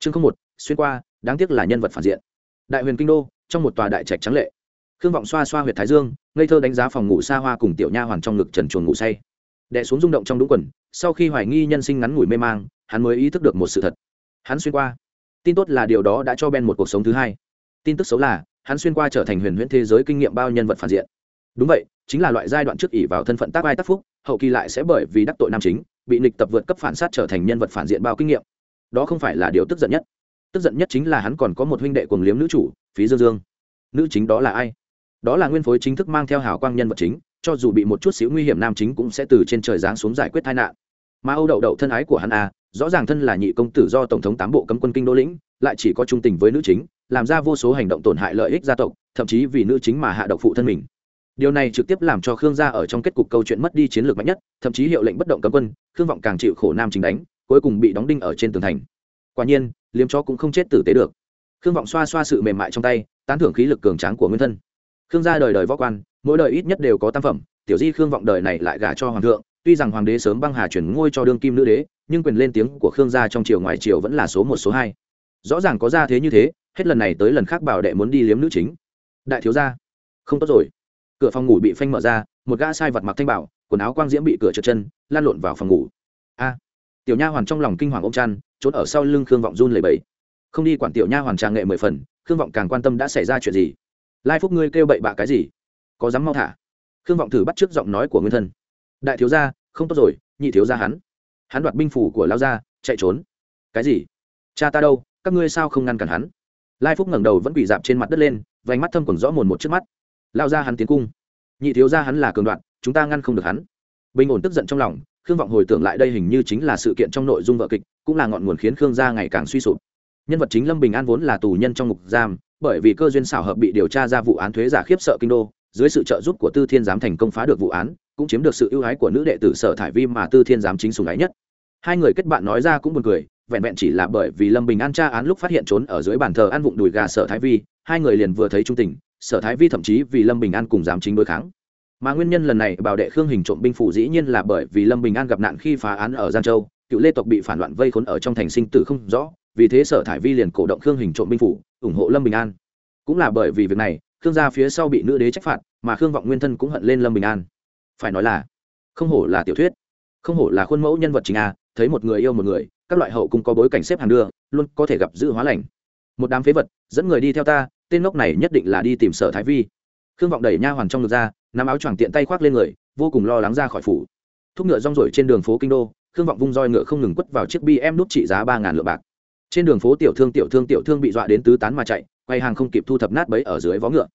chương không một, xuyên qua, đáng tiếc là nhân vật phản diện. Đại huyền kinh đô, trong một tòa đại trạch trắng lệ. Khương vọng xoa xoa h u y ệ t thái dương, ngây thơ đánh giá phòng ngủ xa hoa cùng tiểu nha hoàn trong ngực trần chuồng ngủ say. Đẻ xuống rung động trong đúng quần, sau khi hoài nghi nhân sinh ngắn ngủi mê mang, hắn mới ý thức được một sự thật. Hắn xuyên qua. Tin tốt là điều đó đã cho ben một cuộc sống thứ hai. Tin tức xấu là, hắn xuyên qua trở thành huyền huyễn thế giới kinh nghiệm bao nhân vật phản diện. Đúng vậy, chính là loại giai đoạn trước ỉ vào thân phận tác ai tác phúc, hậu kỳ lại sẽ bởi vì đắc tội nam chính, bị nịch tập vượt cấp phản sát trở thành nhân vật phản diện bao kinh nghiệm đó không phải là điều tức giận nhất. Tức giận nhất chính là hắn còn có một huynh đệ cuồng liếm nữ chủ, phí dương dương. Nữ chính đó là ai? Đó là nguyên phối chính thức mang theo hào quang nhân vật chính, cho dù bị một chút xíu nguy hiểm nam chính cũng sẽ từ trên trời giáng xuống giải quyết tai nạn. Mà âu đậu đậu thân ái của hắn a rõ ràng thân là nhị công tử do tổng thống tám bộ cấm quân kinh đô lĩnh, lại chỉ có trung tình với nữ chính, làm ra vô số hành động tổn hại lợi ích gia tộc, thậm chí vì nữ chính mà hạ độc phụ thân mình. Điều này trực tiếp làm cho khương gia ở trong kết cục câu chuyện mất đi chiến lược mạnh nhất, thậm chí hiệu lệnh bất động cấm quân, khương vọng càng chịu khổ nam chính đánh cuối cùng bị đóng đinh ở trên tường thành. Quả nhiên, liếm chó cũng không chết tử tế được. Khương vọng xoa xoa sự mềm mại trong tay, tán thưởng khí lực cường tráng của nguyên thân. Khương gia đời đời võ quan, mỗi đời ít nhất đều có tam phẩm, tiểu di khương vọng đời này lại gả cho hoàng thượng, tuy rằng hoàng đế sớm băng hà chuyển ngôi cho đương kim nữ đế, nhưng quyền lên tiếng của khương gia trong triều ngoài triều vẫn là số một, số hai. Rõ ràng có ra thế như thế, hết lần này tới lần khác bảo đệ muốn đi liếm nữ chính. Đại thiếu gia, không tốt rồi. Cửa phòng ngủ bị phanh mở ra, một gã sai vật mặc thanh bảo, quần áo quang diễm bị cửa trượt chân lan lộn vào phòng ngủ. A! Tiểu nha hoàn trong lòng kinh hoàng ôm chăn, trốn ở sau lưng khương vọng run lầy bẫy không đi quản tiểu nha hoàn tràng nghệ mười phần, khương vọng càng quan tâm đã xảy ra chuyện gì. Lai phúc ngươi kêu bậy bạ cái gì? Có dám mau thả? Khương vọng thử bắt t r ư ớ c giọng nói của nguyên thân. Đại thiếu gia, không tốt rồi, nhị thiếu gia hắn. Hắn đoạt binh phủ của lao gia, chạy trốn. Cái gì? Cha ta đâu, các ngươi sao không ngăn cản hắn? Lai phúc ngẩng đầu vẫn quỳ dạp trên mặt đất lên, vành mắt thâm còn rõ mồn một trước mắt. Lao ra hắn tiến cung. Nhị thiếu gia hắn là cường đoạn, chúng ta ngăn không được hắn. Bình ổn tức giận trong lòng khương vọng hồi tưởng lại đây hình như chính là sự kiện trong nội dung vợ kịch, cũng là ngọn nguồn khiến khương gia ngày càng suy sụp. Nhân vật chính lâm bình an vốn là tù nhân trong ngục giam, bởi vì cơ duyên xảo hợp bị điều tra ra vụ án thuế giả khiếp sợ kinh đô, dưới sự trợ giúp của tư thiên giám thành công phá được vụ án, cũng chiếm được sự ưu ái của nữ đệ tử sở thải vi mà tư thiên giám chính sùng ái nhất. Hai người kết bạn nói ra cũng buồn cười, vẹn vẹn chỉ là bởi vì lâm bình an tra án lúc phát hiện trốn ở dưới bàn thờ ăn vụng đùi gà sở thái vi, hai người liền vừa thấy trung tình, sở thái vi thậm chí vì lâm bình an cùng giám chính đối kháng mà nguyên nhân lần này bảo đệ khương hình trộm binh phủ dĩ nhiên là bởi vì lâm bình an gặp nạn khi phá án ở giang châu, cựu lê tộc bị phản loạn vây khốn ở trong thành sinh tử không rõ, vì thế sở thải vi liền cổ động khương hình trộm binh phủ, ủng hộ lâm bình an. Cũng là bởi vì việc này, khương gia phía sau bị nữ đế trách phạt, mà khương vọng nguyên thân cũng hận lên lâm bình an. Phải nói là, không hổ là tiểu thuyết, không hổ là khuôn mẫu nhân vật chính a, thấy một người yêu một người, các loại hậu cũng có bối cảnh xếp hàng đưa, luôn có thể gặp giữ hóa lành. Một đám phế vật, dẫn người đi theo ta, tên ngốc này nhất định là đi tìm sở thái vi. Khương vọng đẩy nha hoàn trong ngực ra nắm áo choàng tiện tay khoác lên người, vô cùng lo lắng ra khỏi phủ. Thúc ngựa rong rổi trên đường phố kinh đô, khương vọng vung roi ngựa không ngừng quất vào chiếc bi em nút trị giá ba ngàn lượng bạc. Trên đường phố tiểu thương tiểu thương tiểu thương bị dọa đến tứ tán mà chạy, quay hàng không kịp thu thập nát bấy ở dưới vó ngựa.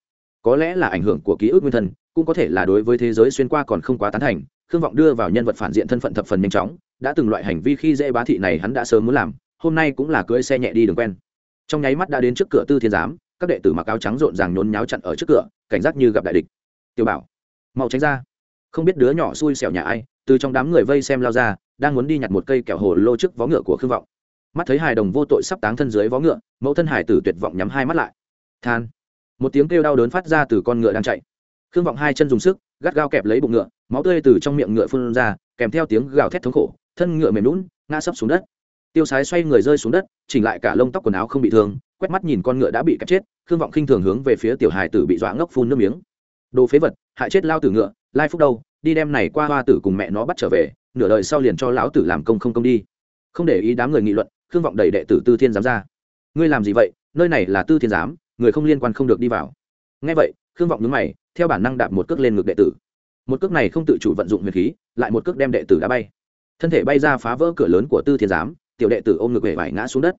Có lẽ là ảnh hưởng của ký ức nguyên thân cũng có thể là đối với thế giới xuyên qua còn không quá tán thành, khương vọng đưa vào nhân vật phản diện thân phận thập phần nhanh chóng, đã từng loại hành vi khi dễ bá thị này hắn đã sớm muốn làm, hôm nay cũng là cưỡi xe nhẹ đi đường quen. Trong nháy mắt đã đến trước cửa tư thiên giám, các đệ tử mặc áo trắng rộn ràng nhốn nháo chặn ở trước cửa, cảnh giác như gặp đại địch tiểu bảo, mau tránh ra. Không biết đứa nhỏ xui xẻo nhà ai, từ trong đám người vây xem lao ra, đang muốn đi nhặt một cây kẹo hồ lô trước vó ngựa của khương vọng. Mắt thấy hài đồng vô tội sắp táng thân dưới vó ngựa, mẫu thân hải tử tuyệt vọng nhắm hai mắt lại. Than. Một tiếng kêu đau đớn phát ra từ con ngựa đang chạy. Khương vọng hai chân dùng sức, gắt gao kẹp lấy bụng ngựa, máu tươi từ trong miệng ngựa phun ra, kèm theo tiếng gào thét thống khổ, thân ngựa mềm lún ngã sấp xuống đất. Tiêu sái xoay người rơi xuống đất, chỉnh lại cả lông tóc quần áo không bị thương, quét mắt nhìn con ngựa đã bị kẹp chết, khương vọng khinh thường hướng về phía tiểu hài tử bị dọa ngốc phun nước miếng đồ phế vật, hại chết lao tử ngựa, lai phúc đâu, đi đem này qua hoa tử cùng mẹ nó bắt trở về, nửa đời sau liền cho lão tử làm công không công đi. Không để ý đám người nghị luận, khương vọng đẩy đệ tử tư thiên giám ra. Ngươi làm gì vậy? Nơi này là tư thiên giám, người không liên quan không được đi vào. Ngay vậy, khương vọng nhướng mày, theo bản năng đạp một cước lên ngực đệ tử. Một cước này không tự chủ vận dụng huyền khí, lại một cước đem đệ tử đã bay. Thân thể bay ra phá vỡ cửa lớn của tư thiên giám, tiểu đệ tử ôm ngực về vải ngã xuống đất.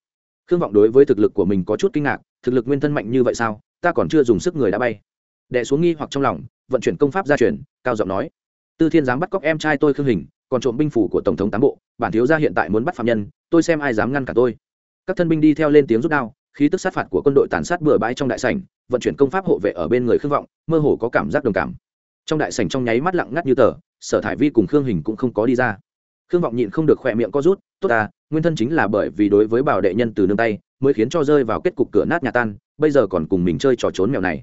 Khương vọng đối với thực lực của mình có chút kinh ngạc, thực lực nguyên thân mạnh như vậy sao? Ta còn chưa dùng sức người đã bay đệ xuống nghi hoặc trong lòng, vận chuyển công pháp gia truyền, cao giọng nói, tư thiên dám bắt cóc em trai tôi khương hình, còn trộm binh phủ của tổng thống tám bộ, bản thiếu gia hiện tại muốn bắt phạm nhân, tôi xem ai dám ngăn cả tôi. Các thân binh đi theo lên tiếng rút đao, khí tức sát phạt của quân đội tàn sát bừa bãi trong đại sảnh, vận chuyển công pháp hộ vệ ở bên người khương vọng, mơ hồ có cảm giác đồng cảm. Trong đại sảnh trong nháy mắt lặng ngắt như tờ, sở thải vi cùng khương hình cũng không có đi ra. Khương vọng nhịn không được khỏe miệng co rút, tốt à nguyên thân chính là bởi vì đối với bảo đệ nhân từ nương tay, mới khiến cho rơi vào kết cục cửa nát nhà tan, bây giờ còn cùng mình chơi trò trốn mèo này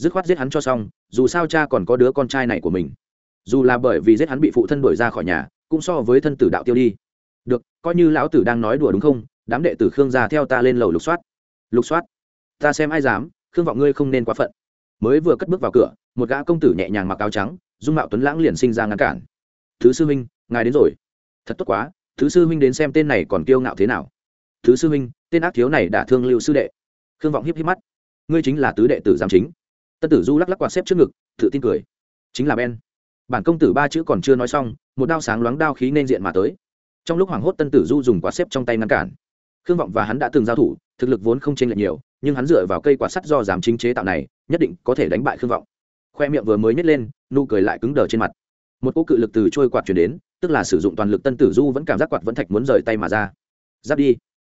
dứt khoát giết hắn cho xong, dù sao cha còn có đứa con trai này của mình. Dù là bởi vì giết hắn bị phụ thân đuổi ra khỏi nhà, cũng so với thân tử đạo tiêu đi. Được, coi như lão tử đang nói đùa đúng không? Đám đệ tử khương gia theo ta lên lầu lục soát. Lục soát? Ta xem ai dám, khương vọng ngươi không nên quá phận. Mới vừa cất bước vào cửa, một gã công tử nhẹ nhàng mặc áo trắng, dung mạo tuấn lãng liền sinh ra ngăn cản. Thứ sư huynh, ngài đến rồi. Thật tốt quá, thứ sư huynh đến xem tên này còn kiêu ngạo thế nào. Thứ sư huynh, tên ác thiếu này đã thương lưu sư đệ. Khương vọng hiếp hiếp mắt. Ngươi chính là tứ đệ tử giám chính tân tử du lắc lắc quạt xếp trước ngực, tự tin cười. Chính là ben. Bản công tử ba chữ còn chưa nói xong, một đao sáng loáng đao khí nên diện mà tới. Trong lúc hoảng hốt tân tử du dùng quạt xếp trong tay ngăn cản. Khương vọng và hắn đã từng giao thủ, thực lực vốn không chênh lệch nhiều, nhưng hắn dựa vào cây quạt sắt do giám chính chế tạo này, nhất định có thể đánh bại khương vọng. Khoe miệng vừa mới nhét lên, nụ cười lại cứng đờ trên mặt. Một cỗ cự lực từ trôi quạt chuyển đến, tức là sử dụng toàn lực tân tử du vẫn cảm giác quạt vẫn thạch muốn rời tay mà ra. Giáp đi.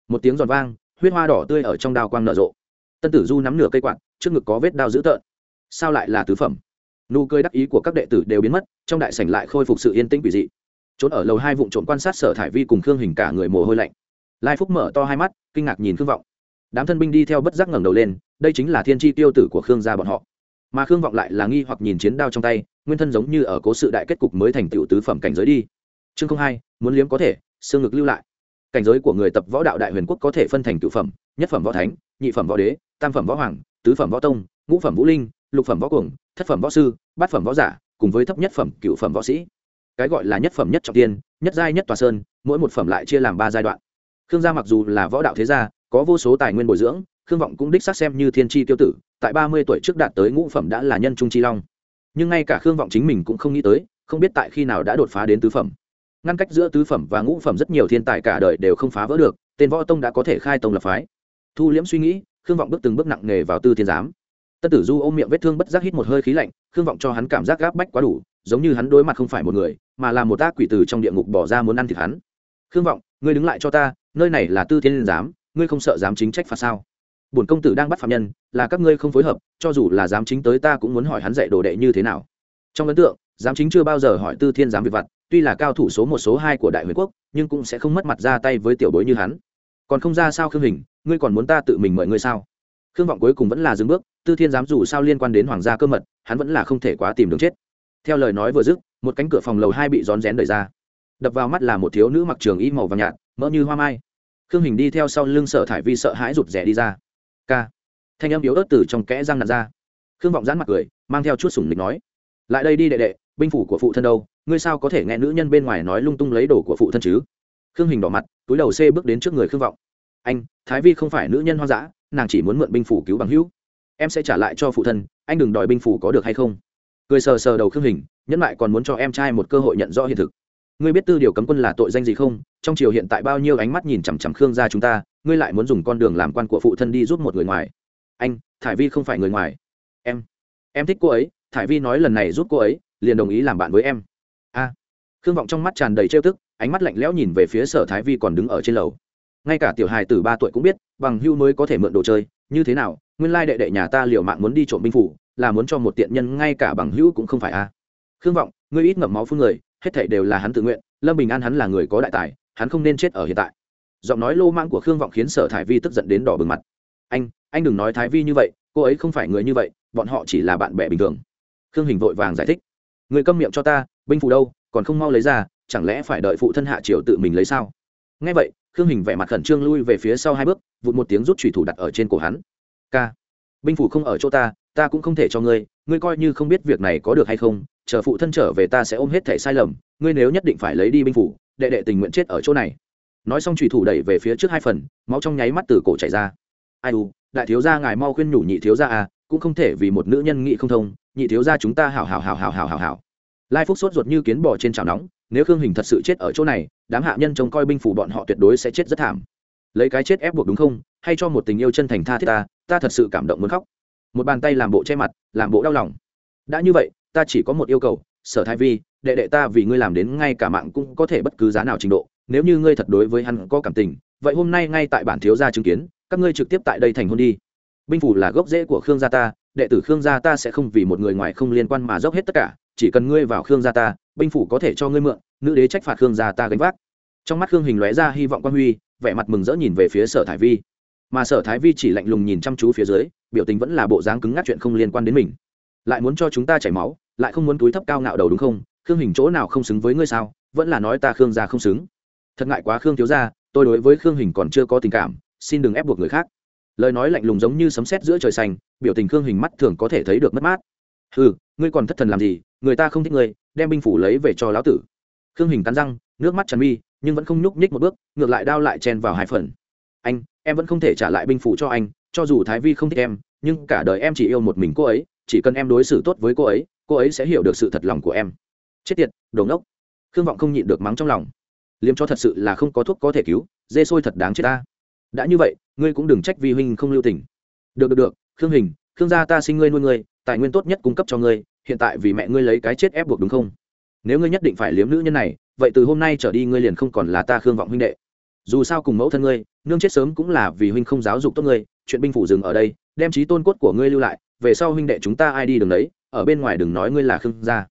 Một tiếng giòn vang, huyết hoa đỏ tươi ở trong đao quang nở rộ. Tân tử du nắm nửa cây quạt, trước ngực có vết đao dữ tợn sao lại là tứ phẩm? Nụ cười đắc ý của các đệ tử đều biến mất, trong đại sảnh lại khôi phục sự yên tĩnh quỷ dị. Trốn ở lầu hai vụ trộm quan sát sở thải vi cùng khương hình cả người mồ hôi lạnh. Lai phúc mở to hai mắt, kinh ngạc nhìn khương vọng. Đám thân binh đi theo bất giác ngẩng đầu lên, đây chính là thiên tri tiêu tử của khương gia bọn họ. Mà khương vọng lại là nghi hoặc nhìn chiến đao trong tay, nguyên thân giống như ở cố sự đại kết cục mới thành tựu tứ phẩm cảnh giới đi. Chương không hai, muốn liếm có thể, xương ngực lưu lại. Cảnh giới của người tập võ đạo đại huyền quốc có thể phân thành cựu phẩm, nhất phẩm võ thánh, nhị phẩm võ đế, tam phẩm võ hoàng, tứ phẩm võ tông, ngũ phẩm vũ linh lục phẩm võ cuồng, thất phẩm võ sư, bát phẩm võ giả, cùng với thấp nhất phẩm cựu phẩm võ sĩ. Cái gọi là nhất phẩm nhất trọng tiên, nhất giai nhất tòa sơn, mỗi một phẩm lại chia làm ba giai đoạn. Khương gia mặc dù là võ đạo thế gia, có vô số tài nguyên bồi dưỡng, khương vọng cũng đích xác xem như thiên tri tiêu tử, tại ba mươi tuổi trước đạt tới ngũ phẩm đã là nhân trung chi long. Nhưng ngay cả khương vọng chính mình cũng không nghĩ tới, không biết tại khi nào đã đột phá đến tứ phẩm. Ngăn cách giữa tứ phẩm và ngũ phẩm rất nhiều thiên tài cả đời đều không phá vỡ được, tên võ tông đã có thể khai tông lập phái. Thu liễm suy nghĩ, khương vọng bước từng bước nặng nề vào tư thiên giám tân tử du ôm miệng vết thương bất giác hít một hơi khí lạnh, khương vọng cho hắn cảm giác gáp bách quá đủ, giống như hắn đối mặt không phải một người, mà là một tác quỷ từ trong địa ngục bỏ ra muốn ăn thịt hắn. Khương vọng, ngươi đứng lại cho ta, nơi này là tư thiên giám, ngươi không sợ dám chính trách phạt sao? Bổn công tử đang bắt phạm nhân, là các ngươi không phối hợp, cho dù là giám chính tới ta cũng muốn hỏi hắn dạy đồ đệ như thế nào. Trong ấn tượng, giám chính chưa bao giờ hỏi tư thiên giám việc vặt, tuy là cao thủ số một, số hai của đại huyền quốc, nhưng cũng sẽ không mất mặt ra tay với tiểu bối như hắn. Còn không ra sao khương hình, ngươi còn muốn ta tự mình mời ngươi sao? Khương vọng cuối cùng vẫn là dừng bước, tư thiên giám dù sao liên quan đến hoàng gia cơ mật, hắn vẫn là không thể quá tìm đường chết. Theo lời nói vừa dứt, một cánh cửa phòng lầu hai bị rón rén đẩy ra. Đập vào mắt là một thiếu nữ mặc trường y màu vàng nhạt, mỡ như hoa mai. Khương hình đi theo sau lưng sở thải vi sợ hãi rụt rè đi ra. K thanh âm yếu ớt từ trong kẽ răng nặn ra. Khương vọng dán mặt cười, mang theo chút sủng lịch nói, lại đây đi đệ đệ, binh phủ của phụ thân đâu? Ngươi sao có thể nghe nữ nhân bên ngoài nói lung tung lấy đồ của phụ thân chứ? Khương hình đỏ mặt, túi đầu xê bước đến trước người khương vọng. Anh, thái vi không phải nữ nhân hoang dã nàng chỉ muốn mượn binh phủ cứu bằng hữu. Em sẽ trả lại cho phụ thân, anh đừng đòi binh phủ có được hay không? Cười sờ sờ đầu khương hình, nhẫn lại còn muốn cho em trai một cơ hội nhận rõ hiện thực. Ngươi biết tư điều cấm quân là tội danh gì không? Trong triều hiện tại bao nhiêu ánh mắt nhìn chằm chằm khương gia chúng ta, ngươi lại muốn dùng con đường làm quan của phụ thân đi giúp một người ngoài. Anh, thải vi không phải người ngoài. Em em thích cô ấy, thải vi nói lần này giúp cô ấy, liền đồng ý làm bạn với em. A, khương vọng trong mắt tràn đầy trêu tức, ánh mắt lạnh lẽo nhìn về phía sở thái vi còn đứng ở trên lầu ngay cả tiểu hài từ ba tuổi cũng biết, bằng hưu mới có thể mượn đồ chơi, như thế nào, nguyên lai đệ đệ nhà ta liều mạng muốn đi trộm binh phủ, là muốn cho một tiện nhân, ngay cả bằng hữu cũng không phải a. À. Khương vọng, ngươi ít ngậm máu phun người, hết thảy đều là hắn tự nguyện, lâm bình an hắn là người có đại tài, hắn không nên chết ở hiện tại. Giọng nói lô mang của khương vọng khiến sở thải vi tức giận đến đỏ bừng mặt. Anh anh đừng nói thái vi như vậy, cô ấy không phải người như vậy, bọn họ chỉ là bạn bè bình thường. Khương hình vội vàng giải thích. Người câm miệng cho ta, binh phủ đâu, còn không mau lấy ra, chẳng lẽ phải đợi phụ thân hạ triều tự mình lấy sao? Ngay vậy khương hình vẻ mặt khẩn trương lui về phía sau hai bước, vụt một tiếng rút trùy thủ đặt ở trên cổ hắn. K binh phủ không ở chỗ ta ta cũng không thể cho ngươi ngươi coi như không biết việc này có được hay không, chờ phụ thân trở về ta sẽ ôm hết thẻ sai lầm, ngươi nếu nhất định phải lấy đi binh phủ, đệ đệ tình nguyện chết ở chỗ này. Nói xong trùy thủ đẩy về phía trước hai phần, máu trong nháy mắt từ cổ chảy ra. Ai u, đại thiếu gia ngài mau khuyên nhủ nhị thiếu gia à cũng không thể vì một nữ nhân nghị không thông, nhị thiếu gia chúng ta hảo hảo hảo hảo hảo hảo hảo. Lai phúc sốt ruột như kiến bò trên chảo nóng nếu khương hình thật sự chết ở chỗ này, đám hạ nhân trông coi binh phủ bọn họ tuyệt đối sẽ chết rất thảm. Lấy cái chết ép buộc đúng không? Hay cho một tình yêu chân thành tha thiết ta ta thật sự cảm động muốn khóc. Một bàn tay làm bộ che mặt, làm bộ đau lòng. Đã như vậy, ta chỉ có một yêu cầu, sở thái vi, đệ đệ ta vì ngươi làm đến ngay cả mạng cũng có thể bất cứ giá nào trình độ, nếu như ngươi thật đối với hắn có cảm tình, vậy hôm nay ngay tại bản thiếu gia chứng kiến, các ngươi trực tiếp tại đây thành hôn đi. Binh phủ là gốc rễ của khương gia ta, đệ tử khương gia ta sẽ không vì một người ngoài không liên quan mà dốc hết tất cả, chỉ cần ngươi vào khương gia ta binh phủ có thể cho ngươi mượn, nữ đế trách phạt khương gia ta gánh vác. Trong mắt khương hình lóe ra hy vọng quan huy, vẻ mặt mừng rỡ nhìn về phía sở thái vi. Mà sở thái vi chỉ lạnh lùng nhìn chăm chú phía dưới, biểu tình vẫn là bộ dáng cứng ngắc chuyện không liên quan đến mình. Lại muốn cho chúng ta chảy máu, lại không muốn túi thấp cao ngạo đầu đúng không? Khương hình chỗ nào không xứng với ngươi sao? Vẫn là nói ta khương gia không xứng. Thật ngại quá khương thiếu gia, tôi đối với khương hình còn chưa có tình cảm, xin đừng ép buộc người khác. Lời nói lạnh lùng giống như sấm sét giữa trời xanh, biểu tình khương hình mắt thường có thể thấy được mất mát. Ừ ngươi còn thất thần làm gì? Người ta không thích ngươi, đem binh phủ lấy về cho lão tử. Khương hình cắn răng, nước mắt tràn mi, nhưng vẫn không nhúc nhích một bước, ngược lại đao lại chen vào hai phần. Anh, em vẫn không thể trả lại binh phủ cho anh, cho dù thái vi không thích em, nhưng cả đời em chỉ yêu một mình cô ấy, chỉ cần em đối xử tốt với cô ấy cô ấy sẽ hiểu được sự thật lòng của em. Chết tiệt, đồ ngốc. Khương vọng không nhịn được mắng trong lòng. Liêm cho thật sự là không có thuốc có thể cứu, dê sôi thật đáng chết ta. Đã như vậy, ngươi cũng đừng trách vi huynh không lưu tình. Được được được, khương hình, khương gia ta sinh ngươi nuôi ngươi, tài nguyên tốt nhất cung cấp cho ngươi hiện tại vì mẹ ngươi lấy cái chết ép buộc đúng không? Nếu ngươi nhất định phải liếm nữ nhân này, vậy từ hôm nay trở đi ngươi liền không còn là ta khương vọng huynh đệ. Dù sao cùng mẫu thân ngươi, nương chết sớm cũng là vì huynh không giáo dục tốt ngươi, chuyện binh phủ dừng ở đây, đem trí tôn cốt của ngươi lưu lại, về sau huynh đệ chúng ta ai đi đường đấy, ở bên ngoài đừng nói ngươi là khương gia.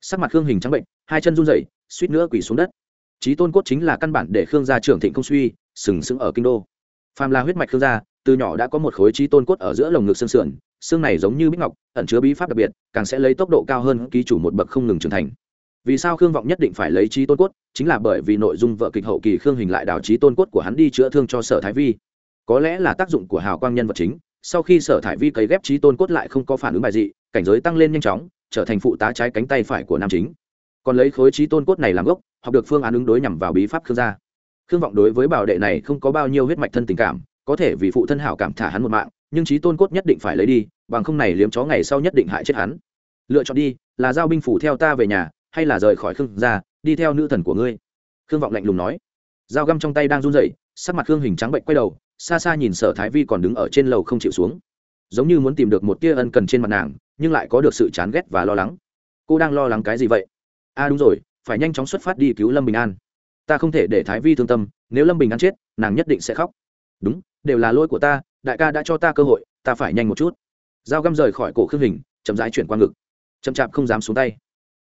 Sắc mặt khương hình trắng bệnh, hai chân run rẩy, suýt nữa quỳ xuống đất. Trí tôn cốt chính là căn bản để khương gia trưởng thịnh không suy, sừng sững ở kinh đô. Phàm là huyết mạch khương gia, từ nhỏ đã có một khối trí tôn cốt ở giữa lồng ngực xương sườn xương này giống như bích ngọc, ẩn chứa bí pháp đặc biệt, càng sẽ lấy tốc độ cao hơn ký chủ một bậc không ngừng trưởng thành. Vì sao khương vọng nhất định phải lấy trí tôn cốt? Chính là bởi vì nội dung vợ kịch hậu kỳ khương hình lại đào trí tôn cốt của hắn đi chữa thương cho sở thái vi. Có lẽ là tác dụng của hào quang nhân vật chính, sau khi sở thái vi cấy ghép trí tôn cốt lại không có phản ứng bài dị, cảnh giới tăng lên nhanh chóng, trở thành phụ tá trái cánh tay phải của nam chính. Còn lấy khối trí tôn cốt này làm gốc, học được phương án ứng đối nhằm vào bí pháp khương gia. Khương vọng đối với bảo đệ này không có bao nhiêu huyết mạch thân tình cảm, có thể vì phụ thân hảo cảm thả hắn một mạng nhưng trí tôn cốt nhất định phải lấy đi, bằng không này liếm chó ngày sau nhất định hại chết hắn. Lựa chọn đi, là giao binh phủ theo ta về nhà, hay là rời khỏi khương gia, đi theo nữ thần của ngươi. Khương vọng lạnh lùng nói. Dao găm trong tay đang run rẩy, sắc mặt khương hình trắng bệnh quay đầu, xa xa nhìn sở thái vi còn đứng ở trên lầu không chịu xuống. Giống như muốn tìm được một tia ân cần trên mặt nàng, nhưng lại có được sự chán ghét và lo lắng. Cô đang lo lắng cái gì vậy? A à đúng rồi, phải nhanh chóng xuất phát đi cứu lâm bình an. Ta không thể để thái vi thương tâm, nếu lâm bình an chết, nàng nhất định sẽ khóc. Đúng, đều là lỗi của ta đại ca đã cho ta cơ hội, ta phải nhanh một chút. Dao găm rời khỏi cổ khương hình, chậm rãi chuyển qua ngực. Chậm chạp không dám xuống tay.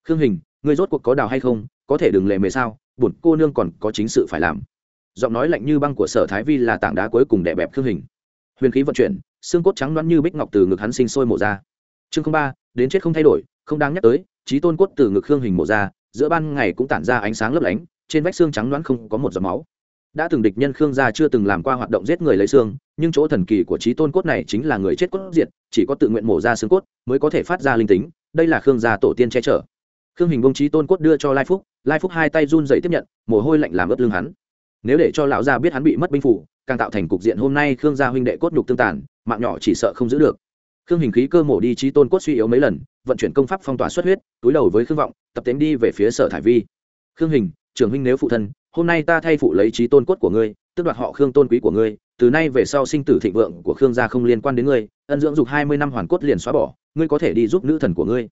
Khương hình người rốt cuộc có đào hay không? Có thể đừng lề mề sao? Bổn cô nương còn có chính sự phải làm. Giọng nói lạnh như băng của sở thái vi là tảng đá cuối cùng đè bẹp khương hình. Huyền khí vận chuyển, xương cốt trắng loãng như bích ngọc từ ngực hắn sinh sôi mổ ra. Chương ba, đến chết không thay đổi, không đáng nhắc tới trí tôn cốt từ ngực khương hình mổ ra, giữa ban ngày cũng tản ra ánh sáng lấp lánh, trên vách xương trắng loãng không có một giọt máu đã từng địch nhân khương gia chưa từng làm qua hoạt động giết người lấy xương, nhưng chỗ thần kỳ của trí tôn cốt này chính là người chết cốt diệt, chỉ có tự nguyện mổ ra xương cốt mới có thể phát ra linh tính, đây là khương gia tổ tiên che chở. Khương hình bông trí tôn cốt đưa cho lai phúc lai phúc hai tay run dậy tiếp nhận, mồ hôi lạnh làm ướt lưng hắn. Nếu để cho lão gia biết hắn bị mất binh phủ, càng tạo thành cục diện hôm nay khương gia huynh đệ cốt nhục tương tàn, mạng nhỏ chỉ sợ không giữ được. Khương hình khí cơ mổ đi trí tôn cốt suy yếu mấy lần, vận chuyển công pháp phong tỏa xuất huyết, túi đầu với khương vọng, tập tiến đi về phía sở thải vi. Khương hình, trưởng huynh nếu phụ thân hôm nay ta thay phụ lấy trí tôn cốt của ngươi tức đoạt họ khương tôn quý của ngươi, từ nay về sau sinh tử thịnh vượng của khương gia không liên quan đến ngươi, ân dưỡng dục hai mươi năm hoàn cốt liền xóa bỏ, ngươi có thể đi giúp nữ thần của ngươi.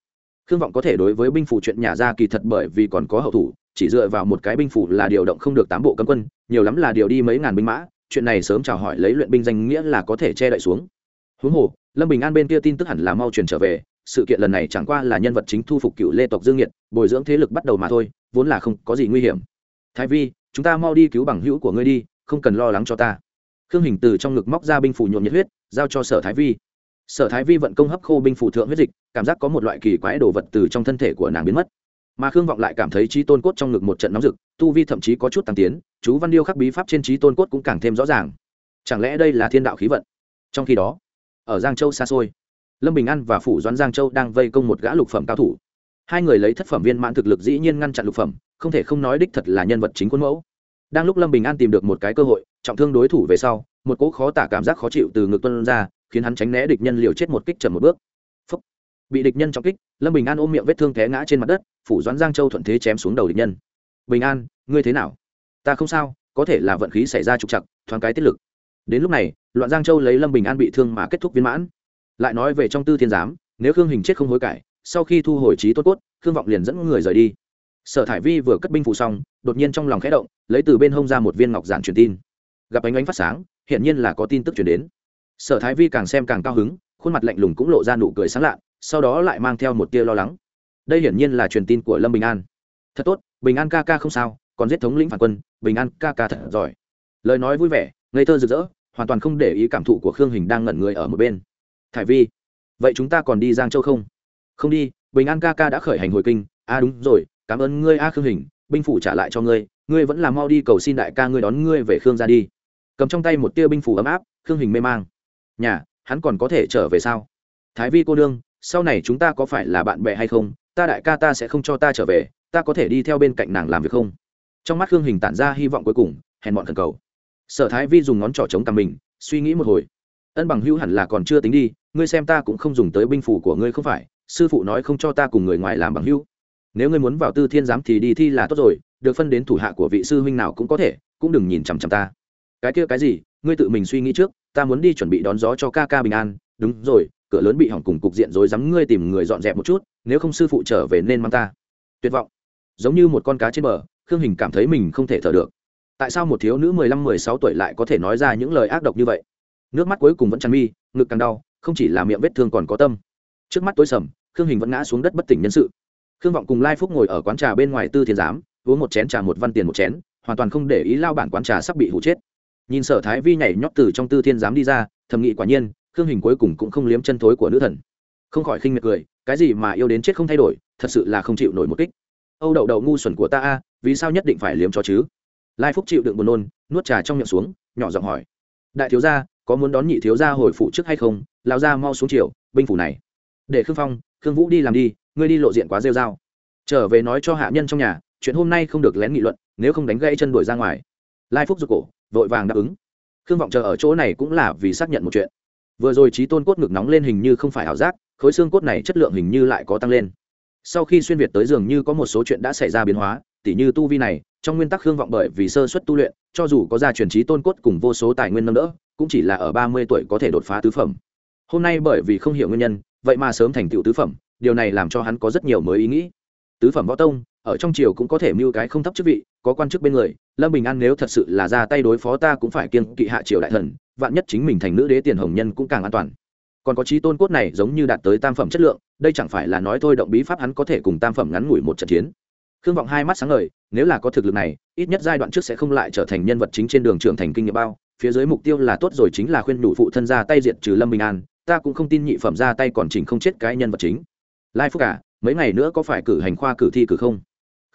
Khương vọng có thể đối với binh phủ chuyện nhà ra kỳ thật bởi vì còn có hậu thủ, chỉ dựa vào một cái binh phủ là điều động không được tám bộ cấm quân, nhiều lắm là điều đi mấy ngàn binh mã, chuyện này sớm chào hỏi lấy luyện binh danh nghĩa là có thể che đậy xuống. Huống hồ, lâm bình an bên kia tin tức hẳn là mau truyền trở về, sự kiện lần này chẳng qua là nhân vật chính thu phục cựu lê tộc dương nhiệt, bồi dưỡng thế lực bắt đầu mà thôi, vốn là không có gì nguy hiểm thái vi, chúng ta mau đi cứu bằng hữu của ngươi đi, không cần lo lắng cho ta. Khương hình từ trong ngực móc ra binh phủ nhuộm nhiệt huyết, giao cho sở thái vi. Sở thái vi vận công hấp khô binh phủ thượng huyết dịch, cảm giác có một loại kỳ quái đồ vật từ trong thân thể của nàng biến mất. Mà khương vọng lại cảm thấy trí tôn cốt trong ngực một trận nóng rực, tu vi thậm chí có chút tăng tiến, chú văn điêu khắc bí pháp trên trí tôn cốt cũng càng thêm rõ ràng. Chẳng lẽ đây là thiên đạo khí vận? Trong khi đó, ở giang châu xa xôi, lâm bình an và phủ doãn giang châu đang vây công một gã lục phẩm cao thủ. Hai người lấy thất phẩm viên mãn thực lực dĩ nhiên ngăn chặn lục phẩm không thể không nói đích thật là nhân vật chính quân mẫu. Đang lúc lâm bình an tìm được một cái cơ hội, trọng thương đối thủ về sau, một cỗ khó tả cảm giác khó chịu từ ngực tuân ra, khiến hắn tránh né địch nhân liều chết một kích chậm một bước. Phúc. bị địch nhân trọng kích, lâm bình an ôm miệng vết thương té ngã trên mặt đất, phủ doãn giang châu thuận thế chém xuống đầu địch nhân. Bình an, ngươi thế nào? Ta không sao, có thể là vận khí xảy ra trục chặt thoáng cái tiết lực. Đến lúc này, loạn giang châu lấy lâm bình an bị thương mà kết thúc viên mãn. Lại nói về trong tư thiên giám, nếu khương hình chết không hối cải, sau khi thu hồi trí tốt cốt, khương vọng liền dẫn người rời đi sở thải vi vừa cất binh phụ xong, đột nhiên trong lòng khẽ động, lấy từ bên hông ra một viên ngọc giản truyền tin. Gặp ánh ánh phát sáng hiện nhiên là có tin tức chuyển đến. Sở thái vi càng xem càng cao hứng, khuôn mặt lạnh lùng cũng lộ ra nụ cười sáng lạ, sau đó lại mang theo một tia lo lắng. Đây hiển nhiên là truyền tin của lâm bình an. Thật tốt, bình an ca ca không sao, còn giết thống lĩnh phản quân, bình an ca ca thật giỏi. Lời nói vui vẻ, ngây thơ rực rỡ, hoàn toàn không để ý cảm thụ của khương hình đang ngẩn người ở một bên. Thải vi, vậy chúng ta còn đi giang châu không? Không đi, bình an ca ca đã khởi hành hồi kinh. A à đúng rồi cảm ơn ngươi, a khương hình, binh phủ trả lại cho ngươi ngươi vẫn là mau đi cầu xin đại ca ngươi đón ngươi về khương ra đi. Cầm trong tay một tia binh phủ ấm áp, khương hình mê mang. Nhà, hắn còn có thể trở về sao? Thái vi cô đương sau này chúng ta có phải là bạn bè hay không? Ta đại ca ta sẽ không cho ta trở về, ta có thể đi theo bên cạnh nàng làm việc không? Trong mắt khương hình tản ra hy vọng cuối cùng, hèn bọn thần cầu. Sở thái vi dùng ngón trỏ chống cằm mình, suy nghĩ một hồi. Ân bằng hữu hẳn là còn chưa tính đi, ngươi xem ta cũng không dùng tới binh phủ của ngươi không phải, sư phụ nói không cho ta cùng người ngoài làm bằng hữu nếu ngươi muốn vào tư thiên giám thì đi thi là tốt rồi, được phân đến thủ hạ của vị sư huynh nào cũng có thể, cũng đừng nhìn chằm chằm ta. Cái kia cái gì, ngươi tự mình suy nghĩ trước, ta muốn đi chuẩn bị đón gió cho ca ca bình an. Đúng rồi, cửa lớn bị hỏng cùng cục diện rồi dám ngươi tìm người dọn dẹp một chút, nếu không sư phụ trở về nên mang ta. Tuyệt vọng. Giống như một con cá trên bờ, khương hình cảm thấy mình không thể thở được. Tại sao một thiếu nữ mười lăm, mười sáu tuổi lại có thể nói ra những lời ác độc như vậy? Nước mắt cuối cùng vẫn chăn mi, ngực càng đau, không chỉ là miệng vết thương còn có tâm. Trước mắt tối sầm, khương hình vẫn ngã xuống đất bất tỉnh nhân sự khương vọng cùng lai phúc ngồi ở quán trà bên ngoài tư thiên giám, uống một chén trà một văn tiền một chén, hoàn toàn không để ý lao bản quán trà sắp bị hụ chết. Nhìn sở thái vi nhảy nhót từ trong tư thiên giám đi ra, thầm nghị quả nhiên, khương hình cuối cùng cũng không liếm chân thối của nữ thần. Không khỏi khinh miệt cười, cái gì mà yêu đến chết không thay đổi, thật sự là không chịu nổi một kích. Âu đậu đậu ngu xuẩn của ta a, vì sao nhất định phải liếm cho chứ? Lai phúc chịu đựng buồn nôn, nuốt trà trong miệng xuống, nhỏ giọng hỏi. Đại thiếu gia, có muốn đón nhị thiếu gia hồi phụ trước hay không? Lao ra mau xuống chiều binh phủ này. Để khương phong, khương vũ đi làm đi ngươi đi lộ diện quá rêu dao trở về nói cho hạ nhân trong nhà, chuyện hôm nay không được lén nghị luận, nếu không đánh gãy chân đuổi ra ngoài. Lai phúc rụt cổ, vội vàng đáp ứng. Khương vọng chờ ở chỗ này cũng là vì xác nhận một chuyện. Vừa rồi trí tôn cốt ngực nóng lên hình như không phải ảo giác, khối xương cốt này chất lượng hình như lại có tăng lên. Sau khi xuyên việt tới dường như có một số chuyện đã xảy ra biến hóa, tỉ như tu vi này, trong nguyên tắc khương vọng bởi vì sơ xuất tu luyện, cho dù có gia truyền trí tôn cốt cùng vô số tài nguyên nâng đỡ, cũng chỉ là ở ba mươi tuổi có thể đột phá tứ phẩm. Hôm nay bởi vì không hiểu nguyên nhân, vậy mà sớm thành tựu tứ phẩm điều này làm cho hắn có rất nhiều mới ý nghĩ. Tứ phẩm võ tông, ở trong triều cũng có thể mưu cái không thấp chức vị, có quan chức bên người, lâm bình an nếu thật sự là ra tay đối phó ta cũng phải kiên kỵ hạ triều đại thần, vạn nhất chính mình thành nữ đế tiền hồng nhân cũng càng an toàn. Còn có trí tôn cốt này giống như đạt tới tam phẩm chất lượng, đây chẳng phải là nói thôi động bí pháp hắn có thể cùng tam phẩm ngắn ngủi một trận chiến. Khương vọng hai mắt sáng ngời, nếu là có thực lực này, ít nhất giai đoạn trước sẽ không lại trở thành nhân vật chính trên đường trưởng thành kinh nghiệm bao, phía dưới mục tiêu là tốt rồi chính là khuyên nhủ phụ thân ra tay diệt trừ lâm bình an, ta cũng không tin nhị phẩm ra tay còn chỉnh không chết cái nhân vật chính lai phúc à, mấy ngày nữa có phải cử hành khoa cử thi cử không?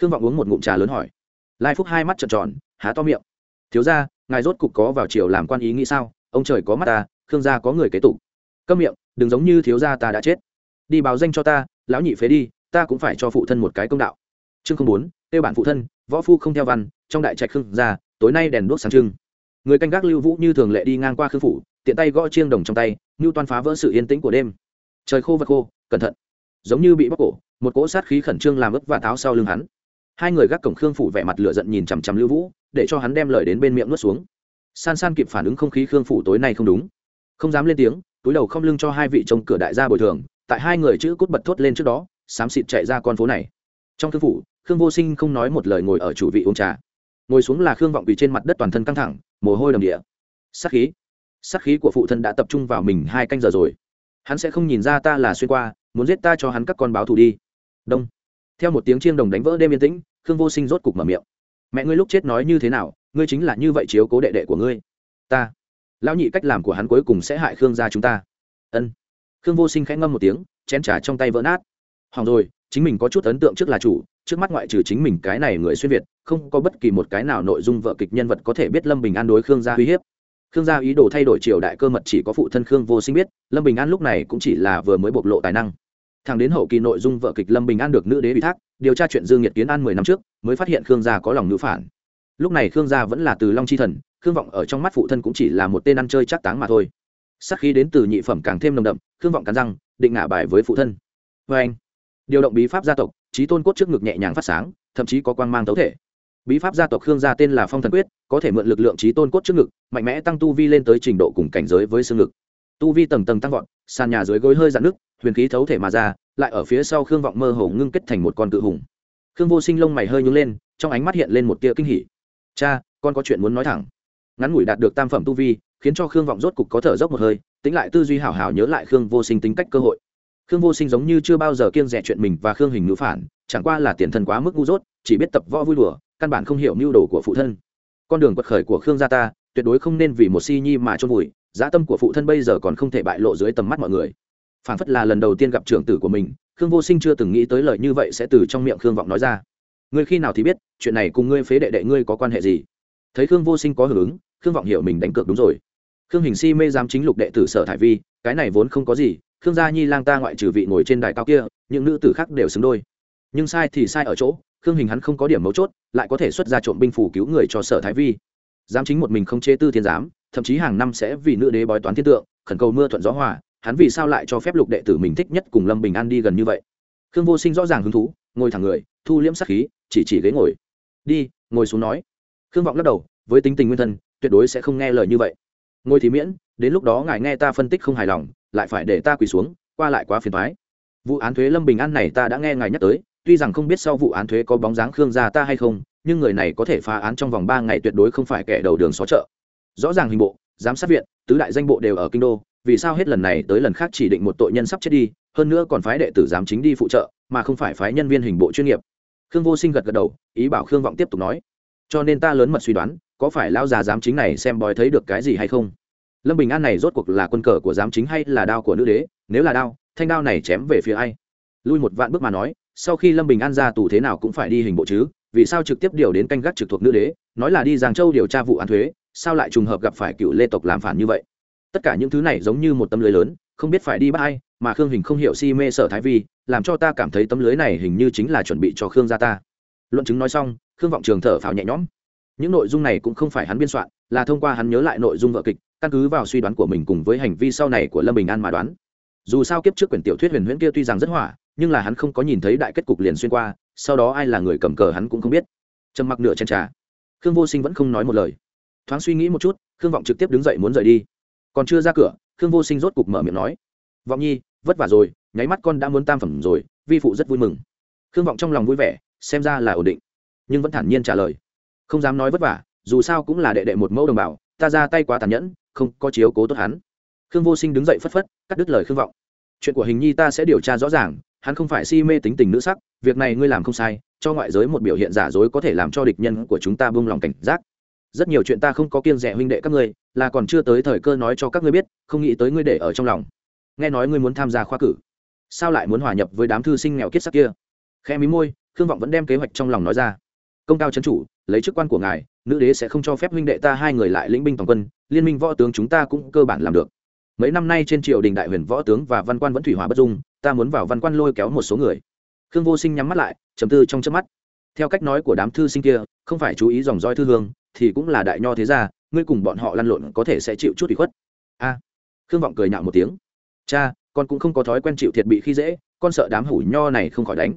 Khương vọng uống một ngụm trà lớn hỏi. Lai phúc hai mắt trợn tròn há to miệng. Thiếu ra ngài rốt cục có vào triều làm quan ý nghĩ sao? Ông trời có mắt ta khương gia có người kế tục. Câm miệng đừng giống như thiếu gia ta đã chết. Đi báo danh cho ta lão nhị phế đi ta cũng phải cho phụ thân một cái công đạo. Chương không bốn tiêu bản phụ thân võ phu không theo văn trong đại trạch khương gia tối nay đèn đuốc sáng trưng. Người canh gác lưu vũ như thường lệ đi ngang qua khương phủ tiện tay gõ chiêng đồng trong tay như toan phá vỡ sự yên tĩnh của đêm. Trời khô vật khô cẩn thận giống như bị bóc cổ, một cỗ sát khí khẩn trương làm ức và tháo sau lưng hắn. Hai người gác cổng khương phủ vẻ mặt lửa giận nhìn chằm chằm lưu vũ, để cho hắn đem lời đến bên miệng nuốt xuống. San san kịp phản ứng không khí khương phủ tối nay không đúng. Không dám lên tiếng, túi đầu không lưng cho hai vị trông cửa đại gia bồi thường, tại hai người chữ cút bật thốt lên trước đó, xám xịt chạy ra con phố này. Trong khương phủ, khương vô sinh không nói một lời ngồi ở chủ vị uống trà. Ngồi xuống là khương vọng quỳ trên mặt đất toàn thân căng thẳng, mồ hôi đầm địa sắc khí. Sắc khí của phụ thân đã tập trung vào mình hai canh giờ rồi. Hắn sẽ không nhìn ra ta là xuyên qua muốn giết ta cho hắn các con báo thù đi. Đông. Theo một tiếng chiêng đồng đánh vỡ đêm yên tĩnh, khương vô sinh rốt cục mở miệng. Mẹ ngươi lúc chết nói như thế nào, ngươi chính là như vậy chiếu cố đệ đệ của ngươi. Ta. Lão nhị cách làm của hắn cuối cùng sẽ hại khương gia chúng ta. Ân. Khương vô sinh khẽ ngâm một tiếng, chén trà trong tay vỡ nát. Hỏng rồi, chính mình có chút ấn tượng trước là chủ, trước mắt ngoại trừ chính mình cái này người xuyên việt, không có bất kỳ một cái nào nội dung vợ kịch nhân vật có thể biết lâm bình an đối khương gia uy hiếp. Khương gia ý đồ thay đổi triều đại cơ mật chỉ có phụ thân khương vô sinh biết, lâm bình an lúc này cũng chỉ là vừa mới bộc lộ tài năng thằng đến hậu kỳ nội dung vợ kịch lâm bình an được nữ đế ủy thác, điều tra chuyện dương nhiệt kiến an mười năm trước, mới phát hiện khương gia có lòng nữ phản. Lúc này khương gia vẫn là từ long chi thần, khương vọng ở trong mắt phụ thân cũng chỉ là một tên ăn chơi chắc táng mà thôi. Sắc khí đến từ nhị phẩm càng thêm nồng đậm, khương vọng cắn răng, định ngả bài với phụ thân. Vê anh, điều động bí pháp gia tộc trí tôn cốt trước ngực nhẹ nhàng phát sáng, thậm chí có quan mang tấu thể. Bí pháp gia tộc khương gia tên là phong thần quyết, có thể mượn lực lượng trí tôn cốt trước ngực, mạnh mẽ tăng tu vi lên tới trình độ cùng cảnh giới với xương ngực. Tu vi tầng tầng tăng vọt, sàn nhà dưới gối hơi dạn nước huyền khí thấu thể mà ra, lại ở phía sau khương vọng mơ hồ ngưng kết thành một con cự hùng. Khương vô sinh lông mày hơi nhướng lên, trong ánh mắt hiện lên một tia kinh hỉ. Cha, con có chuyện muốn nói thẳng. Ngắn ngủi đạt được tam phẩm tu vi, khiến cho khương vọng rốt cục có thở dốc một hơi, tính lại tư duy hảo hảo nhớ lại khương vô sinh tính cách cơ hội. Khương vô sinh giống như chưa bao giờ kiêng rẻ chuyện mình và khương hình ngữ phản, chẳng qua là tiền thân quá mức ngu dốt, chỉ biết tập võ vui đùa, căn bản không hiểu mưu đồ của phụ thân. Con đường quật khởi của khương gia ta, tuyệt đối không nên vì một si nhi mà trôn vùi dã tâm của phụ thân bây giờ còn không thể bại lộ dưới tầm mắt mọi người phản phất là lần đầu tiên gặp trưởng tử của mình, khương vô sinh chưa từng nghĩ tới lời như vậy sẽ từ trong miệng khương vọng nói ra. Ngươi khi nào thì biết, chuyện này cùng ngươi phế đệ đệ ngươi có quan hệ gì? Thấy khương vô sinh có hưởng ứng, khương vọng hiểu mình đánh cược đúng rồi. Khương hình si mê giám chính lục đệ tử sở thải vi, cái này vốn không có gì, khương gia nhi lang ta ngoại trừ vị ngồi trên đài cao kia, những nữ tử khác đều xứng đôi. Nhưng sai thì sai ở chỗ, khương hình hắn không có điểm mấu chốt, lại có thể xuất ra trộm binh phủ cứu người cho sở thái vi. Giám chính một mình không chế tư thiên giám, thậm chí hàng năm sẽ vì nữ đế bói toán thiên tượng, khẩn cầu mưa thuận gió hòa hắn vì sao lại cho phép lục đệ tử mình thích nhất cùng lâm bình an đi gần như vậy khương vô sinh rõ ràng hứng thú ngồi thẳng người thu liễm sắc khí chỉ chỉ ghế ngồi đi ngồi xuống nói khương vọng lắc đầu với tính tình nguyên thân tuyệt đối sẽ không nghe lời như vậy ngồi thì miễn đến lúc đó ngài nghe ta phân tích không hài lòng lại phải để ta quỳ xuống qua lại quá phiền thoái vụ án thuế lâm bình an này ta đã nghe ngài nhắc tới tuy rằng không biết sau vụ án thuế có bóng dáng khương gia ta hay không nhưng người này có thể phá án trong vòng ba ngày tuyệt đối không phải kẻ đầu đường xó chợ rõ ràng hình bộ giám sát viện tứ đại danh bộ đều ở kinh đô vì sao hết lần này tới lần khác chỉ định một tội nhân sắp chết đi, hơn nữa còn phái đệ tử giám chính đi phụ trợ, mà không phải phái nhân viên hình bộ chuyên nghiệp. Khương vô sinh gật gật đầu, ý bảo khương vọng tiếp tục nói. Cho nên ta lớn mật suy đoán, có phải lão già giám chính này xem bói thấy được cái gì hay không? Lâm bình an này rốt cuộc là quân cờ của giám chính hay là đao của nữ đế? Nếu là đao, thanh đao này chém về phía ai? Lui một vạn bước mà nói, sau khi lâm bình an ra tù thế nào cũng phải đi hình bộ chứ, vì sao trực tiếp điều đến canh gác trực thuộc nữ đế? Nói là đi giang châu điều tra vụ án thuế, sao lại trùng hợp gặp phải cựu lê tộc làm phản như vậy? Tất cả những thứ này giống như một tấm lưới lớn, không biết phải đi bắt ai, mà khương hình không hiểu si mê sở thái vi, làm cho ta cảm thấy tấm lưới này hình như chính là chuẩn bị cho khương gia ta. Luận chứng nói xong, khương vọng trường thở phào nhẹ nhõm. Những nội dung này cũng không phải hắn biên soạn, là thông qua hắn nhớ lại nội dung vợ kịch, căn cứ vào suy đoán của mình cùng với hành vi sau này của lâm bình an mà đoán. Dù sao kiếp trước quyển tiểu thuyết huyền huyễn kia tuy rằng rất hỏa, nhưng là hắn không có nhìn thấy đại kết cục liền xuyên qua, sau đó ai là người cầm cờ hắn cũng không biết. Trầm mặc nửa chen trà. Khương vô sinh vẫn không nói một lời. Thoáng suy nghĩ một chút, khương vọng trực tiếp đứng dậy muốn rời đi còn chưa ra cửa, khương vô sinh rốt cục mở miệng nói, vọng nhi, vất vả rồi, nháy mắt con đã muốn tam phẩm rồi, vi phụ rất vui mừng. Khương vọng trong lòng vui vẻ, xem ra là ổn định, nhưng vẫn thản nhiên trả lời, không dám nói vất vả, dù sao cũng là đệ đệ một mẫu đồng bào, ta ra tay quá tàn nhẫn, không có chiếu cố tốt hắn. Khương vô sinh đứng dậy phất phất, cắt đứt lời khương vọng, chuyện của hình nhi ta sẽ điều tra rõ ràng, hắn không phải si mê tính tình nữ sắc, việc này ngươi làm không sai, cho ngoại giới một biểu hiện giả dối có thể làm cho địch nhân của chúng ta buông lòng cảnh giác rất nhiều chuyện ta không có kiêng rẻ huynh đệ các ngươi, là còn chưa tới thời cơ nói cho các ngươi biết, không nghĩ tới ngươi để ở trong lòng. Nghe nói ngươi muốn tham gia khoa cử, sao lại muốn hòa nhập với đám thư sinh nghèo kiết sắc kia? Khe mí môi, khương vọng vẫn đem kế hoạch trong lòng nói ra. Công cao c chủ, lấy chức quan của ngài, nữ đế sẽ không cho phép huynh đệ ta hai người lại lĩnh binh toàn quân, liên minh võ tướng chúng ta cũng cơ bản làm được. Mấy năm nay trên triều đình đại huyền võ tướng và văn quan vẫn thủy hòa bất dung, ta muốn vào văn quan lôi kéo một số người. Khương vô sinh nhắm mắt lại chầm tư trong chớp mắt theo cách nói của đám thư sinh kia, không phải chú ý dòng roi thư hương, thì cũng là đại nho thế gia, ngươi cùng bọn họ lăn lộn có thể sẽ chịu chút ủy khuất. A. Khương vọng cười nhạo một tiếng. Cha, con cũng không có thói quen chịu thiệt bị khi dễ, con sợ đám hủ nho này không khỏi đánh.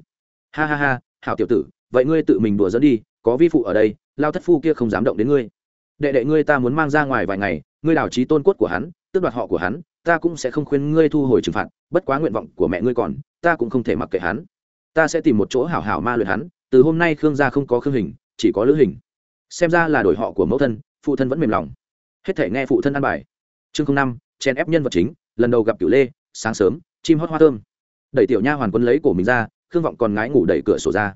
Ha ha ha, hảo tiểu tử, vậy ngươi tự mình đùa dẫn đi, có vi phụ ở đây, lao thất phu kia không dám động đến ngươi. Đệ đệ ngươi ta muốn mang ra ngoài vài ngày, ngươi đào trí tôn cốt của hắn, tước đoạt họ của hắn, ta cũng sẽ không khuyên ngươi thu hồi trừng phạt, bất quá nguyện vọng của mẹ ngươi còn, ta cũng không thể mặc kệ hắn. Ta sẽ tìm một chỗ hảo hảo ma luyện hắn từ hôm nay khương gia không có khương hình, chỉ có lữ hình. Xem ra là đổi họ của mẫu thân, phụ thân vẫn mềm lòng. Hết thể nghe phụ thân ăn bài. Chương năm chen ép nhân vật chính, lần đầu gặp cửu lê, sáng sớm, chim hót hoa thơm. Đẩy tiểu nha hoàn quân lấy cổ mình ra, khương vọng còn ngái ngủ đẩy cửa sổ ra.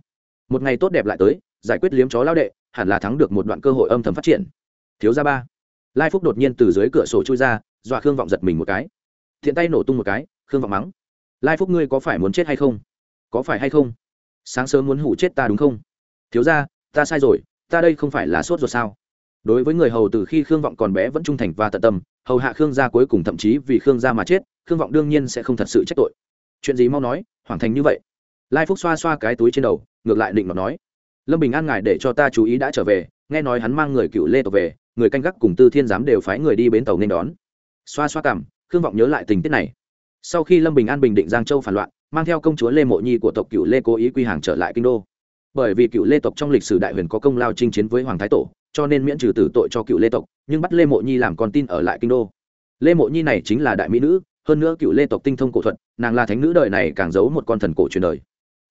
Một ngày tốt đẹp lại tới, giải quyết liếm chó lao đệ, hẳn là thắng được một đoạn cơ hội âm thầm phát triển. Thiếu gia ba. Lai phúc đột nhiên từ dưới cửa sổ chui ra, dọa khương vọng giật mình một cái. Thiện tay nổ tung một cái, khương vọng mắng. Lai phúc ngươi có phải muốn chết hay không? Có phải hay không? Sáng sớm muốn hủ chết ta đúng không? Thiếu gia, ta sai rồi ta đây không phải là sốt ruột sao? Đối với người hầu từ khi khương vọng còn bé vẫn trung thành và tận tâm hầu hạ khương gia cuối cùng thậm chí vì khương gia mà chết khương vọng đương nhiên sẽ không thật sự trách tội. Chuyện gì mau nói hoàn thành như vậy. Lai phúc xoa xoa cái túi trên đầu ngược lại định nó nói. Lâm bình an ngài để cho ta chú ý đã trở về nghe nói hắn mang người cựu lê tộc về người canh gác cùng tư thiên giám đều phái người đi bến tàu nên đón. Xoa xoa cảm khương vọng nhớ lại tình tiết này. Sau khi lâm bình an bình định giang châu phản loạn mang theo công chúa lê mộ nhi của tộc cựu lê cố ý quy hàng trở lại kinh đô. Bởi vì cựu lê tộc trong lịch sử đại huyền có công lao chinh chiến với hoàng thái tổ, cho nên miễn trừ tử tội cho cựu lê tộc, nhưng bắt lê mộ nhi làm con tin ở lại kinh đô. Lê mộ nhi này chính là đại mỹ nữ, hơn nữa cựu lê tộc tinh thông cổ thuật, nàng là thánh nữ đời này càng giấu một con thần cổ truyền đời.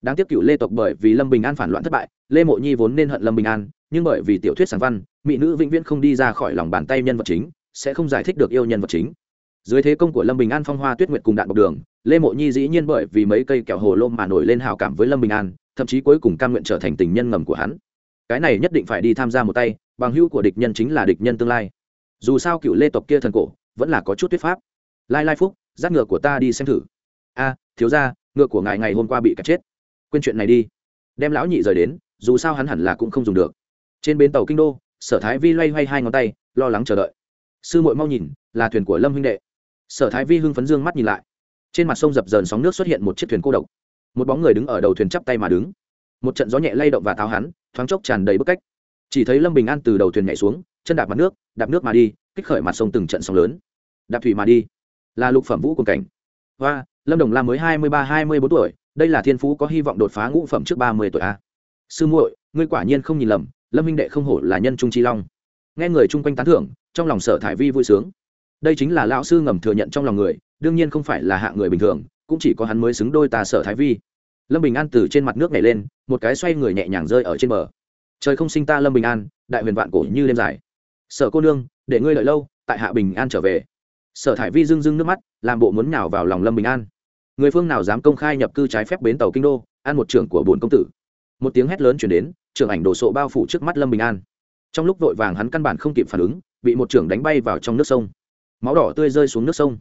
Đáng tiếc cựu lê tộc bởi vì lâm bình an phản loạn thất bại, lê mộ nhi vốn nên hận lâm bình an, nhưng bởi vì tiểu thuyết sáng văn, mỹ nữ vĩnh viễn không đi ra khỏi lòng bàn tay nhân vật chính, sẽ không giải thích được yêu nhân vật chính dưới thế công của lâm bình an phong hoa tuyết nguyệt cùng đạn bọc đường, lê mộ nhi dĩ nhiên bởi vì mấy cây kẹo hồ lô mà nổi lên hào cảm với lâm bình an, thậm chí cuối cùng cam nguyện trở thành tình nhân ngầm của hắn. Cái này nhất định phải đi tham gia một tay, bằng hữu của địch nhân chính là địch nhân tương lai. Dù sao cựu lê tộc kia thần cổ, vẫn là có chút thuyết pháp. Lai lai phúc, dắt ngựa của ta đi xem thử. A, thiếu ra ngựa của ngài ngày hôm qua bị cắt chết. Quên chuyện này đi. Đem lão nhị rời đến, dù sao hắn hẳn là cũng không dùng được. Trên bến tàu kinh đô, sở thái vi loay hoay hai ngón tay, lo lắng chờ đợi. Sư muội mau nhìn, là thuyền của lâm huynh đệ sở thái vi hưng phấn dương mắt nhìn lại. Trên mặt sông dập dờn sóng nước xuất hiện một chiếc thuyền cô độc. Một bóng người đứng ở đầu thuyền chắp tay mà đứng. Một trận gió nhẹ lay động và tháo hắn, thoáng chốc tràn đầy bức cách. Chỉ thấy lâm bình an từ đầu thuyền nhảy xuống, chân đạp mặt nước, đạp nước mà đi, kích khởi mặt sông từng trận sóng lớn. Đạp thủy mà đi. Là lục phẩm vũ cùng cảnh. Và lâm đồng la mới hai mươi ba, hai mươi bốn tuổi, đây là thiên phú có hy vọng đột phá ngũ phẩm trước ba mươi tuổi a. Sư muội, ngươi quả nhiên không nhìn lầm, lâm minh đệ không hổ là nhân trung chi long. Nghe người chung quanh tán thưởng, trong lòng sở thải vi vui sướng đây chính là lão sư ngầm thừa nhận trong lòng người, đương nhiên không phải là hạ người bình thường, cũng chỉ có hắn mới xứng đôi tà sở thái vi. Lâm bình an từ trên mặt nước nhảy lên, một cái xoay người nhẹ nhàng rơi ở trên bờ. Trời không sinh ta lâm bình an, đại huyền vạn cổ như đêm dài. Sở cô nương, để ngươi lợi lâu, tại hạ bình an trở về. Sở thải vi rưng rưng nước mắt, làm bộ muốn nhào vào lòng lâm bình an. Người phương nào dám công khai nhập cư trái phép bến tàu kinh đô, ăn một trưởng của bồn công tử. Một tiếng hét lớn chuyển đến, trưởng ảnh đổ sộ bao phủ trước mắt lâm bình an. Trong lúc vội vàng hắn căn bản không kịp phản ứng, bị một trưởng đánh bay vào trong nước sông máu đỏ tươi rơi xuống nước sông.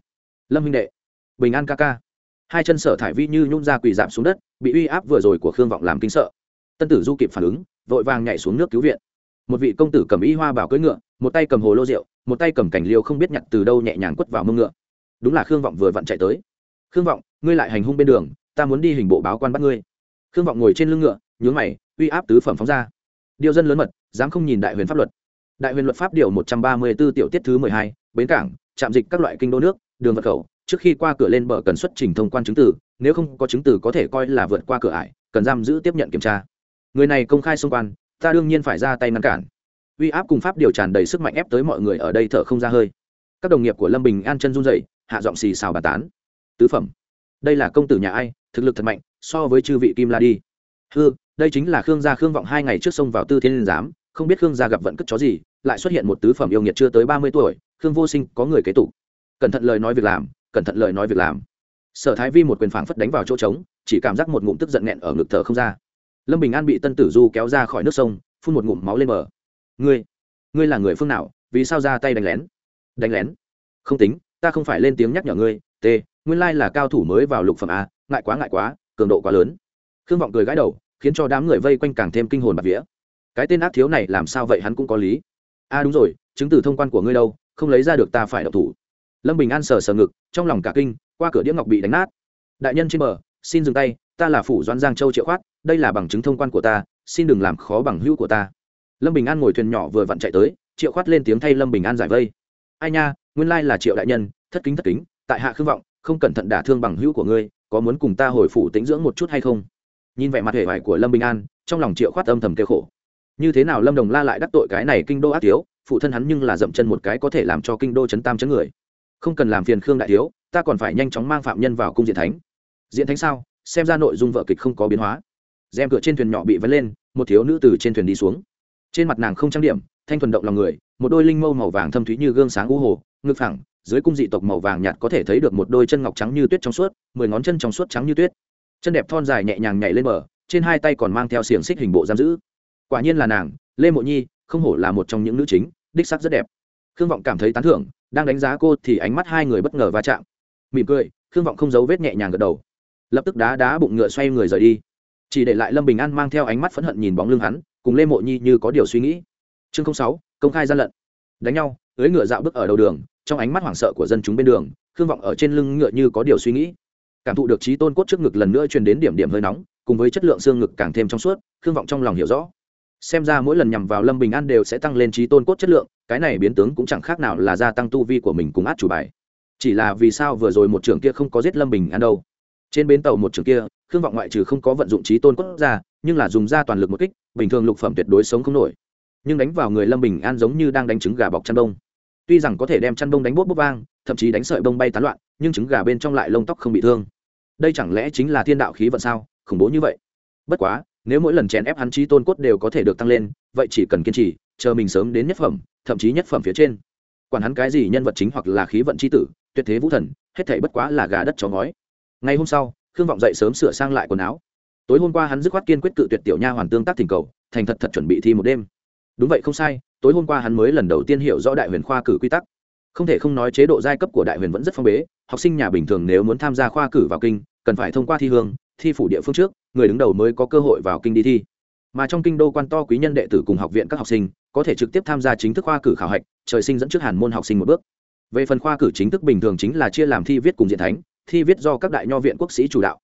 Lâm huynh đệ, bình an ca ca. Hai chân sở thải vi như nhung ra quỳ dạp xuống đất, bị uy áp vừa rồi của khương vọng làm kinh sợ. Tân tử du kịp phản ứng, vội vàng nhảy xuống nước cứu viện. Một vị công tử cầm y hoa bảo cưỡi ngựa, một tay cầm hồ lô rượu, một tay cầm cảnh liêu không biết nhặt từ đâu nhẹ nhàng quất vào mông ngựa. Đúng là khương vọng vừa vặn chạy tới. Khương vọng, ngươi lại hành hung bên đường, ta muốn đi hình bộ báo quan bắt ngươi. Khương vọng ngồi trên lưng ngựa, nhướng mày, uy áp tứ phẩm phóng ra. Điều dân lớn mật, dám không nhìn đại huyền pháp luật. Đại huyền luật pháp điều một trăm ba mươi 134 tiểu tiết thứ mười hai, bến cảng trạm dịch các loại kinh đô nước, đường vật khẩu, trước khi qua cửa lên bờ cần xuất trình thông quan chứng từ, nếu không có chứng từ có thể coi là vượt qua cửa ải, cần giam giữ tiếp nhận kiểm tra. Người này công khai xung quan, ta đương nhiên phải ra tay ngăn cản. Uy áp cùng pháp điều tràn đầy sức mạnh ép tới mọi người ở đây thở không ra hơi. Các đồng nghiệp của lâm bình an chân run dậy hạ giọng xì xào bà tán. Tứ phẩm. Đây là công tử nhà ai, thực lực thật mạnh, so với chư vị kim la đi. Hư đây chính là khương gia khương vọng hai ngày trước sông vào tư thiên liên giám, không biết khương gia gặp vận cất chó gì lại xuất hiện một tứ phẩm yêu nghiệt chưa tới ba mươi tuổi, khương vô sinh có người kế tục. Cẩn thận lời nói việc làm, cẩn thận lời nói việc làm. Sở thái vi một quyền phảng phất đánh vào chỗ trống, chỉ cảm giác một ngụm tức giận nghẹn ở ngực thở không ra. Lâm bình an bị tân tử du kéo ra khỏi nước sông, phun một ngụm máu lên bờ. Ngươi ngươi là người phương nào, vì sao ra tay đánh lén? Đánh lén? Không tính, ta không phải lên tiếng nhắc nhở ngươi, t, nguyên lai là cao thủ mới vào lục phẩm a, ngại quá ngại quá, cường độ quá lớn. Khương vọng cười gãi đầu, khiến cho đám người vây quanh càng thêm kinh hồn bạt vía. Cái tên ác thiếu này làm sao vậy hắn cũng có lý a đúng rồi, chứng từ thông quan của ngươi đâu, không lấy ra được ta phải độc thủ. Lâm bình an sờ sờ ngực, trong lòng cả kinh, qua cửa đĩa ngọc bị đánh nát. Đại nhân trên bờ, xin dừng tay, ta là phủ doan giang châu triệu khoát, đây là bằng chứng thông quan của ta, xin đừng làm khó bằng hữu của ta. Lâm bình an ngồi thuyền nhỏ vừa vặn chạy tới, triệu khoát lên tiếng thay lâm bình an giải vây. Ai nha, nguyên lai là triệu đại nhân, thất kính thất kính, tại hạ khương vọng, không cẩn thận đả thương bằng hữu của ngươi, có muốn cùng ta hồi phủ tĩnh dưỡng một chút hay không? Nhìn vẻ mặt hề vải của lâm bình an, trong lòng triệu khoát âm thầm kêu khổ như thế nào lâm đồng la lại đắc tội cái này kinh đô ác thiếu, phụ thân hắn nhưng là dậm chân một cái có thể làm cho kinh đô chấn tam chấn người. Không cần làm phiền khương đại thiếu, ta còn phải nhanh chóng mang phạm nhân vào cung diện thánh. Diện thánh sao? Xem ra nội dung vợ kịch không có biến hóa. Rèm cửa trên thuyền nhỏ bị vấn lên, một thiếu nữ từ trên thuyền đi xuống. Trên mặt nàng không trang điểm, thanh thuần động lòng người, một đôi linh mâu màu vàng thâm thúy như gương sáng u hồ, ngực phẳng, dưới cung dị tộc màu vàng nhạt có thể thấy được một đôi chân ngọc trắng như tuyết trong suốt, mười ngón chân trong suốt trắng như tuyết. Chân đẹp thon dài nhẹ nhàng nhảy lên bờ, trên hai tay còn mang theo xiềng xích hình bộ giam giữ quả nhiên là nàng, lê mộ nhi, không hổ là một trong những nữ chính, đích sắc rất đẹp. Khương vọng cảm thấy tán thưởng, đang đánh giá cô thì ánh mắt hai người bất ngờ va chạm. Mỉm cười, khương vọng không giấu vết nhẹ nhàng gật đầu. Lập tức đá đá bụng ngựa xoay người rời đi. Chỉ để lại lâm bình an mang theo ánh mắt phẫn hận nhìn bóng lưng hắn, cùng lê mộ nhi như có điều suy nghĩ. Chương sáu, công khai gian lận. Đánh nhau cưới ngựa dạo bước ở đầu đường, trong ánh mắt hoảng sợ của dân chúng bên đường, khương vọng ở trên lưng ngựa như có điều suy nghĩ. Cảm thụ được trí tôn cốt trước ngực lần nữa truyền đến điểm điểm hơi nóng, cùng với chất lượng xương ngực càng thêm trong suốt, khương vọng trong lòng hiểu rõ xem ra mỗi lần nhằm vào lâm bình an đều sẽ tăng lên trí tôn cốt chất lượng, cái này biến tướng cũng chẳng khác nào là gia tăng tu vi của mình cùng át chủ bài. Chỉ là vì sao vừa rồi một trưởng kia không có giết lâm bình an đâu? Trên bến tàu một trưởng kia, khương vọng ngoại trừ không có vận dụng trí tôn cốt ra, nhưng là dùng ra toàn lực một kích, bình thường lục phẩm tuyệt đối sống không nổi. Nhưng đánh vào người lâm bình an giống như đang đánh trứng gà bọc chăn đông. Tuy rằng có thể đem chăn đông đánh bốt bốc vang, thậm chí đánh sợi bông bay tán loạn, nhưng trứng gà bên trong lại lông tóc không bị thương. Đây chẳng lẽ chính là thiên đạo khí vận sao? Khủng bố như vậy. Bất quá nếu mỗi lần chèn ép hắn trí tôn cốt đều có thể được tăng lên, vậy chỉ cần kiên trì, chờ mình sớm đến nhất phẩm, thậm chí nhất phẩm phía trên. Quản hắn cái gì nhân vật chính hoặc là khí vận c h i tử, tuyệt thế vũ thần, hết thể bất quá là gà đất chó ngói. Ngày hôm sau, khương vọng dậy sớm sửa sang lại quần áo. Tối hôm qua hắn dứt khoát kiên quyết cự tuyệt tiểu nha hoàn tương tác thỉnh cầu, thành thật thật chuẩn bị thi một đêm. Đúng vậy không sai, tối hôm qua hắn mới lần đầu tiên hiểu rõ đại huyền khoa cử quy tắc. Không thể không nói chế độ giai cấp của đại huyền vẫn rất phong bế, học sinh nhà bình thường nếu muốn tham gia khoa cử vào kinh, cần phải thông qua thi hương thi phủ địa phương trước, người đứng đầu mới có cơ hội vào kinh đi thi. Mà trong kinh đô quan to quý nhân đệ tử cùng học viện các học sinh, có thể trực tiếp tham gia chính thức khoa cử khảo hạch, trời sinh dẫn trước hàn môn học sinh một bước. Về phần khoa cử chính thức bình thường chính là chia làm thi viết cùng diện thánh, thi viết do các đại nho viện quốc sĩ chủ đạo.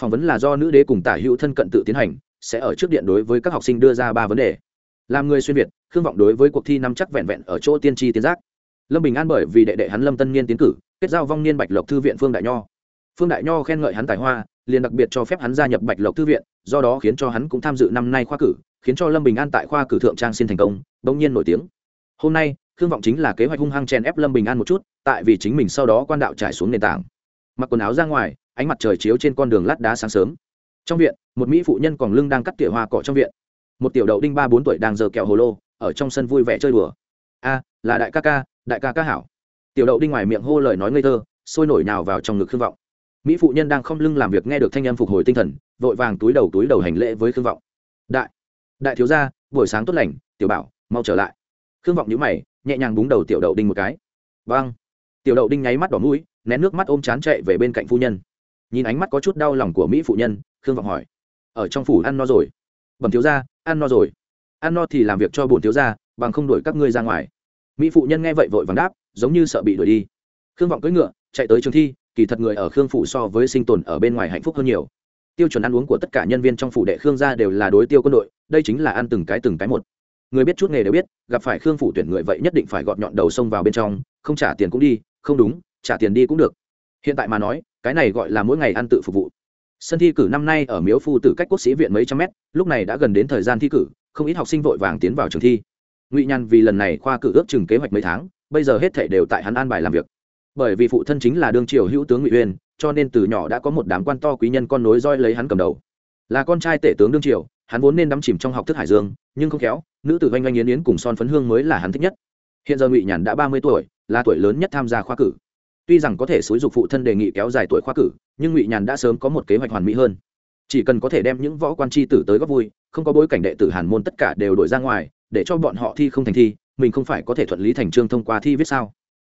Phỏng vấn là do nữ đế cùng tả hữu thân cận tự tiến hành, sẽ ở trước điện đối với các học sinh đưa ra ba vấn đề. Làm người xuyên việt, khương vọng đối với cuộc thi năm chắc vẹn vẹn ở chỗ tiên tri tiến giác. Lâm bình an bởi vì đệ đệ hắn lâm tân niên tiến cử, kết giao vong niên bạch lộc thư viện phương đại nho. Phương đại nho khen ngợi hắn tài hoa liền đặc biệt cho phép hắn gia nhập bạch lộc thư viện, do đó khiến cho hắn cũng tham dự năm nay khoa cử, khiến cho lâm bình an tại khoa cử thượng trang xin thành công, bỗng nhiên nổi tiếng. Hôm nay, khương vọng chính là kế hoạch hung hăng chèn ép lâm bình an một chút, tại vì chính mình sau đó quan đạo trải xuống nền tảng. Mặc quần áo ra ngoài, ánh mặt trời chiếu trên con đường lát đá sáng sớm. Trong viện, một mỹ phụ nhân còn lưng đang cắt tỉa hoa cỏ trong viện. Một tiểu đậu đinh ba bốn tuổi đang giờ kẹo hồ lô, ở trong sân vui vẻ chơi đùa. A, là đại ca ca, đại ca ca hảo. Tiểu đậu đinh ngoài miệng hô lời nói ngây thơ, sôi nổi nào vào trong ngực khương vọng mỹ phụ nhân đang không lưng làm việc nghe được thanh âm phục hồi tinh thần, vội vàng túi đầu túi đầu hành lễ với khương vọng. Đại đại thiếu gia, buổi sáng tốt lành, tiểu bảo, mau trở lại. Khương vọng nhíu mày, nhẹ nhàng búng đầu tiểu đậu đinh một cái. Vâng. Tiểu đậu đinh nháy mắt đỏ mũi, nén nước mắt ôm chán chạy về bên cạnh phu nhân. Nhìn ánh mắt có chút đau lòng của mỹ phụ nhân, khương vọng hỏi, ở trong phủ ăn no rồi? Bẩm thiếu gia, ăn no rồi. Ăn no thì làm việc cho bổn thiếu gia, bằng không đuổi các ngươi ra ngoài. Mỹ phụ nhân nghe vậy vội vàng đáp, giống như sợ bị đuổi đi. Khương vọng cưỡi ngựa, chạy tới trường thi kỳ thật người ở khương phủ so với sinh tồn ở bên ngoài hạnh phúc hơn nhiều. Tiêu chuẩn ăn uống của tất cả nhân viên trong phủ đệ khương gia đều là đối tiêu quân đội, đây chính là ăn từng cái từng cái một. Người biết chút nghề đều biết, gặp phải khương phủ tuyển người vậy nhất định phải gọt nhọn đầu sông vào bên trong, không trả tiền cũng đi, không đúng, trả tiền đi cũng được. Hiện tại mà nói, cái này gọi là mỗi ngày ăn tự phục vụ. Sân thi cử năm nay ở miếu phu tử cách quốc sĩ viện mấy trăm mét, lúc này đã gần đến thời gian thi cử, không ít học sinh vội vàng tiến vào trường thi. Ngụy nhàn vì lần này khoa cử ước chừng kế hoạch mấy tháng, bây giờ hết thể đều tại hắn an bài làm việc bởi vì phụ thân chính là đương triều hữu tướng ngụy uyên, cho nên từ nhỏ đã có một đám quan to quý nhân con nối roi lấy hắn cầm đầu. Là con trai tể tướng đương triều, hắn vốn nên đắm chìm trong học thức hải dương, nhưng không khéo, nữ tử oanh oanh yến yến cùng son phấn hương mới là hắn thích nhất. Hiện giờ ngụy nhàn đã ba mươi tuổi, là tuổi lớn nhất tham gia khoa cử. Tuy rằng có thể xúi dục phụ thân đề nghị kéo dài tuổi khoa cử, nhưng ngụy nhàn đã sớm có một kế hoạch hoàn mỹ hơn. Chỉ cần có thể đem những võ quan tri tử tới góp vui, không có bối cảnh đệ tử hàn môn tất cả đều đổi ra ngoài, để cho bọn họ thi không thành thi, mình không phải có thể thuận lý thành trương thông qua thi viết sao?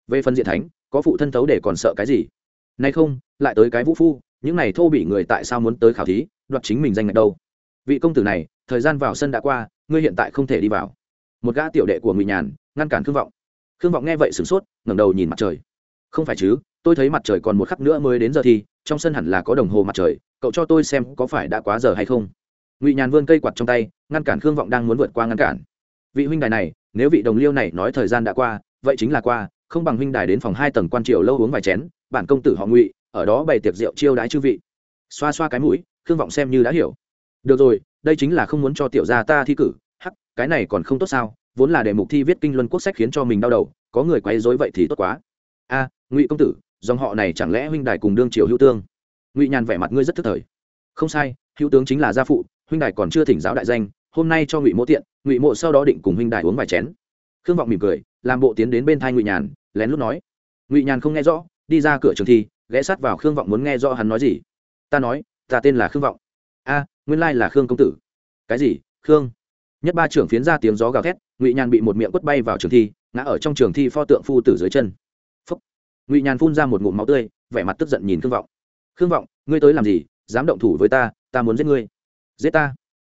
Về phần diện thánh có phụ thân thấu để còn sợ cái gì? Nay không, lại tới cái vũ phu, những này thô bị người tại sao muốn tới khảo thí, đoạt chính mình danh ngạch đâu? Vị công tử này, thời gian vào sân đã qua, ngươi hiện tại không thể đi vào. Một gã tiểu đệ của ngụy nhàn, ngăn cản khương vọng. Khương vọng nghe vậy sửng sốt, ngẩng đầu nhìn mặt trời. Không phải chứ, tôi thấy mặt trời còn một khắc nữa mới đến giờ thì, trong sân hẳn là có đồng hồ mặt trời, cậu cho tôi xem có phải đã quá giờ hay không. Ngụy nhàn vươn cây quạt trong tay, ngăn cản khương vọng đang muốn vượt qua ngăn cản. Vị huynh đài này, nếu vị đồng liêu này nói thời gian đã qua, vậy chính là qua không bằng huynh đài đến phòng hai tầng quan triều lâu uống vài chén, bản công tử họ ngụy, ở đó bày tiệc rượu chiêu đãi chư vị. Xoa xoa cái mũi, khương vọng xem như đã hiểu. Được rồi, đây chính là không muốn cho tiểu gia ta thi cử. Hắc, cái này còn không tốt sao? Vốn là để mục thi viết kinh luân quốc sách khiến cho mình đau đầu, có người quấy rối vậy thì tốt quá. A, ngụy công tử, dòng họ này chẳng lẽ huynh đài cùng đương triều hữu tương? Ngụy nhàn vẻ mặt ngươi rất thức thời. Không sai, hữu tướng chính là gia phụ, huynh đài còn chưa thỉnh giáo đại danh, hôm nay cho ngụy mộ tiện, ngụy mộ sau đó định cùng huynh đài uống vài chén khương vọng mỉm cười, làm bộ tiến đến bên thai ngụy nhàn, lén lút nói. Ngụy nhàn không nghe rõ, đi ra cửa trường thi, ghé sát vào khương vọng muốn nghe rõ hắn nói gì. Ta nói, ta tên là khương vọng. A, nguyên lai là khương công tử. Cái gì, khương? Nhất ba trưởng phiến ra tiếng gió gào thét, ngụy nhàn bị một miệng quất bay vào trường thi, ngã ở trong trường thi pho tượng phu tử dưới chân. Phúc. Ngụy nhàn phun ra một ngụm máu tươi, vẻ mặt tức giận nhìn khương vọng. Khương vọng, ngươi tới làm gì? Dám động thủ với ta ta muốn giết ngươi. Giết ta?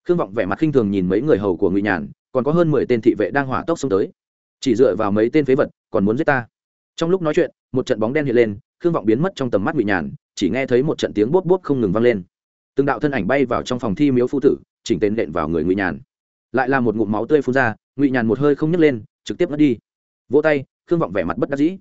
Khương vọng vẻ mặt khinh thường nhìn mấy người hầu của ngụy nhàn còn có hơn mười tên thị vệ đang hỏa tốc xông tới. Chỉ dựa vào mấy tên phế vật còn muốn giết ta. Trong lúc nói chuyện, một trận bóng đen hiện lên, khương vọng biến mất trong tầm mắt ngụy nhàn, chỉ nghe thấy một trận tiếng bốp bốp không ngừng vang lên. Từng đạo thân ảnh bay vào trong phòng thi miếu phu tử, chỉnh tên đệm vào người ngụy nhàn. Lại là một ngụm máu tươi phun ra, ngụy nhàn một hơi không nhấc lên, trực tiếp mất đi. Vỗ tay, khương vọng vẻ mặt bất đắc dĩ.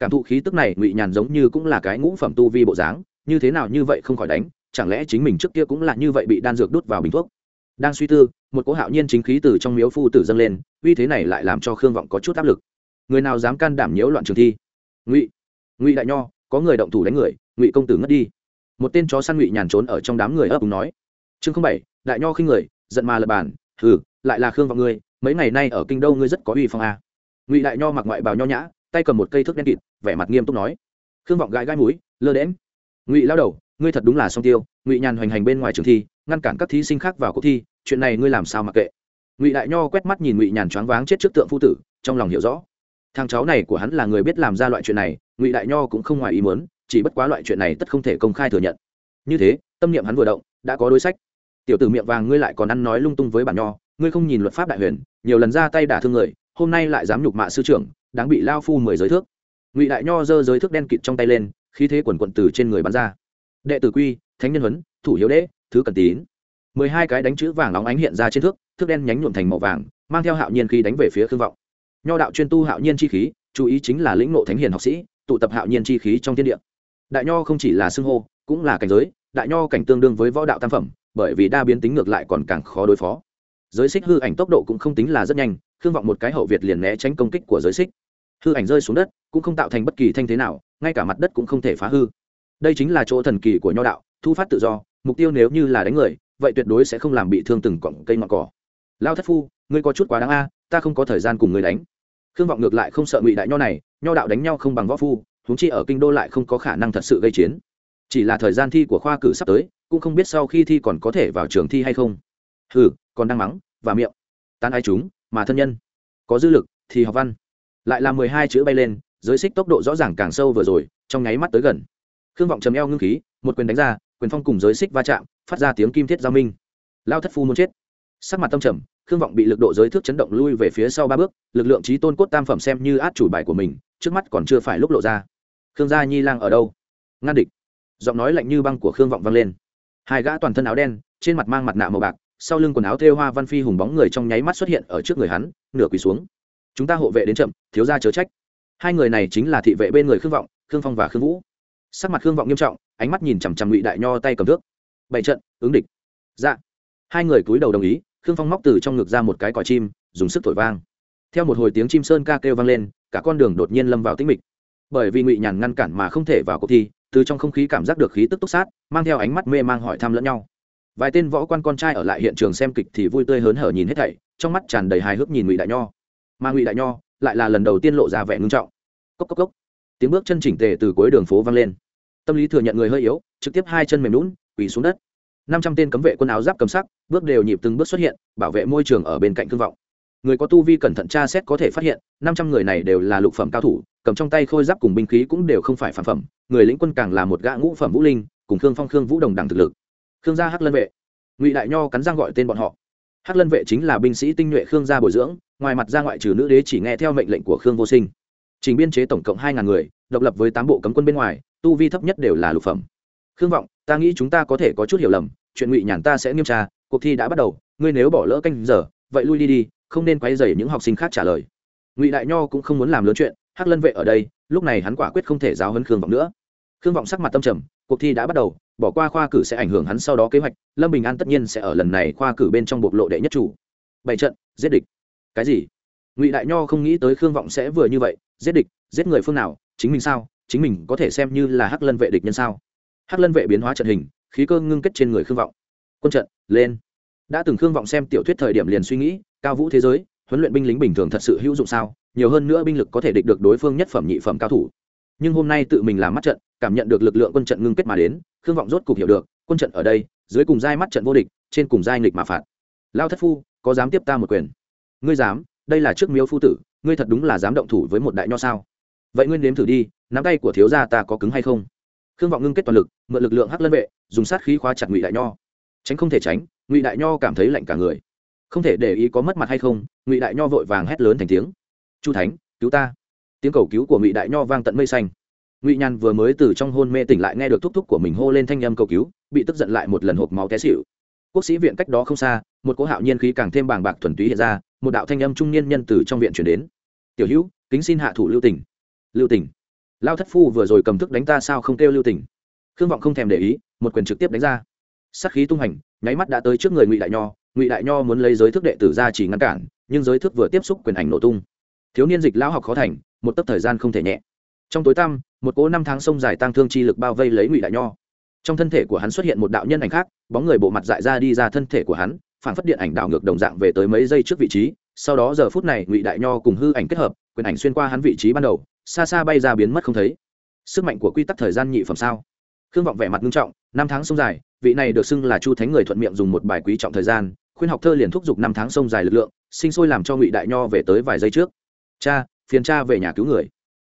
Cảm thụ khí tức này, ngụy nhàn giống như cũng là cái ngũ phẩm tu vi bộ dáng, như thế nào như vậy không khỏi đánh, chẳng lẽ chính mình trước kia cũng là như vậy bị đan dược đút vào bình thuốc? Đang suy tư, một cỗ hạo nhiên chính khí từ trong miếu phu tử dâng lên, uy thế này lại làm cho khương vọng có chút áp lực. Người nào dám can đảm nhiễu loạn trường thi? Ngụy ngụy đại nho, có người động thủ đánh người, ngụy công tử ngất đi. Một tên chó săn ngụy nhàn trốn ở trong đám người ấp úng nói. Chương không bảy, đại nho khinh người, giận mà lập bàn hừ, lại là khương vọng ngươi, mấy ngày nay ở kinh đô ngươi rất có uy phong a à. ngụy đại nho mặc ngoại bào nho nhã, tay cầm một cây thước đen kịt, vẻ mặt nghiêm túc nói. Khương vọng gãi gai mũi, lơ đễm ngụy lao đầu ngươi thật đúng là song tiêu, ngụy nhàn hoành hành bên ngoài trường thi, ngăn cản các thí sinh khác vào cuộc thi, chuyện này ngươi làm sao mặc kệ? Ngụy đại nho quét mắt nhìn ngụy nhàn choáng váng chết trước tượng phu tử, trong lòng hiểu rõ. Thằng cháu này của hắn là người biết làm ra loại chuyện này, ngụy đại nho cũng không ngoài ý muốn, chỉ bất quá loại chuyện này tất không thể công khai thừa nhận. Như thế, tâm niệm hắn vừa động, đã có đối sách. Tiểu tử miệng vàng ngươi lại còn ăn nói lung tung với bản nho, ngươi không nhìn luật pháp đại huyền, nhiều lần ra tay đả thương người, hôm nay lại dám nhục mạ sư trưởng, đáng bị lao phu mười giới thước. Ngụy đại nho giơ giới thước đen kịt trong tay lên, khí thế quần quận từ trên người bắn ra đệ tử quy, thánh nhân huấn, thủ hiếu đế, thứ cần tín. Mười hai cái đánh chữ vàng nóng ánh hiện ra trên thước thước đen nhánh nhuộm thành màu vàng, mang theo hạo nhiên khí đánh về phía khương vọng. Nho đạo chuyên tu hạo nhiên chi khí, chú ý chính là lĩnh ngộ thánh hiền học sĩ, tụ tập hạo nhiên chi khí trong thiên địa. Đại nho không chỉ là xưng hô, cũng là cảnh giới, đại nho cảnh tương đương với võ đạo tam phẩm, bởi vì đa biến tính ngược lại còn càng khó đối phó. Giới xích hư ảnh tốc độ cũng không tính là rất nhanh, khương vọng một cái hậu việt liền né tránh công kích của giới xích. Hư ảnh rơi xuống đất, cũng không tạo thành bất kỳ thanh thế nào, ngay cả mặt đất cũng không thể phá hư đây chính là chỗ thần kỳ của nho đạo, thu phát tự do, mục tiêu nếu như là đánh người, vậy tuyệt đối sẽ không làm bị thương từng cọng cây ngọn cỏ. Lao thất phu, ngươi có chút quá đáng a, ta không có thời gian cùng ngươi đánh. Khương vọng ngược lại không sợ ngụy đại nho này, nho đạo đánh nhau không bằng võ phu, huống chi ở kinh đô lại không có khả năng thật sự gây chiến. Chỉ là thời gian thi của khoa cử sắp tới, cũng không biết sau khi thi còn có thể vào trường thi hay không. Ừ còn đang mắng, và miệng. Tan ai chúng, mà thân nhân. Có dư lực, thì học văn. Lại là mười hai chữ bay lên, giới xích tốc độ rõ ràng càng sâu vừa rồi, trong nháy mắt tới gần khương vọng chấm eo ngưng khí, một quyền đánh ra, quyền phong cùng giới xích va chạm, phát ra tiếng kim thiết giao minh. Lao thất phu muốn chết. Sắc mặt tâm trầm, khương vọng bị lực độ giới thước chấn động lui về phía sau ba bước, lực lượng trí tôn cốt tam phẩm xem như át chủ bài của mình, trước mắt còn chưa phải lúc lộ ra. Khương gia nhi lang ở đâu? Ngăn địch. Giọng nói lạnh như băng của khương vọng vang lên. Hai gã toàn thân áo đen, trên mặt mang mặt nạ màu bạc, sau lưng quần áo thêu hoa văn phi hùng bóng người trong nháy mắt xuất hiện ở trước người hắn, nửa quỳ xuống. Chúng ta hộ vệ đến chậm, thiếu gia chớ trách. Hai người này chính là thị vệ bên người khương vọng, khương phong và khương vũ sắc mặt khương vọng nghiêm trọng, ánh mắt nhìn chằm chằm ngụy đại nho tay cầm thước. Bảy trận, ứng địch. Dạ. Hai người cúi đầu đồng ý, khương phong móc từ trong ngực ra một cái còi chim, dùng sức thổi vang. Theo một hồi tiếng chim sơn ca kêu vang lên, cả con đường đột nhiên lâm vào tĩnh mịch. Bởi vì ngụy nhàn ngăn cản mà không thể vào cuộc thi, từ trong không khí cảm giác được khí tức túc sát, mang theo ánh mắt mê mang hỏi thăm lẫn nhau. Vài tên võ quan con trai ở lại hiện trường xem kịch thì vui tươi hớn hở nhìn hết thảy, trong mắt tràn đầy hài hước nhìn ngụy đại nho. Mà ngụy đại nho lại là lần đầu tiên lộ ra vẻ ngưng trọng. Cốc cốc cốc. Tiếng bước chân chỉnh tề từ cuối đường phố vang lên tâm lý thừa nhận người hơi yếu, trực tiếp hai chân mềm lún quỳ xuống đất. Năm trăm tên cấm vệ quân áo giáp cầm sắc, bước đều nhịp từng bước xuất hiện, bảo vệ môi trường ở bên cạnh thương vọng. Người có tu vi cẩn thận tra xét có thể phát hiện, năm trăm người này đều là lục phẩm cao thủ, cầm trong tay khôi giáp cùng binh khí cũng đều không phải phản phẩm, người lĩnh quân càng là một gã ngũ phẩm vũ linh, cùng khương phong, khương vũ đồng đẳng thực lực. Khương gia hắc lân vệ. Ngụy đại nho cắn răng gọi tên bọn họ. Hắc lân vệ chính là binh sĩ tinh nhuệ khương gia bồi dưỡng, ngoài mặt ra ngoại trừ nữ đế chỉ nghe theo mệnh lệnh của khương vô sinh trình biên chế tổng cộng hai ngàn người, độc lập với tám bộ cấm quân bên ngoài, tu vi thấp nhất đều là lục phẩm. Khương vọng, ta nghĩ chúng ta có thể có chút hiểu lầm, chuyện ngụy nhàn ta sẽ nghiêm tra, cuộc thi đã bắt đầu, ngươi nếu bỏ lỡ canh giờ, vậy lui đi đi, không nên quay dày những học sinh khác trả lời. Ngụy đại nho cũng không muốn làm lớn chuyện, hắc lân vệ ở đây, lúc này hắn quả quyết không thể giáo hơn khương vọng nữa. Khương vọng sắc mặt tâm trầm, cuộc thi đã bắt đầu, bỏ qua khoa cử sẽ ảnh hưởng hắn sau đó kế hoạch, lâm bình an tất nhiên sẽ ở lần này khoa cử bên trong bộc lộ đệ nhất chủ. Bảy trận, giết địch. Cái gì? Ngụy đại nho không nghĩ tới khương vọng sẽ vừa như vậy, giết địch, giết người phương nào, chính mình sao, chính mình có thể xem như là hắc lân vệ địch nhân sao? Hắc lân vệ biến hóa trận hình, khí cơ ngưng kết trên người khương vọng. Quân trận, lên. Đã từng khương vọng xem tiểu thuyết thời điểm liền suy nghĩ, cao vũ thế giới, huấn luyện binh lính bình thường thật sự hữu dụng sao? Nhiều hơn nữa binh lực có thể địch được đối phương nhất phẩm, nhị phẩm cao thủ. Nhưng hôm nay tự mình làm mắt trận, cảm nhận được lực lượng quân trận ngưng kết mà đến, khương vọng rốt cục hiểu được, quân trận ở đây, dưới cùng giai mắt trận vô địch, trên cùng giai nghịch mà phạt. Lao thất phu, có dám tiếp ta một quyền? Ngươi dám? Đây là trước miếu phu tử, ngươi thật đúng là dám động thủ với một đại nho sao? Vậy ngươi nếm thử đi, nắm tay của thiếu gia ta có cứng hay không? Khương vọng ngưng kết toàn lực, mượn lực lượng hắc lân vệ, dùng sát khí khóa chặt ngụy đại nho. Tránh không thể tránh, ngụy đại nho cảm thấy lạnh cả người. Không thể để ý có mất mặt hay không, ngụy đại nho vội vàng hét lớn thành tiếng. Chu thánh, cứu ta! Tiếng cầu cứu của ngụy đại nho vang tận mây xanh. Ngụy nhàn vừa mới từ trong hôn mê tỉnh lại nghe được thúc thúc của mình hô lên thanh âm cầu cứu, bị tức giận lại một lần hộp máu té xịu quốc sĩ viện cách đó không xa, một cỗ hạo nhiên khí càng thêm bàng bạc thuần túy hiện ra một đạo thanh âm trung niên nhân từ trong viện chuyển đến. Tiểu hữu, kính xin hạ thủ lưu tỉnh lưu tỉnh lao thất phu vừa rồi cầm thức đánh ta sao không kêu lưu tỉnh khương vọng không thèm để ý, một quyền trực tiếp đánh ra. Sắc khí tung hành, nháy mắt đã tới trước người ngụy đại nho. Ngụy đại nho muốn lấy giới thức đệ tử ra chỉ ngăn cản, nhưng giới thức vừa tiếp xúc quyền ảnh nổ tung. Thiếu niên dịch lão học khó thành, một tấc thời gian không thể nhẹ. Trong tối tăm, một cỗ năm tháng sông dài tăng thương chi lực bao vây lấy ngụy đại nho. Trong thân thể của hắn xuất hiện một đạo nhân ảnh khác, bóng người bộ mặt dại ra đi ra thân thể của hắn phản phất điện ảnh đảo ngược đồng dạng về tới mấy giây trước vị trí, sau đó giờ phút này, ngụy đại nho cùng hư ảnh kết hợp, quyền ảnh xuyên qua hắn vị trí ban đầu, xa xa bay ra biến mất không thấy. Sức mạnh của quy tắc thời gian nhị phẩm sao? Khương vọng vẻ mặt nghiêm trọng, năm tháng sông dài, vị này được xưng là chu thánh người thuận miệng dùng một bài quý trọng thời gian, khuyên học thơ liền thúc giục năm tháng sông dài lực lượng, sinh sôi làm cho ngụy đại nho về tới vài giây trước. Cha, phiền cha về nhà cứu người.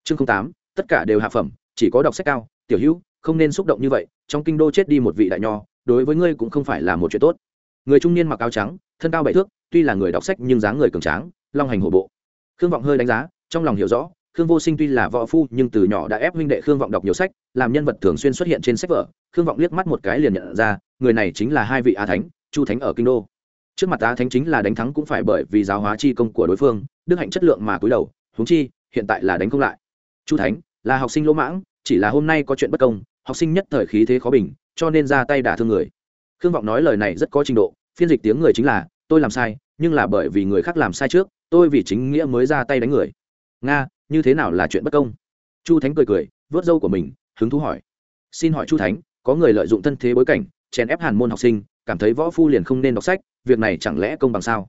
Chương tám, tất cả đều hạ phẩm, chỉ có đọc sách cao, tiểu hữu, không nên xúc động như vậy, trong kinh đô chết đi một vị đại nho, đối với ngươi cũng không phải là một chuyện tốt người trung niên mặc áo trắng, thân cao bảy thước, tuy là người đọc sách nhưng dáng người cường tráng, long hành hổ bộ. Khương vọng hơi đánh giá, trong lòng hiểu rõ, khương vô sinh tuy là võ phu nhưng từ nhỏ đã ép huynh đệ khương vọng đọc nhiều sách, làm nhân vật thường xuyên xuất hiện trên sách vở. Khương vọng liếc mắt một cái liền nhận ra, người này chính là hai vị á thánh, chu thánh ở kinh đô. Trước mặt á thánh chính là đánh thắng cũng phải bởi vì giáo hóa chi công của đối phương, đức hạnh chất lượng mà cúi đầu, huống chi, hiện tại là đánh không lại. Chu thánh, là học sinh lỗ mãng, chỉ là hôm nay có chuyện bất công, học sinh nhất thời khí thế khó bình, cho nên ra tay đả thương người khương vọng nói lời này rất có trình độ, phiên dịch tiếng người chính là, tôi làm sai, nhưng là bởi vì người khác làm sai trước, tôi vì chính nghĩa mới ra tay đánh người. Nga, như thế nào là chuyện bất công? Chu thánh cười cười vớt râu của mình, hứng thú hỏi. Xin hỏi chu thánh, có người lợi dụng thân thế bối cảnh, chèn ép hàn môn học sinh, cảm thấy võ phu liền không nên đọc sách, việc này chẳng lẽ công bằng sao?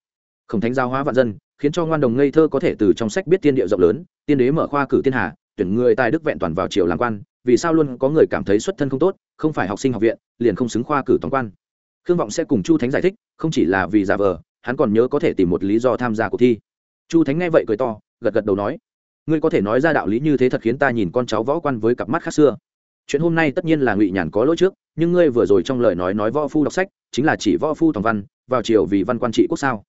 Khổng thánh giao hóa vạn dân, khiến cho ngoan đồng ngây thơ có thể từ trong sách biết tiên địa rộng lớn, tiên đế mở khoa cử tiên hà, tuyển người tài đức vẹn toàn vào triều làm quan, vì sao luôn có người cảm thấy xuất thân không tốt, không phải học sinh học viện, liền không xứng khoa cử toàn quan? Khương vọng sẽ cùng chu thánh giải thích, không chỉ là vì giả vờ, hắn còn nhớ có thể tìm một lý do tham gia cuộc thi. Chu thánh nghe vậy cười to, gật gật đầu nói, ngươi có thể nói ra đạo lý như thế thật khiến ta nhìn con cháu võ quan với cặp mắt khác xưa. Chuyện hôm nay tất nhiên là ngụy nhàn có lỗi trước, nhưng ngươi vừa rồi trong lời nói nói võ phu đọc sách, chính là chỉ võ phu toàn văn, vào chiều vì văn quan trị quốc sao?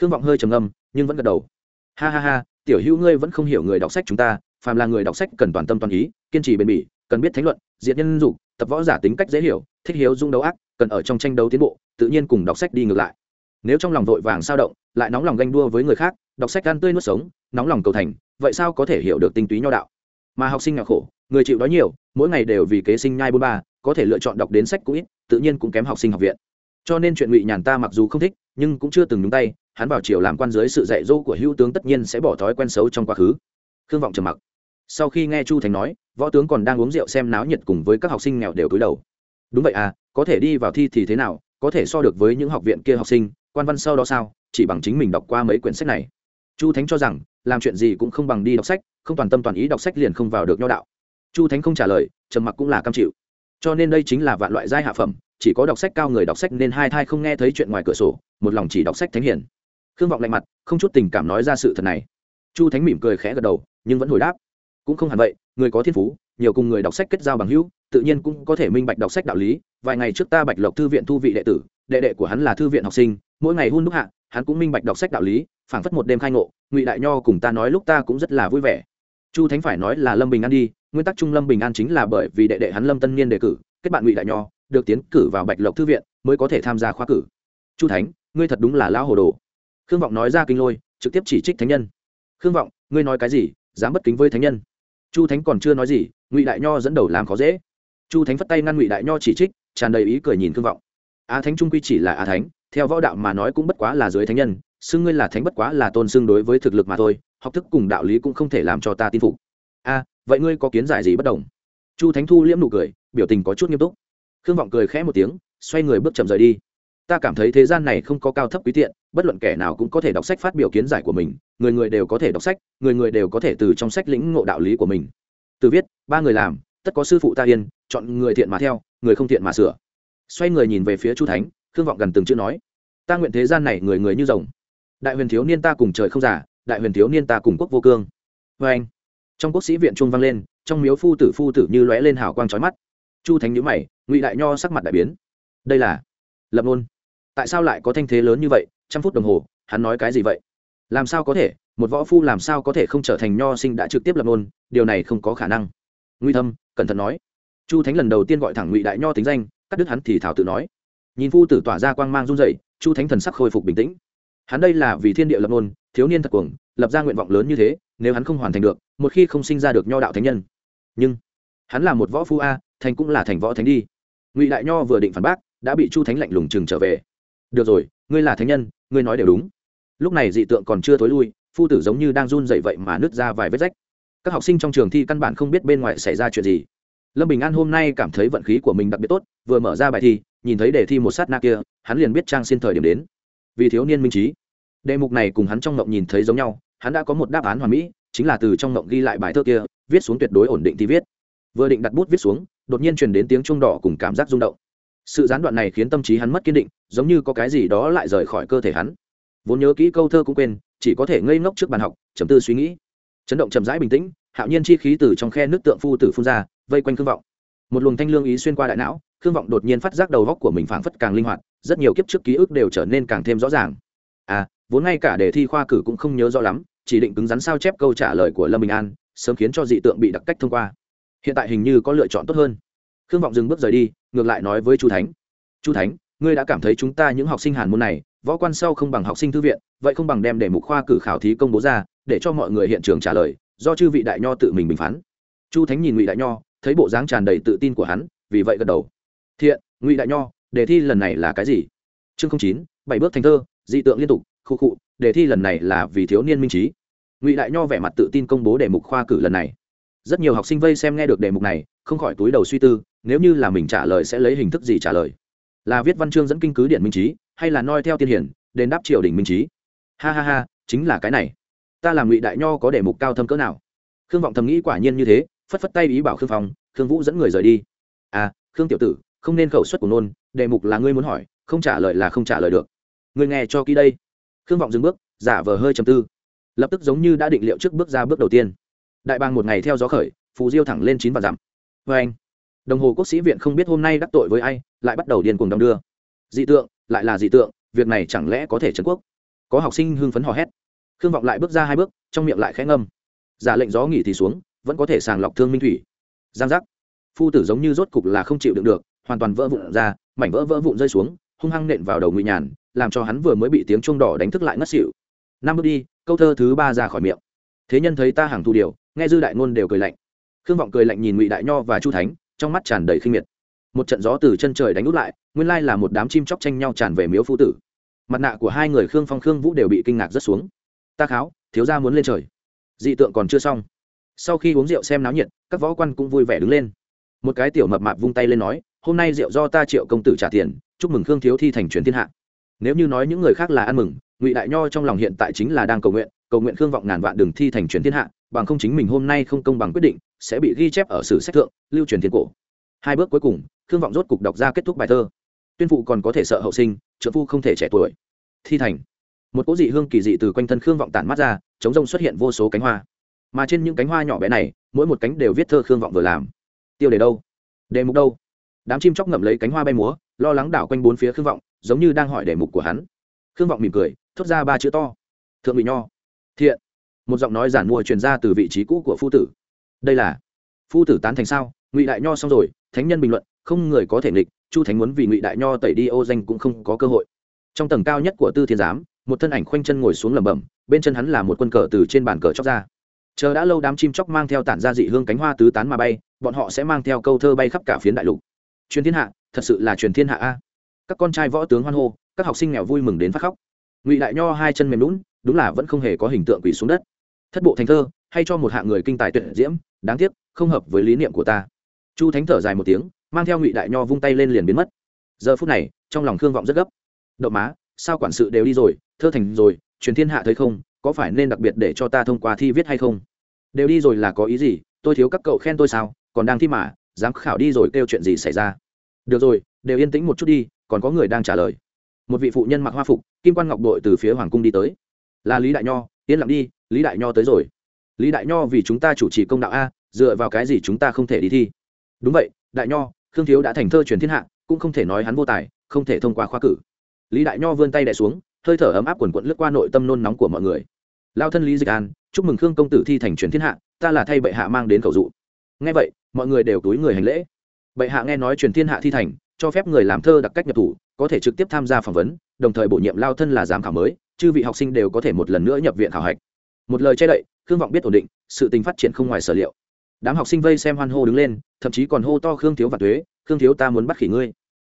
Khương vọng hơi trầm âm nhưng vẫn gật đầu. Ha ha ha, tiểu hữu ngươi vẫn không hiểu người đọc sách chúng ta, phàm là người đọc sách cần toàn tâm toàn ý, kiên trì bền bỉ, cần biết thánh luận, diện nhân dục, tập võ giả tính cách dễ hiểu, thích hiếu dung đấu ác cần ở trong tranh đấu tiến bộ, tự nhiên cùng đọc sách đi ngược lại. Nếu trong lòng vội vàng sao động, lại nóng lòng ganh đua với người khác, đọc sách ăn tươi nuốt sống, nóng lòng cầu thành, vậy sao có thể hiểu được tinh túy nho đạo? Mà học sinh nghèo khổ, người chịu đói nhiều, mỗi ngày đều vì kế sinh nhai bôn ba, có thể lựa chọn đọc đến sách cũng ít, tự nhiên cũng kém học sinh học viện. Cho nên chuyện ngụy nhàn ta mặc dù không thích, nhưng cũng chưa từng nhúng tay, hắn vào chiều làm quan dưới sự dạy dỗ của hữu tướng tất nhiên sẽ bỏ thói quen xấu trong quá khứ. Khương vọng trầm mặc. Sau khi nghe chu thành nói, võ tướng còn đang uống rượu xem náo nhiệt cùng với các học sinh nghèo đều cúi đầu đúng vậy à có thể đi vào thi thì thế nào, có thể so được với những học viện kia học sinh, quan văn sau đó sao, chỉ bằng chính mình đọc qua mấy quyển sách này. Chu thánh cho rằng, làm chuyện gì cũng không bằng đi đọc sách, không toàn tâm toàn ý đọc sách liền không vào được nho đạo. Chu thánh không trả lời, trầm mặc cũng là cam chịu. Cho nên đây chính là vạn loại giai hạ phẩm, chỉ có đọc sách cao người đọc sách nên hai thai không nghe thấy chuyện ngoài cửa sổ, một lòng chỉ đọc sách thánh hiền. Khương vọng lạnh mặt, không chút tình cảm nói ra sự thật này. Chu thánh mỉm cười khẽ gật đầu, nhưng vẫn hồi đáp. Cũng không hẳn vậy, người có thiên phú nhiều cùng người đọc sách kết giao bằng hữu, tự nhiên cũng có thể minh bạch đọc sách đạo lý. Vài ngày trước ta bạch lộc thư viện thu vị đệ tử, đệ đệ của hắn là thư viện học sinh, mỗi ngày hun đúc hạ, hắn cũng minh bạch đọc sách đạo lý, phảng phất một đêm khai ngộ. Ngụy đại nho cùng ta nói lúc ta cũng rất là vui vẻ. Chu thánh phải nói là lâm bình an đi, nguyên tắc trung lâm bình an chính là bởi vì đệ đệ hắn lâm tân niên đề cử, kết bạn ngụy đại nho, được tiến cử vào bạch lộc thư viện, mới có thể tham gia khoa cử. Chu thánh, ngươi thật đúng là lão hồ đồ. Khương vọng nói ra kinh lôi, trực tiếp chỉ trích thánh nhân. Khương vọng, ngươi nói cái gì, dám bất kính với thánh nhân? Chu thánh còn chưa nói gì ngụy đại nho dẫn đầu làm khó dễ chu thánh phất tay ngăn ngụy đại nho chỉ trích tràn đầy ý cười nhìn thương vọng á thánh trung quy chỉ là á thánh theo võ đạo mà nói cũng bất quá là dưới thánh nhân xưng ngươi là thánh bất quá là tôn xưng đối với thực lực mà thôi học thức cùng đạo lý cũng không thể làm cho ta tin phục a vậy ngươi có kiến giải gì bất đồng chu thánh thu liễm nụ cười biểu tình có chút nghiêm túc khương vọng cười khẽ một tiếng xoay người bước chậm rời đi ta cảm thấy thế gian này không có cao thấp quý tiện bất luận kẻ nào cũng có thể đọc sách phát biểu kiến giải của mình người người đều có thể đọc sách người người đều có thể từ trong sách lĩnh ngộ đạo lý của mình từ viết, ba người làm, tất có sư phụ ta yên, chọn người thiện mà theo, người không thiện mà sửa. Xoay người nhìn về phía chu thánh, khương vọng gần từng chữ nói, ta nguyện thế gian này người người như rồng. Đại huyền thiếu niên ta cùng trời không giả đại huyền thiếu niên ta cùng quốc vô cương. Vê anh, trong quốc sĩ viện trung vang lên, trong miếu phu tử phu tử như lóe lên hào quang trói mắt. Chu thánh nhữ mày, ngụy đại nho sắc mặt đại biến. Đây là lập ngôn tại sao lại có thanh thế lớn như vậy, trăm phút đồng hồ, hắn nói cái gì vậy? Làm sao có thể? Một võ phu làm sao có thể không trở thành nho sinh đã trực tiếp lập ngôn, điều này không có khả năng. Nguy thâm, cẩn thận nói. Chu thánh lần đầu tiên gọi thẳng ngụy đại nho tính danh, cắt đứt hắn thì thảo tự nói. Nhìn phu tử tỏa ra quang mang run dậy chu thánh thần sắc khôi phục bình tĩnh. Hắn đây là vì thiên địa lập ngôn, thiếu niên thật cuồng, lập ra nguyện vọng lớn như thế, nếu hắn không hoàn thành được, một khi không sinh ra được nho đạo thánh nhân. Nhưng, hắn là một võ phu a, thành cũng là thành võ thánh đi. Ngụy đại nho vừa định phản bác, đã bị chu thánh lạnh lùng chừng trở về. Được rồi, ngươi là thánh nhân, ngươi nói đều đúng. Lúc này dị tượng còn chưa thối lui phu tử giống như đang run dậy vậy mà nứt ra vài vết rách. Các học sinh trong trường thi căn bản không biết bên ngoài xảy ra chuyện gì. Lâm bình an hôm nay cảm thấy vận khí của mình đặc biệt tốt, vừa mở ra bài thi, nhìn thấy đề thi một sát na kia, hắn liền biết trang xin thời điểm đến. Vì thiếu niên minh trí. Đề mục này cùng hắn trong ngộng nhìn thấy giống nhau, hắn đã có một đáp án hoàn mỹ, chính là từ trong ngộng ghi lại bài thơ kia, viết xuống tuyệt đối ổn định thì viết. Vừa định đặt bút viết xuống, đột nhiên truyền đến tiếng chuông đỏ cùng cảm giác rung động. Sự gián đoạn này khiến tâm trí hắn mất kiên định, giống như có cái gì đó lại rời khỏi cơ thể hắn vốn nhớ kỹ câu thơ cũng quên, chỉ có thể ngây ngốc trước bàn học, chấm tư suy nghĩ. Chấn động chậm rãi bình tĩnh, hạo nhiên chi khí từ trong khe nước tượng phu tử phun ra, vây quanh khương vọng. Một luồng thanh lương ý xuyên qua đại não, khương vọng đột nhiên phát giác đầu góc của mình phảng phất càng linh hoạt, rất nhiều kiếp trước ký ức đều trở nên càng thêm rõ ràng. À vốn ngay cả đề thi khoa cử cũng không nhớ rõ lắm, chỉ định cứng rắn sao chép câu trả lời của lâm bình an, sớm khiến cho dị tượng bị đặc cách thông qua. Hiện tại hình như có lựa chọn tốt hơn. Khương vọng dừng bước rời đi, ngược lại nói với chu thánh. Chu thánh ngươi đã cảm thấy chúng ta những học sinh hàn môn này, võ quan sau không bằng học sinh thư viện, vậy không bằng đem để mục khoa cử khảo thí công bố ra, để cho mọi người hiện trường trả lời, do chư vị đại nho tự mình bình phán. Chu thánh nhìn ngụy đại nho, thấy bộ dáng tràn đầy tự tin của hắn, vì vậy gật đầu. Thiện, ngụy đại nho, đề thi lần này là cái gì? Chương chín, bảy bước thành thơ, dị tượng liên tục, khu khụ đề thi lần này là vì thiếu niên minh trí. Ngụy đại nho vẻ mặt tự tin công bố đề mục khoa cử lần này. Rất nhiều học sinh vây xem nghe được đề mục này, không khỏi túi đầu suy tư, nếu như là mình trả lời sẽ lấy hình thức gì trả lời? Là viết văn chương dẫn kinh cứ điện minh trí, hay là noi theo tiên hiển đến đáp triều đình minh trí. Ha ha ha, chính là cái này. Ta làm ngụy đại nho có đề mục cao thâm cỡ nào? Khương vọng thầm nghĩ quả nhiên như thế, phất phất tay ý bảo khương phong, khương vũ dẫn người rời đi. À khương tiểu tử, không nên khẩu suất của nôn, đề mục là ngươi muốn hỏi, không trả lời là không trả lời được. Ngươi nghe cho kỹ đây. Khương vọng dừng bước, giả vờ hơi trầm tư. Lập tức giống như đã định liệu trước bước ra bước đầu tiên. Đại bang một ngày theo gió khởi, phù diêu thẳng lên chín và dặm. Vê anh đồng hồ quốc sĩ viện không biết hôm nay đắc tội với ai, lại bắt đầu điên cuồng đong đưa. Dị tượng, lại là dị tượng, việc này chẳng lẽ có thể trấn quốc? Có học sinh hưng phấn hò hét. Khương vọng lại bước ra hai bước, trong miệng lại khẽ ngâm. Giả lệnh gió nghỉ thì xuống, vẫn có thể sàng lọc thương minh thủy. Giang giác. Phu tử giống như rốt cục là không chịu đựng được, hoàn toàn vỡ vụn ra, mảnh vỡ vỡ vụn rơi xuống, hung hăng nện vào đầu ngụy nhàn, làm cho hắn vừa mới bị tiếng chuông đỏ đánh thức lại ngất xỉu. Năm bước đi, câu thơ thứ ba ra khỏi miệng. Thế nhân thấy ta hàng thu điều, nghe dư đại ngôn đều cười lạnh. Khương vọng cười lạnh nhìn ngụy đại nho và chu thánh trong mắt tràn đầy khinh miệt. Một trận gió từ chân trời đánh út lại, nguyên lai là một đám chim chóc tranh nhau tràn về miếu phu tử. Mặt nạ của hai người khương phong, khương vũ đều bị kinh ngạc rất xuống. Ta kháo, thiếu gia muốn lên trời. Dị tượng còn chưa xong. Sau khi uống rượu xem náo nhiệt, các võ quan cũng vui vẻ đứng lên. Một cái tiểu mập mạp vung tay lên nói, hôm nay rượu do ta triệu công tử trả tiền, chúc mừng khương thiếu thi thành truyền thiên hạ. Nếu như nói những người khác là ăn mừng, ngụy đại nho trong lòng hiện tại chính là đang cầu nguyện cầu nguyện khương vọng ngàn vạn đường thi thành truyền thiên hạ, bằng không chính mình hôm nay không công bằng quyết định, sẽ bị ghi chép ở sử sách thượng, lưu truyền thiên cổ. Hai bước cuối cùng, khương vọng rốt cục đọc ra kết thúc bài thơ. Tuyên phụ còn có thể sợ hậu sinh trợ phu không thể trẻ tuổi. Thi thành. Một cỗ dị hương kỳ dị từ quanh thân khương vọng tản mắt ra, chống rông xuất hiện vô số cánh hoa. Mà trên những cánh hoa nhỏ bé này, mỗi một cánh đều viết thơ khương vọng vừa làm. Tiêu đề đâu? Đề mục đâu? Đám chim chóc ngậm lấy cánh hoa bay múa, lo lắng đảo quanh bốn phía khương vọng, giống như đang hỏi đề mục của hắn. Khương vọng mỉm cười, thốt ra ba chữ to. Thượng vị nho thiện. Một giọng nói giản mua truyền ra từ vị trí cũ của phu tử. Đây là, phu tử tán thành sao? Ngụy đại nho xong rồi, thánh nhân bình luận, không người có thể nghịch, chu thánh muốn vì ngụy đại nho tẩy đi ô danh cũng không có cơ hội. Trong tầng cao nhất của tư thiên giám, một thân ảnh khoanh chân ngồi xuống lẩm bẩm, bên chân hắn là một quân cờ từ trên bàn cờ chóc ra. Chờ đã lâu đám chim chóc mang theo tản gia dị hương cánh hoa tứ tán mà bay, bọn họ sẽ mang theo câu thơ bay khắp cả phiến đại lục. Truyền thiên hạ, thật sự là truyền thiên hạ a. Các con trai võ tướng hoan hô, các học sinh nghèo vui mừng đến phát khóc. Ngụy đại nho hai chân mềm lún đúng là vẫn không hề có hình tượng quỳ xuống đất. Thất bộ thành thơ, hay cho một hạng người kinh tài tuyệt diễm, đáng tiếc, không hợp với lý niệm của ta. Chu thánh thở dài một tiếng, mang theo ngụy đại nho vung tay lên liền biến mất. Giờ phút này, trong lòng khương vọng rất gấp. Đậu má, sao quản sự đều đi rồi, thơ thành rồi, truyền thiên hạ thấy không, có phải nên đặc biệt để cho ta thông qua thi viết hay không? Đều đi rồi là có ý gì, tôi thiếu các cậu khen tôi sao, còn đang thi mà, dám khảo đi rồi kêu chuyện gì xảy ra? Được rồi, đều yên tĩnh một chút đi, còn có người đang trả lời. Một vị phụ nhân mặc hoa phục, kim quan ngọc đội từ phía hoàng cung đi tới là lý đại nho, yên lặng đi, lý đại nho tới rồi. Lý đại nho vì chúng ta chủ trì công đạo a, dựa vào cái gì chúng ta không thể đi thi? Đúng vậy, đại nho, khương thiếu đã thành thơ truyền thiên hạ, cũng không thể nói hắn vô tài, không thể thông qua khoa cử. Lý đại nho vươn tay đẻ xuống, hơi thở ấm áp quần quận lướt qua nội tâm nôn nóng của mọi người. Lao thân lý dịch an, chúc mừng khương công tử thi thành truyền thiên hạ, ta là thay bệ hạ mang đến khẩu dụ. Nghe vậy, mọi người đều túi người hành lễ. Bệ hạ nghe nói truyền thiên hạ thi thành, cho phép người làm thơ đặc cách nhập thủ, có thể trực tiếp tham gia phỏng vấn, đồng thời bổ nhiệm lao thân là giám khảo mới chư vị học sinh đều có thể một lần nữa nhập viện khảo hạch. Một lời che đậy, khương vọng biết ổn định, sự tình phát triển không ngoài sở liệu. Đám học sinh vây xem hoan hô đứng lên, thậm chí còn hô to khương thiếu và thuế khương thiếu, ta muốn bắt khỉ ngươi.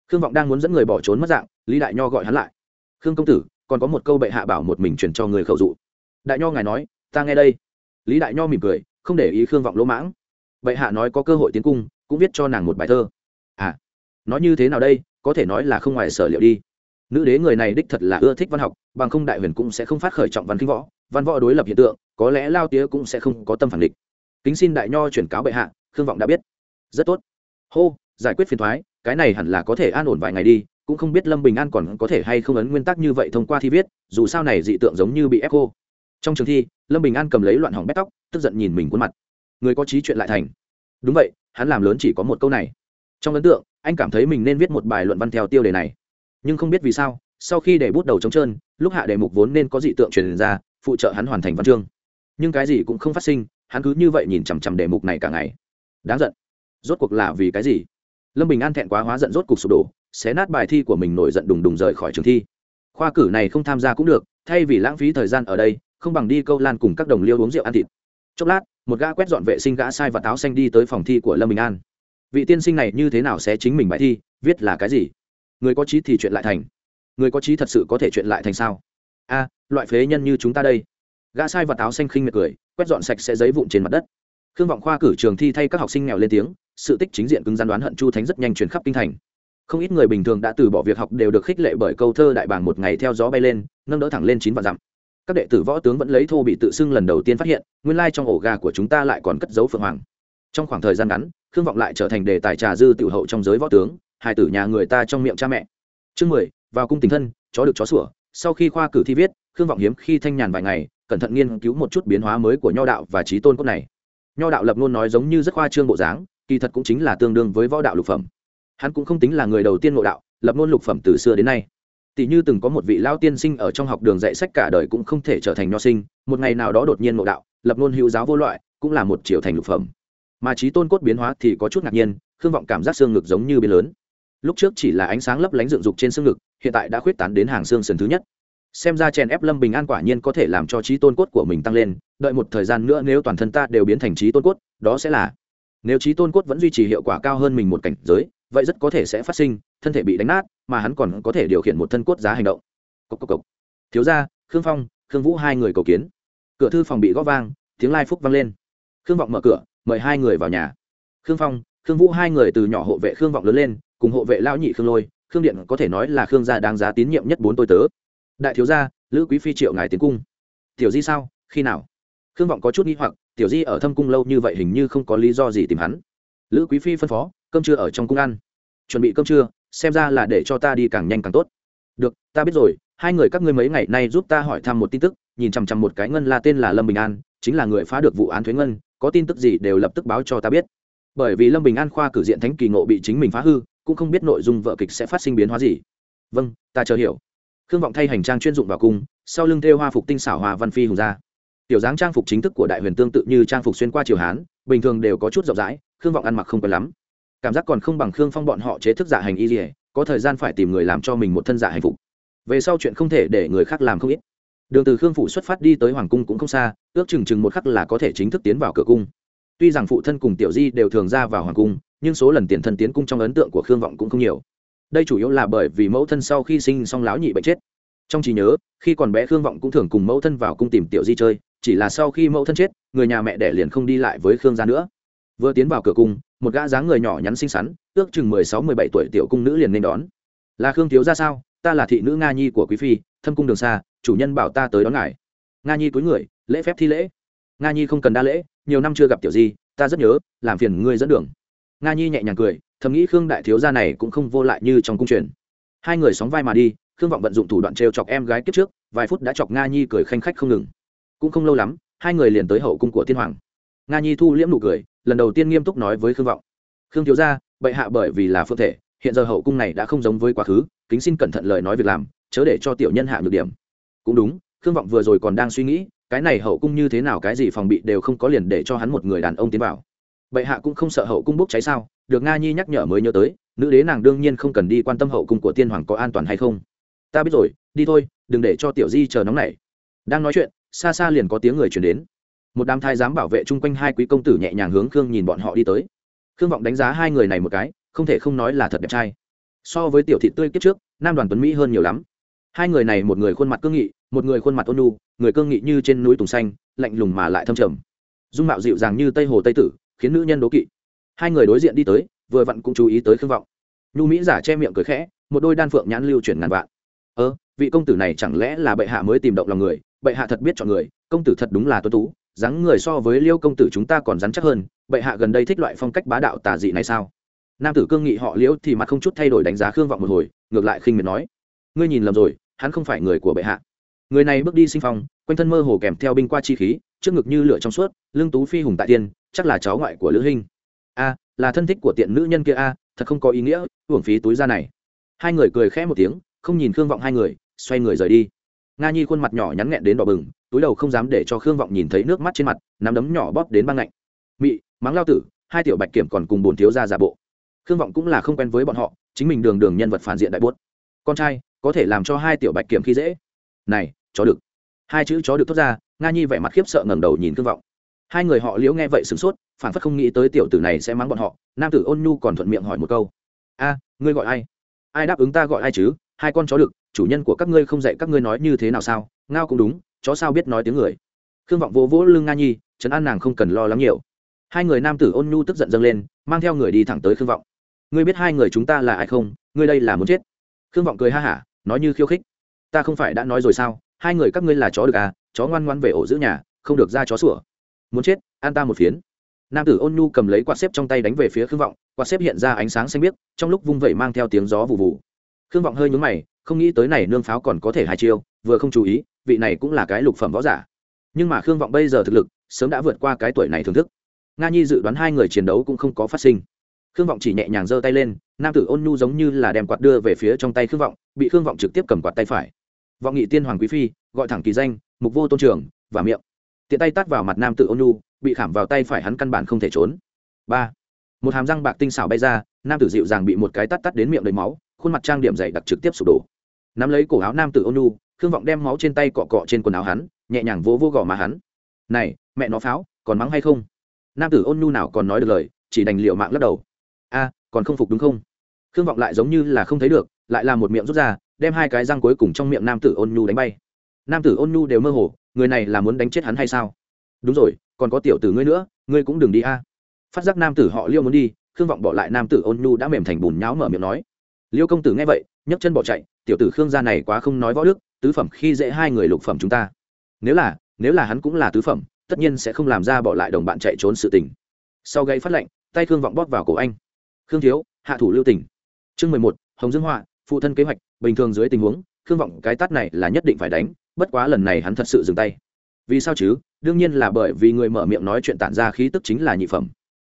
Khương vọng đang muốn dẫn người bỏ trốn mất dạng, lý đại nho gọi hắn lại. Khương công tử, còn có một câu bệ hạ bảo một mình truyền cho người khẩu dụ. Đại nho ngài nói, ta nghe đây. Lý đại nho mỉm cười, không để ý khương vọng lỗ mãng. Bệ hạ nói có cơ hội tiến cung, cũng viết cho nàng một bài thơ. À nói như thế nào đây, có thể nói là không ngoài sở liệu đi nữ đế người này đích thật là ưa thích văn học, bằng không đại huyền cũng sẽ không phát khởi trọng văn kinh võ. Văn võ đối lập hiện tượng, có lẽ lao tía cũng sẽ không có tâm phản địch kính xin đại nho chuyển cáo bệ hạ, khương vọng đã biết. Rất tốt. Hô, giải quyết phiền thoái, cái này hẳn là có thể an ổn vài ngày đi, cũng không biết lâm bình an còn có thể hay không ấn nguyên tắc như vậy thông qua thi viết, dù sao này dị tượng giống như bị ép cô. Trong trường thi, lâm bình an cầm lấy loạn hỏng bét tóc, tức giận nhìn mình khuôn mặt. Người có trí chuyện lại thành. Đúng vậy, hắn làm lớn chỉ có một câu này. Trong ấn tượng, anh cảm thấy mình nên viết một bài luận văn theo tiêu đề này nhưng không biết vì sao, sau khi để bút đầu trống trơn, lúc hạ đề mục vốn nên có dị tượng truyền ra, phụ trợ hắn hoàn thành văn chương. Nhưng cái gì cũng không phát sinh, hắn cứ như vậy nhìn chằm chằm đề mục này cả ngày. Đáng giận. Rốt cuộc là vì cái gì? Lâm bình an thẹn quá hóa giận rốt cuộc sụp đổ, xé nát bài thi của mình nổi giận đùng đùng rời khỏi trường thi. Khoa cử này không tham gia cũng được, thay vì lãng phí thời gian ở đây, không bằng đi câu lan cùng các đồng liêu uống rượu ăn thịt. Chốc lát, một gã quét dọn vệ sinh gã sai và táo xanh đi tới phòng thi của lâm bình an. Vị tiên sinh này như thế nào sẽ chính mình bài thi, viết là cái gì? Người có trí thì chuyện lại thành. Người có trí thật sự có thể chuyện lại thành sao? A, loại phế nhân như chúng ta đây. Gã sai và táo xanh khinh miệt cười, quét dọn sạch sẽ giấy vụn trên mặt đất. Khương vọng khoa cử trường thi thay các học sinh nghèo lên tiếng, sự tích chính diện cứng gian đoán hận chu thánh rất nhanh chuyển khắp kinh thành. Không ít người bình thường đã từ bỏ việc học đều được khích lệ bởi câu thơ đại bảng một ngày theo gió bay lên, nâng đỡ thẳng lên chín vạn dặm. Các đệ tử võ tướng vẫn lấy thô bị tự xưng lần đầu tiên phát hiện, nguyên lai trong ổ gà của chúng ta lại còn cất dấu phượng hoàng. Trong khoảng thời gian ngắn, khương vọng lại trở thành đề tài trà dư tiểu hậu trong giới võ tướng hai tử nhà người ta trong miệng cha mẹ. Chương mười, vào cung tình thân, chó được chó sủa. Sau khi khoa cử thi viết, khương vọng hiếm khi thanh nhàn vài ngày, cẩn thận nghiên cứu một chút biến hóa mới của nho đạo và trí tôn cốt này. Nho đạo lập luôn nói giống như rất khoa trương bộ dáng, kỳ thật cũng chính là tương đương với võ đạo lục phẩm. Hắn cũng không tính là người đầu tiên ngộ đạo, lập ngôn lục phẩm từ xưa đến nay. Tỷ như từng có một vị lao tiên sinh ở trong học đường dạy sách cả đời cũng không thể trở thành nho sinh, một ngày nào đó đột nhiên ngộ đạo, lập ngôn hữu giáo vô loại, cũng là một triệu thành lục phẩm. Mà trí tôn cốt biến hóa thì có chút ngạc nhiên, khương vọng cảm giác xương ngực giống như biến lớn lúc trước chỉ là ánh sáng lấp lánh dựng dục trên xương ngực, hiện tại đã khuyết tán đến hàng xương sườn thứ nhất. Xem ra chèn ép lâm bình an quả nhiên có thể làm cho trí tôn cốt của mình tăng lên, đợi một thời gian nữa nếu toàn thân ta đều biến thành trí tôn cốt, đó sẽ là nếu trí tôn cốt vẫn duy trì hiệu quả cao hơn mình một cảnh giới, vậy rất có thể sẽ phát sinh, thân thể bị đánh nát, mà hắn còn có thể điều khiển một thân cốt giá hành động. Cốc cốc cốc. thiếu gia, khương phong, khương vũ hai người cầu kiến. Cửa thư phòng bị gõ vang, tiếng lai phúc vang lên. Khương vọng mở cửa, mời hai người vào nhà. Khương phong, khương vũ hai người từ nhỏ hộ vệ khương vọng lớn lên cùng hộ vệ lão nhị khương lôi, khương điện có thể nói là khương gia đáng giá tín nhiệm nhất bốn tôi tớ. Đại thiếu gia, lữ quý phi triệu ngài tiến cung. Tiểu di sao? Khi nào? Khương vọng có chút nghi hoặc, tiểu di ở thâm cung lâu như vậy hình như không có lý do gì tìm hắn. Lữ quý phi phân phó, cơm trưa ở trong cung ăn. Chuẩn bị cơm trưa, xem ra là để cho ta đi càng nhanh càng tốt. Được, ta biết rồi, hai người các ngươi mấy ngày nay giúp ta hỏi thăm một tin tức, nhìn chằm chằm một cái ngân là tên là lâm bình an, chính là người phá được vụ án thuế ngân, có tin tức gì đều lập tức báo cho ta biết. Bởi vì lâm bình an khoa cử diện thánh kỳ ngộ bị chính mình phá hư cũng không biết nội dung vợ kịch sẽ phát sinh biến hóa gì. Vâng ta chờ hiểu. Khương vọng thay hành trang chuyên dụng vào cung, sau lưng thêu hoa phục tinh xảo hoa văn phi hùng ra. Tiểu dáng trang phục chính thức của đại huyền tương tự như trang phục xuyên qua triều hán, bình thường đều có chút rộng rãi, khương vọng ăn mặc không quen lắm. Cảm giác còn không bằng khương phong bọn họ chế thức giả hành y dỉa có thời gian phải tìm người làm cho mình một thân giả hành phục. Về sau chuyện không thể để người khác làm không ít. Đường từ khương phủ xuất phát đi tới hoàng cung cũng không xa, ước chừng chừng một khắc là có thể chính thức tiến vào cửa cung. Tuy rằng phụ thân cùng tiểu di đều thường ra vào hoàng cung nhưng số lần tiền thân tiến cung trong ấn tượng của khương vọng cũng không nhiều. Đây chủ yếu là bởi vì mẫu thân sau khi sinh xong láo nhị bệnh chết. Trong trí nhớ, khi còn bé khương vọng cũng thường cùng mẫu thân vào cung tìm tiểu di chơi, chỉ là sau khi mẫu thân chết, người nhà mẹ đẻ liền không đi lại với khương gia nữa. Vừa tiến vào cửa cung, một gã dáng người nhỏ nhắn xinh xắn, ước chừng mười sáu mười bảy tuổi tiểu cung nữ liền nên đón. Là khương thiếu ra sao? Ta là thị nữ nga nhi của quý phi, thâm cung đường xa, chủ nhân bảo ta tới đón ngài. Nga nhi cúi người, lễ phép thi lễ. Nga nhi không cần đa lễ, nhiều năm chưa gặp tiểu di, ta rất nhớ, làm phiền ngươi dẫn đường nga nhi nhẹ nhàng cười thầm nghĩ khương đại thiếu gia này cũng không vô lại như trong cung truyền hai người sóng vai mà đi khương vọng vận dụng thủ đoạn trêu chọc em gái kiếp trước vài phút đã chọc nga nhi cười khanh khách không ngừng cũng không lâu lắm hai người liền tới hậu cung của tiên hoàng nga nhi thu liễm nụ cười lần đầu tiên nghiêm túc nói với khương vọng khương thiếu gia bệ hạ bởi vì là phương thể hiện giờ hậu cung này đã không giống với quá khứ kính xin cẩn thận lời nói việc làm chớ để cho tiểu nhân hạ nhược điểm cũng đúng khương vọng vừa rồi còn đang suy nghĩ cái này hậu cung như thế nào cái gì phòng bị đều không có liền để cho hắn một người đàn ông tiến vào bệ hạ cũng không sợ hậu cung bốc cháy sao? Được nga nhi nhắc nhở mới nhớ tới nữ đế nàng đương nhiên không cần đi quan tâm hậu cung của tiên hoàng có an toàn hay không. Ta biết rồi đi thôi đừng để cho tiểu di chờ nóng này đang nói chuyện xa xa liền có tiếng người chuyển đến. Một đám thái giám bảo vệ chung quanh hai quý công tử nhẹ nhàng hướng khương nhìn bọn họ đi tới. Khương vọng đánh giá hai người này một cái không thể không nói là thật đẹp trai. So với tiểu thị tươi kiếp trước nam đoàn tuấn mỹ hơn nhiều lắm. Hai người này một người khuôn mặt cương nghị một người khuôn mặt ôn nu, người cương nghị như trên núi tùng xanh lạnh lùng mà lại thâm trầm. Dung mạo dịu dàng như tây hồ tây tử khiến nữ nhân đố kỵ. Hai người đối diện đi tới, vừa vặn cũng chú ý tới khương vọng. Nhu mỹ giả che miệng cười khẽ, một đôi đan phượng nhãn lưu chuyển ngàn vạn. Ơ, vị công tử này chẳng lẽ là bệ hạ mới tìm động lòng người? Bệ hạ thật biết chọn người, công tử thật đúng là tuân tú, dáng người so với liêu công tử chúng ta còn rắn chắc hơn, bệ hạ gần đây thích loại phong cách bá đạo tà dị này sao? Nam tử cương nghị họ liễu thì mặt không chút thay đổi đánh giá khương vọng một hồi, ngược lại khinh miệt nói, ngươi nhìn lầm rồi, hắn không phải người của bệ hạ. Người này bước đi sinh phong, quanh thân mơ hồ kèm theo binh qua chi khí, trước ngực như lửa trong suốt lương tú phi hùng tại tiên chắc là cháu ngoại của lữ hinh. A, là thân thích của tiện nữ nhân kia a, thật không có ý nghĩa hưởng phí túi ra này. Hai người cười khẽ một tiếng, không nhìn khương vọng hai người, xoay người rời đi. Nga nhi khuôn mặt nhỏ nhắn nghẹn đến đỏ bừng, túi đầu không dám để cho khương vọng nhìn thấy nước mắt trên mặt, nắm đấm nhỏ bóp đến băng lạnh mị, mắng lao tử, hai tiểu bạch kiểm còn cùng bồn thiếu ra giả bộ. Khương vọng cũng là không quen với bọn họ, chính mình đường đường nhân vật phản diện đại bốt. Con trai, có thể làm cho hai tiểu bạch kiểm khi dễ. Này, chó được hai chữ chó được thốt ra, nga nhi vẻ mặt khiếp sợ ngẩng đầu nhìn khương vọng hai người họ liễu nghe vậy sửng sốt phản phất không nghĩ tới tiểu tử này sẽ mắng bọn họ, nam tử ôn nhu còn thuận miệng hỏi một câu. A, ngươi gọi ai? Ai đáp ứng ta gọi ai chứ? Hai con chó được chủ nhân của các ngươi không dạy các ngươi nói như thế nào sao? Ngao cũng đúng, chó sao biết nói tiếng người? Khương vọng vỗ vỗ lưng nga nhi, trấn an nàng không cần lo lắng nhiều. Hai người nam tử ôn nhu tức giận dâng lên, mang theo người đi thẳng tới khương vọng. Ngươi biết hai người chúng ta là ai không? Ngươi đây là muốn chết. Khương vọng cười ha hả, nói như khiêu khích. Ta không phải đã nói rồi sao? Hai người các ngươi là chó được à? Chó ngoan ngoan về ổ giữ nhà, không được ra chó sủa muốn chết, an ta một phiến. Nam tử ôn nhu cầm lấy quạt xếp trong tay đánh về phía khương vọng, quạt xếp hiện ra ánh sáng xanh biếc, trong lúc vung vẩy mang theo tiếng gió vụ vụ khương vọng hơi nhúng mày, không nghĩ tới này nương pháo còn có thể hai chiêu, vừa không chú ý, vị này cũng là cái lục phẩm võ giả. Nhưng mà khương vọng bây giờ thực lực, sớm đã vượt qua cái tuổi này thưởng thức. Nga nhi dự đoán hai người chiến đấu cũng không có phát sinh. Khương vọng chỉ nhẹ nhàng giơ tay lên, nam tử ôn nhu giống như là đem quạt đưa về phía trong tay khương vọng, bị khương vọng trực tiếp cầm quạt tay phải. Vọng nghị tiên hoàng quý phi, gọi thẳng kỳ danh, mục vô tôn trường, và miệng tiện tay tát vào mặt nam tử ôn nhu, bị khảm vào tay phải hắn căn bản không thể trốn. Ba. Một hàm răng bạc tinh xảo bay ra, nam tử dịu dàng bị một cái tắt tắt đến miệng đầy máu, khuôn mặt trang điểm dày đặc trực tiếp sụp đổ. Nắm lấy cổ áo nam tử ôn nhu, khương vọng đem máu trên tay cọ cọ trên quần áo hắn, nhẹ nhàng vỗ vô gò má hắn. Này, mẹ nó pháo, còn mắng hay không? Nam tử ôn nhu nào còn nói được lời, chỉ đành liệu mạng lắc đầu. A, còn không phục đúng không? Khương vọng lại giống như là không thấy được, lại là một miệng rút ra, đem hai cái răng cuối cùng trong miệng nam tử ôn nhu đánh bay. Nam tử ôn nhu đều mơ hồ người này là muốn đánh chết hắn hay sao? Đúng rồi, còn có tiểu tử ngươi nữa, ngươi cũng đừng đi a. Phát giác nam tử họ liêu muốn đi, khương vọng bỏ lại nam tử ôn nhu đã mềm thành bùn nháo mở miệng nói. Liêu công tử nghe vậy, nhấc chân bỏ chạy, tiểu tử khương gia này quá không nói võ đức, tứ phẩm khi dễ hai người lục phẩm chúng ta. Nếu là nếu là hắn cũng là tứ phẩm, tất nhiên sẽ không làm ra bỏ lại đồng bạn chạy trốn sự tình. Sau gây phát lệnh, tay khương vọng bóp vào cổ anh. Khương thiếu, hạ thủ lưu tỉnh chương mười một, hồng dương họa, phụ thân kế hoạch, bình thường dưới tình huống, khương vọng cái tát này là nhất định phải đánh bất quá lần này hắn thật sự dừng tay. Vì sao chứ? Đương nhiên là bởi vì người mở miệng nói chuyện tản ra khí tức chính là nhị phẩm.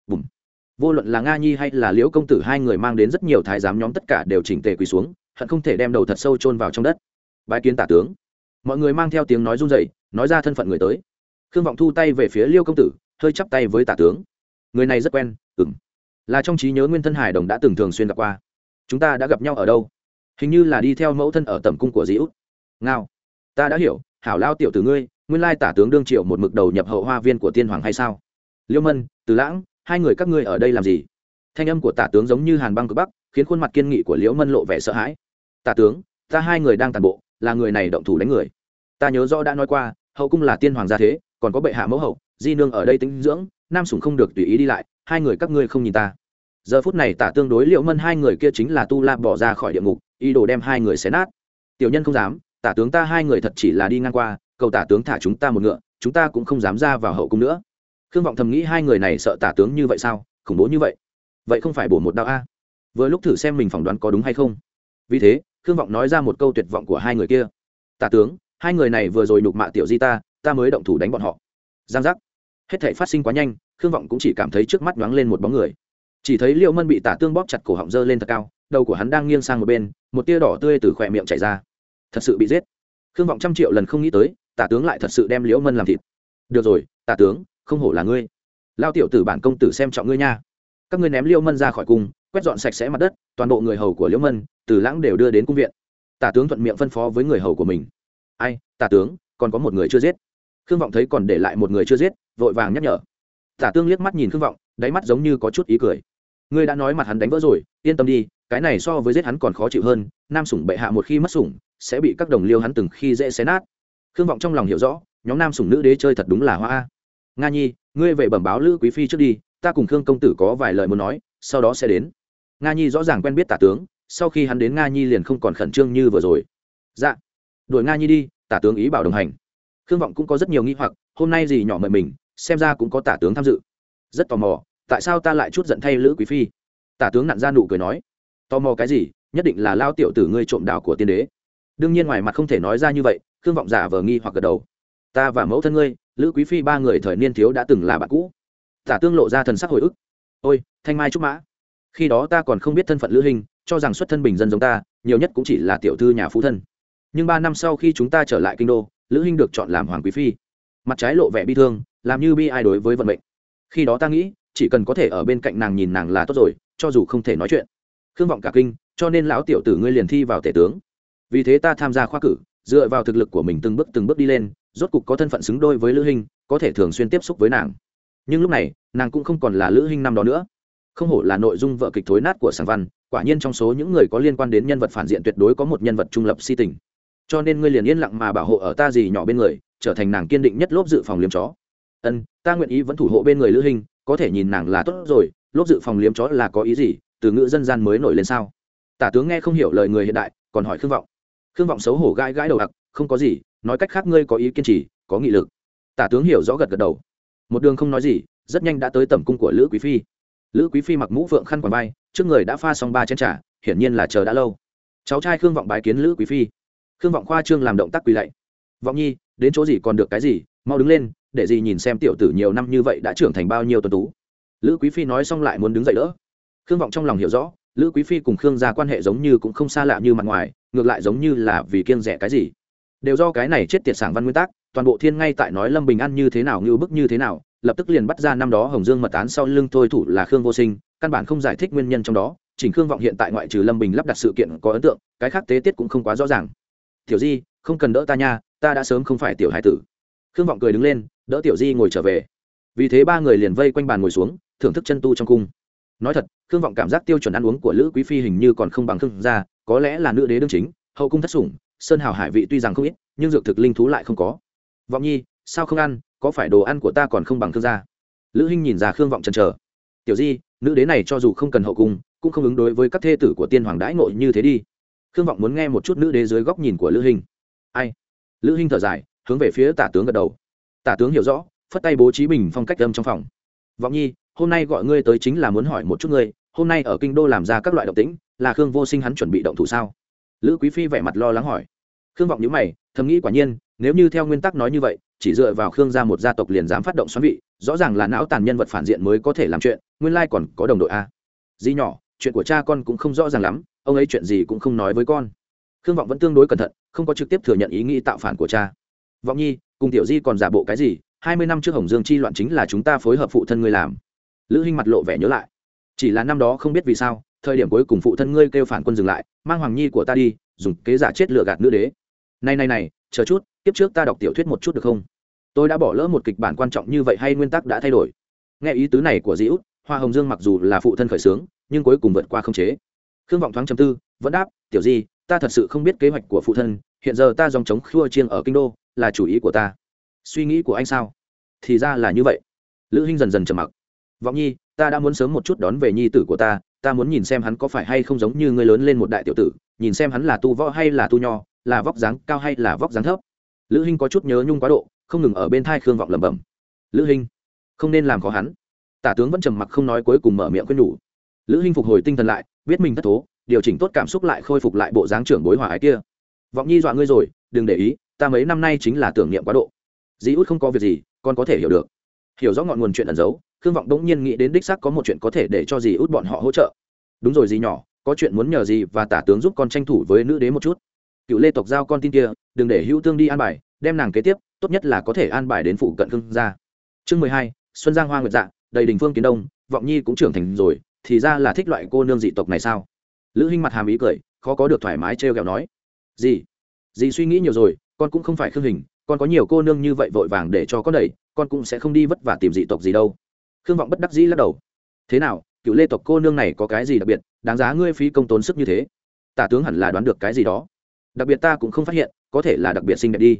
Bùm. vô luận là nga nhi hay là liễu công tử, hai người mang đến rất nhiều thái giám nhóm tất cả đều chỉnh tề quỳ xuống, hận không thể đem đầu thật sâu chôn vào trong đất. Bái kiến tả tướng. Mọi người mang theo tiếng nói run rẩy, nói ra thân phận người tới. Khương vọng thu tay về phía liêu công tử, hơi chắp tay với tả tướng. Người này rất quen ừng là trong trí nhớ nguyên thân hải đồng đã từng thường xuyên gặp qua. Chúng ta đã gặp nhau ở đâu? Hình như là đi theo mẫu thân ở tầm cung của dĩ út. Ngao ta đã hiểu, hảo lao tiểu từ ngươi, nguyên lai tả tướng đương triệu một mực đầu nhập hậu hoa viên của tiên hoàng hay sao? Liêu mân, từ lãng, hai người các ngươi ở đây làm gì? Thanh âm của tả tướng giống như hàn băng cực bắc, khiến khuôn mặt kiên nghị của liễu mân lộ vẻ sợ hãi. Tả tướng, ta hai người đang tàn bộ, là người này động thủ đánh người. Ta nhớ rõ đã nói qua, hậu cung là tiên hoàng gia thế, còn có bệ hạ mẫu hậu, di nương ở đây tính dưỡng, nam sủng không được tùy ý đi lại, hai người các ngươi không nhìn ta. Giờ phút này tả tương đối liệu mân hai người kia chính là tu la bỏ ra khỏi địa ngục, ý đồ đem hai người xé nát. Tiểu nhân không dám tả tướng ta hai người thật chỉ là đi ngang qua, cầu tả tướng thả chúng ta một ngựa, chúng ta cũng không dám ra vào hậu cung nữa. Khương vọng thầm nghĩ hai người này sợ tả tướng như vậy sao? Khủng bố như vậy. Vậy không phải bổ một đạo a? Vừa lúc thử xem mình phỏng đoán có đúng hay không. Vì thế, khương vọng nói ra một câu tuyệt vọng của hai người kia. Tả tướng, hai người này vừa rồi nhục mạ tiểu di ta ta mới động thủ đánh bọn họ. Giang giác. Hết thể phát sinh quá nhanh, khương vọng cũng chỉ cảm thấy trước mắt nhoáng lên một bóng người. Chỉ thấy liệu mân bị tả tương bóp chặt cổ họng dơ lên thật cao, đầu của hắn đang nghiêng sang một bên, một tia đỏ tươi từ khỏe miệng chảy ra thật sự bị giết. Khương vọng trăm triệu lần không nghĩ tới, tả tướng lại thật sự đem liễu mân làm thịt. Được rồi, tả tướng, không hổ là ngươi. Lao tiểu tử bản công tử xem trọng ngươi nha. Các ngươi ném liễu mân ra khỏi cung, quét dọn sạch sẽ mặt đất, toàn bộ người hầu của liễu mân, từ lãng đều đưa đến cung viện. Tả tướng thuận miệng phân phó với người hầu của mình. Ai, tả tướng, còn có một người chưa giết. Khương vọng thấy còn để lại một người chưa giết, vội vàng nhắc nhở. Tả tương liếc mắt nhìn khương vọng, đáy mắt giống như có chút ý cười. Ngươi đã nói mặt hắn đánh vỡ rồi, yên tâm đi, cái này so với giết hắn còn khó chịu hơn, nam sủng bệ hạ một khi mất sủng sẽ bị các đồng liêu hắn từng khi dễ xé nát. Khương vọng trong lòng hiểu rõ, nhóm nam sủng nữ đế chơi thật đúng là hoa. Nga nhi, ngươi về bẩm báo lữ quý phi trước đi, ta cùng khương công tử có vài lời muốn nói, sau đó sẽ đến. Nga nhi rõ ràng quen biết tả tướng, sau khi hắn đến nga nhi liền không còn khẩn trương như vừa rồi. Dạ. Đuổi nga nhi đi, tả tướng ý bảo đồng hành. Khương vọng cũng có rất nhiều nghi hoặc, hôm nay gì nhỏ mời mình, xem ra cũng có tả tướng tham dự. Rất tò mò, tại sao ta lại chút giận thay lữ quý phi? Tả tướng nặn ra nụ cười nói. Tò mò cái gì? Nhất định là lao tiểu tử ngươi trộm đào của tiên đế đương nhiên ngoài mặt không thể nói ra như vậy, khương vọng giả vờ nghi hoặc gật đầu. Ta và mẫu thân ngươi, lữ quý phi ba người thời niên thiếu đã từng là bạn cũ. Tả tương lộ ra thần sắc hồi ức. Ôi, thanh mai trúc mã. Khi đó ta còn không biết thân phận lữ hình, cho rằng xuất thân bình dân giống ta, nhiều nhất cũng chỉ là tiểu thư nhà phú thân. Nhưng ba năm sau khi chúng ta trở lại kinh đô, lữ hình được chọn làm hoàng quý phi. Mặt trái lộ vẻ bi thương, làm như bi ai đối với vận mệnh. Khi đó ta nghĩ, chỉ cần có thể ở bên cạnh nàng nhìn nàng là tốt rồi, cho dù không thể nói chuyện. Khương vọng cả kinh, cho nên lão tiểu tử ngươi liền thi vào tể tướng vì thế ta tham gia khoa cử, dựa vào thực lực của mình từng bước từng bước đi lên, rốt cục có thân phận xứng đôi với lữ hình có thể thường xuyên tiếp xúc với nàng. Nhưng lúc này, nàng cũng không còn là lữ hình năm đó nữa. Không hổ là nội dung vợ kịch thối nát của sàng văn, quả nhiên trong số những người có liên quan đến nhân vật phản diện tuyệt đối có một nhân vật trung lập si tình. Cho nên ngươi liền yên lặng mà bảo hộ ở ta gì nhỏ bên người, trở thành nàng kiên định nhất lốp dự phòng liếm chó. Ân, ta nguyện ý vẫn thủ hộ bên người lữ hình có thể nhìn nàng là tốt rồi, lốp dự phòng liếm chó là có ý gì, từ ngữ dân gian mới nổi lên sao? Tả tướng nghe không hiểu lời người hiện đại, còn hỏi khương vọng khương vọng xấu hổ gãi gãi đầu đặc không có gì, nói cách khác ngươi có ý kiên trì, có nghị lực. Tả tướng hiểu rõ gật gật đầu. Một đường không nói gì, rất nhanh đã tới tầm cung của lữ quý phi. Lữ quý phi mặc mũ phượng khăn quàng vai, trước người đã pha xong ba chén t r à hiển nhiên là chờ đã lâu. Cháu trai khương vọng bái kiến lữ quý phi. Khương vọng khoa trương làm động tác quỳ lạy. Vọng nhi, đến chỗ gì còn được cái gì, mau đứng lên, để gì nhìn xem tiểu tử nhiều năm như vậy đã trưởng thành bao nhiêu tuần tú. Lữ quý phi nói xong lại muốn đứng dậy đỡ. Khương vọng trong lòng hiểu rõ lữ quý phi cùng khương gia quan hệ giống như cũng không xa lạ như mặt ngoài, ngược lại giống như là vì kiêng rẻ cái gì. Đều do cái này chết tiệt sảng văn nguyên tắc toàn bộ thiên ngay tại nói lâm bình an như thế nào, ngưu bức như thế nào, lập tức liền bắt ra năm đó hồng dương mật án sau lưng thôi thủ là khương vô sinh, căn bản không giải thích nguyên nhân trong đó, chỉnh khương vọng hiện tại ngoại trừ lâm bình lắp đặt sự kiện có ấn tượng, cái khác tế tiết cũng không quá rõ ràng. Tiểu di, không cần đỡ ta nha, ta đã sớm không phải tiểu hải tử. Khương vọng cười đứng lên, đỡ tiểu di ngồi trở về. Vì thế ba người liền vây quanh bàn ngồi xuống, thưởng thức chân tu trong cung nói thật, khương vọng cảm giác tiêu chuẩn ăn uống của lữ quý phi hình như còn không bằng khương gia, có lẽ là nữ đế đương chính, hậu cung thất sủng, sơn hào hải vị tuy rằng không ít, nhưng dược thực linh thú lại không có. Vọng nhi, sao không ăn, có phải đồ ăn của ta còn không bằng khương gia? Lữ hinh nhìn ra khương vọng chần chờ. Tiểu di, nữ đế này cho dù không cần hậu cung, cũng không ứng đối với các thê tử của tiên hoàng đãi nội như thế đi. Khương vọng muốn nghe một chút nữ đế dưới góc nhìn của lữ hinh. Ai? Lữ hinh thở dài, hướng về phía tả tướng gật đầu. Tả tướng hiểu rõ, phất tay bố trí bình phong cách âm trong phòng. Vọng nhi hôm nay gọi ngươi tới chính là muốn hỏi một chút ngươi, hôm nay ở kinh đô làm ra các loại động tĩnh, là khương vô sinh hắn chuẩn bị động thủ sao? Lữ quý phi vẻ mặt lo lắng hỏi. Khương vọng nhữ mày, thầm nghĩ quả nhiên, nếu như theo nguyên tắc nói như vậy, chỉ dựa vào khương gia một gia tộc liền dám phát động xoắn vị, rõ ràng là não tàn nhân vật phản diện mới có thể làm chuyện, nguyên lai còn có đồng đội a. Di nhỏ, chuyện của cha con cũng không rõ ràng lắm, ông ấy chuyện gì cũng không nói với con. Khương vọng vẫn tương đối cẩn thận, không có trực tiếp thừa nhận ý nghĩ tạo phản của cha. Vọng nhi, cùng tiểu di còn giả bộ cái gì? Hai mươi năm trước hồng dương chi loạn chính là chúng ta phối hợp phụ thân ngươi làm lữ hinh mặt lộ vẻ nhớ lại. Chỉ là năm đó không biết vì sao, thời điểm cuối cùng phụ thân ngươi kêu phản quân dừng lại, mang hoàng nhi của ta đi, dùng kế giả chết lừa gạt nữ đế. Này này này, chờ chút tiếp trước ta đọc tiểu thuyết một chút được không? Tôi đã bỏ lỡ một kịch bản quan trọng như vậy hay nguyên tắc đã thay đổi? Nghe ý tứ này của dĩ út, hoa hồng dương mặc dù là phụ thân khởi xướng, nhưng cuối cùng vượt qua không chế. Khương vọng thoáng chầm tư, vẫn đáp, tiểu di, ta thật sự không biết kế hoạch của phụ thân, hiện giờ ta dòng chống khua chiêng ở kinh đô, là chủ ý của ta. Suy nghĩ của anh sao? Thì ra là như vậy. Lữ hinh dần dần trầm mặc vọng nhi, ta đã muốn sớm một chút đón về nhi tử của ta ta muốn nhìn xem hắn có phải hay không giống như ngươi lớn lên một đại tiểu tử, nhìn xem hắn là tu võ hay là tu nho, là vóc dáng cao hay là vóc dáng thấp. Lữ hinh có chút nhớ nhung quá độ, không ngừng ở bên thai khương vọng lẩm bẩm. Lữ hinh, không nên làm khó hắn. Tả tướng vẫn trầm mặc không nói cuối cùng mở miệng khuyên nhủ. Lữ hinh phục hồi tinh thần lại, biết mình thất thố, điều chỉnh tốt cảm xúc lại khôi phục lại bộ dáng trưởng bối hòa ái kia. Vọng nhi dọa ngươi rồi, đừng để ý, ta mấy năm nay chính là tưởng niệm quá độ. Dĩ út không có việc gì, con có thể hiểu được. Hiểu rõ ngọn nguồn chuyện ẩn giấu khương vọng bỗng nhiên nghĩ đến đích xác có một chuyện có thể để cho dì út bọn họ hỗ trợ. Đúng rồi dì nhỏ, có chuyện muốn nhờ gì và tả tướng giúp con tranh thủ với nữ đế một chút. Cựu lê tộc giao con tin kia, đừng để hữu tương đi an bài, đem nàng kế tiếp, tốt nhất là có thể an bài đến phụ cận khương gia. Chương mười hai, xuân giang hoa nguyệt dạ đầy đình phương kiến đông, vọng nhi cũng trưởng thành rồi, thì ra là thích loại cô nương dị tộc này sao? Lữ hinh mặt hàm ý cười, khó có được thoải mái trêu ghẹo nói. Gì gì suy nghĩ nhiều rồi, con cũng không phải khương hình, con có nhiều cô nương như vậy vội vàng để cho con đẩy, con cũng sẽ không đi vất vả tìm dị tộc gì đâu khương vọng bất đắc dĩ lắc đầu. Thế nào, cựu lê tộc cô nương này có cái gì đặc biệt, đáng giá ngươi phí công tốn sức như thế? Tả tướng hẳn là đoán được cái gì đó. Đặc biệt ta cũng không phát hiện, có thể là đặc biệt xinh đẹp đi.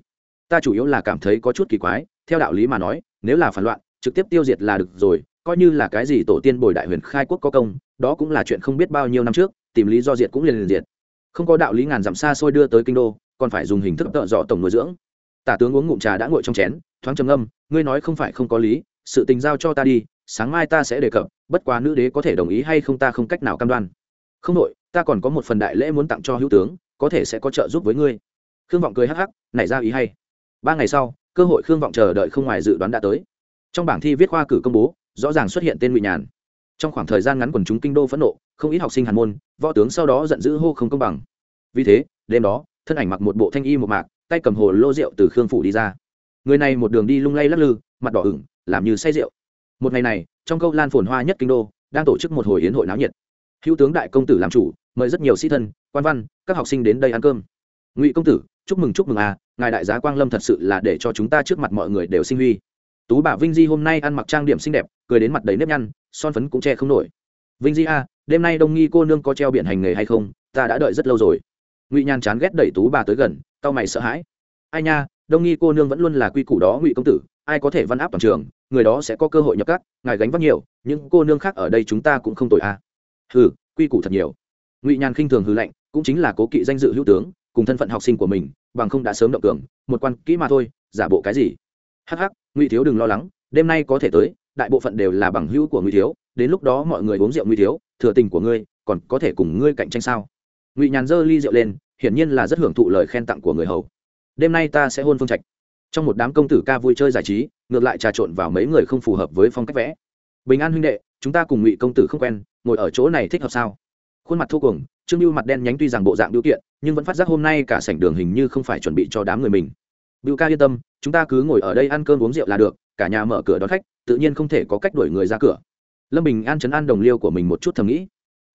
Ta chủ yếu là cảm thấy có chút kỳ quái, theo đạo lý mà nói, nếu là phản loạn, trực tiếp tiêu diệt là được rồi, coi như là cái gì tổ tiên bồi đại huyền khai quốc có công, đó cũng là chuyện không biết bao nhiêu năm trước, tìm lý do diệt cũng liền liền diệt. Không có đạo lý ngàn dặm xa xôi đưa tới kinh đô, còn phải dùng hình thức tợ dọ tổng nuôi dưỡng. Tả tướng uống ngụm trà đã ngồi trong chén, thoáng trầm âm ngươi nói không phải không có lý, sự tình giao cho ta đi sáng mai ta sẽ đề cập, bất quá nữ đế có thể đồng ý hay không ta không cách nào cam đoan. Không đội, ta còn có một phần đại lễ muốn tặng cho hữu tướng, có thể sẽ có trợ giúp với ngươi. Khương vọng cười hắc hắc, nảy ra ý hay. Ba ngày sau, cơ hội khương vọng chờ đợi không ngoài dự đoán đã tới. Trong bảng thi viết khoa cử công bố, rõ ràng xuất hiện tên ngụy nhàn. Trong khoảng thời gian ngắn quần chúng kinh đô phẫn nộ, không ít học sinh hàn môn, võ tướng sau đó giận dữ hô không công bằng. Vì thế, đêm đó, thân ảnh mặc một bộ thanh y một mạc, tay cầm hồ lô rượu từ khương phủ đi ra. Người này một đường đi lung lay lắc lư, mặt đỏ ửng, làm như say rượu một ngày này, trong câu lan phồn hoa nhất kinh đô, đang tổ chức một hồi yến hội náo nhiệt. Hữu tướng đại công tử làm chủ, mời rất nhiều sĩ thân, quan văn, các học sinh đến đây ăn cơm. Ngụy công tử, chúc mừng chúc mừng à ngài đại giá quang lâm thật sự là để cho chúng ta trước mặt mọi người đều sinh huy. Tú bà vinh di hôm nay ăn mặc trang điểm xinh đẹp, cười đến mặt đầy nếp nhăn, son phấn cũng che không nổi. Vinh di à đêm nay đông nghi cô nương có treo biển hành nghề hay không, ta đã đợi rất lâu rồi. Ngụy nhàn chán ghét đẩy tú bà tới gần tao mày sợ hãi. Ai nha, đông nghi cô nương vẫn luôn là quy củ đó ngụy công tử ai có thể văn áp toàn trường, người đó sẽ có cơ hội nhập các, ngài gánh vác nhiều, những cô nương khác ở đây chúng ta cũng không tội a. À. hừ, quy củ thật nhiều. Ngụy nhàn khinh thường hư lệnh cũng chính là cố kỵ danh dự hữu tướng, cùng thân phận học sinh của mình, bằng không đã sớm động cường, một quan kỹ mà thôi, giả bộ cái gì? Hắc hắc, ngụy thiếu đừng lo lắng, đêm nay có thể tới, đại bộ phận đều là bằng hữu của ngụy thiếu, đến lúc đó mọi người uống rượu ngụy thiếu, thừa tình của ngươi, còn có thể cùng ngươi cạnh tranh sao? Ngụy nhàn giơ ly rượu lên, hiển nhiên là rất hưởng thụ lời khen tặng của người hầu. Đêm nay ta sẽ hôn phương trạch trong một đám công tử ca vui chơi giải trí, ngược lại trà trộn vào mấy người không phù hợp với phong cách vẽ. Bình an huynh đệ, chúng ta cùng ngụy công tử không quen, ngồi ở chỗ này thích hợp sao? Khuôn mặt thô cùng trương lưu mặt đen nhánh tuy rằng bộ dạng biểu kiện, nhưng vẫn phát giác hôm nay cả sảnh đường hình như không phải chuẩn bị cho đám người mình. Bưu ca yên tâm, chúng ta cứ ngồi ở đây ăn cơm uống rượu là được, cả nhà mở cửa đón khách, tự nhiên không thể có cách đuổi người ra cửa. Lâm bình an chấn an đồng liêu của mình một chút thầm nghĩ.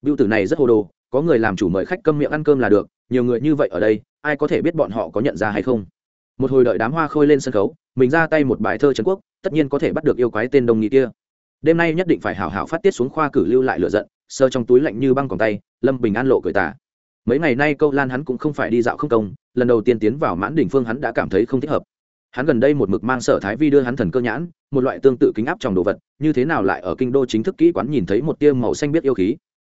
Bưu tử này rất hồ đồ, có người làm chủ mời khách câm miệng ăn cơm là được, nhiều người như vậy ở đây, ai có thể biết bọn họ có nhận ra hay không? Một hồi đợi đám hoa khôi lên sân khấu, mình ra tay một bài thơ trấn quốc, tất nhiên có thể bắt được yêu quái tên đông nghị kia. Đêm nay nhất định phải hảo hảo phát tiết xuống khoa cử lưu lại lựa giận sơ trong túi lạnh như băng còn tay, lâm bình an lộ cười tả mấy ngày nay câu lan hắn cũng không phải đi dạo không công, lần đầu tiên tiến vào mãn đỉnh phương hắn đã cảm thấy không thích hợp. Hắn gần đây một mực mang sở thái vi đưa hắn thần cơ nhãn, một loại tương tự kính áp trong đồ vật, như thế nào lại ở kinh đô chính thức kỹ quán nhìn thấy một tia màu xanh biết yêu khí?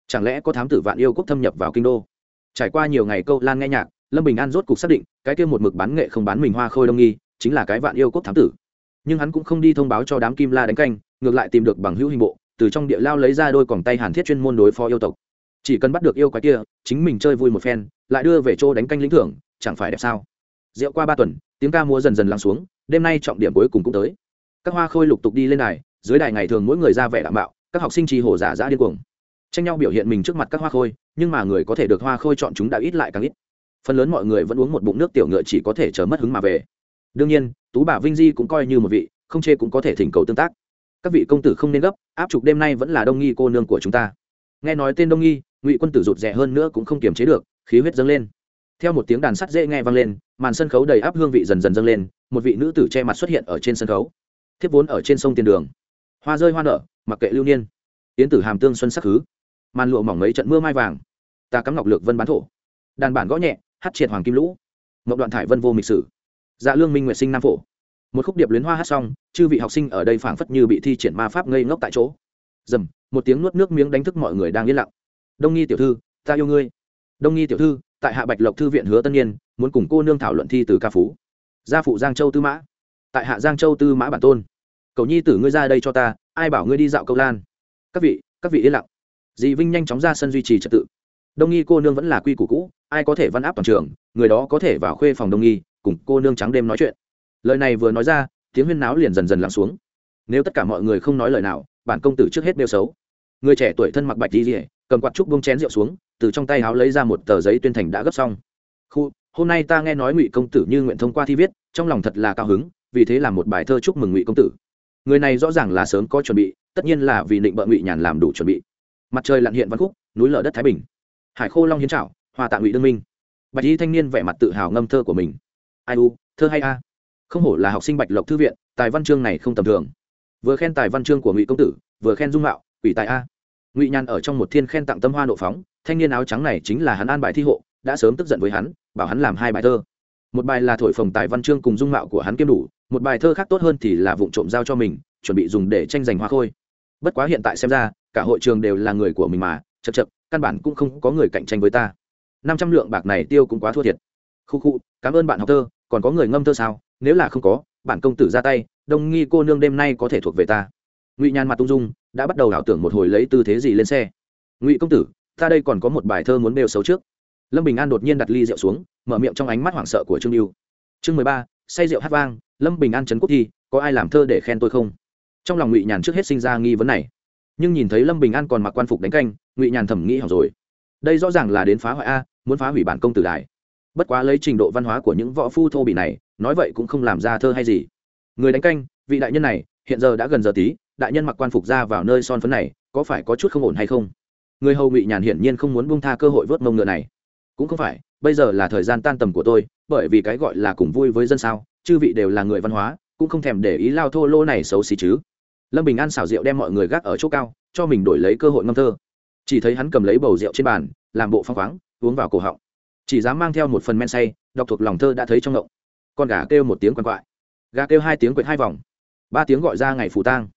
Chẳng lẽ có thám tử vạn yêu quốc thâm nhập vào kinh đô? Trải qua nhiều ngày câu lan nghe nhạc lâm bình an rốt cục xác định, cái kia một mực bán nghệ không bán mình hoa khôi đông nghi, chính là cái vạn yêu quốc thám tử. Nhưng hắn cũng không đi thông báo cho đám kim la đánh canh, ngược lại tìm được bằng hữu hình bộ, từ trong địa lao lấy ra đôi còng tay hàn thiết chuyên môn đối phó yêu tộc. Chỉ cần bắt được yêu quái kia, chính mình chơi vui một phen, lại đưa về chỗ đánh canh lĩnh thưởng, chẳng phải đẹp sao? Rượu qua ba tuần, tiếng ca múa dần dần lắng xuống, đêm nay trọng điểm cuối cùng cũng tới. Các hoa khôi lục tục đi lên đài, dưới đài ngày thường mỗi người ra vẻ đảm bảo, các học sinh trì hồ giả giã điên cuồng. Tranh nhau biểu hiện mình trước mặt các hoa khôi, nhưng mà người có thể được hoa khôi chọn chúng đã ít lại càng ít phần lớn mọi người vẫn uống một bụng nước tiểu ngựa chỉ có thể chờ mất hứng mà về. Đương nhiên, tú bà vinh di cũng coi như một vị, không chê cũng có thể thỉnh cầu tương tác. Các vị công tử không nên gấp, áp trục đêm nay vẫn là đông nghi cô nương của chúng ta. Nghe nói tên đông nghi, ngụy quân tử rụt rè hơn nữa cũng không kiềm chế được, khí huyết dâng lên. Theo một tiếng đàn sắt dễ nghe vang lên, màn sân khấu đầy áp hương vị dần dần dâng lên, một vị nữ tử che mặt xuất hiện ở trên sân khấu. Thiếp vốn ở trên sông tiền đường. Hoa rơi hoa nở, mặc kệ lưu niên. Yến tử hàm tương xuân sắc khứ màn lụa mỏng mấy trận mưa mai vàng. Ta cắm ngọc lược vân bán thổ. Đàn bản gõ nhẹ hát triệt hoàng kim lũ. Mộng đoạn thải vân vô mịch sử. Dạ lương minh nguyệt sinh nam phổ. Một khúc điệp luyến hoa hát xong, chư vị học sinh ở đây phảng phất như bị thi triển ma pháp ngây ngốc tại chỗ. Dầm, một tiếng nuốt nước miếng đánh thức mọi người đang yên lặng. Đông nghi tiểu thư, ta yêu ngươi. Đông nghi tiểu thư, tại hạ bạch lộc thư viện hứa tân niên, muốn cùng cô nương thảo luận thi từ ca phú. Gia phụ giang châu tư mã. Tại hạ giang châu tư mã bản tôn. Cầu nhi tử ngươi ra đây cho ta, ai bảo ngươi đi dạo câu lan. Các vị các vị yên lặng. Dị vinh nhanh chóng ra sân duy trì trật tự đông nghi cô nương vẫn là quy củ cũ, ai có thể văn áp toàn trường, người đó có thể vào khuê phòng đông nghi, cùng cô nương trắng đêm nói chuyện. Lời này vừa nói ra, tiếng huyên náo liền dần dần lắng xuống. Nếu tất cả mọi người không nói lời nào, bản công tử trước hết đeo xấu. Người trẻ tuổi thân mặc bạch đi rỉa cầm quạt trúc bông chén rượu xuống, từ trong tay háo lấy ra một tờ giấy tuyên thành đã gấp xong. Khu, hôm nay ta nghe nói ngụy công tử như nguyện thông qua thi viết, trong lòng thật là cao hứng, vì thế làm một bài thơ chúc mừng ngụy công tử. Người này rõ ràng là sớm có chuẩn bị, tất nhiên là vì định bợ ngụy nhàn làm đủ chuẩn bị. Mặt trời lặn hiện văn khúc, núi lở đất thái bình hải khô long hiến trảo, hòa tạ ngụy đương minh. Bạch y thanh niên vẻ mặt tự hào ngâm thơ của mình. Ai u, thơ hay a. Không hổ là học sinh bạch lộc thư viện, tài văn chương này không tầm thường. Vừa khen tài văn chương của ngụy công tử, vừa khen dung mạo, quỷ tài a. Ngụy nhàn ở trong một thiên khen tặng tâm hoa nộ phóng, thanh niên áo trắng này chính là hắn an bài thi hộ, đã sớm tức giận với hắn, bảo hắn làm hai bài thơ. Một bài là thổi phồng tài văn chương cùng dung mạo của hắn kiêm đủ, một bài thơ khác tốt hơn thì là vụ trộm giao cho mình, chuẩn bị dùng để tranh giành hoa khôi. Bất quá hiện tại xem ra, cả hội trường đều là người của mình mà chật chật căn bản cũng không có người cạnh tranh với ta. Năm trăm lượng bạc này tiêu cũng quá thua thiệt. Khu khu, cảm ơn bạn học thơ, còn có người ngâm thơ sao? Nếu là không có bản công tử ra tay đông nghi cô nương đêm nay có thể thuộc về ta. Ngụy nhàn mặt tung dung, đã bắt đầu ảo tưởng một hồi lấy tư thế gì lên xe. Ngụy công tử, ta đây còn có một bài thơ muốn bêu xấu trước. Lâm bình an đột nhiên đặt ly rượu xuống, mở miệng trong ánh mắt hoảng sợ của trương lưu. Chương mười ba, say rượu hát vang, lâm bình an trấn quốc thi, có ai làm thơ để khen tôi không? Trong lòng ngụy nhàn trước hết sinh ra nghi vấn này nhưng nhìn thấy lâm bình an còn mặc quan phục đánh canh, ngụy nhàn thẩm nghĩ hỏng rồi. Đây rõ ràng là đến phá hoại a, muốn phá hủy bản công tử đài. Bất quá lấy trình độ văn hóa của những võ phu thô bị này, nói vậy cũng không làm ra thơ hay gì. Người đánh canh, vị đại nhân này, hiện giờ đã gần giờ tí, đại nhân mặc quan phục ra vào nơi son phấn này, có phải có chút không ổn hay không? Người hầu ngụy nhàn hiển nhiên không muốn buông tha cơ hội vớt mông ngựa này. Cũng không phải, bây giờ là thời gian tan tầm của tôi, bởi vì cái gọi là cùng vui với dân sao, chư vị đều là người văn hóa, cũng không thèm để ý lao thô lô này xấu xí chứ lâm bình an xảo rượu đem mọi người gác ở chỗ cao, cho mình đổi lấy cơ hội ngâm thơ. Chỉ thấy hắn cầm lấy bầu rượu trên bàn, làm bộ phăng khoáng, uống vào cổ họng. Chỉ dám mang theo một phần men say, đọc thuộc lòng thơ đã thấy trong ngộng. Con gà kêu một tiếng quằn quại. Gà kêu hai tiếng quệt hai vòng. Ba tiếng gọi ra ngày phù tang.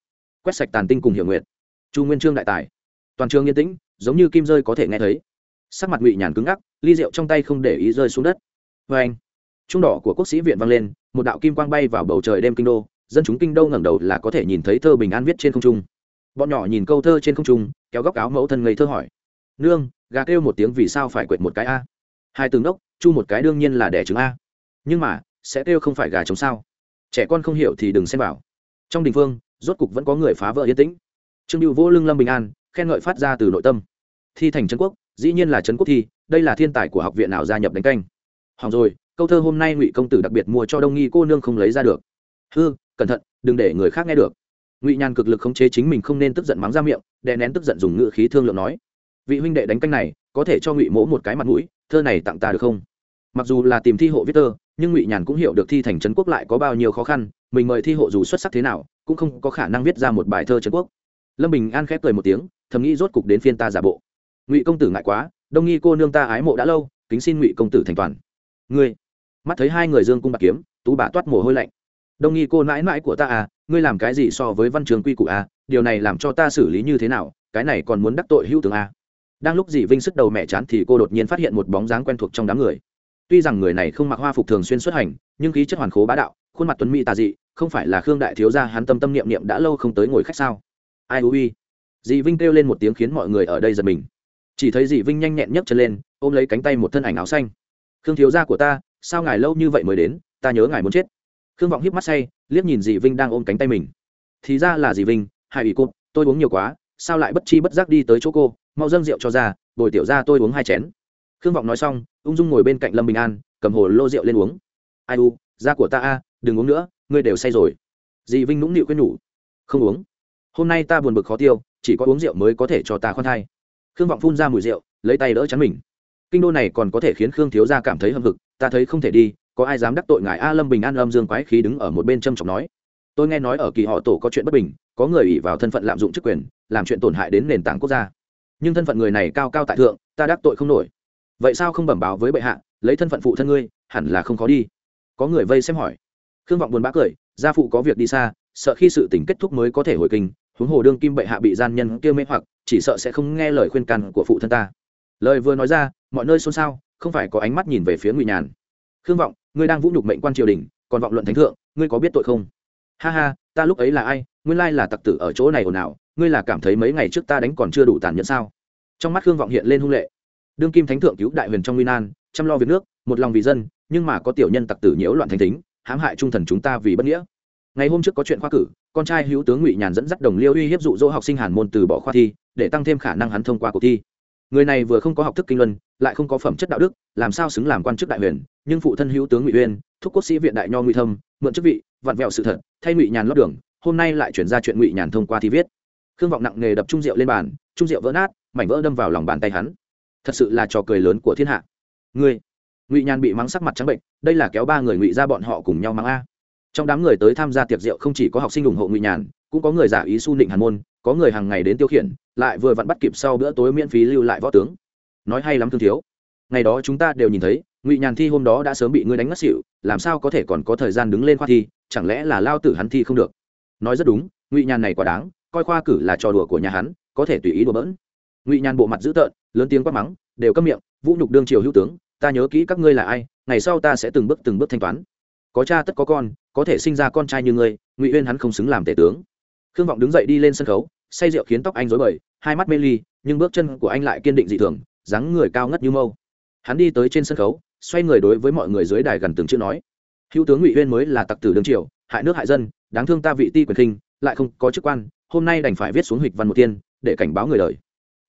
Quét sạch tàn tinh cùng hiểu nguyện chu nguyên trương đại tài. Toàn trường yên tĩnh, giống như kim rơi có thể nghe thấy. Sắc mặt ngụy nhàn cứng ngắc, ly rượu trong tay không để ý rơi xuống đất. Vê anh trung đỏ của quốc sĩ viện vang lên, một đạo kim quang bay vào bầu trời đêm kinh đô dân chúng kinh đô ngẩng đầu là có thể nhìn thấy thơ bình an viết trên không trung. Bọn nhỏ nhìn câu thơ trên không trung, kéo góc áo mẫu thân ngây thơ hỏi. Nương, gà kêu một tiếng vì sao phải quệt một cái a? Hai tướng đốc, chu một cái đương nhiên là đẻ trứng a. Nhưng mà, sẽ kêu không phải gà trống sao? Trẻ con không hiểu thì đừng xem vào. Trong đình phương, rốt cục vẫn có người phá vỡ yên tĩnh. Trương hữu vô lương lâm bình an, khen ngợi phát ra từ nội tâm. Thi thành trấn quốc, dĩ nhiên là trấn quốc thi, đây là thiên tài của học viện nào gia nhập đánh canh? Hỏng rồi, câu thơ hôm nay ngụy công tử đặc biệt mua cho đông nghi cô nương không lấy ra được. Hư cẩn thận, đừng để người khác nghe được. Ngụy nhàn cực lực khống chế chính mình không nên tức giận mắng ra miệng, đè nén tức giận dùng ngữ khí thương lượng nói, vị huynh đệ đánh canh này, có thể cho ngụy mỗ một cái mặt mũi, thơ này tặng ta được không? Mặc dù là tìm thi hộ viết tơ, nhưng ngụy nhàn cũng hiểu được thi thành trấn quốc lại có bao nhiêu khó khăn, mình mời thi hộ dù xuất sắc thế nào, cũng không có khả năng viết ra một bài thơ trấn quốc. Lâm bình an khép cười một tiếng, thầm nghĩ rốt cục đến phiên ta giả bộ. Ngụy công tử ngại quá, đông nghi cô nương ta ái mộ đã lâu, kính xin ngụy công tử thành toàn. Ngươi? Mắt thấy hai người dương cung bạc kiếm, tú bà toát mồ hôi lạnh đông nghi cô nãi nãi của ta à ngươi làm cái gì so với văn trường quy củ à? Điều này làm cho ta xử lý như thế nào? Cái này còn muốn đắc tội hữu tướng à? Đang lúc dì vinh sức đầu mẹ chán thì cô đột nhiên phát hiện một bóng dáng quen thuộc trong đám người. Tuy rằng người này không mặc hoa phục thường xuyên xuất hành, nhưng khí chất hoàn khố bá đạo, khuôn mặt tuấn mỹ tà dị, không phải là khương đại thiếu gia hắn tâm tâm niệm niệm đã lâu không tới ngồi khách sao? Ai ui dì vinh kêu lên một tiếng khiến mọi người ở đây giật mình. Chỉ thấy dì vinh nhanh nhẹn nhấc chân lên, ôm lấy cánh tay một thân ảnh áo xanh. Khương thiếu gia của ta, sao ngài lâu như vậy mới đến? Ta nhớ ngài muốn chết khương vọng híp mắt say, liếc nhìn dì vinh đang ôm cánh tay mình. Thì ra là dì vinh, hai ủy cụt tôi uống nhiều quá, sao lại bất chi bất giác đi tới chỗ cô? Mau dâng rượu cho ra, bồi tiểu ra tôi uống hai chén. Khương vọng nói xong, ung dung ngồi bên cạnh lâm bình an, cầm hồ lô rượu lên uống. Ai u, da của ta a, đừng uống nữa, ngươi đều say rồi. Dì vinh nũng nịu quên nhủ. Không uống. Hôm nay ta buồn bực khó tiêu, chỉ có uống rượu mới có thể cho ta khoan thai. Khương vọng phun ra mùi rượu, lấy tay đỡ chắn mình. Kinh đô này còn có thể khiến khương thiếu gia cảm thấy hâm hực, ta thấy không thể đi có ai dám đắc tội ngài a lâm bình an âm dương quái khí đứng ở một bên châm trọng nói. Tôi nghe nói ở kỳ họ tổ có chuyện bất bình, có người ủy vào thân phận lạm dụng chức quyền, làm chuyện tổn hại đến nền tảng quốc gia. Nhưng thân phận người này cao cao tại thượng, ta đắc tội không nổi. Vậy sao không bẩm báo với bệ hạ, lấy thân phận phụ thân ngươi, hẳn là không khó đi. Có người vây xem hỏi. Khương vọng buồn bã cười, gia phụ có việc đi xa, sợ khi sự tình kết thúc mới có thể hồi kinh, huống hồ đương kim bệ hạ bị gian nhân kia mê hoặc, chỉ sợ sẽ không nghe lời khuyên can của phụ thân ta. Lời vừa nói ra, mọi nơi xôn xao, không phải có ánh mắt nhìn về phía ngụy nhàn. Khương vọng ngươi đang vũ nhục mệnh quan triều đình, còn vọng luận thánh thượng, ngươi có biết tội không? Ha ha, ta lúc ấy là ai? Nguyên lai là tặc tử ở chỗ này ồn ào, ngươi là cảm thấy mấy ngày trước ta đánh còn chưa đủ tàn nhẫn sao? Trong mắt khương vọng hiện lên hung lệ. Đương kim thánh thượng cứu đại huyền trong nguy nan, chăm lo việc nước, một lòng vì dân, nhưng mà có tiểu nhân tặc tử nhiễu loạn thánh tính hãm hại trung thần chúng ta vì bất nghĩa. Ngày hôm trước có chuyện khoa cử, con trai hữu tướng ngụy nhàn dẫn dắt đồng liêu uy hiếp dụ dỗ học sinh hàn môn từ bỏ khoa thi, để tăng thêm khả năng hắn thông qua cuộc thi người này vừa không có học thức kinh luân, lại không có phẩm chất đạo đức, làm sao xứng làm quan chức đại huyền, nhưng phụ thân hữu tướng ngụy uyên, thúc quốc sĩ viện đại nho ngụy thâm, mượn chức vị, vặn vẹo sự thật, thay ngụy nhàn lót đường, hôm nay lại chuyển ra chuyện ngụy nhàn thông qua thi viết. Khương vọng nặng nghề đập trung rượu lên bàn trung rượu vỡ nát, mảnh vỡ đâm vào lòng bàn tay hắn. Thật sự là trò cười lớn của thiên hạ. Ngươi, ngụy nhàn bị mắng sắc mặt trắng bệnh, đây là kéo ba người ngụy ra bọn họ cùng nhau mắng a. Trong đám người tới tham gia tiệc rượu không chỉ có học sinh ủng hộ ngụy nhàn, cũng có người giả ý su nịnh hàn môn có người hàng ngày đến tiêu khiển, lại vừa vặn bắt kịp sau bữa tối miễn phí lưu lại võ tướng. Nói hay lắm thương thiếu. Ngày đó chúng ta đều nhìn thấy, ngụy nhàn thi hôm đó đã sớm bị ngươi đánh ngất xỉu, làm sao có thể còn có thời gian đứng lên khoa thi, chẳng lẽ là lao tử hắn thi không được? Nói rất đúng, ngụy nhàn này quả đáng, coi khoa cử là trò đùa của nhà hắn, có thể tùy ý đùa bỡn. Ngụy nhàn bộ mặt dữ tợn, lớn tiếng quát mắng, đều câm miệng, vũ nhục đương triều hữu tướng, ta nhớ kỹ các ngươi là ai, ngày sau ta sẽ từng bước từng bước thanh toán. Có cha tất có con, có thể sinh ra con trai như ngươi, ngụy uyên hắn không xứng làm tể tướng khương vọng đứng dậy đi lên sân khấu, say rượu khiến tóc anh rối bời, hai mắt mê ly, nhưng bước chân của anh lại kiên định dị thường, dáng người cao ngất như mâu. Hắn đi tới trên sân khấu, xoay người đối với mọi người dưới đài gần từng chữ nói. Hữu tướng ngụy uyên mới là tặc tử đương triều, hại nước hại dân, đáng thương ta vị ti quyền khinh, lại không có chức quan, hôm nay đành phải viết xuống hịch văn một tiên để cảnh báo người đời.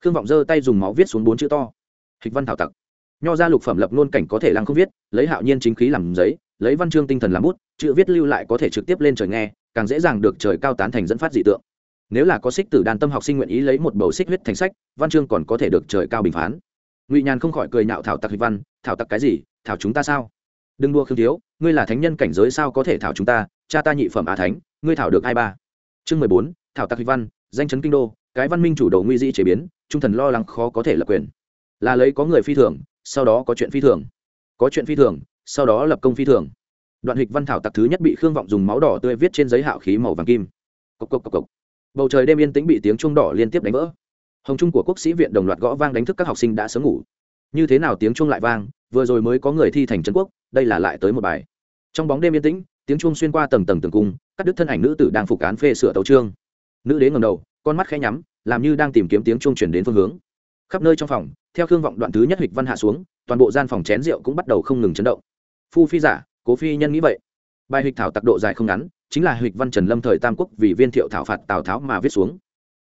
Khương vọng giơ tay dùng máu viết xuống bốn chữ to. Hịch văn thảo tặc. Nho ra lục phẩm lập luôn cảnh có thể lăng không viết, lấy hạo nhiên chính khí làm giấy, lấy văn chương tinh thần làm bút, chữ viết lưu lại có thể trực tiếp lên trời nghe càng dễ dàng được trời cao tán thành dẫn phát dị tượng. Nếu là có xích tử đàn tâm học sinh nguyện ý lấy một bầu xích huyết thành sách, văn chương còn có thể được trời cao bình phán. Ngụy nhàn không khỏi cười nhạo thảo tặc hịch văn, thảo tặc cái gì? Thảo chúng ta sao? Đừng đua khương thiếu, ngươi là thánh nhân cảnh giới sao có thể thảo chúng ta? Cha ta nhị phẩm á thánh, ngươi thảo được hai ba? Chương mười bốn, thảo tặc hịch văn, danh chấn kinh đô, cái văn minh chủ đầu nguy di chế biến, trung thần lo lắng khó có thể lập quyền. Là lấy có người phi thường, sau đó có chuyện phi thường. Có chuyện phi thường, sau đó lập công phi thường đoạn hịch văn thảo tặc thứ nhất bị khương vọng dùng máu đỏ tươi viết trên giấy hạo khí màu vàng kim. Cộc cộc cộc cộc. Bầu trời đêm yên tĩnh bị tiếng chuông đỏ liên tiếp đánh vỡ. Hồng trung của quốc sĩ viện đồng loạt gõ vang đánh thức các học sinh đã sớm ngủ. Như thế nào tiếng chuông lại vang, vừa rồi mới có người thi thành trấn quốc, đây là lại tới một bài. Trong bóng đêm yên tĩnh, tiếng chuông xuyên qua tầng tầng tường cung các đứt thân ảnh nữ tử đang phục án phê sửa tấu trương nữ đế ngầm đầu, con mắt khẽ nhắm, làm như đang tìm kiếm tiếng chuông chuyển đến phương hướng. Khắp nơi trong phòng, theo khương vọng đoạn thứ nhất hịch văn hạ xuống, toàn bộ gian phòng chén rượu cũng bắt đầu không ngừng chấn động. Phu phi giả cố phi nhân nghĩ vậy. Bài hịch thảo tặc độ dài không ngắn, chính là hịch văn trần lâm thời tam quốc vì viên thiệu thảo phạt tào tháo mà viết xuống.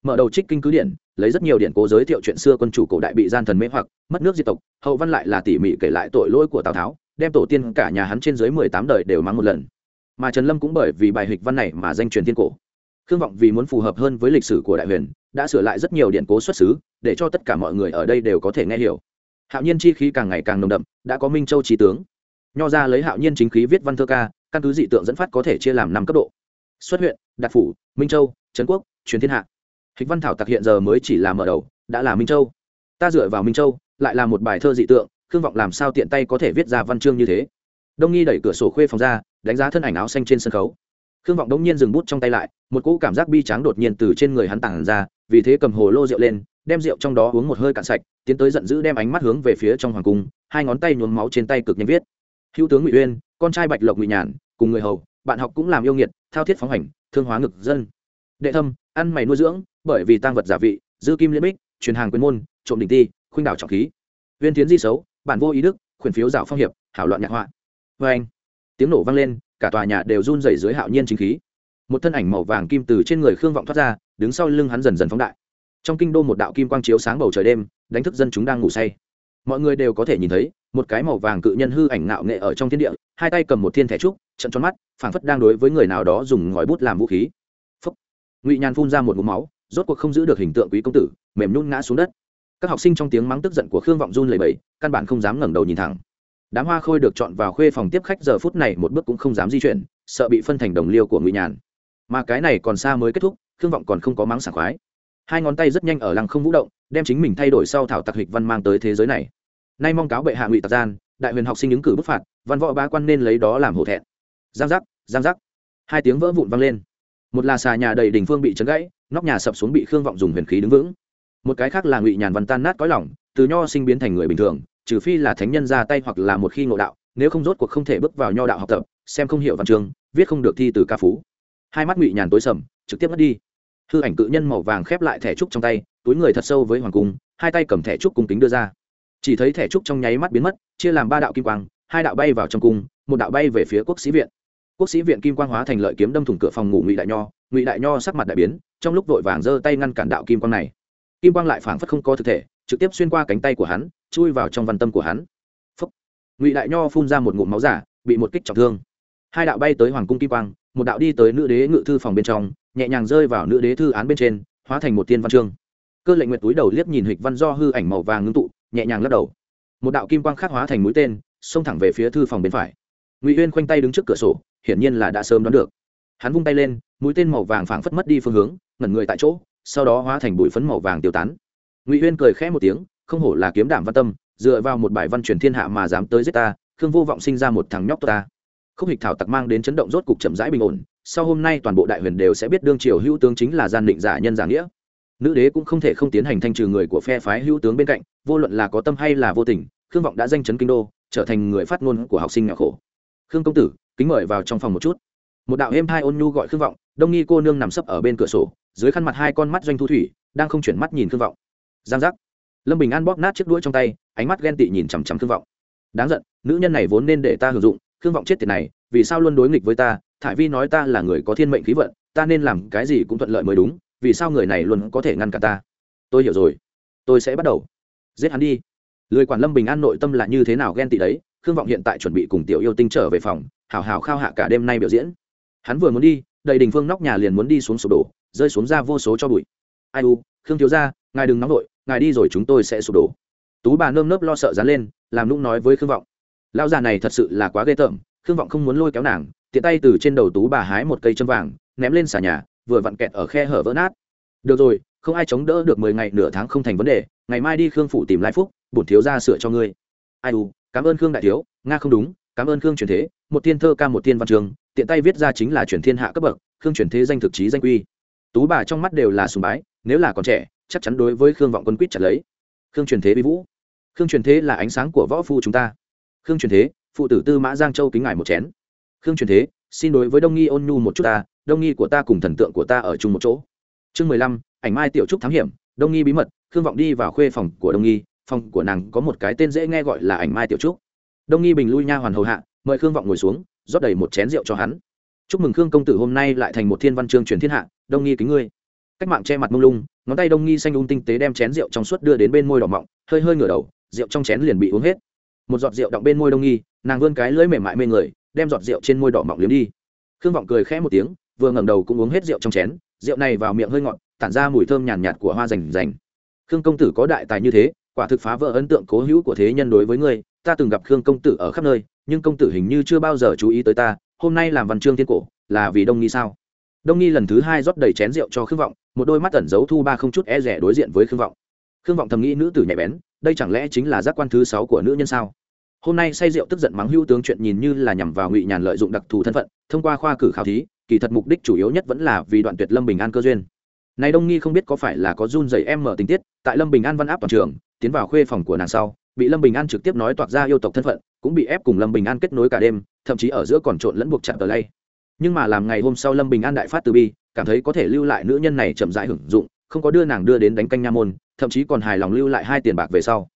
Mở đầu trích kinh cứ điển, lấy rất nhiều điển cố giới thiệu chuyện xưa quân chủ cổ đại bị gian thần mê hoặc, mất nước diệt tộc, hậu văn lại là tỉ mỉ kể lại tội lỗi của tào tháo, đem tổ tiên cả nhà hắn trên dưới mười tám đời đều mang một lần. Mà trần lâm cũng bởi vì bài hịch văn này mà danh truyền thiên cổ. Khương vọng vì muốn phù hợp hơn với lịch sử của đại huyền, đã sửa lại rất nhiều điện cố xuất xứ, để cho tất cả mọi người ở đây đều có thể nghe hiểu. Hạo nhiên chi khí càng ngày càng nồng đậm, đã có minh châu trí tướng nho ra lấy hạo nhiên chính khí viết văn thơ ca, căn cứ dị tượng dẫn phát có thể chia làm năm cấp độ. Xuất huyện, đạt phủ, minh châu, trấn quốc, truyền thiên hạ. Hịch văn thảo tặc hiện giờ mới chỉ là mở đầu, đã là minh châu. Ta dựa vào minh châu, lại là một bài thơ dị tượng, khương vọng làm sao tiện tay có thể viết ra văn chương như thế? Đông nghi đẩy cửa sổ khuê phòng ra, đánh giá thân ảnh áo xanh trên sân khấu. Khương vọng đống nhiên dừng bút trong tay lại, một cỗ cảm giác bi tráng đột nhiên từ trên người hắn tản ra, vì thế cầm hồ lô rượu lên, đem rượu trong đó uống một hơi cạn sạch, tiến tới giận dữ đem ánh mắt hướng về phía trong hoàng cung, hai ngón tay nhuốm máu trên tay cực nhanh viết hữu tướng ngụy uyên, con trai bạch lộc ngụy nhàn, cùng người hầu, bạn học cũng làm yêu nghiệt, thao thiết phóng hành, thương hóa ngực dân. Đệ thâm, ăn mày nuôi dưỡng, bởi vì tăng vật giả vị, dư kim liên bích, truyền hàng quyền môn, trộm đỉnh ti, khuynh đảo trọng khí. Uyên tiến di xấu, bản vô ý đức, khuyển phiếu dạo phong hiệp, hảo loạn nhạc họa. Vê anh, tiếng nổ vang lên, cả tòa nhà đều run rẩy dưới hạo nhiên chính khí. Một thân ảnh màu vàng kim từ trên người khương vọng thoát ra, đứng sau lưng hắn dần dần phóng đại. Trong kinh đô một đạo kim quang chiếu sáng bầu trời đêm, đánh thức dân chúng đang ngủ say. Mọi người đều có thể nhìn thấy một cái màu vàng cự nhân hư ảnh ngạo nghệ ở trong thiên địa, hai tay cầm một thiên thẻ trúc, trận tròn mắt, phảng phất đang đối với người nào đó dùng ngòi bút làm vũ khí. Phúc. ngụy nhàn phun ra một ngụm máu, rốt cuộc không giữ được hình tượng quý công tử, mềm nhún ngã xuống đất. Các học sinh trong tiếng mắng tức giận của khương vọng run lầy bẫy căn bản không dám ngẩng đầu nhìn thẳng. Đám hoa khôi được chọn vào khuê phòng tiếp khách giờ phút này một bước cũng không dám di chuyển, sợ bị phân thành đồng liêu của ngụy nhàn. Mà cái này còn xa mới kết thúc, khương vọng còn không có mắng sảng khoái. Hai ngón tay rất nhanh ở lăng không vũ động, đem chính mình thay đổi sau thảo tặc hịch văn mang tới thế giới này nay mong cáo bệ hạ ngụy tạc gian, đại huyền học sinh ứng cử bức phạt, văn võ ba quan nên lấy đó làm hổ thẹn. Giang giác giang giác. Hai tiếng vỡ vụn vang lên. Một là xà nhà đầy đình phương bị chấn gãy, nóc nhà sập xuống bị khương vọng dùng huyền khí đứng vững. Một cái khác là ngụy nhàn văn tan nát cõi lỏng từ nho sinh biến thành người bình thường, trừ phi là thánh nhân ra tay hoặc là một khi ngộ đạo, nếu không rốt cuộc không thể bước vào nho đạo học tập, xem không hiểu văn chương, viết không được thi từ ca phú. Hai mắt ngụy nhàn tối sầm, trực tiếp mất đi. Hư ảnh cự nhân màu vàng khép lại thẻ trúc trong tay, túi người thật sâu với hoàng cung, hai tay cầm thẻ trúc cung kính đưa ra chỉ thấy thẻ trúc trong nháy mắt biến mất, chia làm ba đạo kim quang, hai đạo bay vào trong cung, một đạo bay về phía quốc sĩ viện. Quốc sĩ viện kim quang hóa thành lợi kiếm đâm thủng cửa phòng ngủ ngụy đại nho, ngụy đại nho sắc mặt đại biến, trong lúc vội vàng giơ tay ngăn cản đạo kim quang này. Kim quang lại phảng phất không có thực thể, trực tiếp xuyên qua cánh tay của hắn, chui vào trong văn tâm của hắn. Ngụy đại nho phun ra một ngụm máu giả, bị một kích trọng thương. Hai đạo bay tới hoàng cung kim quang, một đạo đi tới nữ đế ngự thư phòng bên trong, nhẹ nhàng rơi vào nữ đế thư án bên trên, hóa thành một tiên văn chương. Cơ lệnh nguyệt túi đầu liếc nhìn hịch văn do hư ảnh màu vàng ngưng tụ nhẹ nhàng lắc đầu. Một đạo kim quang khắc hóa thành mũi tên, xông thẳng về phía thư phòng bên phải. Ngụy uyên khoanh tay đứng trước cửa sổ, hiển nhiên là đã sớm đoán được. Hắn vung tay lên, mũi tên màu vàng phảng phất mất đi phương hướng, ngẩn người tại chỗ, sau đó hóa thành bụi phấn màu vàng tiêu tán. Ngụy uyên cười khẽ một tiếng, không hổ là kiếm đảm văn tâm, dựa vào một bài văn truyền thiên hạ mà dám tới giết ta, khương vô vọng sinh ra một thằng nhóc ta. Không hịch thảo tặc mang đến chấn động rốt cục chậm rãi bình ổn, sau hôm nay toàn bộ đại huyền đều sẽ biết đương triều hữu tướng chính là gian định giả nhân giả nghĩa nữ đế cũng không thể không tiến hành thanh trừ người của phe phái hữu tướng bên cạnh, vô luận là có tâm hay là vô tình, khương vọng đã danh chấn kinh đô, trở thành người phát ngôn của học sinh nghèo khổ. Khương công tử, kính mời vào trong phòng một chút. Một đạo êm hai ôn nhu gọi khương vọng, đông nghi cô nương nằm sấp ở bên cửa sổ, dưới khăn mặt hai con mắt doanh thu thủy, đang không chuyển mắt nhìn khương vọng. Giang giác. Lâm bình an bóp nát chiếc đuôi trong tay, ánh mắt ghen tị nhìn chằm chằm khương vọng. Đáng giận, nữ nhân này vốn nên để ta hưởng dụng, khương vọng chết tiệt này, vì sao luôn đối nghịch với ta? Thải vi nói ta là người có thiên mệnh khí vận, ta nên làm cái gì cũng thuận lợi mới đúng vì sao người này luôn có thể ngăn cả ta? Tôi hiểu rồi. Tôi sẽ bắt đầu. Giết hắn đi. Lười quản lâm bình an nội tâm là như thế nào ghen tị đấy? Khương vọng hiện tại chuẩn bị cùng tiểu yêu tinh trở về phòng hào hào khao hạ cả đêm nay biểu diễn. Hắn vừa muốn đi, đầy đình phương nóc nhà liền muốn đi xuống sụp đổ, rơi xuống ra vô số cho bụi. Ai u, khương thiếu ra ngài đừng nóng vội, ngài đi rồi chúng tôi sẽ sụp đổ. Tú bà nơm nớp lo sợ dán lên, làm nũng nói với khương vọng. Lão già này thật sự là quá ghê tởm, khương vọng không muốn lôi kéo nàng, tiện tay từ trên đầu tú bà hái một cây châm vàng, ném lên xà nhà vừa vặn kẹt ở khe hở vỡ nát. Được rồi, không ai chống đỡ được mười ngày nửa tháng không thành vấn đề, ngày mai đi khương phủ tìm lai phúc, bổn thiếu ra sửa cho ngươi. Ai u, cảm ơn khương đại thiếu, nga không đúng, cảm ơn khương truyền thế, một tiên thơ ca một tiên văn trường, tiện tay viết ra chính là truyền thiên hạ cấp bậc, khương truyền thế danh thực chí danh quy. Tú bà trong mắt đều là sùng bái, nếu là còn trẻ, chắc chắn đối với khương vọng quân quýt chặt lấy. Khương truyền thế bi vũ. Khương truyền thế là ánh sáng của võ phu chúng ta. Khương truyền thế, phụ tử tư mã giang châu kính ngài một chén. Khương truyền thế xin đối với đông nghi ôn nhu một chút ta, đông nghi của ta cùng thần tượng của ta ở chung một chỗ. Chương mười lăm, ảnh mai tiểu trúc thám hiểm, đông nghi bí mật, khương vọng đi vào khuê phòng của đông nghi, phòng của nàng có một cái tên dễ nghe gọi là ảnh mai tiểu trúc. Đông nghi bình lui nha hoàn hầu hạ, mời khương vọng ngồi xuống, rót đầy một chén rượu cho hắn. Chúc mừng khương công tử hôm nay lại thành một thiên văn chương truyền thiên hạ, đông nghi kính ngươi. Cách mạng che mặt mông lung, ngón tay đông nghi xanh ung tinh tế đem chén rượu trong suốt đưa đến bên môi đỏ mọng, hơi hơi ngửa đầu, rượu trong chén liền bị uống hết. Một giọt rượu đọng bên môi đông nghi, nàng vươn cái lưỡi mềm mại mê người đem giọt rượu trên môi đỏ mọng liếm đi. Khương vọng cười khẽ một tiếng vừa ngẩng đầu cũng uống hết rượu trong chén rượu này vào miệng hơi ngọt tản ra mùi thơm nhàn nhạt, của hoa rành rành. Khương công tử có đại tài như thế quả thực phá vỡ ấn tượng cố hữu của thế nhân đối với ngươi ta từng gặp khương công tử ở khắp nơi nhưng công tử hình như chưa bao giờ chú ý tới ta hôm nay làm văn chương thiên cổ là vì đông nghi sao? Đông nghi lần thứ hai rót đầy chén rượu cho khương vọng một đôi mắt tẩn giấu thu ba không chút e rẻ đối diện với khương vọng. Khương vọng thầm nghĩ nữ tử nhạy bén đây chẳng lẽ chính là giác quan thứ sáu của nữ nhân sao? Hôm nay say rượu tức giận mắng hưu tướng chuyện nhìn như là nhằm vào ngụy nhàn lợi dụng đặc thù thân phận, thông qua khoa cử khảo thí, kỳ thật mục đích chủ yếu nhất vẫn là vì đoạn tuyệt lâm bình an cơ duyên. Này đông nghi không biết có phải là có run dày em mở tình tiết, tại lâm bình an văn áp toàn trường, tiến vào khuê phòng của nàng sau, bị lâm bình an trực tiếp nói toạc ra yêu tộc thân phận, cũng bị ép cùng lâm bình an kết nối cả đêm, thậm chí ở giữa còn trộn lẫn buộc chặt tờ lay. Nhưng mà làm ngày hôm sau lâm bình an đại phát từ bi, cảm thấy có thể lưu lại nữ nhân này chậm rãi hưởng dụng, không có đưa nàng đưa đến đánh canh nha môn, thậm chí còn hài lòng lưu lại hai tiền bạc về sau.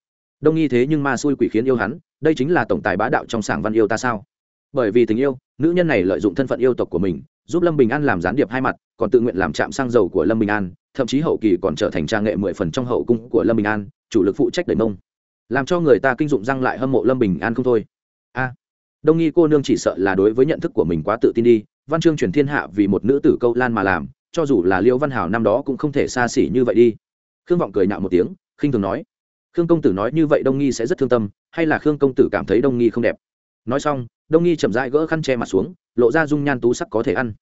Đông nghi thế nhưng ma xui quỷ khiến yêu hắn đây chính là tổng tài bá đạo trong sảng văn yêu ta sao? Bởi vì tình yêu, nữ nhân này lợi dụng thân phận yêu tộc của mình, giúp lâm bình an làm gián điệp hai mặt, còn tự nguyện làm chạm xăng dầu của lâm bình an, thậm chí hậu kỳ còn trở thành trang nghệ mười phần trong hậu cung của lâm bình an, chủ lực phụ trách đẩy mông. Làm cho người ta kinh dụng răng lại hâm mộ lâm bình an không thôi. A. Đông nghi cô nương chỉ sợ là đối với nhận thức của mình quá tự tin đi, văn chương truyền thiên hạ vì một nữ tử câu lan mà làm, cho dù là liễu văn hảo năm đó cũng không thể xa xỉ như vậy đi. Khương vọng cười nhạo một tiếng, khinh thường nói khương công tử nói như vậy đông nghi sẽ rất thương tâm, hay là khương công tử cảm thấy đông nghi không đẹp? Nói xong, đông nghi chậm rãi gỡ khăn che mặt xuống, lộ ra dung nhan tú sắc có thể ăn.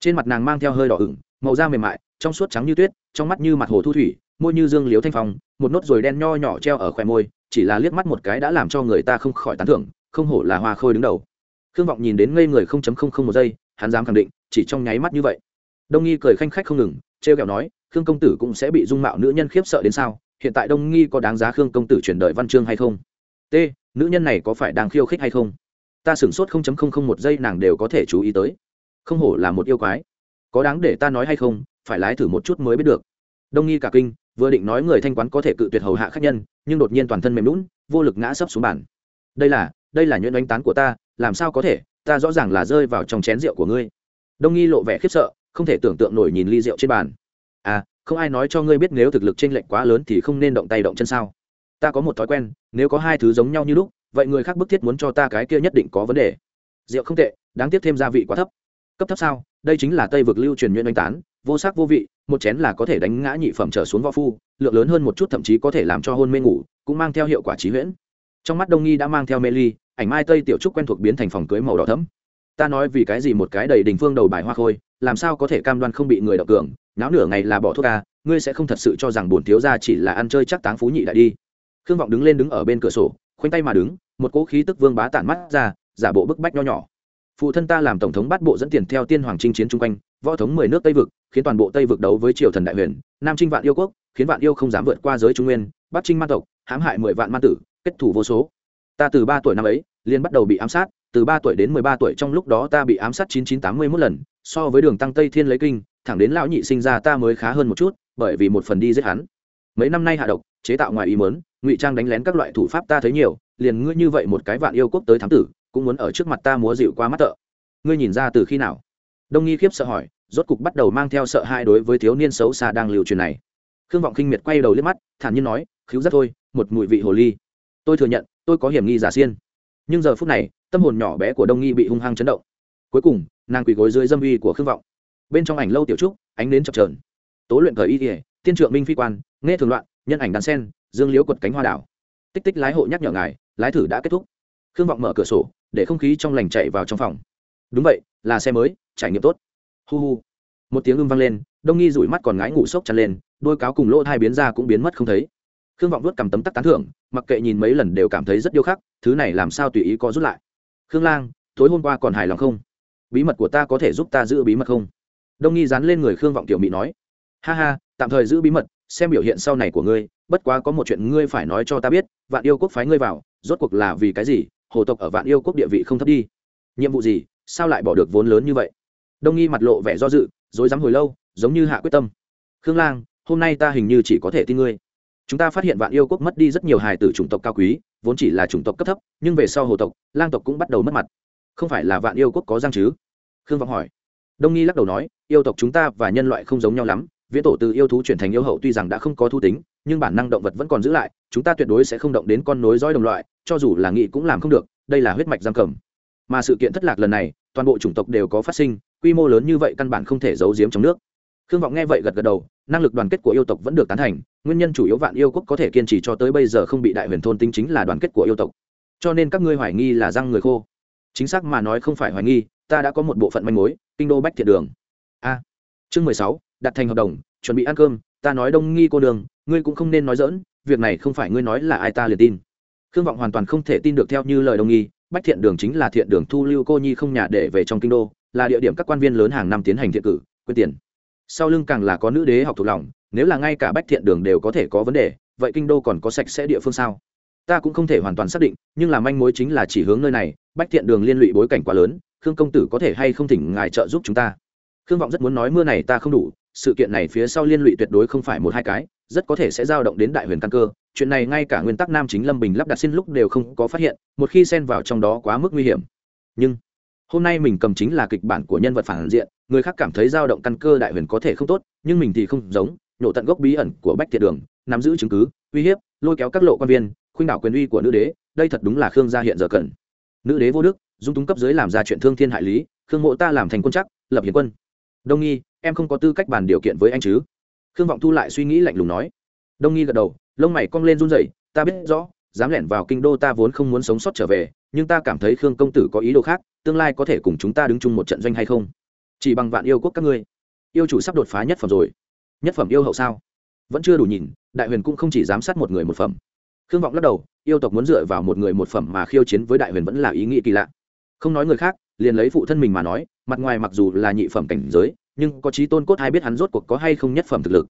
Trên mặt nàng mang theo hơi đỏ ửng, màu da mềm mại, trong suốt trắng như tuyết, trong mắt như mặt hồ thu thủy, môi như dương liếu thanh phong, một nốt ruồi đen nho nhỏ treo ở khoe môi, chỉ là liếc mắt một cái đã làm cho người ta không khỏi tán thưởng, không hổ là hoa khôi đứng đầu. Khương vọng nhìn đến ngây người không chấm không không một giây, hắn dám khẳng định, chỉ trong nháy mắt như vậy. Đông nghi cười khanh khách không ngừng, trêu kẹo nói, khương công tử cũng sẽ bị dung mạo nữ nhân khiếp sợ đến sao? Hiện tại đông nghi có đáng giá khương công tử chuyển đời văn chương hay không? T, nữ nhân này có phải đang khiêu khích hay không? Ta sửng sốt không chấm không không một giây nàng đều có thể chú ý tới. Không hổ là một yêu quái. Có đáng để ta nói hay không, phải lái thử một chút mới biết được. Đông nghi cả kinh, vừa định nói người thanh quán có thể cự tuyệt hầu hạ khách nhân, nhưng đột nhiên toàn thân mềm lún vô lực ngã sấp xuống bàn. Đây là đây là nhuyễn đánh tán của ta, làm sao có thể? Ta rõ ràng là rơi vào trong chén rượu của ngươi. Đông nghi lộ vẻ khiếp sợ, không thể tưởng tượng nổi nhìn ly rượu trên bàn. À không ai nói cho ngươi biết nếu thực lực trên lệnh lệch quá lớn thì không nên động tay động chân sao? Ta có một thói quen, nếu có hai thứ giống nhau như lúc, vậy người khác bức thiết muốn cho ta cái kia nhất định có vấn đề. Rượu không tệ, đáng tiếc thêm gia vị quá thấp. Cấp thấp sao? Đây chính là tây vực lưu truyền nhuyễn oanh tán, vô sắc vô vị, một chén là có thể đánh ngã nhị phẩm trở xuống võ phu, lượng lớn hơn một chút thậm chí có thể làm cho hôn mê ngủ, cũng mang theo hiệu quả trí huyễn. Trong mắt đông nghi đã mang theo mê ly, ảnh mai tây tiểu trúc quen thuộc biến thành phòng cưới màu đỏ thấm ta nói vì cái gì một cái đầy đình phương đầu bài hoa khôi, làm sao có thể cam đoan không bị người đọc cường náo nửa ngày là bỏ thuốc ca, ngươi sẽ không thật sự cho rằng bổn thiếu gia chỉ là ăn chơi chắc táng phú nhị đại đi. Khương vọng đứng lên đứng ở bên cửa sổ, khoanh tay mà đứng, một cỗ khí tức vương bá tản mắt ra, giả bộ bức bách nho nhỏ. Phụ thân ta làm tổng thống bắt bộ dẫn tiền theo tiên hoàng chinh chiến chung quanh, võ thống mười nước tây vực, khiến toàn bộ tây vực đấu với triều thần đại huyền, nam trinh vạn yêu quốc, khiến vạn yêu không dám vượt qua giới trung nguyên, bắc trinh man tộc, hãm hại mười vạn man tử, kết thủ vô số. Ta từ ba tuổi năm ấy, liền bắt đầu bị ám sát, từ ba tuổi đến mười ba tuổi trong lúc đó ta bị ám sát chín chín tám mươi mốt lần, so với đường tăng tây thiên lấy kinh thẳng đến lão nhị sinh ra ta mới khá hơn một chút, bởi vì một phần đi giết hắn. Mấy năm nay hạ độc, chế tạo ngoài ý mớn ngụy trang đánh lén các loại thủ pháp ta thấy nhiều, liền ngươi như vậy một cái vạn yêu quốc tới thám tử, cũng muốn ở trước mặt ta múa dịu qua mắt tợ. Ngươi nhìn ra từ khi nào? Đông nghi khiếp sợ hỏi, rốt cục bắt đầu mang theo sợ hai đối với thiếu niên xấu xa đang lưu truyền này. Khương vọng kinh miệt quay đầu liếc mắt, thản nhiên nói khiếu rất thôi, một mùi vị hồ ly. Tôi thừa nhận, tôi có hiểm nghi giả xiên. Nhưng giờ phút này, tâm hồn nhỏ bé của đông nghi bị hung hăng chấn động. Cuối cùng, nàng quỳ gối dưới dâm uy của khương vọng bên trong ảnh lâu tiểu trúc, ánh đến chập trờn tố luyện cờ y kỉa tiên trượng minh phi quan, nghe thường loạn, nhân ảnh đàn sen, dương liễu quật cánh hoa đảo. Tích tích lái hộ nhắc nhở ngài, lái thử đã kết thúc. Khương vọng mở cửa sổ, để không khí trong lành chạy vào trong phòng. Đúng vậy, là xe mới, trải nghiệm tốt. Hu hu. Một tiếng ưng vang lên, đông nghi rủi mắt còn ngái ngủ sốc chăn lên, đôi cáo cùng lỗ hai biến ra cũng biến mất không thấy. Khương vọng vuốt cầm tấm tắc tán thưởng, mặc kệ nhìn mấy lần đều cảm thấy rất điêu khắc, thứ này làm sao tùy ý có rút lại. Khương lang, tối hôm qua còn hài lòng không? Bí mật của ta có thể giúp ta giữ bí mật không? Đông nghi dán lên người khương vọng tiểu mỹ nói ha ha tạm thời giữ bí mật xem biểu hiện sau này của ngươi bất quá có một chuyện ngươi phải nói cho ta biết vạn yêu quốc phái ngươi vào rốt cuộc là vì cái gì hồ tộc ở vạn yêu quốc địa vị không thấp đi nhiệm vụ gì sao lại bỏ được vốn lớn như vậy đông nghi mặt lộ vẻ do dự dối dám hồi lâu giống như hạ quyết tâm khương lang hôm nay ta hình như chỉ có thể tin ngươi chúng ta phát hiện vạn yêu quốc mất đi rất nhiều hài tử chủng tộc cao quý vốn chỉ là chủng tộc cấp thấp nhưng về sau hồ tộc lang tộc cũng bắt đầu mất mặt không phải là vạn yêu quốc có giang chứ khương vọng hỏi đông nghi lắc đầu nói, yêu tộc chúng ta và nhân loại không giống nhau lắm, viễn tổ từ yêu thú chuyển thành yêu hậu tuy rằng đã không có thu tính, nhưng bản năng động vật vẫn còn giữ lại, chúng ta tuyệt đối sẽ không động đến con nối dõi đồng loại, cho dù là nghị cũng làm không được, đây là huyết mạch giam cầm. Mà sự kiện thất lạc lần này, toàn bộ chủng tộc đều có phát sinh, quy mô lớn như vậy căn bản không thể giấu giếm trong nước. Khương vọng nghe vậy gật gật đầu, năng lực đoàn kết của yêu tộc vẫn được tán thành, nguyên nhân chủ yếu vạn yêu quốc có thể kiên trì cho tới bây giờ không bị đại huyền thôn tính chính là đoàn kết của yêu tộc. Cho nên các ngươi hoài nghi là răng người khô. Chính xác mà nói không phải hoài nghi ta đã có một bộ phận manh mối, kinh đô bách thiện đường. A. Chương mười sáu, đặt thành hợp đồng, chuẩn bị ăn cơm, ta nói đông nghi cô đường, ngươi cũng không nên nói dỡn việc này không phải ngươi nói là ai ta liền tin. Khương vọng hoàn toàn không thể tin được theo như lời đông nghi, bách thiện đường chính là thiện đường thu lưu cô nhi không nhà để về trong kinh đô, là địa điểm các quan viên lớn hàng năm tiến hành thiện cử, quyên tiền. Sau lưng càng là có nữ đế học thuộc lòng, nếu là ngay cả bách thiện đường đều có thể có vấn đề, vậy kinh đô còn có sạch sẽ địa phương sao? Ta cũng không thể hoàn toàn xác định, nhưng là manh mối chính là chỉ hướng nơi này, bách thiện đường liên lụy bối cảnh quá lớn khương công tử có thể hay không thỉnh ngài trợ giúp chúng ta? Khương vọng rất muốn nói mưa này ta không đủ, sự kiện này phía sau liên lụy tuyệt đối không phải một hai cái, rất có thể sẽ giao động đến đại huyền căn cơ. Chuyện này ngay cả nguyên tắc nam chính lâm bình lắp đặt xin lúc đều không có phát hiện, một khi xen vào trong đó quá mức nguy hiểm. Nhưng, hôm nay mình cầm chính là kịch bản của nhân vật phản diện, người khác cảm thấy giao động căn cơ đại huyền có thể không tốt, nhưng mình thì không giống nhổ tận gốc bí ẩn của bách thiệt đường, nắm giữ chứng cứ, uy hiếp, lôi kéo các lộ quan viên, khuynh đảo quyền uy của nữ đế, đây thật đúng là khương gia hiện giờ cần nữ đế vô đức dung túng cấp dưới làm ra chuyện thương thiên hại lý, khương mộ ta làm thành quân chắc, lập hiền quân. Đông nghi, em không có tư cách bàn điều kiện với anh chứ? Khương vọng thu lại suy nghĩ lạnh lùng nói. Đông nghi gật đầu, lông mày cong lên run rẩy, ta biết rõ, dám lẻn vào kinh đô ta vốn không muốn sống sót trở về, nhưng ta cảm thấy khương công tử có ý đồ khác, tương lai có thể cùng chúng ta đứng chung một trận doanh hay không? Chỉ bằng vạn yêu quốc các ngươi. Yêu chủ sắp đột phá nhất phẩm rồi. Nhất phẩm yêu hậu sao? Vẫn chưa đủ nhìn, đại huyền cũng không chỉ giám sát một người một phẩm. Khương vọng lắc đầu, yêu tộc muốn dựa vào một người một phẩm mà khiêu chiến với đại huyền vẫn là ý nghĩ kỳ lạ không nói người khác, liền lấy phụ thân mình mà nói, mặt ngoài mặc dù là nhị phẩm cảnh giới, nhưng có trí tôn cốt ai biết hắn rốt cuộc có hay không nhất phẩm thực lực.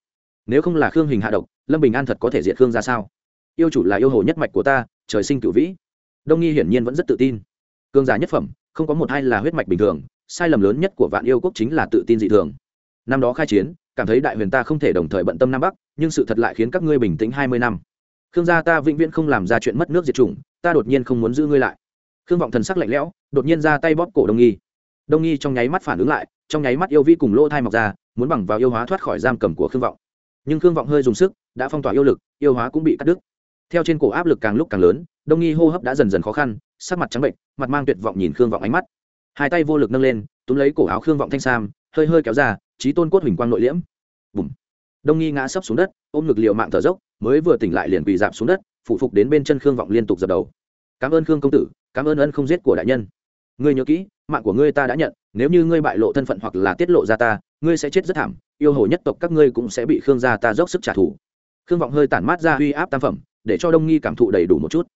Nếu không là khương hình hạ độc, lâm bình an thật có thể diệt khương ra sao? Yêu chủ là yêu hồ nhất mạch của ta, trời sinh cựu vĩ. Đông nghi hiển nhiên vẫn rất tự tin. Cương giả nhất phẩm, không có một hai là huyết mạch bình thường, sai lầm lớn nhất của vạn yêu quốc chính là tự tin dị thường. Năm đó khai chiến, cảm thấy đại huyền ta không thể đồng thời bận tâm nam bắc, nhưng sự thật lại khiến các ngươi bình tĩnh hai mươi năm. Khương gia ta vĩnh viễn không làm ra chuyện mất nước diệt chủng, ta đột nhiên không muốn giữ ngươi lại khương vọng thần sắc lạnh lẽo, đột nhiên ra tay bóp cổ đông nghi. Đông nghi trong nháy mắt phản ứng lại, trong nháy mắt yêu vi cùng lỗ thai mọc ra, muốn bằng vào yêu hóa thoát khỏi giam cầm của khương vọng. Nhưng khương vọng hơi dùng sức, đã phong tỏa yêu lực, yêu hóa cũng bị cắt đứt. Theo trên cổ áp lực càng lúc càng lớn, đông nghi hô hấp đã dần dần khó khăn, sắc mặt trắng bệnh, mặt mang tuyệt vọng nhìn khương vọng ánh mắt. Hai tay vô lực nâng lên, túm lấy cổ áo khương vọng thanh sam, hơi hơi kéo ra trí tôn cốt huỳnh quang nội liễm. Bùm. Đông nghi ngã sấp xuống đất, ôm ngực liệu mạng thở dốc, mới vừa tỉnh lại liền quỳ dạp xuống đất, phụ phục đến bên chân khương vọng liên tục dập đầu. Cảm ơn khương công tử cảm ơn ân không giết của đại nhân. Ngươi nhớ kỹ, mạng của ngươi ta đã nhận, nếu như ngươi bại lộ thân phận hoặc là tiết lộ ra ta, ngươi sẽ chết rất thảm, yêu hồ nhất tộc các ngươi cũng sẽ bị khương gia ta dốc sức trả thù. Khương vọng hơi tản mát ra uy áp tam phẩm, để cho đông nghi cảm thụ đầy đủ một chút.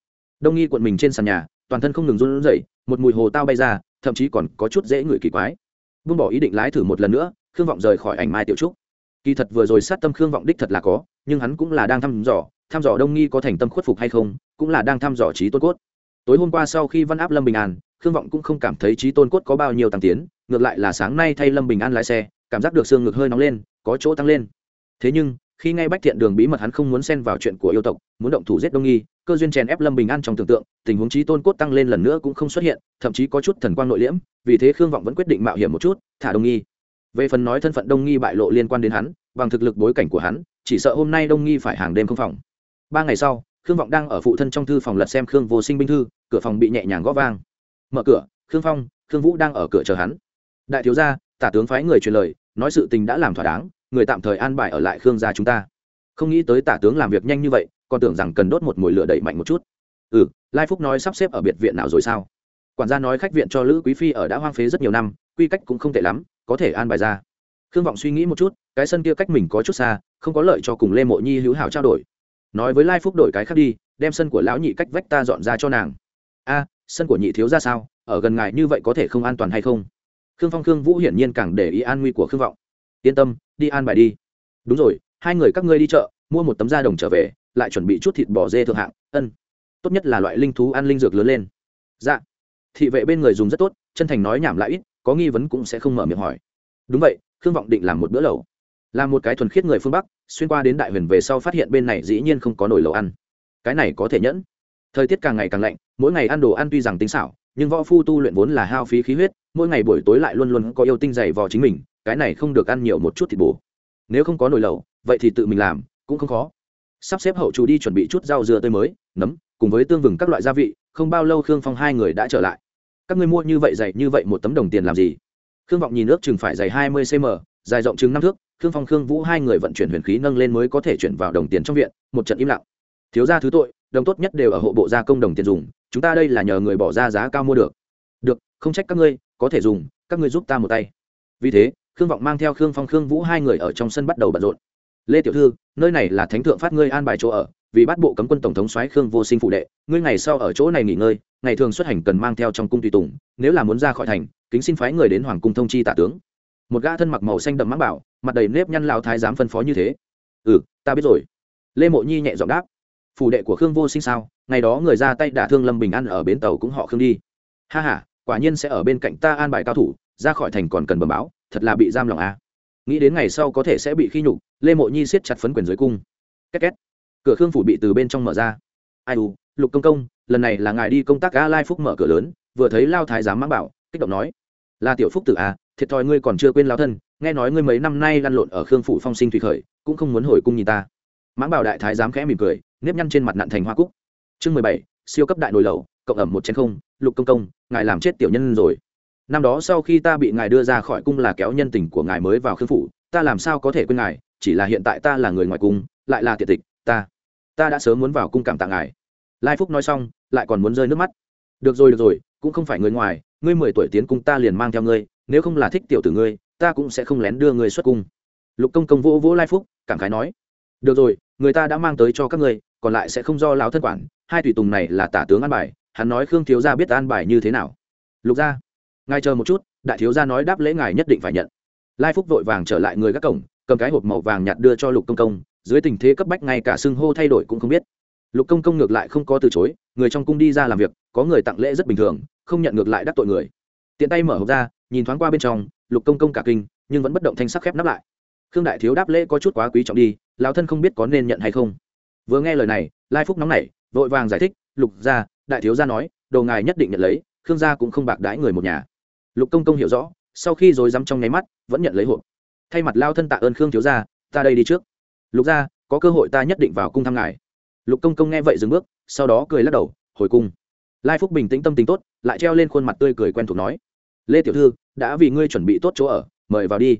Đông nghi cuộn mình trên sàn nhà, toàn thân không ngừng run rẩy, một mùi hồ tao bay ra, thậm chí còn có chút dễ ngửi kỳ quái. Buông bỏ ý định lái thử một lần nữa, khương vọng rời khỏi ảnh mai tiểu trúc. Kỳ thật vừa rồi sát tâm khương vọng đích thật là có, nhưng hắn cũng là đang thăm dò thăm dò đông nghi có thành tâm khuất phục hay không, cũng là đang thăm dò trí tôn cốt tối hôm qua sau khi văn áp lâm bình an, khương vọng cũng không cảm thấy trí tôn cốt có bao nhiêu tăng tiến, ngược lại là sáng nay thay lâm bình an lái xe, cảm giác được xương ngực hơi nóng lên, có chỗ tăng lên. Thế nhưng, khi ngay bách thiện đường bí mật hắn không muốn xen vào chuyện của yêu tộc, muốn động thủ giết đông nghi, cơ duyên chèn ép lâm bình an trong tưởng tượng, tình huống trí tôn cốt tăng lên lần nữa cũng không xuất hiện, thậm chí có chút thần quang nội liễm, vì thế khương vọng vẫn quyết định mạo hiểm một chút, thả đông nghi. Về phần nói thân phận đông nghi bại lộ liên quan đến hắn, bằng thực lực bối cảnh của hắn, chỉ sợ hôm nay đông nghi phải hàng đêm không phòng. Ba ngày sau, khương vọng đang ở phụ thân trong thư phòng lật xem khương vô sinh binh thư cửa phòng bị nhẹ nhàng gõ vang. Mở cửa, khương phong, khương vũ đang ở cửa chờ hắn. Đại thiếu gia, tả tướng phái người truyền lời, nói sự tình đã làm thỏa đáng, người tạm thời an bài ở lại khương gia chúng ta. Không nghĩ tới tả tướng làm việc nhanh như vậy, còn tưởng rằng cần đốt một mùi lửa đẩy mạnh một chút. Ừ lai phúc nói sắp xếp ở biệt viện nào rồi sao? Quản gia nói khách viện cho lữ quý phi ở đã hoang phế rất nhiều năm, quy cách cũng không tệ lắm, có thể an bài ra. Khương vọng suy nghĩ một chút, cái sân kia cách mình có chút xa, không có lợi cho cùng lê mộ nhi hữu hảo trao đổi. Nói với lai phúc đổi cái khác đi, đem sân của lão nhị cách vách ta dọn ra cho nàng a, sân của nhị thiếu ra sao? Ở gần ngài như vậy có thể không an toàn hay không? Khương phong, khương vũ hiển nhiên càng để ý an nguy của khương vọng. Yên tâm, đi an bài đi. Đúng rồi, hai người các ngươi đi chợ, mua một tấm da đồng trở về, lại chuẩn bị chút thịt bò dê thượng hạng, ân. Tốt nhất là loại linh thú ăn linh dược lớn lên. Dạ. Thị vệ bên người dùng rất tốt, chân thành nói nhảm lại ít, có nghi vấn cũng sẽ không mở miệng hỏi. Đúng vậy, khương vọng định làm một bữa lẩu. Là một cái thuần khiết người phương bắc, xuyên qua đến đại huyền về sau phát hiện bên này dĩ nhiên không có nồi lẩu ăn. Cái này có thể nhẫn thời tiết càng ngày càng lạnh, mỗi ngày ăn đồ ăn tuy rằng tính xảo, nhưng võ phu tu luyện vốn là hao phí khí huyết, mỗi ngày buổi tối lại luôn luôn có yêu tinh dày vò chính mình, cái này không được ăn nhiều một chút thịt bổ. Nếu không có nồi lẩu, vậy thì tự mình làm, cũng không khó. Sắp xếp hậu chủ đi chuẩn bị chút rau dưa tươi mới, nấm, cùng với tương vừng các loại gia vị, không bao lâu khương phong hai người đã trở lại. Các ngươi mua như vậy dày như vậy một tấm đồng tiền làm gì? Khương vọng nhìn ước chừng phải dày hai mươi cm dài rộng chừng năm thước, khương phong, khương vũ hai người vận chuyển huyền khí nâng lên mới có thể chuyển vào đồng tiền trong viện, một trận im lặng. Thiếu ra thứ tội đồng tốt nhất đều ở hộ bộ gia công đồng tiền dùng, chúng ta đây là nhờ người bỏ ra giá cao mua được. Được, không trách các ngươi, có thể dùng, các ngươi giúp ta một tay. Vì thế, khương vọng mang theo khương phong, khương vũ hai người ở trong sân bắt đầu bận rộn. Lê tiểu thư, nơi này là thánh thượng phát ngươi an bài chỗ ở, vì bắt bộ cấm quân tổng thống soái khương vô sinh phụ đệ, ngươi ngày sau ở chỗ này nghỉ ngơi, ngày thường xuất hành cần mang theo trong cung tùy tùng, nếu là muốn ra khỏi thành, kính xin phái người đến hoàng cung thông chi tả tướng. Một gã thân mặc màu xanh đậm mãng bảo, mặt đầy nếp nhăn lao thái giám phân phó như thế. Ừ ta biết rồi. Lê mộ nhi nhẹ giọng đáp phủ đệ của khương vô sinh sao? Ngày đó người ra tay đả thương lâm bình an ở bến tàu cũng họ khương đi. Ha h a quả nhiên sẽ ở bên cạnh ta an bài cao thủ, ra khỏi thành còn cần bẩm báo, thật là bị giam lòng à. nghĩ đến ngày sau có thể sẽ bị khi nhục, lê mộ nhi siết chặt phấn quyền dưới cung. Két két. Cửa khương phủ bị từ bên trong mở ra. Ai u, lục công công, lần này là ngài đi công tác a lai phúc mở cửa lớn, vừa thấy lao thái giám mãng bảo, kích động nói. Là tiểu phúc tử à thiệt thòi ngươi còn chưa quên lao thân, nghe nói ngươi mấy năm nay lăn lộn ở khương phủ phong sinh thủy khởi, cũng không muốn hồi cung nhìn ta mãng bảo đại thái giám khẽ mỉm cười, nếp nhăn trên mặt nặn thành hoa cúc. Chương mười bảy, siêu cấp đại nồi lẩu, cộng ẩm một chén không, lục công công, ngài làm chết tiểu nhân rồi. Năm đó sau khi ta bị ngài đưa ra khỏi cung là kéo nhân tình của ngài mới vào khương phủ, ta làm sao có thể quên ngài, chỉ là hiện tại ta là người ngoài cung, lại là tiệt tịch, ta ta đã sớm muốn vào cung cảm tạ ngài. Lai phúc nói xong, lại còn muốn rơi nước mắt. Được rồi được rồi, cũng không phải người ngoài, ngươi mười tuổi tiến cung ta liền mang theo ngươi, nếu không là thích tiểu tử ngươi, ta cũng sẽ không lén đưa ngươi xuất cung. Lục công công vỗ vỗ lai phúc, cảm khái nói được rồi, người ta đã mang tới cho các ngươi, còn lại sẽ không do lão thân quản, hai tùy tùng này là tả tướng an bài, hắn nói khương thiếu gia biết an bài như thế nào. Lục gia, ngài chờ một chút, đại thiếu gia nói đáp lễ ngài nhất định phải nhận. Lai phúc vội vàng trở lại người các cổng, cầm cái hộp màu vàng nhạt đưa cho lục công công, dưới tình thế cấp bách ngay cả xưng hô thay đổi cũng không biết. Lục công công ngược lại không có từ chối, người trong cung đi ra làm việc, có người tặng lễ rất bình thường, không nhận ngược lại đắc tội người. Tiện tay mở hộp ra, nhìn thoáng qua bên trong, lục công công cả kinh, nhưng vẫn bất động thanh sắc khép nắp lại khương đại thiếu đáp lễ có chút quá quý trọng đi, lão thân không biết có nên nhận hay không. Vừa nghe lời này, lai phúc nóng nảy, vội vàng giải thích, lục gia, đại thiếu gia nói, đồ ngài nhất định nhận lấy, khương gia cũng không bạc đãi người một nhà. Lục công công hiểu rõ, sau khi rồi dám trong nháy mắt, vẫn nhận lấy hộp. Thay mặt lao thân tạ ơn khương thiếu gia, ta đây đi trước. Lục gia, có cơ hội ta nhất định vào cung thăm ngài. Lục công công nghe vậy dừng bước, sau đó cười lắc đầu, hồi cung. Lai phúc bình tĩnh tâm tính tốt, lại treo lên khuôn mặt tươi cười quen thuộc nói, lê tiểu thư, đã vì ngươi chuẩn bị tốt chỗ ở, mời vào đi.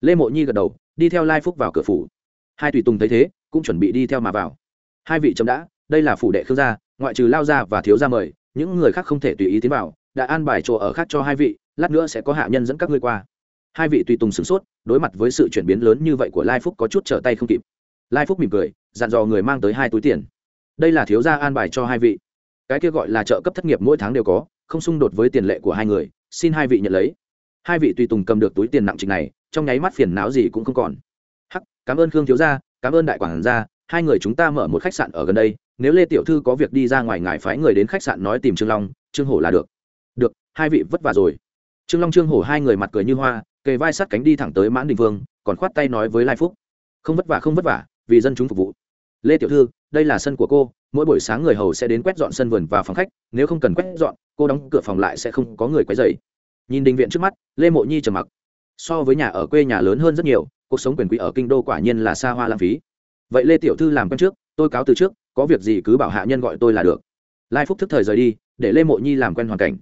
Lê mộ nhi gật đầu đi theo lai phúc vào cửa phủ. Hai tùy tùng thấy thế, cũng chuẩn bị đi theo mà vào. Hai vị chấm đã, đây là phủ đệ khương gia, ngoại trừ lao gia và thiếu gia mời, những người khác không thể tùy ý tiến vào, đã an bài chỗ ở khác cho hai vị, lát nữa sẽ có hạ nhân dẫn các ngươi qua. Hai vị tùy tùng sửng sốt, đối mặt với sự chuyển biến lớn như vậy của lai phúc có chút trở tay không kịp. Lai phúc mỉm cười, dặn dò người mang tới hai túi tiền. Đây là thiếu gia an bài cho hai vị. Cái kia gọi là trợ cấp thất nghiệp mỗi tháng đều có, không xung đột với tiền lệ của hai người, xin hai vị nhận lấy hai vị tùy tùng cầm được túi tiền nặng trịch này, trong nháy mắt phiền não gì cũng không còn. Hắc, cảm ơn khương thiếu gia, cảm ơn đại quản gia, hai người chúng ta mở một khách sạn ở gần đây, nếu lê tiểu thư có việc đi ra ngoài ngài phái người đến khách sạn nói tìm trương long, trương hổ là được. Được, hai vị vất vả rồi. Trương long, trương hổ hai người mặt cười như hoa, kề vai sát cánh đi thẳng tới mãn đình vương, còn khoát tay nói với lai phúc. Không vất vả, không vất vả, vì dân chúng phục vụ. Lê tiểu thư, đây là sân của cô, mỗi buổi sáng người hầu sẽ đến quét dọn sân vườn và phòng khách, nếu không cần quét dọn, cô đóng cửa phòng lại sẽ không có người quấy dày nhìn đình viện trước mắt, lê mộ nhi trầm mặc. So với nhà ở quê nhà lớn hơn rất nhiều, cuộc sống quyền quý ở kinh đô quả nhiên là xa hoa lãng phí. Vậy lê tiểu thư làm quen trước, tôi cáo từ trước, có việc gì cứ bảo hạ nhân gọi tôi là được. Lai phúc thức thời rời đi, để lê mộ nhi làm quen hoàn cảnh.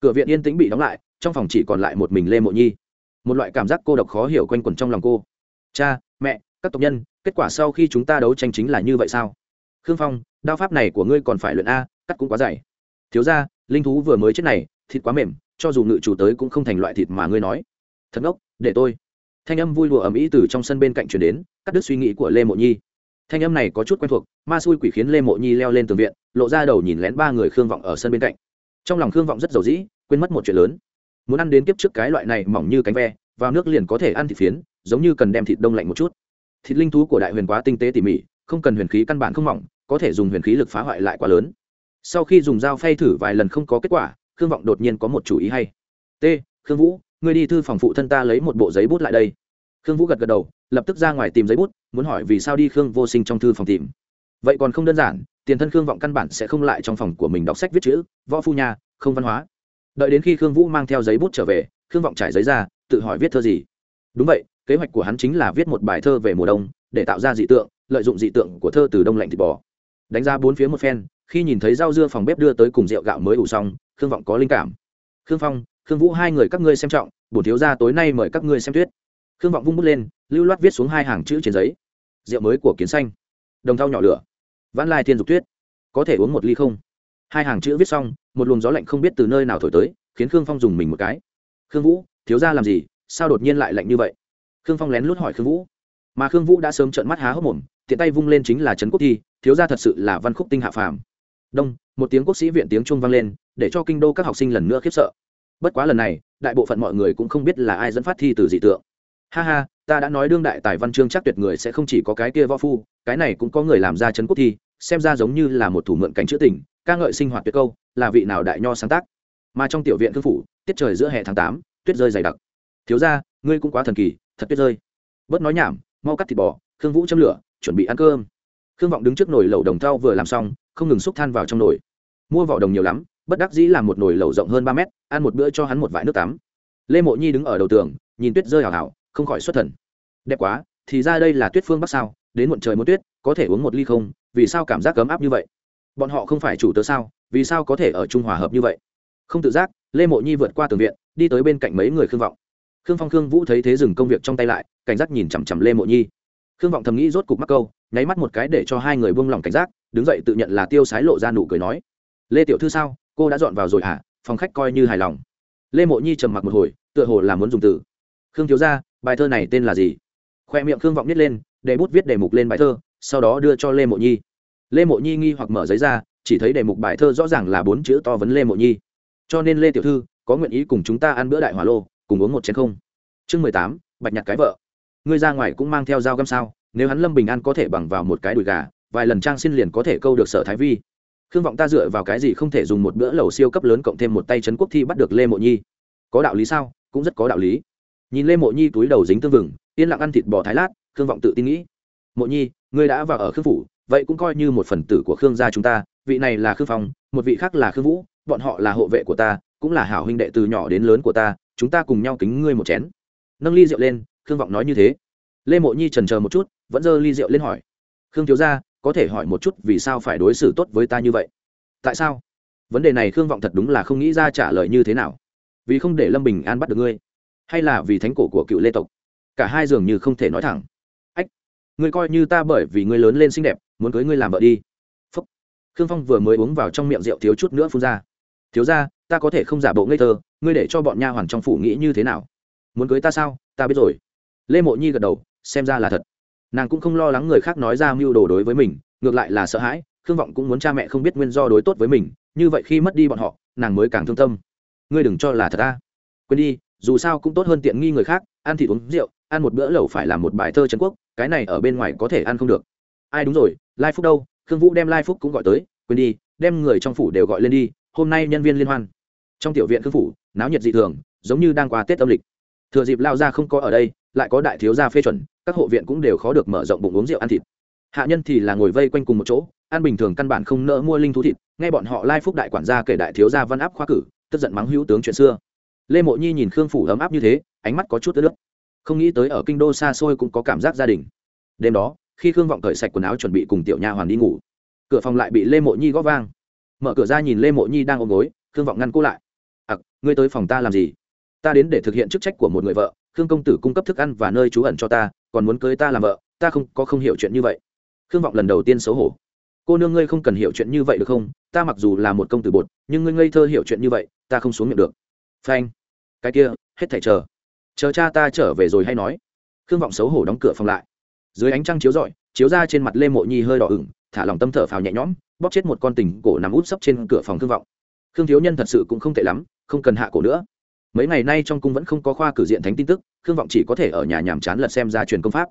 Cửa viện yên tĩnh bị đóng lại, trong phòng chỉ còn lại một mình lê mộ nhi. Một loại cảm giác cô độc khó hiểu quanh quẩn trong lòng cô. Cha, mẹ, các tộc nhân, kết quả sau khi chúng ta đấu tranh chính là như vậy sao? Khương phong, đao pháp này của ngươi còn phải luyện a, cắt cũng quá dày. Thiếu ra linh thú vừa mới chết này, thịt quá mềm cho dù ngự chủ tới cũng không thành loại thịt mà ngươi nói. Thật ngốc, để tôi. Thanh âm vui đùa ầm ĩ từ trong sân bên cạnh chuyển đến, cắt đứt suy nghĩ của lê mộ nhi. Thanh âm này có chút quen thuộc, ma xui quỷ khiến lê mộ nhi leo lên tường viện, lộ ra đầu nhìn lén ba người khương vọng ở sân bên cạnh. Trong lòng khương vọng rất giàu dĩ, quên mất một chuyện lớn. Muốn ăn đến kiếp trước cái loại này mỏng như cánh ve, vào nước liền có thể ăn thịt phiến, giống như cần đem thịt đông lạnh một chút. Thịt linh thú của đại huyền quá tinh tế tỉ mỉ, không cần huyền khí căn bản không mỏng, có thể dùng huyền khí lực phá hoại lại quá lớn. Sau khi dùng dao phay thử vài lần không có kết quả khương vọng đột nhiên có một chủ ý hay. T, khương vũ, ngươi đi thư phòng phụ thân ta lấy một bộ giấy bút lại đây. Khương vũ gật gật đầu, lập tức ra ngoài tìm giấy bút, muốn hỏi vì sao đi khương vô sinh trong thư phòng tìm. Vậy còn không đơn giản, tiền thân khương vọng căn bản sẽ không lại trong phòng của mình đọc sách viết chữ, võ phu nhà không văn hóa. Đợi đến khi khương vũ mang theo giấy bút trở về, khương vọng trải giấy ra, tự hỏi viết thơ gì. Đúng vậy, kế hoạch của hắn chính là viết một bài thơ về mùa đông, để tạo ra dị tượng, lợi dụng dị tượng của thơ từ đông lạnh thịt bò. Đánh ra bốn phía một phen, khi nhìn thấy rau dưa phòng bếp đưa tới cùng rượu gạo mới ủ xong khương vọng có linh cảm. Khương phong, khương vũ hai người các ngươi xem trọng, bổn thiếu gia tối nay mời các ngươi xem tuyết khương vọng vung bút lên, lưu loát viết xuống hai hàng chữ trên giấy. Rượu mới của kiến xanh. Đồng thau nhỏ lửa. Vãn lai thiên dục tuyết có thể uống một ly không? Hai hàng chữ viết xong, một luồng gió lạnh không biết từ nơi nào thổi tới, khiến khương phong dùng mình một cái. Khương vũ, thiếu gia làm gì? Sao đột nhiên lại lạnh như vậy? Khương phong lén lút hỏi khương vũ. Mà khương vũ đã sớm trợn mắt há hốc mồm, tiện tay vung lên chính là trấn quốc thi, thiếu gia thật sự là văn khúc tinh hạ phàm đông, một tiếng quốc sĩ viện tiếng trung vang lên, để cho kinh đô các học sinh lần nữa khiếp sợ. Bất quá lần này, đại bộ phận mọi người cũng không biết là ai dẫn phát thi từ dị tượng. Ha ha, ta đã nói đương đại tài văn chương chắc tuyệt người sẽ không chỉ có cái kia võ phu, cái này cũng có người làm ra chấn quốc thi, xem ra giống như là một thủ mượn cảnh chữ tình, ca ngợi sinh hoạt tuyệt câu, là vị nào đại nho sáng tác. Mà trong tiểu viện thư phủ, tiết trời giữa hè tháng tám, tuyết rơi dày đặc. Thiếu ra ngươi cũng quá thần kỳ, thật tuyết rơi. Bớt nói nhảm, mau cắt thịt bò, khương vũ châm lửa, chuẩn bị ăn cơm. Khương vọng đứng trước nồi lẩu đồng thau vừa làm xong không ngừng xúc than vào trong nồi. Mua vỏ đồng nhiều lắm, bất đắc dĩ làm một nồi lẩu rộng hơn ba mét, ăn một bữa cho hắn một vại nước tắm. Lê mộ nhi đứng ở đầu tường, nhìn tuyết rơi hào hào không khỏi xuất thần. Đẹp quá, thì ra đây là tuyết phương bắc sao, đến muộn trời muốn tuyết, có thể uống một ly không? Vì sao cảm giác cấm áp như vậy? Bọn họ không phải chủ tớ sao, vì sao có thể ở trung hòa hợp như vậy? Không tự giác, lê mộ nhi vượt qua tường viện, đi tới bên cạnh mấy người khương vọng. Khương phong, khương vũ thấy thế dừng công việc trong tay lại, cảnh giác nhìn chằm chằm lê mộ nhi. Khương vọng thầm nghĩ rốt cục mắc câu, nháy mắt một cái để cho hai người buông lỏng cảnh giác đứng dậy tự nhận là tiêu sái lộ ra nụ cười nói, lê tiểu thư sao? Cô đã dọn vào rồi hả? Phòng khách coi như hài lòng. Lê mộ nhi trầm mặc một hồi, tựa hồ là muốn dùng từ. Khương thiếu ra bài thơ này tên là gì? Khoe miệng khương vọng viết lên, để bút viết đề mục lên bài thơ, sau đó đưa cho lê mộ nhi. Lê mộ nhi nghi hoặc mở giấy ra, chỉ thấy đề mục bài thơ rõ ràng là bốn chữ to vấn lê mộ nhi. Cho nên lê tiểu thư, có nguyện ý cùng chúng ta ăn bữa đại hỏa lô, cùng uống một chén không? Chương mười tám, bạch nhặt cái vợ. Ngươi ra ngoài cũng mang theo dao găm sao, nếu hắn lâm bình an có thể bằng vào một cái đùi gà vài lần trang xin liền có thể câu được sở thái vi. Khương vọng ta dựa vào cái gì không thể dùng một bữa lẩu siêu cấp lớn cộng thêm một tay trấn quốc thi bắt được lê mộ nhi? Có đạo lý sao? Cũng rất có đạo lý. Nhìn lê mộ nhi túi đầu dính tương vừng, yên lặng ăn thịt bò thái lát, khương vọng tự tin nghĩ. Mộ nhi, ngươi đã vào ở khương phủ, vậy cũng coi như một phần tử của khương gia chúng ta, vị này là khương phong, một vị khác là khương vũ, bọn họ là hộ vệ của ta, cũng là hảo huynh đệ từ nhỏ đến lớn của ta, chúng ta cùng nhau kính ngươi một chén. Nâng ly rượu lên, khương vọng nói như thế. Lê mộ nhi trần chờ một chút, vẫn giơ ly rượu lên hỏi. Khương thiếu gia có thể hỏi một chút vì sao phải đối xử tốt với ta như vậy? Tại sao? Vấn đề này khương vọng thật đúng là không nghĩ ra trả lời như thế nào. Vì không để lâm bình an bắt được ngươi, hay là vì thánh cổ của cựu lê tộc? Cả hai dường như không thể nói thẳng. Ách, ngươi coi như ta bởi vì ngươi lớn lên xinh đẹp, muốn cưới ngươi làm vợ đi. Phúc. Khương phong vừa mới uống vào trong miệng rượu thiếu chút nữa phun ra. Thiếu ra ta có thể không giả bộ ngây thơ, ngươi để cho bọn nha hoàn trong phủ nghĩ như thế nào? Muốn cưới ta sao? Ta biết rồi. Lê mộ nhi gật đầu, xem ra là thật nàng cũng không lo lắng người khác nói ra mưu đồ đối với mình, ngược lại là sợ hãi, khương vọng cũng muốn cha mẹ không biết nguyên do đối tốt với mình, như vậy khi mất đi bọn họ, nàng mới càng thương tâm. Ngươi đừng cho là thật ta quên đi, dù sao cũng tốt hơn tiện nghi người khác, ăn thịt uống rượu, ăn một bữa lẩu phải làm một bài thơ trấn quốc, cái này ở bên ngoài có thể ăn không được. Ai đúng rồi, lai phúc đâu? Khương vũ đem lai phúc cũng gọi tới, quên đi, đem người trong phủ đều gọi lên đi, hôm nay nhân viên liên hoan. Trong tiểu viện khương phủ náo nhiệt dị thường, giống như đang qua tết âm lịch. Thừa dịp lao ra không có ở đây lại có đại thiếu gia phê chuẩn, các hộ viện cũng đều khó được mở rộng bụng uống rượu ăn thịt. Hạ nhân thì là ngồi vây quanh cùng một chỗ, ăn bình thường căn bản không nỡ mua linh thú thịt, nghe bọn họ lai phúc đại quản gia kể đại thiếu gia văn áp khoa cử, tức giận mắng hữu tướng chuyện xưa. Lê mộ nhi nhìn khương phủ ấm áp như thế, ánh mắt có chút ướt nước không nghĩ tới ở kinh đô xa xôi cũng có cảm giác gia đình. Đêm đó, khi khương vọng cởi sạch quần áo chuẩn bị cùng tiểu nha hoàn đi ngủ, cửa phòng lại bị lê mộ nhi góp vang. Mở cửa ra nhìn lê mộ nhi đang ôm gối, khương vọng ngăn cô lại. Ặc, ngươi tới phòng ta làm gì? Ta đến để thực hiện chức trách của một người vợ khương công tử cung cấp thức ăn và nơi trú ẩn cho ta, còn muốn cưới ta làm vợ, ta không, có không hiểu chuyện như vậy. Khương vọng lần đầu tiên xấu hổ. Cô nương ngươi không cần hiểu chuyện như vậy được không? Ta mặc dù là một công tử bột, nhưng ngươi ngây thơ hiểu chuyện như vậy, ta không xuống miệng được. Phanh. Cái kia, hết thảy chờ. Chờ cha ta trở về rồi hay nói. Khương vọng xấu hổ đóng cửa phòng lại. Dưới ánh trăng chiếu rọi, chiếu ra trên mặt lê mộ nhi hơi đỏ ửng, thả lòng tâm thở phào nhẹ nhõm, bóp chết một con tình cổ nằm út sấp trên cửa phòng khương vọng. Khương thiếu nhân thật sự cũng không tệ lắm, không cần hạ cổ nữa mấy ngày nay trong cung vẫn không có khoa cử diện thánh tin tức, khương vọng chỉ có thể ở nhà nhàm chán lật xem ra truyền công pháp.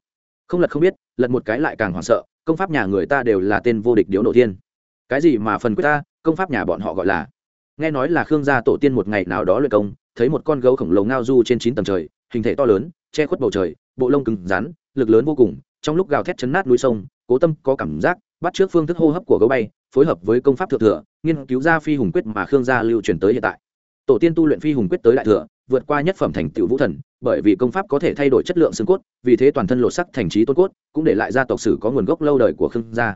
Không lật không biết, lật một cái lại càng hoảng sợ, công pháp nhà người ta đều là tên vô địch điếu nổ thiên. Cái gì mà phần quyết ta, công pháp nhà bọn họ gọi là? Nghe nói là khương gia tổ tiên một ngày nào đó luyện công, thấy một con gấu khổng lồ ngao du trên chín tầng trời, hình thể to lớn, che khuất bầu trời, bộ lông cứng rắn, lực lớn vô cùng, trong lúc gào thét chấn nát núi sông, cố tâm có cảm giác, bắt trước phương thức hô hấp của gấu bay, phối hợp với công pháp thượng thừa, nghiên cứu ra phi hùng quyết mà khương gia lưu truyền tới hiện tại tổ tiên tu luyện phi hùng quyết tới đại thừa, vượt qua nhất phẩm thành tựu vũ thần, bởi vì công pháp có thể thay đổi chất lượng xương cốt, vì thế toàn thân lột sắc thành trí tôn cốt, cũng để lại gia tộc sử có nguồn gốc lâu đời của khương gia.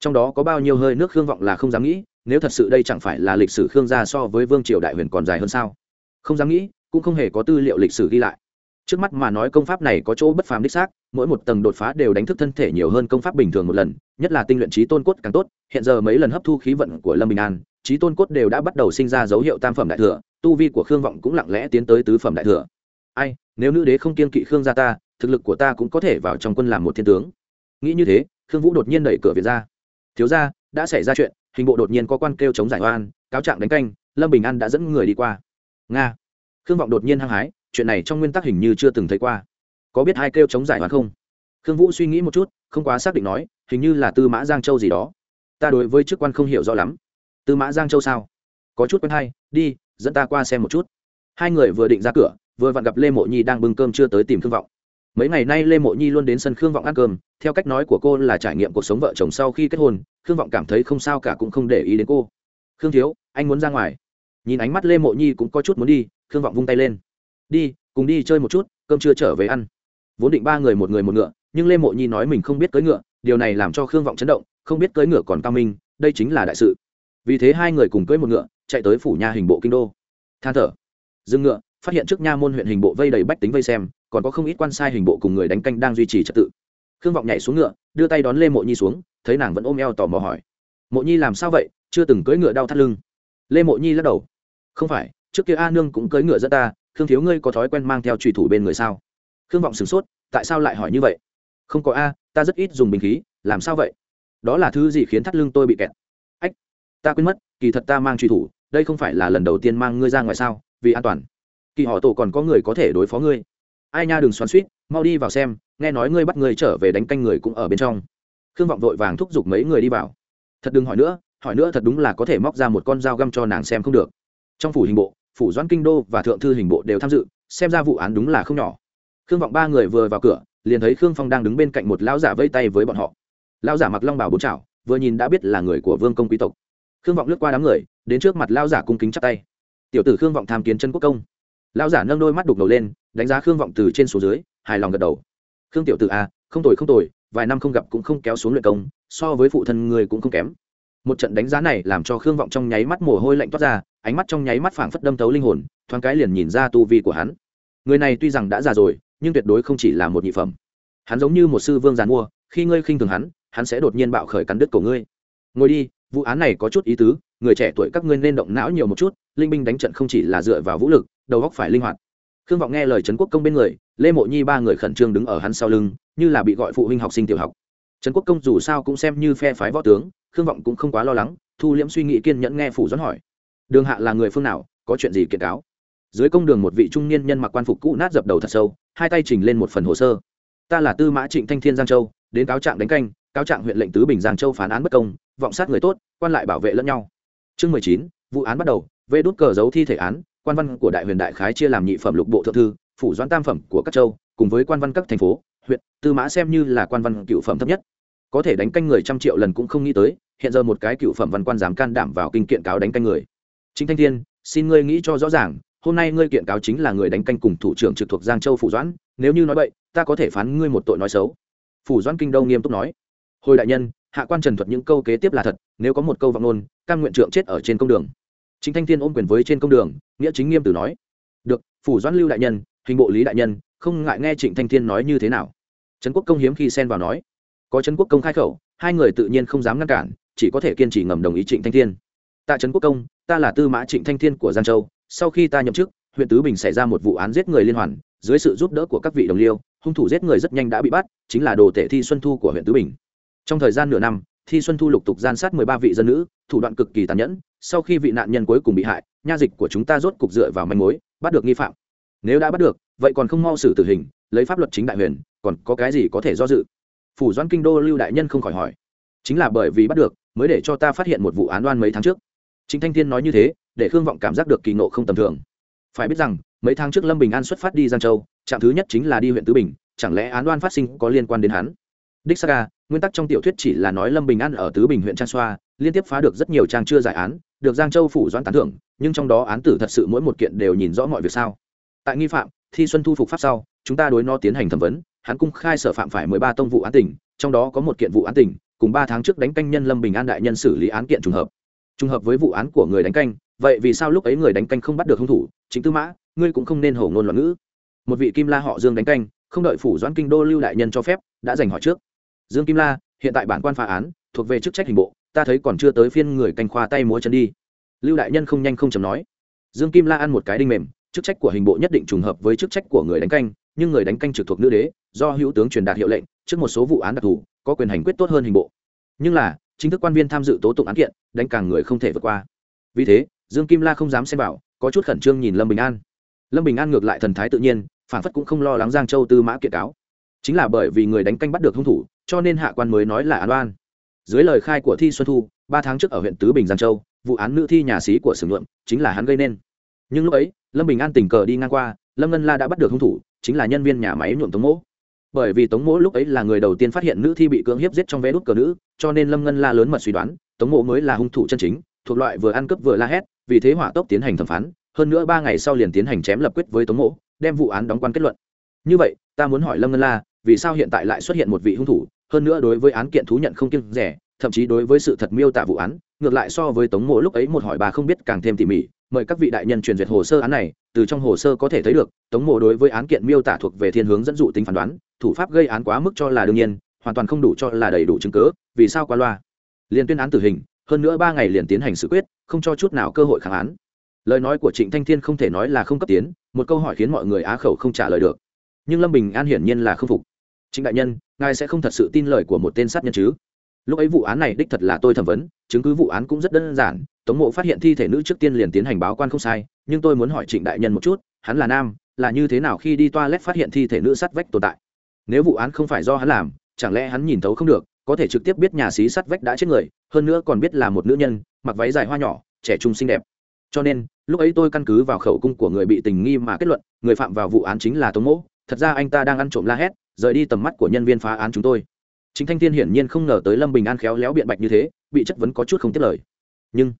Trong đó có bao nhiêu hơi nước khương vọng là không dám nghĩ, nếu thật sự đây chẳng phải là lịch sử khương gia so với vương triều đại huyền còn dài hơn sao? Không dám nghĩ, cũng không hề có tư liệu lịch sử ghi lại. Trước mắt mà nói công pháp này có chỗ bất phàm đích xác, mỗi một tầng đột phá đều đánh thức thân thể nhiều hơn công pháp bình thường một lần, nhất là tinh luyện trí tôn cốt càng tốt, hiện giờ mấy lần hấp thu khí vận của lâm bình an, trí tôn cốt đều đã bắt đầu sinh ra dấu hiệu tam phẩm đại thừa tu vi của khương vọng cũng lặng lẽ tiến tới tứ phẩm đại thừa. Ai, nếu nữ đế không kiên kỵ khương gia ta, thực lực của ta cũng có thể vào trong quân làm một thiên tướng. Nghĩ như thế, khương vũ đột nhiên đẩy cửa viện ra. Thiếu ra đã xảy ra chuyện, hình bộ đột nhiên có quan kêu chống giải oan, cáo trạng đánh canh, lâm bình an đã dẫn người đi qua. Nga. Khương vọng đột nhiên hăng hái, chuyện này trong nguyên tắc hình như chưa từng thấy qua. Có biết ai kêu chống giải oan không? Khương vũ suy nghĩ một chút, không quá xác định nói, hình như là tư mã giang châu gì đó. Ta đối với chức quan không hiểu rõ lắm. Tư mã giang châu sao? Có chút quen hay, đi dẫn ta qua xem một chút. Hai người vừa định ra cửa, vừa vặn gặp lê mộ nhi đang bưng cơm chưa tới tìm khương vọng. Mấy ngày nay lê mộ nhi luôn đến sân khương vọng ăn cơm, theo cách nói của cô là trải nghiệm cuộc sống vợ chồng sau khi kết hôn, khương vọng cảm thấy không sao cả cũng không để ý đến cô. Khương thiếu, anh muốn ra ngoài. Nhìn ánh mắt lê mộ nhi cũng có chút muốn đi, khương vọng vung tay lên. Đi, cùng đi chơi một chút, cơm chưa trở về ăn. Vốn định ba người một người một ngựa, nhưng lê mộ nhi nói mình không biết cưỡi ngựa, điều này làm cho khương vọng chấn động, không biết cưỡi ngựa còn cao minh, đây chính là đại sự. Vì thế hai người cùng cưỡi một ngựa chạy tới phủ nha hình bộ kinh đô. Than thở. Dừng ngựa, phát hiện trước nha môn huyện hình bộ vây đầy bách tính vây xem, còn có không ít quan sai hình bộ cùng người đánh canh đang duy trì trật tự. Khương vọng nhảy xuống ngựa, đưa tay đón lê mộ nhi xuống, thấy nàng vẫn ôm eo tò mò hỏi. Mộ nhi làm sao vậy? Chưa từng cưỡi ngựa đau thắt lưng. Lê mộ nhi lắc đầu. Không phải, trước kia a nương cũng cưỡi ngựa dẫn ta, khương thiếu ngươi có thói quen mang theo trùy thủ bên người sao? Khương vọng sửng sốt, tại sao lại hỏi như vậy? Không có a, ta rất ít dùng bình khí, làm sao vậy? Đó là thứ gì khiến thắt lưng tôi bị kẹt? Ách, ta quên mất, kỳ thật ta mang truy thủ đây không phải là lần đầu tiên mang ngươi ra ngoài sao, vì an toàn. Kỳ họ tổ còn có người có thể đối phó ngươi. Ai nha đừng xoắn suýt, mau đi vào xem, nghe nói ngươi bắt người trở về đánh canh người cũng ở bên trong. Khương vọng vội vàng thúc giục mấy người đi vào. Thật đừng hỏi nữa hỏi nữa thật đúng là có thể móc ra một con dao găm cho nàng xem không được. Trong phủ hình bộ, phủ doãn kinh đô và thượng thư hình bộ đều tham dự, xem ra vụ án đúng là không nhỏ. Khương vọng ba người vừa vào cửa, liền thấy khương phong đang đứng bên cạnh một lão giả vây tay với bọn họ. Lão giả mặc long bào bốn chảo, vừa nhìn đã biết là người của vương công quý tộc khương vọng lướt qua đám người đến trước mặt lão giả cung kính chắp tay. Tiểu tử khương vọng tham kiến chân quốc công. Lão giả nâng đôi mắt đục đầu lên đánh giá khương vọng từ trên xuống dưới hài lòng gật đầu. Khương tiểu tử a à, không tồi không tồi vài năm không gặp cũng không kéo xuống luyện công so với phụ thân người cũng không kém. Một trận đánh giá này làm cho khương vọng trong nháy mắt mồ hôi lạnh toát ra ánh mắt trong nháy mắt phảng phất đâm tấu linh hồn thoáng cái liền nhìn ra tu vi của hắn. Người này tuy rằng đã già rồi nhưng tuyệt đối không chỉ là một nhị phẩm. Hắn giống như một sư vương giàn mua khi ngươi khinh thường hắn hắn sẽ đột nhiên bạo khởi cắn đứt cổ ngươi. Ngồi đi vụ án này có chút ý tứ, người trẻ tuổi các ngươi nên động não nhiều một chút, linh binh đánh trận không chỉ là dựa vào vũ lực, đầu óc phải linh hoạt. Khương vọng nghe lời trấn quốc công bên người, lê mộ nhi ba người khẩn trương đứng ở hắn sau lưng, như là bị gọi phụ huynh học sinh tiểu học. Trấn quốc công dù sao cũng xem như phe phái võ tướng, khương vọng cũng không quá lo lắng, thu liễm suy nghĩ kiên nhẫn nghe phủ doãn hỏi. Đường hạ là người phương nào, có chuyện gì kiện cáo? Dưới công đường một vị trung niên nhân mặc quan phục cũ nát dập đầu thật sâu, hai tay trình lên một phần hồ sơ. Ta là tư mã trịnh thanh thiên giang châu, đến cáo trạng đánh canh cáo trạng huyện lệnh tứ bình giang châu phán án bất công, vọng sát người tốt, quan lại bảo vệ lẫn nhau. Chương mười chín, vụ án bắt đầu, vê đốt cờ giấu thi thể án, quan văn của đại huyền đại khái chia làm nhị phẩm lục bộ thượng thư, phủ doãn tam phẩm của các châu, cùng với quan văn các thành phố, huyện, tư mã xem như là quan văn cựu phẩm thấp nhất. Có thể đánh canh người trăm triệu lần cũng không nghĩ tới, hiện giờ một cái cựu phẩm văn quan dám can đảm vào kinh kiện cáo đánh canh người. Chính thanh thiên, xin ngươi nghĩ cho rõ ràng, hôm nay ngươi kiện cáo chính là người đánh canh cùng thủ trưởng trực thuộc giang châu phủ doãn, nếu như nói vậy ta có thể phán ngươi một tội nói xấu. Phủ doãn kinh đâu nghiêm túc nói hồi đại nhân, hạ quan trần thuật những câu kế tiếp là thật, nếu có một câu vọng ngôn căn nguyện trượng chết ở trên công đường. Chính thanh thiên ôm quyền với trên công đường, nghĩa chính nghiêm từ nói. Được, phủ doãn lưu đại nhân, hình bộ lý đại nhân, không ngại nghe trịnh thanh thiên nói như thế nào. Trấn quốc công hiếm khi xen vào nói. Có trấn quốc công khai khẩu, hai người tự nhiên không dám ngăn cản, chỉ có thể kiên trì ngầm đồng ý trịnh thanh thiên. Tại trấn quốc công, ta là tư mã trịnh thanh thiên của giang châu, sau khi ta nhậm chức, huyện tứ bình xảy ra một vụ án giết người liên hoàn, dưới sự giúp đỡ của các vị đồng liêu, hung thủ giết người rất nhanh đã bị bắt, chính là đồ tể thi xuân thu của huyện tứ bình trong thời gian nửa năm, thi xuân thu lục tục gian sát mười ba vị dân nữ, thủ đoạn cực kỳ tàn nhẫn. Sau khi vị nạn nhân cuối cùng bị hại, nha dịch của chúng ta rốt cục dựa vào manh mối, bắt được nghi phạm. Nếu đã bắt được, vậy còn không mau xử tử hình, lấy pháp luật chính đại huyền, còn có cái gì có thể do dự? Phủ doãn kinh đô lưu đại nhân không khỏi hỏi. Chính là bởi vì bắt được, mới để cho ta phát hiện một vụ án oan mấy tháng trước. Chính thanh thiên nói như thế, để khương vọng cảm giác được kỳ nộ không tầm thường. Phải biết rằng, mấy tháng trước lâm bình an xuất phát đi giang châu, trạm thứ nhất chính là đi huyện tứ bình, chẳng lẽ án oan phát sinh có liên quan đến hắn? Đích saga nguyên tắc trong tiểu thuyết chỉ là nói lâm bình an ở tứ bình huyện trang xoa, liên tiếp phá được rất nhiều trang chưa giải án, được giang châu phủ doãn tán thưởng, nhưng trong đó án tử thật sự mỗi một kiện đều nhìn rõ mọi việc sao. Tại nghi phạm, thi xuân thu phục pháp sau, chúng ta đối nó tiến hành thẩm vấn, hắn cung khai sở phạm phải mười ba tông vụ án tỉnh, trong đó có một kiện vụ án tỉnh, cùng ba tháng trước đánh canh nhân lâm bình an đại nhân xử lý án kiện trùng hợp. Trùng hợp với vụ án của người đánh canh, vậy vì sao lúc ấy người đánh canh không bắt được hung thủ? Chính tư mã, ngươi cũng không nên hổ ngôn loạn ngữ. Một vị kim la họ dương đánh canh, không đợi phủ doãn kinh đô lưu đại nhân cho phép, đã giành hỏi trước dương kim la, hiện tại bản quan phá án, thuộc về chức trách hình bộ, ta thấy còn chưa tới phiên người canh khoa tay múa chân đi. Lưu đại nhân không nhanh không chầm nói. Dương kim la ăn một cái đinh mềm, chức trách của hình bộ nhất định trùng hợp với chức trách của người đánh canh, nhưng người đánh canh trực thuộc nữ đế, do hữu tướng truyền đạt hiệu lệnh, trước một số vụ án đặc thù, có quyền hành quyết tốt hơn hình bộ. Nhưng là, chính thức quan viên tham dự tố tụng án kiện, đánh càng người không thể vượt qua. Vì thế, dương kim la không dám xem bảo có chút khẩn trương nhìn lâm bình an. Lâm bình an ngược lại thần thái tự nhiên phản phất cũng không lo lắng giang châu tư mã kiện cáo. Chính là bởi vì người đánh canh bắt được hung thủ cho nên hạ quan mới nói là án oan. Dưới lời khai của thi xuân thu, ba tháng trước ở huyện tứ bình, giang châu, vụ án nữ thi nhà sĩ của sử luận chính là hắn gây nên. Nhưng lúc ấy, lâm bình an tình cờ đi ngang qua, lâm ngân la đã bắt được hung thủ, chính là nhân viên nhà máy nhuộm tống mỗ. Bởi vì tống mỗ lúc ấy là người đầu tiên phát hiện nữ thi bị cưỡng hiếp giết trong vé đút cờ nữ, cho nên lâm ngân la lớn mật suy đoán, tống mỗ mới là hung thủ chân chính, thuộc loại vừa ăn cướp vừa la hét, vì thế hỏa tốc tiến hành thẩm phán, hơn nữa ba ngày sau liền tiến hành chém lập quyết với tống mỗ, đem vụ án đóng quan kết luận. Như vậy, ta muốn hỏi lâm ngân la vì sao hiện tại lại xuất hiện một vị hung thủ hơn nữa đối với án kiện thú nhận không kiêng rẻ thậm chí đối với sự thật miêu tả vụ án ngược lại so với tống mộ lúc ấy một hỏi bà không biết càng thêm tỉ mỉ mời các vị đại nhân truyền duyệt hồ sơ án này từ trong hồ sơ có thể thấy được tống mộ đối với án kiện miêu tả thuộc về thiên hướng dẫn dụ tính phán đoán thủ pháp gây án quá mức cho là đương nhiên hoàn toàn không đủ cho là đầy đủ chứng cứ, vì sao qua loa. Liền tuyên án tử hình hơn nữa ba ngày liền tiến hành xử quyết không cho chút nào cơ hội kháng án. Lời nói của trịnh thanh thiên không thể nói là không cấp tiến một câu hỏi khiến mọi người á khẩu không trả lời được. Nhưng lâm bình an hiển nhiên là không phục chính đại nhân, ngài sẽ không thật sự tin lời của một tên sát nhân chứ? Lúc ấy vụ án này đích thật là tôi thẩm vấn, chứng cứ vụ án cũng rất đơn giản. Tống mộ phát hiện thi thể nữ trước tiên liền tiến hành báo quan không sai, nhưng tôi muốn hỏi trịnh đại nhân một chút, hắn là nam, là như thế nào khi đi toilet phát hiện thi thể nữ sắt vách tồn tại? Nếu vụ án không phải do hắn làm, chẳng lẽ hắn nhìn thấu không được, có thể trực tiếp biết nhà xí sắt vách đã chết người, hơn nữa còn biết là một nữ nhân, mặc váy dài hoa nhỏ, trẻ trung xinh đẹp. Cho nên, lúc ấy tôi căn cứ vào khẩu cung của người bị tình nghi mà kết luận, người phạm vào vụ án chính là tống mỗ thật ra anh ta đang ăn trộm la hét rời đi tầm mắt của nhân viên phá án chúng tôi. Chính thanh thiên hiển nhiên không ngờ tới lâm bình an khéo léo biện bạch như thế, bị chất vấn có chút không tiết lời. Nhưng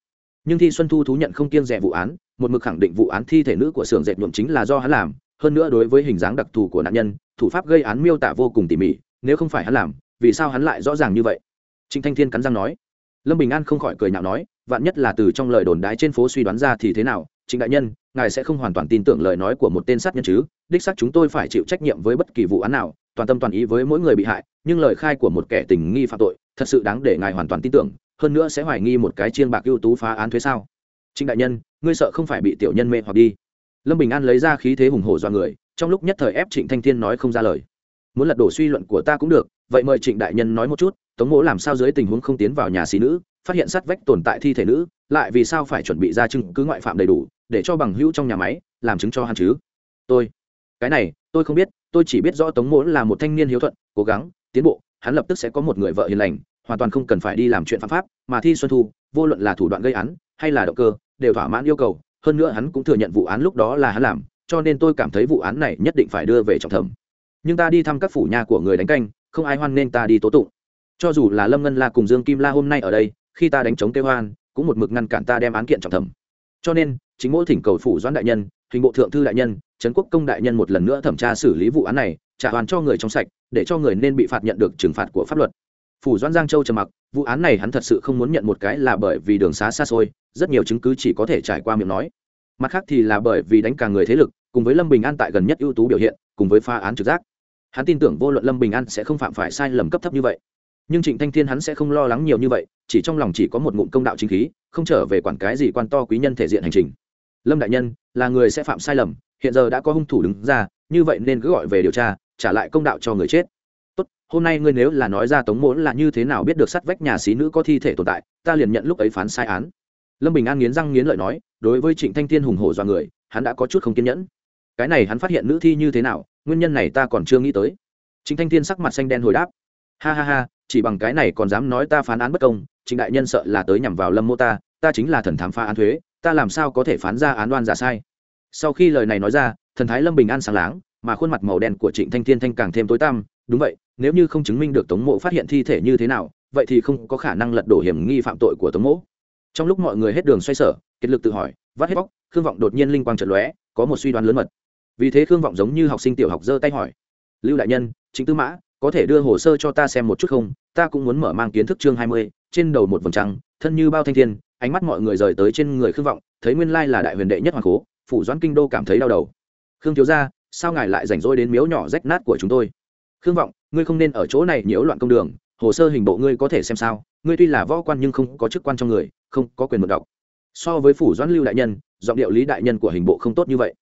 nhưng thi xuân thu thú nhận không kiêng rẻ vụ án, một mực khẳng định vụ án thi thể nữ của xưởng dệt nhuộm chính là do hắn làm, hơn nữa đối với hình dáng đặc thù của nạn nhân, thủ pháp gây án miêu tả vô cùng tỉ mỉ, nếu không phải hắn làm, vì sao hắn lại rõ ràng như vậy? Trịnh thanh thiên cắn răng nói. Lâm bình an không khỏi cười nhạo nói, vạn nhất là từ trong lời đồn đái trên phố suy đoán ra thì thế nào? Trịnh đại nhân, ngài sẽ không hoàn toàn tin tưởng lời nói của một tên sát nhân chứ? Đích xác chúng tôi phải chịu trách nhiệm với bất kỳ vụ án nào toàn tâm toàn ý với mỗi người bị hại, nhưng lời khai của một kẻ tình nghi phạm tội thật sự đáng để ngài hoàn toàn tin tưởng, hơn nữa sẽ hoài nghi một cái chiên bạc ưu tú phá án thuế sao? Trịnh đại nhân, ngươi sợ không phải bị tiểu nhân mê hoặc đi. Lâm bình an lấy ra khí thế hùng hổ do người, trong lúc nhất thời ép trịnh thanh thiên nói không ra lời. Muốn lật đổ suy luận của ta cũng được, vậy mời trịnh đại nhân nói một chút, tống mỗ làm sao dưới tình huống không tiến vào nhà xí nữ, phát hiện sát vách tồn tại thi thể nữ, lại vì sao phải chuẩn bị ra chứng cứ ngoại phạm đầy đủ, để cho bằng hữu trong nhà máy làm chứng cho hắn chứ? Tôi, cái này, tôi không biết tôi chỉ biết rõ tống mỗ là một thanh niên hiếu thuận, cố gắng, tiến bộ, hắn lập tức sẽ có một người vợ hiền lành, hoàn toàn không cần phải đi làm chuyện phạm pháp, mà thi xuân thu, vô luận là thủ đoạn gây án, hay là động cơ, đều thỏa mãn yêu cầu, hơn nữa hắn cũng thừa nhận vụ án lúc đó là hắn làm, cho nên tôi cảm thấy vụ án này nhất định phải đưa về trọng thẩm. Nhưng ta đi thăm các phủ nhà của người đánh canh, không ai hoan nên ta đi tố tụng. Cho dù là lâm ngân la cùng dương kim la hôm nay ở đây, khi ta đánh chống kêu hoan, cũng một mực ngăn cản ta đem án kiện trọng thẩm. Cho nên, chính mỗi thỉnh cầu phủ doãn đại nhân, hình bộ thượng thư đại nhân trấn quốc công đại nhân một lần nữa thẩm tra xử lý vụ án này, trả hoàn cho người trong sạch, để cho người nên bị phạt nhận được trừng phạt của pháp luật. Phủ doãn giang châu trầm mặc, vụ án này hắn thật sự không muốn nhận một cái là bởi vì đường xá xa xôi, rất nhiều chứng cứ chỉ có thể trải qua miệng nói. Mặt khác thì là bởi vì đánh cả người thế lực, cùng với lâm bình an tại gần nhất ưu tú biểu hiện, cùng với pha án trực giác. Hắn tin tưởng vô luận lâm bình an sẽ không phạm phải sai lầm cấp thấp như vậy. Nhưng trịnh thanh thiên hắn sẽ không lo lắng nhiều như vậy, chỉ trong lòng chỉ có một ngụm công đạo chính khí, không trở về quản cái gì quan to quý nhân thể diện hành trình. Lâm đại nhân, là người sẽ phạm sai lầm hiện giờ đã có hung thủ đứng ra, như vậy nên cứ gọi về điều tra, trả lại công đạo cho người chết. Tốt, hôm nay ngươi nếu là nói ra tống mỗ là như thế nào biết được sắt vách nhà xí nữ có thi thể tồn tại, ta liền nhận lúc ấy phán sai án. Lâm bình an nghiến răng nghiến lợi nói, đối với trịnh thanh thiên hùng hổ dọa người, hắn đã có chút không kiên nhẫn. Cái này hắn phát hiện nữ thi như thế nào, nguyên nhân này ta còn chưa nghĩ tới. Trịnh thanh thiên sắc mặt xanh đen hồi đáp, ha ha ha, chỉ bằng cái này còn dám nói ta phán án bất công, trịnh đại nhân sợ là tới nhằm vào lâm mô ta ta chính là thần thám phá án thuế, ta làm sao có thể phán ra án đoan giả sai? Sau khi lời này nói ra, thần thái lâm bình an sáng láng, mà khuôn mặt màu đen của trịnh thanh thiên thanh càng thêm tối tăm. Đúng vậy, nếu như không chứng minh được tống mộ phát hiện thi thể như thế nào, vậy thì không có khả năng lật đổ hiểm nghi phạm tội của tống mộ. Trong lúc mọi người hết đường xoay sở, kiệt lực tự hỏi, vắt hết bóc, khương vọng đột nhiên linh quang trật lóe, có một suy đoán lớn mật. Vì thế khương vọng giống như học sinh tiểu học giơ tay hỏi, lưu đại nhân chính tư mã, có thể đưa hồ sơ cho ta xem một chút không? Ta cũng muốn mở mang kiến thức chương hai mươi, trên đầu một vầng trăng, thân như bao thanh thiên ánh mắt mọi người rời tới trên người khương vọng, thấy nguyên lai là đại huyền đệ nhất hoàng cố phủ doãn kinh đô cảm thấy đau đầu. Khương thiếu gia, sao ngài lại rảnh rỗi đến miếu nhỏ rách nát của chúng tôi? Khương vọng, ngươi không nên ở chỗ này nhiễu loạn công đường, hồ sơ hình bộ ngươi có thể xem sao, ngươi tuy là võ quan nhưng không có chức quan trong người, không có quyền mượn đọc. So với phủ doãn lưu đại nhân, giọng điệu lý đại nhân của hình bộ không tốt như vậy.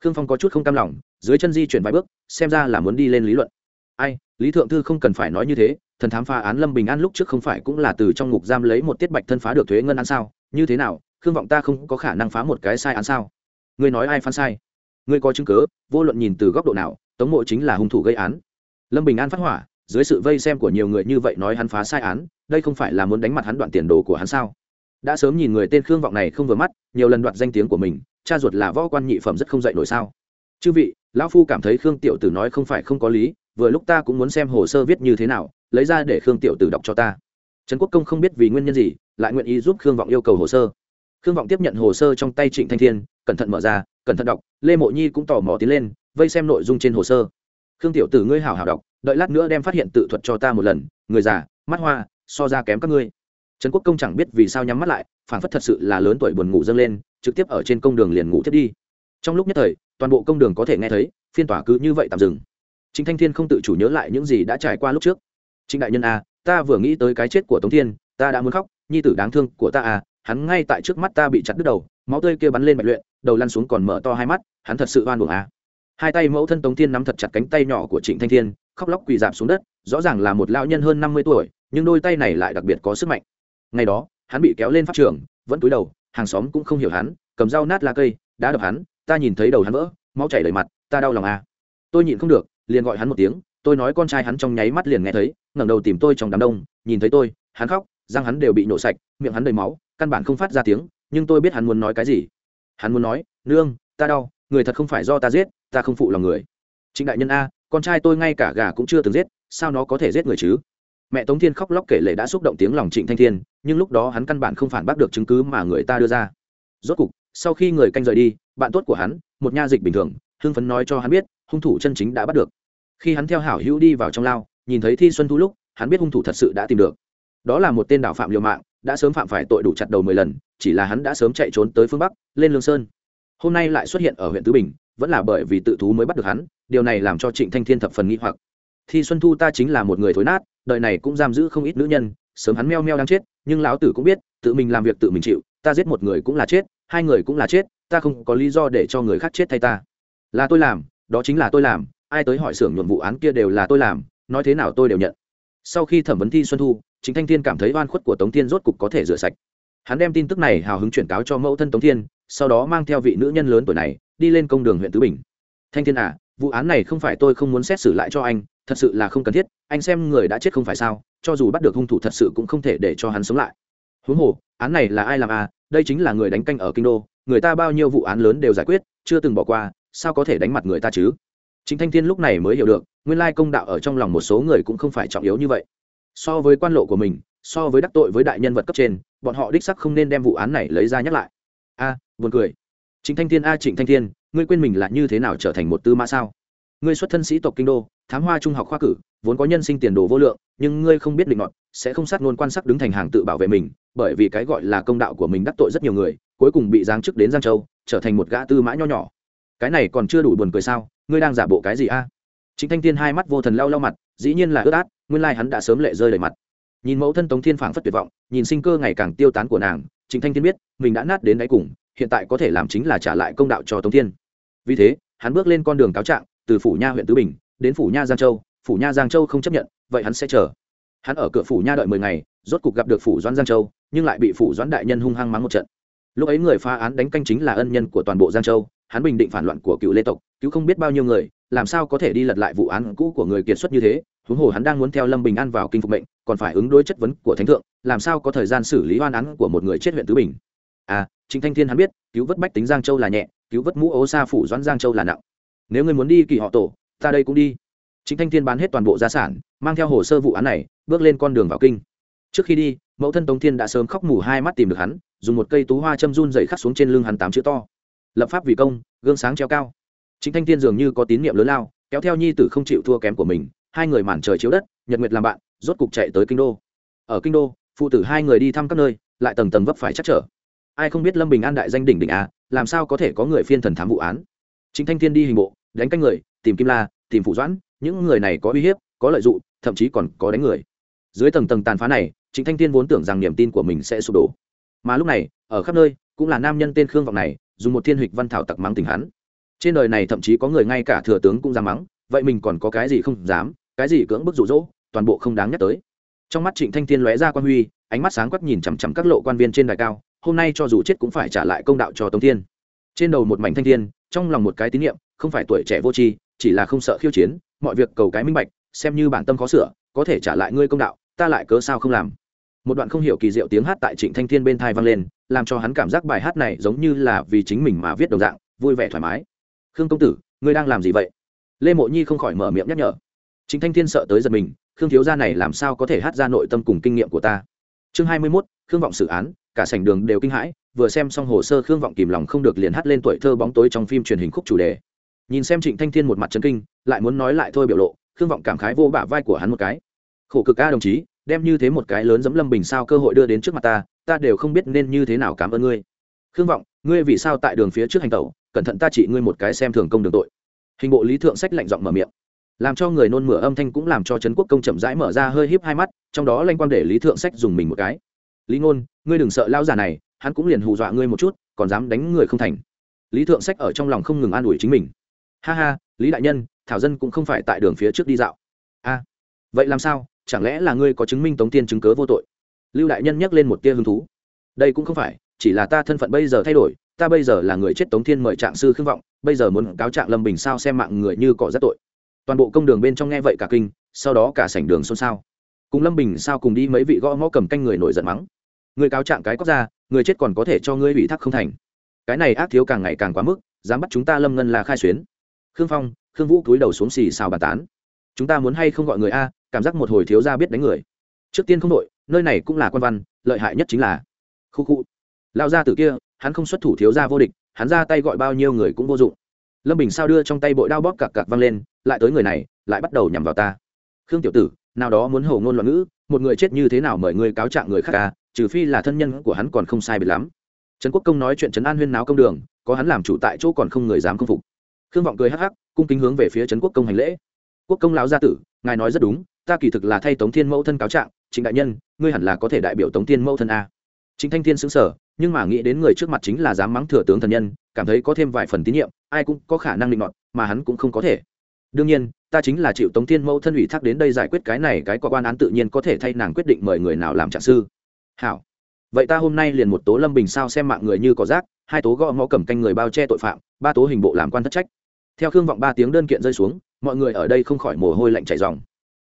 Khương phong có chút không cam lòng, dưới chân di chuyển vài bước, xem ra là muốn đi lên lý luận. Ai, lý thượng thư không cần phải nói như thế thần thám phá án lâm bình an lúc trước không phải cũng là từ trong ngục giam lấy một tiết bạch thân phá được thuế ngân án sao? Như thế nào? Khương vọng ta không có khả năng phá một cái sai án sao? Ngươi nói ai phán sai? Ngươi có chứng cứ, vô luận nhìn từ góc độ nào, tống mộ chính là hung thủ gây án. Lâm bình an phát hỏa, dưới sự vây xem của nhiều người như vậy nói hắn phá sai án, đây không phải là muốn đánh mặt hắn đoạn tiền đồ của hắn sao? Đã sớm nhìn người tên khương vọng này không vừa mắt, nhiều lần đoạt danh tiếng của mình, cha ruột là võ quan nhị phẩm rất không dạy nổi sao? Chư vị, lão phu cảm thấy khương tiểu tử nói không phải không có lý, vừa lúc ta cũng muốn xem hồ sơ viết như thế nào lấy ra để khương tiểu tử đọc cho ta. Trần quốc công không biết vì nguyên nhân gì, lại nguyện ý giúp khương vọng yêu cầu hồ sơ. Khương vọng tiếp nhận hồ sơ trong tay trịnh thanh thiên, cẩn thận mở ra, cẩn thận đọc, lê mộ nhi cũng tò mò tiến lên, vây xem nội dung trên hồ sơ. Khương tiểu tử ngươi hảo hảo đọc, đợi lát nữa đem phát hiện tự thuật cho ta một lần, người già, mắt hoa, so ra kém các ngươi. Trần quốc công chẳng biết vì sao nhắm mắt lại phản phất thật sự là lớn tuổi buồn ngủ dâng lên, trực tiếp ở trên công đường liền ngủ thiết đi. Trong lúc nhất thời, toàn bộ công đường có thể nghe thấy, phiên tỏa cứ như vậy tạm dừng. Trịnh Thanh Thiên không tự chủ nhớ lại những gì đã trải qua lúc trước. Trịnh đại nhân a, ta vừa nghĩ tới cái chết của Tống Thiên, ta đã muốn khóc, nhi tử đáng thương của ta à, hắn ngay tại trước mắt ta bị chặt đứt đầu, máu tươi kia bắn lên bạch luyện, đầu lăn xuống còn mở to hai mắt, hắn thật sự oan uổng à. Hai tay mẫu thân Tống Thiên nắm thật chặt cánh tay nhỏ của Trịnh Thanh Thiên, khóc lóc quỳ dạp xuống đất, rõ ràng là một lão nhân hơn năm mươi tuổi, nhưng đôi tay này lại đặc biệt có sức mạnh. Ngày đó, hắn bị kéo lên pháp trường, vẫn cúi đầu, hàng xóm cũng không hiểu hắn, cầm dao nát lá cây, đã đập hắn, ta nhìn thấy đầu hắn vỡ, máu chảy đầy mặt, ta đau lòng à. Tôi nhịn không được, liền gọi hắn một tiếng tôi nói con trai hắn trong nháy mắt liền nghe thấy, ngẩng đầu tìm tôi trong đám đông, nhìn thấy tôi, hắn khóc, răng hắn đều bị nổ sạch, miệng hắn đầy máu, căn bản không phát ra tiếng, nhưng tôi biết hắn muốn nói cái gì. Hắn muốn nói, nương, ta đau, người thật không phải do ta giết, ta không phụ lòng người. Trịnh đại nhân a, con trai tôi ngay cả gà cũng chưa từng giết, sao nó có thể giết người chứ? Mẹ tống thiên khóc lóc kể lể đã xúc động tiếng lòng trịnh thanh thiên, nhưng lúc đó hắn căn bản không phản bác được chứng cứ mà người ta đưa ra. Rốt cục, sau khi người canh rời đi, bạn tốt của hắn, một nha dịch bình thường, hưng phấn nói cho hắn biết, hung thủ chân chính đã bắt được khi hắn theo hảo hữu đi vào trong lao, nhìn thấy thi xuân thu lúc, hắn biết hung thủ thật sự đã tìm được. Đó là một tên đạo phạm liều mạng, đã sớm phạm phải tội đủ chặt đầu mười lần, chỉ là hắn đã sớm chạy trốn tới phương bắc, lên lương sơn. Hôm nay lại xuất hiện ở huyện tứ bình, vẫn là bởi vì tự thú mới bắt được hắn, điều này làm cho trịnh thanh thiên thập phần nghĩ hoặc. Thi xuân thu ta chính là một người thối nát, đời này cũng giam giữ không ít nữ nhân, sớm hắn meo meo đang chết, nhưng lão tử cũng biết, tự mình làm việc tự mình chịu, ta giết một người cũng là chết, hai người cũng là chết, ta không có lý do để cho người khác chết thay ta. Là tôi làm, đó chính là tôi làm ai tới hỏi xưởng nhuộm vụ án kia đều là tôi làm, nói thế nào tôi đều nhận. Sau khi thẩm vấn thi xuân thu, chính thanh thiên cảm thấy oan khuất của tống thiên rốt cục có thể rửa sạch. Hắn đem tin tức này hào hứng chuyển cáo cho mẫu thân tống thiên, sau đó mang theo vị nữ nhân lớn tuổi này, đi lên công đường huyện tứ bình. Thanh thiên à vụ án này không phải tôi không muốn xét xử lại cho anh, thật sự là không cần thiết, anh xem người đã chết không phải sao, cho dù bắt được hung thủ thật sự cũng không thể để cho hắn sống lại. Huống hồ, án này là ai làm à? Đây chính là người đánh canh ở kinh đô, người ta bao nhiêu vụ án lớn đều giải quyết, chưa từng bỏ qua, sao có thể đánh mặt người ta chứ? Chính thanh thiên lúc này mới hiểu được, nguyên lai công đạo ở trong lòng một số người cũng không phải trọng yếu như vậy. So với quan lộ của mình, so với đắc tội với đại nhân vật cấp trên, bọn họ đích sắc không nên đem vụ án này lấy ra nhắc lại. A, buồn cười. Chính thanh thiên, a, trịnh thanh thiên, ngươi quên mình là như thế nào trở thành một tư mã sao? Ngươi xuất thân sĩ tộc kinh đô, thám hoa trung học khoa cử, vốn có nhân sinh tiền đồ vô lượng, nhưng ngươi không biết định ngọn sẽ không sát ngôn quan sắc đứng thành hàng tự bảo vệ mình, bởi vì cái gọi là công đạo của mình đắc tội rất nhiều người, cuối cùng bị giáng chức đến giang châu, trở thành một gã tư mã nho nhỏ. Cái này còn chưa đủ buồn cười sao? Ngươi đang giả bộ cái gì a? Chính thanh thiên hai mắt vô thần lau lau mặt, dĩ nhiên là ướt át, nguyên lai hắn đã sớm lệ rơi đầy mặt. Nhìn mẫu thân tống thiên phảng phất tuyệt vọng, nhìn sinh cơ ngày càng tiêu tán của nàng chính thanh thiên biết, mình đã nát đến đáy cùng, hiện tại có thể làm chính là trả lại công đạo cho tống thiên. Vì thế, hắn bước lên con đường cáo trạng, từ phủ nha huyện tứ bình, đến phủ nha giang châu, phủ nha giang châu không chấp nhận, vậy hắn sẽ chờ. Hắn ở cửa phủ nha đợi mười ngày, rốt cục gặp được phủ doãn giang châu, nhưng lại bị phủ doãn đại nhân hung hăng mắng một trận. Lúc ấy người phá án đánh canh chính là ân nhân của toàn bộ giang châu hắn bình định phản loạn của cựu lê tộc, cứu không biết bao nhiêu người, làm sao có thể đi lật lại vụ án cũ của người kiệt xuất như thế? Huống hồ hắn đang muốn theo lâm bình an vào kinh phục mệnh, còn phải ứng đối chất vấn của thánh thượng, làm sao có thời gian xử lý oan án của một người chết huyện tứ bình? À chính thanh thiên hắn biết, cứu vớt bách tính giang châu là nhẹ, cứu vớt mũ ố sa phủ doãn giang châu là nặng. Nếu người muốn đi kỳ họ tổ, ta đây cũng đi. Chính thanh thiên bán hết toàn bộ gia sản, mang theo hồ sơ vụ án này, bước lên con đường vào kinh. Trước khi đi, mẫu thân tống thiên đã sớm khóc mù hai mắt tìm được hắn, dùng một cây tú hoa châm run dày khắc xuống trên lưng hắn tám chữ to lập pháp vì công, gương sáng treo cao. Chính thanh thiên dường như có tín nhiệm lớn lao, kéo theo nhi tử không chịu thua kém của mình, hai người màn trời chiếu đất, nhật nguyệt làm bạn, rốt cục chạy tới kinh đô. Ở kinh đô, phụ tử hai người đi thăm các nơi, lại tầng tầng vấp phải chắc trở. Ai không biết lâm bình an đại danh đỉnh đỉnh à làm sao có thể có người phiên thần thám vụ án? Chính thanh thiên đi hình bộ, đánh canh người, tìm kim la, tìm phụ doãn, những người này có uy hiếp, có lợi dụng, thậm chí còn có đánh người. Dưới tầng tầng tàn phá này, chính thanh thiên vốn tưởng rằng niềm tin của mình sẽ sụp đổ. Mà lúc này, ở khắp nơi, cũng là nam nhân tên khương vọng này dùng một thiên hịch văn thảo tặc mắng tình hắn. Trên đời này thậm chí có người ngay cả thừa tướng cũng dám mắng, vậy mình còn có cái gì không dám, cái gì cưỡng bức rụ rỗ toàn bộ không đáng nhắc tới. Trong mắt trịnh thanh thiên lóe ra quan huy, ánh mắt sáng quắc nhìn chằm chằm các lộ quan viên trên đài cao, hôm nay cho dù chết cũng phải trả lại công đạo cho tống thiên. Trên đầu một mảnh thanh thiên, trong lòng một cái tín nhiệm không phải tuổi trẻ vô tri, chỉ là không sợ khiêu chiến, mọi việc cầu cái minh bạch, xem như bản tâm khó sửa, có thể trả lại ngươi công đạo, ta lại cớ sao không làm. Một đoạn không hiểu kỳ diệu tiếng hát tại trịnh thanh thiên bên thai vang lên làm cho hắn cảm giác bài hát này giống như là vì chính mình mà viết đồng dạng, vui vẻ thoải mái. Khương công tử, ngươi đang làm gì vậy? Lê mộ nhi không khỏi mở miệng nhắc nhở. Trịnh thanh thiên sợ tới giật mình, khương thiếu gia này làm sao có thể hát ra nội tâm cùng kinh nghiệm của ta? Chương hai mươi mốt, khương vọng xử án, cả sảnh đường đều kinh hãi, vừa xem xong hồ sơ khương vọng kìm lòng không được liền hát lên tuổi thơ bóng tối trong phim truyền hình khúc chủ đề. Nhìn xem trịnh thanh thiên một mặt trấn kinh, lại muốn nói lại thôi biểu lộ, khương vọng cảm khái vô bả vai của hắn một cái. Khổ cực ca đồng chí, đem như thế một cái lớn dẫm lâm bình sao cơ hội đưa đến trước mặt ta ta đều không biết nên như thế nào cảm ơn ngươi. Khương vọng, ngươi vì sao tại đường phía trước hành tẩu? Cẩn thận ta chỉ ngươi một cái xem thường công đường tội. Hình bộ lý thượng sách lạnh giọng mở miệng. Làm cho người nôn mửa âm thanh cũng làm cho trấn quốc công chậm rãi mở ra hơi híp hai mắt, trong đó lanh quan để lý thượng sách dùng mình một cái. Lý ngôn, ngươi đừng sợ lao già này, hắn cũng liền hù dọa ngươi một chút, còn dám đánh người không thành. Lý thượng sách ở trong lòng không ngừng an ủi chính mình. Ha ha, lý đại nhân, thảo dân cũng không phải tại đường phía trước đi dạo. A, vậy làm sao? Chẳng lẽ là ngươi có chứng minh tống tiên chứng cớ vô tội? Lưu đại nhân nhắc lên một tia hứng thú. Đây cũng không phải, chỉ là ta thân phận bây giờ thay đổi, ta bây giờ là người chết tống thiên mời trạng sư khương vọng, bây giờ muốn cáo trạng lâm bình sao xem mạng người như cỏ rất tội. Toàn bộ công đường bên trong nghe vậy cả kinh, sau đó cả sảnh đường xôn xao. Cùng lâm bình sao cùng đi mấy vị gõ ngõ cầm canh người nổi giận mắng. Người cáo trạng cái quốc gia, người chết còn có thể cho ngươi ủy thác không thành. Cái này ác thiếu càng ngày càng quá mức, dám bắt chúng ta lâm ngân là khai xuyến. Khương phong, khương vũ cúi đầu xuống xì xào bàn tán. Chúng ta muốn hay không gọi người a, cảm giác một hồi thiếu ra biết đánh người. Trước tiên không đội nơi này cũng là quan văn lợi hại nhất chính là khu khu. Lao ra từ kia hắn không xuất thủ thiếu ra vô địch hắn ra tay gọi bao nhiêu người cũng vô dụng. Lâm bình sao đưa trong tay bội đao bóp cặc cặc văng lên lại tới người này lại bắt đầu nhằm vào ta. Khương tiểu tử nào đó muốn hầu ngôn loạn ngữ một người chết như thế nào mời ngươi cáo trạng người khác ca à, trừ phi là thân nhân của hắn còn không sai biệt lắm. Trần quốc công nói chuyện trấn an huyên náo công đường có hắn làm chủ tại chỗ còn không người dám công phục. Khương vọng cười hắc hắc cung kính hướng về phía trấn quốc công hành lễ. Quốc công lão gia tử ngài nói rất đúng ta kỳ thực là thay tống thiên mẫu thân cáo trạng chính đại nhân, ngươi hẳn là có thể đại biểu tống tiên mẫu thân a. Chính thanh thiên xứng sở nhưng mà nghĩ đến người trước mặt chính là dám mắng thừa tướng thần nhân, cảm thấy có thêm vài phần tín nhiệm, ai cũng có khả năng định nọt mà hắn cũng không có thể. Đương nhiên, ta chính là chịu tống thiên mẫu thân ủy thác đến đây giải quyết cái này, cái có quan án tự nhiên có thể thay nàng quyết định mời người nào làm trạng sư. Hảo. Vậy ta hôm nay liền một tố lâm bình sao xem mạng người như có rác, hai tố gõ ngõ cầm canh người bao che tội phạm, ba tố hình bộ làm quan thất trách. Theo khương vọng ba tiếng đơn kiện rơi xuống, mọi người ở đây không khỏi mồ hôi lạnh chảy dòng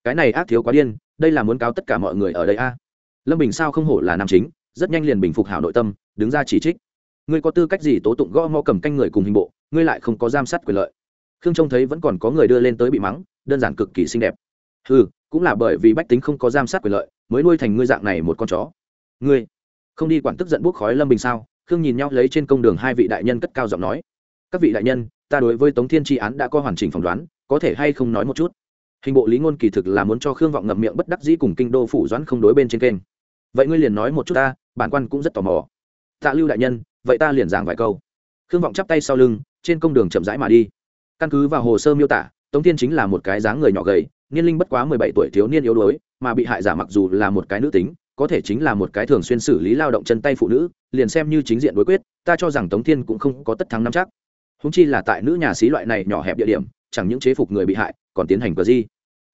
cái này ác thiếu quá điên đây là muốn cáo tất cả mọi người ở đây a. Lâm bình sao không hổ là nam chính, rất nhanh liền bình phục hảo nội tâm, đứng ra chỉ trích. Ngươi có tư cách gì tố tụng gõ mò cầm canh người cùng hình bộ, ngươi lại không có giam sát quyền lợi. Khương trông thấy vẫn còn có người đưa lên tới bị mắng, đơn giản cực kỳ xinh đẹp. Ừ cũng là bởi vì bách tính không có giam sát quyền lợi, mới nuôi thành ngươi dạng này một con chó. Ngươi không đi quản tức giận buốc khói lâm bình sao? Khương nhìn nhau lấy trên công đường hai vị đại nhân cất cao giọng nói. Các vị đại nhân, ta đối với tống thiên tri án đã có hoàn chỉnh phỏng đoán, có thể hay không nói một chút? Hình bộ lý ngôn kỳ thực là muốn cho khương vọng ngậm miệng bất đắc dĩ cùng kinh đô phủ doãn không đối bên trên kênh. Vậy ngươi liền nói một chút ta, bản quan cũng rất tò mò. Tạ lưu đại nhân, vậy ta liền giảng vài câu. Khương vọng chắp tay sau lưng, trên công đường chậm rãi mà đi. Căn cứ vào hồ sơ miêu tả, tống thiên chính là một cái dáng người nhỏ gầy, niên linh bất quá mười bảy tuổi thiếu niên yếu đuối, mà bị hại giả mặc dù là một cái nữ tính, có thể chính là một cái thường xuyên xử lý lao động chân tay phụ nữ, liền xem như chính diện đối quyết, ta cho rằng tống thiên cũng không có tất thắng năm chắc. Húng chi là tại nữ nhà xí loại này nhỏ hẹp địa điểm chẳng những chế phục người bị hại, còn tiến hành cờ di.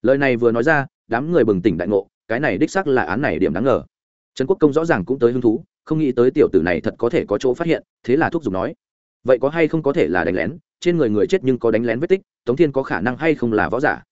Lời này vừa nói ra, đám người bừng tỉnh đại ngộ, cái này đích xác là án này điểm đáng ngờ. Trần quốc công rõ ràng cũng tới hứng thú, không nghĩ tới tiểu tử này thật có thể có chỗ phát hiện, thế là thúc giục nói, vậy có hay không có thể là đánh lén? Trên người người chết nhưng có đánh lén vết tích, tống thiên có khả năng hay không là võ giả?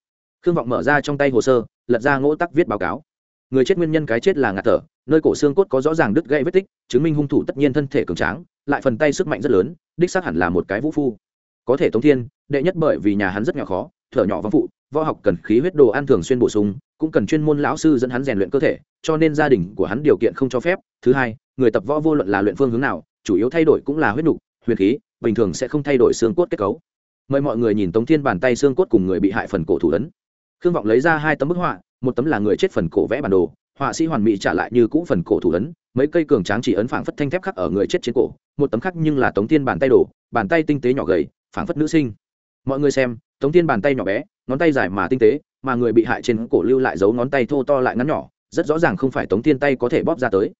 Khương vọng mở ra trong tay hồ sơ, lật ra ngỗ tắc viết báo cáo. Người chết nguyên nhân cái chết là ngạt thở, nơi cổ xương cốt có rõ ràng đứt gãy vết tích, chứng minh hung thủ tất nhiên thân thể cường tráng, lại phần tay sức mạnh rất lớn, đích xác hẳn là một cái vũ phu có thể tống thiên, đệ nhất bởi vì nhà hắn rất nhỏ khó, thở nhỏ vong phụ, võ học cần khí huyết đồ ăn thường xuyên bổ sung, cũng cần chuyên môn lão sư dẫn hắn rèn luyện cơ thể, cho nên gia đình của hắn điều kiện không cho phép. Thứ hai, người tập võ vô luận là luyện phương hướng nào, chủ yếu thay đổi cũng là huyết nục, huyền khí, bình thường sẽ không thay đổi xương cốt kết cấu. Mời mọi người nhìn tống thiên bàn tay xương cốt cùng người bị hại phần cổ thủ ấn. Khương vọng lấy ra hai tấm bức họa, một tấm là người chết phần cổ vẽ bản đồ, họa sĩ hoàn mỹ trả lại như cũ phần cổ thủ ấn, mấy cây cường tráng chỉ ấn phảng phất thanh thép khắc ở người chết trên cổ, một tấm khắc nhưng là tống thiên bàn tay đổ bàn tay tinh tế nhỏ gầy phảng phất nữ sinh. Mọi người xem, tống thiên bàn tay nhỏ bé, ngón tay dài mà tinh tế, mà người bị hại trên cổ lưu lại dấu ngón tay thô to lại ngắn nhỏ, rất rõ ràng không phải tống thiên tay có thể bóp ra tới.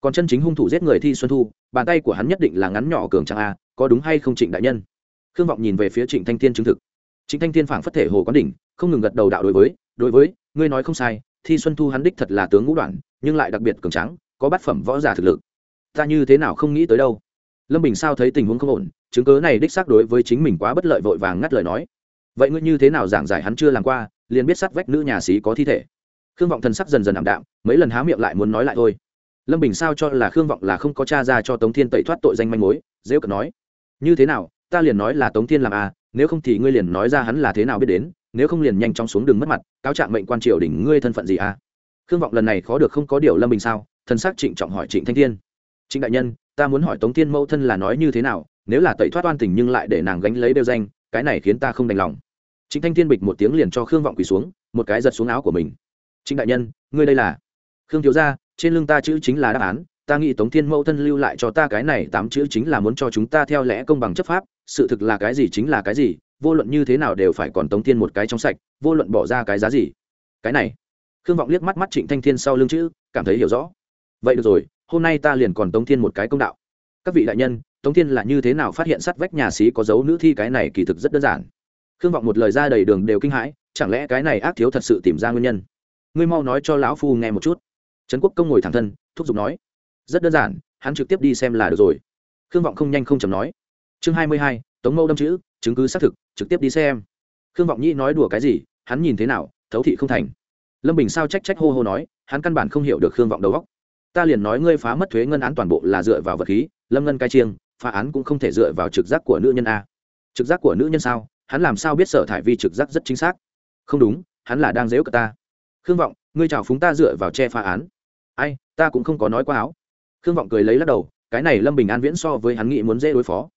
Còn chân chính hung thủ giết người thi xuân thu, bàn tay của hắn nhất định là ngắn nhỏ cường tráng a, có đúng hay không trịnh đại nhân? Khương vọng nhìn về phía trịnh thanh thiên chứng thực. Trịnh thanh thiên phảng phất thể hồ quán đỉnh, không ngừng gật đầu đạo đối với đối với, ngươi nói không sai, thi xuân thu hắn đích thật là tướng ngũ đoạn, nhưng lại đặc biệt cường tráng, có bát phẩm võ giả thực lực. Ta như thế nào không nghĩ tới đâu. Lâm bình sao thấy tình huống không ổn chứng cớ này đích xác đối với chính mình quá bất lợi vội vàng ngắt lời nói. Vậy ngươi như thế nào giảng giải hắn chưa làm qua, liền biết sát vách nữ nhà sĩ có thi thể. Khương vọng thần sắc dần dần ảm đạm, mấy lần há miệng lại muốn nói lại thôi. Lâm bình sao cho là khương vọng là không có t r a ra cho tống thiên tẩy thoát tội danh manh mối, dễ cận nói. Như thế nào, ta liền nói là tống thiên làm à nếu không thì ngươi liền nói ra hắn là thế nào biết đến, nếu không liền nhanh chóng xuống đường mất mặt, cáo trạng mệnh quan triều đỉnh ngươi thân phận gì à? Khương vọng lần này khó được không có điều lâm bình sao, thần sắc trịnh trọng hỏi trịnh thanh thiên. Trịnh đại nhân, ta muốn hỏi tống thiên mẫu thân là nói như thế nào nếu là tẩy thoát oan tình nhưng lại để nàng gánh lấy đeo danh, cái này khiến ta không đành lòng. Trịnh thanh thiên bịch một tiếng liền cho khương vọng quỳ xuống, một cái giật xuống áo của mình. Trịnh đại nhân, ngươi đây là? Khương thiếu gia, trên lưng ta chữ chính là đáp án, ta nghĩ tống thiên mẫu thân lưu lại cho ta cái này tám chữ chính là muốn cho chúng ta theo lẽ công bằng chấp pháp, sự thực là cái gì chính là cái gì, vô luận như thế nào đều phải còn tống thiên một cái trong sạch, vô luận bỏ ra cái giá gì. Cái này. Khương vọng liếc mắt mắt trịnh thanh thiên sau lưng chữ, cảm thấy hiểu rõ. Vậy được rồi, hôm nay ta liền còn tống thiên một cái công đạo các vị đại nhân, tống thiên là như thế nào phát hiện sắt vách nhà xí có dấu nữ thi cái này kỳ thực rất đơn giản. Khương vọng một lời ra đầy đường đều kinh hãi, chẳng lẽ cái này ác thiếu thật sự tìm ra nguyên nhân? Ngươi mau nói cho lão phu nghe một chút. Trấn quốc công ngồi thẳng thân, thúc giục nói, rất đơn giản, hắn trực tiếp đi xem là được rồi. Khương vọng không nhanh không chầm nói. Chương hai mươi hai, tống mâu đâm chữ, chứng cứ xác thực, trực tiếp đi xem. Khương vọng nhĩ nói đùa cái gì, hắn nhìn thế nào, thấu thị không thành. Lâm bình sao trách trách hô hô nói, hắn căn bản không hiểu được khương vọng đầu góc ta liền nói ngươi phá mất thuế ngân án toàn bộ là dựa vào vật khí lâm ngân cai chiêng, phá án cũng không thể dựa vào trực giác của nữ nhân a. Trực giác của nữ nhân sao? Hắn làm sao biết sở thải vi trực giác rất chính xác? Không đúng, hắn là đang dếu cờ ta. Khương vọng, ngươi chào phúng ta dựa vào che phá án. Ai, ta cũng không có nói quá áo. Khương vọng cười lấy lắc đầu, cái này lâm bình an viễn so với hắn nghĩ muốn dễ đối phó.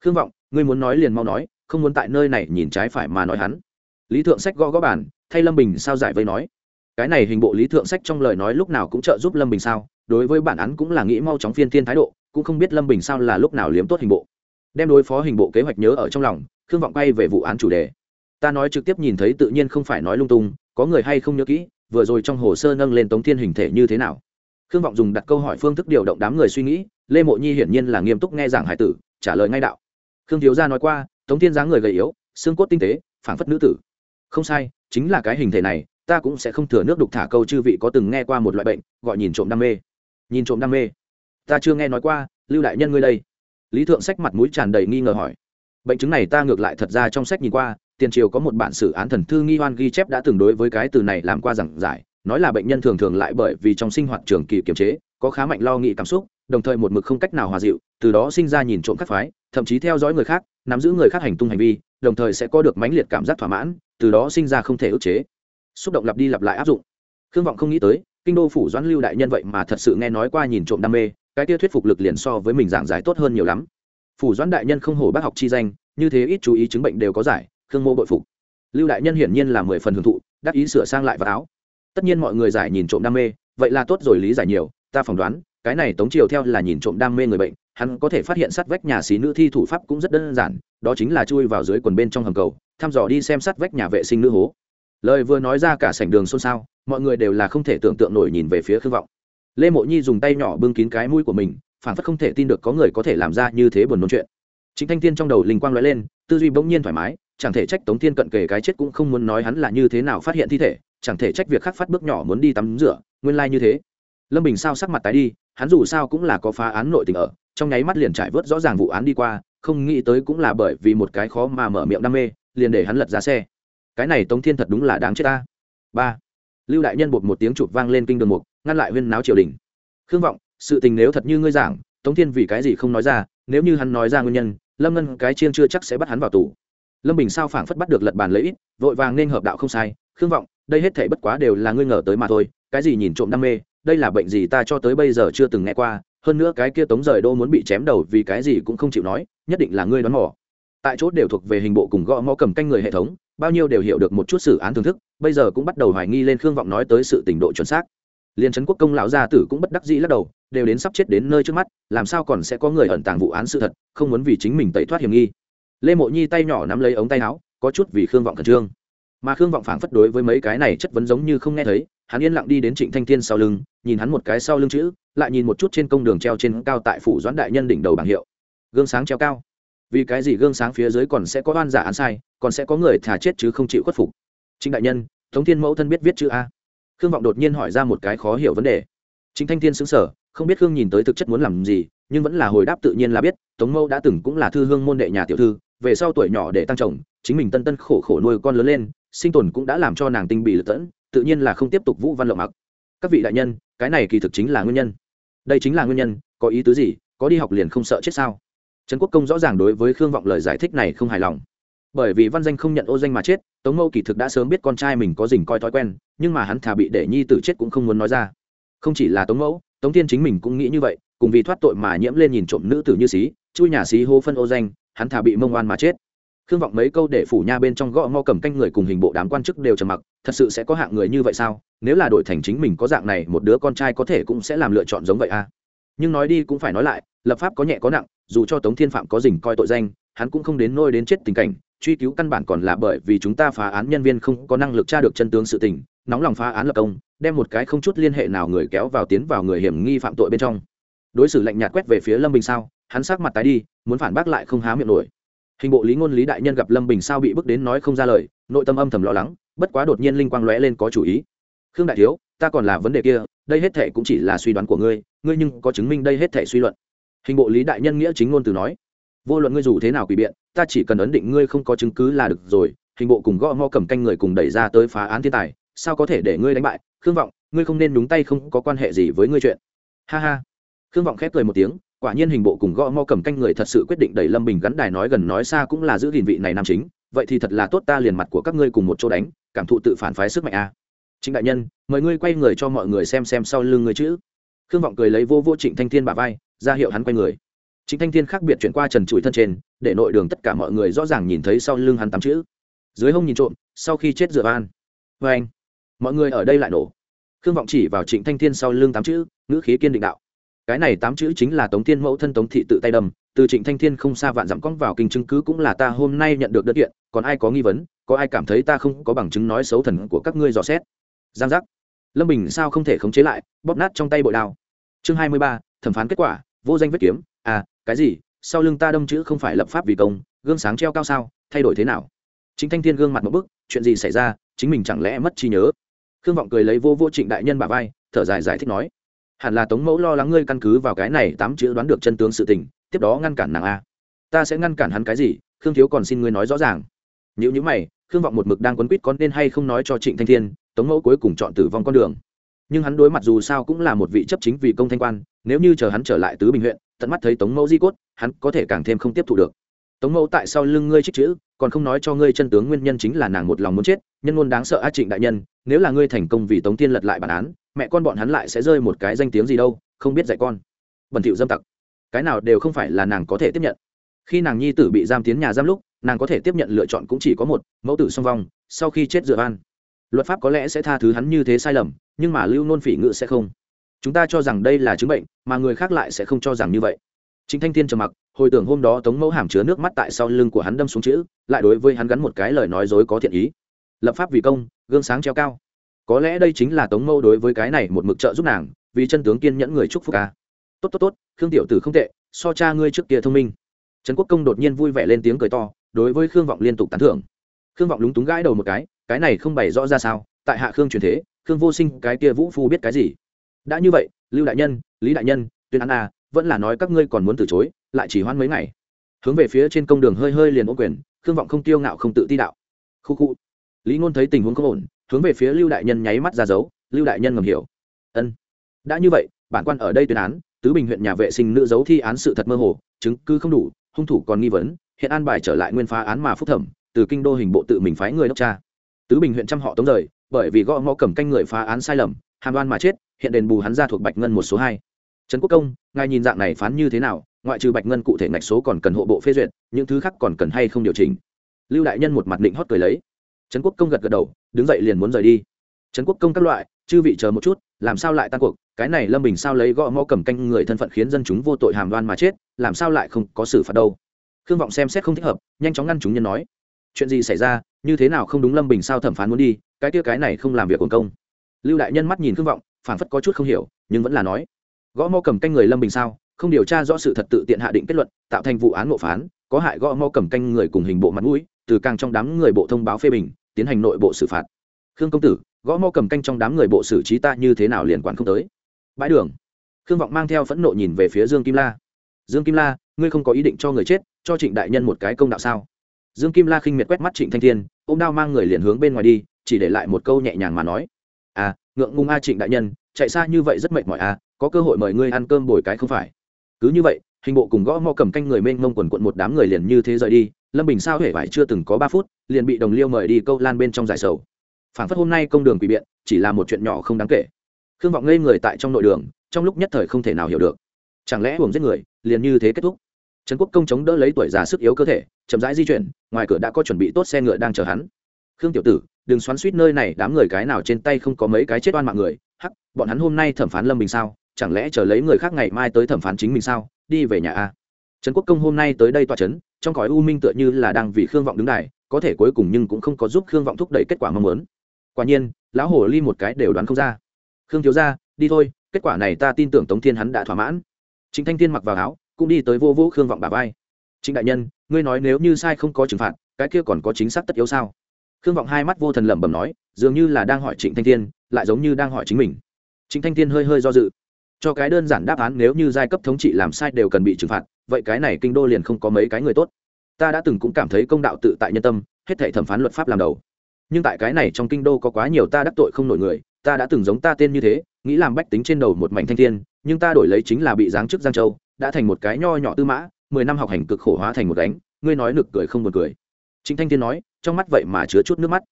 Khương vọng, ngươi muốn nói liền mau nói, không muốn tại nơi này nhìn trái phải mà nói hắn. Lý thượng sách gõ gõ bản thay lâm bình sao giải vây nói. Cái này hình bộ lý thượng sách trong lời nói lúc nào cũng trợ giúp lâm bình sao? Đối với bản án cũng là nghĩ mau chóng phiên thiên thái độ, cũng không biết lâm bình sao là lúc nào liếm tốt hình bộ. Đem đối phó hình bộ kế hoạch nhớ ở trong lòng, khương vọng quay về vụ án chủ đề. Ta nói trực tiếp nhìn thấy tự nhiên không phải nói lung tung, có người hay không nhớ kỹ, vừa rồi trong hồ sơ nâng lên tống thiên hình thể như thế nào. Khương vọng dùng đặt câu hỏi phương thức điều động đám người suy nghĩ, lê mộ nhi hiển nhiên là nghiêm túc nghe giảng hải tử, trả lời ngay đạo. Khương thiếu gia nói qua, tống thiên dáng người gầy yếu, xương cốt tinh tế, phảng phất nữ tử. Không sai, chính là cái hình thể này, ta cũng sẽ không thừa nước đục thả câu chư vị có từng nghe qua một loại bệnh, gọi nhìn trộm đam mê nhìn trộm đam mê. Ta chưa nghe nói qua, lưu đại nhân ngươi đây. Lý thượng sách mặt mũi tràn đầy nghi ngờ hỏi. Bệnh chứng này ta ngược lại thật ra trong sách nhìn qua, tiền triều có một bản sử án thần thư nghi hoan ghi chép đã từng đối với cái từ này làm qua giảng giải, nói là bệnh nhân thường thường lại bởi vì trong sinh hoạt trường kỳ kiềm chế, có khá mạnh lo nghĩ cảm xúc, đồng thời một mực không cách nào hòa dịu, từ đó sinh ra nhìn trộm các phái, thậm chí theo dõi người khác, nắm giữ người khác hành tung hành vi, đồng thời sẽ có được mãnh liệt cảm giác thỏa mãn, từ đó sinh ra không thể ức chế. Xúc động lặp đi lặp lại áp dụng. Khương vọng không nghĩ tới kinh đô phủ doãn lưu đại nhân vậy mà thật sự nghe nói qua nhìn trộm đam mê, cái kia thuyết phục lực liền so với mình giảng giải tốt hơn nhiều lắm. Phủ doãn đại nhân không hổ bác học chi danh, như thế ít chú ý chứng bệnh đều có giải, khương mô bội phục. Lưu đại nhân hiển nhiên là mười phần hưởng thụ, đắc ý sửa sang lại vào áo. Tất nhiên mọi người giải nhìn trộm đam mê, vậy là tốt rồi lý giải nhiều, ta phỏng đoán, cái này tống triều theo là nhìn trộm đam mê người bệnh, hắn có thể phát hiện sát vách nhà xí nữ thi thủ pháp cũng rất đơn giản, đó chính là chui vào dưới quần bên trong hầm cầu, thăm dò đi xem sát vách nhà vệ sinh nữ hố. Lời vừa nói ra cả sảnh đường xôn xao mọi người đều là không thể tưởng tượng nổi nhìn về phía khương vọng. Lê mộ nhi dùng tay nhỏ bưng kín cái mũi của mình, phản phất không thể tin được có người có thể làm ra như thế buồn nôn chuyện. Chính thanh thiên trong đầu linh quang lóe lên, tư duy bỗng nhiên thoải mái, chẳng thể trách tống thiên cận kề cái chết cũng không muốn nói hắn là như thế nào phát hiện thi thể, chẳng thể trách việc khác phát bước nhỏ muốn đi tắm rửa, nguyên lai như thế. Lâm bình sao sắc mặt tái đi, hắn dù sao cũng là có phá án nội tình ở, trong nháy mắt liền trải vớt rõ ràng vụ án đi qua, không nghĩ tới cũng là bởi vì một cái khó mà mở miệng đam mê, liền để hắn lật ra xe. Cái này tống thiên thật đúng là đáng chết ta. Ba lưu đại nhân bột một tiếng chụp vang lên kinh đường mục, ngăn lại huyên náo triều đình. Khương vọng, sự tình nếu thật như ngươi giảng, tống thiên vì cái gì không nói ra, nếu như hắn nói ra nguyên nhân, lâm ngân cái chiên chưa chắc sẽ bắt hắn vào tù. Lâm bình sao phảng phất bắt được lật bàn lấy ít, vội vàng nên hợp đạo không sai. Khương vọng, đây hết thể bất quá đều là ngươi ngờ tới mà thôi, cái gì nhìn trộm đam mê, đây là bệnh gì ta cho tới bây giờ chưa từng nghe qua, hơn nữa cái kia tống rời đô muốn bị chém đầu vì cái gì cũng không chịu nói, nhất định là ngươi đoán mò. Tại chốt đều thuộc về hình bộ cùng gõ mõ cầm canh người hệ thống bao nhiêu đều hiểu được một chút xử án thưởng thức, bây giờ cũng bắt đầu hoài nghi lên khương vọng nói tới sự tình độ chuẩn xác. Liên trấn quốc công lão gia tử cũng bất đắc dĩ lắc đầu, đều đến sắp chết đến nơi trước mắt, làm sao còn sẽ có người ẩn tàng vụ án sự thật, không muốn vì chính mình tẩy thoát hiểm nghi. Lê mộ nhi tay nhỏ nắm lấy ống tay áo, có chút vì khương vọng khẩn trương. Mà khương vọng phảng phất đối với mấy cái này chất vấn giống như không nghe thấy, hắn yên lặng đi đến trịnh thanh thiên sau lưng, nhìn hắn một cái sau lưng chữ, lại nhìn một chút trên công đường treo trên cao tại phủ doãn đại nhân đỉnh đầu bảng hiệu. Gương sáng treo cao vì cái gì gương sáng phía dưới còn sẽ có oan giả án sai, còn sẽ có người thả chết chứ không chịu khuất phục? Trịnh đại nhân thống thiên mẫu thân biết viết chữ a. Khương vọng đột nhiên hỏi ra một cái khó hiểu vấn đề. Chính thanh thiên xứng sở không biết khương nhìn tới thực chất muốn làm gì, nhưng vẫn là hồi đáp tự nhiên là biết, tống mẫu đã từng cũng là thư hương môn đệ nhà tiểu thư, về sau tuổi nhỏ để tăng chồng, chính mình tân tân khổ khổ nuôi con lớn lên, sinh tồn cũng đã làm cho nàng tinh bị lật tẫn, tự nhiên là không tiếp tục vũ văn lộng mặc. Các vị đại nhân, cái này kỳ thực chính là nguyên nhân. Đây chính là nguyên nhân, có ý tứ gì, có đi học liền không sợ chết sao? Trần quốc công rõ ràng đối với khương vọng lời giải thích này không hài lòng. Bởi vì văn danh không nhận ô danh mà chết, tống mâu kỳ thực đã sớm biết con trai mình có dình coi thói quen, nhưng mà hắn thà bị để nhi tử chết cũng không muốn nói ra. Không chỉ là tống mẫu, tống thiên chính mình cũng nghĩ như vậy, cùng vì thoát tội mà nhiễm lên nhìn trộm nữ tử như xí, chui nhà xí hô phân ô danh, hắn thà bị mông oan mà chết. Khương vọng mấy câu để phủ nha bên trong gõ ngõ cầm canh người cùng hình bộ đám quan chức đều trầm mặc, thật sự sẽ có hạng người như vậy sao? Nếu là đội thành chính mình có dạng này, một đứa con trai có thể cũng sẽ làm lựa chọn giống vậy à? Nhưng nói đi cũng phải nói lại, lập pháp có nhẹ có nặng, dù cho tống thiên phạm có dình coi tội danh, hắn cũng không đến nôi đến chết tình cảnh, truy cứu căn bản còn là bởi vì chúng ta phá án nhân viên không có năng lực tra được chân tướng sự tình, nóng lòng phá án lập công, đem một cái không chút liên hệ nào người kéo vào tiến vào người hiểm nghi phạm tội bên trong. Đối xử lạnh nhạt quét về phía lâm bình sao, hắn sắc mặt tái đi, muốn phản bác lại không há miệng nổi. Hình bộ lý ngôn lý đại nhân gặp lâm bình sao bị bước đến nói không ra lời, nội tâm âm thầm lo lắng, bất quá đột nhiên linh quang lóe lên có chủ ý khương đại thiếu, ta còn là vấn đề kia, đây hết thệ cũng chỉ là suy đoán của ngươi ngươi nhưng có chứng minh đây hết thệ suy luận. Hình bộ lý đại nhân nghĩa chính ngôn từ nói, vô luận ngươi dù thế nào quỷ biện, ta chỉ cần ấn định ngươi không có chứng cứ là được rồi, hình bộ cùng gõ ngõ cầm canh người cùng đẩy ra tới phá án thiên tài, sao có thể để ngươi đánh bại? Khương vọng, ngươi không nên đúng tay không có quan hệ gì với ngươi chuyện. Ha ha. Khương vọng khép cười một tiếng, quả nhiên hình bộ cùng gõ ngõ cầm canh người thật sự quyết định đẩy lâm bình gắn đài nói gần nói xa cũng là giữ gìn vị này nam chính, vậy thì thật là tốt ta liền mặt của các ngươi cùng một chỗ đánh, cảm thụ tự phản phái sức mạnh a chính đại nhân, mời ngươi quay người cho mọi người xem xem sau lưng ngươi chữ khương vọng cười lấy vô vô trịnh thanh thiên bả vai, ra hiệu hắn quay người. Trịnh thanh thiên khác biệt chuyển qua trần trụi thân trên, để nội đường tất cả mọi người rõ ràng nhìn thấy sau lưng hắn tám chữ. Dưới hông nhìn trộm, sau khi chết dựa van vê anh, mọi người ở đây lại nổ. Khương vọng chỉ vào trịnh thanh thiên sau lưng tám chữ, ngữ khí kiên định đạo. Cái này tám chữ chính là tống thiên mẫu thân tống thị tự tay đâm. Từ trịnh thanh thiên không xa vạn dặm cong vào kinh chứng cứ cũng là ta hôm nay nhận được đơn kiện, còn ai có nghi vấn, có ai cảm thấy ta không có bằng chứng nói xấu thần của các ngươi dò xét giang giác. Lâm bình sao không thể khống chế lại, bóp nát trong tay bội đao. Chương hai mươi ba, thẩm phán kết quả, vô danh vết kiếm. À cái gì? Sau lưng ta đâm chữ không phải lập pháp vì công, gương sáng treo cao sao, thay đổi thế nào? Chính thanh thiên gương mặt một bức, chuyện gì xảy ra, chính mình chẳng lẽ mất trí nhớ? Khương vọng cười lấy vô vô trịnh đại nhân bà vai, thở dài giải thích nói, hẳn là tống mẫu lo lắng ngươi căn cứ vào cái này tám chữ đoán được chân tướng sự tình, tiếp đó ngăn cản nàng a. Ta sẽ ngăn cản hắn cái gì? Khương thiếu còn xin ngươi nói rõ ràng. Nếu như mày, khương vọng một mực đang quấn quýt con nên hay không nói cho trịnh thanh thiên tống mẫu cuối cùng chọn tử vong con đường. Nhưng hắn đối mặt dù sao cũng là một vị chấp chính vì công thanh quan, nếu như chờ hắn trở lại tứ bình huyện, tận mắt thấy tống mẫu di cốt, hắn có thể càng thêm không tiếp thu được. Tống mẫu tại sao lưng ngươi trích chữ, còn không nói cho ngươi chân tướng nguyên nhân chính là nàng một lòng muốn chết, nhân ngôn đáng sợ a trịnh đại nhân, nếu là ngươi thành công vì tống tiên lật lại bản án, mẹ con bọn hắn lại sẽ rơi một cái danh tiếng gì đâu, không biết dạy con. Bẩn thỉu dâm tặc. Cái nào đều không phải là nàng có thể tiếp nhận. Khi nàng nhi tử bị giam tiến nhà giam lúc, nàng có thể tiếp nhận lựa chọn cũng chỉ có một, mẫu tử song vong, sau khi chết dựa van luật pháp có lẽ sẽ tha thứ hắn như thế sai lầm, nhưng mà lưu nôn phỉ ngự sẽ không. Chúng ta cho rằng đây là chứng bệnh, mà người khác lại sẽ không cho rằng như vậy. Chính thanh thiên trầm mặc, hồi tưởng hôm đó tống mẫu hàm chứa nước mắt tại sau lưng của hắn đâm xuống chữ, lại đối với hắn gắn một cái lời nói dối có thiện ý. Lập pháp vì công, gương sáng treo cao. Có lẽ đây chính là tống mẫu đối với cái này một mực trợ giúp nàng, vì chân tướng kiên nhẫn người chúc phúc ca tốt tốt tốt, khương tiểu tử không tệ, so cha ngươi trước kia thông minh. Trần quốc công đột nhiên vui vẻ lên tiếng cười to, đối với khương vọng liên tục tán thưởng khương vọng lúng túng gãi đầu một cái cái này không bày rõ ra sao, tại hạ khương truyền thế, khương vô sinh, cái kia vũ phu biết cái gì? Đã như vậy, lưu đại nhân, lý đại nhân, tuyên án a, vẫn là nói các ngươi còn muốn từ chối, lại chỉ hoãn mấy ngày. Hướng về phía trên công đường hơi hơi liền ô quyền, khương vọng không tiêu ngạo không tự ti đạo. Khu khu. Lý ngôn thấy tình huống không ổn, hướng về phía lưu đại nhân nháy mắt ra dấu, lưu đại nhân ngầm hiểu. Ân. Đã như vậy, bản quan ở đây tuyên án, tứ bình huyện nhà vệ sinh nữ giấu thi án sự thật mơ hồ, chứng cứ không đủ, hung thủ còn nghi vấn, hiện an bài trở lại nguyên phá án mà phúc thẩm từ kinh đô hình bộ tự mình phái người đốc tra. Tứ bình huyện trăm họ tống rời, bởi vì gõ ngõ cầm canh người phá án sai lầm hàm đoan mà chết, hiện đền bù hắn ra thuộc bạch ngân một số hai. Trần quốc công, ngài nhìn dạng này phán như thế nào, ngoại trừ bạch ngân cụ thể ngạch số còn cần hộ bộ phê duyệt, những thứ khác còn cần hay không điều chỉnh? Lưu đại nhân một mặt định hót cười lấy. Trần quốc công gật gật đầu, đứng dậy liền muốn rời đi. Trần quốc công các loại, chư vị chờ một chút, làm sao lại tan cuộc? Cái này lâm bình sao lấy gõ ngõ cầm canh người thân phận khiến dân chúng vô tội hàm đoan mà chết, làm sao lại không có xử phạt đâu? Khương vọng xem xét không thích hợp, nhanh chóng ngăn chúng nhân nói chuyện gì xảy ra, như thế nào không đúng lâm bình sao thẩm phán muốn đi, cái kia cái này không làm việc quần công. Lưu đại nhân mắt nhìn khương vọng phản phất có chút không hiểu, nhưng vẫn là nói, gõ mò cầm canh người lâm bình sao, không điều tra rõ sự thật tự tiện hạ định kết luận, tạo thành vụ án ngộ phán, có hại gõ mò cầm canh người cùng hình bộ mặt mũi, từ càng trong đám người bộ thông báo phê bình, tiến hành nội bộ xử phạt. Khương công tử, gõ mò cầm canh trong đám người bộ xử trí ta như thế nào liền quản không tới. Bãi đường. Khương vọng mang theo phẫn nộ nhìn về phía dương kim la. Dương kim la, ngươi không có ý định cho người chết, cho trịnh đại nhân một cái công đạo sao? Dương kim la khinh miệt quét mắt trịnh thanh thiên ô m đao mang người liền hướng bên ngoài đi, chỉ để lại một câu nhẹ nhàng mà nói. À ngượng ngung a trịnh đại nhân, chạy xa như vậy rất mệt mỏi a có cơ hội mời ngươi ăn cơm bồi cái không phải. Cứ như vậy, hình bộ cùng gõ mò cầm canh người mênh mông quần quận một đám người liền như thế rời đi, lâm bình sao hễ vải chưa từng có ba phút, liền bị đồng liêu mời đi câu lan bên trong giải sầu. Phản phất hôm nay công đường quỷ biện, chỉ là một chuyện nhỏ không đáng kể. Khương vọng ngây người tại trong nội đường, trong lúc nhất thời không thể nào hiểu được. Chẳng lẽ buồng giết người, liền như thế kết thúc? Trần quốc công chống đỡ lấy tuổi già sức yếu cơ thể, chậm rãi di chuyển ngoài cửa đã có chuẩn bị tốt xe ngựa đang chờ hắn. Khương tiểu tử, đừng xoắn suýt nơi này, đám người cái nào trên tay không có mấy cái chết oan mạng người. Hắc, bọn hắn hôm nay thẩm phán lâm bình sao? Chẳng lẽ chờ lấy người khác ngày mai tới thẩm phán chính mình sao? Đi về nhà a. Trần quốc công hôm nay tới đây tòa trấn, trong cõi u minh tựa như là đang vì khương vọng đứng đài, có thể cuối cùng nhưng cũng không có giúp khương vọng thúc đẩy kết quả mong muốn. Quả nhiên, lão hồ ly một cái đều đoán không ra. Khương thiếu ra đi thôi, kết quả này ta tin tưởng tống thiên hắn đã thỏa mãn. Chính thanh thiên mặc vào áo, cũng đi tới vô vũ khương vọng bà vai. Chính đại nhân ngươi nói nếu như sai không có trừng phạt, cái kia còn có chính xác tất yếu sao? Khương vọng hai mắt vô thần lẩm bẩm nói, dường như là đang hỏi trịnh thanh thiên, lại giống như đang hỏi chính mình. Trịnh thanh thiên hơi hơi do dự. Cho cái đơn giản đáp án, nếu như giai cấp thống trị làm sai đều cần bị trừng phạt, vậy cái này kinh đô liền không có mấy cái người tốt. Ta đã từng cũng cảm thấy công đạo tự tại nhân tâm, hết thể thẩm phán luật pháp làm đầu. Nhưng tại cái này trong kinh đô có quá nhiều ta đắc tội không nổi người, ta đã từng giống ta tên như thế, nghĩ làm bách tính trên đầu một mảnh thanh thiên, nhưng ta đổi lấy chính là bị giáng chức giang châu, đã thành một cái nho nhỏ tư mã mười năm học hành cực khổ hóa thành một đánh ngươi nói nực cười không buồn cười. Chính thanh thiên nói, trong mắt vậy mà chứa chút nước mắt.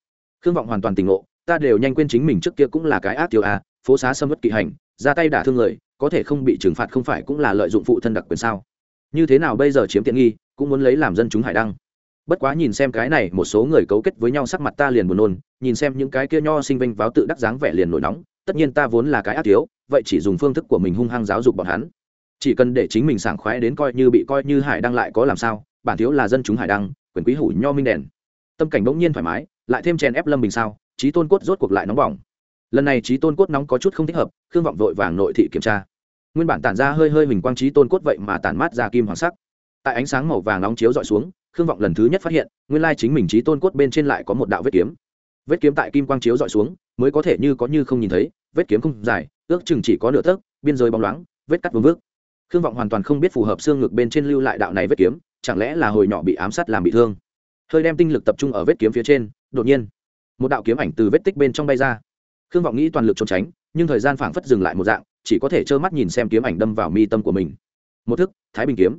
Khương vọng hoàn toàn tỉnh ngộ, ta đều nhanh quên chính mình trước kia cũng là cái ác tiêu à phố xá xâm mất kỵ hành, ra tay đả thương người, có thể không bị trừng phạt không phải cũng là lợi dụng phụ thân đặc quyền sao? Như thế nào bây giờ chiếm tiện nghi, cũng muốn lấy làm dân chúng hải đăng? Bất quá nhìn xem cái này, một số người cấu kết với nhau sắc mặt ta liền buồn nôn, nhìn xem những cái kia nho sinh vinh váo tự đắc dáng vẻ liền nổi nóng, tất nhiên ta vốn là cái ác thiếu, vậy chỉ dùng phương thức của mình hung hăng giáo dục bọn hắn chỉ cần để chính mình sảng khoái đến coi như bị coi như hải đăng lại có làm sao, bản thiếu là dân chúng hải đăng, quyền quý hủ nho minh đèn. Tâm cảnh bỗng nhiên thoải mái, lại thêm chèn ép lâm bình sao trí tôn cốt rốt cuộc lại nóng bỏng. Lần này trí tôn cốt nóng có chút không thích hợp, khương vọng vội vàng nội thị kiểm tra. Nguyên bản tản ra hơi hơi hình quang trí tôn cốt vậy mà tản mát ra kim hoàng sắc. Tại ánh sáng màu vàng nóng chiếu dọi xuống, khương vọng lần thứ nhất phát hiện, nguyên lai chính mình trí tôn cốt bên trên lại có một đạo vết kiếm. Vết kiếm tại kim quang chiếu dọi xuống, mới có thể như có như không nhìn thấy, vết kiếm không dài, ước chừng chỉ có nửa tấc, biên giới bóng loáng, vết cắt vương vước khương vọng hoàn toàn không biết phù hợp xương ngực bên trên lưu lại đạo này vết kiếm, chẳng lẽ là hồi nhỏ bị ám sát làm bị thương? Hơi đem tinh lực tập trung ở vết kiếm phía trên, đột nhiên, một đạo kiếm ảnh từ vết tích bên trong bay ra. Khương vọng nghĩ toàn lực trốn tránh, nhưng thời gian phảng phất dừng lại một dạng, chỉ có thể trơ mắt nhìn xem kiếm ảnh đâm vào mi tâm của mình. Một thức, thái bình kiếm.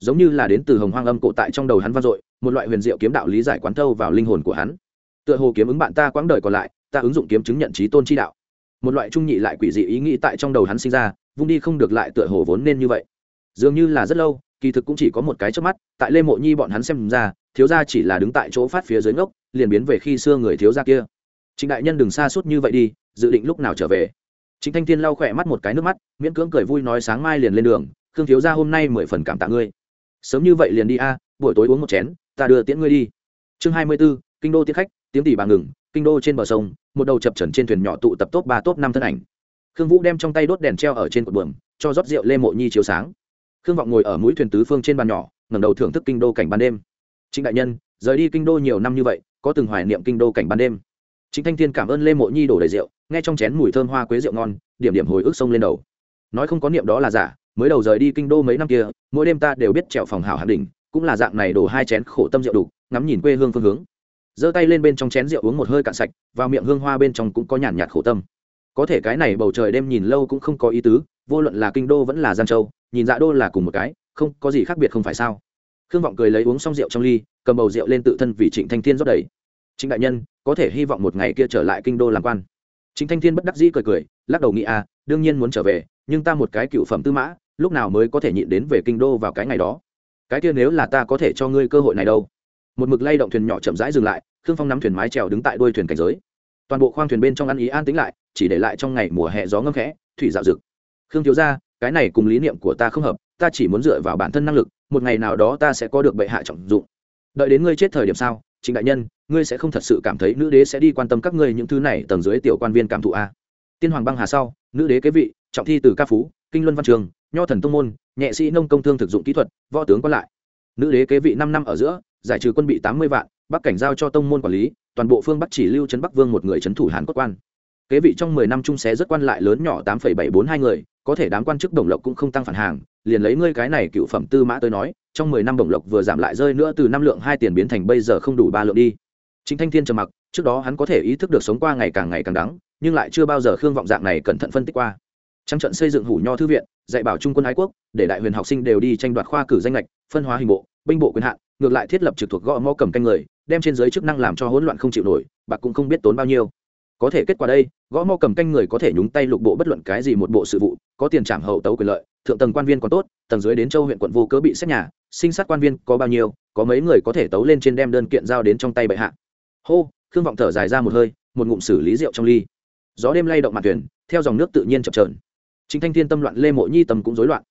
Giống như là đến từ hồng hoang âm cổ tại trong đầu hắn vang dội, một loại huyền diệu kiếm đạo lý giải quán thâu vào linh hồn của hắn. Tựa hồ kiếm ứng bạn ta quãng đời còn lại, ta ứng dụng kiếm chứng nhận trí tôn chi đạo. Một loại trung nhị lại quỷ dị ý nghĩ tại trong đầu hắn sinh ra vung đi không được lại tựa hồ vốn nên như vậy. Dường như là rất lâu, kỳ thực cũng chỉ có một cái trước mắt, tại lê mộ nhi bọn hắn xem ra, thiếu gia chỉ là đứng tại chỗ phát phía dưới ngốc, liền biến về khi xưa người thiếu gia kia. Trịnh đại nhân đừng xa suốt như vậy đi, dự định lúc nào trở về. Trịnh thanh thiên lau khỏe mắt một cái nước mắt, miễn cưỡng cười vui nói sáng mai liền lên đường, khương thiếu gia hôm nay mười phần cảm tạ ngươi. Sớm như vậy liền đi a, buổi tối uống một chén, ta đưa tiễn ngươi đi. Chương hai mươi b ố kinh đô tiết khách, tiếng tỷ bà ngừng, kinh đô trên bờ sông, một đầu chập trần trên thuyền nhỏ tụ tập top ba, top năm thân ảnh khương vũ đem trong tay đốt đèn treo ở trên cột buồm, cho rót rượu lê mộ nhi chiếu sáng. Khương vọng ngồi ở mũi thuyền tứ phương trên bàn nhỏ, ngẩng đầu thưởng thức kinh đô cảnh ban đêm. Trịnh đại nhân, rời đi kinh đô nhiều năm như vậy, có từng hoài niệm kinh đô cảnh ban đêm? Trịnh thanh thiên cảm ơn lê mộ nhi đổ đầy rượu, nghe trong chén mùi thơm hoa quế rượu ngon, điểm điểm hồi ức sông lên đầu. Nói không có niệm đó là giả, mới đầu rời đi kinh đô mấy năm kia, mỗi đêm ta đều biết trèo phòng hảo hạng đỉnh, cũng là dạng này đổ hai chén khổ tâm rượu đủ, ngắm nhìn quê hương phương hướng. Giơ tay lên bên trong chén rượu uống một hơi cạn sạch, vào miệng hương hoa bên trong cũng có nhàn nhạt khổ tâm có thể cái này bầu trời đêm nhìn lâu cũng không có ý tứ, vô luận là kinh đô vẫn là giang châu, nhìn dạ đô là cùng một cái, không, có gì khác biệt không phải sao? Khương vọng cười lấy uống xong rượu trong ly, cầm bầu rượu lên tự thân vì trịnh thanh thiên rót đầy. Trịnh đại nhân, có thể hy vọng một ngày kia trở lại kinh đô làm quan. Trịnh thanh thiên bất đắc dĩ cười cười, lắc đầu nghĩ à đương nhiên muốn trở về, nhưng ta một cái cựu phẩm tư mã, lúc nào mới có thể nhịn đến về kinh đô vào cái ngày đó? Cái kia nếu là ta có thể cho ngươi cơ hội này đâu? Một mực lay động thuyền nhỏ chậm rãi dừng lại, khương phong nắm thuyền mái trèo đứng tại đuôi thuyền cảnh giới. Toàn bộ khoang thuyền bên trong ăn ý an tính lại chỉ để lại trong ngày mùa hè gió ngâm khẽ, thủy dạo rực. Khương thiếu ra cái này cùng lý niệm của ta không hợp, ta chỉ muốn dựa vào bản thân năng lực, một ngày nào đó ta sẽ có được bệ hạ trọng dụng. Đợi đến ngươi chết thời điểm sao, trịnh đại nhân, ngươi sẽ không thật sự cảm thấy nữ đế sẽ đi quan tâm các ngươi những thứ này tầng dưới tiểu quan viên cảm thụ a? Tiên hoàng băng hà sau, nữ đế kế vị, trọng thi từ ca phú, kinh luân văn trường, nho thần tông môn, nhẹ sĩ nông công thương thực dụng kỹ thuật, võ tướng còn lại. Nữ đế kế vị năm năm ở giữa, giải trừ quân bị tám mươi vạn, bắc cảnh giao cho tông môn quản lý, toàn bộ phương bắc chỉ lưu trấn bắc vương một người trấn thủ hàn quốc quan kế vị trong mười năm trung xé rất quan lại lớn nhỏ tám phẩy bảy bốn hai người, có thể đám quan chức đồng lộc cũng không tăng phản hàng, liền lấy ngươi cái này cựu phẩm tư mã tới nói, trong mười năm đồng lộc vừa giảm lại rơi nữa từ năm lượng hai tiền biến thành bây giờ không đủ ba lượng đi. Chính thanh thiên trầm mặc, trước đó hắn có thể ý thức được sống qua ngày càng ngày càng đắng, nhưng lại chưa bao giờ khương vọng dạng này cẩn thận phân tích qua. Trắng trận xây dựng hủ nho thư viện, dạy bảo trung quân ái quốc, để đại huyền học sinh đều đi tranh đoạt khoa cử danh lệch phân hóa hình bộ, binh bộ quyền hạn, ngược lại thiết lập trực thuộc gõ mõ cầm canh người, đem trên giới chức năng làm cho hỗn loạn không chịu nổi, bạc cũng không biết tốn bao nhiêu có thể kết quả đây, gõ mõ cầm canh người có thể nhúng tay lục bộ bất luận cái gì một bộ sự vụ, có tiền trảm hậu tấu quyền lợi, thượng tầng quan viên còn tốt, tầng dưới đến châu huyện quận vô cớ bị xét nhà, sinh sát quan viên có bao nhiêu, có mấy người có thể tấu lên trên đem đơn kiện giao đến trong tay bệ hạ. Hô, khương vọng thở dài ra một hơi, một ngụm xử lý rượu trong ly. Gió đêm lay động mặt thuyền, theo dòng nước tự nhiên chập trờn chính thanh thiên tâm loạn lê mộ nhi tâm cũng rối loạn.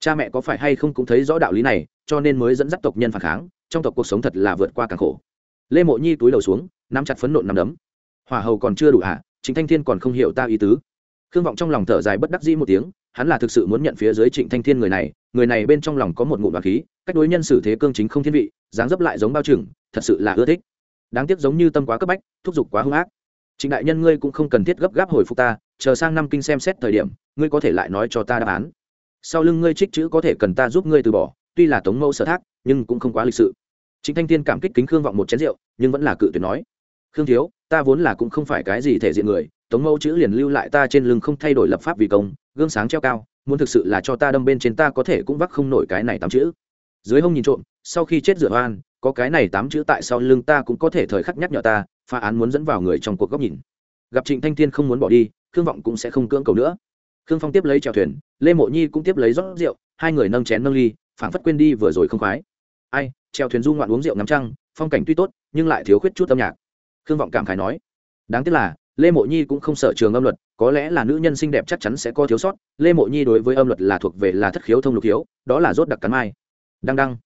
Cha mẹ có phải hay không cũng thấy rõ đạo lý này, cho nên mới dẫn dắt tộc nhân phản kháng, trong tộc cuộc sống thật là vượt qua càng khổ. Lê mộ nhi túi đầu xuống, nắm chặt phấn nộn nắm đấm hỏa hầu còn chưa đủ à? chính thanh thiên còn không hiểu ta ý tứ. Khương vọng trong lòng thở dài bất đắc dĩ một tiếng, hắn là thực sự muốn nhận phía dưới trịnh thanh thiên người này người này bên trong lòng có một ngụm đoàn khí, cách đối nhân xử thế cương chính không thiên vị, dáng dấp lại giống bao trừng, thật sự là ưa thích. Đáng tiếc giống như tâm quá cấp bách, thúc giục quá hung ác. Trịnh đại nhân ngươi cũng không cần thiết gấp gáp hồi phục ta, chờ sang năm kinh xem xét thời điểm, ngươi có thể lại nói cho ta đáp án. Sau lưng ngươi trích chữ có thể cần ta giúp ngươi từ bỏ, tuy là tống mẫu sở thác, nhưng cũng không quá lịch sự. Trịnh thanh thiên cảm kích kính khương vọng một chén rượu, nhưng vẫn là cự tuyệt nói. Khương thiếu ta vốn là cũng không phải cái gì thể diện người, tống mẫu chữ liền lưu lại ta trên lưng không thay đổi lập pháp vì công, gương sáng treo cao, muốn thực sự là cho ta đâm bên trên ta có thể cũng vắc không nổi cái này tám chữ. Dưới hông nhìn trộm, sau khi chết rửa oan, có cái này tám chữ tại sau lưng ta cũng có thể thời khắc nhắc nhở ta, phá án muốn dẫn vào người trong cuộc góc nhìn. Gặp trịnh thanh thiên không muốn bỏ đi, khương vọng cũng sẽ không cưỡng cầu nữa. Khương phong tiếp lấy chèo thuyền, lê mộ nhi cũng tiếp lấy rót rượu, hai người nâng chén nâng ly, phảng phất quên đi vừa rồi không khoái. Ai treo thuyền du ngoạn uống rượu ngắm trăng, phong cảnh tuy tốt, nhưng lại thiếu khuyết chút âm nhạc khương vọng cảm khái nói, đáng tiếc là, lê mộ nhi cũng không sợ trường âm luật, có lẽ là nữ nhân xinh đẹp chắc chắn sẽ có thiếu sót, lê mộ nhi đối với âm luật là thuộc về là thất khiếu thông lục khiếu, đó là rốt đặc cắn mai. Đăng đăng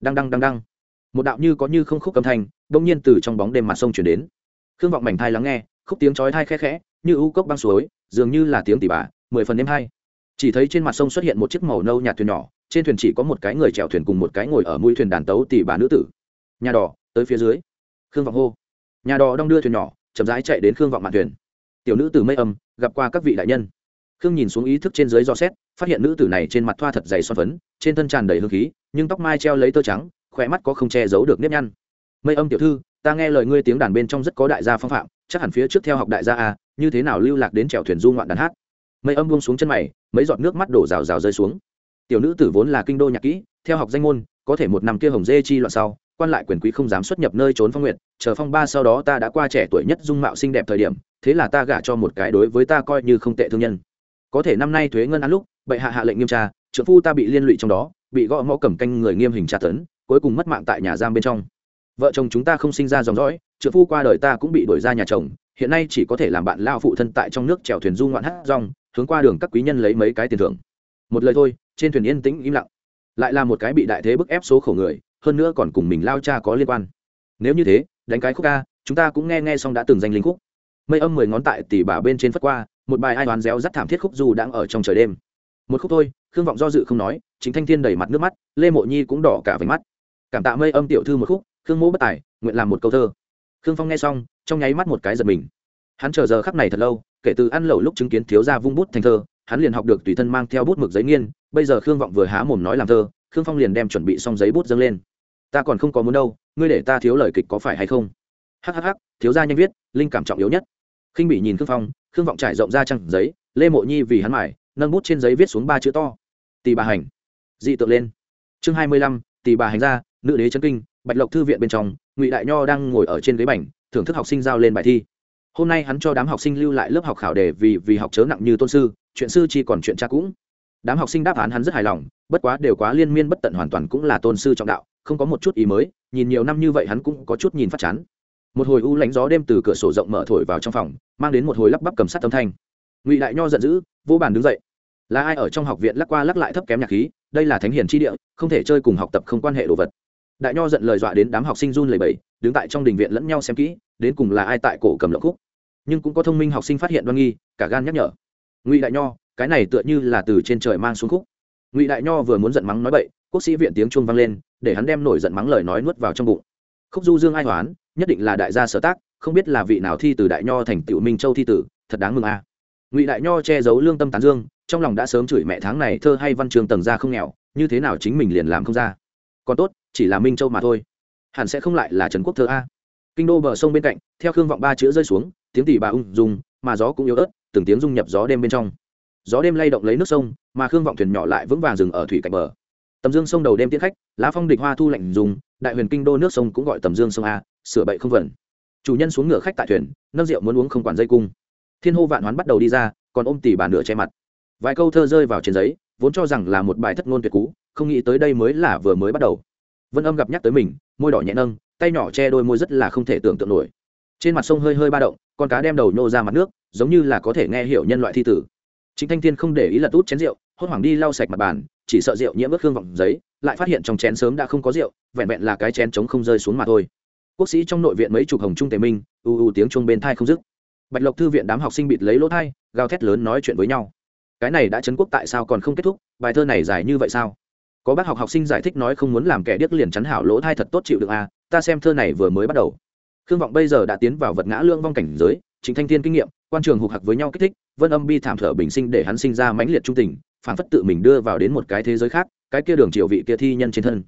đăng đăng đăng đăng. Một đạo như có như không khúc âm thanh, bỗng nhiên từ trong bóng đêm mặt sông chuyển đến. Khương vọng mảnh thai lắng nghe, khúc tiếng chói thai khẽ khẽ, như u cốc băng suối, dường như là tiếng tỉ bà, mười phần đêm hai chỉ thấy trên mặt sông xuất hiện một chiếc màu nâu nhạt thuyền nhỏ, trên thuyền chỉ có một cái người chèo thuyền cùng một cái ngồi ở mũi thuyền đàn tấu tỉ bà nữ tử. Nhà đỏ, tới phía dưới. Khương vọng hô nhà đò đong đưa thuyền nhỏ, chậm rãi chạy đến khương vọng mạn thuyền. Tiểu nữ tử mây âm, gặp qua các vị đại nhân. Khương nhìn xuống ý thức trên dưới do xét, phát hiện nữ tử này trên mặt thoa thật dày son phấn, trên thân tràn đầy hương khí, nhưng tóc mai treo lấy tơ trắng khỏe mắt có không che giấu được nếp nhăn. Mây âm tiểu thư, ta nghe lời ngươi tiếng đàn bên trong rất có đại gia phong phạm, chắc hẳn phía trước theo học đại gia a như thế nào lưu lạc đến trèo thuyền du ngoạn đàn hát? Mây âm buông xuống chân mày, mấy giọt nước mắt đổ rào rào rơi xuống. Tiểu nữ tử vốn là kinh đô nhạc kỹ, theo học danh môn, có thể một năm kia hồng dê chi loạn sau quan lại quyền quý không dám xuất nhập nơi trốn phong nguyện chờ phong ba sau đó ta đã qua trẻ tuổi nhất dung mạo xinh đẹp thời điểm, thế là ta gả cho một cái đối với ta coi như không tệ thương nhân. Có thể năm nay thuế ngân ăn lúc, bệ hạ hạ lệnh nghiêm tra trợ phu ta bị liên lụy trong đó, bị gõ mõ cầm canh người nghiêm hình tra tấn, cuối cùng mất mạng tại nhà giam bên trong. Vợ chồng chúng ta không sinh ra dòng dõi trợ phu qua đời ta cũng bị đuổi ra nhà chồng, hiện nay chỉ có thể làm bạn lao phụ thân tại trong nước chèo thuyền du ngoạn hát rong, hướng qua đường các quý nhân lấy mấy cái tiền thưởng. Một lời thôi, trên thuyền yên tĩnh im lặng. Lại là một cái bị đại thế bức ép số khổ người hơn nữa còn cùng mình lao cha có liên quan. Nếu như thế, đánh cái khúc ca, chúng ta cũng nghe nghe xong đã từng danh linh khúc. Mây âm mười ngón tại tỉ bà bên trên phất qua, một bài ai đoán réo rắt thảm thiết khúc dù đang ở trong trời đêm. Một khúc thôi, khương vọng do dự không nói chính thanh thiên đầy mặt nước mắt, lê mộ nhi cũng đỏ cả váy mắt. Cảm tạ mây âm tiểu thư một khúc, khương mỗ bất tài, nguyện làm một câu thơ. Khương phong nghe xong, trong nháy mắt một cái giật mình. Hắn chờ giờ khắc này thật lâu, kể từ ăn lẩu lúc chứng kiến thiếu gia vung bút thành thơ, hắn liền học được tùy thân mang theo bút mực giấy nghiên, bây giờ khương vọng vừa há mồm nói làm thơ, khương phong liền đem chuẩn bị xong giấy bút dâng lên ta còn không có muốn đâu, ngươi để ta thiếu lời kịch có phải hay không? Hhh thiếu gia nhanh viết, linh cảm trọng yếu nhất. Khinh bị nhìn khương phong, khương vọng trải rộng ra trăng giấy, lê mộ nhi vì hắn mải, nâng bút trên giấy viết xuống ba chữ to. Tì bà hành. Dị tượng lên. Chương hai mươi lăm tì bà hành ra, nữ đế chân kinh, bạch lộc thư viện bên trong, ngụy đại nho đang ngồi ở trên ghế bành, thưởng thức học sinh giao lên bài thi. Hôm nay hắn cho đám học sinh lưu lại lớp học khảo đề vì vì học chớ nặng như tôn sư, chuyện sư chỉ còn chuyện cha cũng. Đám học sinh đáp án hắn rất hài lòng, bất quá đều quá liên miên bất tận hoàn toàn cũng là tôn sư trọng đạo không có một chút ý mới, nhìn nhiều năm như vậy hắn cũng có chút nhìn phát chán. Một hồi u lánh gió đêm từ cửa sổ rộng mở thổi vào trong phòng, mang đến một hồi lắp bắp cầm sát âm thanh. Ngụy đại nho giận dữ vô bàn đứng dậy. Là ai ở trong học viện lắc qua lắc lại thấp kém nhạc khí, đây là thánh hiền tri địa, không thể chơi cùng học tập không quan hệ đồ vật. Đại nho giận lời dọa đến đám học sinh run lầy bầy đứng tại trong đình viện lẫn nhau xem kỹ, đến cùng là ai tại cổ cầm lộng khúc. Nhưng cũng có thông minh học sinh phát hiện đoan nghi, cả gan nhắc nhở. Ngụy đại nho, cái này tựa như là từ trên trời mang xuống khúc. Ngụy đại nho vừa muốn giận mắng nói bậy quốc sĩ viện tiếng chuông vang lên, để hắn đem nổi giận mắng lời nói nuốt vào trong bụng. Khúc du dương ai hoán, nhất định là đại gia sở tác, không biết là vị nào thi từ đại nho thành tiểu minh châu thi tử, thật đáng mừng a. Ngụy đại nho che giấu lương tâm tán dương, trong lòng đã sớm chửi mẹ tháng này thơ hay văn trường tầng ra không nghèo, như thế nào chính mình liền làm không ra. Còn tốt, chỉ là minh châu mà thôi. Hẳn sẽ không lại là trần quốc thơ a. Kinh đô bờ sông bên cạnh, theo khương vọng ba chữ rơi xuống, tiếng tỷ bà ung dùng mà gió cũng yếu ớt, từng tiếng dung nhập gió đêm bên trong. Gió đêm lay động lấy nước sông, mà khương vọng thuyền nhỏ lại vững vàng dừng ở thủy cạnh bờ tầm dương sông đầu đêm tiễn khách, lá phong địch hoa thu lạnh dùng, đại huyền kinh đô nước sông cũng gọi tầm dương sông a, sửa bậy không vẩn. Chủ nhân xuống ngựa khách tại thuyền, nâng rượu muốn uống không quản dây cung. Thiên hô vạn hoán bắt đầu đi ra, còn ôm tỉ bà nửa che mặt. Vài câu thơ rơi vào trên giấy, vốn cho rằng là một bài thất ngôn tuyệt cú, không nghĩ tới đây mới là vừa mới bắt đầu. Vân âm gặp nhắc tới mình, môi đỏ nhẹ nâng, tay nhỏ che đôi môi rất là không thể tưởng tượng nổi. Trên mặt sông hơi hơi ba động, con cá đem đầu nhô ra mặt nước, giống như là có thể nghe hiểu nhân loại thi tử. Chính thanh thiên không để ý lật út chén rượu, hốt hoảng đi lau sạch mặt bàn chỉ sợ rượu nhiễm ướt hương vọng giấy, lại phát hiện trong chén sớm đã không có rượu, vẹn vẹn là cái chén trống không rơi xuống mà thôi. Quốc sĩ trong nội viện mấy chục hồng trung tề minh, u u tiếng chuông bên thai không dứt. Bạch lộc thư viện đám học sinh bịt lấy lỗ thai gào thét lớn nói chuyện với nhau. Cái này đã chấn quốc tại sao còn không kết thúc, bài thơ này dài như vậy sao? Có bác học học sinh giải thích nói không muốn làm kẻ điếc liền chắn hảo lỗ thai thật tốt chịu được à ta xem thơ này vừa mới bắt đầu. Khương vọng bây giờ đã tiến vào vật ngã lương vong cảnh giới chính thanh thiên kinh nghiệm, quan trường hục hặc với nhau kích thích, vân âm bi thảm thở bình sinh để hắn sinh ra mãnh liệt trung tình phản phất tự mình đưa vào đến một cái thế giới khác, cái kia đường triệu vị kia thi nhân trên thân.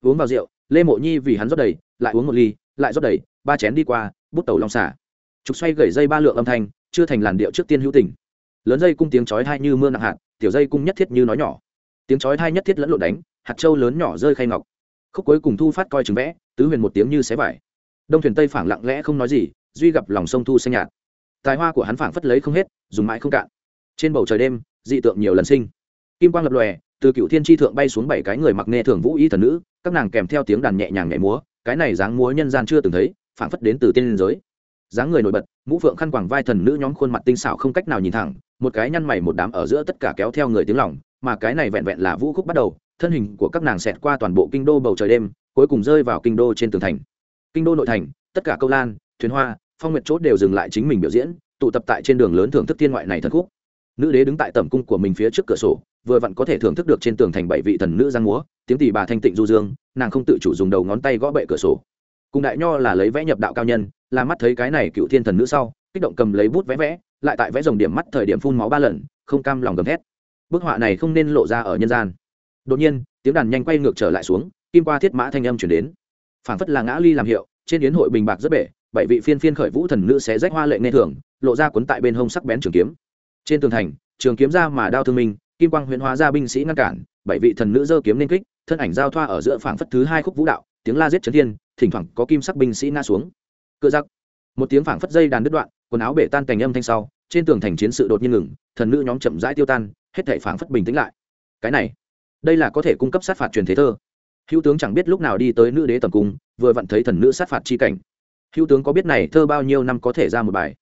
Uống vào rượu, lê mộ nhi vì hắn rót đầy, lại uống một ly, lại rót đầy, ba chén đi qua, bút tàu long xả. Trục xoay gẩy dây ba lượng âm thanh, chưa thành làn điệu trước tiên hữu tình. Lớn dây cung tiếng chói thai như mưa nặng hạt, tiểu dây cung nhất thiết như nói nhỏ. Tiếng chói thai nhất thiết lẫn lộn đánh, hạt trâu lớn nhỏ rơi khay ngọc. Khúc cuối cùng thu phát coi chừng vẽ, tứ huyền một tiếng như xé vải. Đông thuyền tây phảng lặng lẽ không nói gì, duy gặp lòng sông thu xanh nhạt. Tài hoa của hắn phảng phất lấy không hết, dùng mãi không cạn. Trên bầu trời đêm, dị tượng nhiều lần sinh kim quang lập lòe, từ cựu thiên tri thượng bay xuống bảy cái người mặc nghe thường vũ y thần nữ, các nàng kèm theo tiếng đàn nhẹ nhàng nhảy múa, cái này dáng múa nhân gian chưa từng thấy, phảng phất đến từ tiên giới. Dáng người nổi bật, mũ phượng khăn quàng vai thần nữ nhóm khuôn mặt tinh xảo không cách nào nhìn thẳng, một cái nhăn mày một đám ở giữa tất cả kéo theo người tiếng lòng, mà cái này vẹn vẹn là vũ khúc bắt đầu, thân hình của các nàng xẹt qua toàn bộ kinh đô bầu trời đêm, cuối cùng rơi vào kinh đô trên tường thành. Kinh đô nội thành, tất cả câu lan, thuyền hoa, phong nguyệt chốt đều dừng lại chính mình biểu diễn, tụ tập tại trên đường lớn thưởng thức thiên ngoại này thần khúc nữ đế đứng tại tầm cung của mình phía trước cửa sổ, vừa vặn có thể thưởng thức được trên tường thành bảy vị thần nữ giang múa, tiếng tỷ bà thanh tịnh du dương, nàng không tự chủ dùng đầu ngón tay gõ bệ cửa sổ. Cùng đại nho là lấy vẽ nhập đạo cao nhân, là mắt thấy cái này cựu thiên thần nữ sau, kích động cầm lấy bút vẽ vẽ, lại tại vẽ dòng điểm mắt thời điểm phun máu ba lần, không cam lòng gầm thét. Bức họa này không nên lộ ra ở nhân gian. Đột nhiên, tiếng đàn nhanh quay ngược trở lại xuống, kim qua thiết mã thanh âm chuyển đến. Phảng phất là ngã ly làm hiệu, trên yến hội bình bạc rất bể, bảy vị phiên phiên khởi vũ thần nữ sẽ rách hoa lệ nghe thường, lộ ra cuốn tại bên hông sắc bén trường kiếm trên tường thành, trường kiếm ra mà đao thương minh, kim quang huyễn hóa ra binh sĩ ngăn cản, bảy vị thần nữ dơ kiếm nên kích, thân ảnh giao thoa ở giữa phảng phất thứ hai khúc vũ đạo, tiếng la giết chấn thiên, thỉnh thoảng có kim sắc binh sĩ na xuống. Cựa giặc. Một tiếng phảng phất dây đàn đứt đoạn, quần áo bể tan cành âm thanh sau, trên tường thành chiến sự đột nhiên ngừng, thần nữ nhóm chậm rãi tiêu tan, hết thể phảng phất bình tĩnh lại. Cái này, đây là có thể cung cấp sát phạt truyền thế thơ. Hữu tướng chẳng biết lúc nào đi tới nữ đế tầm cung, vừa vặn thấy thần nữ sát phạt chi cảnh. Hữu tướng có biết này thơ bao nhiêu năm có thể ra một bài?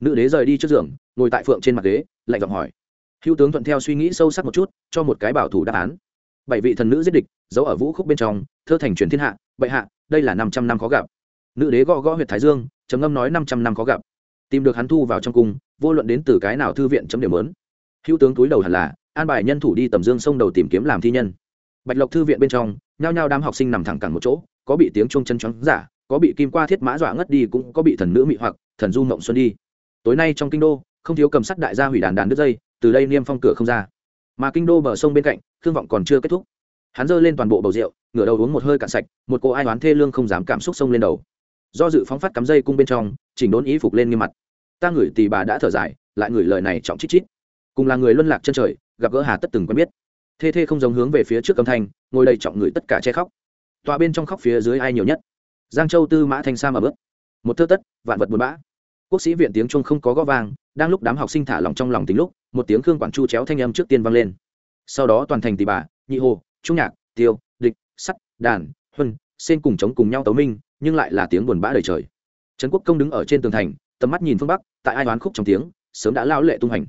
Nữ đế rời đi trước giường, ngồi tại phượng trên mặt ghế lạnh giọng hỏi. Hữu tướng thuận theo suy nghĩ sâu sắc một chút, cho một cái bảo thủ đáp án. Bảy vị thần nữ giết địch, giấu ở vũ khúc bên trong, thơ thành truyền thiên hạ, bệ hạ, đây là năm trăm năm khó gặp. Nữ đế gõ gõ huyệt thái dương, trầm ngâm nói năm trăm năm khó gặp. Tìm được hắn thu vào trong cung, vô luận đến từ cái nào thư viện chấm điểm lớn hữu tướng túi đầu hẳn là, an bài nhân thủ đi tầm dương sông đầu tìm kiếm làm thi nhân. Bạch lộc thư viện bên trong, nhao nhao đám học sinh nằm thẳng cẳng một chỗ, có bị tiếng chuông chân choáng giả, có bị kim qua thiết mã dọa ngất đi, cũng có bị thần nữ mị hoặc, thần du mộng xuân đi. Tối nay trong kinh đô không thiếu cầm sắt đại gia hủy đàn đàn đứt dây, từ đây niêm phong cửa không ra. Mà kinh đô bờ sông bên cạnh, thương vọng còn chưa kết thúc. Hắn giơ lên toàn bộ bầu rượu, ngửa đầu uống một hơi cạn sạch, một cô ai oán thê lương không dám cảm xúc sông lên đầu. Do dự phóng phát cắm dây cung bên trong, chỉnh đốn ý phục lên nghiêm mặt. Ta ngửi tì bà đã thở dài, lại ngửi lời này trọng chít chít. Cùng là người luân lạc chân trời, gặp gỡ hà tất từng quen biết. Thê thê không giống hướng về phía trước âm thanh, ngồi đầy trọng người tất cả che khóc. Tòa bên trong khóc phía dưới ai nhiều nhất? Giang châu tư mã thanh sa mà bước. Một thơ tất, vạn vật buồn bã quốc sĩ viện tiếng trung không có gó vang, đang lúc đám học sinh thả lòng trong lòng tính lúc, một tiếng khương quản chu chéo thanh âm trước tiên vang lên. Sau đó toàn thành tỷ bà, nhị hồ, trung nhạc, tiêu, địch, sắt, đàn, huân, xên cùng chống cùng nhau tấu minh, nhưng lại là tiếng buồn bã đời trời. Trấn quốc công đứng ở trên tường thành, tầm mắt nhìn phương bắc, tại ai oán khúc trong tiếng, sớm đã lao lệ tung hành.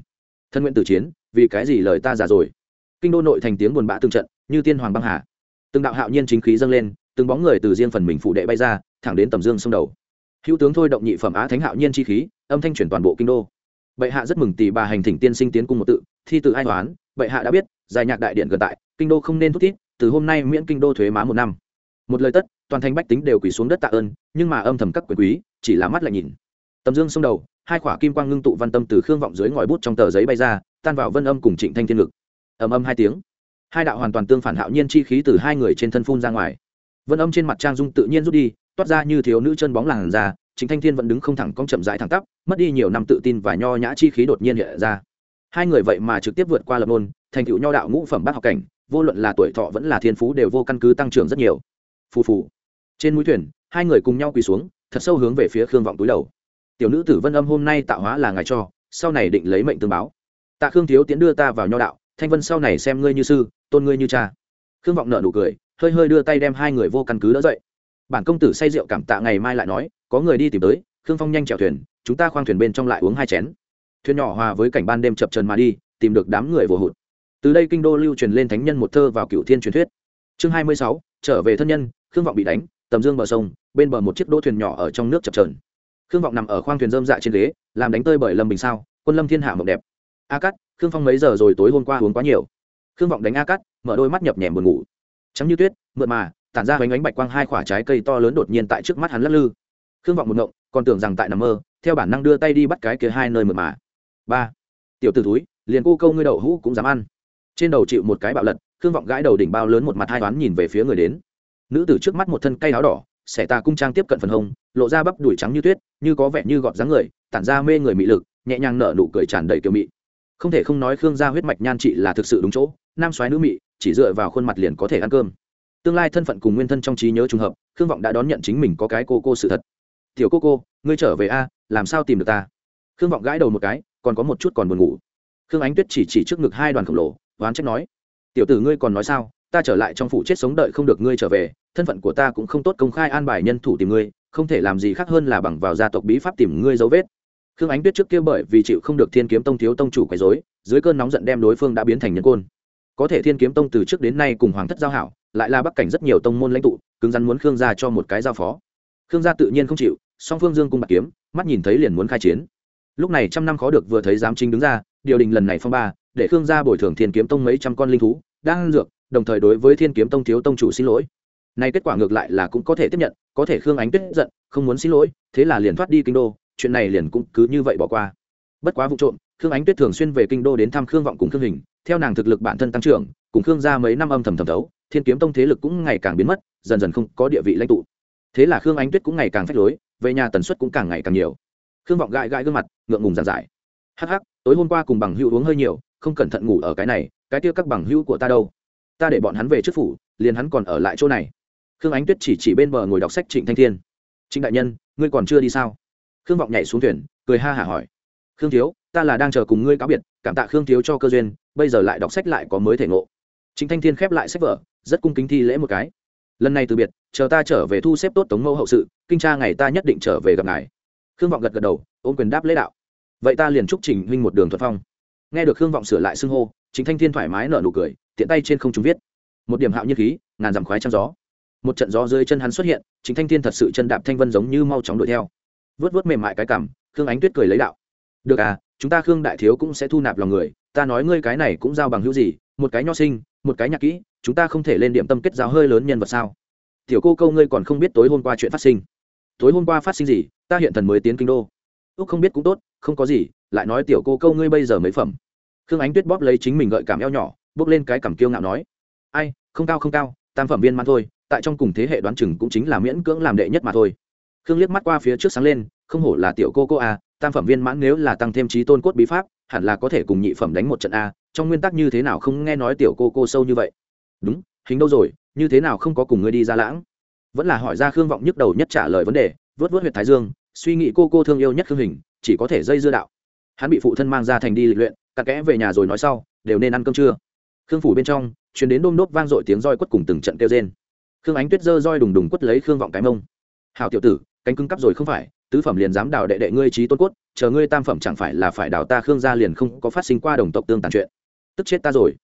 Thân nguyện tử chiến, vì cái gì lời ta già rồi? Kinh đô nội thành tiếng buồn bã từng trận, như tiên hoàng băng hà. Từng đạo hạo nhiên chính khí dâng lên, từng bóng người từ riêng phần mình phụ đệ bay ra, thẳng đến tầm dương sông đầu hữu tướng thôi động nhị phẩm á thánh hạo nhiên chi khí âm thanh chuyển toàn bộ kinh đô. Bệ hạ rất mừng tỷ bà hành thỉnh tiên sinh tiến cung một tự thi tự ai toán bệ hạ đã biết giải nhạc đại điện gần tại kinh đô không nên thúc thiết, từ hôm nay miễn kinh đô thuế má một năm. Một lời tất toàn thành bách tính đều quỳ xuống đất tạ ơn nhưng mà âm thầm các quyền quý chỉ là mắt lại nhìn. Tầm dương sông đầu hai khỏa kim quang ngưng tụ văn tâm từ khương vọng dưới ngòi bút trong tờ giấy bay ra tan vào vân âm cùng trịnh thanh thiên lực. ầm âm hai tiếng. Hai đạo hoàn toàn tương phản hạo nhiên chi khí từ hai người trên thân phun ra ngoài. Vân âm trên mặt trang dung tự nhiên rút đi toát ra như thiếu nữ chân bóng làn da, chính thanh thiên vẫn đứng không thẳng cong chậm rãi thẳng tắp mất đi nhiều năm tự tin và nho nhã chi khí đột nhiên hiện ra. Hai người vậy mà trực tiếp vượt qua lập môn thành tựu nho đạo ngũ phẩm bác học cảnh vô luận là tuổi thọ vẫn là thiên phú đều vô căn cứ tăng trưởng rất nhiều. Phù phù. Trên mũi thuyền hai người cùng nhau quỳ xuống thật sâu hướng về phía khương vọng túi đầu. Tiểu nữ tử vân âm hôm nay tạo hóa là ngài cho sau này định lấy mệnh tương báo. Tạ khương thiếu tiến đưa ta vào nho đạo thanh vân sau này xem ngươi như sư tôn ngươi như cha. Khương vọng nợ nụ cười hơi hơi đưa tay đem hai người vô căn cứ đỡ dậy bản công tử say rượu cảm tạ ngày mai lại nói, có người đi tìm tới, khương phong nhanh chèo thuyền, chúng ta khoang thuyền bên trong lại uống hai chén. Thuyền nhỏ hòa với cảnh ban đêm chập trần mà đi, tìm được đám người vô hụt. Từ đây kinh đô lưu truyền lên thánh nhân một thơ vào cựu thiên truyền thuyết. Chương hai mươi sáu, trở về thân nhân, khương vọng bị đánh, tầm dương bờ sông, bên bờ một chiếc đỗ thuyền nhỏ ở trong nước chập trờn khương vọng nằm ở khoang thuyền dơm dạ trên ghế, làm đánh tơi bởi lâm bình sao, quân lâm thiên hạ mộng đẹp. A cắt khương phong mấy giờ rồi tối hôm qua uống quá nhiều? Khương vọng đánh a cắt mở đôi mắt nhập nhèm buồn ngủ. Trắng như tuyết mượn mà tản ra bánh ánh bạch quang hai quả trái cây to lớn đột nhiên tại trước mắt hắn lắc lư. Khương vọng một ngộng, còn tưởng rằng tại nằm mơ, theo bản năng đưa tay đi bắt cái kia hai nơi mượt mà. Ba, tiểu t ử túi liền cô câu ngươi đậu hũ cũng dám ăn. Trên đầu chịu một cái bạo lật, khương vọng gãi đầu đỉnh bao lớn một mặt hai toán nhìn về phía người đến. Nữ tử trước mắt một thân cây áo đỏ, xẻ tà cung trang tiếp cận phần hông, lộ ra bắp đùi trắng như tuyết, như có vẻ như gọt dáng người, tản ra mê người mị lực, nhẹ nhàng nở nụ cười tràn đầy kiểu mị. Không thể không nói khương gia huyết mạch nhan trị là thực sự đúng chỗ, nam soái nữ mị, chỉ dựa vào khuôn mặt liền có thể ăn cơm tương lai thân phận cùng nguyên thân trong trí nhớ trùng hợp, khương vọng đã đón nhận chính mình có cái cô cô sự thật. Tiểu cô cô, ngươi trở về a, làm sao tìm được ta? Khương vọng gãi đầu một cái, còn có một chút còn buồn ngủ. Khương ánh tuyết chỉ chỉ trước ngực hai đoàn khổng lồ, oán trách nói, tiểu tử ngươi còn nói sao? Ta trở lại trong phủ chết sống đợi không được ngươi trở về, thân phận của ta cũng không tốt công khai an bài nhân thủ tìm ngươi, không thể làm gì khác hơn là bằng vào gia tộc bí pháp tìm ngươi dấu vết. Khương ánh tuyết trước kia bởi vì chịu không được thiên kiếm tông thiếu tông chủ quấy dối dưới cơn nóng giận đem đối phương đã biến thành nhân côn. Có thể thiên kiếm tông từ trước đến nay cùng hoàng thất giao hảo lại là bắc cảnh rất nhiều tông môn lãnh tụ, cứng rắn muốn khương gia cho một cái giao phó. Khương gia tự nhiên không chịu, song phương dương cung bạc kiếm, mắt nhìn thấy liền muốn khai chiến. Lúc này trăm năm khó được vừa thấy giám chính đứng ra, điều đình lần này phong ba, để khương gia bồi thường thiên kiếm tông mấy trăm con linh thú, đang dược, đồng thời đối với thiên kiếm tông thiếu tông chủ xin lỗi. Nay kết quả ngược lại là cũng có thể tiếp nhận, có thể khương ánh tuyết giận, không muốn xin lỗi, thế là liền thoát đi kinh đô, chuyện này liền cũng cứ như vậy bỏ qua. Bất quá vụ trộm, khương ánh tuyết thường xuyên về kinh đô đến thăm khương vọng cùng khương hình, theo nàng thực lực bản thân tăng trưởng, cùng khương gia mấy năm âm thầm thầm thấu thiên kiếm tông thế lực cũng ngày càng biến mất, dần dần không có địa vị lãnh tụ. Thế là khương ánh tuyết cũng ngày càng phách lối, về nhà tần suất cũng càng ngày càng nhiều. Khương vọng gãi gãi gương mặt, ngượng ngùng giàn giải. Hắc hắc, tối hôm qua cùng bằng hữu uống hơi nhiều, không cẩn thận ngủ ở cái này, cái kia các bằng hữu của ta đâu? Ta để bọn hắn về trước phủ, liền hắn còn ở lại chỗ này. Khương ánh tuyết chỉ chỉ bên bờ ngồi đọc sách trịnh thanh thiên. Trịnh đại nhân, ngươi còn chưa đi sao? Khương vọng nhảy xuống thuyền, cười ha hả hỏi. Khương thiếu, ta là đang chờ cùng ngươi cáo biệt, cảm tạ khương thiếu cho cơ duyên, bây giờ lại đọc sách lại có mới thể ngộ. Chính thanh thiên khép lại sách vở, rất cung kính thi lễ một cái. Lần này từ biệt, chờ ta trở về thu xếp tốt tống mẫu hậu sự, kinh tra ngày ta nhất định trở về gặp ngài. Khương vọng gật gật đầu, ôm quyền đáp lễ đạo. Vậy ta liền chúc trình huynh một đường thuận phong. Nghe được khương vọng sửa lại xưng hô chính thanh thiên thoải mái nở nụ cười, tiện tay trên không chúng viết. Một điểm hạo nhiên khí, ngàn dặm khoái trăng gió. Một trận gió dưới chân hắn xuất hiện chính thanh thiên thật sự chân đạp thanh vân giống như mau chóng đuổi theo. Vớt vớt mềm mại cái cảm khương ánh tuyết cười lấy đạo. Được à chúng ta khương đại thiếu cũng sẽ thu nạp lòng người ta nói ngươi cái này cũng giao bằng hữu gì một cái nho sinh một cái nhạc kỹ chúng ta không thể lên điểm tâm kết giao hơi lớn nhân vật sao? Tiểu cô câu ngươi còn không biết tối hôm qua chuyện phát sinh. Tối hôm qua phát sinh gì ta hiện thần mới tiến kinh đô. Úc không biết cũng tốt không có gì lại nói tiểu cô câu ngươi bây giờ mấy phẩm. Khương ánh tuyết bóp lấy chính mình gợi cảm eo nhỏ bước lên cái cảm kiêu ngạo nói ai không cao không cao tam phẩm viên mãn thôi tại trong cùng thế hệ đoán chừng cũng chính là miễn cưỡng làm đệ nhất mà thôi. Khương liếc mắt qua phía trước sáng lên không hổ là tiểu cô cô à, tam phẩm viên mãn nếu là tăng thêm trí tôn cốt bí pháp hẳn là có thể cùng nhị phẩm đánh một trận a, trong nguyên tắc như thế nào không nghe nói tiểu cô cô sâu như vậy? Đúng, hình đâu rồi, như thế nào không có cùng ngươi đi ra lãng? Vẫn là hỏi ra khương vọng nhức đầu nhất trả lời vấn đề, vớt vớt huyệt thái dương, suy nghĩ cô cô thương yêu nhất khương hình, chỉ có thể dây dưa đạo. Hắn bị phụ thân mang ra thành đi lịch luyện cặn kẽ về nhà rồi nói sau, đều nên ăn cơm trưa. Khương phủ bên trong chuyến đến đôm nốt vang dội tiếng roi quất cùng từng trận kêu rên. Khương ánh tuyết dơ roi đùng đùng quất lấy khương vọng cái mông. Hào tiểu tử, cánh cứng cắp rồi không phải tứ phẩm liền dám đào đệ đệ ngươi trí tôn cốt, chờ ngươi tam phẩm chẳng phải là phải đào ta khương gia liền không có phát sinh qua đồng tộc tương tàn chuyện. Tức chết ta rồi.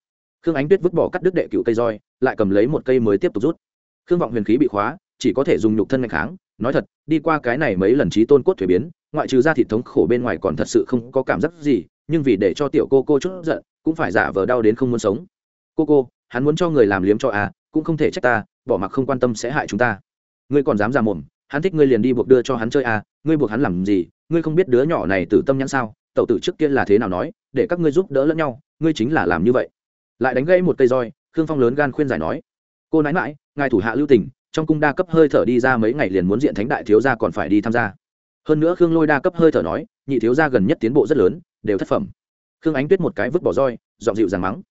Khương ánh tuyết vứt bỏ cắt đứt đệ cựu cây roi, lại cầm lấy một cây mới tiếp tục rút. Khương vọng huyền khí bị khóa, chỉ có thể dùng nhục thân ngày kháng. Nói thật, đi qua cái này mấy lần trí tôn cốt thuế biến, ngoại trừ ra thịt thống khổ bên ngoài còn thật sự không có cảm giác gì, nhưng vì để cho tiểu cô cô chút giận, cũng phải giả vờ đau đến không muốn sống. Cô cô, hắn muốn cho người làm liếm cho à cũng không thể trách ta, bỏ mặc không quan tâm sẽ hại chúng ta. Ngươi còn dám ra mồm hắn thích ngươi liền đi buộc đưa cho hắn chơi à ngươi buộc hắn làm gì, ngươi không biết đứa nhỏ này tử tâm nhãn sao, tẩu tử trước kia là thế nào nói, để các ngươi giúp đỡ lẫn nhau, ngươi chính là làm như vậy. Lại đánh gãy một cây roi, khương phong lớn gan khuyên giải nói, cô nãi mãi ngài thủ hạ lưu tình, trong cung đa cấp hơi thở đi ra mấy ngày liền muốn diện thánh đại thiếu gia còn phải đi tham gia. Hơn nữa khương lôi đa cấp hơi thở nói, nhị thiếu gia gần nhất tiến bộ rất lớn, đều thất phẩm. Khương ánh tuyết một cái vứt bỏ roi dọn dịu dàng mắng,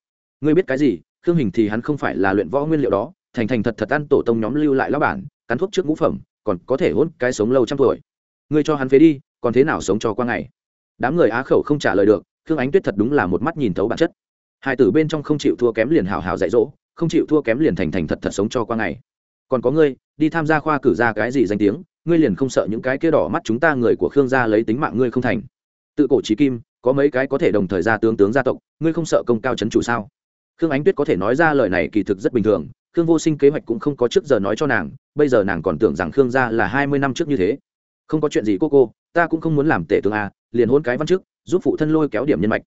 ngươi biết cái gì, khương hình thì hắn không phải là luyện võ nguyên liệu đó, thành thành thật thật ăn tổ tông nhóm lưu lại lão bản, cắn thuốc trước ngũ phẩm còn có thể hôn cái sống lâu trăm tuổi. Ngươi cho hắn phế đi, còn thế nào sống cho qua ngày? Đám người á khẩu không trả lời được, khương ánh tuyết thật đúng là một mắt nhìn thấu bản chất. Hai tử bên trong không chịu thua kém liền hào hào dạy dỗ, không chịu thua kém liền thành thành thật thật sống cho qua ngày. Còn có ngươi, đi tham gia khoa cử ra cái gì danh tiếng, ngươi liền không sợ những cái kia đỏ mắt chúng ta người của khương gia lấy tính mạng ngươi không thành. Tự cổ trí kim, có mấy cái có thể đồng thời ra tướng tướng gia tộc, ngươi không sợ công cao chấn chủ sao? Khương ánh tuyết có thể nói ra lời này kỳ thực rất bình thường khương vô sinh kế hoạch cũng không có trước giờ nói cho nàng, bây giờ nàng còn tưởng rằng khương gia là hai mươi năm trước như thế. Không có chuyện gì cô cô, ta cũng không muốn làm tể tướng a, liền hôn cái văn trước giúp phụ thân lôi kéo điểm nhân mạch.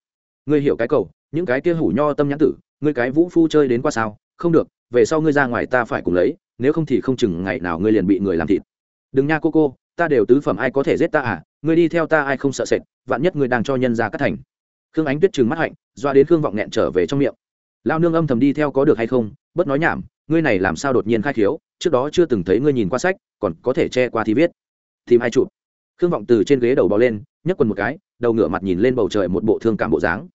Ngươi hiểu cái cầu, những cái kia hủ nho tâm nhãn tử, ngươi cái vũ phu chơi đến qua sao? Không được, về sau ngươi ra ngoài ta phải cùng lấy, nếu không thì không chừng ngày nào ngươi liền bị người làm thịt. Đừng nha cô cô, ta đều tứ phẩm ai có thể giết ta à? Ngươi đi theo ta ai không sợ sệt, vạn nhất ngươi đang cho nhân ra cắt thành. Khương ánh tuyết trừng mắt hạnh, doa đến khương vọng nghẹn trở về trong miệng. Lao nương âm thầm đi theo có được hay không bất nói nhảm ngươi này làm sao đột nhiên khai khiếu? Trước đó chưa từng thấy ngươi nhìn qua sách, còn có thể che qua thì viết. Tìm hai chụp? Khương vọng từ trên ghế đầu bò lên, nhấc quần một cái, đầu ngửa mặt nhìn lên bầu trời một bộ thương cảm bộ dáng.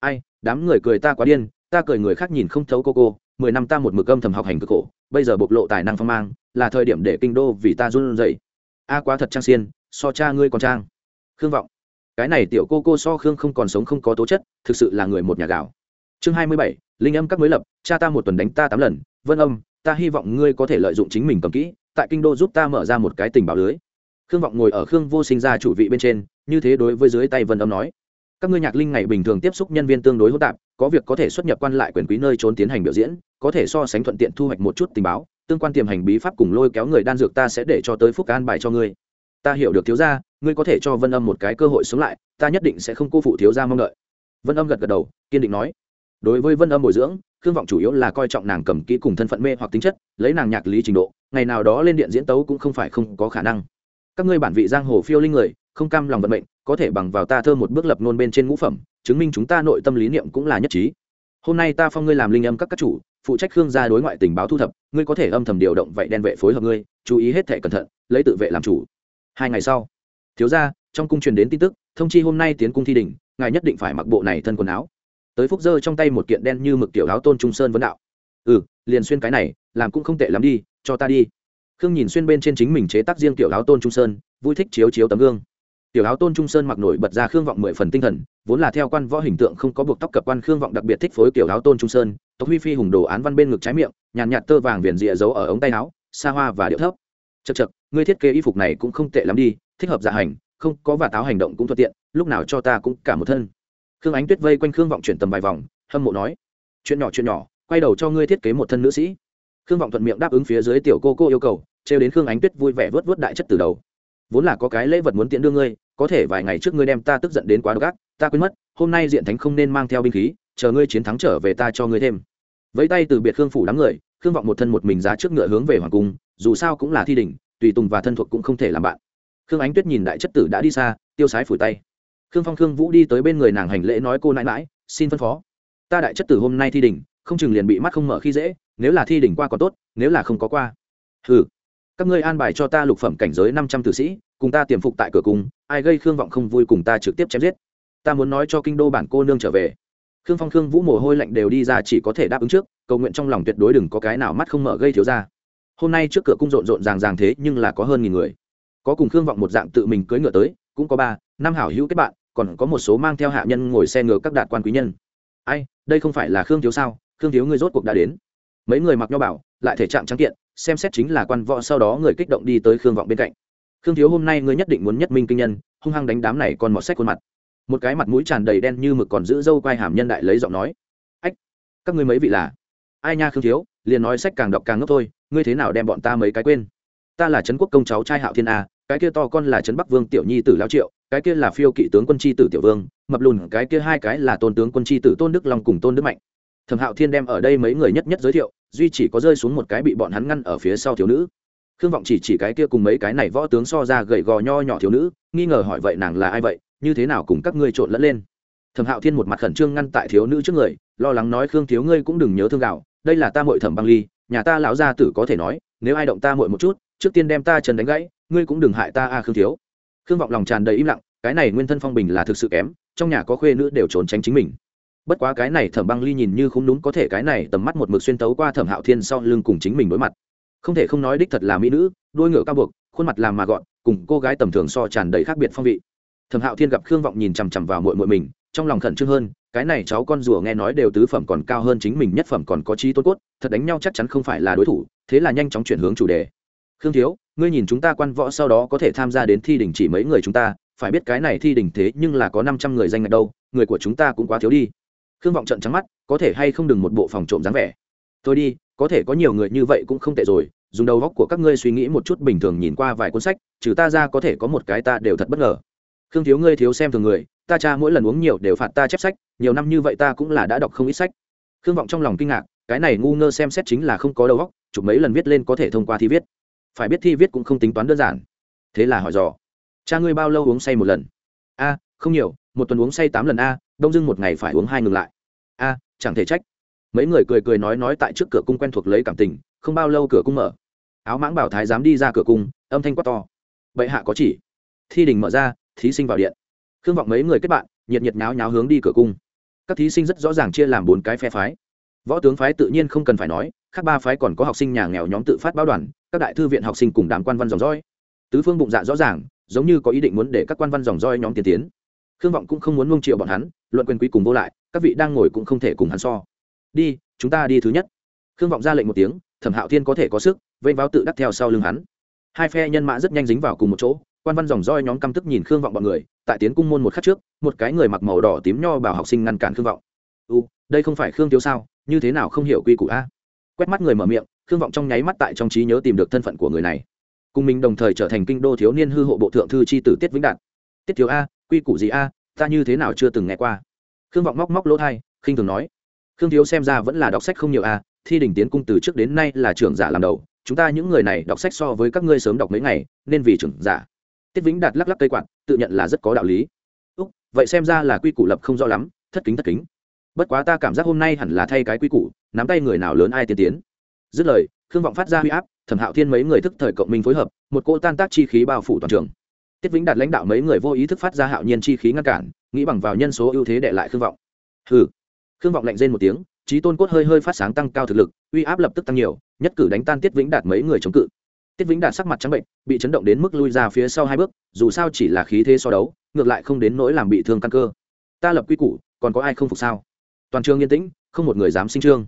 Ai, đám người cười ta quá điên, ta cười người khác nhìn không thấu cô cô, mười năm ta một mực âm thầm học hành cực khổ, bây giờ bộc lộ tài năng phong mang, là thời điểm để kinh đô vì ta run rẩy. A à, quá thật trang xiên, so cha ngươi còn trang. Khương vọng, cái này tiểu cô cô so khương không còn sống không có tố chất, thực sự là người một nhà gạo. Chương hai mươi bảy, linh âm các mới lập, cha ta một tuần đánh ta tám lần vân âm, ta hy vọng ngươi có thể lợi dụng chính mình cầm kỹ, tại kinh đô giúp ta mở ra một cái tình báo lưới. Khương vọng ngồi ở khương vô sinh ra chủ vị bên trên, như thế đối với dưới tay vân âm nói. Các ngươi nhạc linh ngày bình thường tiếp xúc nhân viên tương đối hỗn tạp, có việc có thể xuất nhập quan lại quyền quý nơi trốn tiến hành biểu diễn, có thể so sánh thuận tiện thu hoạch một chút tình báo, tương quan tiềm hành bí pháp cùng lôi kéo người đan dược ta sẽ để cho tới phúc an bài cho ngươi. Ta hiểu được thiếu gia, ngươi có thể cho vân âm một cái cơ hội sống lại, ta nhất định sẽ không cô phụ thiếu gia mong đợi. Vân âm gật gật đầu, kiên định nói. Đối với vân âm bồi dưỡng khương vọng chủ yếu là coi trọng nàng cầm kỹ cùng thân phận mê hoặc tính chất, lấy nàng nhạc lý trình độ, ngày nào đó lên điện diễn tấu cũng không phải không có khả năng. Các ngươi bản vị giang hồ phiêu linh người, không cam lòng vận mệnh, có thể bằng vào ta thơ một bước lập nôn bên trên ngũ phẩm, chứng minh chúng ta nội tâm lý niệm cũng là nhất trí. Hôm nay ta phong ngươi làm linh âm các các chủ, phụ trách khương gia đối ngoại tình báo thu thập, ngươi có thể âm thầm điều động vậy đen vệ phối hợp ngươi, chú ý hết thể cẩn thận, lấy tự vệ làm chủ. Hai ngày sau, thiếu gia, trong cung truyền đến tin tức, thông chi hôm nay tiến cung thi đình ngài nhất định phải mặc bộ này thân quần áo tới phúc dơ trong tay một kiện đen như mực tiểu áo tôn trung sơn vấn đạo. Ừ liền xuyên cái này, làm cũng không tệ lắm đi, cho ta đi. Khương nhìn xuyên bên trên chính mình chế tác riêng tiểu áo tôn trung sơn, vui thích chiếu chiếu tấm gương. Tiểu áo tôn trung sơn mặc nổi bật ra khương vọng mười phần tinh thần, vốn là theo quan võ hình tượng không có buộc tóc cập quan khương vọng đặc biệt thích phối tiểu áo tôn trung sơn, tộc huy phi hùng đồ án văn bên ngực trái miệng, nhàn nhạt tơ vàng viền rịa giấu ở ống tay áo, xa hoa và điệu thấp. Chật chật ngươi thiết kế y phục này cũng không tệ lắm đi, thích hợp dạ hành, không có và táo hành động cũng thuận tiện, lúc nào cho ta cũng cả một thân khương ánh tuyết vây quanh khương vọng chuyển tầm vài vòng, hâm mộ nói, chuyện nhỏ chuyện nhỏ, quay đầu cho ngươi thiết kế một thân nữ sĩ. Khương vọng thuận miệng đáp ứng phía dưới tiểu cô cô yêu cầu, trêu đến khương ánh tuyết vui vẻ vớt vớt đại chất từ đầu. Vốn là có cái lễ vật muốn tiện đưa ngươi, có thể vài ngày trước ngươi đem ta tức giận đến quá độc ác, ta quên mất, hôm nay diện thánh không nên mang theo binh khí, chờ ngươi chiến thắng trở về ta cho ngươi thêm. Vẫy tay từ biệt khương phủ đám người, khương vọng một thân một mình giá trước ngựa hướng về hoàng cung, dù sao cũng là thi đỉnh, tùy tùng và thân thuộc cũng không thể làm bạn. Khương ánh tuyết nhìn đại chất tử đã đi xa, tiêu sái phủi tay khương phong khương vũ đi tới bên người nàng hành lễ nói, cô nãi mãi xin phân phó. Ta đại chất tử hôm nay thi đỉnh, không chừng liền bị mắt không mở khi dễ, nếu là thi đỉnh qua còn tốt, nếu là không có qua. Ừ các ngươi an bài cho ta lục phẩm cảnh giới năm trăm tử sĩ, cùng ta tiềm phục tại cửa cung, ai gây khương vọng không vui cùng ta trực tiếp chém giết. Ta muốn nói cho kinh đô bản cô nương trở về. Khương phong khương vũ mồ hôi lạnh đều đi ra, chỉ có thể đáp ứng trước, cầu nguyện trong lòng tuyệt đối đừng có cái nào mắt không mở gây thiếu ra. Hôm nay trước cửa cung rộn rộn ràng ràng thế nhưng là có hơn nghìn người. Có cùng khương vọng một dạng tự mình cưỡi ngựa tới cũng có ba, năm hảo hữu kết bạn, còn có một số mang theo hạ nhân ngồi xe ngựa các đạt quan quý nhân. Ai, đây không phải là khương thiếu sao? Khương thiếu người rốt cuộc đã đến. Mấy người mặc nho bảo, lại thể trạng trắng kiện, xem xét chính là quan võ sau đó người kích động đi tới khương vọng bên cạnh. Khương thiếu hôm nay ngươi nhất định muốn nhất minh kinh nhân, hung hăng đánh đám này còn mọt sách khuôn mặt. Một cái mặt mũi tràn đầy đen như mực còn giữ dâu quai hàm nhân đại lấy giọng nói. Ách, các ngươi mấy vị là? Ai nha khương thiếu, liền nói sách càng đọc càng ngốc thôi, ngươi thế nào đem bọn ta mấy cái quên? Ta là trấn quốc công cháu trai hạo thiên a cái kia to con là trấn bắc vương tiểu nhi tử lao triệu, cái kia là phiêu kỵ tướng quân chi tử tiểu vương, mập lùn, cái kia hai cái là tôn tướng quân chi tử tôn đức long cùng tôn đức mạnh. Thẩm hạo thiên đem ở đây mấy người nhất nhất giới thiệu, duy chỉ có rơi xuống một cái bị bọn hắn ngăn ở phía sau thiếu nữ. Khương vọng chỉ chỉ cái kia cùng mấy cái này võ tướng so ra gầy gò nho nhỏ thiếu nữ, nghi ngờ hỏi vậy nàng là ai vậy, như thế nào cùng các ngươi trộn lẫn lên. Thẩm hạo thiên một mặt khẩn trương ngăn tại thiếu nữ trước người, lo lắng nói khương thiếu ngươi cũng đừng nhớ thương gạo, đây là ta mội thẩm băng ly, nhà ta lão gia tử có thể nói, nếu ai động ta mội một chút, trước tiên đem ta chân đánh gãy ngươi cũng đừng hại ta a, khương thiếu. Khương vọng lòng tràn đầy im lặng, cái này nguyên thân phong bình là thực sự kém, trong nhà có khuê nữ đều trốn tránh chính mình. Bất quá cái này thẩm băng ly nhìn như không đúng, có thể cái này tầm mắt một mực xuyên tấu qua thẩm hạo thiên sau lưng cùng chính mình đối mặt. Không thể không nói đích thật là mỹ nữ, đôi ngựa cao buộc, khuôn mặt làm mà gọn, cùng cô gái tầm thường so tràn đầy khác biệt phong vị. Thẩm hạo thiên gặp khương vọng nhìn chằm chằm vào mội mội mình, trong lòng khẩn trương hơn, cái này cháu con rùa nghe nói đều tứ phẩm còn cao hơn chính mình, nhất phẩm còn có trí tôn cốt, thật đánh nhau chắc chắn không phải là đối thủ, thế là nhanh chóng chuyển hướng chủ đề. Khương thiếu ngươi nhìn chúng ta quan võ sau đó có thể tham gia đến thi đình chỉ mấy người chúng ta, phải biết cái này thi đình thế nhưng là có năm trăm người danh ngạch đâu, người của chúng ta cũng quá thiếu đi. Khương vọng trận trắng mắt, có thể hay không đừng một bộ phòng trộm dáng vẻ. Tôi đi, có thể có nhiều người như vậy cũng không tệ rồi, dùng đầu góc của các ngươi suy nghĩ một chút bình thường nhìn qua vài cuốn sách, trừ ta ra có thể có một cái ta đều thật bất ngờ. Khương thiếu ngươi thiếu xem thường người, ta cha mỗi lần uống nhiều đều phạt ta chép sách, nhiều năm như vậy ta cũng là đã đọc không ít sách. Khương vọng trong lòng kinh ngạc, cái này ngu ngơ xem xét chính là không có đầu óc, chụp mấy lần viết lên có thể thông qua thi viết phải biết thi viết cũng không tính toán đơn giản. Thế là hỏi dò, cha ngươi bao lâu uống say một lần? A, không nhiều, một tuần uống say tám lần a, đông dưng một ngày phải uống hai ngừng lại. A, chẳng thể trách. Mấy người cười cười nói nói tại trước cửa cung quen thuộc lấy cảm tình, không bao lâu cửa cung mở. Áo mãng bảo thái dám đi ra cửa cung, âm thanh quát to, bệ hạ có chỉ. Thi đình mở ra, thí sinh vào điện. Khương vọng mấy người kết bạn, nhiệt nhiệt nháo nháo hướng đi cửa cung. Các thí sinh rất rõ ràng chia làm bốn cái phe phái võ tướng phái tự nhiên không cần phải nói, khác ba phái còn có học sinh nhà nghèo nhóm tự phát báo đoàn, các đại thư viện học sinh cùng đám quan văn dòng roi tứ phương bụng dạ rõ ràng, giống như có ý định muốn để các quan văn dòng roi nhóm tiến tiến. Khương vọng cũng không muốn mông triệu bọn hắn, luận quyền quý cùng vô lại, các vị đang ngồi cũng không thể cùng hắn so. Đi, chúng ta đi thứ nhất. Khương vọng ra lệnh một tiếng, thẩm hạo thiên có thể có sức, vênh váo tự đắc theo sau lưng hắn. Hai phe nhân mã rất nhanh dính vào cùng một chỗ, quan văn dòng roi nhóm căm tức nhìn khương vọng bọn người, tại tiến cung môn một khắc trước, một cái người mặc màu đỏ tím nho bảo học sinh ngăn cản khương vọng. U, đây không phải khương thiếu sao? Như thế nào không hiểu quy củ a? Quét mắt người mở miệng, khương vọng trong nháy mắt tại trong trí nhớ tìm được thân phận của người này. Cùng mình đồng thời trở thành kinh đô thiếu niên hư hộ bộ thượng thư tri tử tiết vĩnh đạt. Tiết thiếu a, quy củ gì a? Ta như thế nào chưa từng nghe qua. Khương vọng móc móc lỗ thai, khinh thường nói. Khương thiếu xem ra vẫn là đọc sách không nhiều a, thi đình tiến cung từ trước đến nay là trưởng giả làm đầu. Chúng ta những người này đọc sách so với các ngươi sớm đọc mấy ngày, nên vì trưởng giả. Tiết vĩnh đạt lắc lắc cây quạt, tự nhận là rất có đạo lý. Úc, vậy xem ra là quy củ lập không rõ lắm, thất kính thất kính bất quá ta cảm giác hôm nay hẳn là thay cái quy củ, nắm tay người nào lớn ai tiên tiến. Dứt lời, khương vọng phát ra huy áp, thẩm hạo thiên mấy người thức thời cộng minh phối hợp, một cỗ tan tác chi khí bao phủ toàn trường. Tiết vĩnh đạt lãnh đạo mấy người vô ý thức phát ra hạo nhiên chi khí ngăn cản, nghĩ bằng vào nhân số ưu thế để lại khương vọng. Hừ. Khương vọng lạnh rên một tiếng, trí tôn cốt hơi hơi phát sáng tăng cao thực lực, uy áp lập tức tăng nhiều, nhất cử đánh tan tiết vĩnh đạt mấy người chống cự. Tiết vĩnh đạt sắc mặt trắng bệnh, bị chấn động đến mức lui ra phía sau hai bước, dù sao chỉ là khí thế so đấu, ngược lại không đến nỗi làm bị thương căn cơ. Ta lập quy củ, còn có ai không phục sao? Toàn trường yên tĩnh không một người dám sinh trương.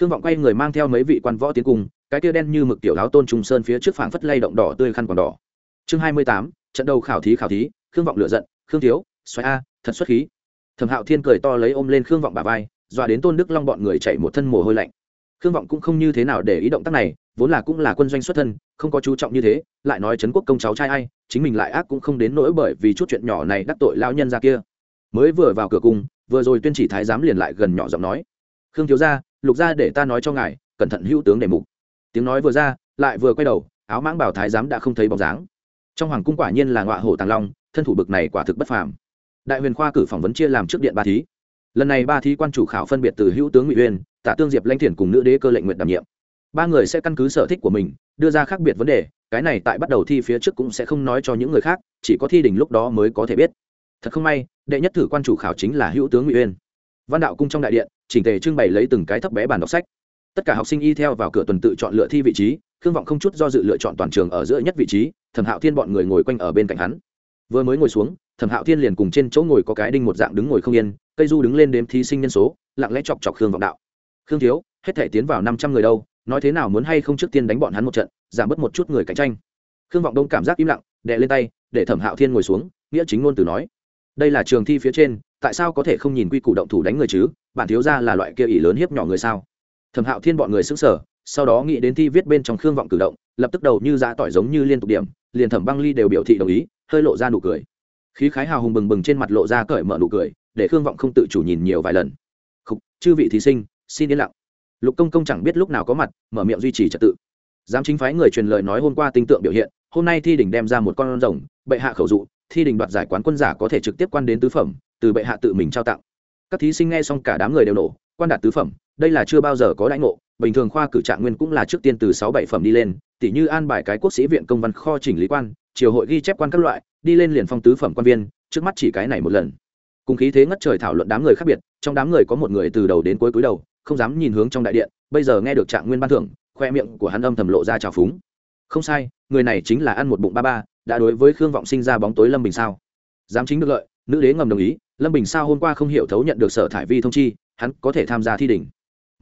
Khương vọng quay người mang theo mấy vị quan võ tiến cùng, cái kia đen như mực tiểu áo tôn trung sơn phía trước phảng phất lay động đỏ tươi khăn còn đỏ. Chương hai mươi tám trận đầu khảo thí khảo thí khương vọng lựa giận khương thiếu xoáy a thật xuất khí. Thẩm hạo thiên cười to lấy ôm lên khương vọng bà vai dọa đến tôn đức long bọn người chạy một thân mồ hôi lạnh. Khương vọng cũng không như thế nào để ý động tác này vốn là cũng là quân doanh xuất thân không có chú trọng như thế lại nói trấn quốc công cháu trai ai chính mình lại ác cũng không đến nỗi bởi vì chút chuyện nhỏ này đắc tội lao nhân ra kia. Mới vừa vào cửa cung vừa rồi tuyên chỉ thái giám liền lại gần nhỏ giọng nói, khương thiếu gia, lục gia để ta nói cho ngài, cẩn thận hữu tướng đề mục. Tiếng nói vừa ra, lại vừa quay đầu, áo mãng bảo thái giám đã không thấy bóng dáng. Trong hoàng cung quả nhiên là ngọa hổ tàng long, thân thủ bực này quả thực bất phàm. Đại huyền khoa cử phỏng vấn chia làm trước điện ba thí. Lần này ba thí quan chủ khảo phân biệt từ hữu tướng ngụy uyên tả tương diệp lanh thiền cùng nữ đế cơ lệnh nguyện đảm nhiệm. Ba người sẽ căn cứ sở thích của mình, đưa ra khác biệt vấn đề, cái này tại bắt đầu thi phía trước cũng sẽ không nói cho những người khác, chỉ có thi đỉnh lúc đó mới có thể biết. Thật không may đệ nhất thử quan chủ khảo chính là hữu tướng ngụy uyên. Văn đạo cung trong đại điện, chỉnh tề trưng bày lấy từng cái thấp bé bàn đọc sách. Tất cả học sinh y theo vào cửa tuần tự chọn lựa thi vị trí, khương vọng không chút do dự lựa chọn toàn trường ở giữa nhất vị trí, thẩm hạo thiên bọn người ngồi quanh ở bên cạnh hắn. Vừa mới ngồi xuống, thẩm hạo thiên liền cùng trên chỗ ngồi có cái đinh một dạng đứng ngồi không yên, cây du đứng lên đếm thí sinh nhân số, lặng lẽ chọc chọc khương vọng đạo. Khương thiếu, hết thể tiến vào năm trăm người đâu, nói thế nào muốn hay không trước tiên đánh bọn hắn một trận, giảm bớt một chút người cạnh tranh. Khương vọng đông cảm giác im lặng đệ lên tay, để thẩm hạo thiên ngồi xuống, nghĩa chính ngôn từ nói đây là trường thi phía trên tại sao có thể không nhìn quy củ động thủ đánh người chứ? Bản thiếu ra là loại kia ỷ lớn hiếp nhỏ người sao? Thẩm hạo thiên bọn người xứng sở sau đó nghĩ đến thi viết bên trong khương vọng cử động lập tức đầu như giã tỏi giống như liên tục điểm liền thẩm băng ly đều biểu thị đồng ý hơi lộ ra nụ cười. Khí khái hào hùng bừng bừng trên mặt lộ ra cởi mở nụ cười để khương vọng không tự chủ nhìn nhiều vài lần. Khúc, chư vị thí sinh xin yên lặng. Lục công công chẳng biết lúc nào có mặt mở miệng duy trì trật tự. Giám chính phái người truyền lời nói hôm qua tinh tượng biểu hiện hôm nay thi đỉnh đem ra một con rồng bệ hạ khẩu dụ thi đình đoạt giải quán quân giả có thể trực tiếp quan đến tứ phẩm, từ bệ hạ tự mình trao tặng. Các thí sinh nghe xong cả đám người đều nổ, quan đạt tứ phẩm, đây là chưa bao giờ có lãnh ngộ, bình thường khoa cử trạng nguyên cũng là trước tiên từ sáu bảy phẩm đi lên tỷ như an bài cái quốc sĩ viện công văn kho chỉnh lý quan, triều hội ghi chép quan các loại, đi lên liền phong tứ phẩm quan viên, trước mắt chỉ cái này một lần. Cùng khí thế ngất trời thảo luận đám người khác biệt, trong đám người có một người từ đầu đến cuối cúi đầu, không dám nhìn hướng trong đại điện, bây giờ nghe được trạng nguyên ban thưởng, khoe miệng của hắn âm thầm lộ ra trào phúng. Không sai, người này chính là ăn một bụng ba ba đã đối với khương vọng sinh ra bóng tối lâm bình sao? Dám chính được lợi, nữ đế ngầm đồng ý, lâm bình sao hôm qua không hiểu thấu nhận được sở thải vi thông chi, hắn có thể tham gia thi đình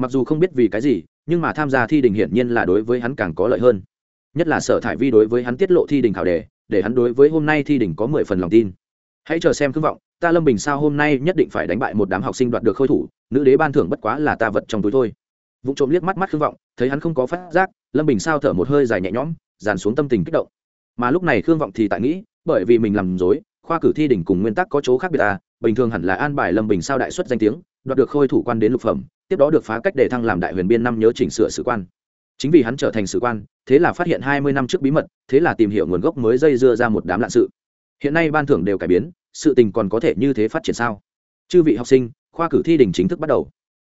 mặc dù không biết vì cái gì, nhưng mà tham gia thi đình hiển nhiên là đối với hắn càng có lợi hơn. Nhất là sở thải vi đối với hắn tiết lộ thi đình khảo đề, để hắn đối với hôm nay thi đình có mười phần lòng tin. Hãy chờ xem khương vọng, ta lâm bình sao hôm nay nhất định phải đánh bại một đám học sinh đoạt được khôi thủ, nữ đế ban thưởng bất quá là ta vật trong túi thôi. Vụ trộm liếc mắt mắt khương vọng, thấy hắn không có phát giác, lâm bình sao thở một hơi dài nhẹ nhõm, dàn xuống tâm tình kích động mà lúc này khương vọng thì tại nghĩ, bởi vì mình làm dối, khoa cử thi đỉnh cùng nguyên tắc có chỗ khác biệt à bình thường hẳn là an bài lâm bình sao đại xuất danh tiếng, đoạt được khôi thủ quan đến lục phẩm, tiếp đó được phá cách để thăng làm đại huyền biên năm nhớ chỉnh sửa sử quan. Chính vì hắn trở thành sử quan, thế là phát hiện hai mươi năm trước bí mật, thế là tìm hiểu nguồn gốc mới dây dưa ra một đám lạ sự. Hiện nay ban thưởng đều cải biến, sự tình còn có thể như thế phát triển sao? Chư vị học sinh, khoa cử thi đình chính thức bắt đầu.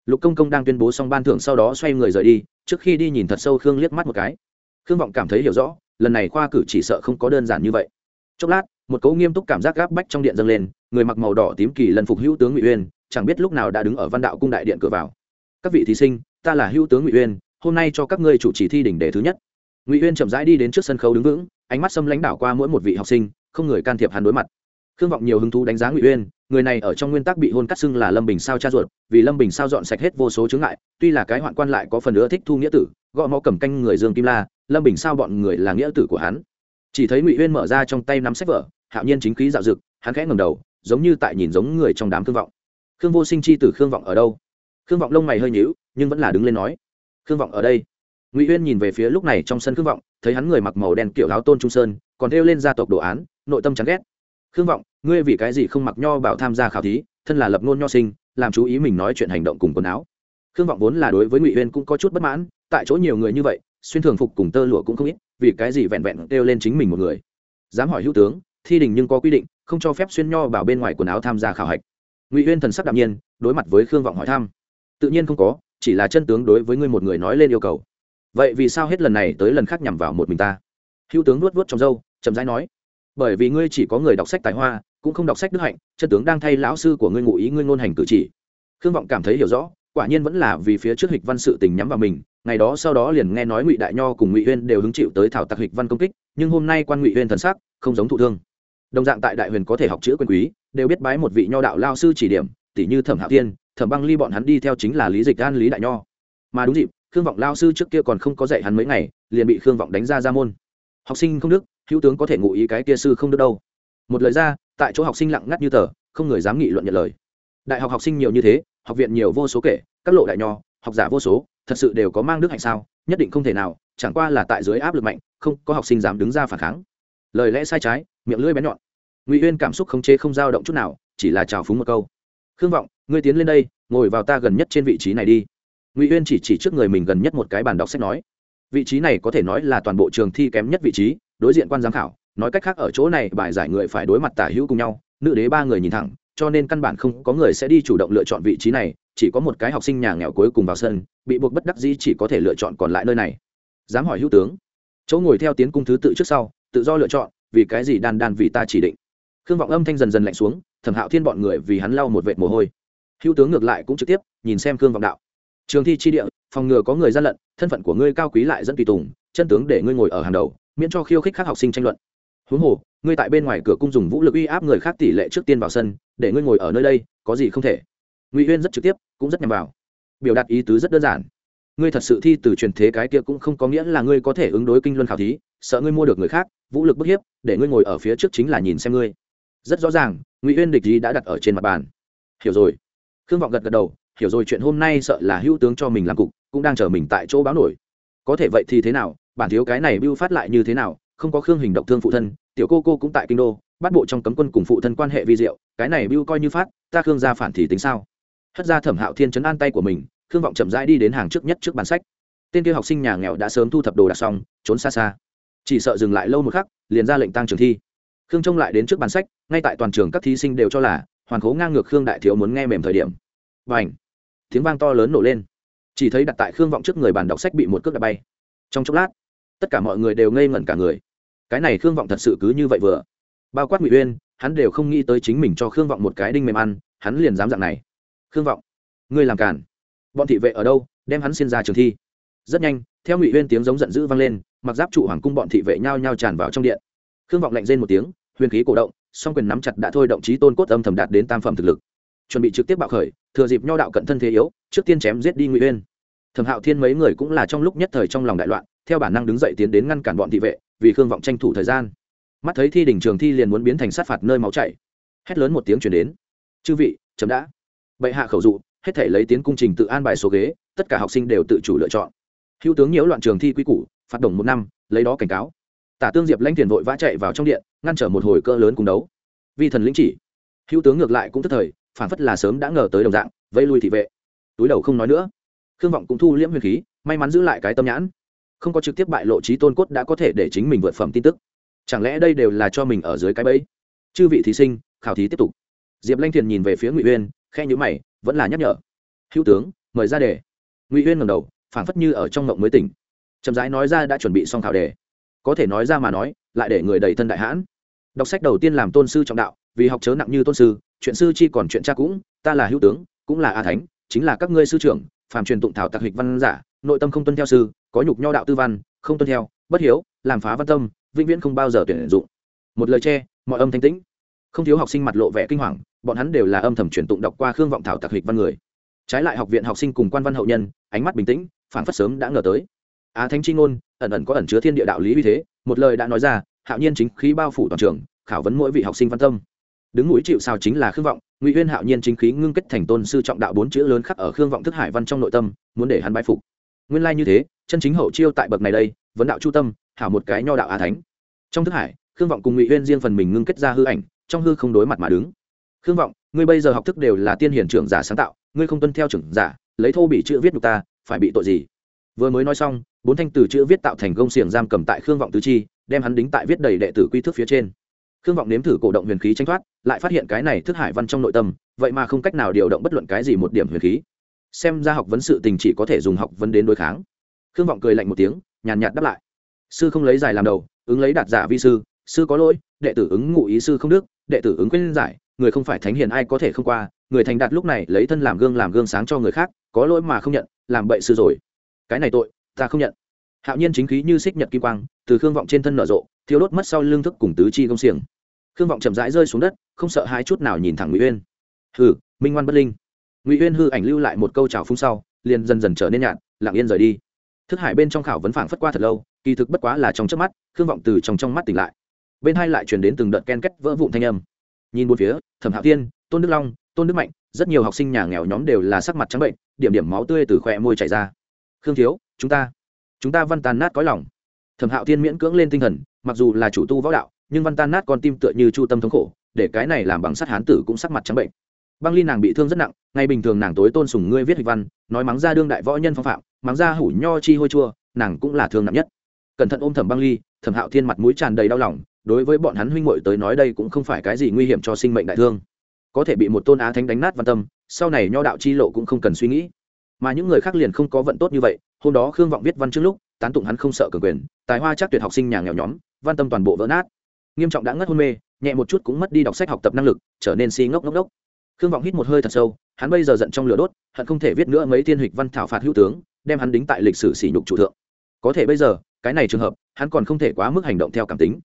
Lục công công đang tuyên bố xong ban thưởng sau đó xoay người rời đi, trước khi đi nhìn thật sâu khương liếc mắt một cái. Khương vọng cảm thấy hiểu rõ lần này khoa cử chỉ sợ không có đơn giản như vậy. Chốc lát, một cấu nghiêm túc cảm giác gáp bách trong điện dâng lên, người mặc màu đỏ tím kỳ lần phục hữu tướng ngụy uyên, chẳng biết lúc nào đã đứng ở văn đạo cung đại điện cửa vào. Các vị thí sinh, ta là hữu tướng ngụy uyên, hôm nay cho các ngươi chủ trì thi đỉnh đề thứ nhất. Ngụy uyên chậm rãi đi đến trước sân khấu đứng vững, ánh mắt xâm lãnh đảo qua mỗi một vị học sinh, không người can thiệp hắn đối mặt. Khương vọng nhiều hứng thú đánh giá ngụy uyên, người này ở trong nguyên tắc bị hôn cắt xưng là lâm bình sao cha ruột, vì lâm bình sao dọn sạch hết vô số chướng ngại, tuy là cái hoạn quan lại có phần nữa thích thu nghĩa tử, gõ mõ cầm canh người dương kim la lâm bình sao bọn người là nghĩa tử của hắn? Chỉ thấy ngụy uyên mở ra trong tay nắm sách vở, hạo nhiên chính khí dạo dực, hắn khẽ ngầm đầu, giống như tại nhìn giống người trong đám thương vọng. Khương vô sinh chi tử khương vọng ở đâu? Khương vọng lông mày hơi nhíu, nhưng vẫn là đứng lên nói, khương vọng ở đây. Ngụy uyên nhìn về phía lúc này trong sân khương vọng, thấy hắn người mặc màu đen kiểu áo tôn trung sơn, còn thêu lên gia tộc đồ án, nội tâm chán ghét. Khương vọng, ngươi vì cái gì không mặc nho bảo tham gia khảo thí, thân là lập ngôn nho sinh, làm chú ý mình nói chuyện hành động cùng quần áo. Khương vọng vốn là đối với ngụy uyên cũng có chút bất mãn, tại chỗ nhiều người như vậy xuyên thường phục cùng tơ lụa cũng không ít, vì cái gì vẹn vẹn kêu lên chính mình một người. Dám hỏi hữu tướng, thi đình nhưng có quy định, không cho phép xuyên nho bảo bên ngoài quần áo tham gia khảo hạch. Ngụy uyên thần sắc đạm nhiên, đối mặt với khương vọng hỏi thăm. Tự nhiên không có, chỉ là chân tướng đối với ngươi một người nói lên yêu cầu. Vậy vì sao hết lần này tới lần khác nhằm vào một mình ta? Hữu tướng nuốt vuốt trong râu, chậm rãi nói. Bởi vì ngươi chỉ có người đọc sách tài hoa, cũng không đọc sách đức hạnh, chân tướng đang thay lão sư của ngươi ngụ ý ngươi ngôn hành cử chỉ. Khương vọng cảm thấy hiểu rõ, quả nhiên vẫn là vì phía trước hịch văn sự tình nhắm vào mình ngày đó sau đó liền nghe nói ngụy đại nho cùng ngụy huyên đều hứng chịu tới thảo tặc hịch văn công kích, nhưng hôm nay quan ngụy huyên thần sắc không giống thụ thương. Đồng dạng tại đại huyền có thể học chữ quyền quý, đều biết bái một vị nho đạo lao sư chỉ điểm tỷ như thẩm hạo tiên thẩm băng ly bọn hắn đi theo chính là lý dịch an, lý đại nho. Mà đúng dịp, khương vọng lao sư trước kia còn không có dạy hắn mấy ngày, liền bị khương vọng đánh ra ra môn. Học sinh không đức, hữu tướng có thể ngụ ý cái kia sư không đức đâu. Một lời ra, tại chỗ học sinh lặng ngắt như tờ, không người dám nghị luận nhận lời. Đại học học sinh nhiều như thế, học viện nhiều vô số kể, các lộ đại nho học giả vô số, thật sự đều có mang đức hạnh sao? Nhất định không thể nào, chẳng qua là tại dưới áp lực mạnh, không có học sinh dám đứng ra phản kháng. Lời lẽ sai trái, miệng lưỡi bén nhọn. Ngụy uyên cảm xúc khống chế không dao động chút nào, chỉ là chào phúng một câu. Khương vọng, ngươi tiến lên đây, ngồi vào ta gần nhất trên vị trí này đi. Ngụy uyên chỉ chỉ trước người mình gần nhất một cái bàn đọc sách nói. Vị trí này có thể nói là toàn bộ trường thi kém nhất vị trí, đối diện quan giám khảo, nói cách khác ở chỗ này bài giải người phải đối mặt tả hữu cùng nhau, nữ đế ba người nhìn thẳng cho nên căn bản không có người sẽ đi chủ động lựa chọn vị trí này, chỉ có một cái học sinh nhà nghèo cuối cùng vào sân, bị buộc bất đắc dĩ chỉ có thể lựa chọn còn lại nơi này. Dám hỏi hữu tướng. Chỗ ngồi theo tiến cung thứ tự trước sau, tự do lựa chọn, vì cái gì đan đan vì ta chỉ định. Khương vọng âm thanh dần dần lạnh xuống, thẩm hạo thiên bọn người vì hắn lau một vệt mồ hôi. Hữu tướng ngược lại cũng trực tiếp, nhìn xem khương vọng đạo. Trường thi chi địa, phòng ngừa có người gian lận, thân phận của ngươi cao quý lại dẫn tùy tùng, chân tướng để ngươi ngồi ở hàng đầu, miễn cho khiêu khích các học sinh tranh luận. Huống hồ, ngươi tại bên ngoài cửa cung dùng vũ lực uy áp người khác tỷ lệ trước tiên vào sân để ngươi ngồi ở nơi đây, có gì không thể. Ngụy huyên rất trực tiếp, cũng rất nhằm vào. Biểu đạt ý tứ rất đơn giản. Ngươi thật sự thi từ truyền thế cái kia cũng không có nghĩa là ngươi có thể ứng đối kinh luân khảo thí, sợ ngươi mua được người khác, vũ lực bức hiếp, để ngươi ngồi ở phía trước chính là nhìn xem ngươi. Rất rõ ràng, ngụy huyên địch gì đã đặt ở trên mặt bàn. Hiểu rồi. Khương vọng gật gật đầu, hiểu rồi chuyện hôm nay sợ là hữu tướng cho mình làm cục, cũng đang chờ mình tại chỗ báo nổi. Có thể vậy thì thế nào? Bản thiếu cái này bưu phát lại như thế nào? Không có khương hình động thương phụ thân, tiểu cô cô cũng tại kinh đô bắt bộ trong cấm quân cùng phụ thân quan hệ vi diệu, cái này bưu coi như phát, ta khương gia phản thì tính sao? Hất ra thẩm hạo thiên chấn an tay của mình, khương vọng chậm rãi đi đến hàng trước nhất trước bàn sách. Tên kia học sinh nhà nghèo đã sớm thu thập đồ đạc xong, trốn xa xa. Chỉ sợ dừng lại lâu một khắc, liền ra lệnh tăng trường thi. Khương trông lại đến trước bàn sách, ngay tại toàn trường các thí sinh đều cho là hoàn cố ngang ngược khương đại thiếu muốn nghe mềm thời điểm. Và ảnh tiếng vang to lớn nổ lên. Chỉ thấy đặt tại khương vọng trước người bàn đọc sách bị một cước đập bay. Trong chốc lát, tất cả mọi người đều ngây ngẩn cả người. Cái này khương vọng thật sự cứ như vậy vừa bao quát ngụy uyên hắn đều không nghĩ tới chính mình cho khương vọng một cái đinh mềm ăn hắn liền dám dạng này khương vọng ngươi làm cản bọn thị vệ ở đâu đem hắn xin ra trường thi rất nhanh theo ngụy uyên tiếng giống giận dữ vang lên mặc giáp trụ hoàng cung bọn thị vệ nhao nhao tràn vào trong điện khương vọng lạnh rên một tiếng huyền khí cổ động song quyền nắm chặt đã thôi động chí tôn cốt âm thầm đạt đến tam phẩm thực lực chuẩn bị trực tiếp bạo khởi thừa dịp nho đạo cận thân thế yếu trước tiên chém giết đi ngụy uyên thẩm hạo thiên mấy người cũng là trong lúc nhất thời trong lòng đại loạn theo bản năng đứng dậy tiến đến ngăn cản bọn thị vệ vì khương vọng tranh thủ thời gian mắt thấy thi đỉnh trường thi liền muốn biến thành sát phạt nơi máu chảy. Hét lớn một tiếng chuyển đến. Chư vị chấm đã. Bệ hạ khẩu dụ, hết thể lấy tiến cung trình tự an bài số ghế, tất cả học sinh đều tự chủ lựa chọn. Hữu tướng nhiễu loạn trường thi quy củ, phạt đồng một năm, lấy đó cảnh cáo. Tả tương diệp lanh tiền vội vã chạy vào trong điện, ngăn trở một hồi cơ lớn cùng đấu. Vi thần lĩnh chỉ. Hữu tướng ngược lại cũng tức thời, phản phất là sớm đã ngờ tới đồng dạng, vây lui thị vệ. Túi đầu không nói nữa. Khương vọng cũng thu liễm huyền khí, may mắn giữ lại cái tâm nhãn. Không có trực tiếp bại lộ trí tôn cốt đã có thể để chính mình vượt phẩm tin tức chẳng lẽ đây đều là cho mình ở dưới cái bẫy? Chư vị thí sinh, khảo thí tiếp tục. Diệp lanh thiền nhìn về phía ngụy uyên khe nhữ mày, vẫn là nhắc nhở. Hữu tướng, mời ra đề. Ngụy uyên ngầm đầu, phảng phất như ở trong ngộng mới tỉnh. Chậm rãi nói ra đã chuẩn bị xong khảo đề. Có thể nói ra mà nói, lại để người đầy thân đại hãn. Đọc sách đầu tiên làm tôn sư trọng đạo, vì học chớ nặng như tôn sư, chuyện sư chi còn chuyện cha cũng, ta là hữu tướng, cũng là a thánh, chính là các ngươi sư trưởng, phàm truyền tụng thảo tạc hịch văn giả, nội tâm không tuân theo sư, có nhục nho đạo tư văn, không tuân theo, bất hiếu, làm phá văn tâm vĩnh viễn không bao giờ tuyển dụng. Một lời che, mọi âm thanh tĩnh. Không thiếu học sinh mặt lộ vẻ kinh hoàng, bọn hắn đều là âm thầm truyền tụng đọc qua khương vọng thảo tạc hịch văn người. Trái lại học viện học sinh cùng quan văn hậu nhân, ánh mắt bình tĩnh phản phất sớm đã ngờ tới. Á thánh chi ngôn, ẩn ẩn có ẩn chứa thiên địa đạo lý uy thế, một lời đã nói ra, hạo nhiên chính khí bao phủ toàn trường, khảo vấn mỗi vị học sinh văn tâm. Đứng núi chịu sao chính là khương vọng, ngụy Uyên hạo nhiên chính khí ngưng kết thành tôn sư trọng đạo bốn chữ lớn khắc ở khương vọng thức hải văn trong nội tâm, muốn để hắn bái phục. Nguyên lai như thế, chân chính hậu chiêu tại bậc này đây, vấn đạo chu tâm hảo một cái nho đạo á thánh. Trong thức hải, khương vọng cùng ngụy huyên riêng phần mình ngưng kết ra hư ảnh, trong hư không đối mặt mà đứng. Khương vọng, ngươi bây giờ học thức đều là tiên hiển trưởng giả sáng tạo, ngươi không tuân theo trưởng giả, lấy thô bị chữ viết nhục ta, phải bị tội gì? Vừa mới nói xong, bốn thanh từ chữ viết tạo thành công xiềng giam cầm tại khương vọng tứ chi, đem hắn đính tại viết đầy đệ tử quy thức phía trên. Khương vọng nếm thử cổ động huyền khí tranh thoát, lại phát hiện cái này thức hải văn trong nội tâm, vậy mà không cách nào điều động bất luận cái gì một điểm huyền khí. Xem ra học vấn sự tình chỉ có thể dùng học vấn đến đối kháng. Khương vọng cười lạnh một tiếng, nhàn nhạt đáp lại sư không lấy giải làm đầu, ứng lấy đạt giả vi sư sư có lỗi, đệ tử ứng ngụ ý sư không đức, đệ tử ứng quyết giải, người không phải thánh hiền ai có thể không qua, người thành đạt lúc này lấy thân làm gương làm gương sáng cho người khác, có lỗi mà không nhận, làm bậy sư rồi. Cái này tội, ta không nhận. Hạo nhiên chính khí như xích nhật kim quang, từ khương vọng trên thân nở rộ thiếu đốt mất sau lương thức cùng tứ chi công xiềng. Khương vọng chậm rãi rơi xuống đất, không sợ hai chút nào nhìn thẳng ngụy uyên. Hừ, minh ngoan bất linh. Ngụy uyên hư ảnh lưu lại một câu trào phúng sau, liền dần dần trở nên nhạt, lặng yên rời đi. Thức hải bên trong khảo vấn phảng phất qua thật lâu kỳ thực bất quá là trong trước mắt, khương vọng từ trong trong mắt tỉnh lại. Bên hai lại truyền đến từng đợt ken két vỡ vụn thanh âm. Nhìn một phía, thẩm hạo thiên, tôn đức long, tôn đức mạnh, rất nhiều học sinh nhà nghèo nhóm đều là sắc mặt trắng bệnh, điểm điểm máu tươi từ khỏe môi chảy ra. Khương thiếu, chúng ta chúng ta văn tàn nát cõi lòng. Thẩm hạo thiên miễn cưỡng lên tinh thần, mặc dù là chủ tu võ đạo, nhưng văn tan nát con tim tựa như chu tâm thống khổ, để cái này làm bằng sắt hán tử cũng sắc mặt trắng bệnh. Băng ly nàng bị thương rất nặng, ngày bình thường nàng tối tôn sùng ngươi viết hịch văn, nói mắng ra đương đại võ nhân phong phạm, mắng ra hủ nho chi hôi chua, nàng cũng là thương nặng nhất cẩn thận ôm thẩm băng ly, thẩm hạo thiên mặt mũi tràn đầy đau lòng, đối với bọn hắn huynh muội tới nói đây cũng không phải cái gì nguy hiểm cho sinh mệnh đại thương. Có thể bị một tôn á thánh đánh nát văn tâm, sau này nho đạo chi lộ cũng không cần suy nghĩ. Mà những người khác liền không có vận tốt như vậy, hôm đó khương vọng viết văn trước lúc, tán tụng hắn không sợ cường quyền, tài hoa chắc tuyệt học sinh nhà nghèo nhóm, văn tâm toàn bộ vỡ nát. Nghiêm trọng đã ngất hôn mê, nhẹ một chút cũng mất đi đọc sách học tập năng lực, trở nên si ngốc ngốc ngốc. Khương vọng hít một hơi thật sâu, hắn bây giờ giận trong lửa đốt, hận không thể viết nữa mấy thiên hịch văn thảo phạt hữu tướng, đem hắn đính tại lịch sử sỉ nhục chủ thượng có thể bây giờ, cái này trường hợp, hắn còn không thể quá mức hành động theo cảm tính.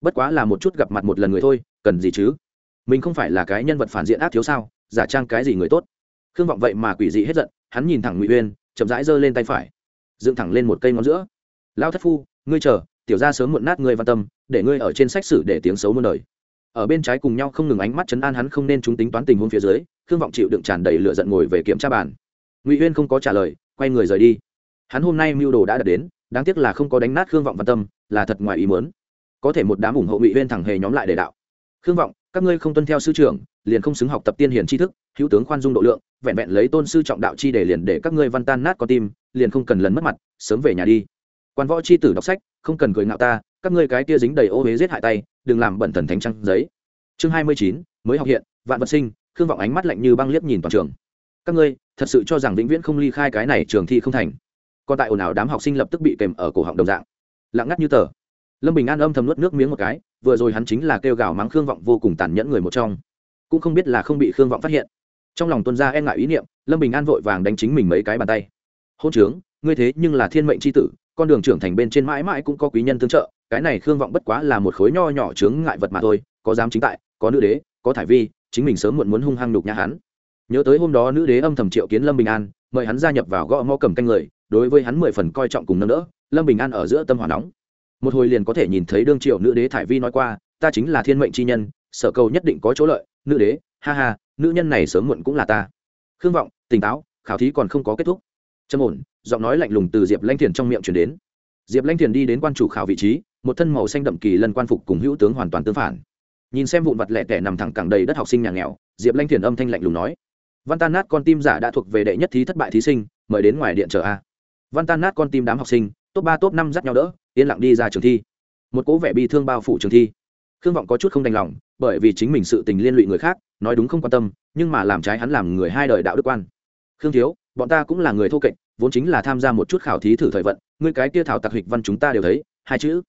Bất quá là một chút gặp mặt một lần người thôi, cần gì chứ? Mình không phải là cái nhân vật phản diện ác thiếu sao, giả trang cái gì người tốt? Khương vọng vậy mà quỷ dị hết giận, hắn nhìn thẳng ngụy uyên, chậm rãi giơ lên tay phải, dựng thẳng lên một cây ngón giữa. Lao thất phu, ngươi chờ, tiểu ra sớm muộn nát ngươi văn tâm, để ngươi ở trên sách sử để tiếng xấu muôn đời. Ở bên trái cùng nhau không ngừng ánh mắt chấn an hắn không nên chúng tính toán tình huống phía dưới, khương vọng chịu đựng tràn đầy lửa giận ngồi về kiểm tra bàn. Ngụy uyên không có trả lời, quay người rời đi. Hắn hôm nay mưu đồ đã đạt đến đáng tiếc là không có đánh nát khương vọng văn tâm, là thật ngoài ý muốn. Có thể một đám ủng hộ ngụy huyên thẳng hề nhóm lại để đạo. Khương vọng, các ngươi không tuân theo sư trưởng, liền không xứng học tập tiên hiển tri thức, hữu tướng khoan dung độ lượng, vẹn vẹn lấy tôn sư trọng đạo chi để liền để các ngươi văn tan nát con tim, liền không cần lần mất mặt, sớm về nhà đi. Quan võ chi tử đọc sách, không cần cười ngạo ta, các ngươi cái kia dính đầy ô huế giết hại tay, đừng làm bẩn thần thánh trăng giấy. Chương hai mươi chín, mới học hiện, vạn vật sinh, khương vọng ánh mắt lạnh như băng liếc nhìn toàn trường. Các ngươi, thật sự cho rằng vĩnh viễn không ly khai cái này trường thi không thành? Còn tại ồn ào đám học sinh lập tức bị kèm ở cổ họng đồng dạng. Lặng ngắt như tờ. Lâm bình an âm thầm nuốt nước miếng một cái, vừa rồi hắn chính là kêu gào mắng khương vọng vô cùng tàn nhẫn người một trong. Cũng không biết là không bị khương vọng phát hiện. Trong lòng tuân gia e ngại ý niệm, lâm bình an vội vàng đánh chính mình mấy cái bàn tay. Hôn trướng, ngươi thế nhưng là thiên mệnh c h i tử, con đường trưởng thành bên trên mãi mãi cũng có quý nhân tương trợ, cái này khương vọng bất quá là một khối nho nhỏ chướng ngại vật mà thôi, có dám chính tại, có nữ đế, có thải vi, chính mình sớm muộn muốn hung hăng nhục nhà hắn. Nhớ tới hôm đó nữ đế âm thầm triệu kiến lâm bình an mời hắn gia nhập vào gõ mõ cầm canh người, đối với hắn mười phần coi trọng cùng nâng đỡ, lâm bình an ở giữa tâm hỏa nóng. Một hồi liền có thể nhìn thấy đương triệu nữ đế thải vi nói qua, ta chính là thiên mệnh chi nhân, sở cầu nhất định có chỗ lợi, nữ đế, ha ha, nữ nhân này sớm muộn cũng là ta. Khương vọng, tỉnh táo, khảo thí còn không có kết thúc. Trầm ổn, giọng nói lạnh lùng từ diệp lanh thiền trong miệng chuyển đến. Diệp lanh thiền đi đến quan chủ khảo vị trí, một thân màu xanh đậm kỳ lân quan phục cùng hữu tướng hoàn toàn tương phản. Nhìn xem vụn vặt lẹ tẻ nằm thẳng cẳng đầy đất học sinh nhà nghèo, diệp lanh thiền âm thanh lạnh lùng nói văn tan nát con tim giả đã thuộc về đệ nhất thí thất bại thí sinh, mời đến ngoài điện chờ a. Văn tan nát con tim đám học sinh, top ba, top năm dắt nhau đỡ, yên lặng đi ra trường thi. Một cố vẻ bi thương bao phủ trường thi. Khương vọng có chút không đành lòng, bởi vì chính mình sự tình liên lụy người khác, nói đúng không quan tâm, nhưng mà làm trái hắn làm người hai đời đạo đức quan. Khương thiếu, bọn ta cũng là người thô kệch, vốn chính là tham gia một chút khảo thí thử thời vận, ngươi cái kia thảo tặc hịch văn chúng ta đều thấy, hai chữ.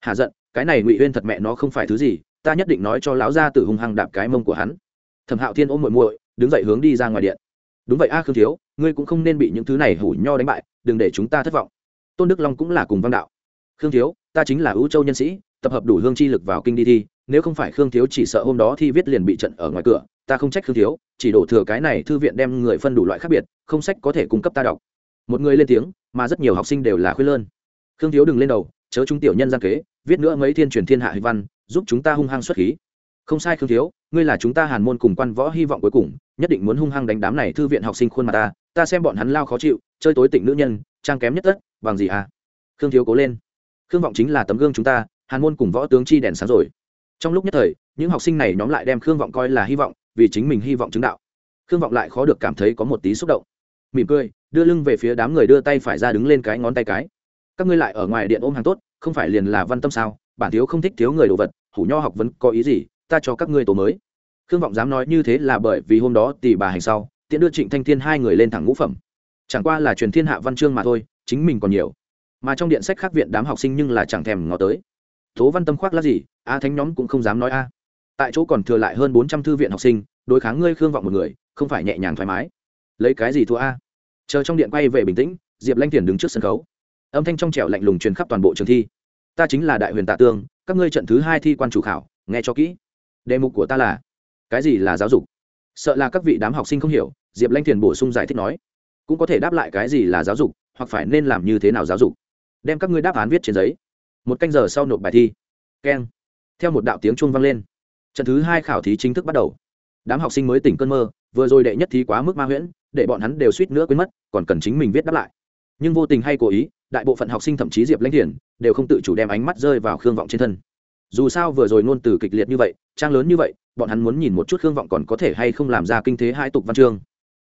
Hạ giận, cái này ngụy huyên thật mẹ nó không phải thứ gì, ta nhất định nói cho lão gia tử hung hăng đạp cái mông của hắn. Thẩm hạo thiên ôm muội muội đứng dậy hướng đi ra ngoài điện. Đúng vậy a, khương thiếu, ngươi cũng không nên bị những thứ này hủ nho đánh bại, đừng để chúng ta thất vọng. Tôn đức long cũng là cùng văn đạo. Khương thiếu, ta chính là ưu châu nhân sĩ, tập hợp đủ hương chi lực vào kinh đi thi, nếu không phải khương thiếu chỉ sợ hôm đó thi viết liền bị trận ở ngoài cửa, ta không trách khương thiếu, chỉ đổ thừa cái này thư viện đem người phân đủ loại khác biệt, không sách có thể cung cấp ta đọc. Một người lên tiếng, mà rất nhiều học sinh đều là khuyên lơn. Khương thiếu đừng lên đầu, chớ chúng tiểu nhân gian kế, viết nữa mấy thiên truyền thiên hạ hịch văn, giúp chúng ta hung hăng xuất khí không sai không thiếu, ngươi là chúng ta hàn môn cùng quan võ hy vọng cuối cùng, nhất định muốn hung hăng đánh đám này thư viện học sinh khuôn mặt ta ta xem bọn hắn lao khó chịu, chơi tối tịnh nữ nhân, trang kém nhất tất, bằng gì à? Khương thiếu cố lên. Khương vọng chính là tấm gương chúng ta, hàn môn cùng võ tướng chi đèn sáng rồi. Trong lúc nhất thời, những học sinh này nhóm lại đem khương vọng coi là hy vọng, vì chính mình hy vọng chứng đạo. Khương vọng lại khó được cảm thấy có một tí xúc động. Mỉm cười, đưa lưng về phía đám người đưa tay phải ra đứng lên cái ngón tay cái. Các ngươi lại ở ngoài điện ôm hàng tốt, không phải liền là văn tâm sao? Bản thiếu không thích thiếu người đồ vật, hủ nho học vẫn có ý gì? Ta cho các ngươi tổ mới. Khương vọng dám nói như thế là bởi vì hôm đó tỷ bà hành sau tiện đưa trịnh thanh thiên hai người lên thẳng ngũ phẩm. Chẳng qua là truyền thiên hạ văn chương mà thôi, chính mình còn nhiều. Mà trong điện sách khác viện đám học sinh nhưng là chẳng thèm ngó tới. Tố văn tâm khoác là gì, a thánh nhóm cũng không dám nói a. Tại chỗ còn thừa lại hơn bốn trăm thư viện học sinh, đối kháng ngươi khương vọng một người, không phải nhẹ nhàng thoải mái. Lấy cái gì thua a? Chờ trong điện quay về bình tĩnh, diệp lanh thiền đứng trước sân khấu. Âm thanh trong trẻo lạnh lùng truyền khắp toàn bộ trường thi. Ta chính là đại huyền tạ tương, các ngươi trận thứ hai thi quan chủ khảo, nghe cho kỹ đề mục của ta là, cái gì là giáo dục? Sợ là các vị đám học sinh không hiểu, diệp lanh thiền bổ sung giải thích nói, cũng có thể đáp lại cái gì là giáo dục, hoặc phải nên làm như thế nào giáo dục. Đem các ngươi đáp án viết trên giấy. Một canh giờ sau nộp bài thi. Keng. Theo một đạo tiếng chuông vang lên. Trận thứ hai khảo thí chính thức bắt đầu. Đám học sinh mới tỉnh cơn mơ, vừa rồi đệ nhất thí quá mức ma huyễn, để bọn hắn đều suýt nữa quên mất, còn cần chính mình viết đáp lại. Nhưng vô tình hay cố ý, đại bộ phận học sinh thậm chí diệp lãnh thiền đều không tự chủ đem ánh mắt rơi vào khương vọng trên thân dù sao vừa rồi ngôn từ kịch liệt như vậy, trang lớn như vậy, bọn hắn muốn nhìn một chút khương vọng còn có thể hay không làm ra kinh thế hai tục văn chương.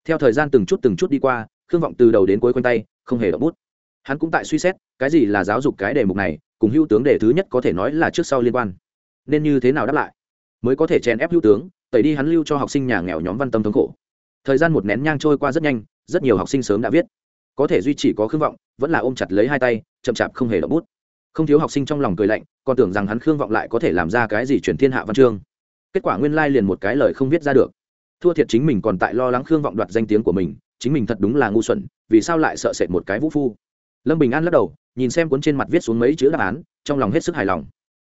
Theo thời gian từng chút từng chút đi qua, khương vọng từ đầu đến cuối quanh tay, không hề động bút. Hắn cũng tại suy xét, cái gì là giáo dục cái đề mục này, cùng hữu tướng đề thứ nhất có thể nói là trước sau liên quan. Nên như thế nào đáp lại? Mới có thể chèn ép hữu tướng, tẩy đi hắn lưu cho học sinh nhà nghèo nhóm văn tâm thống khổ. Thời gian một nén nhang trôi qua rất nhanh, rất nhiều học sinh sớm đã viết. Có thể duy trì có khương vọng, vẫn là ôm chặt lấy hai tay, chậm chạp không hề động bút không thiếu học sinh trong lòng cười lạnh, còn tưởng rằng hắn khương vọng lại có thể làm ra cái gì chuyển thiên hạ văn chương. Kết quả nguyên lai liền một cái lời không viết ra được. Thua thiệt chính mình còn tại lo lắng khương vọng đoạt danh tiếng của mình, chính mình thật đúng là ngu xuẩn, vì sao lại sợ sệt một cái vũ phu? Lâm bình an lắc đầu, nhìn xem cuốn trên mặt viết xuống mấy chữ đáp án, trong lòng hết sức hài lòng.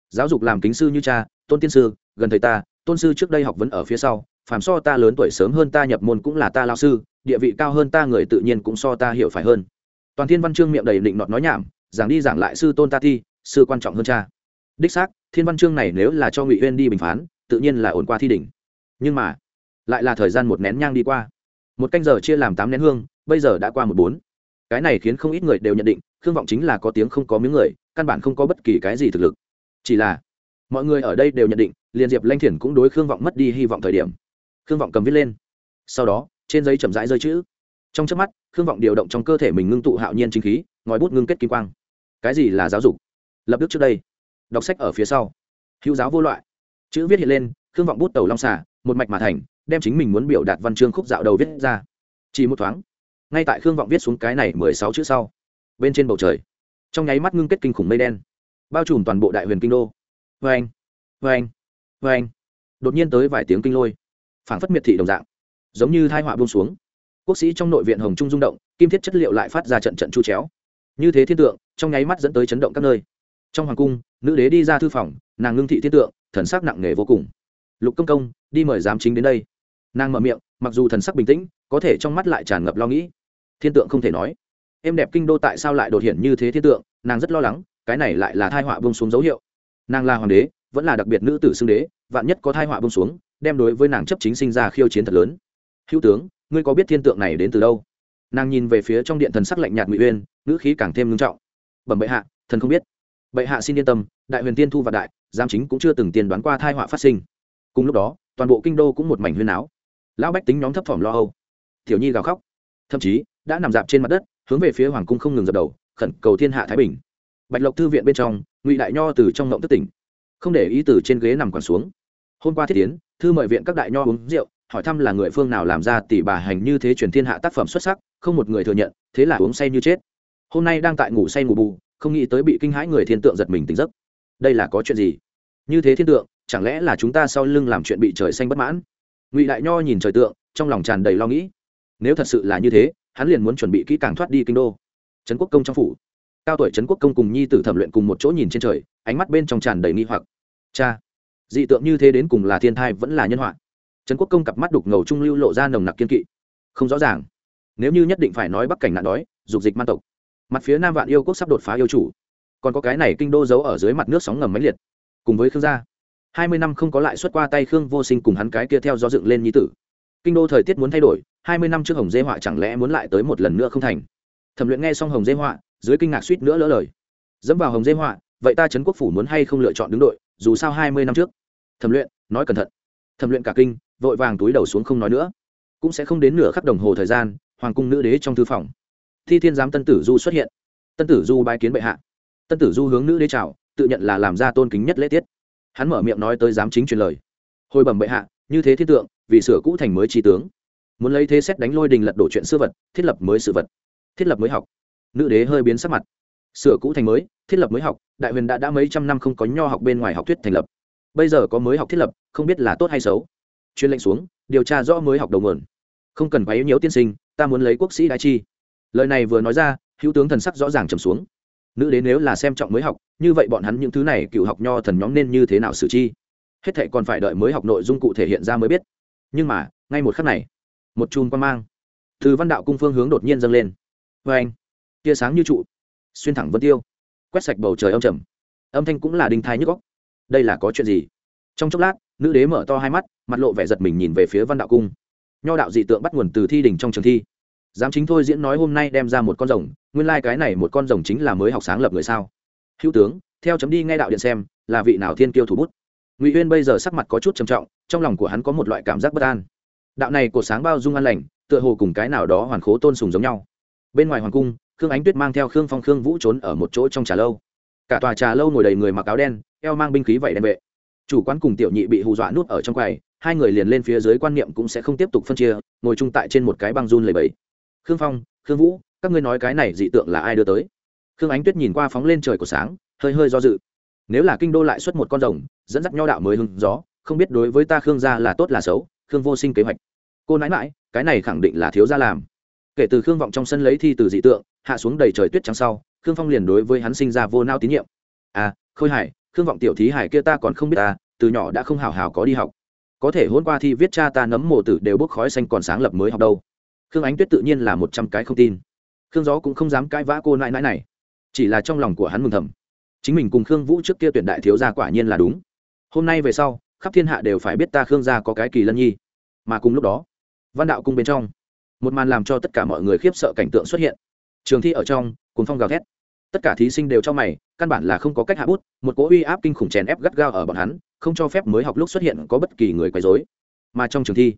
Giáo dục làm kính sư như cha, tôn tiên sư, gần thầy ta, tôn sư trước đây học vấn ở phía sau, phàm so ta lớn tuổi sớm hơn ta nhập môn cũng là ta lao sư, địa vị cao hơn ta người tự nhiên cũng so ta hiểu phải hơn. Toàn thiên văn chương miệng đầy định nọt nói nhảm giảng đi giảng lại sư tôn ta thi, sư quan trọng hơn cha. Đích xác, thiên văn chương này nếu là cho ngụy uyên đi bình phán, tự nhiên là ổn qua thi đỉnh. Nhưng mà, lại là thời gian một nén nhang đi qua. Một canh giờ chia làm tám nén hương, bây giờ đã qua một bốn. Cái này khiến không ít người đều nhận định, khương vọng chính là có tiếng không có miếng người, căn bản không có bất kỳ cái gì thực lực. Chỉ là, mọi người ở đây đều nhận định liền diệp lanh thiền cũng đối khương vọng mất đi hy vọng thời điểm. Khương vọng cầm viết lên. Sau đó, trên giấy chậm rãi rơi chữ. Trong trước mắt, khương vọng điều động trong cơ thể mình ngưng tụ hạo nhiên chính khí, ngòi bút ngưng kết kim quang cái gì là giáo dục? Lập đức trước đây. Đọc sách ở phía sau. Hữu giáo vô loại. Chữ viết hiện lên khương vọng bút tàu long xà, một mạch mà thành đem chính mình muốn biểu đạt văn chương khúc dạo đầu viết ra. Chỉ một thoáng ngay tại khương vọng viết xuống cái này mười sáu chữ sau bên trên bầu trời. Trong nháy mắt ngưng kết kinh khủng mây đen. Bao trùm toàn bộ đại huyền kinh đô. Vê anh vê anh vê anh đột nhiên tới vài tiếng kinh lôi. Phảng phất miệt thị đồng dạng. Giống như thai họa buông xuống. Quốc sĩ trong nội viện hồng trung rung động kim thiết chất liệu lại phát ra trận trận chu chéo như thế thiên tượng, trong nháy mắt dẫn tới chấn động các nơi. Trong hoàng cung, nữ đế đi ra thư phòng, nàng ngưng thị thiên tượng, thần sắc nặng nề vô cùng. Lục công công, đi mời giám chính đến đây. Nàng mở miệng, mặc dù thần sắc bình tĩnh, có thể trong mắt lại tràn ngập lo nghĩ. Thiên tượng không thể nói. Em đẹp kinh đô tại sao lại đột hiện như thế thiên tượng, nàng rất lo lắng, cái này lại là thai họa bông xuống dấu hiệu. Nàng là hoàng đế, vẫn là đặc biệt nữ tử xưng đế, vạn nhất có thai họa bông xuống, đem đối với nàng chấp chính sinh ra khiêu chiến thật lớn. Hữu tướng, ngươi có biết thiên tượng này đến từ đâu? Nàng nhìn về phía trong điện thần sắc lạnh nhạt ngụy uyên ngữ khí càng thêm ngưng trọng bẩm bệ hạ thần không biết bệ hạ xin yên tâm đại huyền tiên thu và đại giám chính cũng chưa từng tiền đoán qua thai họa phát sinh cùng lúc đó toàn bộ kinh đô cũng một mảnh huyên áo lão bách tính nhóm thấp thỏm lo âu tiểu nhi gào khóc thậm chí đã nằm dạp trên mặt đất hướng về phía hoàng cung không ngừng dập đầu khẩn cầu thiên hạ thái bình bạch lộc thư viện bên trong ngụy đại nho từ trong ngộng tức tỉnh không để ý từ trên ghế nằm còn xuống hôm qua thiết tiến thư mời viện các đại nho uống rượu hỏi thăm là người phương nào làm ra tỷ bà hành như thế truyền thiên hạ tác phẩm xuất sắc, không một người thừa nhận, thế là uống say như chết. Hôm nay đang tại ngủ say ngủ bù, không nghĩ tới bị kinh hãi người thiên tượng giật mình tỉnh giấc. Đây là có chuyện gì? Như thế thiên tượng, chẳng lẽ là chúng ta sau lưng làm chuyện bị trời xanh bất mãn? Ngụy đại nho nhìn trời tượng, trong lòng tràn đầy lo nghĩ. Nếu thật sự là như thế, hắn liền muốn chuẩn bị kỹ càng thoát đi kinh đô. Trấn quốc công trong phủ. Cao tuổi trấn quốc công cùng nhi tử thẩm luyện cùng một chỗ nhìn trên trời, ánh mắt bên trong tràn đầy nghi hoặc. Cha, dị tượng như thế đến cùng là thiên thai vẫn là nhân họa? Trấn quốc công cặp mắt đục ngầu trung lưu lộ ra nồng nặc kiên kỵ. Không rõ ràng. Nếu như nhất định phải nói bắc cảnh nạn đói, dục dịch man tộc. Mặt phía nam vạn yêu quốc sắp đột phá yêu chủ. Còn có cái này kinh đô giấu ở dưới mặt nước sóng ngầm máy liệt. Cùng với khương gia. Hai mươi năm không có lại xuất qua tay khương vô sinh cùng hắn cái kia theo gió dựng lên nhi tử. Kinh đô thời tiết muốn thay đổi, hai mươi năm trước hồng dê họa chẳng lẽ muốn lại tới một lần nữa không thành? Thẩm luyện nghe xong hồng dê họa, dưới kinh ngạc suýt nữa lỡ lời. Dẫm vào hồng dê họa, vậy ta trấn quốc phủ muốn hay không lựa chọn đứng đội, dù sao hai mươi năm trước? Thẩm luyện, nói cẩn thận. Thẩm luyện cả kinh vội vàng túi đầu xuống không nói nữa. Cũng sẽ không đến nửa khắc đồng hồ thời gian, hoàng cung nữ đế trong thư phòng. Thi thiên giám tân tử du xuất hiện. Tân tử du bái kiến bệ hạ. Tân tử du hướng nữ đế chào, tự nhận là làm ra tôn kính nhất lễ tiết. Hắn mở miệng nói tới giám chính truyền lời. Hồi bẩm bệ hạ, như thế thiên tượng, vì sửa cũ thành mới trí tướng. Muốn lấy thế xét đánh lôi đình lật đổ chuyện xưa vật, thiết lập mới sự vật. Thiết lập mới học. Nữ đế hơi biến sắc mặt. Sửa cũ thành mới, thiết lập mới học, đại huyền đã đã mấy trăm năm không có nho học bên ngoài học thuyết thành lập. Bây giờ có mới học thiết lập, không biết là tốt hay xấu chuyên lệnh xuống, điều tra rõ mới học đầu nguồn. Không cần phải yếu nhiễu tiên sinh, ta muốn lấy quốc sĩ đại chi. Lời này vừa nói ra, hữu tướng thần sắc rõ ràng trầm xuống. Nữ đế nếu là xem trọng mới học, như vậy bọn hắn những thứ này cựu học nho thần nhóm nên như thế nào xử chi? Hết thệ còn phải đợi mới học nội dung cụ thể hiện ra mới biết. Nhưng mà, ngay một khắc này, một chùm quan mang. Từ văn đạo cung phương hướng đột nhiên dâng lên. Vê anh, tia sáng như trụ, xuyên thẳng vân tiêu, quét sạch bầu trời âm trầm. Âm thanh cũng là đinh thai nhức góc đây là có chuyện gì? Trong chốc lát, nữ đế mở to hai mắt mặt lộ vẻ giật mình nhìn về phía văn đạo cung. Nho đạo dị tượng bắt nguồn từ thi đình trong trường thi. Giám chính thôi diễn nói hôm nay đem ra một con rồng, nguyên lai、like、cái này một con rồng chính là mới học sáng lập người sao? Hữu tướng, theo chấm đi ngay đạo điện xem, là vị nào thiên kiêu thủ bút? Ngụy uyên bây giờ sắc mặt có chút trầm trọng, trong lòng của hắn có một loại cảm giác bất an. Đạo này của sáng bao dung an lành, tựa hồ cùng cái nào đó hoàn khố tôn sùng giống nhau. Bên ngoài hoàng cung, khương ánh tuyết mang theo khương phong khương vũ trốn ở một chỗ trong trà lâu. Cả tòa trà lâu ngồi đầy người mặc áo đen, eo mang binh khí vậy đen vệ. Chủ quán cùng tiểu nhị bị hù dọa nuốt ở trong quầy hai người liền lên phía dưới quan niệm cũng sẽ không tiếp tục phân chia, ngồi chung tại trên một cái băng run lầy bẫy. Khương phong, khương vũ, các ngươi nói cái này dị tượng là ai đưa tới? Khương ánh tuyết nhìn qua phóng lên trời của sáng, hơi hơi do dự. Nếu là kinh đô lại xuất một con rồng, dẫn dắt nho đạo mới hưng gió, không biết đối với ta khương gia là tốt là xấu, khương vô sinh kế hoạch. Cô nãi mãi cái này khẳng định là thiếu gia làm. Kể từ khương vọng trong sân lấy thi từ dị tượng, hạ xuống đầy trời tuyết trắng sau, khương phong liền đối với hắn sinh ra vô nao tín nhiệm. À khôi hải, khương vọng tiểu thí hải kia ta còn không biết ta, từ nhỏ đã không hào hào có đi học có thể hôn qua thi viết cha ta nấm mồ tử đều bốc khói xanh còn sáng lập mới học đâu. Khương ánh tuyết tự nhiên là một trăm cái không tin. Khương gió cũng không dám cãi vã cô nãi nãi này. Chỉ là trong lòng của hắn mừng thầm. Chính mình cùng khương vũ trước kia tuyển đại thiếu gia quả nhiên là đúng. Hôm nay về sau, khắp thiên hạ đều phải biết ta khương gia có cái kỳ lân nhi. Mà cùng lúc đó, văn đạo cung bên trong, một màn làm cho tất cả mọi người khiếp sợ cảnh tượng xuất hiện. Trường thi ở trong cùng phong gào thét tất cả thí sinh đều cho mày, căn bản là không có cách hạ bút, một cỗ uy áp kinh khủng chèn ép gắt gao ở bọn hắn, không cho phép mới học lúc xuất hiện có bất kỳ người quấy dối mà trong trường thi,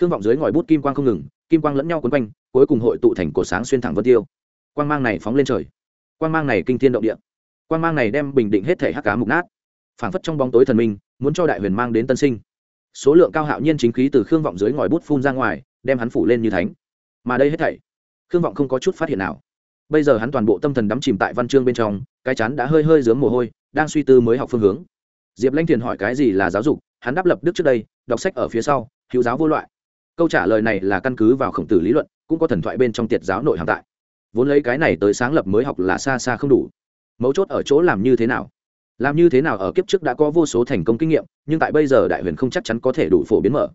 khương vọng dưới ngòi bút kim quang không ngừng, kim quang lẫn nhau quấn quanh, cuối cùng hội tụ thành cổ sáng xuyên thẳng vân tiêu. Quang mang này phóng lên trời. Quang mang này kinh thiên động địa. Quang mang này đem bình định hết thể hắc cá mục nát. Phảng phất trong bóng tối thần minh, muốn cho đại huyền mang đến tân sinh. Số lượng cao hạo nhiên chính khí từ khương vọng dưới ngòi bút phun ra ngoài, đem hắn phủ lên như thánh. Mà đây hết thảy, khương vọng không có chút phát hiện nào bây giờ hắn toàn bộ tâm thần đắm chìm tại văn chương bên trong, cái chán đã hơi hơi dướng mồ hôi, đang suy tư mới học phương hướng. Diệp lanh thiền hỏi cái gì là giáo dục, hắn đáp lập đức trước đây, đọc sách ở phía sau, hữu giáo vô loại. Câu trả lời này là căn cứ vào khổng tử lý luận, cũng có thần thoại bên trong tiệt giáo nội hàm tại. Vốn lấy cái này tới sáng lập mới học là xa xa không đủ. Mấu chốt ở chỗ làm như thế nào? Làm như thế nào ở kiếp trước đã có vô số thành công kinh nghiệm, nhưng tại bây giờ đại huyền không chắc chắn có thể đủ phổ biến mở.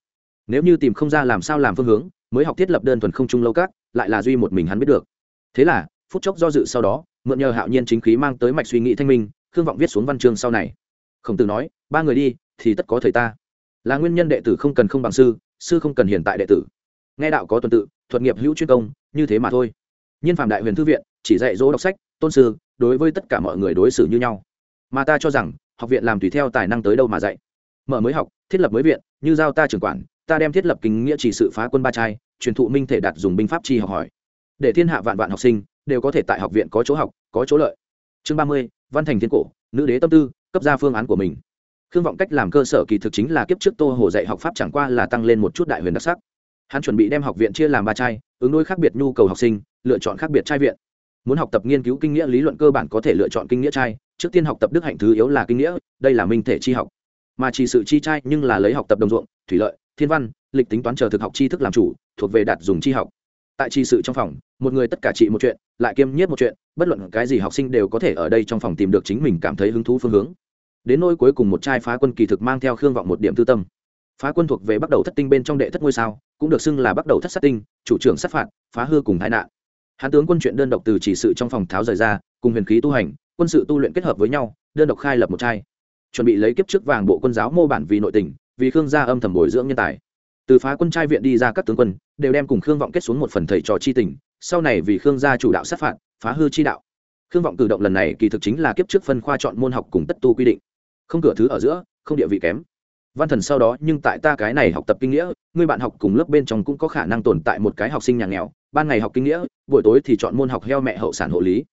Nếu như tìm không ra làm sao làm phương hướng, mới học thiết lập đơn thuần không trung lâu các lại là duy một mình hắn biết được. Thế là phút chốc do dự sau đó, mượn nhờ hạo nhiên chính khí mang tới mạch suy nghĩ thanh minh, khương vọng viết xuống văn chương sau này. Khổng tử nói, ba người đi, thì tất có thầy ta. Là nguyên nhân đệ tử không cần không bằng sư sư không cần hiện tại đệ tử. Nghe đạo có tuần tự, thuật nghiệp hữu chuyên công, như thế mà thôi. Nhiên phạm đại huyền thư viện, chỉ dạy dỗ đọc sách, tôn sư, đối với tất cả mọi người đối xử như nhau. Mà ta cho rằng, học viện làm tùy theo tài năng tới đâu mà dạy. Mở mới học, thiết lập mới viện, như giao ta trưởng quản, ta đem thiết lập kinh nghĩa chỉ sự phá quân ba trai, truyền thụ minh thể đạt dùng binh pháp chi học hỏi. Để thiên hạ vạn vạn học sinh đều có thể tại học viện có chỗ học, có chỗ lợi. Chương ba mươi, văn thành thiên cổ, nữ đế tâm tư, cấp ra phương án của mình. Khương vọng cách làm cơ sở kỳ thực chính là kiếp trước tô hồ dạy học pháp chẳng qua là tăng lên một chút đại huyền đặc sắc. Hắn chuẩn bị đem học viện chia làm ba trai ứng đối khác biệt nhu cầu học sinh, lựa chọn khác biệt trai viện. Muốn học tập nghiên cứu kinh nghĩa lý luận cơ bản có thể lựa chọn kinh nghĩa trai trước tiên học tập đức hạnh thứ yếu là kinh nghĩa, đây là minh thể chi học. Mà chỉ sự chi trai nhưng là lấy học tập đồng ruộng, thủy lợi, thiên văn, lịch tính toán chờ thực học tri thức làm chủ, thuộc về đạt dùng chi học tại trì sự trong phòng, một người tất cả trị một chuyện, lại kiêm nhiếp một chuyện, bất luận cái gì học sinh đều có thể ở đây trong phòng tìm được chính mình cảm thấy hứng thú phương hướng. Đến nỗi cuối cùng một trai phá quân kỳ thực mang theo khương vọng một điểm tư tâm. Phá quân thuộc về bắt đầu thất tinh bên trong đệ thất ngôi sao, cũng được xưng là bắt đầu thất sát tinh, chủ trưởng sát phạt, phá hư cùng tai nạn. Hán tướng quân chuyện đơn độc từ chỉ sự trong phòng tháo rời ra, cùng huyền khí tu hành, quân sự tu luyện kết hợp với nhau, đơn độc khai lập một trai. Chuẩn bị lấy kiếp trước vàng bộ quân giáo mô bản vì nội tình, vì khương gia âm thầm bồi dưỡng nhân tài từ phá quân trai viện đi ra các tướng quân, đều đem cùng khương vọng kết xuống một phần thầy trò chi tình, sau này vì khương gia chủ đạo sát phạt, phá hư chi đạo. Khương vọng cử động lần này kỳ thực chính là kiếp trước phân khoa chọn môn học cùng tất tu quy định. Không cửa thứ ở giữa, không địa vị kém. Văn thần sau đó, nhưng tại ta cái này học tập kinh nghĩa người bạn học cùng lớp bên trong cũng có khả năng tồn tại một cái học sinh nhà nghèo, ban ngày học kinh nghĩa, buổi tối thì chọn môn học heo mẹ hậu sản hộ lý.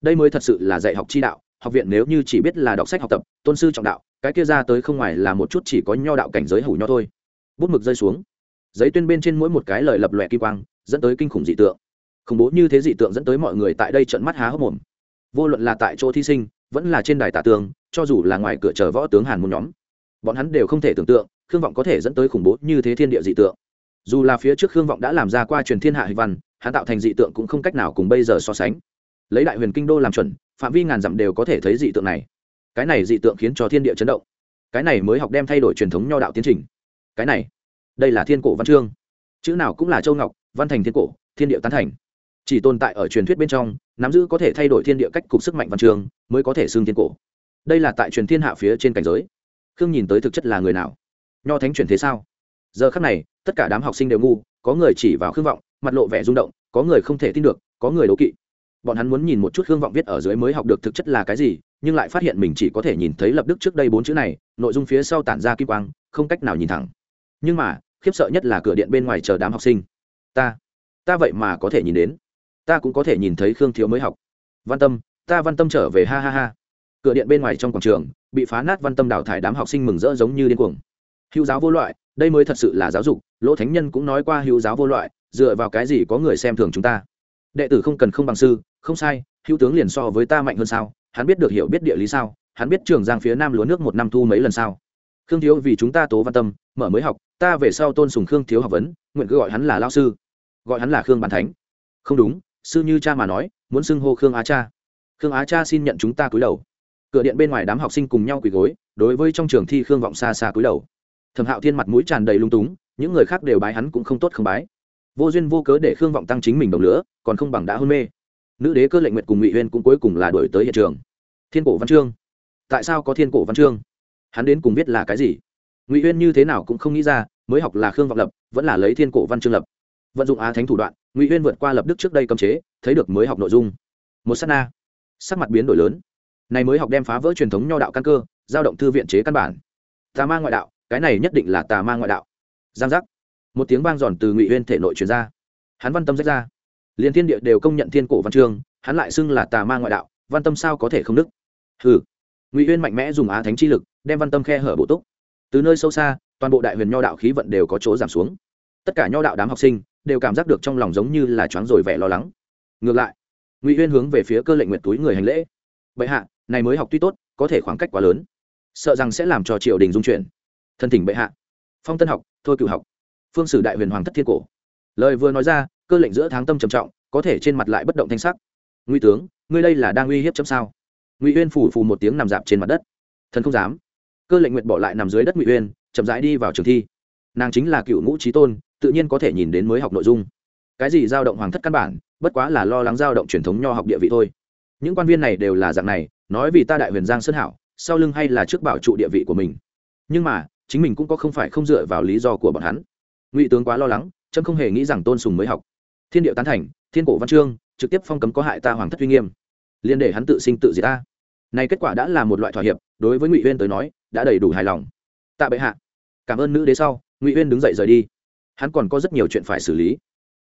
Đây mới thật sự là dạy học chi đạo, học viện nếu như chỉ biết là đọc sách học tập, tôn sư trọng đạo, cái kia ra tới không ngoài là một chút chỉ có nho đạo cảnh giới hủ nho thôi bút mực rơi xuống. Giấy tuyên bên trên mỗi một cái lời lập lòe kim quang, dẫn tới kinh khủng dị tượng. Khủng bố như thế dị tượng dẫn tới mọi người tại đây trận mắt há hốc mồm. Vô luận là tại chỗ thí sinh, vẫn là trên đài tả tường, cho dù là ngoài cửa chờ võ tướng hàn một nhóm, bọn hắn đều không thể tưởng tượng, khương vọng có thể dẫn tới khủng bố như thế thiên địa dị tượng. Dù là phía trước khương vọng đã làm ra qua truyền thiên hạ hịch văn, hắn tạo thành dị tượng cũng không cách nào cùng bây giờ so sánh. Lấy đại huyền kinh đô làm chuẩn, phạm vi ngàn dặm đều có thể thấy dị tượng này. Cái này dị tượng khiến cho thiên địa chấn động. Cái này mới học đem thay đổi truyền thống nho đạo tiến trình cái này, đây là thiên cổ văn chương. Chữ nào cũng là châu ngọc, văn thành thiên cổ, thiên địa tán thành. Chỉ tồn tại ở truyền thuyết bên trong, nắm giữ có thể thay đổi thiên địa cách cục sức mạnh văn trường mới có thể xưng thiên cổ. Đây là tại truyền thiên hạ phía trên cảnh giới. Khương nhìn tới thực chất là người nào? Nho thánh truyền thế sao? Giờ khắc này, tất cả đám học sinh đều ngu, có người chỉ vào khương vọng, mặt lộ vẻ rung động, có người không thể tin được, có người đố kỵ. Bọn hắn muốn nhìn một chút khương vọng viết ở dưới mới học được thực chất là cái gì, nhưng lại phát hiện mình chỉ có thể nhìn thấy lập đức trước đây bốn chữ này, nội dung phía sau tản ra kim quang, không cách nào nhìn thẳng nhưng mà, khiếp sợ nhất là cửa điện bên ngoài chờ đám học sinh. Ta ta vậy mà có thể nhìn đến. Ta cũng có thể nhìn thấy khương thiếu mới học. Văn tâm, ta văn tâm trở về, ha ha ha. Cửa điện bên ngoài trong quảng trường, bị phá nát văn tâm đào thải đám học sinh mừng rỡ giống như điên cuồng. Hữu giáo vô loại, đây mới thật sự là giáo dục, lỗ thánh nhân cũng nói qua hữu giáo vô loại, dựa vào cái gì có người xem thường chúng ta? Đệ tử không cần không bằng sư, không sai, hữu tướng liền so với ta mạnh hơn sao? Hắn biết được hiểu biết địa lý sao? Hắn biết trường giang phía nam lúa nước một năm thu mấy lần sao? Khương thiếu vì chúng ta tố văn tâm mở mới học, ta về sau tôn sùng khương thiếu học vấn, nguyện cứ gọi hắn là lao sư. Gọi hắn là khương bản thánh. Không đúng, sư như cha mà nói, muốn xưng hô khương á cha. Khương á cha xin nhận chúng ta cúi đầu. Cửa điện bên ngoài đám học sinh cùng nhau quỳ gối, đối với trong trường thi khương vọng xa xa cúi đầu. Thẩm hạo thiên mặt mũi tràn đầy lung túng, những người khác đều bái hắn cũng không tốt không bái. Vô duyên vô cớ để khương vọng tăng chính mình đồng lửa, còn không bằng đã hôn mê. Nữ đế cơ lệnh nguyệt cùng ngụy huyên cũng cuối cùng là đổi tới hiện trường. Thiên cổ văn chương. Tại sao có thiên cổ văn chương? Hắn đến cùng biết là cái gì? Ngụy Uyên như thế nào cũng không nghĩ ra mới học là khương vọng lập vẫn là lấy thiên cổ văn chương lập vận dụng á thánh thủ đoạn ngụy Uyên vượt qua lập đức trước đây cấm chế thấy được mới học nội dung một s á t na sắc mặt biến đổi lớn này mới học đem phá vỡ truyền thống nho đạo căn cơ giao động thư viện chế căn bản tà ma ngoại đạo cái này nhất định là tà ma ngoại đạo giang giác một tiếng vang giòn từ ngụy Uyên thể nội truyền ra hắn văn tâm rách ra liền thiên địa đều công nhận thiên cổ văn chương hắn lại xưng là tà ma ngoại đạo văn tâm sao có thể không đức ừ ngụy Uyên mạnh mẽ dùng á thánh chi lực đem văn tâm khe hở bổ túc từ nơi sâu xa, toàn bộ đại huyền nho đạo khí vận đều có chỗ giảm xuống. Tất cả nho đạo đám học sinh đều cảm giác được trong lòng giống như là choáng rồi vẻ lo lắng. Ngược lại, ngụy huyên hướng về phía cơ lệnh nguyệt túi người hành lễ. Bệ hạ, này mới học tuy tốt, có thể khoảng cách quá lớn. Sợ rằng sẽ làm cho triều đình dung chuyển. Thân thỉnh bệ hạ. Phong tân học, thôi cựu học. Phương sử đại huyền hoàng thất thiên cổ. Lời vừa nói ra, cơ lệnh giữa tháng tâm trầm trọng, có thể trên mặt lại bất động thanh sắc. Nguy tướng, ngươi đây là đang uy hiếp chấm sao? Ngụy uyên phủ phù một tiếng nằm dạp trên mặt đất. Thần không dám cơ lệnh nguyệt bỏ lại nằm dưới đất ngụy uyên chậm rãi đi vào trường thi nàng chính là cựu ngũ trí tôn tự nhiên có thể nhìn đến mới học nội dung cái gì dao động hoàng thất căn bản bất quá là lo lắng dao động truyền thống nho học địa vị thôi những quan viên này đều là dạng này nói vì ta đại huyền giang sơn hảo sau lưng hay là trước bảo trụ địa vị của mình nhưng mà chính mình cũng có không phải không dựa vào lý do của bọn hắn ngụy tướng quá lo lắng trâm không hề nghĩ rằng tôn sùng mới học thiên điệu tán thành thiên cổ văn chương trực tiếp phong cấm có hại ta hoàng thất uy nghiêm liên để hắn tự sinh tự diệt ta này kết quả đã là một loại thỏa hiệp đối với ngụy uyên tới nói đã đầy đủ hài lòng. Tạ bệ hạ, cảm ơn nữ đế sau, ngụy Uyên đứng dậy rời đi. Hắn còn có rất nhiều chuyện phải xử lý.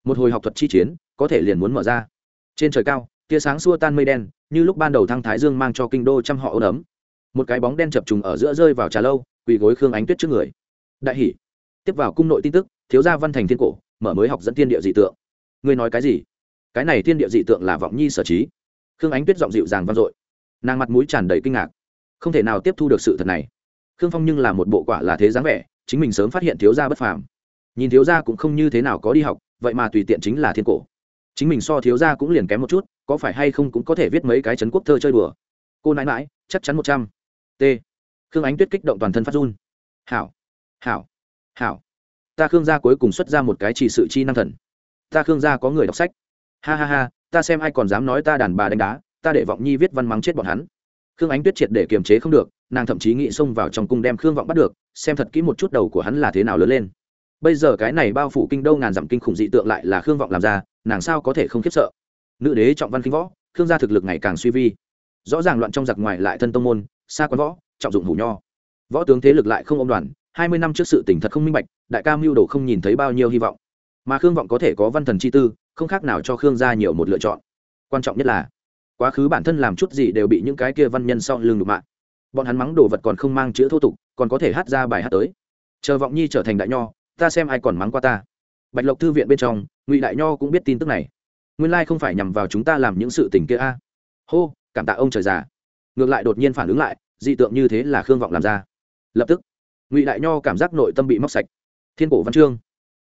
Một hồi học thuật chi chiến, có thể liền muốn mở ra. Trên trời cao, tia sáng xua tan mây đen, như lúc ban đầu thăng thái dương mang cho kinh đô trăm họ ôn ấm. Một cái bóng đen chập trùng ở giữa rơi vào trà lâu, quỳ gối khương ánh tuyết trước người. Đại hỷ tiếp vào cung nội tin tức, thiếu gia văn thành thiên cổ, mở mới học dẫn thiên địa dị tượng. Ngươi nói cái gì? Cái này thiên địa dị tượng là vọng nhi sở trí. Khương ánh tuyết giọng dịu dàng vang dội. Nàng mặt mũi tràn đầy kinh ngạc. Không thể nào tiếp thu được sự thật này khương phong nhưng là một bộ quả là thế dáng vẻ, chính mình sớm phát hiện thiếu gia bất phàm. Nhìn thiếu gia cũng không như thế nào có đi học, vậy mà tùy tiện chính là thiên cổ. Chính mình so thiếu gia cũng liền kém một chút, có phải hay không cũng có thể viết mấy cái chấn quốc thơ chơi đùa. Cô nãi mãi chắc chắn một trăm. T. Khương ánh tuyết kích động toàn thân phát run. Hảo hảo hảo. Ta khương gia cuối cùng xuất ra một cái chỉ sự chi năng thần. Ta khương gia có người đọc sách. Ha ha ha, ta xem ai còn dám nói ta đàn bà đánh đá, ta để vọng nhi viết văn mắng chết bọn hắn khương ánh tuyết triệt để kiềm chế không được, nàng thậm chí nghĩ xông vào trong cung đem khương vọng bắt được, xem thật kỹ một chút đầu của hắn là thế nào lớn lên. Bây giờ cái này bao phủ kinh đâu ngàn dặm kinh khủng dị tượng lại là khương vọng làm ra, nàng sao có thể không khiếp sợ? Nữ đế trọng văn kinh võ, khương gia thực lực ngày càng suy vi. Rõ ràng loạn trong giặc ngoài lại thân tông môn, xa quán võ, trọng dụng hủ nho. Võ tướng thế lực lại không ông đoàn, hai mươi năm trước sự tỉnh thật không minh bạch, đại ca mưu đồ không nhìn thấy bao nhiêu hy vọng. Mà khương vọng có thể có văn thần chi tư, không khác nào cho khương gia nhiều một lựa chọn. Quan trọng nhất là quá khứ bản thân làm chút gì đều bị những cái kia văn nhân sau lưng đục mạng. Bọn hắn mắng đồ vật còn không mang chữ thô tục, còn có thể hát ra bài hát tới. Chờ vọng nhi trở thành đại nho, ta xem ai còn mắng qua ta. Bạch lộc thư viện bên trong, ngụy đại nho cũng biết tin tức này. Nguyên lai không phải nhằm vào chúng ta làm những sự tình kia a. Hô, cảm tạ ông trời già. Ngược lại đột nhiên phản ứng lại, dị tượng như thế là khương vọng làm ra. Lập tức, ngụy đại nho cảm giác nội tâm bị móc sạch. Thiên cổ văn chương,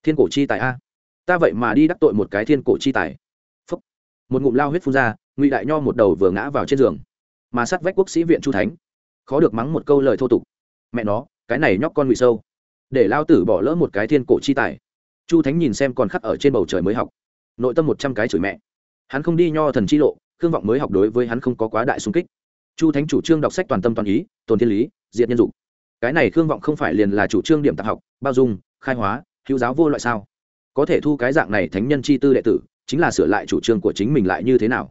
thiên cổ chi tài a. Ta vậy mà đi đắc tội một cái thiên cổ chi tài. Phúc. một ngụm lao huyết phun ra ngụy đại nho một đầu vừa ngã vào trên giường mà sát vách quốc sĩ viện chu thánh khó được mắng một câu lời thô tục mẹ nó cái này nhóc con ngụy sâu để lao tử bỏ lỡ một cái thiên cổ chi tài chu thánh nhìn xem còn khắc ở trên bầu trời mới học nội tâm một trăm cái chửi mẹ hắn không đi nho thần chi lộ khương vọng mới học đối với hắn không có quá đại sung kích chu thánh chủ trương đọc sách toàn tâm toàn ý tồn thiên lý diệt nhân dục cái này khương vọng không phải liền là chủ trương điểm tạp học bao dung khai hóa hữu giáo vô loại sao có thể thu cái dạng này thánh nhân chi tư đệ tử chính là sửa lại chủ trương của chính mình lại như thế nào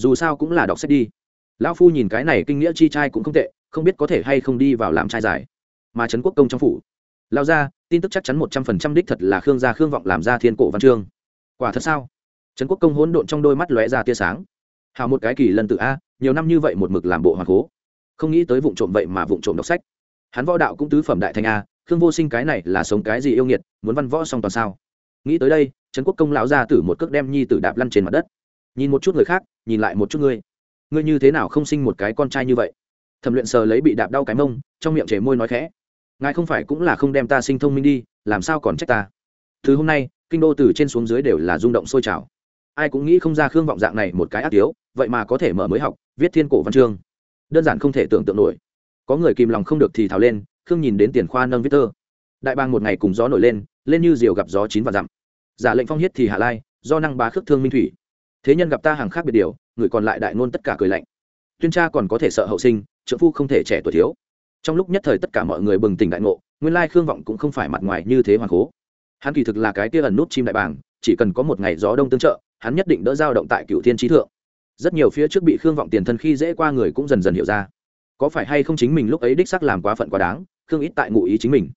dù sao cũng là đọc sách đi. Lão phu nhìn cái này kinh nghĩa chi trai cũng không tệ, không biết có thể hay không đi vào làm trai giải. Mà trấn quốc công trong phủ. Lao ra tin tức chắc chắn một trăm phần trăm đích thật là khương gia khương vọng làm ra thiên cổ văn chương. Quả thật sao? Trấn quốc công hỗn độn trong đôi mắt lóe ra tia sáng. Hào một cái kỳ lần tự a, nhiều năm như vậy một mực làm bộ hoàng cố. Không nghĩ tới vụ trộm vậy mà vụ trộm đọc sách. Hắn võ đạo cũng tứ phẩm đại thành a, khương vô sinh cái này là sống cái gì yêu nghiệt, muốn văn võ song toàn sao? Nghĩ tới đây, trấn quốc công lão ra tử một cước đem nhi tử đạp lăn trên mặt đất nhìn một chút người khác, nhìn lại một chút ngươi. Ngươi như thế nào không sinh một cái con trai như vậy? Thẩm luyện sờ lấy bị đạp đau cái mông, trong miệng chảy môi nói khẽ. Ngài không phải cũng là không đem ta sinh thông minh đi, làm sao còn trách ta? Thứ hôm nay, kinh đô từ trên xuống dưới đều là rung động sôi trào. Ai cũng nghĩ không ra khương vọng dạng này một cái ác tiếu, vậy mà có thể mở mới học, viết thiên cổ văn chương. Đơn giản không thể tưởng tượng nổi. Có người kìm lòng không được thì thào lên, khương nhìn đến tiền khoa nâng viết thơ. Đại bang một ngày cùng gió nổi lên lên như diều gặp gió chín và dặm. Giả lệnh phong hiết thì hạ lai, do năng bá khước thương minh thủy thế nhân gặp ta hàng khác biệt điều, người còn lại đại ngôn tất cả cười lạnh. Tuyên tra còn có thể sợ hậu sinh trợ phu không thể trẻ tuổi thiếu. Trong lúc nhất thời tất cả mọi người bừng tỉnh đại ngộ, nguyên lai khương vọng cũng không phải mặt ngoài như thế hoàng cố. Hắn kỳ thực là cái kia ẩn nút chim đại bàng, chỉ cần có một ngày gió đông tương trợ, hắn nhất định đỡ dao động tại cựu thiên trí thượng. Rất nhiều phía trước bị khương vọng tiền thân khi dễ qua người cũng dần dần hiểu ra. Có phải hay không chính mình lúc ấy đích sắc làm quá phận quá đáng, khương ít tại ngụ ý chính mình.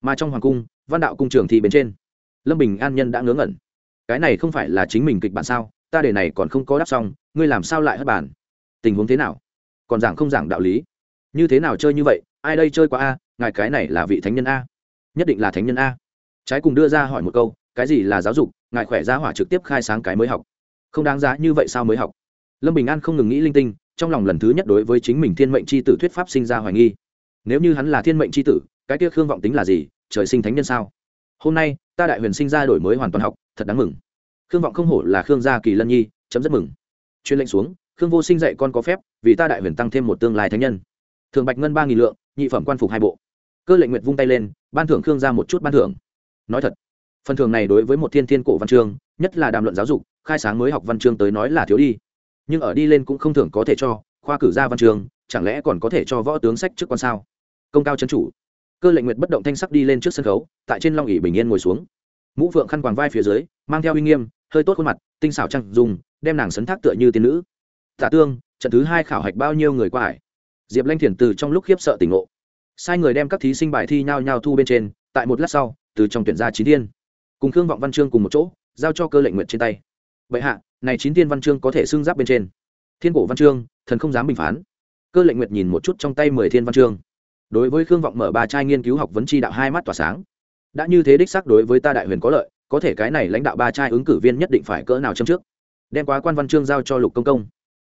Mà trong hoàng cung, văn đạo cung trường thì bên trên. Lâm bình an nhân đã ngớ ngẩn. Cái này không phải là chính mình kịch bản sao? Ta đề này còn không có đáp xong, ngươi làm sao lại hất bản tình huống thế nào? Còn giảng không giảng đạo lý? Như thế nào chơi như vậy? Ai đây chơi qua a? Ngài cái này là vị thánh nhân a. Nhất định là thánh nhân a. Trái cùng đưa ra hỏi một câu, cái gì là giáo dục? Ngài khỏe ra hỏa trực tiếp khai sáng cái mới học. Không đáng giá như vậy sao mới học? Lâm bình an không ngừng nghĩ linh tinh, trong lòng lần thứ nhất đối với chính mình thiên mệnh c h i tử thuyết pháp sinh ra hoài nghi. Nếu như hắn là thiên mệnh c h i tử, cái kia khương vọng tính là gì? Trời sinh thánh nhân sao? Hôm nay, ta đại huyền sinh ra đổi mới hoàn toàn học, thật đáng mừng khương vọng không hổ là khương gia kỳ lân nhi, chấm rất mừng. Chuyên lệnh xuống, khương vô sinh dạy con có phép, vì ta đại huyền tăng thêm một tương lai thánh nhân. Thường bạch ngân ba nghìn lượng, nhị phẩm quan phục hai bộ. Cơ lệnh nguyệt vung tay lên, ban thưởng khương ra một chút ban thưởng. Nói thật, phần thưởng này đối với một thiên thiên cổ văn chương, nhất là đàm luận giáo dục, khai sáng mới học văn chương tới nói là thiếu đi. Nhưng ở đi lên cũng không thưởng có thể cho, khoa cử ra văn chương, chẳng lẽ còn có thể cho võ tướng sách trước con sao? Công cao c chủ. Cơ lệnh nguyệt bất động thanh sắc đi lên trước sân khấu, tại trên long ỉ bình yên ngồi xuống. Mũ phượng khăn quàng vai phía dưới, mang theo uy nghiêm hơi tốt khuôn mặt, tinh xảo trăng dùng đem nàng sấn thác tựa như tiên nữ. Tả tương, trận thứ hai khảo hạch bao nhiêu người qua hải? Diệp lanh thiền từ trong lúc khiếp sợ tỉnh ngộ. Sai người đem các thí sinh bài thi nhao nhao thu bên trên, tại một lát sau, từ trong tuyển ra chín thiên cùng khương vọng văn chương cùng một chỗ, giao cho cơ lệnh nguyện trên tay. Vậy hạ, này chín thiên văn chương có thể xưng giáp bên trên. Thiên cổ văn chương, thần không dám bình phán. Cơ lệnh nguyệt nhìn một chút trong tay mười thiên văn chương. Đối với khương vọng mở ba trai nghiên cứu học vấn tri đạo hai mắt tỏa sáng. Đã như thế đích xác đối với ta đại huyền có lợi có thể cái này lãnh đạo ba trai ứng cử viên nhất định phải cỡ nào châm trước. Đem quá quan văn chương giao cho lục công công.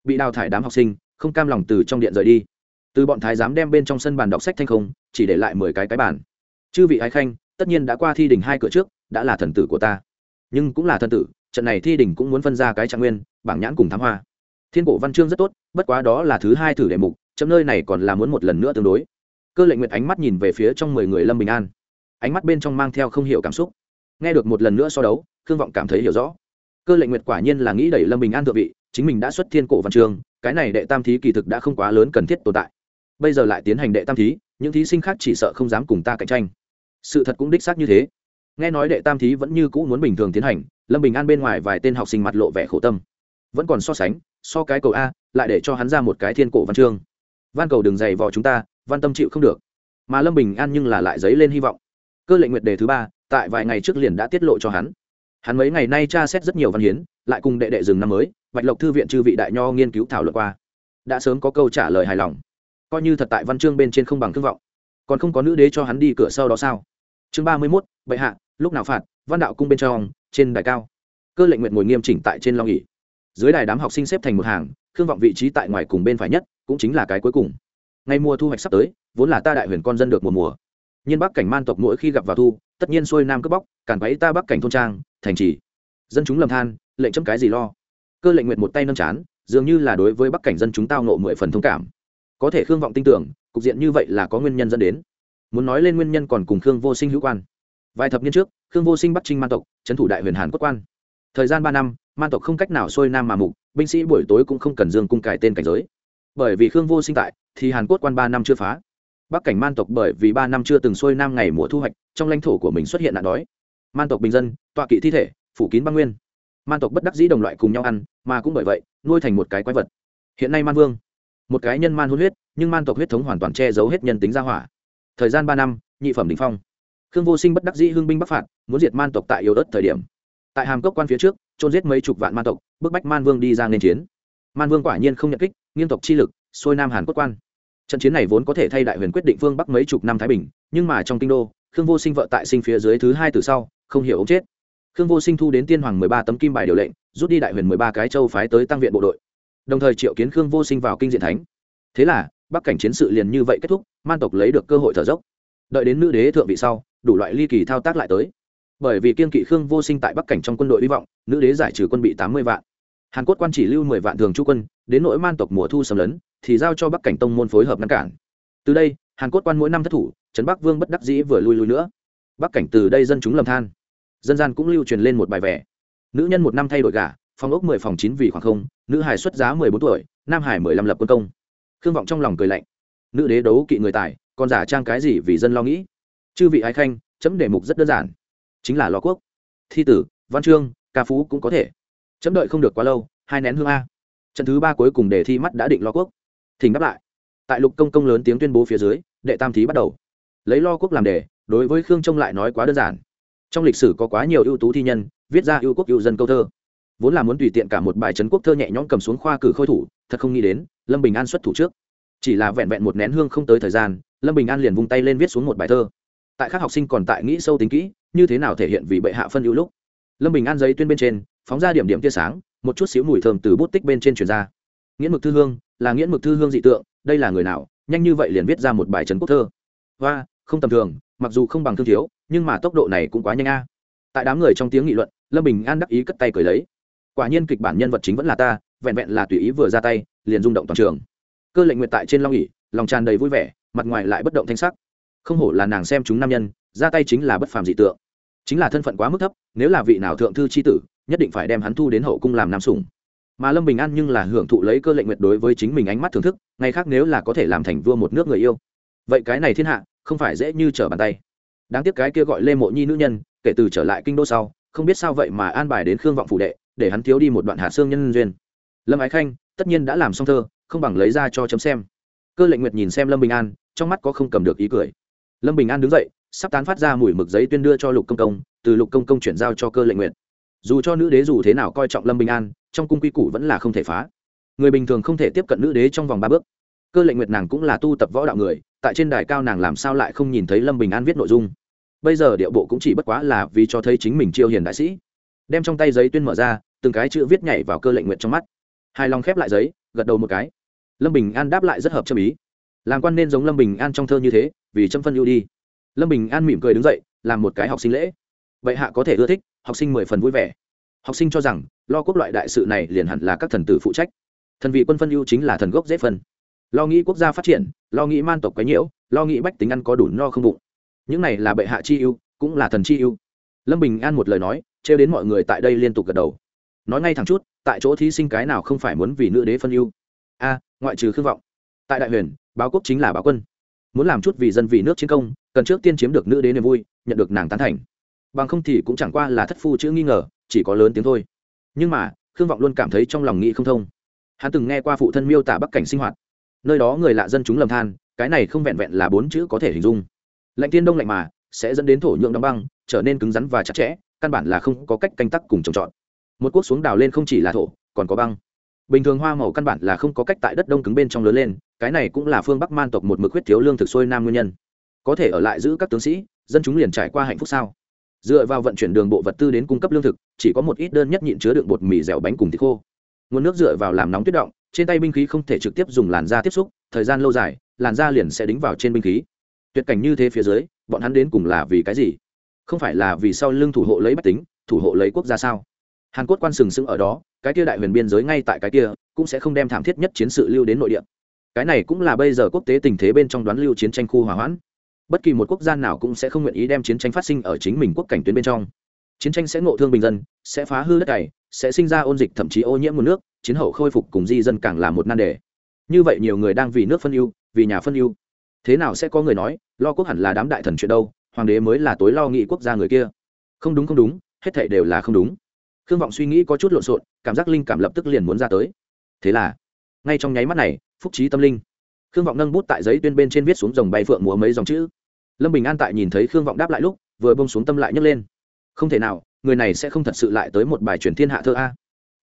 Bị đào thải đám học sinh, không cam lòng từ trong điện rời đi. Từ bọn thái giám đem bên trong sân bàn đọc sách thanh không, chỉ để lại mười cái cái bàn. Chư vị ái khanh, tất nhiên đã qua thi đình hai cửa trước, đã là thần tử của ta. Nhưng cũng là thần tử, trận này thi đình cũng muốn phân ra cái trạng nguyên, bảng nhãn cùng thám hoa. Thiên cổ văn chương rất tốt, bất quá đó là thứ hai thử đề mục, chấm nơi này còn là muốn một lần nữa tương đối. Cơ lệnh nguyện ánh mắt nhìn về phía trong mười người lâm bình an. Ánh mắt bên trong mang theo không hiểu cảm xúc nghe được một lần nữa so đấu khương vọng cảm thấy hiểu rõ. Cơ lệnh nguyệt quả nhiên là nghĩ đẩy lâm bình an thượng vị chính mình đã xuất thiên cổ văn trường, cái này đệ tam thí kỳ thực đã không quá lớn cần thiết tồn tại. Bây giờ lại tiến hành đệ tam thí những thí sinh khác chỉ sợ không dám cùng ta cạnh tranh. Sự thật cũng đích xác như thế. Nghe nói đệ tam thí vẫn như cũ muốn bình thường tiến hành lâm bình an bên ngoài vài tên học sinh mặt lộ vẻ khổ tâm. Vẫn còn so sánh so cái cầu a lại để cho hắn ra một cái thiên cổ văn chương van cầu đừng dày vò chúng ta văn tâm chịu không được. Mà lâm bình an nhưng là lại dấy lên hy vọng. Cơ lệnh nguyệt đề thứ ba tại vài ngày trước liền đã tiết lộ cho hắn. Hắn mấy ngày nay tra xét rất nhiều văn hiến, lại cùng đệ đệ rừng năm mới, bạch lộc thư viện chư vị đại nho nghiên cứu thảo luận qua. Đã sớm có câu trả lời hài lòng. Coi như thật tại văn chương bên trên không bằng thương vọng. Còn không có nữ đế cho hắn đi cửa sau đó sao? Chương ba mươi mốt, bệ hạ, lúc nào phạt, văn đạo cung bên trong, trên đài cao. Cơ lệnh nguyện ngồi nghiêm chỉnh tại trên long nghỉ dưới đài đám học sinh xếp thành một hàng thương vọng vị trí tại ngoài cùng bên phải nhất, cũng chính là cái cuối cùng. Ngay mùa thu hoạch sắp tới, vốn là ta đại huyền con dân được mùa mùa. Nhiên bắc cảnh man tộc mỗi khi gặp vào thu tất nhiên xuôi nam cướp bóc cản quấy ta bắc cảnh thôn trang, thành trì. Dân chúng lầm than, lệnh chấm cái gì lo? Cơ lệnh nguyện một tay nâng chán, dường như là đối với bắc cảnh dân chúng tao nộ mười phần thông cảm. Có thể khương vọng tin tưởng, cục diện như vậy là có nguyên nhân dẫn đến. Muốn nói lên nguyên nhân còn cùng khương vô sinh hữu quan. Vài thập niên trước, khương vô sinh bắc trinh man tộc, trấn thủ đại huyền hàn quốc quan. Thời gian ba năm, man tộc không cách nào xuôi nam mà mục, binh sĩ buổi tối cũng không cần dương cung cài tên cảnh giới. Bởi vì khương vô sinh tại, thì hàn quốc quan ba năm chưa phá bắc cảnh man tộc bởi vì ba năm chưa từng xuôi nam ngày mùa thu hoạch, trong lãnh thổ của mình xuất hiện nạn đói. Man tộc bình dân, tọa kỵ thi thể, phủ kín băng nguyên. Man tộc bất đắc dĩ đồng loại cùng nhau ăn, mà cũng bởi vậy, nuôi thành một cái quái vật. Hiện nay man vương, một cái nhân man hôn huyết, nhưng man tộc huyết thống hoàn toàn che giấu hết nhân tính gia hỏa. Thời gian ba năm, nhị phẩm đình phong. Khương vô sinh bất đắc dĩ hưng binh bắc phạt, muốn diệt man tộc tại yếu ớt thời điểm. Tại hàm cốc quan phía trước trôn giết mấy chục vạn man tộc, bức bách man vương đi ra nên chiến. Man vương quả nhiên không nhận kích nghiên tộc chi lực, xuôi nam hàn quốc quan trận chiến này vốn có thể thay đại huyền quyết định phương bắc mấy chục năm thái bình, nhưng mà trong kinh đô, khương vô sinh vợ tại sinh phía dưới thứ hai từ sau, không hiểu ông chết. Khương vô sinh thu đến tiên hoàng mười ba tấm kim bài điều lệnh, rút đi đại huyền mười ba cái châu phái tới tăng viện bộ đội. Đồng thời triệu kiến khương vô sinh vào kinh diện thánh. Thế là, bắc cảnh chiến sự liền như vậy kết thúc, man tộc lấy được cơ hội thở dốc. Đợi đến nữ đế thượng vị sau, đủ loại ly kỳ thao tác lại tới. Bởi vì kiên kỵ khương vô sinh tại bắc cảnh trong quân đội hy vọng, nữ đế giải trừ quân bị tám mươi vạn hàn quốc quan chỉ lưu mười vạn thường chu quân, đến nỗi man tộc mùa thu xâm lấn, thì giao cho bắc cảnh tông môn phối hợp ngăn cản. Từ đây, hàn quốc quan mỗi năm thất thủ, trấn bắc vương bất đắc dĩ vừa lui lui nữa. Bắc cảnh từ đây dân chúng lầm than. Dân gian cũng lưu truyền lên một bài vẽ. Nữ nhân một năm thay đổi gả phòng ốc mười phòng chín vì khoảng không, nữ hải xuất giá mười bốn tuổi, nam hải mười lăm lập quân công. Khương vọng trong lòng cười lạnh. Nữ đế đấu kỵ người tài, còn giả trang cái gì vì dân lo nghĩ? Chư vị ái khanh, chấm đề mục rất đơn giản. Chính là lo quốc. Thi tử, văn chương, ca phú cũng có thể chấm đợi không được quá lâu, hai nén hương a. Trận thứ ba cuối cùng đề thi mắt đã định lo quốc. Thỉnh đáp lại. Tại lục công công lớn tiếng tuyên bố phía dưới, đệ tam thí bắt đầu. Lấy lo quốc làm đề, đối với khương trông lại nói quá đơn giản. Trong lịch sử có quá nhiều ưu tú thi nhân, viết ra ưu quốc ưu dân câu thơ. Vốn là muốn tùy tiện cả một bài trấn quốc thơ nhẹ nhõm cầm xuống khoa cử khôi thủ, thật không nghĩ đến, lâm bình an xuất thủ trước. Chỉ là vẹn vẹn một nén hương không tới thời gian, lâm bình an liền vung tay lên viết xuống một bài thơ. Tại các học sinh còn tại nghĩ sâu tính kỹ, như thế nào thể hiện vì bệ hạ phân ưu lúc. Lâm bình an giấy tuyên bên trên phóng ra điểm điểm tia sáng, một chút xíu mùi thơm từ bút tích bên trên truyền ra. Nghiễn mực thư hương, là nghiễn mực thư hương dị tượng, đây là người nào, nhanh như vậy liền viết ra một bài trấn quốc thơ. Và không tầm thường, mặc dù không bằng thương thiếu, nhưng mà tốc độ này cũng quá nhanh a. Tại đám người trong tiếng nghị luận, lâm bình an đắc ý cất tay cười lấy. Quả nhiên kịch bản nhân vật chính vẫn là ta, vẹn vẹn là tùy ý vừa ra tay, liền rung động toàn trường. Cơ lệnh nguyện tại trên long ỉ lòng tràn đầy vui vẻ, mặt ngoài lại bất động thanh sắc. Không hổ là nàng xem chúng nam nhân, ra tay chính là bất phàm dị tượng. Chính là thân phận quá mức thấp, nếu là vị nào thượng thư c h i tử nhất định phải đem hắn thu đến hậu cung làm nam sủng. Mà lâm bình an nhưng là hưởng thụ lấy cơ lệnh nguyệt đối với chính mình ánh mắt thưởng thức, ngày khác nếu là có thể làm thành vua một nước người yêu. Vậy cái này thiên hạ, không phải dễ như trở bàn tay. Đáng tiếc cái kia gọi lê mộ nhi nữ nhân, kể từ trở lại kinh đô sau, không biết sao vậy mà an bài đến khương vọng phủ đệ, để hắn thiếu đi một đoạn hạ xương nhân duyên. Lâm ái khanh, tất nhiên đã làm xong thơ, không bằng lấy ra cho chấm xem. Cơ lệnh nguyệt nhìn xem lâm bình an, trong mắt có không cầm được ý cười. Lâm bình an đứng dậy, sắp tán phát ra mùi mực giấy tuyên đưa cho lục công công, từ lục công công chuyển giao cho cơ lệnh nguyệt dù cho nữ đế dù thế nào coi trọng lâm bình an trong cung quy củ vẫn là không thể phá người bình thường không thể tiếp cận nữ đế trong vòng ba bước cơ lệnh nguyệt nàng cũng là tu tập võ đạo người tại trên đài cao nàng làm sao lại không nhìn thấy lâm bình an viết nội dung bây giờ điệu bộ cũng chỉ bất quá là vì cho thấy chính mình chiêu hiền đại sĩ đem trong tay giấy tuyên mở ra từng cái chữ viết nhảy vào cơ lệnh nguyệt trong mắt hai lòng khép lại giấy gật đầu một cái lâm bình an đáp lại rất hợp châm ý làm quan nên giống lâm bình an trong thơ như thế vì châm phân ưu đi lâm bình an mỉm cười đứng dậy làm một cái học sinh lễ vậy hạ có thể ưa thích, học sinh mười phần vui vẻ. Học sinh cho rằng, lo quốc loại đại sự này liền hẳn là các thần tử phụ trách. Thần vị quân phân ưu chính là thần gốc dễ phân. Lo nghĩ quốc gia phát triển, lo nghĩ man tộc quấy nhiễu, lo nghĩ bách tính ăn có đủ no không bụng. Những này là bệ hạ chi ưu, cũng là thần chi ưu. Lâm bình an một lời nói, trêu đến mọi người tại đây liên tục gật đầu. Nói ngay thẳng chút, tại chỗ thí sinh cái nào không phải muốn vì nữ đế phân ưu? A, ngoại trừ khương vọng. Tại đại huyền, báo quốc chính là báo quân. Muốn làm chút vì dân vì nước chiến công, cần trước tiên chiếm được nữ đế niềm vui, nhận được nàng tán thành bằng không thì cũng chẳng qua là thất phu chữ nghi ngờ, chỉ có lớn tiếng thôi. Nhưng mà, khương vọng luôn cảm thấy trong lòng nghĩ không thông. Hắn từng nghe qua phụ thân miêu tả bắc cảnh sinh hoạt. Nơi đó người lạ dân chúng lầm than, cái này không vẹn vẹn là bốn chữ có thể hình dung. Lạnh tiên đông lạnh mà, sẽ dẫn đến thổ nhượng đóng băng, trở nên cứng rắn và chặt chẽ, căn bản là không có cách canh tắc cùng trồng trọt. Một quốc xuống đào lên không chỉ là thổ, còn có băng. Bình thường hoa màu căn bản là không có cách tại đất đông cứng bên trong lớn lên, cái này cũng là phương bắc man tộc một mực huyết thiếu lương thực sôi nam nguyên nhân. Có thể ở lại giữ các tướng sĩ, dân chúng liền trải qua hạnh phúc sao? Dựa vào vận chuyển đường bộ vật tư đến cung cấp lương thực, chỉ có một ít đơn nhất nhịn chứa đựng bột mì dẻo bánh cùng thịt khô. Nguồn nước dựa vào làm nóng tuyết động, trên tay binh khí không thể trực tiếp dùng làn da tiếp xúc, thời gian lâu dài, làn da liền sẽ đính vào trên binh khí. Tuyệt cảnh như thế phía dưới, bọn hắn đến cùng là vì cái gì? Không phải là vì sau lưng thủ hộ lấy bách tính, thủ hộ lấy quốc gia sao? Hàn quốc quan sừng sững ở đó, cái kia đại huyền biên giới ngay tại cái kia, cũng sẽ không đem thảm thiết nhất chiến sự lưu đến nội địa. Cái này cũng là bây giờ quốc tế tình thế bên trong đoán lưu chiến tranh khu hỏa hoãn bất kỳ một quốc gia nào cũng sẽ không nguyện ý đem chiến tranh phát sinh ở chính mình quốc cảnh tuyến bên trong. Chiến tranh sẽ ngộ thương bình dân, sẽ phá hư đất cày sẽ sinh ra ôn dịch thậm chí ô nhiễm nguồn nước, chiến hậu khôi phục cùng di dân càng là một nan đề. Như vậy nhiều người đang vì nước phân ưu, vì nhà phân ưu. Thế nào sẽ có người nói, lo quốc hẳn là đám đại thần chuyện đâu, hoàng đế mới là tối lo nghị quốc gia người kia. Không đúng không đúng, hết thảy đều là không đúng. Khương vọng suy nghĩ có chút lộn xộn, cảm giác linh cảm lập tức liền muốn ra tới. Thế là, ngay trong nháy mắt này, phúc trí tâm linh. Khương vọng nâng bút tại giấy tuyên bên trên viết xuống dòng bay phượng múa mấy dòng chữ lâm bình an tại nhìn thấy khương vọng đáp lại lúc, vừa bông xuống tâm lại nhấc lên. Không thể nào, người này sẽ không thật sự lại tới một bài truyền thiên hạ thơ a.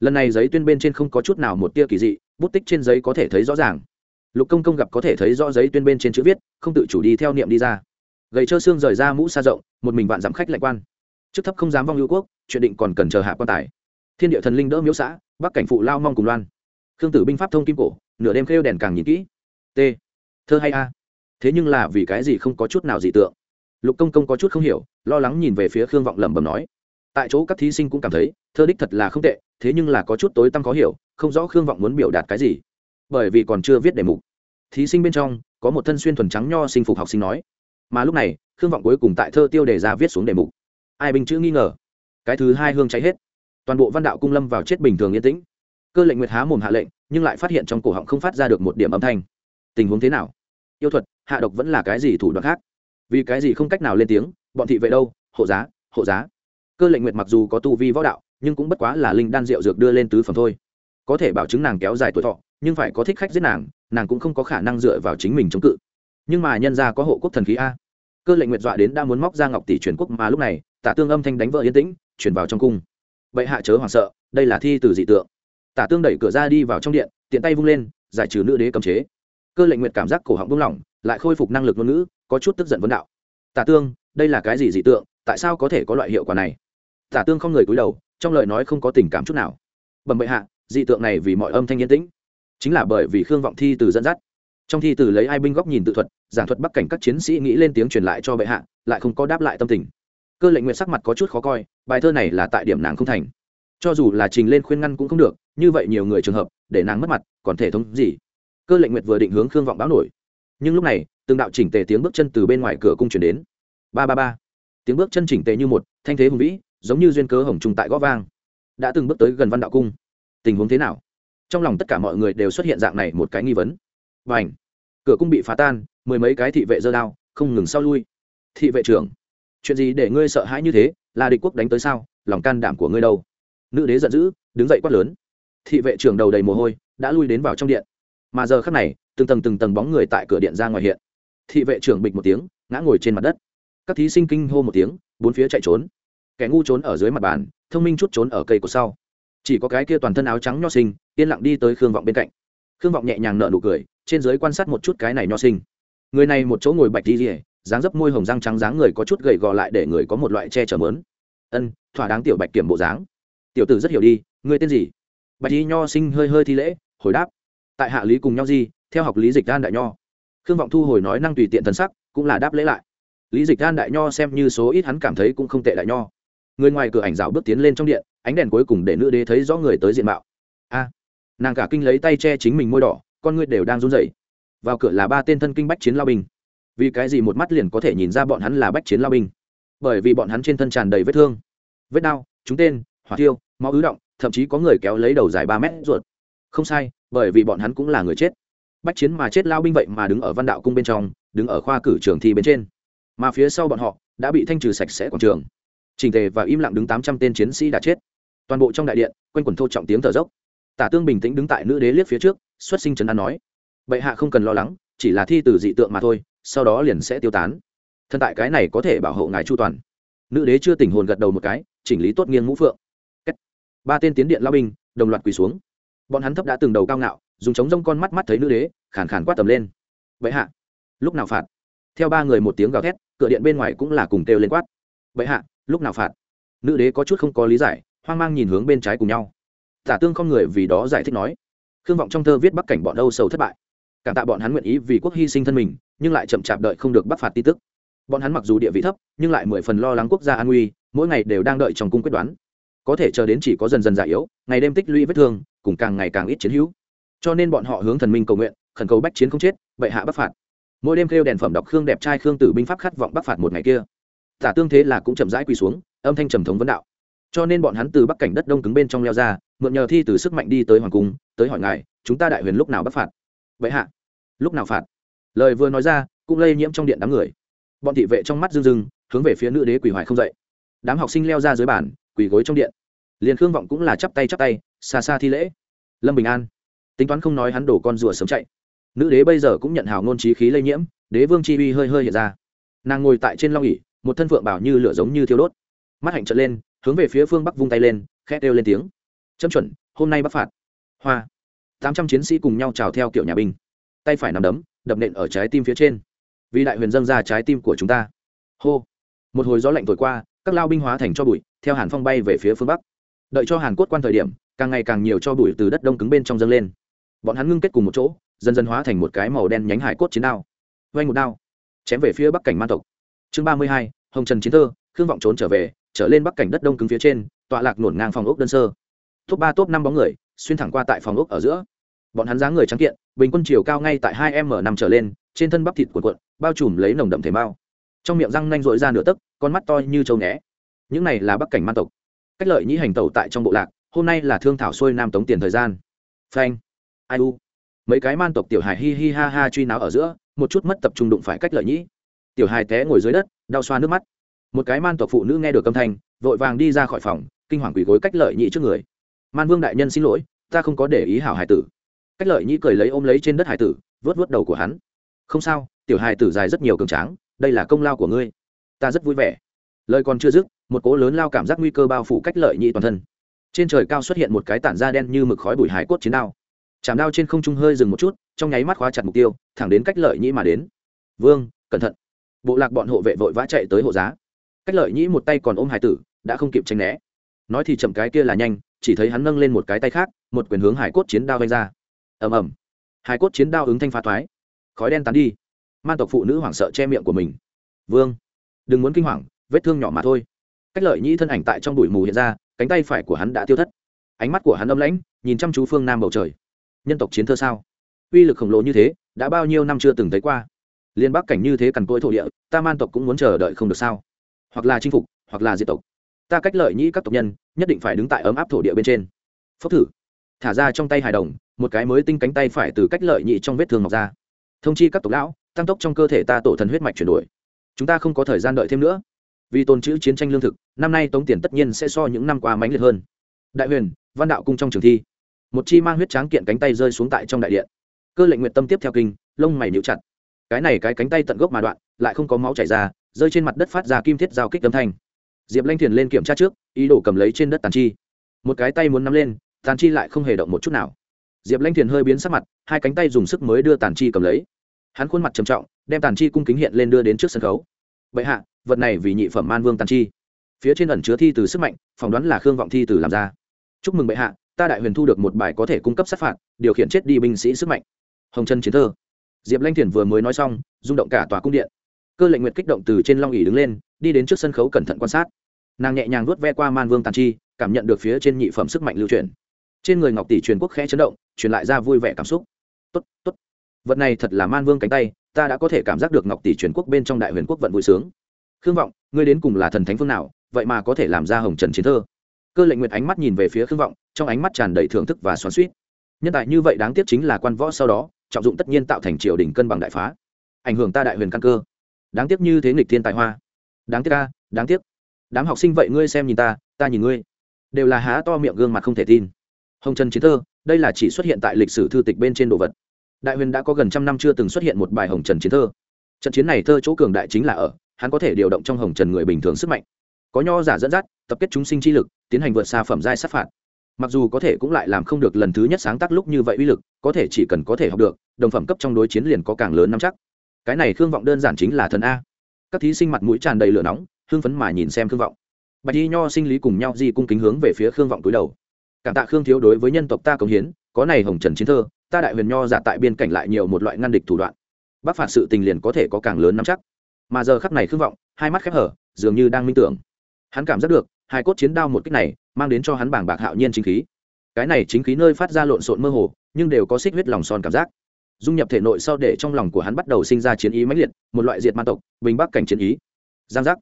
Lần này giấy tuyên bên trên không có chút nào một tia kỳ dị, bút tích trên giấy có thể thấy rõ ràng. Lục công công gặp có thể thấy rõ giấy tuyên bên trên chữ viết, không tự chủ đi theo niệm đi ra. Gầy trơ xương rời ra mũ xa rộng, một mình vạn giám khách lạnh quan. Chức thấp không dám vong hữu quốc, chuyện định còn cần chờ hạ quan tài. Thiên địa thần linh đỡ miếu xã, bắc cảnh phụ lao mong cùng loan. Khương tử binh pháp thông kim cổ, nửa đêm khêu đèn càng nhìn kỹ. T. Thơ hay a thế nhưng là vì cái gì không có chút nào dị tượng? Lục công công có chút không hiểu, lo lắng nhìn về phía khương vọng lẩm bẩm nói. Tại chỗ các thí sinh cũng cảm thấy, thơ đích thật là không tệ, thế nhưng là có chút tối tăm khó hiểu, không rõ khương vọng muốn biểu đạt cái gì. Bởi vì còn chưa viết đề mục. Thí sinh bên trong, có một thân xuyên thuần trắng nho sinh phục học sinh nói. Mà lúc này, khương vọng cuối cùng tại thơ tiêu đề ra viết xuống đề mục. Ai bình chữ nghi ngờ. Cái thứ hai hương cháy hết. Toàn bộ văn đạo cung lâm vào chết bình thường yên tĩnh. Cơ lệnh nguyệt há mồm hạ lệnh, nhưng lại phát hiện trong cổ họng không phát ra được một điểm âm thanh. Tình huống thế nào? Yêu thuật, hạ độc vẫn là cái gì thủ đoạn khác? Vì cái gì không cách nào lên tiếng, bọn thị vệ đâu? Hộ giá hộ giá. Cơ lệnh nguyệt mặc dù có tu vi võ đạo, nhưng cũng bất quá là linh đan rượu dược đưa lên tứ phẩm thôi. Có thể bảo chứng nàng kéo dài tuổi thọ, nhưng phải có thích khách giết nàng nàng cũng không có khả năng dựa vào chính mình chống cự. Nhưng mà nhân ra có hộ quốc thần khí a. Cơ lệnh nguyệt dọa đến đã muốn móc ra ngọc tỷ truyền quốc mà lúc này, tả tương âm thanh đánh vợ yên tĩnh chuyển vào trong cung. Bệ hạ chớ hoảng sợ, đây là thi từ dị tượng. Tả tương đẩy cửa ra đi vào trong điện, tiện tay vung lên, giải trừ nữ đế cầm chế cơ lệnh nguyệt cảm giác cổ họng buông lỏng, lại khôi phục năng lực ngôn ngữ, có chút tức giận vấn đạo. Tả tương, đây là cái gì dị tượng? Tại sao có thể có loại hiệu quả này? Tả tương không người cúi đầu, trong lời nói không có tình cảm chút nào. Bẩm bệ hạ, dị tượng này vì mọi âm thanh yên tĩnh, chính là bởi vì khương vọng thi từ dẫn dắt. Trong thi từ lấy ai binh góc nhìn tự thuật, giảng thuật bắc cảnh các chiến sĩ nghĩ lên tiếng truyền lại cho bệ hạ, lại không có đáp lại tâm tình. Cơ lệnh nguyện sắc mặt có chút khó coi, bài thơ này là tại điểm nàng không thành. Cho dù là trình lên khuyên ngăn cũng không được, như vậy nhiều người trường hợp, để nàng mất mặt, còn thể thống gì? Cơ lệnh nguyệt vừa định hướng khương vọng báo nổi nhưng lúc này từng đạo chỉnh tề tiếng bước chân từ bên ngoài cửa cung chuyển đến ba ba ba tiếng bước chân chỉnh tề như một thanh thế hùng vĩ giống như duyên cớ hồng trung tại gõ vang đã từng bước tới gần văn đạo cung tình huống thế nào trong lòng tất cả mọi người đều xuất hiện dạng này một cái nghi vấn và ảnh cửa cung bị phá tan mười mấy cái thị vệ dơ đao không ngừng sau lui thị vệ trưởng chuyện gì để ngươi sợ hãi như thế là địch quốc đánh tới sao lòng can đảm của ngươi đâu nữ đế giận dữ đứng dậy quát lớn thị vệ trưởng đầu đầy mồ hôi đã lui đến vào trong điện mà giờ khắc này, từng tầng từng tầng bóng người tại cửa điện ra ngoài hiện. Thị vệ trưởng bịch một tiếng, ngã ngồi trên mặt đất. Các thí sinh kinh hô một tiếng, bốn phía chạy trốn. Kẻ ngu trốn ở dưới mặt bàn, thông minh chút trốn ở cây của sau. Chỉ có cái kia toàn thân áo trắng nho sinh, yên lặng đi tới khương vọng bên cạnh. Khương vọng nhẹ nhàng nợ nụ cười, trên dưới quan sát một chút cái này nho sinh. Người này một chỗ ngồi bạch đi rỉa dáng dấp môi hồng răng trắng dáng người có chút gầy gò lại để người có một loại che chở mớn. Ân, thỏa đáng tiểu bạch kiểm bộ dáng. Tiểu tử rất hiểu đi, người tên gì? Bạch đi nho sinh hơi hơi thi lễ, hồi đáp tại hạ lý cùng nhau gì theo học lý dịch đan đại nho. Khương vọng thu hồi nói năng tùy tiện thần sắc, cũng là đáp lễ lại. Lý dịch đan đại nho xem như số ít hắn cảm thấy cũng không tệ đại nho. Người ngoài cửa ảnh rào bước tiến lên trong điện, ánh đèn cuối cùng để nữ đế thấy rõ người tới diện mạo. A, nàng cả kinh lấy tay che chính mình môi đỏ, con ngươi đều đang run rẩy. Vào cửa là ba tên thân kinh bách chiến lao binh. Vì cái gì một mắt liền có thể nhìn ra bọn hắn là bách chiến lao binh? Bởi vì bọn hắn trên thân tràn đầy vết thương, vết đau chúng tên, hỏa thiêu, máu ứ động, thậm chí có người kéo lấy đầu dài ba mét ruột. Không sai bởi vì bọn hắn cũng là người chết. Bách chiến mà chết, lao binh vậy mà đứng ở văn đạo cung bên trong, đứng ở khoa cử trường thi bên trên. Mà phía sau bọn họ, đã bị thanh trừ sạch sẽ quảng trường. Trình tề và im lặng đứng tám trăm tên chiến sĩ đã chết. Toàn bộ trong đại điện, quanh quần thô trọng tiếng thở dốc. Tả tương bình tĩnh đứng tại nữ đế liếc phía trước, xuất sinh trấn an nói, bệ hạ không cần lo lắng, chỉ là thi từ dị tượng mà thôi, sau đó liền sẽ tiêu tán. Thân tại cái này có thể bảo hộ ngài chu toàn. Nữ đế chưa tỉnh hồn gật đầu một cái, chỉnh lý tốt nghiêng ngũ phượng. Ba tên tiến điện lao binh, đồng loạt quỳ xuống bọn hắn thấp đã từng đầu cao ngạo, dùng chống rông con mắt mắt thấy nữ đế, khàn khàn quát tầm lên. Vậy hạ. Lúc nào phạt? Theo ba người một tiếng gào thét, cửa điện bên ngoài cũng là cùng kêu lên quát. Vậy hạ, lúc nào phạt? Nữ đế có chút không có lý giải, hoang mang nhìn hướng bên trái cùng nhau. Tả tương không người vì đó giải thích nói, khương vọng trong thơ viết bắc cảnh bọn âu sầu thất bại. Cảm tạ bọn hắn nguyện ý vì quốc hy sinh thân mình, nhưng lại chậm chạp đợi không được bắc phạt tin tức. Bọn hắn mặc dù địa vị thấp, nhưng lại mười phần lo lắng quốc gia an nguy, mỗi ngày đều đang đợi trong cung quyết đoán. Có thể chờ đến chỉ có dần dần già yếu, ngày đêm tích lũy vết thương cùng càng ngày càng ít chiến hữu. Cho nên bọn họ hướng thần minh cầu nguyện, khẩn cầu bách chiến không chết, bệ hạ bắc phạt. Mỗi đêm kêu đèn phẩm đọc khương đẹp trai khương tử binh pháp khát vọng bắc phạt một ngày kia. Tả tương thế là cũng chậm rãi quỳ xuống, âm thanh trầm thống vấn đạo. Cho nên bọn hắn từ bắc cảnh đất đông cứng bên trong leo ra, mượn nhờ thi từ sức mạnh đi tới hoàng cung, tới hỏi ngài, chúng ta đại huyền lúc nào bắc phạt? Vậy hạ, lúc nào phạt? Lời vừa nói ra, cũng lây nhiễm trong điện đám người. Bọn thị vệ trong mắt rưng rưng, hướng về phía nữ đế quỳ hoài không dậy. Đám học sinh leo ra dưới bàn, quỳ gối trong điện. Liền khương vọng cũng là chắp tay chắp tay xa xa thi lễ. Lâm bình an. Tính toán không nói hắn đổ con rùa sớm chạy. Nữ đế bây giờ cũng nhận hào ngôn trí khí lây nhiễm, đế vương chi uy hơi hơi hiện ra. Nàng ngồi tại trên long ỉ một thân phượng bảo như lửa giống như thiêu đốt. Mắt hạnh trợn lên, hướng về phía phương bắc vung tay lên, khẽ đeo lên tiếng. Châm chuẩn, hôm nay bắc phạt. Hoa. Tám trăm chiến sĩ cùng nhau trào theo kiểu nhà binh. Tay phải nằm đấm, đập nện ở trái tim phía trên. Vì đại huyền dâng ra trái tim của chúng ta. Hô. Một hồi gió lạnh thổi qua, các lao binh hóa thành cho bụi, theo hàn phong bay về phía phương bắc. Đợi cho hàn cốt quan thời điểm càng ngày càng nhiều cho bụi từ đất đông cứng bên trong dâng lên. Bọn hắn ngưng kết cùng một chỗ, dần dần hóa thành một cái màu đen nhánh hải cốt chiến đao. Vay một đao, chém về phía bắc cảnh man tộc. Chương ba mươi hai, hồng trần chiến thơ, khương vọng trốn trở về, trở lên bắc cảnh đất đông cứng phía trên, tọa lạc nổn ngang phòng ốc đơn sơ. Top ba, top năm bóng người, xuyên thẳng qua tại phòng ốc ở giữa. Bọn hắn dáng người trắng kiện, bình quân chiều cao ngay tại hai m năm trở lên, trên thân bắp thịt cuộn cuộn, bao trùm lấy nồng đậm thể mao trong miệng răng nanh rội ra nửa tấc, con mắt to như trâu né những này là bắc cảnh man tộc. Cách lợi nhĩ hành tẩu tại trong bộ lạc hôm nay là thương thảo xuôi nam tống tiền thời gian. Phanh. Ai u. Mấy cái man tộc tiểu hài hi hi ha ha truy náo ở giữa, một chút mất tập trung đụng phải cách lợi nhĩ. Tiểu hài té ngồi dưới đất, đau xoa nước mắt. Một cái man tộc phụ nữ nghe được âm thanh, vội vàng đi ra khỏi phòng, kinh hoàng quỳ gối cách lợi nhĩ trước người. Man vương đại nhân xin lỗi, ta không có để ý hảo hải tử. Cách lợi nhĩ cười lấy ôm lấy trên đất hải tử vớt vớt đầu của hắn. Không sao, tiểu hải tử dài rất nhiều cường tráng, đây là công lao của ngươi. Ta rất vui vẻ. Lời còn chưa dứt, một cỗ lớn lao cảm giác nguy cơ bao phủ cách lợi nhĩ toàn thân trên trời cao xuất hiện một cái tản da đen như mực khói bụi hải cốt chiến đao. Chạm đao trên không trung hơi dừng một chút, trong nháy mắt khóa chặt mục tiêu, thẳng đến cách lợi nhĩ mà đến. Vương, cẩn thận. Bộ lạc bọn hộ vệ vội vã chạy tới hộ giá. Cách lợi nhĩ một tay còn ôm hải tử, đã không kịp tranh né. Nói thì chậm cái kia là nhanh, chỉ thấy hắn nâng lên một cái tay khác, một quyền hướng hải cốt chiến đao vanh ra. Ầm ầm. Hải cốt chiến đao ứng thanh phá thoái. Khói đen tán đi. Man tộc phụ nữ hoảng sợ che miệng của mình. Vương, đừng muốn kinh hoàng, vết thương nhỏ mà thôi. Cách lợi nhĩ thân ảnh tại trong bụi mù hiện ra cánh tay phải của hắn đã tiêu thất. Ánh mắt của hắn âm lãnh, nhìn chăm chú phương nam bầu trời. Nhân tộc chiến thơ sao? Uy lực khổng lồ như thế, đã bao nhiêu năm chưa từng thấy qua. Liên bắc cảnh như thế cằn cỗi thổ địa, ta man tộc cũng muốn chờ đợi không được sao? Hoặc là chinh phục, hoặc là diệt tộc. Ta cách lợi nhĩ các tộc nhân, nhất định phải đứng tại ấm áp thổ địa bên trên. Phốc thử. Thả ra trong tay hài đồng, một cái mới tinh cánh tay phải từ cách lợi nhị trong vết thương mọc ra. Thông chi các tộc lão, tăng tốc trong cơ thể ta tổ thần huyết mạch chuyển đổi. Chúng ta không có thời gian đợi thêm nữa vì tồn chữ chiến tranh lương thực, năm nay tống tiền tất nhiên sẽ so những năm qua mãnh liệt hơn. Đại huyền, văn đạo cung trong trường thi. Một chi mang huyết tráng kiện cánh tay rơi xuống tại trong đại điện. Cơ lệnh nguyện tâm tiếp theo kinh, lông mày níu chặt. Cái này cái cánh tay tận gốc mà đoạn, lại không có máu chảy ra, rơi trên mặt đất phát ra kim thiết giao kích âm thanh. Diệp lanh thiền lên kiểm tra trước, ý đồ cầm lấy trên đất tàn chi. Một cái tay muốn nắm lên, tàn chi lại không hề động một chút nào. Diệp lanh thiền hơi biến sắc mặt, hai cánh tay dùng sức mới đưa tàn chi cầm lấy. Hắn khuôn mặt trầm trọng, đem tàn chi cung kính hiện lên đưa đến trước sân khấu. Bệ hạ vật này vì nhị phẩm man vương tàn chi. Phía trên ẩn chứa thi từ sức mạnh, phỏng đoán là khương vọng thi từ làm ra. Chúc mừng bệ hạ, ta đại huyền thu được một bài có thể cung cấp sát phạt, điều khiển chết đi binh sĩ sức mạnh. Hồng trần chiến thơ. Diệp lanh thiền vừa mới nói xong, rung động cả tòa cung điện. Cơ lệnh nguyệt kích động từ trên long ỉ đứng lên, đi đến trước sân khấu cẩn thận quan sát. Nàng nhẹ nhàng vuốt ve qua man vương tàn chi, cảm nhận được phía trên nhị phẩm sức mạnh lưu truyền trên người ngọc tỷ truyền quốc khẽ chấn động, truyền lại ra vui vẻ cảm xúc. Tốt tốt. Vật này thật là man vương cánh tay, ta đã có thể cảm giác được ngọc tỷ truyền quốc bên trong đại huyền quốc vận vui sướng khương vọng, ngươi đến cùng là thần thánh phương nào, vậy mà có thể làm ra hồng trần chiến thơ. Cơ lệnh nguyệt ánh mắt nhìn về phía khương vọng, trong ánh mắt tràn đầy thưởng thức và xoắn suýt nhân tài như vậy đáng tiếc chính là quan võ sau đó, trọng dụng tất nhiên tạo thành triều đình cân bằng đại phá. Ảnh hưởng ta đại huyền căn cơ. Đáng tiếc như thế nghịch thiên tài hoa. Đáng tiếc ca đáng tiếc. Đám học sinh vậy ngươi xem nhìn ta ta nhìn ngươi. Đều là há to miệng gương mặt không thể tin. Hồng trần chiến thơ, đây là chỉ xuất hiện tại lịch sử thư tịch bên trên đồ vật. Đại huyền đã có gần trăm năm chưa từng xuất hiện một bài hồng trần chiến thơ. Trận chiến này thơ chỗ cường đại chính là ở hắn có thể điều động trong hồng trần người bình thường sức mạnh. Có nho giả dẫn dắt, tập kết chúng sinh chi lực, tiến hành vượt xa phẩm giai sát phạt. Mặc dù có thể cũng lại làm không được lần thứ nhất sáng tác lúc như vậy uy lực, có thể chỉ cần có thể học được, đồng phẩm cấp trong đối chiến liền có càng lớn năm chắc. Cái này khương vọng đơn giản chính là thần a. Các thí sinh mặt mũi tràn đầy lửa nóng, hưng phấn mà nhìn xem khương vọng. Bạch y nho sinh lý cùng nhau di cung kính hướng về phía khương vọng túi đầu. Cảm tạ khương thiếu đối với nhân tộc ta cống hiến, có này hồng trần chiến thơ, ta đại huyền nho giả tại biên cảnh lại nhiều một loại ngăn địch thủ đoạn. Bắc phạt sự tình liền có thể có càng lớn nắm chắc mà giờ khắc này khương vọng, hai mắt khép hở, dường như đang minh tưởng. Hắn cảm giác được hai cốt chiến đao một cách này, mang đến cho hắn bảng bạc hạo nhiên chính khí. Cái này chính khí nơi phát ra lộn xộn mơ hồ, nhưng đều có xích huyết lòng son cảm giác. Dung nhập thể nội sau để trong lòng của hắn bắt đầu sinh ra chiến ý mãnh liệt, một loại diệt man tộc, bình bắc cảnh chiến ý. Giang giác.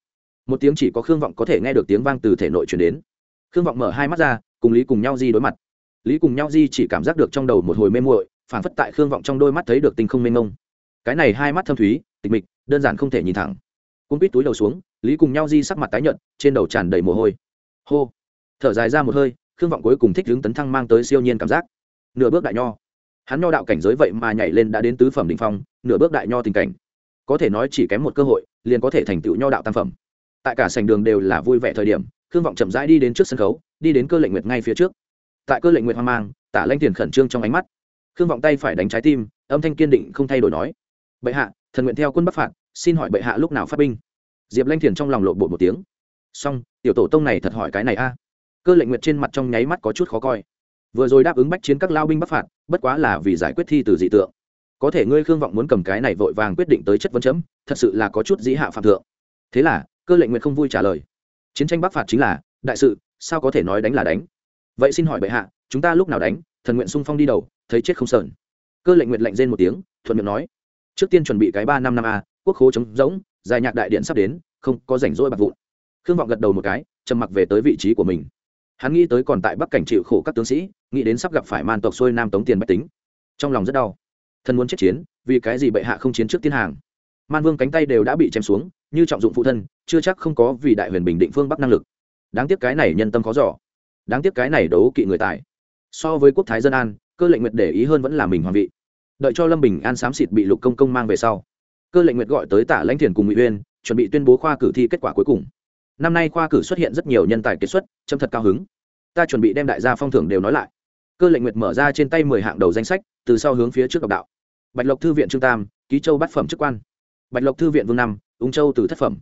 Một tiếng chỉ có khương vọng có thể nghe được tiếng vang từ thể nội chuyển đến. Khương vọng mở hai mắt ra, cùng lý cùng nhau di đối mặt. Lý cùng nhau di chỉ cảm giác được trong đầu một hồi mê muội phản phất tại khương vọng trong đôi mắt thấy được tinh không mênh mông. Cái này hai mắt thâm thúy tịch mịch, đơn giản không thể nhìn thẳng. Cung quýt túi đầu xuống, lý cùng nhau di sắc mặt tái nhợt, trên đầu tràn đầy mồ hôi. Hô. Thở dài ra một hơi, khương vọng cuối cùng thích hướng tấn thăng mang tới siêu nhiên cảm giác. Nửa bước đại nho. Hắn nho đạo cảnh giới vậy mà nhảy lên đã đến tứ phẩm đ ỉ n h phong, nửa bước đại nho tình cảnh. Có thể nói chỉ kém một cơ hội, liền có thể thành tựu nho đạo tam phẩm. Tại cả sành đường đều là vui vẻ thời điểm, khương vọng chậm rãi đi đến trước sân khấu, đi đến cơ lệnh nguyệt ngay phía trước. Tại cơ lệnh nguyệt hoang mang, tả lanh tiền khẩn trương trong ánh mắt. Khương vọng tay phải đánh trái tim, âm thanh kiên định không thay đổi nói. Bệ hạ thần nguyện theo quân bắc phạt, xin hỏi bệ hạ lúc nào phát binh? Diệp lanh thiền trong lòng lộ bộ một tiếng. Song tiểu tổ tông này thật hỏi cái này a. Cơ lệnh nguyệt trên mặt trong nháy mắt có chút khó coi. Vừa rồi đáp ứng bách chiến các lao binh bắc phạt, bất quá là vì giải quyết thi từ dị tượng. Có thể ngươi khương vọng muốn cầm cái này vội vàng quyết định tới chất vấn chấm, thật sự là có chút dĩ hạ phạm thượng. Thế là, cơ lệnh nguyệt không vui trả lời. Chiến tranh bắc phạt chính là, đại sự, sao có thể nói đánh là đánh? Vậy xin hỏi bệ hạ, chúng ta lúc nào đánh? Thần nguyện sung phong đi đầu, thấy chết không sờn. Cơ lệnh nguyệt lệnh rên một tiếng, thuận miệng nói trước tiên chuẩn bị cái ba năm năm a, quốc khố chống rỗng, dài nhạc đại điện sắp đến, không có rảnh rỗi bạc vụn. Khương vọng gật đầu một cái, trầm mặc về tới vị trí của mình. Hắn nghĩ tới còn tại bắc cảnh chịu khổ các tướng sĩ, nghĩ đến sắp gặp phải man tộc xuôi nam tống tiền bách tính. Trong lòng rất đau. Thân muốn chết chiến, vì cái gì bệ hạ không chiến trước tiên hàng? Man vương cánh tay đều đã bị chém xuống, như trọng dụng phụ thân, chưa chắc không có vì đại huyền bình định phương bắc năng lực. Đáng tiếc cái này nhân tâm khó giỏ đáng tiếc cái này đấu kỵ người tài. So với quốc thái dân an, cơ lệnh nguyệt để ý hơn vẫn là mình hoàng vị đợi cho lâm bình an xám xịt bị lục công công mang về sau cơ lệnh nguyệt gọi tới tả lãnh thiền cùng ngụy uyên chuẩn bị tuyên bố khoa cử thi kết quả cuối cùng năm nay khoa cử xuất hiện rất nhiều nhân tài kết xuất châm thật cao hứng ta chuẩn bị đem đại gia phong thưởng đều nói lại cơ lệnh nguyệt mở ra trên tay mười hạng đầu danh sách từ sau hướng phía trước độc đạo bạch lộc thư viện trương tam ký châu bát phẩm chức quan bạch lộc thư viện vương năm ung châu từ thất phẩm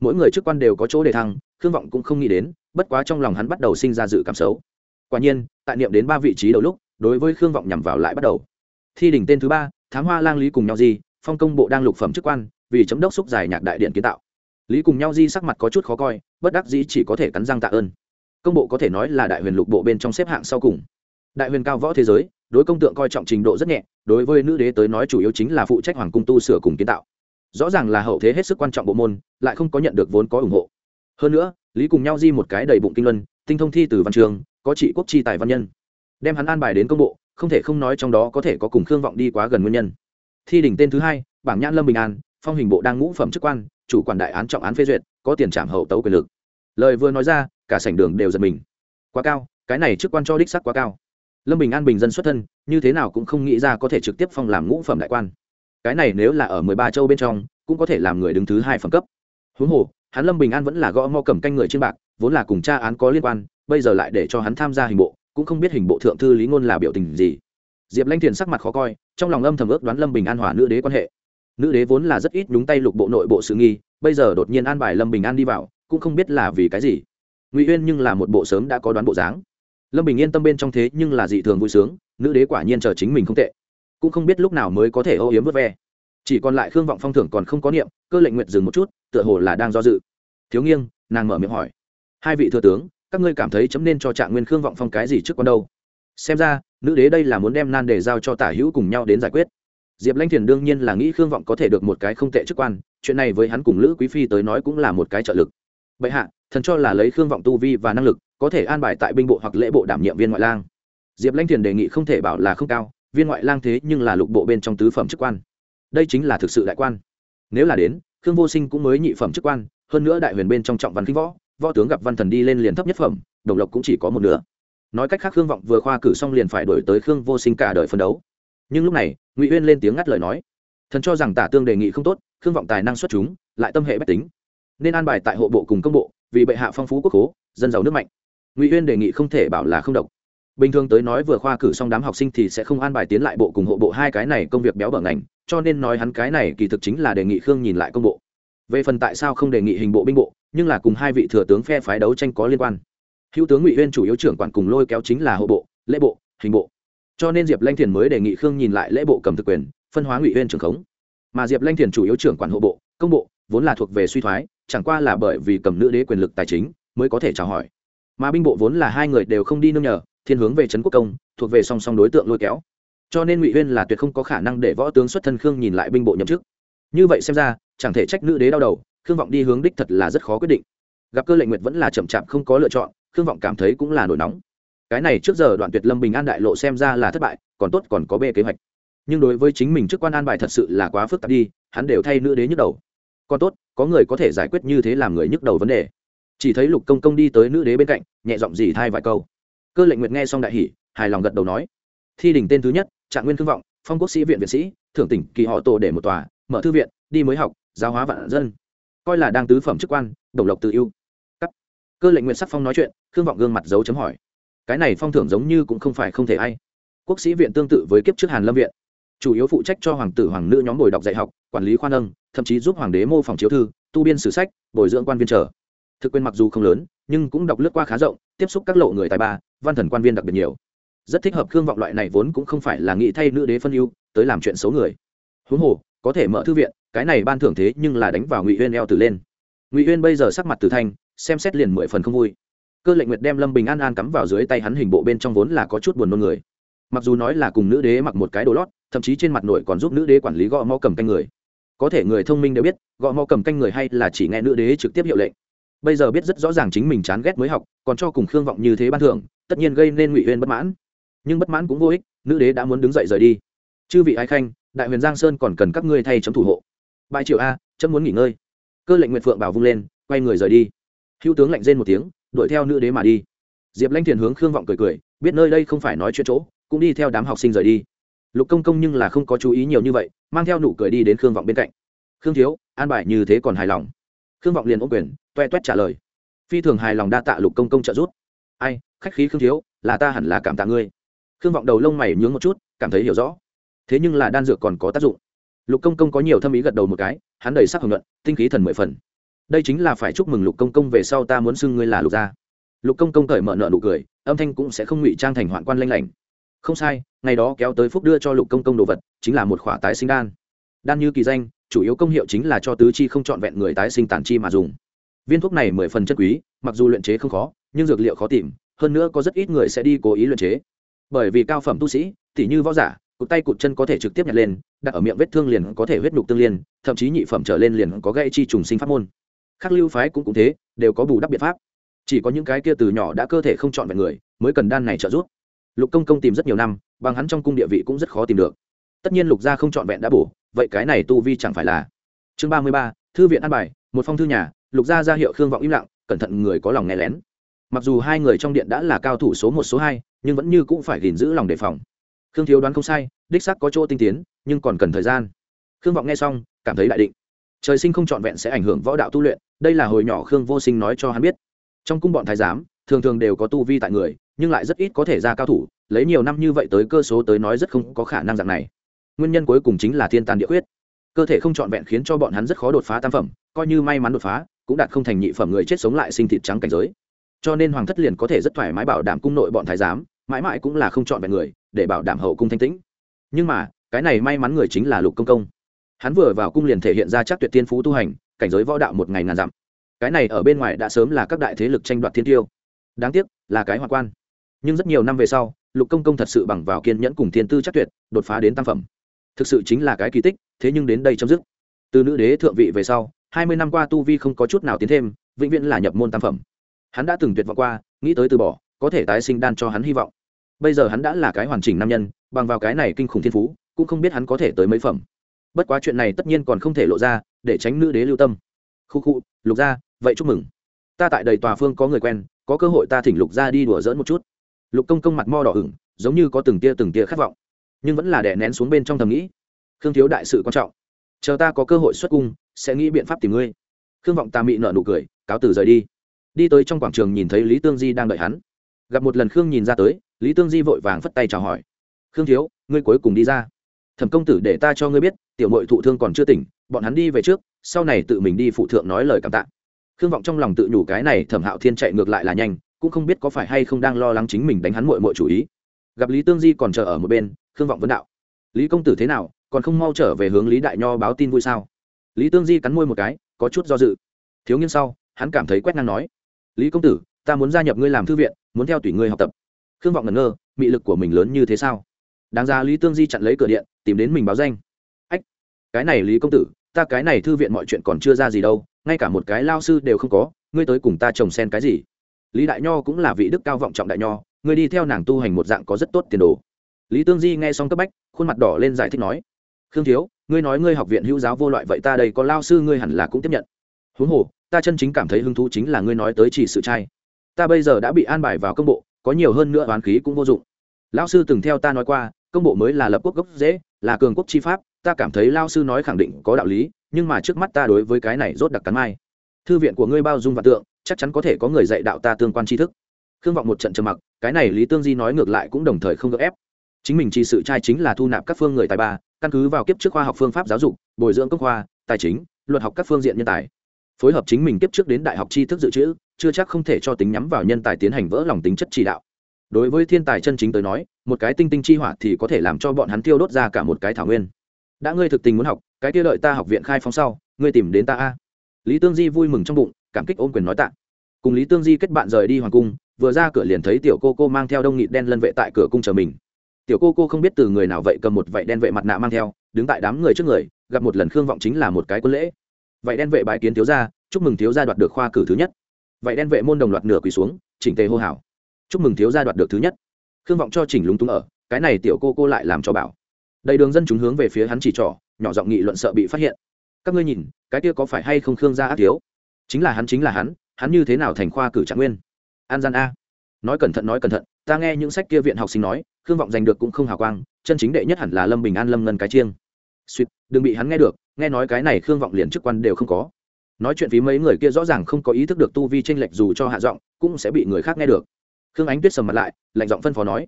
mỗi người chức quan đều có chỗ để thăng khương vọng cũng không nghĩ đến bất quá trong lòng hắn bắt đầu sinh ra dự cảm xấu quả nhiên tại niệm đến ba vị trí đầu lúc đối với khương vọng nhằm vào lại bắt đầu thi đỉnh tên thứ ba, thám hoa lang lý cùng nhau di, phong công bộ đang lục phẩm chức quan, vì chấm đốc xúc giải nhạc đại điện kiến tạo. Lý cùng nhau di sắc mặt có chút khó coi, bất đắc dĩ chỉ có thể cắn răng tạ ơn. Công bộ có thể nói là đại huyền lục bộ bên trong xếp hạng sau cùng. Đại huyền cao võ thế giới, đối công tượng coi trọng trình độ rất nhẹ, đối với nữ đế tới nói chủ yếu chính là phụ trách hoàng cung tu sửa cùng kiến tạo. Rõ ràng là hậu thế hết sức quan trọng bộ môn, lại không có nhận được vốn có ủng hộ. Hơn nữa, lý cùng nhau di một cái đầy bụng kinh luân, tinh thông thi từ văn trường, có trị quốc chi tài văn nhân. Đem hắn an bài đến công bộ không thể không nói trong đó có thể có cùng khương vọng đi quá gần nguyên nhân. Thi đỉnh tên thứ hai, bảng nhãn lâm bình an, phong hình bộ đang ngũ phẩm chức quan, chủ quản đại án trọng án phê duyệt, có tiền trảm hậu tấu quyền lực. Lời vừa nói ra, cả sảnh đường đều giật mình. Quá cao, cái này chức quan cho đích sắc quá cao. Lâm bình an bình dân xuất thân, như thế nào cũng không nghĩ ra có thể trực tiếp phong làm ngũ phẩm đại quan. Cái này nếu là ở mười ba châu bên trong, cũng có thể làm người đứng thứ hai phẩm cấp. Huống hồ, hắn lâm bình an vẫn là gõ mo cầm canh người trên bạc, vốn là cùng tra án có liên quan, bây giờ lại để cho hắn tham gia hình bộ cũng không biết hình bộ thượng thư lý ngôn là biểu tình gì. Diệp lanh thiền sắc mặt khó coi, trong lòng âm thầm ước đoán lâm bình an hòa nữ đế quan hệ. Nữ đế vốn là rất ít nhúng tay lục bộ nội bộ sự nghi, bây giờ đột nhiên an bài lâm bình an đi vào, cũng không biết là vì cái gì. Ngụy uyên nhưng là một bộ sớm đã có đoán bộ dáng. Lâm bình yên tâm bên trong thế nhưng là dị thường vui sướng, nữ đế quả nhiên chờ chính mình không tệ. Cũng không biết lúc nào mới có thể âu yếm vớt ve. Chỉ còn lại khương vọng phong thưởng còn không có niệm, cơ lệnh nguyện dừng một chút, tựa hồ là đang do dự. Thiếu nghiêng, nàng mở miệng hỏi. Hai vị thừa tướng các ngươi cảm thấy chấm nên cho trạng nguyên khương vọng phong cái gì trước con đâu? Xem ra, nữ đế đây là muốn đem nan đề giao cho tả hữu cùng nhau đến giải quyết. Diệp lanh thiền đương nhiên là nghĩ khương vọng có thể được một cái không tệ chức quan, chuyện này với hắn cùng lữ quý phi tới nói cũng là một cái trợ lực. Bệ hạ, thần cho là lấy khương vọng tu vi và năng lực, có thể an bài tại binh bộ hoặc lễ bộ đảm nhiệm viên ngoại lang. Diệp lanh thiền đề nghị không thể bảo là không cao, viên ngoại lang thế nhưng là lục bộ bên trong tứ phẩm chức quan. Đây chính là thực sự đại quan. Nếu là đến, khương vô sinh cũng mới nhị phẩm chức quan, hơn nữa đại huyền bên trong trọng văn kinh võ võ tướng gặp văn thần đi lên liền thấp nhất phẩm đồng lộc cũng chỉ có một nửa. Nói cách khác khương vọng vừa khoa cử xong liền phải đổi tới khương vô sinh cả đời phân đấu. Nhưng lúc này ngụy uyên lên tiếng ngắt lời nói. Thần cho rằng tả tương đề nghị không tốt khương vọng tài năng xuất chúng lại tâm hệ bách tính. Nên an bài tại hộ bộ cùng công bộ vì bệ hạ phong phú quốc cố, dân giàu nước mạnh. Ngụy uyên đề nghị không thể bảo là không độc. Bình thường tới nói vừa khoa cử xong đám học sinh thì sẽ không an bài tiến lại bộ cùng hộ bộ hai cái này công việc béo bở ngành cho nên nói hắn cái này kỳ thực chính là đề nghị khương nhìn lại công bộ. Về phần tại sao không đề nghị hình bộ binh bộ nhưng là cùng hai vị thừa tướng phe phái đấu tranh có liên quan. Hữu tướng ngụy huyên chủ yếu trưởng quản cùng lôi kéo chính là hộ bộ, lễ bộ, hình bộ. Cho nên diệp lanh thiền mới đề nghị khương nhìn lại lễ bộ cầm thực quyền, phân hóa ngụy huyên trưởng khống. Mà diệp lanh thiền chủ yếu trưởng quản hộ bộ, công bộ, vốn là thuộc về suy thoái, chẳng qua là bởi vì cầm nữ đế quyền lực tài chính, mới có thể chào hỏi. Mà binh bộ vốn là hai người đều không đi nương nhờ, thiên hướng về trấn quốc công, thuộc về song song đối tượng lôi kéo. Cho nên ngụy huyên là tuyệt không có khả năng để võ tướng xuất thân khương nhìn lại binh bộ nhậm chức. Như vậy xem ra, chẳng thể trách nữ đế đau đầu khương vọng đi hướng đích thật là rất khó quyết định. Gặp cơ lệnh nguyệt vẫn là chậm chạp không có lựa chọn, khương vọng cảm thấy cũng là nổi nóng. Cái này trước giờ đoạn tuyệt lâm bình an đại lộ xem ra là thất bại, còn tốt còn có bê kế hoạch. Nhưng đối với chính mình trước quan an bài thật sự là quá phức tạp đi, hắn đều thay nữ đế nhức đầu. Còn tốt, có người có thể giải quyết như thế làm người nhức đầu vấn đề. Chỉ thấy lục công công đi tới nữ đế bên cạnh, nhẹ giọng gì thay vài câu. Cơ lệnh nguyệt nghe xong đại hỉ, hài lòng gật đầu nói. Thi đỉnh tên thứ nhất, trạng nguyên thương vọng, phong quốc sĩ viện viện sĩ, thưởng tỉnh kỳ họ tổ để một tòa, mở thư viện, đi mới học, giáo hóa vạn dân coi là đang tứ phẩm chức quan, đồng lộc tự ưu. Cắt. Cơ lệnh nguyện sắc phong nói chuyện thương vọng gương mặt dấu chấm hỏi. Cái này phong thưởng giống như cũng không phải không thể ai. Quốc sĩ viện tương tự với kiếp trước hàn lâm viện. Chủ yếu phụ trách cho hoàng tử, hoàng nữ nhóm bồi đọc dạy học, quản lý khoa nâng thậm chí giúp hoàng đế mô phỏng chiếu thư, tu biên sử sách, bồi dưỡng quan viên trở thực quyền mặc dù không lớn, nhưng cũng đọc lướt qua khá rộng, tiếp xúc các lộ người tài ba, văn thần quan viên đặc biệt nhiều. Rất thích hợp khương vọng loại này vốn cũng không phải là nghĩ thay nữ đế phân ưu, tới làm chuyện xấu người. Huống hồ, có thể mở thư viện cái này ban thưởng thế nhưng là đánh vào ngụy huyên eo từ lên ngụy huyên bây giờ sắc mặt từ thanh xem xét liền mười phần không vui cơ lệnh nguyệt đem lâm bình an an cắm vào dưới tay hắn hình bộ bên trong vốn là có chút buồn nôn người mặc dù nói là cùng nữ đế mặc một cái đồ lót thậm chí trên mặt nội còn giúp nữ đế quản lý gõ mau cầm canh người có thể người thông minh đều biết gõ mau cầm canh người hay là chỉ nghe nữ đế trực tiếp hiệu lệnh bây giờ biết rất rõ ràng chính mình chán ghét mới học còn cho cùng khương vọng như thế ban thưởng tất nhiên gây nên ngụy huyên bất mãn nhưng bất mãn cũng vô ích nữ đế đã muốn đứng dậy rời đi chư vị ái khanh đại huyền giang sơn còn cần các ngươi thay chấm thủ hộ bãi triệu a, chấm muốn nghỉ ngơi. Cơ lệnh nguyện phượng bảo vung lên, quay người rời đi. Hữu tướng lạnh rên một tiếng, đuổi theo nữ đế mà đi. Diệp lanh thiền hướng khương vọng cười cười, biết nơi đây không phải nói chuyện chỗ, cũng đi theo đám học sinh rời đi. Lục công công nhưng là không có chú ý nhiều như vậy, mang theo nụ cười đi đến khương vọng bên cạnh. Khương thiếu, an bài như thế còn hài lòng? Khương vọng liền ôm quyền, toe toét trả lời. Phi thường hài lòng đa tạ lục công công trợ giúp. Ai, khách khí khương thiếu, là ta hẳn là cảm tạ ngươi. Khương vọng đầu lông mày nhướng một chút, cảm thấy hiểu rõ. Thế nhưng là đan dược còn có tác dụng lục công công có nhiều thâm ý gật đầu một cái, hắn đầy sắc hưởng luận, tinh khí thần mười phần. Đây chính là phải chúc mừng lục công công về sau ta muốn xưng ngươi là lục gia. Lục công công cởi mở nợ nụ cười, âm thanh cũng sẽ không ngụy trang thành hoạn quan lanh lảnh. Không sai, ngày đó kéo tới phúc đưa cho lục công công đồ vật, chính là một khỏa tái sinh đan. Đan như kỳ danh, chủ yếu công hiệu chính là cho tứ chi không trọn vẹn người tái sinh tàn chi mà dùng. Viên thuốc này mười phần chất quý, mặc dù luyện chế không khó, nhưng dược liệu khó tìm, hơn nữa có rất ít người sẽ đi cố ý luyện chế. Bởi vì cao phẩm tu sĩ, tỉ như võ giả, cụt tay cụt chân có thể trực tiếp nhặt lên đặt ở miệng vết thương liền có thể huyết nhục tương liên, thậm chí nhị phẩm trở lên liền có gây chi trùng sinh pháp môn. Khắc lưu phái cũng cũng thế, đều có bù đắp biện pháp. Chỉ có những cái kia từ nhỏ đã cơ thể không chọn vẹn người, mới cần đan này trợ giúp. Lục công công tìm rất nhiều năm, bằng hắn trong cung địa vị cũng rất khó tìm được. Tất nhiên lục gia không chọn vẹn đã bổ, vậy cái này tu vi chẳng phải là. Chương ba mươi ba, thư viện an bài, một phong thư nhà, lục gia ra hiệu khương vọng im lặng, cẩn thận người có lòng nghe lén. Mặc dù hai người trong điện đã là cao thủ số một, số hai, nhưng vẫn như cũng phải gìn giữ lòng đề phòng khương thiếu đoán không sai, đích sắc có chỗ tinh tiến, nhưng còn cần thời gian. Khương vọng nghe xong, cảm thấy đại định. Trời sinh không trọn vẹn sẽ ảnh hưởng võ đạo tu luyện, đây là hồi nhỏ khương vô sinh nói cho hắn biết. Trong cung bọn thái giám, thường thường đều có tu vi tại người, nhưng lại rất ít có thể ra cao thủ, lấy nhiều năm như vậy tới cơ số tới nói rất không có khả năng dạng này. Nguyên nhân cuối cùng chính là thiên tàn địa huyết cơ thể không trọn vẹn khiến cho bọn hắn rất khó đột phá tam phẩm, coi như may mắn đột phá, cũng đạt không thành nhị phẩm người chết sống lại sinh thịt trắng cảnh giới. Cho nên hoàng thất liền có thể rất thoải mái bảo đảm cung nội bọn thái giám mãi mãi cũng là không chọn vẹn người, để bảo đảm hậu cung thanh tĩnh. Nhưng mà, cái này may mắn người chính là lục công công. Hắn vừa vào cung liền thể hiện ra chắc tuyệt tiên phú tu hành, cảnh giới võ đạo một ngày ngàn dặm. Cái này ở bên ngoài đã sớm là các đại thế lực tranh đoạt thiên tiêu. Đáng tiếc, là cái hoa quan. Nhưng rất nhiều năm về sau, lục công công thật sự bằng vào kiên nhẫn cùng thiên tư chắc tuyệt, đột phá đến tam phẩm. Thực sự chính là cái kỳ tích, thế nhưng đến đây chấm dứt. Từ nữ đế thượng vị về sau, hai mươi năm qua tu vi không có chút nào tiến thêm, vĩnh viễn là nhập môn tam phẩm. Hắn đã từng tuyệt vọng qua, nghĩ tới từ bỏ, có thể tái sinh đan cho hắn hy vọng bây giờ hắn đã là cái hoàn chỉnh nam nhân, bằng vào cái này kinh khủng thiên phú, cũng không biết hắn có thể tới mấy phẩm. Bất quá chuyện này tất nhiên còn không thể lộ ra, để tránh nữ đế lưu tâm. Khu khu, lục gia, vậy chúc mừng. Ta tại đầy tòa phương có người quen, có cơ hội ta thỉnh lục gia đi đùa dỡn một chút. Lục công công mặt mo đỏ ửng, giống như có từng tia từng tia khát vọng, nhưng vẫn là đè nén xuống bên trong thầm nghĩ. Khương thiếu đại sự quan trọng. Chờ ta có cơ hội xuất cung, sẽ nghĩ biện pháp tìm ngươi. Khương vọng ta mị nợ nụ cười, cáo từ rời đi. Đi tới trong quảng trường nhìn thấy lý tương di đang đợi hắn gặp một lần khương nhìn ra tới, lý tương di vội vàng phất tay chào hỏi. Khương thiếu, ngươi cuối cùng đi ra. Thẩm công tử để ta cho ngươi biết, tiểu mội thụ thương còn chưa tỉnh, bọn hắn đi về trước, sau này tự mình đi phụ thượng nói lời cảm tạ. Khương vọng trong lòng tự nhủ cái này thẩm hạo thiên chạy ngược lại là nhanh, cũng không biết có phải hay không đang lo lắng chính mình đánh hắn mội mội chủ ý. Gặp lý tương di còn chờ ở một bên, khương vọng vấn đạo. Lý công tử thế nào, còn không mau trở về hướng lý đại nho báo tin vui sao? Lý tương di cắn môi một cái, có chút do dự. Thiếu nghiên sau, hắn cảm thấy quét ngang nói. Lý công tử, ta muốn gia nhập ngươi làm thư viện muốn theo tùy ngươi học tập. Khương vọng ngẩn ngơ, mị lực của mình lớn như thế sao? Đáng ra lý tương di chặn lấy cửa điện, tìm đến mình báo danh. Ách, cái này lý công tử, ta cái này thư viện mọi chuyện còn chưa ra gì đâu, ngay cả một cái lao sư đều không có, ngươi tới cùng ta trồng sen cái gì? Lý đại nho cũng là vị đức cao vọng trọng đại nho, ngươi đi theo nàng tu hành một dạng có rất tốt tiền đồ. Lý tương di nghe xong cấp bách, khuôn mặt đỏ lên giải thích nói, khương thiếu, ngươi nói ngươi học viện hữu giáo vô loại vậy ta đây có lao sư ngươi hẳn là cũng tiếp nhận. Huống hồ, ta chân chính cảm thấy hứng thú chính là ngươi nói tới chỉ sự trai ta bây giờ đã bị an bài vào công bộ, có nhiều hơn nữa oán khí cũng vô dụng. Lão sư từng theo ta nói qua, công bộ mới là lập quốc gốc dễ, là cường quốc chi pháp, ta cảm thấy lao sư nói khẳng định có đạo lý, nhưng mà trước mắt ta đối với cái này rốt đặc cắn mai. Thư viện của ngươi bao dung và tượng, chắc chắn có thể có người dạy đạo ta tương quan tri thức. Khương vọng một trận trầm mặc, cái này lý tương di nói ngược lại cũng đồng thời không gỡ ép. Chính mình chỉ sự trai chính là thu nạp các phương người tài ba, căn cứ vào kiếp trước khoa học phương pháp giáo dục, bồi dưỡng công khoa, tài chính, luật học các phương diện nhân tài phối hợp chính mình tiếp trước đến đại học tri thức dự trữ, chưa chắc không thể cho tính nhắm vào nhân tài tiến hành vỡ lòng tính chất chỉ đạo. Đối với thiên tài chân chính tới nói, một cái tinh tinh chi hỏa thì có thể làm cho bọn hắn tiêu đốt ra cả một cái thảo nguyên. Đã ngươi thực tình muốn học, cái kia lợi ta học viện khai phóng sau, ngươi tìm đến ta a. Lý tương di vui mừng trong bụng, cảm kích ôm quyền nói tạ. Cùng lý tương di kết bạn rời đi hoàng cung, vừa ra cửa liền thấy tiểu cô cô mang theo đông nghị đen lân vệ tại cửa cung chờ mình. Tiểu cô cô không biết từ người nào vậy cầm một vạy đen vệ mặt nạ mang theo, đứng tại đám người trước người, gặp một lần khương vọng chính là một cái quân lễ vậy đen vệ bài kiến thiếu gia, chúc mừng thiếu gia đoạt được khoa cử thứ nhất. Vậy đen vệ môn đồng loạt nửa quỳ xuống, chỉnh tề hô hào. Chúc mừng thiếu gia đoạt được thứ nhất. Khương vọng cho chỉnh lúng túng ở, cái này tiểu cô cô lại làm cho bảo. Đầy đường dân chúng hướng về phía hắn chỉ trỏ, nhỏ giọng nghị luận sợ bị phát hiện. Các ngươi nhìn, cái kia có phải hay không khương gia ác thiếu? Chính là hắn, chính là hắn hắn như thế nào thành khoa cử trạng nguyên? An gian a. Nói cẩn thận, nói cẩn thận, ta nghe những sách kia viện học sinh nói, khương vọng giành được cũng không hào quang, chân chính đệ nhất hẳn là lâm bình an lâm ngân cái chiêng. Suýt, đừng bị hắn nghe được nghe nói cái này khương vọng liền chức quan đều không có. Nói chuyện phí mấy người kia rõ ràng không có ý thức được tu vi tranh lệch dù cho hạ giọng, cũng sẽ bị người khác nghe được. Khương ánh tuyết sầm mặt lại, lạnh giọng phân phó nói,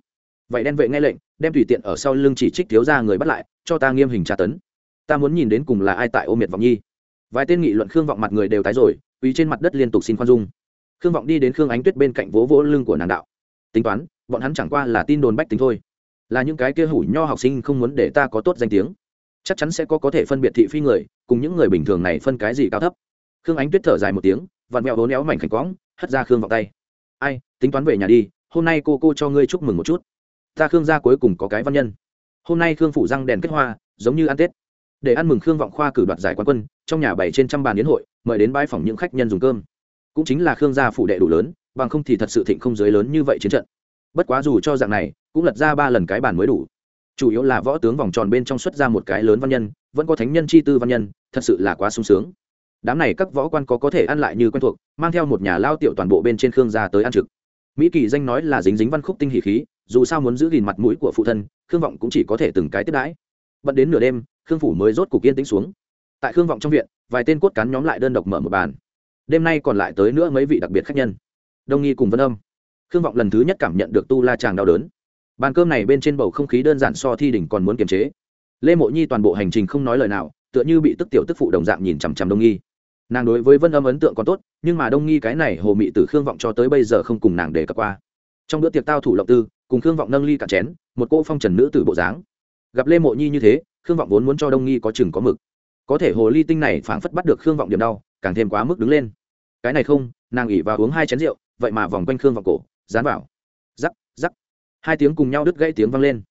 vậy đen vệ nghe lệnh, đem tùy tiện ở sau lưng chỉ trích thiếu ra người bắt lại, cho ta nghiêm hình tra tấn. Ta muốn nhìn đến cùng là ai tại ô miệt vọng nhi. Vài tên nghị luận khương vọng mặt người đều tái rồi quý trên mặt đất liên tục xin khoan dung. Khương vọng đi đến khương ánh tuyết bên cạnh vỗ vỗ lưng của nàng đạo, tính toán, bọn hắn chẳng qua là tin đồn bách tính thôi. Là những cái kia hủ nho học sinh không muốn để ta có tốt danh tiếng chắc chắn sẽ có có thể phân biệt thị phi người, cùng những người bình thường này phân cái gì cao thấp. Khương ánh tuyết thở dài một tiếng, vặn mẹo hố néo mảnh khảnh quõng, hất ra khương vọng tay. Ai, tính toán về nhà đi, hôm nay cô cô cho ngươi chúc mừng một chút. Ta khương gia cuối cùng có cái văn nhân. Hôm nay khương phủ răng đèn kết hoa, giống như ăn tết. Để ăn mừng khương vọng khoa cử đoạt giải quán quân, trong nhà bảy trên trăm bàn yến hội, mời đến bãi phòng những khách nhân dùng cơm. Cũng chính là khương gia phủ đệ đủ lớn, bằng không thì thật sự thịnh không giới lớn như vậy chiến trận. Bất quá dù cho dạng này, cũng lật ra ba lần cái bàn mới đủ chủ yếu là võ tướng vòng tròn bên trong xuất ra một cái lớn văn nhân, vẫn có thánh nhân chi tư văn nhân, thật sự là quá sung sướng. Đám này các võ quan có có thể ăn lại như quen thuộc, mang theo một nhà lao tiểu toàn bộ bên trên khương gia tới ăn trực. Mỹ kỳ danh nói là dính dính văn khúc tinh hỉ khí, dù sao muốn giữ gìn mặt mũi của phụ thân, khương vọng cũng chỉ có thể từng cái tiếp đãi. Bận đến nửa đêm, khương phủ mới rốt cục yên tĩnh xuống. Tại khương vọng trong viện, vài tên cốt cán nhóm lại đơn độc mở một bàn. Đêm nay còn lại tới nữa mấy vị đặc biệt khách nhân. Đông nghi cùng vân âm. Khương vọng lần thứ nhất cảm nhận được tu la chàng đau đớn bàn cơm này bên trên bầu không khí đơn giản so thi đỉnh còn muốn kiềm chế. Lê mộ nhi toàn bộ hành trình không nói lời nào, tựa như bị tức tiểu tức phụ đồng dạng nhìn chằm chằm đông nghi. Nàng đối với vân âm ấn tượng còn tốt, nhưng mà đông nghi cái này hồ mị từ khương vọng cho tới bây giờ không cùng nàng để cập qua. Trong bữa tiệc tao thủ lộng tư, cùng khương vọng nâng ly cạn chén, một cô phong trần nữ từ bộ dáng. Gặp lê mộ nhi như thế, khương vọng vốn muốn cho đông nghi có chừng có mực. Có thể hồ ly tinh này phảng phất bắt được khương vọng điểm đau, càng thêm quá mức đứng lên. Cái này không, nàng ỉ và uống hai chén rượu, vậy mà vòng quanh khương vọng cổ, dán vào hai tiếng cùng nhau đứt gãy tiếng vang lên.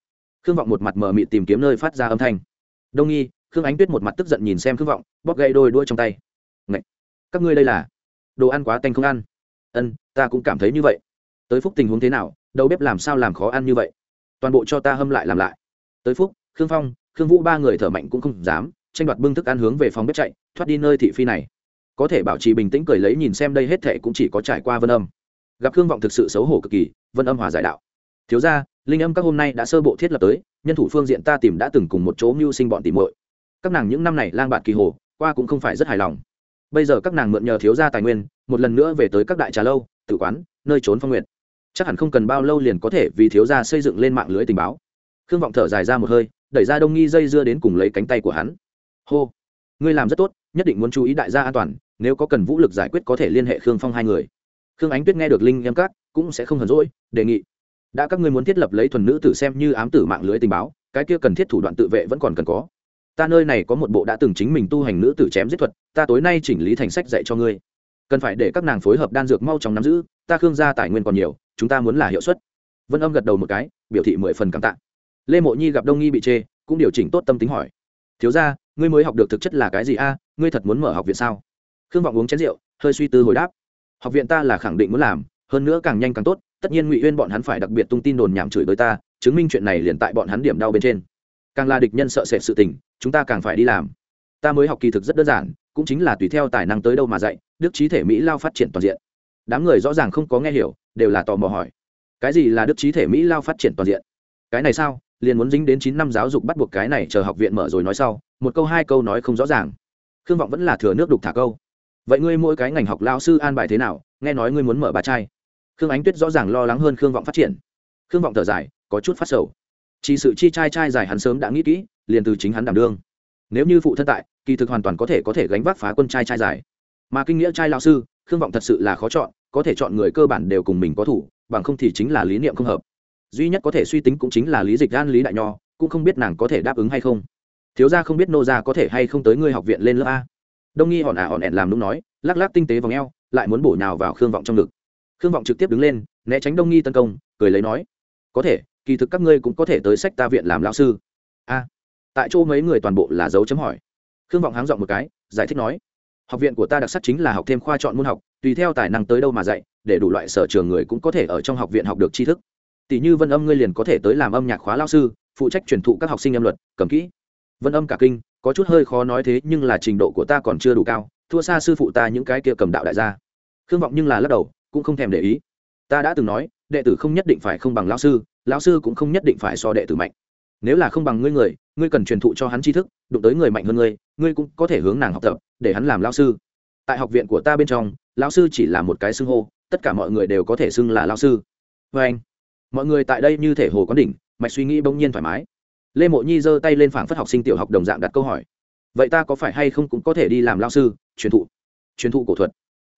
Khương vọng một mặt mờ mịt tìm kiếm nơi phát ra âm thanh. Đông nghi, khương ánh tuyết một mặt tức giận nhìn xem khương vọng, bóp gãy đôi đuôi trong tay. Ngậy! các ngươi đây là đồ ăn quá tanh không ăn. Ân, ta cũng cảm thấy như vậy. Tới phúc tình huống thế nào, đầu bếp làm sao làm khó ăn như vậy? Toàn bộ cho ta hâm lại làm lại. Tới phúc, khương phong, khương vũ ba người thở mạnh cũng không dám, tranh đoạt bưng thức ăn hướng về phòng bếp chạy, thoát đi nơi thị phi này. Có thể bảo trì bình tĩnh cười lấy nhìn xem đây hết thệ cũng chỉ có trải qua vân âm. Gặp khương vọng thực sự xấu hổ cực kỳ, vân âm hòa giải đạo thiếu ra linh âm các hôm nay đã sơ bộ thiết lập tới, nhân thủ phương diện ta tìm đã từng cùng một chỗ mưu sinh bọn tìm muội. Các nàng những năm này lang bạt kỳ hồ, qua cũng không phải rất hài lòng. Bây giờ các nàng mượn nhờ thiếu gia tài nguyên, một lần nữa về tới các đại trà lâu, tử quán, nơi trốn phong nguyện chắc hẳn không cần bao lâu liền có thể vì thiếu gia xây dựng lên mạng lưới tình báo. Khương vọng thở dài ra một hơi, đẩy ra đông nghi dây dưa đến cùng lấy cánh tay của hắn. Hô, ngươi làm rất tốt, nhất định muốn chú ý đại gia an toàn, nếu có cần vũ lực giải quyết có thể liên hệ khương phong hai người. Khương ánh tuyết nghe được linh em các, cũng sẽ không hờn rỗi đề nghị đã các ngươi muốn thiết lập lấy thuần nữ tử xem như ám tử mạng lưới tình báo, cái kia cần thiết thủ đoạn tự vệ vẫn còn cần có. Ta nơi này có một bộ đã từng chính mình tu hành nữ tử chém giết thuật, ta tối nay chỉnh lý thành sách dạy cho ngươi. Cần phải để các nàng phối hợp đan dược mau chóng nắm giữ, ta khương gia tài nguyên còn nhiều, chúng ta muốn là hiệu suất. Vân âm gật đầu một cái, biểu thị mười phần cảm tạ. Lê mộ nhi gặp đông nghi bị chê, cũng điều chỉnh tốt tâm tính hỏi. Thiếu ra ngươi mới học được thực chất là cái gì a? Ngươi thật muốn mở học viện sao? Khương vọng uống chén rượu, hơi suy tư hồi đáp. Học viện ta là khẳng định muốn làm, hơn nữa càng nhanh càng tốt tất nhiên ngụy uyên bọn hắn phải đặc biệt tung tin đồn nhảm chửi tới ta, chứng minh chuyện này liền tại bọn hắn điểm đau bên trên. Càng là địch nhân sợ sệt sự tình, chúng ta càng phải đi làm. Ta mới học kỳ thực rất đơn giản, cũng chính là tùy theo tài năng tới đâu mà dạy, đức trí thể mỹ lao phát triển toàn diện. Đám người rõ ràng không có nghe hiểu, đều là tò mò hỏi. Cái gì là đức trí thể mỹ lao phát triển toàn diện? Cái này sao? Liền muốn dính đến chín năm giáo dục bắt buộc cái này chờ học viện mở rồi nói sau, một câu hai câu nói không rõ ràng. Khương vọng vẫn là thừa nước đục thả câu. Vậy ngươi mỗi cái ngành học lao sư an bài thế nào? Nghe nói ngươi muốn mở bà trai khương ánh tuyết rõ ràng lo lắng hơn khương vọng phát triển. Khương vọng thở dài, có chút phát sầu. Chỉ sự chi trai trai dài hắn sớm đã nghĩ kỹ, liền từ chính hắn đảm đương. Nếu như phụ thân tại, kỳ thực hoàn toàn có thể có thể gánh vác phá quân trai trai dài. Mà kinh nghĩa trai lao sư, khương vọng thật sự là khó chọn, có thể chọn người cơ bản đều cùng mình có thủ, bằng không thì chính là lý niệm không hợp. Duy nhất có thể suy tính cũng chính là lý dịch gan lý đại nho, cũng không biết nàng có thể đáp ứng hay không. Thiếu gia không biết nô gia có thể hay không tới ngươi học viện lên lớp a. Đông nghi hòn ả hòn ẹn làm đúng nói, lắc lắc tinh tế v ò lại muốn bổ nhào vào khương vọng trong ngực khương vọng trực tiếp đứng lên, né tránh đông nghi tấn công, cười lấy nói, có thể, kỳ thực các ngươi cũng có thể tới sách ta viện làm lão sư. A, tại chỗ mấy người toàn bộ là dấu chấm hỏi. Khương vọng háng dọn một cái, giải thích nói, học viện của ta đặc sắc chính là học thêm khoa chọn môn học, tùy theo tài năng tới đâu mà dạy, để đủ loại sở trường người cũng có thể ở trong học viện học được tri thức. Tỷ như vân âm ngươi liền có thể tới làm âm nhạc khóa lao sư, phụ trách truyền thụ các học sinh âm luật, cầm kỹ. Vân âm cả kinh, có chút hơi khó nói thế, nhưng là trình độ của ta còn chưa đủ cao, thua xa sư phụ ta những cái kia cầm đạo đại gia. Khương vọng nhưng là lắc đầu cũng không thèm để ý. Ta đã từng nói, đệ tử không nhất định phải không bằng lão sư lão sư cũng không nhất định phải so đệ tử mạnh. Nếu là không bằng ngươi người, ngươi cần truyền thụ cho hắn tri thức, đụng tới người mạnh hơn ngươi ngươi cũng có thể hướng nàng học tập, để hắn làm lão sư. Tại học viện của ta bên trong, lão sư chỉ là một cái xưng hô, tất cả mọi người đều có thể xưng là lão sư. Vê anh, mọi người tại đây như thể hồ quán đỉnh, mạch suy nghĩ bỗng nhiên thoải mái. Lê mộ nhi giơ tay lên phảng phất học sinh tiểu học đồng dạng đặt câu hỏi. Vậy ta có phải hay không cũng có thể đi làm lão sư, truyền thụ truyền thụ cổ thuật?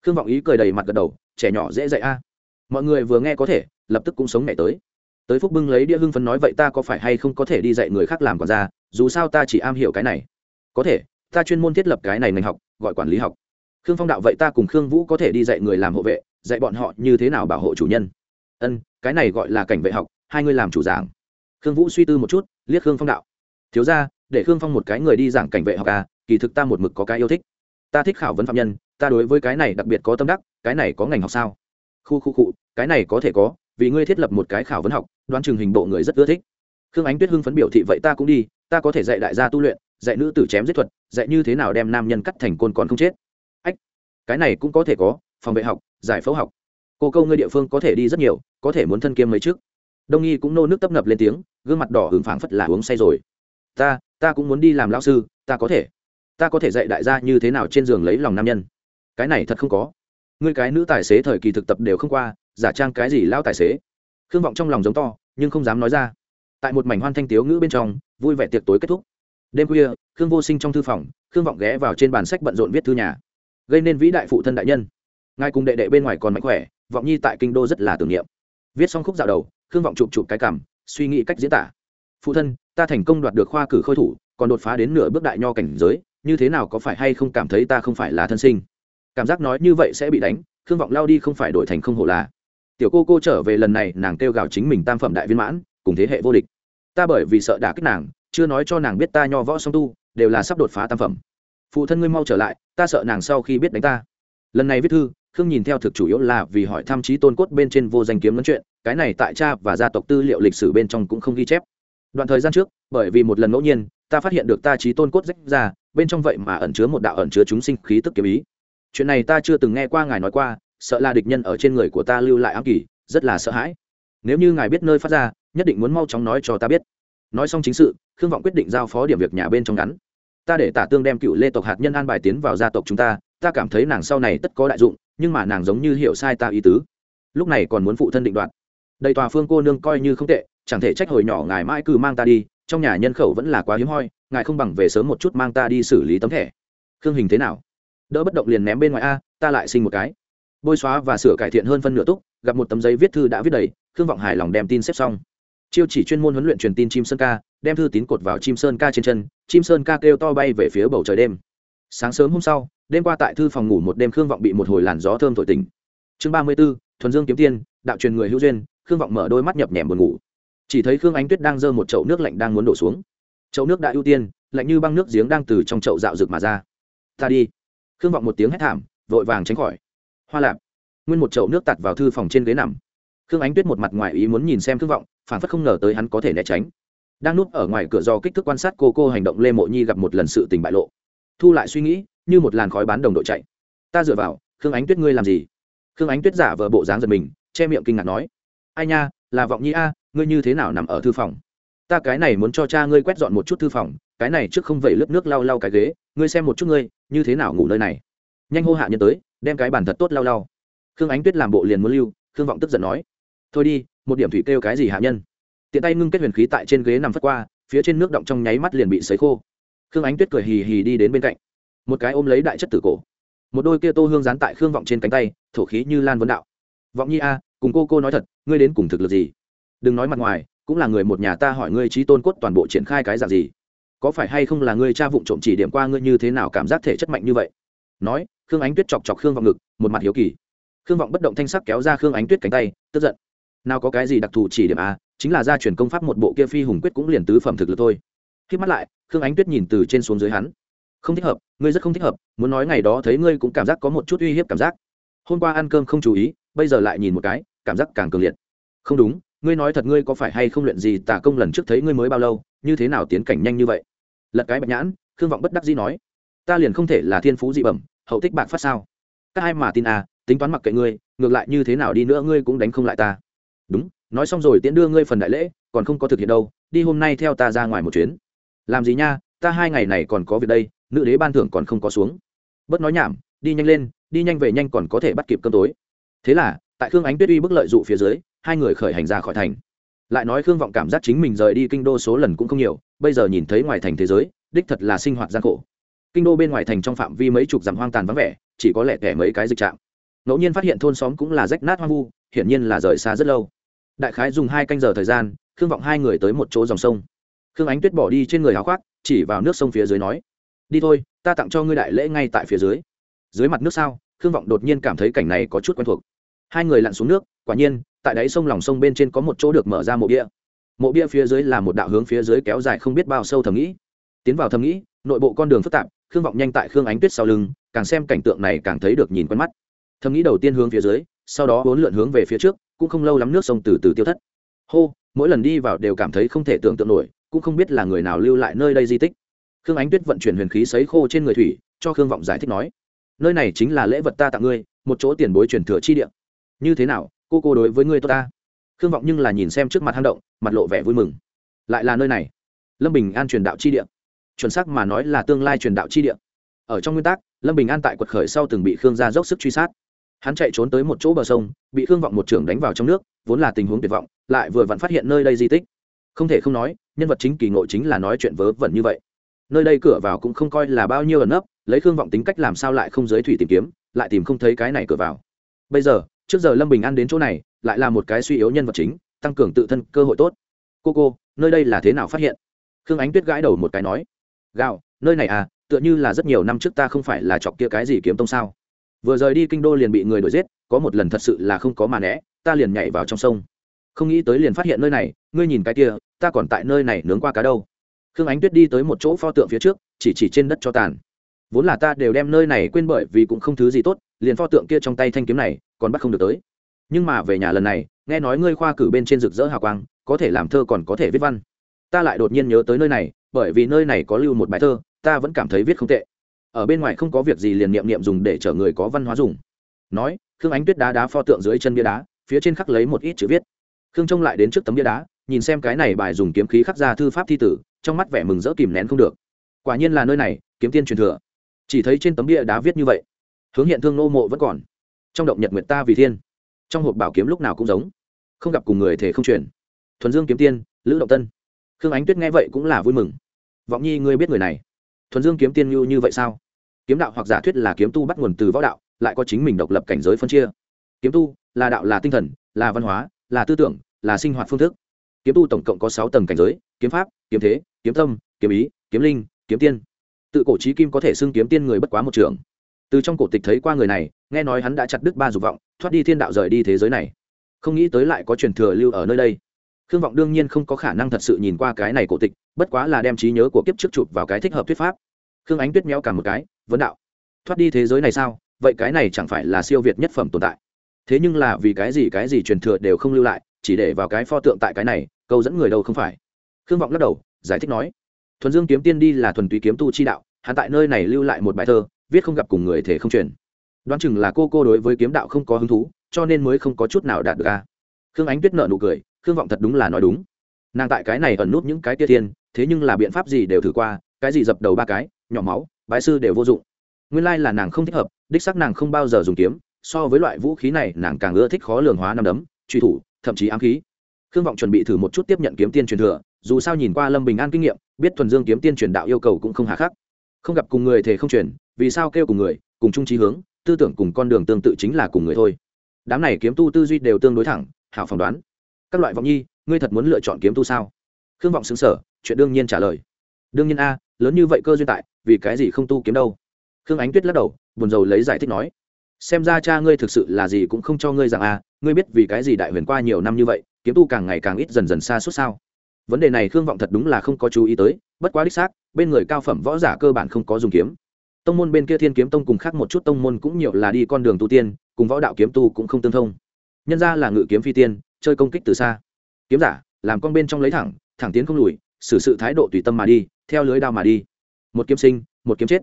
Khương vọng ý cười đầy mặt gật đầu trẻ nhỏ dễ dạy a. Mọi người vừa nghe có thể, lập tức cũng sống mẹ tới. Tới phúc bưng lấy đĩa hưng phấn nói vậy ta có phải hay không có thể đi dạy người khác làm quản gia, dù sao ta chỉ am hiểu cái này. Có thể, ta chuyên môn thiết lập cái này ngành học, gọi quản lý học. Khương phong đạo vậy ta cùng khương vũ có thể đi dạy người làm hộ vệ, dạy bọn họ như thế nào bảo hộ chủ nhân. Ân, cái này gọi là cảnh vệ học, hai người làm chủ giảng khương vũ suy tư một chút, liếc khương phong đạo. Thiếu ra để khương phong một cái người đi giảng cảnh vệ học à kỳ thực ta một mực có cái yêu thích. Ta thích khảo vấn phạm nhân ta đối với cái này đặc biệt có tâm đắc, cái này có ngành học sao? Khu khu cụ cái này có thể có, vì ngươi thiết lập một cái khảo vấn học, đoán chừng hình bộ người rất ưa thích. Khương ánh tuyết hưng phấn biểu thị vậy ta cũng đi, ta có thể dạy đại gia tu luyện, dạy nữ tử chém giết thuật, dạy như thế nào đem nam nhân cắt thành côn còn không chết. Ách, cái này cũng có thể có, phòng vệ học, giải phẫu học. Cô câu ngươi địa phương có thể đi rất nhiều, có thể muốn thân kiêm mấy trước đông nghi cũng nô nước tấp nập lên tiếng, gương mặt đỏ hưởng phảng phất là uống say rồi. Ta ta cũng muốn đi làm lão sư, ta có thể. Ta có thể dạy đại gia như thế nào trên giường lấy lòng nam nhân cái này thật không có. Ngươi cái nữ tài xế thời kỳ thực tập đều không qua, giả trang cái gì lao tài xế? Khương vọng trong lòng giống to, nhưng không dám nói ra. Tại một mảnh hoan thanh tiếu ngữ bên trong, vui vẻ tiệc tối kết thúc. Đêm khuya, khương vô sinh trong thư phòng, khương vọng ghé vào trên bàn sách bận rộn viết thư nhà. Gây nên vĩ đại phụ thân đại nhân. Ngài cùng đệ đệ bên ngoài còn mạnh khỏe, vọng nhi tại kinh đô rất là tưởng niệm. Viết xong khúc dạo đầu, khương vọng chụp chụp cái cảm, suy nghĩ cách diễn tả. Phụ thân, ta thành công đoạt được khoa cử khôi thủ, còn đột phá đến nửa bước đại nho cảnh giới, như thế nào có phải hay không cảm thấy ta không phải là thân sinh? Cảm giác nói như vậy sẽ bị đánh, khương vọng lao đi không phải đổi thành không hổ là. Tiểu cô cô trở về lần này, nàng kêu gào chính mình tam phẩm đại viên mãn, cùng thế hệ vô địch. Ta bởi vì sợ đả kích nàng, chưa nói cho nàng biết ta nho võ song tu, đều là sắp đột phá tam phẩm. Phụ thân ngươi mau trở lại, ta sợ nàng sau khi biết đánh ta. Lần này viết thư, khương nhìn theo thực chủ yếu là vì hỏi thăm trí tôn cốt bên trên vô danh kiếm lẫn chuyện, cái này tại cha và gia tộc tư liệu lịch sử bên trong cũng không ghi chép. Đoạn thời gian trước, bởi vì một lần ngẫu nhiên, ta phát hiện được ta trí tôn cốt rách ra, bên trong vậy mà ẩn chứa một đạo ẩn chứa chúng sinh khí tức kiếm ý chuyện này ta chưa từng nghe qua ngài nói qua, sợ là địch nhân ở trên người của ta lưu lại ám kỳ rất là sợ hãi. Nếu như ngài biết nơi phát ra, nhất định muốn mau chóng nói cho ta biết. Nói xong chính sự, khương vọng quyết định giao phó điểm việc nhà bên trong ngắn. Ta để tả tương đem cựu lê tộc hạt nhân an bài tiến vào gia tộc chúng ta ta cảm thấy nàng sau này tất có đại dụng, nhưng mà nàng giống như hiểu sai ta ý tứ. Lúc này còn muốn phụ thân định đoạt. Đầy tòa phương cô nương coi như không tệ, chẳng thể trách hồi nhỏ ngài mãi cứ mang ta đi, trong nhà nhân khẩu vẫn là quá hiếm hoi, ngài không bằng về sớm một chút mang ta đi xử lý tấm thẻ. Khương hình thế nào? Đỡ bất động liền ném bên ngoài a, ta lại sinh một cái. Bôi xóa và sửa cải thiện hơn phân nửa túc, gặp một tấm giấy viết thư đã viết đầy, khương vọng hài lòng đem tin xếp xong. Chiêu chỉ chuyên môn huấn luyện truyền tin chim sơn ca, đem thư tín cột vào chim sơn ca trên chân, chim sơn ca kêu to bay về phía bầu trời đêm. Sáng sớm hôm sau, đêm qua tại thư phòng ngủ một đêm khương vọng bị một hồi làn gió thơm thổi tỉnh. Chương ba mươi b ố thuần dương kiếm tiên, đạo truyền người hữu duyên, khương vọng mở đôi mắt nhập nhèm buồn ngủ. Chỉ thấy khương ánh tuyết đang giơ một chậu nước lạnh đang muốn đổ xuống. Chậu nước đã ưu tiên, lạnh như băng nước giếng đang từ trong chậu dạo rực mà ra. Ta đi khương vọng một tiếng hét thảm, vội vàng tránh khỏi. Hoa lạp, nguyên một chậu nước tạt vào thư phòng trên ghế nằm. Khương ánh tuyết một mặt ngoài ý muốn nhìn xem khương vọng, phản phất không ngờ tới hắn có thể né tránh. Đang núp ở ngoài cửa do kích thước quan sát cô cô hành động lê mộ nhi gặp một lần sự tình bại lộ. Thu lại suy nghĩ, như một làn khói bán đồng đội chạy. Ta dựa vào, khương ánh tuyết ngươi làm gì? Khương ánh tuyết giả vờ bộ dáng giật mình, che miệng kinh ngạc nói. Ai nha, là vọng nhi a, ngươi như thế nào nằm ở thư phòng? Ta cái này muốn cho cha ngươi quét dọn một chút thư phòng, cái này trước không vẩy lớp nước lau lau cái ghế ngươi xem một chút ngươi, như thế nào ngủ nơi này? Nhanh hô hạ nhân tới, đem cái bàn thật tốt lau lau. Khương ánh tuyết làm bộ liền muốn lưu, khương vọng tức giận nói. Thôi đi, một điểm thủy kêu cái gì hạ nhân? Tiện tay ngưng kết huyền khí tại trên ghế nằm phất qua, phía trên nước động trong nháy mắt liền bị sấy khô. Khương ánh tuyết cười hì hì đi đến bên cạnh. Một cái ôm lấy đại chất tử cổ. Một đôi kia tô hương dán tại khương vọng trên cánh tay, thổ khí như lan vấn đạo. Vọng nhi a, cùng cô cô nói thật, ngươi đến cùng thực lực gì? Đừng nói mặt ngoài, cũng là người một nhà ta hỏi ngươi trí tôn cốt toàn bộ triển khai cái dạng gì? Có phải hay không là ngươi cha vụng trộm chỉ điểm qua ngươi như thế nào cảm giác thể chất mạnh như vậy? Nói, khương ánh tuyết chọc chọc khương vọng ngực, một mặt hiếu kỳ. Khương vọng bất động thanh sắc kéo ra khương ánh tuyết cánh tay, tức giận. Nào có cái gì đặc thù chỉ điểm a chính là gia truyền công pháp một bộ kia phi hùng quyết cũng liền tứ phẩm thực lực thôi. Khi mắt lại, khương ánh tuyết nhìn từ trên xuống dưới hắn. Không thích hợp, ngươi rất không thích hợp, muốn nói ngày đó thấy ngươi cũng cảm giác có một chút uy hiếp cảm giác. Hôm qua ăn cơm không chú ý, bây giờ lại nhìn một cái, cảm giác càng cường liệt. Không đúng ngươi nói thật ngươi có phải hay không luyện gì tả công lần trước thấy ngươi mới bao lâu, như thế nào tiến cảnh nhanh như vậy? Lật cái bạch nhãn, khương vọng bất đắc dĩ nói, ta liền không thể là thiên phú dị bẩm, hậu tích bạc phát sao? Các ai mà tin à tính toán mặc kệ ngươi, ngược lại như thế nào đi nữa ngươi cũng đánh không lại ta. Đúng, nói xong rồi tiễn đưa ngươi phần đại lễ, còn không có thực hiện đâu, đi hôm nay theo ta ra ngoài một chuyến. Làm gì nha, ta hai ngày này còn có việc đây, nữ đế ban thưởng còn không có xuống. Bớt nói nhảm, đi nhanh lên, đi nhanh về nhanh còn có thể bắt kịp cơm tối. Thế là, tại khương ánh tuyết uy bức lợi dụ phía dưới hai người khởi hành ra khỏi thành. Lại nói khương vọng cảm giác chính mình rời đi kinh đô số lần cũng không nhiều, bây giờ nhìn thấy ngoài thành thế giới, đích thật là sinh hoạt gian khổ. Kinh đô bên ngoài thành trong phạm vi mấy chục dặm hoang tàn vắng vẻ, chỉ có lẻ tẻ mấy cái dịch trạm. Ngẫu nhiên phát hiện thôn xóm cũng là rách nát hoang vu, hiển nhiên là rời xa rất lâu. Đại khái dùng hai canh giờ thời gian, khương vọng hai người tới một chỗ dòng sông. Khương ánh tuyết bỏ đi trên người háo khoác, chỉ vào nước sông phía dưới nói, đi thôi, ta tặng cho ngươi đại lễ ngay tại phía dưới. Dưới mặt nước sao, khương vọng đột nhiên cảm thấy cảnh này có chút quen thuộc. Hai người lặn xuống nước, quả nhiên tại đáy sông lòng sông bên trên có một chỗ được mở ra mộ bia. Mộ bia phía dưới là một đạo hướng phía dưới kéo dài không biết bao sâu thầm nghĩ. Tiến vào thầm nghĩ, nội bộ con đường phức tạp, khương vọng nhanh tại khương ánh tuyết sau lưng, càng xem cảnh tượng này càng thấy được nhìn quen mắt. Thầm nghĩ đầu tiên hướng phía dưới, sau đó bốn lượn hướng về phía trước, cũng không lâu lắm nước sông từ từ tiêu thất. Hô, mỗi lần đi vào đều cảm thấy không thể tưởng tượng nổi, cũng không biết là người nào lưu lại nơi đây di tích. Khương ánh tuyết vận chuyển huyền khí sấy khô trên người thủy, cho khương vọng giải thích nói, nơi này chính là lễ vật ta tặng ngươi, một chỗ tiền bối truyền thừa chi địa. Như thế nào? Cô cô đối với ngươi tốt ta. Khương vọng nhưng là nhìn xem trước mặt hang động, mặt lộ vẻ vui mừng. Lại là nơi này. Lâm bình an truyền đạo chi địa. Chuẩn xác mà nói là tương lai truyền đạo chi địa. Ở trong nguyên tắc, lâm bình an tại quật khởi sau từng bị khương gia dốc sức truy sát. Hắn chạy trốn tới một chỗ bờ sông, bị khương vọng một trưởng đánh vào trong nước, vốn là tình huống tuyệt vọng, lại vừa vặn phát hiện nơi đây di tích. Không thể không nói, nhân vật chính kỳ ngộ chính là nói chuyện vớ vẩn như vậy. Nơi đây cửa vào cũng không coi là bao nhiêu ẩn nấp, lấy khương vọng tính cách làm sao lại không giới thủy tìm kiếm, lại tìm không thấy cái này cửa vào. Bây giờ trước giờ lâm bình an đến chỗ này, lại là một cái suy yếu nhân vật chính, tăng cường tự thân cơ hội tốt. Cô cô, nơi đây là thế nào phát hiện? Khương ánh tuyết gãi đầu một cái nói, gạo, nơi này à tựa như là rất nhiều năm trước ta không phải là chọc kia cái gì kiếm tông sao? Vừa rời đi kinh đô liền bị người đuổi giết, có một lần thật sự là không có mà né, ta liền nhảy vào trong sông. Không nghĩ tới liền phát hiện nơi này, ngươi nhìn cái kia, ta còn tại nơi này nướng qua cá đâu. Khương ánh tuyết đi tới một chỗ pho tượng phía trước, chỉ chỉ trên đất cho tàn. Vốn là ta đều đem nơi này quên bởi vì cũng không thứ gì tốt, liền pho tượng kia trong tay thanh kiếm này còn bắt không được tới. Nhưng mà về nhà lần này, nghe nói ngươi khoa cử bên trên rực rỡ hào quang, có thể làm thơ còn có thể viết văn. Ta lại đột nhiên nhớ tới nơi này, bởi vì nơi này có lưu một bài thơ, ta vẫn cảm thấy viết không tệ. Ở bên ngoài không có việc gì liền niệm niệm dùng để chở người có văn hóa dùng. Nói, khương ánh tuyết đá đá pho tượng dưới chân bia đá, phía trên khắc lấy một ít chữ viết. Khương trông lại đến trước tấm bia đá, nhìn xem cái này bài dùng kiếm khí khắc ra thư pháp thi tử, trong mắt vẻ mừng rỡ kìm nén không được. Quả nhiên là nơi này, kiếm tiên truyền thừa. Chỉ thấy trên tấm bia đá viết như vậy. Hướng hiện thương nô mộ vẫn còn trong động nhật nguyệt ta vì thiên. Trong hộp bảo kiếm lúc nào cũng giống. Không gặp cùng người thể không truyền thuần dương kiếm tiên, lữ động tân. Khương ánh tuyết nghe vậy cũng là vui mừng. Vọng nhi, ngươi biết người này. Thuần dương kiếm tiên như như vậy sao? Kiếm đạo hoặc giả thuyết là kiếm tu bắt nguồn từ võ đạo, lại có chính mình độc lập cảnh giới phân chia. Kiếm tu là đạo, là tinh thần, là văn hóa, là tư tưởng, là sinh hoạt phương thức. Kiếm tu tổng cộng có sáu tầng cảnh giới, kiếm pháp, kiếm thế, kiếm tâm, kiếm ý, kiếm linh, kiếm tiên. Tự cổ trí kim có thể xưng kiếm tiên người bất quá một trường. Từ trong cổ tịch thấy qua người này nghe nói hắn đã chặt đứt ba dục vọng, thoát đi thiên đạo rời đi thế giới này. Không nghĩ tới lại có truyền thừa lưu ở nơi đây. Khương vọng đương nhiên không có khả năng thật sự nhìn qua cái này cổ tịch, bất quá là đem trí nhớ của kiếp trước chụp vào cái thích hợp thuyết pháp. Khương ánh tuyết méo cả một cái, vấn đạo, thoát đi thế giới này sao? Vậy cái này chẳng phải là siêu việt nhất phẩm tồn tại? Thế nhưng là vì cái gì cái gì truyền thừa đều không lưu lại, chỉ để vào cái pho tượng tại cái này, câu dẫn người đâu không phải? Khương vọng lắc đầu, giải thích nói, thuần dương kiếm tiên đi là thuần túy kiếm tu chi đạo, hắn tại nơi này lưu lại một bài thơ, viết không gặp cùng người thể không truyền đoán chừng là cô cô đối với kiếm đạo không có hứng thú cho nên mới không có chút nào đạt được a. Khương ánh tuyết nợ nụ cười khương vọng thật đúng là nói đúng. Nàng tại cái này ẩn nút những cái tia thiên, thế nhưng là biện pháp gì đều thử qua cái gì dập đầu ba cái nhỏ máu bái sư đều vô dụng. Nguyên lai là nàng không thích hợp đích sắc nàng không bao giờ dùng kiếm so với loại vũ khí này nàng càng ưa thích khó lường hóa năm đấm truy thủ thậm chí ám khí. Khương vọng chuẩn bị thử một chút tiếp nhận kiếm tiên truyền thừa dù sao nhìn qua lâm bình an kinh nghiệm biết thuần dương kiếm tiên truyền đạo yêu cầu cũng không hà khắc. Không gặp cùng người thì không truyền vì sao kêu cùng người cùng chung trí hướng tư tưởng cùng con đường tương tự chính là cùng người thôi. Đám này kiếm tu tư duy đều tương đối thẳng, hảo phỏng đoán. Các loại vọng nhi, ngươi thật muốn lựa chọn kiếm tu sao? Khương vọng xứng sở chuyện đương nhiên trả lời. Đương nhiên a, lớn như vậy cơ duyên tại, vì cái gì không tu kiếm đâu? Khương ánh tuyết lắc đầu, buồn rầu lấy giải thích nói. Xem ra cha ngươi thực sự là gì cũng không cho ngươi rằng a, ngươi biết vì cái gì đại huyền qua nhiều năm như vậy, kiếm tu càng ngày càng ít dần dần xa suốt sao? Vấn đề này khương vọng thật đúng là không có chú ý tới, bất quá đích xác, bên người cao phẩm võ giả cơ bản không có dùng kiếm tông môn bên kia thiên kiếm tông cùng khác một chút tông môn cũng nhiều là đi con đường tu tiên, cùng võ đạo kiếm tu cũng không tương thông. Nhân ra là ngự kiếm phi tiên, chơi công kích từ xa. Kiếm giả, làm con bên trong lấy thẳng thẳng tiến không lùi, xử sự thái độ tùy tâm mà đi, theo lưới đao mà đi. Một kiếm sinh, một kiếm chết.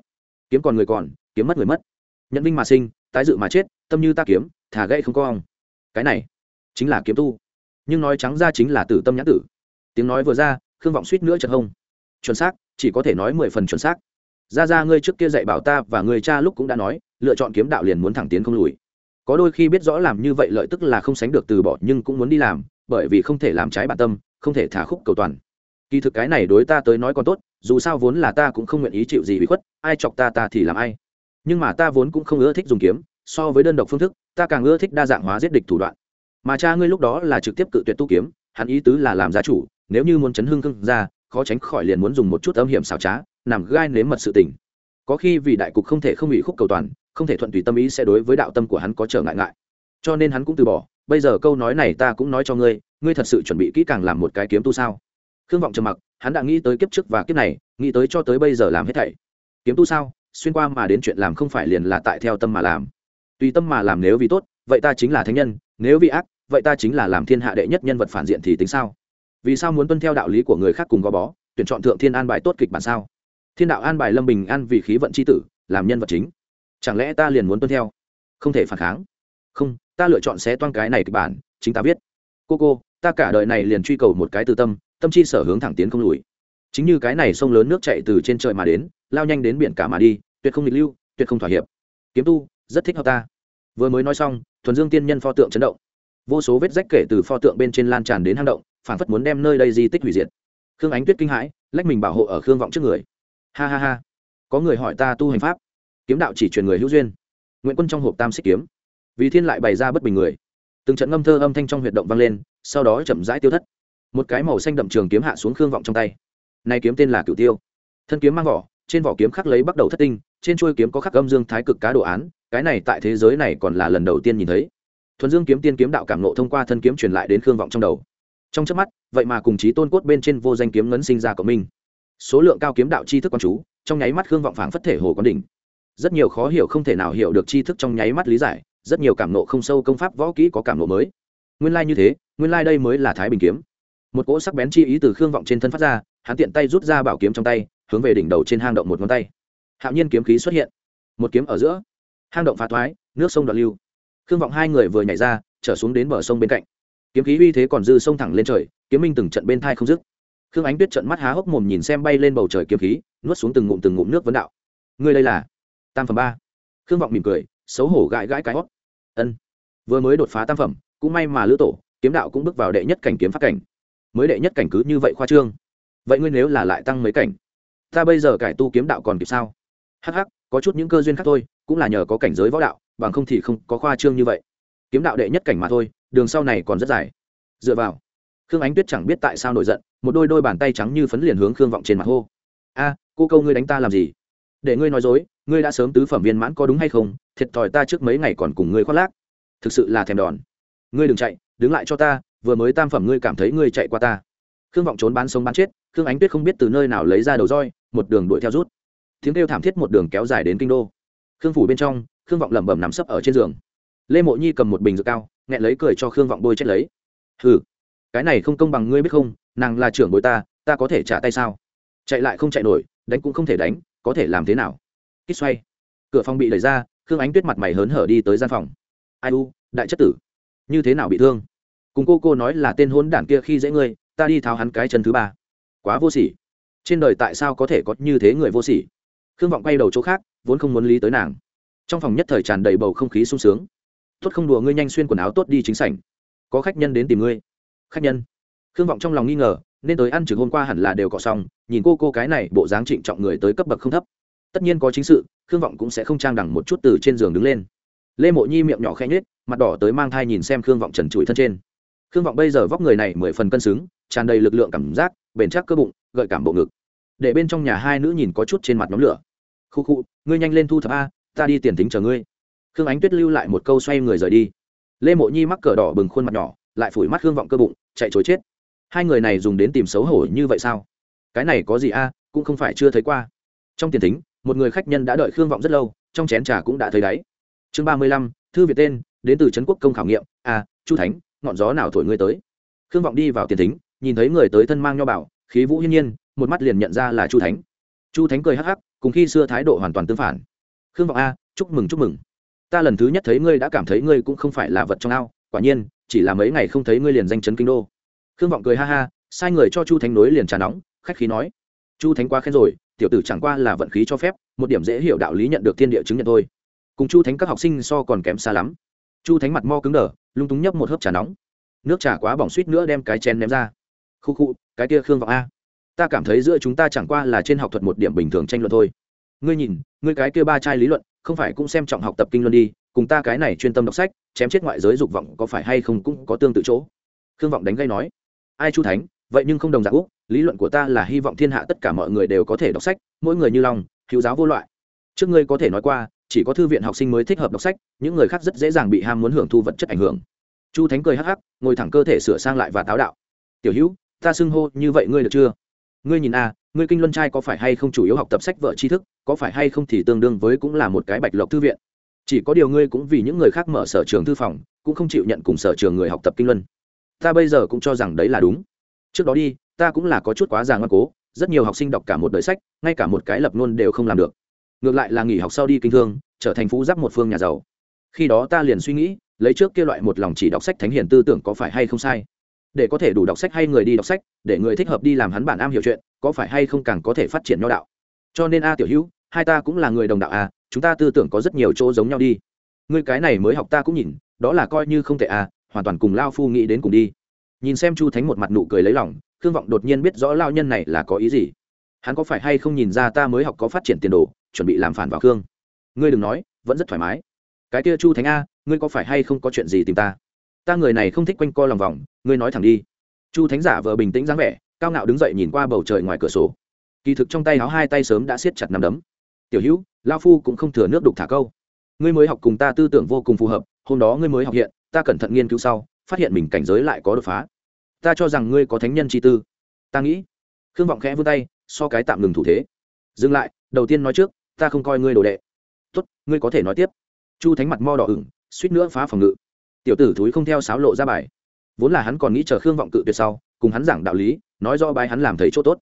Kiếm còn người còn, kiếm mất người mất. Nhận binh mà sinh, tái dự mà chết, tâm như ta kiếm thả gậy không có cái này, chính là kiếm tu. Nhưng nói trắng ra chính là tử tâm nhãn tử. Tiếng nói vừa ra, khương vọng suýt nữa chật hông. Chuẩn xác, chỉ có thể nói mười phần chuẩn xác ra ra ngươi trước kia dạy bảo ta và người cha lúc cũng đã nói, lựa chọn kiếm đạo liền muốn thẳng tiến không lùi. Có đôi khi biết rõ làm như vậy lợi tức là không sánh được từ bỏ nhưng cũng muốn đi làm, bởi vì không thể làm trái bản tâm, không thể thả khúc cầu toàn. Kỳ thực cái này đối ta tới nói còn tốt, dù sao vốn là ta cũng không nguyện ý chịu gì bị khuất, ai chọc ta ta thì làm ai. Nhưng mà ta vốn cũng không ưa thích dùng kiếm, so với đơn độc phương thức, ta càng ưa thích đa dạng hóa giết địch thủ đoạn. Mà cha ngươi lúc đó là trực tiếp cự tuyệt tu kiếm, hắn ý tứ là làm gia chủ, nếu như muốn chấn hưng cưng ra khó tránh khỏi liền muốn dùng một chút âm hiểm xảo trá nằm gai nếm mật sự tình. Có khi vì đại cục không thể không bị khúc cầu toàn, không thể thuận tùy tâm ý sẽ đối với đạo tâm của hắn có trở ngại ngại. Cho nên hắn cũng từ bỏ, bây giờ câu nói này ta cũng nói cho ngươi ngươi thật sự chuẩn bị kỹ càng làm một cái kiếm tu sao? Khương vọng trầm mặc, hắn đã nghĩ tới kiếp trước và kiếp này, nghĩ tới cho tới bây giờ làm hết thảy. Kiếm tu sao? Xuyên qua mà đến chuyện làm không phải liền là tại theo tâm mà làm. Tùy tâm mà làm nếu vì tốt, vậy ta chính là thánh nhân, nếu vì ác, vậy ta chính là làm thiên hạ đệ nhất nhân vật phản diện thì tính sao? Vì sao muốn tuân theo đạo lý của người khác cùng gò bó, tuyển chọn thượng thiên an bài tốt kịch bản sao? Thiên đạo an bài lâm bình an vì khí vận c h i tử, làm nhân vật chính. Chẳng lẽ ta liền muốn tuân theo? Không thể phản kháng. Không, ta lựa chọn sẽ toan cái này kịch bản, chính ta biết cô cô, ta cả đời này liền truy cầu một cái từ tâm tâm chi sở hướng thẳng tiến không lùi. Chính như cái này sông lớn nước chạy từ trên trời mà đến, lao nhanh đến biển cả mà đi, tuyệt không nghịch lưu, tuyệt không thỏa hiệp. Kiếm tu, rất thích hợp ta. Vừa mới nói xong, thuần dương tiên nhân pho tượng chấn động. Vô số vết rách kể từ pho tượng bên trên lan tràn đến hang động phản phất muốn đem nơi đây di tích hủy diệt. Khương ánh tuyết kinh hãi, lách mình bảo hộ ở khương vọng trước người ha ha ha. Có người hỏi ta tu hành pháp. Kiếm đạo chỉ truyền người hữu duyên. Nguyễn quân trong hộp tam xích kiếm. Vì thiên lại bày ra bất bình người. Từng trận ngâm thơ âm thanh trong huyệt động vang lên, sau đó chậm rãi tiêu thất. Một cái màu xanh đậm trường kiếm hạ xuống khương vọng trong tay. Nay kiếm tên là cửu tiêu. Thân kiếm mang vỏ, trên vỏ kiếm khắc lấy bắt đầu thất tinh, trên chuôi kiếm có khắc âm dương thái cực cá đồ án, cái này tại thế giới này còn là lần đầu tiên nhìn thấy. Thuần dương kiếm tiên kiếm đạo cảm nộ thông qua thân kiếm truyền lại đến khương vọng trong đầu. Trong chớp mắt, vậy mà cùng chí tôn cốt bên trên vô danh kiếm ngấn sinh ra của mình số lượng cao kiếm đạo tri thức quan chú, trong nháy mắt khương vọng phảng phất thể hồ quán đỉnh. Rất nhiều khó hiểu không thể nào hiểu được tri thức trong nháy mắt lý giải, rất nhiều cảm nộ không sâu công pháp võ kỹ có cảm nộ mới. Nguyên lai như thế, nguyên lai đây mới là thái bình kiếm. Một cỗ sắc bén chi ý từ khương vọng trên thân phát ra, hắn tiện tay rút ra bảo kiếm trong tay, hướng về đỉnh đầu trên hang động một ngón tay. Hạo nhiên kiếm khí xuất hiện. Một kiếm ở giữa. Hang động phá thoái, nước sông đoạn lưu. Khương vọng hai người vừa nhảy ra, trở xuống đến bờ sông bên cạnh. Kiếm khí uy thế còn dư sông thẳng lên trời, kiếm minh từng trận bên thai không dứt khương ánh tuyết trận mắt há hốc mồm nhìn xem bay lên bầu trời kiếm khí, nuốt xuống từng ngụm từng ngụm nước vấn đạo. Ngươi đây là? Tam phẩm ba. Khương vọng mỉm cười, xấu hổ gãi gãi cái hót. Ân. Vừa mới đột phá tam phẩm, cũng may mà lữ tổ, kiếm đạo cũng bước vào đệ nhất cảnh kiếm phát cảnh. Mới đệ nhất cảnh cứ như vậy khoa trương. Vậy ngươi nếu là lại tăng mấy cảnh? Ta bây giờ cải tu kiếm đạo còn kịp sao? Hh có chút những cơ duyên khác thôi, cũng là nhờ có cảnh giới võ đạo, bằng không thì không có khoa trương như vậy. Kiếm đạo đệ nhất cảnh mà thôi, đường sau này còn rất dài. Dựa vào khương ánh tuyết chẳng biết tại sao nổi giận, một đôi đôi bàn tay trắng như phấn liền hướng khương vọng trên mặt hô. A, cô câu ngươi đánh ta làm gì? Để ngươi nói dối, ngươi đã sớm tứ phẩm viên mãn có đúng hay không? Thiệt thòi ta trước mấy ngày còn cùng ngươi khoác lác. Thực sự là thèm đòn. Ngươi đừng chạy, đứng lại cho ta, vừa mới tam phẩm ngươi cảm thấy ngươi chạy qua ta. Khương vọng trốn bán sống bán chết, khương ánh tuyết không biết từ nơi nào lấy ra đầu roi, một đường đuổi theo rút. Tiếng kêu thảm thiết một đường kéo dài đến kinh đô. Khương phủ bên trong, khương vọng lẩm bẩm nằm sấp ở trên giường. Lê mộ nhi cầm một bình rượu cao, nghẹn lấy cười cho khương vọng bôi chết lấy. Hừ cái này không công bằng ngươi biết không, nàng là trưởng bối ta ta có thể trả tay sao? Chạy lại không chạy nổi, đánh cũng không thể đánh, có thể làm thế nào? Kích xoay. Cửa phòng bị đẩy ra, khương ánh tuyết mặt mày hớn hở đi tới gian phòng. Ai u, đại chất tử. Như thế nào bị thương? Cùng cô cô nói là tên hôn đản kia khi dễ ngươi, ta đi tháo hắn cái chân thứ ba. Quá vô sỉ. Trên đời tại sao có thể có như thế người vô sỉ? Khương vọng quay đầu chỗ khác, vốn không muốn lý tới nàng. Trong phòng nhất thời tràn đầy bầu không khí sung sướng. Tốt không đùa ngươi nhanh xuyên quần áo tốt đi chính sảnh. Có khách nhân đến tìm ngươi khách nhân. Khương vọng trong lòng nghi ngờ, nên tới ăn trực hôm qua hẳn là đều cọ xong, nhìn cô cô cái này bộ dáng trịnh trọng người tới cấp bậc không thấp. Tất nhiên có chính sự, khương vọng cũng sẽ không trang đẳng một chút từ trên giường đứng lên. Lê mộ nhi miệng nhỏ khẽ nhết mặt đỏ tới mang thai nhìn xem khương vọng trần trụi thân trên. Khương vọng bây giờ vóc người này mười phần cân xứng, tràn đầy lực lượng cảm giác, bền chắc cơ bụng, gợi cảm bộ ngực. Để bên trong nhà hai nữ nhìn có chút trên mặt nhóm lửa. Khu khu, ngươi nhanh lên thu thập a, ta đi tiền tính chờ ngươi. Khương ánh tuyết lưu lại một câu xoay người rời đi. Lê mộ nhi mắc cờ đỏ bừng khuôn mặt nhỏ lại phủi mắt khương vọng cơ bụng, chạy chối chết. Hai người này dùng đến tìm xấu hổ như vậy sao? Cái này có gì a, cũng không phải chưa thấy qua. Trong tiền thính, một người khách nhân đã đợi khương vọng rất lâu, trong chén trà cũng đã thấy đáy. Chương ba mươi lăm, thư việt tên, đến từ trấn quốc công khảo nghiệm. A chu thánh, ngọn gió nào thổi ngươi tới? Khương vọng đi vào tiền thính, nhìn thấy người tới thân mang nho bảo, khí vũ hiên nhiên, một mắt liền nhận ra là chu thánh. Chu thánh cười hắc hắc, cùng khi xưa thái độ hoàn toàn tương phản. Khương vọng a, chúc mừng chúc mừng. Ta lần thứ nhất thấy ngươi đã cảm thấy ngươi cũng không phải là vật trong ao, quả nhiên chỉ là mấy ngày không thấy ngươi liền danh chấn kinh đô. Khương vọng cười ha ha, sai người cho chu thánh nối liền trà nóng, khách khí nói. Chu thánh quá khen rồi, tiểu tử chẳng qua là vận khí cho phép, một điểm dễ hiểu đạo lý nhận được thiên địa chứng nhận thôi. Cùng chu thánh các học sinh so còn kém xa lắm. Chu thánh mặt mo cứng đờ, lung túng nhấp một hớp trà nóng. Nước trà quá bỏng suýt nữa đem cái chén ném ra. Khu khu, cái kia khương vọng a. Ta cảm thấy giữa chúng ta chẳng qua là trên học thuật một điểm bình thường tranh luận thôi. Ngươi nhìn, ngươi cái kia ba trai lý luận, không phải cũng xem trọng học tập kinh luân đi, cùng ta cái này chuyên tâm đọc sách chém chết ngoại giới dục vọng có phải hay không cũng có tương tự chỗ. Khương vọng đánh gây nói, ai chu thánh, vậy nhưng không đồng dạng úc, lý luận của ta là hy vọng thiên hạ tất cả mọi người đều có thể đọc sách, mỗi người như lòng hữu giáo vô loại. Trước ngươi có thể nói qua, chỉ có thư viện học sinh mới thích hợp đọc sách, những người khác rất dễ dàng bị ham muốn hưởng thu vật chất ảnh hưởng. Chu thánh cười hắc hắc, ngồi thẳng cơ thể sửa sang lại và táo đạo, tiểu hữu, ta xưng hô như vậy ngươi được chưa? Ngươi nhìn a, ngươi kinh luân trai có phải hay không chủ yếu học tập sách vợ tri thức, có phải hay không thì tương đương với cũng là một cái bạch lộc thư viện chỉ có điều ngươi cũng vì những người khác mở sở trường thư phòng, cũng không chịu nhận cùng sở trường người học tập kinh luân. Ta bây giờ cũng cho rằng đấy là đúng. Trước đó đi, ta cũng là có chút quá già ngoan cố, rất nhiều học sinh đọc cả một đời sách, ngay cả một cái lập luôn đều không làm được. Ngược lại là nghỉ học sau đi kinh thương, trở thành phú giáp một phương nhà giàu. Khi đó ta liền suy nghĩ, lấy trước kia loại một lòng chỉ đọc sách thánh hiền tư tưởng có phải hay không sai? Để có thể đủ đọc sách hay người đi đọc sách, để người thích hợp đi làm hắn bản am hiểu chuyện, có phải hay không càng có thể phát triển nho đạo? Cho nên a tiểu hữu, hai ta cũng là người đồng đạo a chúng ta tư tưởng có rất nhiều chỗ giống nhau đi. Ngươi cái này mới học ta cũng nhìn, đó là coi như không tệ à? hoàn toàn cùng lao phu nghĩ đến cùng đi. Nhìn xem chu thánh một mặt nụ cười lấy lòng, khương vọng đột nhiên biết rõ lao nhân này là có ý gì. Hắn có phải hay không nhìn ra ta mới học có phát triển tiền đồ, chuẩn bị làm phản vào khương? Ngươi đừng nói, vẫn rất thoải mái. Cái kia chu thánh a, ngươi có phải hay không có chuyện gì tìm ta? Ta người này không thích quanh co lòng vòng, ngươi nói thẳng đi. Chu thánh giả vờ bình tĩnh dáng vẻ, cao ngạo đứng dậy nhìn qua bầu trời ngoài cửa sổ. Kỳ thực trong tay áo hai tay sớm đã siết chặt nằm đấm tiểu hữu lao phu cũng không thừa nước đục thả câu. Ngươi mới học cùng ta tư tưởng vô cùng phù hợp, hôm đó ngươi mới học hiện, ta cẩn thận nghiên cứu sau, phát hiện mình cảnh giới lại có đột phá. Ta cho rằng ngươi có thánh nhân chi tư. Ta nghĩ, khương vọng khẽ vươn tay, so cái tạm ngừng thủ thế. Dừng lại, đầu tiên nói trước, ta không coi ngươi đồ đệ. Tốt, ngươi có thể nói tiếp. Chu thánh mặt mo đỏ ửng, suýt nữa phá phòng ngự. Tiểu tử thúi không theo sáo lộ ra bài. Vốn là hắn còn nghĩ chờ khương vọng cự tuyệt sau, cùng hắn giảng đạo lý, nói do bài hắn làm thấy chỗ tốt.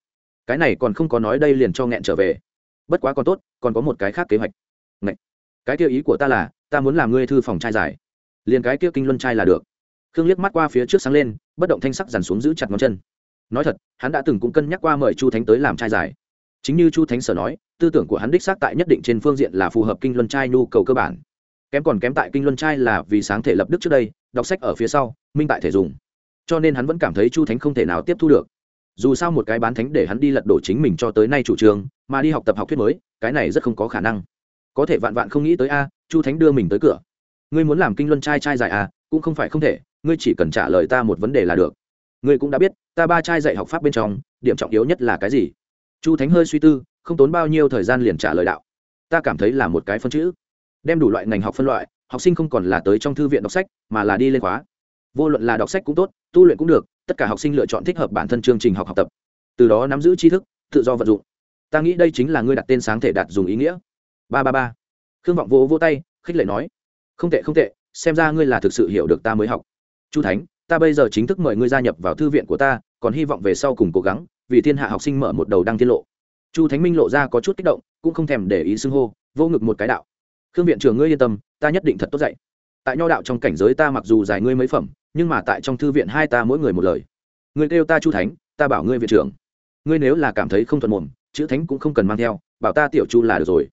Cái này còn không có nói đây liền cho nghẹn trở về bất quá còn tốt, còn có một cái khác kế hoạch. Ngậy. cái kia ý của ta là, ta muốn làm ngươi thư phòng trai giải. Liền cái kia kinh luân trai là được. Khương liếc mắt qua phía trước sáng lên, bất động thanh sắc dằn xuống giữ chặt ngón chân. Nói thật, hắn đã từng cũng cân nhắc qua mời chu thánh tới làm trai giải. Chính như chu thánh sở nói, tư tưởng của hắn đích xác tại nhất định trên phương diện là phù hợp kinh luân trai nhu cầu cơ bản. Kém còn kém tại kinh luân trai là vì sáng thể lập đức trước đây, đọc sách ở phía sau, minh tại thể dùng. Cho nên hắn vẫn cảm thấy chu thánh không thể nào tiếp thu được dù sao một cái bán thánh để hắn đi lật đổ chính mình cho tới nay chủ trương, mà đi học tập học thuyết mới, cái này rất không có khả năng. Có thể vạn vạn không nghĩ tới a, chu thánh đưa mình tới cửa. Ngươi muốn làm kinh luân trai trai dài à cũng không phải không thể, ngươi chỉ cần trả lời ta một vấn đề là được. Ngươi cũng đã biết, ta ba trai dạy học pháp bên trong, điểm trọng yếu nhất là cái gì? Chu thánh hơi suy tư, không tốn bao nhiêu thời gian liền trả lời đạo. Ta cảm thấy là một cái phân chữ. Đem đủ loại ngành học phân loại, học sinh không còn là tới trong thư viện đọc sách, mà là đi lên khóa. Vô luận là đọc sách cũng tốt, tu luyện cũng được tất cả học sinh lựa chọn thích hợp bản thân chương trình học học tập. Từ đó nắm giữ tri thức, tự do vận dụng. Ta nghĩ đây chính là ngươi đặt tên sáng thể đạt dùng ý nghĩa. Ba ba ba. Khương vọng vỗ vỗ tay, khích lệ nói. Không tệ không tệ, xem ra ngươi là thực sự hiểu được ta mới học. Chu thánh, ta bây giờ chính thức mời ngươi gia nhập vào thư viện của ta, còn hy vọng về sau cùng cố gắng, vì thiên hạ học sinh mở một đầu đăng tiết lộ. Chu thánh minh lộ ra có chút kích động, cũng không thèm để ý xưng hô vô ngực một cái đạo. Khương viện trưởng ngươi yên tâm, ta nhất định thật tốt dạy tại nho đạo trong cảnh giới ta mặc dù dài ngươi mấy phẩm, nhưng mà tại trong thư viện hai ta mỗi người một lời. Ngươi kêu ta chu thánh, ta bảo ngươi viện trưởng. Ngươi nếu là cảm thấy không thuận mồm, chữ thánh cũng không cần mang theo, bảo ta tiểu chu là được rồi.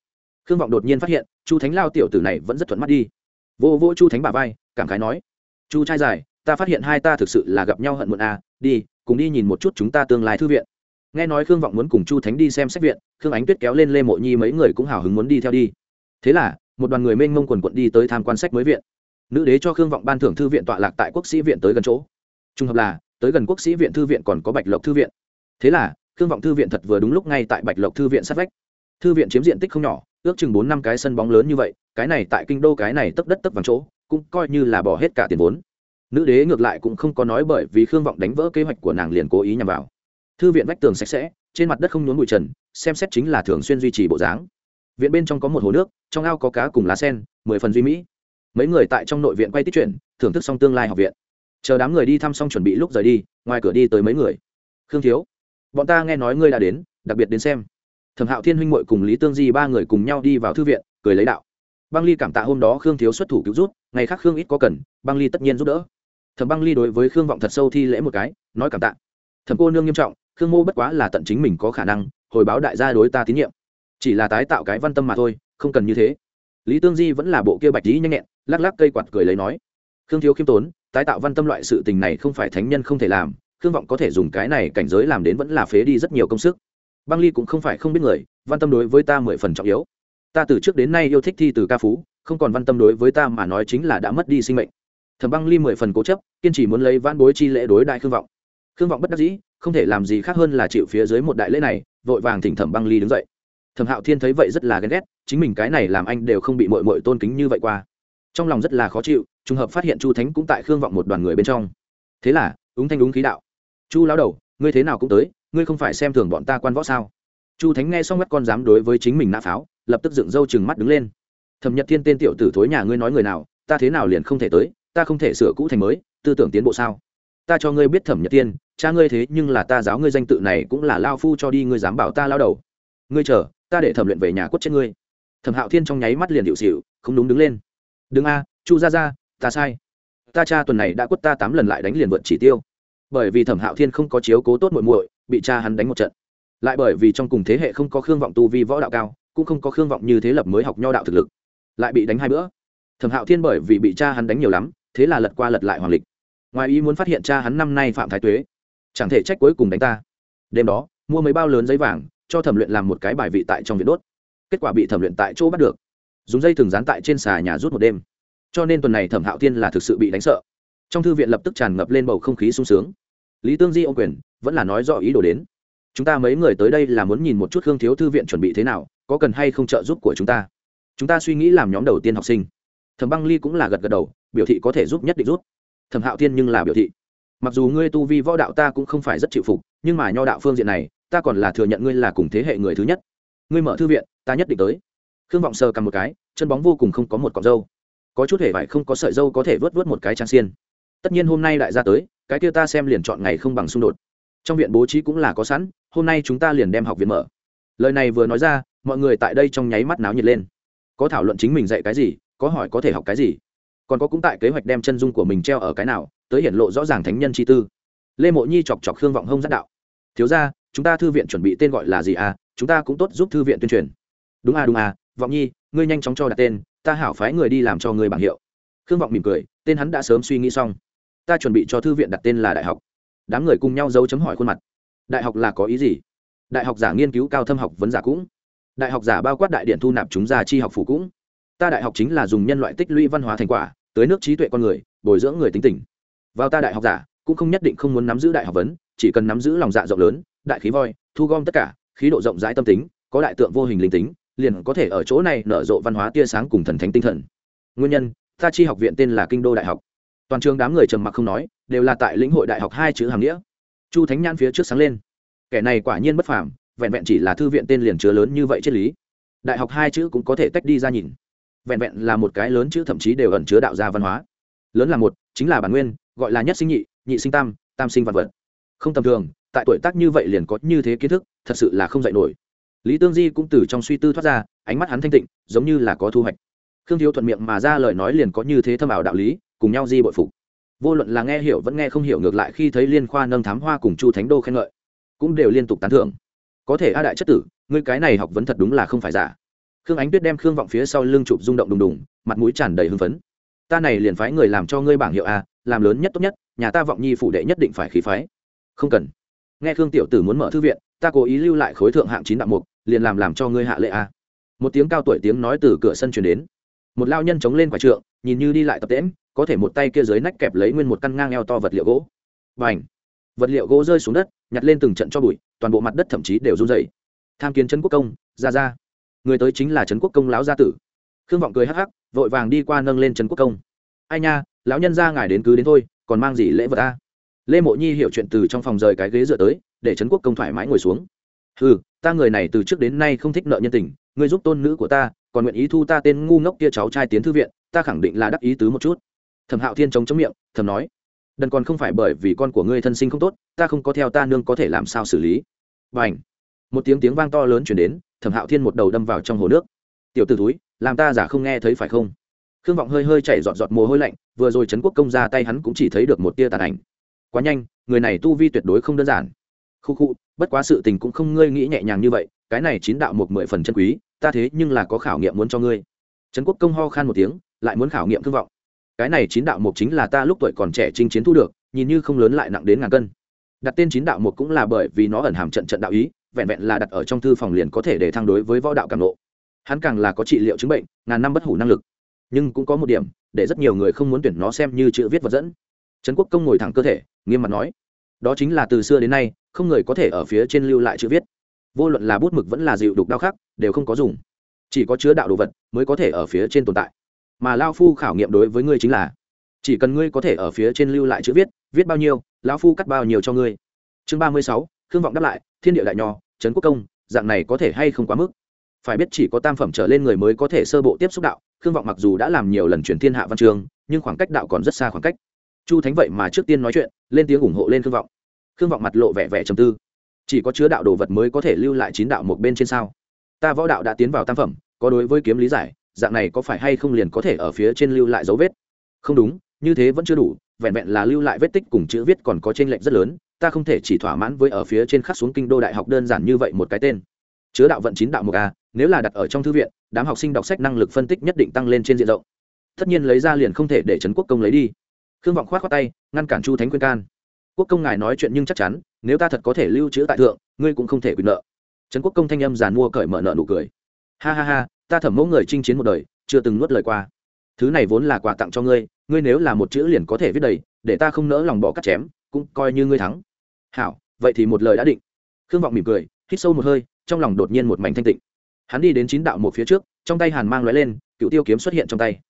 Khương vọng đột nhiên phát hiện, chu thánh lao tiểu tử này vẫn rất thuận mắt đi. Vô vô chu thánh bà vai, cảm khái nói, chu trai dài ta phát hiện hai ta thực sự là gặp nhau hận muộn à đi, cùng đi nhìn một chút chúng ta tương lai thư viện. Nghe nói khương vọng muốn cùng chu thánh đi xem sách viện, khương ánh tuyết kéo lên lê mộ nhi mấy người cũng hào hứng muốn đi theo đi. Thế là, một đoàn người mênh mông quần quận đi tới tham quan sách mới viện nữ đế cho khương vọng ban thưởng thư viện tọa lạc tại quốc sĩ viện tới gần chỗ trung hợp là tới gần quốc sĩ viện thư viện còn có bạch lộc thư viện thế là khương vọng thư viện thật vừa đúng lúc ngay tại bạch lộc thư viện sát vách thư viện chiếm diện tích không nhỏ ước chừng bốn năm cái sân bóng lớn như vậy cái này tại kinh đô cái này tấp đất tấp vàng chỗ cũng coi như là bỏ hết cả tiền vốn nữ đế ngược lại cũng không có nói bởi vì khương vọng đánh vỡ kế hoạch của nàng liền cố ý nhằm vào thư viện vách tường sạch sẽ trên mặt đất không nhốn bụi trần xem xét chính là thường xuyên duy trì bộ dáng viện bên trong có một hồ nước trong ao có cá cùng lá sen mười phần duy mỹ mấy người tại trong nội viện quay tiết chuyển, thưởng thức xong tương lai học viện. Chờ đám người đi thăm xong chuẩn bị lúc rời đi, ngoài cửa đi tới mấy người. Khương thiếu, bọn ta nghe nói ngươi đã đến, đặc biệt đến xem. Thẩm hạo thiên huynh mội cùng lý tương di ba người cùng nhau đi vào thư viện, cười lấy đạo. Băng ly cảm tạ hôm đó khương thiếu xuất thủ cứu rút ngày khác khương ít có cần, băng ly tất nhiên giúp đỡ. Thẩm băng ly đối với khương vọng thật sâu thi lễ một cái, nói cảm tạ. Thẩm cô nương nghiêm trọng, khương mô bất quá là tận chính mình có khả năng, hồi báo đại gia đối ta tín nhiệm. Chỉ là tái tạo cái văn tâm mà thôi, không cần như thế lý tương di vẫn là bộ kia bạch lý nhanh nhẹn, lắc lắc cây quạt cười lấy nói, khương thiếu khiêm tốn, tái tạo văn tâm loại sự tình này không phải thánh nhân không thể làm, khương vọng có thể dùng cái này cảnh giới làm đến vẫn là phế đi rất nhiều công sức. Băng ly cũng không phải không biết người, văn tâm đối với ta mười phần trọng yếu. Ta từ trước đến nay yêu thích thi từ ca phú, không còn văn tâm đối với ta mà nói chính là đã mất đi sinh mệnh. Thẩm băng ly mười phần cố chấp, kiên trì muốn lấy van bối chi lễ đối đại khương vọng. Khương vọng bất đắc dĩ, không thể làm gì khác hơn là chịu phía dưới một đại lễ này, vội vàng thỉnh thẩm băng ly đứng dậy thẩm hạo thiên thấy vậy rất là ghen ghét, chính mình cái này làm anh đều không bị mội mội tôn kính như vậy qua. Trong lòng rất là khó chịu, trùng hợp phát hiện chu thánh cũng tại khương vọng một đoàn người bên trong. Thế là ứng thanh đúng khí đạo. Chu lão đầu, ngươi thế nào cũng tới, ngươi không phải xem thường bọn ta quan võ sao? Chu thánh nghe xong mắt con dám đối với chính mình nã pháo, lập tức dựng râu chừng mắt đứng lên. Thẩm nhật thiên tên tiểu tử thối nhà ngươi nói người nào, ta thế nào liền không thể tới, ta không thể sửa cũ thành mới, tư tưởng tiến bộ sao? Ta cho ngươi biết thẩm nhật thiên, cha ngươi thế nhưng là ta giáo ngươi danh tự này cũng là lao phu cho đi, ngươi dám bảo ta lao đầu. Ngươi chờ ta để thẩm luyện về nhà quất chết ngươi. Thẩm hạo thiên trong nháy mắt liền hiệu xịu không đúng đứng lên. Đứng a, chu ra ra ta sai. Ta cha tuần này đã quất ta tám lần lại đánh liền vượt chỉ tiêu. Bởi vì thẩm hạo thiên không có chiếu cố tốt muội muội, bị cha hắn đánh một trận. Lại bởi vì trong cùng thế hệ không có khương vọng tu vi võ đạo cao, cũng không có khương vọng như thế lập mới học nho đạo thực lực. Lại bị đánh hai bữa. Thẩm hạo thiên bởi vì bị cha hắn đánh nhiều lắm, thế là lật qua lật lại hoàng lịch. Ngoài ý muốn phát hiện cha hắn năm nay phạm thái tuế. Chẳng thể trách cuối cùng đánh ta. Đêm đó, mua mấy bao lớn giấy vàng cho thẩm luyện làm một cái bài vị tại trong viện đốt. Kết quả bị thẩm luyện tại chỗ bắt được. Dùng dây thừng dán tại trên xà nhà rút một đêm. Cho nên tuần này thẩm hạo thiên là thực sự bị đánh sợ. Trong thư viện lập tức tràn ngập lên bầu không khí sung sướng. Lý tương di ô quyền, vẫn là nói rõ ý đồ đến. Chúng ta mấy người tới đây là muốn nhìn một chút hương thiếu thư viện chuẩn bị thế nào, có cần hay không trợ giúp của chúng ta. Chúng ta suy nghĩ làm nhóm đầu tiên học sinh. Thẩm băng ly cũng là gật gật đầu, biểu thị có thể giúp nhất định giúp. Thẩm hạo thiên nhưng là biểu thị mặc dù ngươi tu vi võ đạo ta cũng không phải rất chịu phục, nhưng mà nho đạo phương diện này, ta còn là thừa nhận ngươi là cùng thế hệ người thứ nhất. Ngươi mở thư viện, ta nhất định tới. Khương vọng sờ cầm một cái, chân bóng vô cùng không có một cọng dâu có chút hề vải không có sợi dâu có thể vớt vớt một cái trang xiên. Tất nhiên hôm nay lại ra tới, cái kia ta xem liền chọn ngày không bằng xung đột. Trong viện bố trí cũng là có sẵn, hôm nay chúng ta liền đem học viện mở. Lời này vừa nói ra, mọi người tại đây trong nháy mắt náo nhiệt lên. Có thảo luận chính mình dạy cái gì, có hỏi có thể học cái gì. Còn có cũng tại kế hoạch đem chân dung của mình treo ở cái nào tới hiển lộ rõ ràng thánh nhân chi tư. Lê mộ nhi chọc chọc khương vọng hông giác đạo. Thiếu ra chúng ta thư viện chuẩn bị tên gọi là gì à? Chúng ta cũng tốt giúp thư viện tuyên truyền. Đúng à đúng à vọng nhi, ngươi nhanh chóng cho đặt tên, ta hảo phái người đi làm cho người bảng hiệu. Khương vọng mỉm cười, tên hắn đã sớm suy nghĩ xong. Ta chuẩn bị cho thư viện đặt tên là đại học. Đám người cùng nhau dấu chấm hỏi khuôn mặt. Đại học là có ý gì? Đại học giả nghiên cứu cao thâm học vấn giả cũng. Đại học giả bao quát đại điện thu nạp chúng ra chi học phủ cũng. Ta đại học chính là dùng nhân loại tích lũy văn hóa thành quả tới nước trí tuệ con người, bồi dưỡng người tính tình vào ta đại học giả, cũng không nhất định không muốn nắm giữ đại học vấn, chỉ cần nắm giữ lòng dạ rộng lớn, đại khí voi, thu gom tất cả, khí độ rộng rãi tâm tính, có đại tượng vô hình linh tính, liền có thể ở chỗ này nở rộ văn hóa tia sáng cùng thần thánh tinh thần. Nguyên nhân, ta chi học viện tên là kinh đô đại học. Toàn trường đám người trầm mặc không nói, đều là tại lĩnh hội đại học hai chữ hàm nghĩa. Chu thánh nhan phía trước sáng lên. Kẻ này quả nhiên bất phàm, vẹn vẹn chỉ là thư viện tên liền chứa lớn như vậy triết lý. Đại học hai chữ cũng có thể tách đi ra nhìn. Vẹn vẹn là một cái lớn chữ thậm chí đều ẩn chứa đạo gia văn hóa. Lớn là một, chính là bản nguyên gọi là nhất sinh nhị nhị sinh tam tam sinh vạn vật. Không tầm thường, tại tuổi tác như vậy liền có như thế kiến thức, thật sự là không dạy nổi. Lý tương di cũng từ trong suy tư thoát ra, ánh mắt hắn thanh tịnh, giống như là có thu hoạch. Khương thiếu thuận miệng mà ra lời nói liền có như thế thâm ảo đạo lý, cùng nhau di bội phục. Vô luận là nghe hiểu vẫn nghe không hiểu ngược lại khi thấy liên khoa nâng thám hoa cùng chu thánh đô khen ngợi, cũng đều liên tục tán thưởng. Có thể a đại chất tử, ngươi cái này học vấn thật đúng là không phải giả. Khương ánh tuyết đem khương vọng phía sau lưng chụp rung động đùng đùng, mặt mũi tràn đầy hưng phấn. Ta này liền phái người làm cho ngươi bảng hiệu a làm lớn nhất tốt nhất, nhà ta vọng nhi phủ đệ nhất định phải khí phái. Không cần. Nghe khương tiểu tử muốn mở thư viện, ta cố ý lưu lại khối thượng hạng chín đạo mục, liền làm làm cho ngươi hạ lệ a. Một tiếng cao tuổi tiếng nói từ cửa sân truyền đến. Một lao nhân chống lên quả trượng, nhìn như đi lại tập tễm có thể một tay kia dưới nách kẹp lấy nguyên một căn ngang eo to vật liệu gỗ. Và ảnh vật liệu gỗ rơi xuống đất, nhặt lên từng trận cho bụi, toàn bộ mặt đất thậm chí đều run dày tham kiến trấn quốc công, ra ra. Người tới chính là trấn quốc công lão gia tử. Khương vọng cười hắc hắc, vội vàng đi qua nâng lên trấn quốc công. Ai nha lão nhân ra ngài đến cứ đến thôi, còn mang gì lễ vật ta lê mộ nhi hiểu chuyện từ trong phòng rời cái ghế dựa tới, để trấn quốc công thoải mái ngồi xuống. Ừ ta người này từ trước đến nay không thích nợ nhân tình, ngươi giúp tôn nữ của ta, còn nguyện ý thu ta tên ngu ngốc kia cháu trai tiến thư viện, ta khẳng định là đắc ý tứ một chút. Thẩm hạo thiên chống chống miệng, thầm nói, đần còn không phải bởi vì con của ngươi thân sinh không tốt, ta không có theo ta nương có thể làm sao xử lý. Và ảnh một tiếng tiếng vang to lớn chuyển đến, thẩm hạo thiên một đầu đâm vào trong hồ nước. Tiểu t ử túi làm ta giả không nghe thấy phải không? Khương vọng hơi hơi chảy giọt giọt mồ hôi lạnh, vừa rồi trấn quốc công ra tay hắn cũng chỉ thấy được một tia tàn ảnh. Quá nhanh, người này tu vi tuyệt đối không đơn giản. Khu khu, bất quá sự tình cũng không ngươi nghĩ nhẹ nhàng như vậy, cái này chín đạo một mười phần chân quý, ta thế nhưng là có khảo nghiệm muốn cho ngươi. Trấn quốc công ho khan một tiếng, lại muốn khảo nghiệm thương vọng. Cái này chín đạo mục chính là ta lúc tuổi còn trẻ chinh chiến thu được, nhìn như không lớn lại nặng đến ngàn cân. Đặt tên chín đạo mục cũng là bởi vì nó ẩn hàm trận trận đạo ý, vẹn vẹn là đặt ở trong thư phòng liền có thể để thăng đối với võ đạo càng lộ. Hắn càng là có trị liệu chứng bệnh, ngàn năm bất hủ năng lực nhưng cũng có một điểm để rất nhiều người không muốn tuyển nó xem như chữ viết vật dẫn. Trấn quốc công ngồi thẳng cơ thể, nghiêm mặt nói, đó chính là từ xưa đến nay, không người có thể ở phía trên lưu lại chữ viết. Vô luận là bút mực vẫn là dịu đục đau khắc, đều không có dùng. Chỉ có chứa đạo đồ vật mới có thể ở phía trên tồn tại. Mà lao phu khảo nghiệm đối với ngươi chính là, chỉ cần ngươi có thể ở phía trên lưu lại chữ viết viết bao nhiêu, lão phu cắt bao nhiêu cho ngươi. Chương ba mươi sáu, khương vọng đáp lại, thiên địa đại nho, trấn quốc công, dạng này có thể hay không quá mức? Phải biết chỉ có tam phẩm trở lên người mới có thể sơ bộ tiếp xúc đạo khương vọng mặc dù đã làm nhiều lần chuyển thiên hạ văn trường nhưng khoảng cách đạo còn rất xa khoảng cách. Chu thánh vậy mà trước tiên nói chuyện, lên tiếng ủng hộ lên khương vọng. Khương vọng mặt lộ vẻ vẻ trầm tư. Chỉ có chứa đạo đồ vật mới có thể lưu lại chín đạo một bên trên sao? Ta võ đạo đã tiến vào tam phẩm, có đối với kiếm lý giải, dạng này có phải hay không liền có thể ở phía trên lưu lại dấu vết? Không đúng, như thế vẫn chưa đủ, vẹn vẹn là lưu lại vết tích cùng chữ viết còn có t r ê n lệch rất lớn, ta không thể chỉ thỏa mãn với ở phía trên khắc xuống kinh đô đại học đơn giản như vậy một cái tên chứa đạo vận chín đạo một a, nếu là đặt ở trong thư viện, đám học sinh đọc sách năng lực phân tích nhất định tăng lên trên diện rộng. Tất nhiên lấy ra liền không thể để trấn quốc công lấy đi. Khương vọng k h o á t khoác tay, ngăn cản chu thánh khuyên can. Quốc công ngài nói chuyện nhưng chắc chắn, nếu ta thật có thể lưu trữ tại thượng, ngươi cũng không thể quyền nợ. Trấn quốc công thanh âm giàn mua cởi mở nợ nụ cười. Ha ha ha, ta thẩm mẫu người chinh chiến một đời, chưa từng nuốt lời qua. Thứ này vốn là quà tặng cho ngươi ngươi nếu là một chữ liền có thể viết đầy, để ta không nỡ lòng bỏ cắt chém, cũng coi như ngươi thắng. Hảo, vậy thì một lời đã định. Khương vọng mỉm cười, hít sâu một hơi trong lòng đột nhiên một mảnh thanh tịnh. Hắn đi đến chín đạo một phía trước, trong tay hàn mang lóe lên, cựu tiêu kiếm xuất hiện trong tay.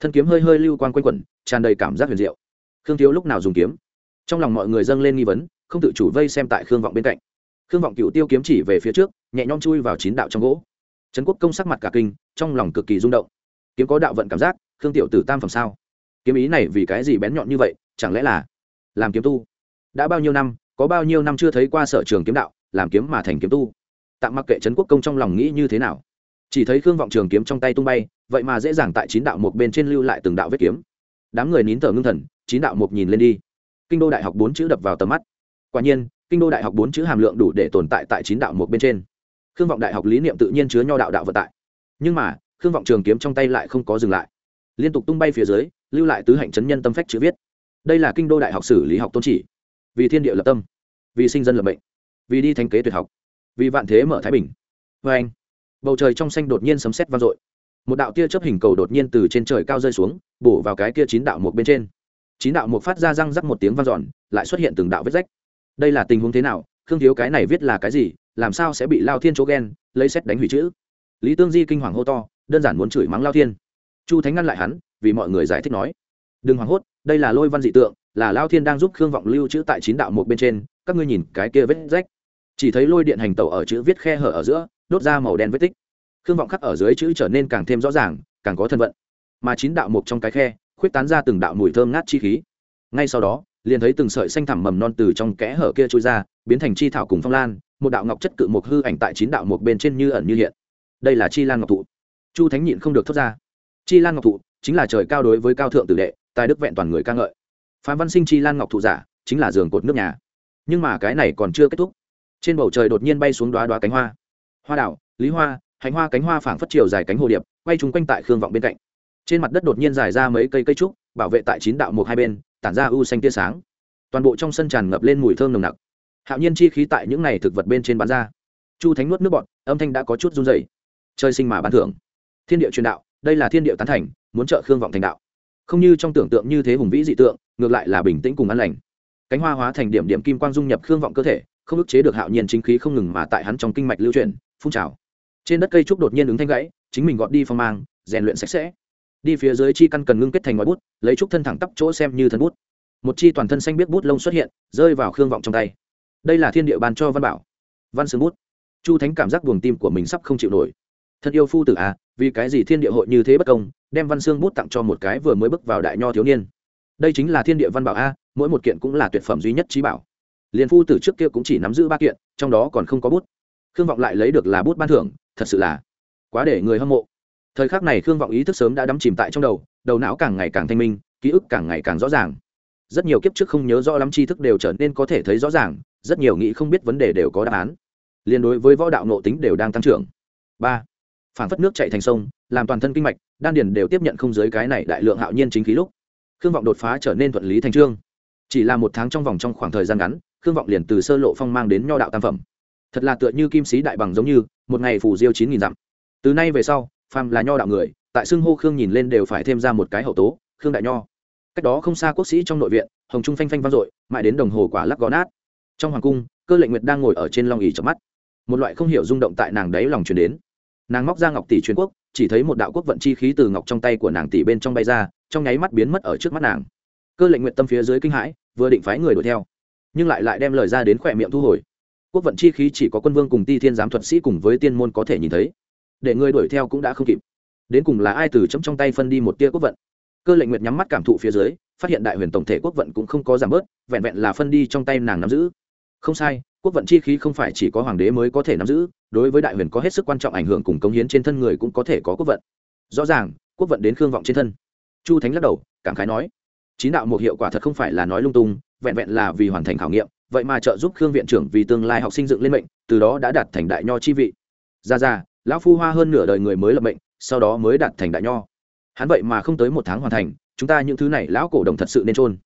Thân kiếm hơi hơi lưu quang quanh quẩn, tràn đầy cảm giác huyền diệu. Khương thiếu lúc nào dùng kiếm? Trong lòng mọi người dâng lên nghi vấn, không tự chủ vây xem tại khương vọng bên cạnh. Khương vọng cựu tiêu kiếm chỉ về phía trước, nhẹ nhõm chui vào chín đạo trong gỗ. Trấn quốc công sắc mặt cả kinh, trong lòng cực kỳ rung động. Kiếm có đạo vận cảm giác, khương tiểu tử tam phẩm sao? Kiếm ý này vì cái gì bén nhọn như vậy, chẳng lẽ là làm kiếm tu? Đã bao nhiêu năm, có bao nhiêu năm chưa thấy qua sở trường kiếm đạo, làm kiếm mà thành kiếm tu? Tạm mặc kệ trấn quốc công trong lòng nghĩ như thế nào. Chỉ thấy khương vọng trường kiếm trong tay tung bay, vậy mà dễ dàng tại chín đạo một bên trên lưu lại từng đạo vết kiếm. Đám người nín thở ngưng thần, chín đạo một nhìn lên đi. Kinh đô đại học bốn chữ đập vào tầm mắt. Quả nhiên, kinh đô đại học bốn chữ hàm lượng đủ để tồn tại tại chín đạo một bên trên. Khương vọng đại học lý niệm tự nhiên chứa nho đạo đạo vận tại. Nhưng mà, khương vọng trường kiếm trong tay lại không có dừng lại. Liên tục tung bay phía dưới, lưu lại tứ hạnh chấn nhân tâm phách chữ viết. Đây là kinh đô đại học sử lý học tôn chỉ. Vì thiên địa lập tâm, vì sinh dân lập mệnh, vì đi thanh kế tuyệt học vì vạn thế mở thái bình. Vê anh, bầu trời trong xanh đột nhiên sấm sét vang dội. Một đạo tia chớp hình cầu đột nhiên từ trên trời cao rơi xuống, bổ vào cái kia chín đạo một bên trên. Chín đạo một phát ra răng rắc một tiếng vang dọn, lại xuất hiện từng đạo vết rách. Đây là tình huống thế nào? Khương thiếu cái này viết là cái gì? Làm sao sẽ bị lao thiên chỗ ghen, lấy xét đánh hủy chữ? Lý tương di kinh hoàng hô to, đơn giản muốn chửi mắng lao thiên. Chu thánh ngăn lại hắn, vì mọi người giải thích nói. Đừng hoảng hốt, đây là lôi văn dị tượng, là lao thiên đang giúp khương vọng lưu chữ tại chín đạo một bên trên, các ngươi nhìn cái kia vết rách chỉ thấy lôi điện hành tàu ở chữ viết khe hở ở giữa, đốt ra màu đen vết tích. Khương vọng khắc ở dưới chữ trở nên càng thêm rõ ràng, càng có thân vận mà chín đạo mục trong cái khe, khuyết tán ra từng đạo mùi thơm ngát chi khí. Ngay sau đó, liền thấy từng sợi xanh thẳm mầm non từ trong kẽ hở kia trôi ra, biến thành chi thảo cùng phong lan, một đạo ngọc chất cự mục hư ảnh tại chín đạo mục bên trên như ẩn như hiện. Đây là chi lan ngọc thụ. Chu thánh nhịn không được thốt ra. Chi lan ngọc thụ chính là trời cao đối với cao thượng tử đệ, tài đức vẹn toàn người ca ngợi. Phan văn sinh chi lan ngọc thụ giả chính là giường cột nước nhà. Nhưng mà cái này còn chưa kết thúc trên bầu trời đột nhiên bay xuống đoá đoá cánh hoa. Hoa đảo, lý hoa hành hoa cánh hoa phảng phất chiều dài cánh hồ điệp, quay trúng quanh tại khương vọng bên cạnh. Trên mặt đất đột nhiên dài ra mấy cây cây trúc, bảo vệ tại chín đạo một hai bên, tản ra u xanh tia sáng. Toàn bộ trong sân tràn ngập lên mùi thơm nồng nặc. Hạo nhiên chi khí tại những này thực vật bên trên bán ra. Chu thánh nuốt nước bọt, âm thanh đã có chút run dày chơi sinh mà bán thưởng. Thiên địa truyền đạo, đây là thiên địa tán thành, muốn trợ khương vọng thành đạo. Không như trong tưởng tượng như thế hùng vĩ dị tượng, ngược lại là bình tĩnh cùng an lành. Cánh hoa hóa thành điểm điểm kim quang dung nhập khương vọng cơ thể không ức chế được hạo nhiên chính khí không ngừng mà tại hắn trong kinh mạch lưu chuyển, phun trào. Trên đất cây trúc đột nhiên ứng thanh gãy, chính mình gọt đi phong mang, rèn luyện sạch sẽ. Đi phía dưới chi căn cần ngưng kết thành ngòi bút, lấy trúc thân thẳng tắp chỗ xem như thân bút. Một chi toàn thân xanh biết bút lông xuất hiện, rơi vào khương vọng trong tay. Đây là thiên địa bàn cho văn bảo. Văn xương bút. Chu thánh cảm giác buồng tim của mình sắp không chịu nổi. Thân yêu phu tử à vì cái gì thiên địa hội như thế bất công, đem văn xương bút tặng cho một cái vừa mới bước vào đại nho thiếu niên. Đây chính là thiên địa văn bảo a, mỗi một kiện cũng là tuyệt phẩm duy nhất trí bảo liền phu tử trước kia cũng chỉ nắm giữ ba kiện, trong đó còn không có bút. Khương vọng lại lấy được là bút ban thưởng, thật sự là quá để người hâm mộ. Thời khắc này khương vọng ý thức sớm đã đắm chìm tại trong đầu đầu não càng ngày càng thanh minh, ký ức càng ngày càng rõ ràng. Rất nhiều kiếp trước không nhớ rõ lắm tri thức đều trở nên có thể thấy rõ ràng, rất nhiều nghĩ không biết vấn đề đều có đáp án. Liên đối với võ đạo nộ tính đều đang tăng trưởng. Ba phản phất nước chạy thành sông, làm toàn thân kinh mạch, đan điền đều tiếp nhận không giới cái này đại lượng hạo nhiên chính khí lúc. Khương vọng đột phá trở nên thuận lý thành trương. Chỉ là một tháng trong vòng trong khoảng thời gian ngắn khương vọng liền từ sơ lộ phong mang đến nho đạo tam phẩm. Thật là tựa như kim sĩ đại bằng giống như, một ngày phủ diêu chín nghìn dặm. Từ nay về sau, phàm là nho đạo người, tại xưng hô khương nhìn lên đều phải thêm ra một cái hậu tố, khương đại nho. Cách đó không xa quốc sĩ trong nội viện, hồng trung phanh phanh vang dội, mãi đến đồng hồ quả lắc gó nát. Trong hoàng cung, cơ lệnh nguyệt đang ngồi ở trên long ỉ chợp mắt. Một loại không hiểu rung động tại nàng đấy lòng truyền đến. Nàng móc ra ngọc tỷ truyền quốc, chỉ thấy một đạo quốc vận chi khí từ ngọc trong tay của nàng tỷ bên trong bay ra, trong nháy mắt biến mất ở trước mắt nàng. Cơ lệnh nguyệt tâm phía dưới kinh hãi, vừa định phái người đuổi theo nhưng lại lại đem lời ra đến khỏe miệng thu hồi. Quốc vận chi khí chỉ có quân vương cùng ti thiên giám thuật sĩ cùng với tiên môn có thể nhìn thấy. Để ngươi đuổi theo cũng đã không kịp. Đến cùng là ai từ chấm trong tay phân đi một tia quốc vận? Cơ lệnh nguyệt nhắm mắt cảm thụ phía dưới, phát hiện đại huyền tổng thể quốc vận cũng không có giảm bớt, vẹn vẹn là phân đi trong tay nàng nắm giữ. Không sai, quốc vận chi khí không phải chỉ có hoàng đế mới có thể nắm giữ, đối với đại huyền có hết sức quan trọng ảnh hưởng cùng công hiến trên thân người cũng có thể có quốc vận. Rõ ràng, quốc vận đến khương vọng trên thân. Chu thánh lắc đầu, cảm khái nói, chín đạo một hiệu quả thật không phải là nói lung tung vẹn vẹn là vì hoàn thành khảo nghiệm, vậy mà trợ giúp khương viện trưởng vì tương lai học sinh dựng lên mệnh, từ đó đã đạt thành đại nho chi vị. Ra ra, lão phu hoa hơn nửa đời người mới lập mệnh, sau đó mới đạt thành đại nho. Hắn vậy mà không tới một tháng hoàn thành, chúng ta những thứ này lão cổ đồng thật sự nên trôn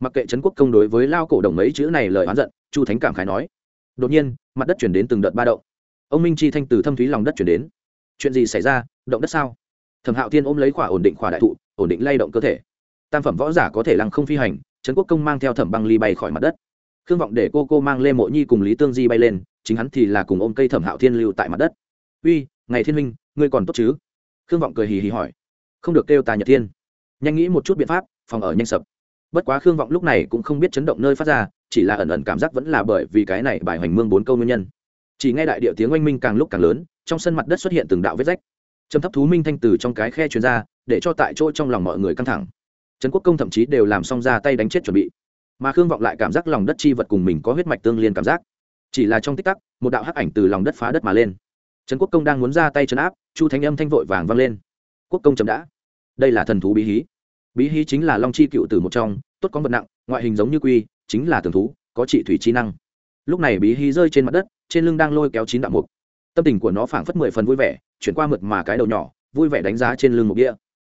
mặc kệ trấn quốc công đối với lao cổ đồng mấy chữ này lời oán giận, chu thánh cảm khái nói. Đột nhiên, mặt đất chuyển đến từng đợt ba động. Ông minh chi thanh từ thâm thúy lòng đất chuyển đến. Chuyện gì xảy ra? Động đất sao? Thẩm hạo thiên ôm lấy khỏa ổn định khỏa đại thụ, ổn định lay động cơ thể. Tam phẩm võ giả có thể lăng không phi hành trấn quốc công mang theo thẩm băng ly bay khỏi mặt đất. Khương vọng để cô cô mang lê mộ nhi cùng lý tương di bay lên, chính hắn thì là cùng ôm cây thẩm hạo thiên lưu tại mặt đất. Uy, ngày thiên minh ngươi còn tốt chứ? Khương vọng cười hì hì hỏi. Không được kêu tà nhật thiên. Nhanh nghĩ một chút biện pháp, phòng ở nhanh sập. Bất quá khương vọng lúc này cũng không biết chấn động nơi phát ra, chỉ là ẩn ẩn cảm giác vẫn là bởi vì cái này bài hoành mương bốn câu nguyên nhân. Chỉ nghe đại địa tiếng oanh minh càng lúc càng lớn, trong sân mặt đất xuất hiện từng đạo vết rách. Trầm thấp thú minh thanh từ trong cái khe truyền ra, để cho tại chỗ trong lòng mọi người căng thẳng trấn quốc công thậm chí đều làm xong ra tay đánh chết chuẩn bị. Mà khương vọng lại cảm giác lòng đất chi vật cùng mình có huyết mạch tương liên cảm giác. Chỉ là trong tích tắc, một đạo hắc ảnh từ lòng đất phá đất mà lên. Trấn quốc công đang muốn ra tay chấn áp, chu thánh âm thanh vội vàng vang lên. Quốc công chấm đã. Đây là thần thú bí hí. Bí hí chính là long chi cựu từ một trong, tốt có vật nặng, ngoại hình giống như quy, chính là tường thú, có trị thủy chi năng. Lúc này bí hí rơi trên mặt đất, trên lưng đang lôi kéo chín đạo mục. Tâm tình của nó phảng phất mười phần vui vẻ, chuyển qua mượt mà cái đầu nhỏ, vui vẻ đánh giá trên lưng một đĩa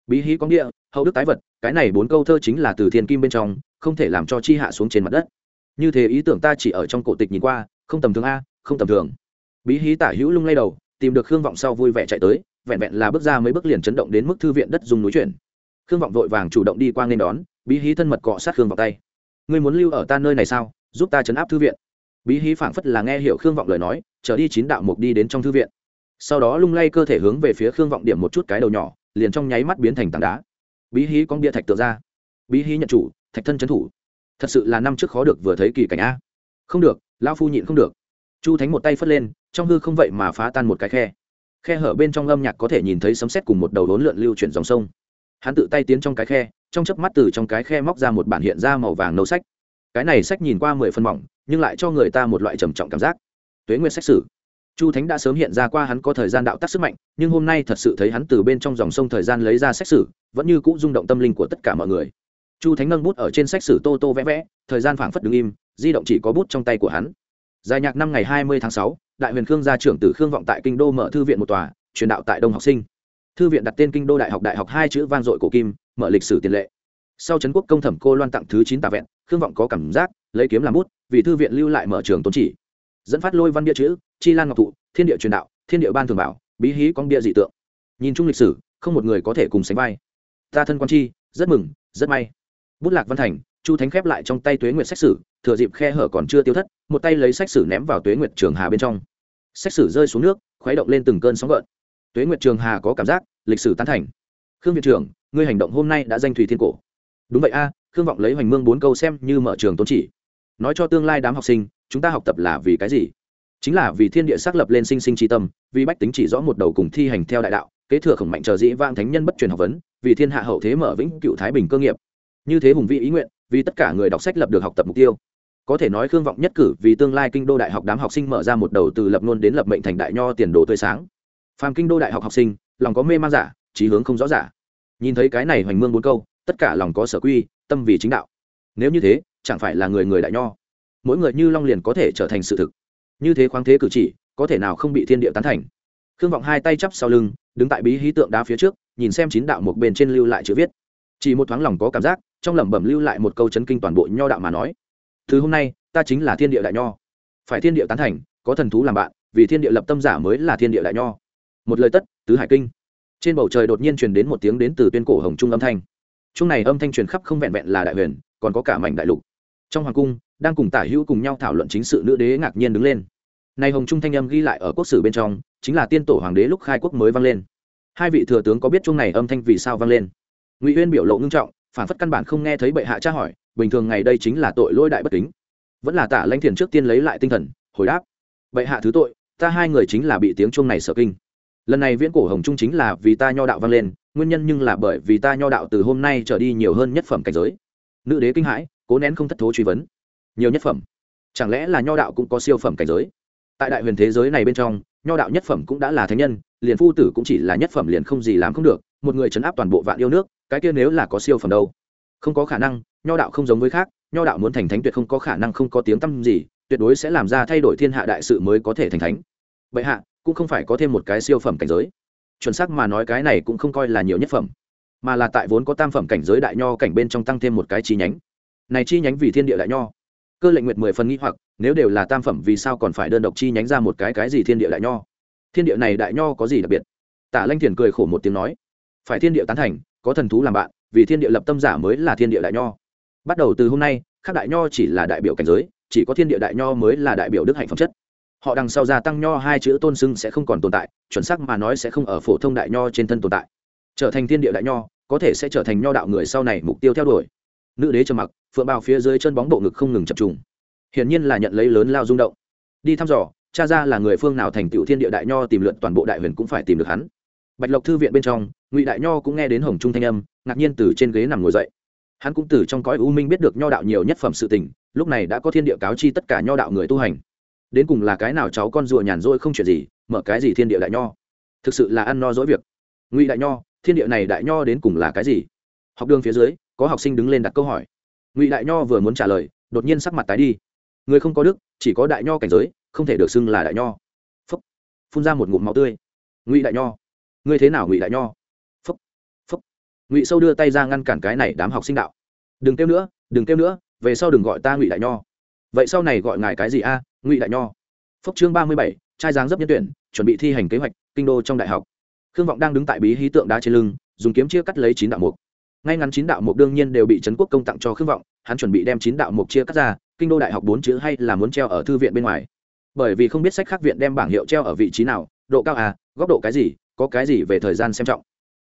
bí hí có nghĩa, hậu đức tái vật, cái này bốn câu thơ chính là từ thiên kim bên trong, không thể làm cho chi hạ xuống trên mặt đất. Như thế ý tưởng ta chỉ ở trong cổ tịch nhìn qua, không tầm thường a, không tầm thường. Bí hí tả hữu lung lay đầu, tìm được khương vọng sau vui vẻ chạy tới, vẹn vẹn là bước ra mấy bước liền chấn động đến mức thư viện đất dùng núi chuyển. Khương vọng vội vàng chủ động đi qua nên đón, bí hí thân mật cọ sát khương vào tay. Ngươi muốn lưu ở ta nơi này sao? Giúp ta chấn áp thư viện. Bí hí phảng phất là nghe hiểu khương vọng lời nói, trở đi chín đạo mục đi đến trong thư viện. Sau đó lung lay cơ thể hướng về phía khương vọng điểm một chút cái đầu nhỏ liền trong nháy mắt biến thành tảng đá. Bí hí con bia thạch tự ra. Bí hí nhận chủ, thạch thân trấn thủ. Thật sự là năm trước khó được vừa thấy kỳ cảnh a. Không được lao phu nhịn không được. Chu thánh một tay phất lên, trong hư không vậy mà phá tan một cái khe. Khe hở bên trong âm nhạc có thể nhìn thấy sấm sét cùng một đầu đốn lượn lưu chuyển dòng sông. Hắn tự tay tiến trong cái khe, trong chớp mắt từ trong cái khe móc ra một bản hiện ra màu vàng nâu sách. Cái này sách nhìn qua mười phân mỏng, nhưng lại cho người ta một loại trầm trọng cảm giác. Tuế nguyên sách sử chu thánh đã sớm hiện ra qua hắn có thời gian đạo tác sức mạnh, nhưng hôm nay thật sự thấy hắn từ bên trong dòng sông thời gian lấy ra sách sử, vẫn như cũ rung động tâm linh của tất cả mọi người. Chu thánh nâng bút ở trên sách sử tô tô vẽ vẽ, thời gian phảng phất đứng im, di động chỉ có bút trong tay của hắn. Dài nhạc năm ngày hai mươi tháng sáu, đại huyền khương gia trưởng tử khương vọng tại kinh đô mở thư viện một tòa, truyền đạo tại đông học sinh. Thư viện đặt tên kinh đô đại học đại học hai chữ vang dội cổ kim, mở lịch sử tiền lệ. Sau trấn quốc công thẩm cô loan tặng thứ chín tà vẹn, khương vọng có cảm giác, lấy kiếm làm bút, vì thư viện lưu lại mở trường tôn chỉ. Dẫn phát lôi văn bia chữ chi lan ngọc thụ, thiên địa truyền đạo, thiên địa ban thường bảo, bí hí con bia dị tượng. Nhìn chung lịch sử, không một người có thể cùng sánh vai. Ta thân quan chi, rất mừng, rất may. Bút lạc văn thành, chu thánh khép lại trong tay tuế nguyệt sách sử, thừa dịp khe hở còn chưa tiêu thất, một tay lấy sách sử ném vào tuế nguyệt trường hà bên trong. Sách sử rơi xuống nước, khuấy động lên từng cơn sóng gợn. Tuế nguyệt trường hà có cảm giác, lịch sử tán thành. Khương viện trưởng, ngươi hành động hôm nay đã danh thủy thiên cổ. Đúng vậy a, khương vọng lấy hoành mương bốn câu xem như mở trường tôn chỉ. Nói cho tương lai đám học sinh, chúng ta học tập là vì cái gì? Chính là vì thiên địa xác lập lên sinh sinh tri tâm, vì bách tính chỉ rõ một đầu cùng thi hành theo đại đạo, kế thừa khổng mạnh chờ dĩ vang thánh nhân bất truyền học vấn, vì thiên hạ hậu thế mở vĩnh cựu thái bình cơ nghiệp. Như thế hùng vị ý nguyện, vì tất cả người đọc sách lập được học tập mục tiêu. Có thể nói khương vọng nhất cử vì tương lai kinh đô đại học đám học sinh mở ra một đầu từ lập luôn đến lập mệnh thành đại nho tiền đồ tươi sáng. Phàm kinh đô đại học học sinh, lòng có mê man giả, trí hướng không rõ giả. Nhìn thấy cái này hoành mương bốn câu, tất cả lòng có sở quy, tâm vì chính đạo. Nếu như thế, chẳng phải là người người đại nho. Mỗi người như long liền có thể trở thành sự thực như thế khoáng thế cử chỉ, có thể nào không bị thiên địa tán thành? Khương vọng hai tay chắp sau lưng, đứng tại bí hí tượng đá phía trước, nhìn xem chín đạo một bên trên lưu lại chữ viết. Chỉ một thoáng lòng có cảm giác, trong lẩm bẩm lưu lại một câu chấn kinh toàn bộ nho đạo mà nói. Thứ hôm nay, ta chính là thiên địa đại nho. Phải thiên địa tán thành, có thần thú làm bạn, vì thiên địa lập tâm giả mới là thiên địa đại nho. Một lời tất, tứ hải kinh. Trên bầu trời đột nhiên truyền đến một tiếng đến từ tuyên cổ hồng trung âm thanh. Chung này âm thanh truyền khắp không vẹn vẹn là đại huyền, còn có cả mảnh đại lục. Trong hoàng cung đang cùng tả hữu cùng nhau thảo luận chính sự, nữ đế ngạc nhiên đứng lên. Này hồng trung thanh âm ghi lại ở quốc sử bên trong, chính là tiên tổ hoàng đế lúc khai quốc mới vang lên. Hai vị thừa tướng có biết chung này âm thanh vì sao vang lên? Ngụy uyên biểu lộ ngưng trọng, phản phất căn bản không nghe thấy bệ hạ tra hỏi, bình thường ngày đây chính là tội lỗi đại bất kính. Vẫn là tả lãnh thiền trước tiên lấy lại tinh thần, hồi đáp. Bệ hạ thứ tội, ta hai người chính là bị tiếng chuông này sợ kinh. Lần này viễn cổ hồng trung chính là vì ta nho đạo vang lên, nguyên nhân nhưng là bởi vì ta nho đạo từ hôm nay trở đi nhiều hơn nhất phẩm cảnh giới. Nữ đế kinh hãi, cố nén không thất thố truy vấn nhiều nhất phẩm. Chẳng lẽ là nho đạo cũng có siêu phẩm cảnh giới? Tại đại huyền thế giới này bên trong, nho đạo nhất phẩm cũng đã là thánh nhân, liền phu tử cũng chỉ là nhất phẩm liền không gì làm không được, một người chấn áp toàn bộ vạn yêu nước, cái kia nếu là có siêu phẩm đâu? Không có khả năng, nho đạo không giống với khác, nho đạo muốn thành thánh tuyệt không có khả năng không có tiếng tăm gì, tuyệt đối sẽ làm ra thay đổi thiên hạ đại sự mới có thể thành thánh. Vậy hạ, cũng không phải có thêm một cái siêu phẩm cảnh giới. Chuẩn xác mà nói cái này cũng không coi là nhiều nhất phẩm, mà là tại vốn có tam phẩm cảnh giới đại nho cảnh bên trong tăng thêm một cái chi nhánh. Này chi nhánh vì thiên địa đại nho cơ lệnh nguyệt mười phần nghĩ hoặc, nếu đều là tam phẩm vì sao còn phải đơn độc chi nhánh ra một cái cái gì thiên địa đại nho? Thiên địa này đại nho có gì đặc biệt? Tả lanh thiền cười khổ một tiếng nói, phải thiên địa tán thành, có thần thú làm bạn, vì thiên địa lập tâm giả mới là thiên địa đại nho. Bắt đầu từ hôm nay các đại nho chỉ là đại biểu cảnh giới, chỉ có thiên địa đại nho mới là đại biểu đức hạnh phẩm chất. Họ đằng sau gia tăng nho hai chữ tôn xưng sẽ không còn tồn tại, chuẩn xác mà nói sẽ không ở phổ thông đại nho trên thân tồn tại. Trở thành thiên địa đại nho, có thể sẽ trở thành nho đạo người sau này mục tiêu theo đuổi nữ đế trầm mặc, phượng bào phía dưới chân bóng bộ ngực không ngừng chập trùng. Hiển nhiên là nhận lấy lớn lao rung động. Đi thăm dò, cha ra là người phương nào thành tựu thiên địa đại nho tìm lượn toàn bộ đại huyền cũng phải tìm được hắn. Bạch lộc thư viện bên trong, ngụy đại nho cũng nghe đến hồng trung thanh âm, ngạc nhiên từ trên ghế nằm ngồi dậy. Hắn cũng từ trong cõi u minh biết được nho đạo nhiều nhất phẩm sự tình, lúc này đã có thiên địa cáo chi tất cả nho đạo người tu hành. Đến cùng là cái nào cháu con rùa nhàn rỗi không chuyện gì, mở cái gì thiên địa đại nho? Thực sự là ăn no dỗi việc. Ngụy đại nho, thiên địa này đại nho đến cùng là cái gì? Học đường phía dưới có học sinh đứng lên đặt câu hỏi. Ngụy đại nho vừa muốn trả lời, đột nhiên sắc mặt tái đi. Người không có đức, chỉ có đại nho cảnh giới, không thể được xưng là đại nho. Phúc. Phun ra một ngụm máu tươi. Ngụy đại nho. Ngươi thế nào ngụy đại nho? Phúc. Phúc. Ngụy sâu đưa tay ra ngăn cản cái này đám học sinh đạo. Đừng kêu nữa, đừng kêu nữa, về sau đừng gọi ta ngụy đại nho. Vậy sau này gọi ngài cái gì a? Ngụy đại nho. Phúc chương ba mươi bảy, trai dáng dấp nhân tuyển, chuẩn bị thi hành kế hoạch, kinh đô trong đại học. Khương vọng đang đứng tại bí hí tượng đá trên lưng, dùng kiếm chia cắt lấy chín đạo mục ngay ngắn chín đạo mục đương nhiên đều bị trấn quốc công tặng cho khương vọng, hắn chuẩn bị đem chín đạo mục chia cắt ra, kinh đô đại học bốn chữ hay là muốn treo ở thư viện bên ngoài. Bởi vì không biết sách khác viện đem bảng hiệu treo ở vị trí nào, độ cao à góc độ cái gì, có cái gì về thời gian xem trọng.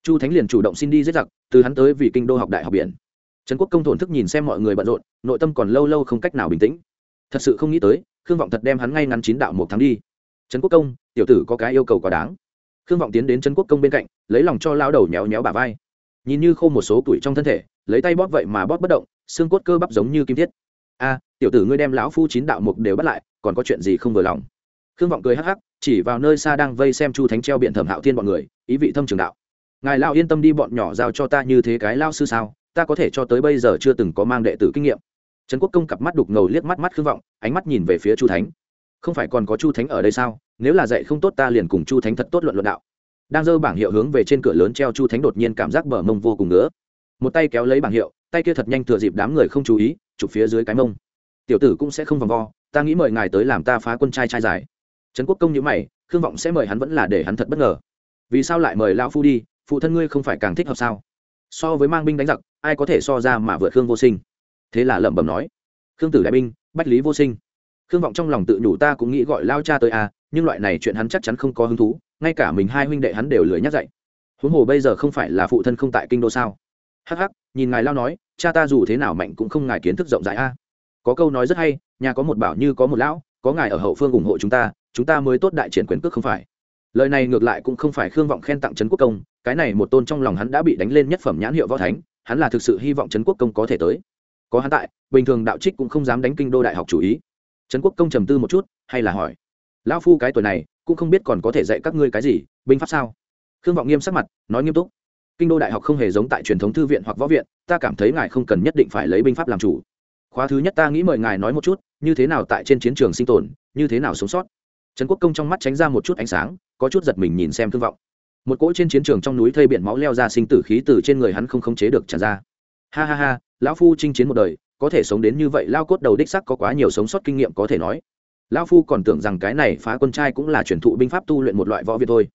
Chu thánh liền chủ động xin đi giết giặc, từ hắn tới vì kinh đô học đại học biển. Trấn quốc công thổn thức nhìn xem mọi người bận rộn, nội tâm còn lâu lâu không cách nào bình tĩnh. Thật sự không nghĩ tới khương vọng thật đem hắn ngay ngắn chín đạo một tháng đi. Trấn quốc công, tiểu tử có cái yêu cầu quá đáng. Khương vọng tiến đến trấn quốc công bên cạnh, lấy lòng cho lao đầu nhéo nhéo bà vai nhìn như khô một số tuổi trong thân thể, lấy tay bóp vậy mà bóp bất động, xương cốt cơ bắp giống như kim thiết. A, tiểu tử ngươi đem lão phu chín đạo mục đều bắt lại, còn có chuyện gì không vừa lòng? Khương vọng cười hắc hắc, chỉ vào nơi xa đang vây xem chu thánh treo biện thẩm hạo thiên bọn người, ý vị thâm trường đạo. Ngài lao yên tâm đi, bọn nhỏ giao cho ta như thế cái lao sư sao? Ta có thể cho tới bây giờ chưa từng có mang đệ tử kinh nghiệm. Trấn quốc công cặp mắt đục ngầu liếc mắt mắt khương vọng, ánh mắt nhìn về phía chu thánh. Không phải còn có chu thánh ở đây sao? Nếu là dạy không tốt ta liền cùng chu thánh thật tốt luận luận đạo đang dơ bảng hiệu hướng về trên cửa lớn treo chu thánh đột nhiên cảm giác bờ mông vô cùng nữa một tay kéo lấy bảng hiệu, tay kia thật nhanh thừa dịp đám người không chú ý, chụp phía dưới cái mông. Tiểu tử cũng sẽ không vòng vo, ta nghĩ mời ngài tới làm ta phá quân trai trai giải. Trấn quốc công nhữ mày, khương vọng sẽ mời hắn vẫn là để hắn thật bất ngờ. Vì sao lại mời lao phu đi? Phụ thân ngươi không phải càng thích hợp sao? So với mang binh đánh giặc, ai có thể so ra mà vượt khương vô sinh? Thế là lẩm bẩm nói. Khương tử đại binh, bách lý vô sinh. Khương vọng trong lòng tự nhủ, ta cũng nghĩ gọi lao cha tới à nhưng loại này chuyện hắn chắc chắn không có hứng thú ngay cả mình hai huynh đệ hắn đều lười nhắc dậy huống hồ bây giờ không phải là phụ thân không tại kinh đô sao? Hắc hắc, nhìn ngài lao nói, cha ta dù thế nào mạnh cũng không ngài kiến thức rộng rãi a. Có câu nói rất hay, nhà có một bảo như có một lão, có ngài ở hậu phương ủng hộ chúng ta chúng ta mới tốt đại triển quyền cước không phải. Lời này ngược lại cũng không phải khương vọng khen tặng trấn quốc công, cái này một tôn trong lòng hắn đã bị đánh lên nhất phẩm nhãn hiệu võ thánh, hắn là thực sự hy vọng trấn quốc công có thể tới. Có hắn tại, bình thường đạo trích cũng không dám đánh kinh đô đại học chủ ý. Trấn quốc công trầm tư một chút, hay là hỏi, lão phu cái tuổi này cũng không biết còn có thể dạy các ngươi cái gì, binh pháp sao? Khương vọng nghiêm sắc mặt, nói nghiêm túc. Kinh đô đại học không hề giống tại truyền thống thư viện hoặc võ viện, ta cảm thấy ngài không cần nhất định phải lấy binh pháp làm chủ. Khóa thứ nhất ta nghĩ mời ngài nói một chút, như thế nào tại trên chiến trường sinh tồn, như thế nào sống sót. Trần quốc công trong mắt tránh ra một chút ánh sáng, có chút giật mình nhìn xem thương vọng. Một cỗ trên chiến trường trong núi thây biển máu leo ra sinh tử khí từ trên người hắn không khống chế được tràn ra. Ha ha ha, lão phu chinh chiến một đời, có thể sống đến như vậy, lao cốt đầu đích sắc có quá nhiều sống sót kinh nghiệm có thể nói lão phu còn tưởng rằng cái này phá quân trai cũng là truyền thụ binh pháp tu luyện một loại võ việt thôi.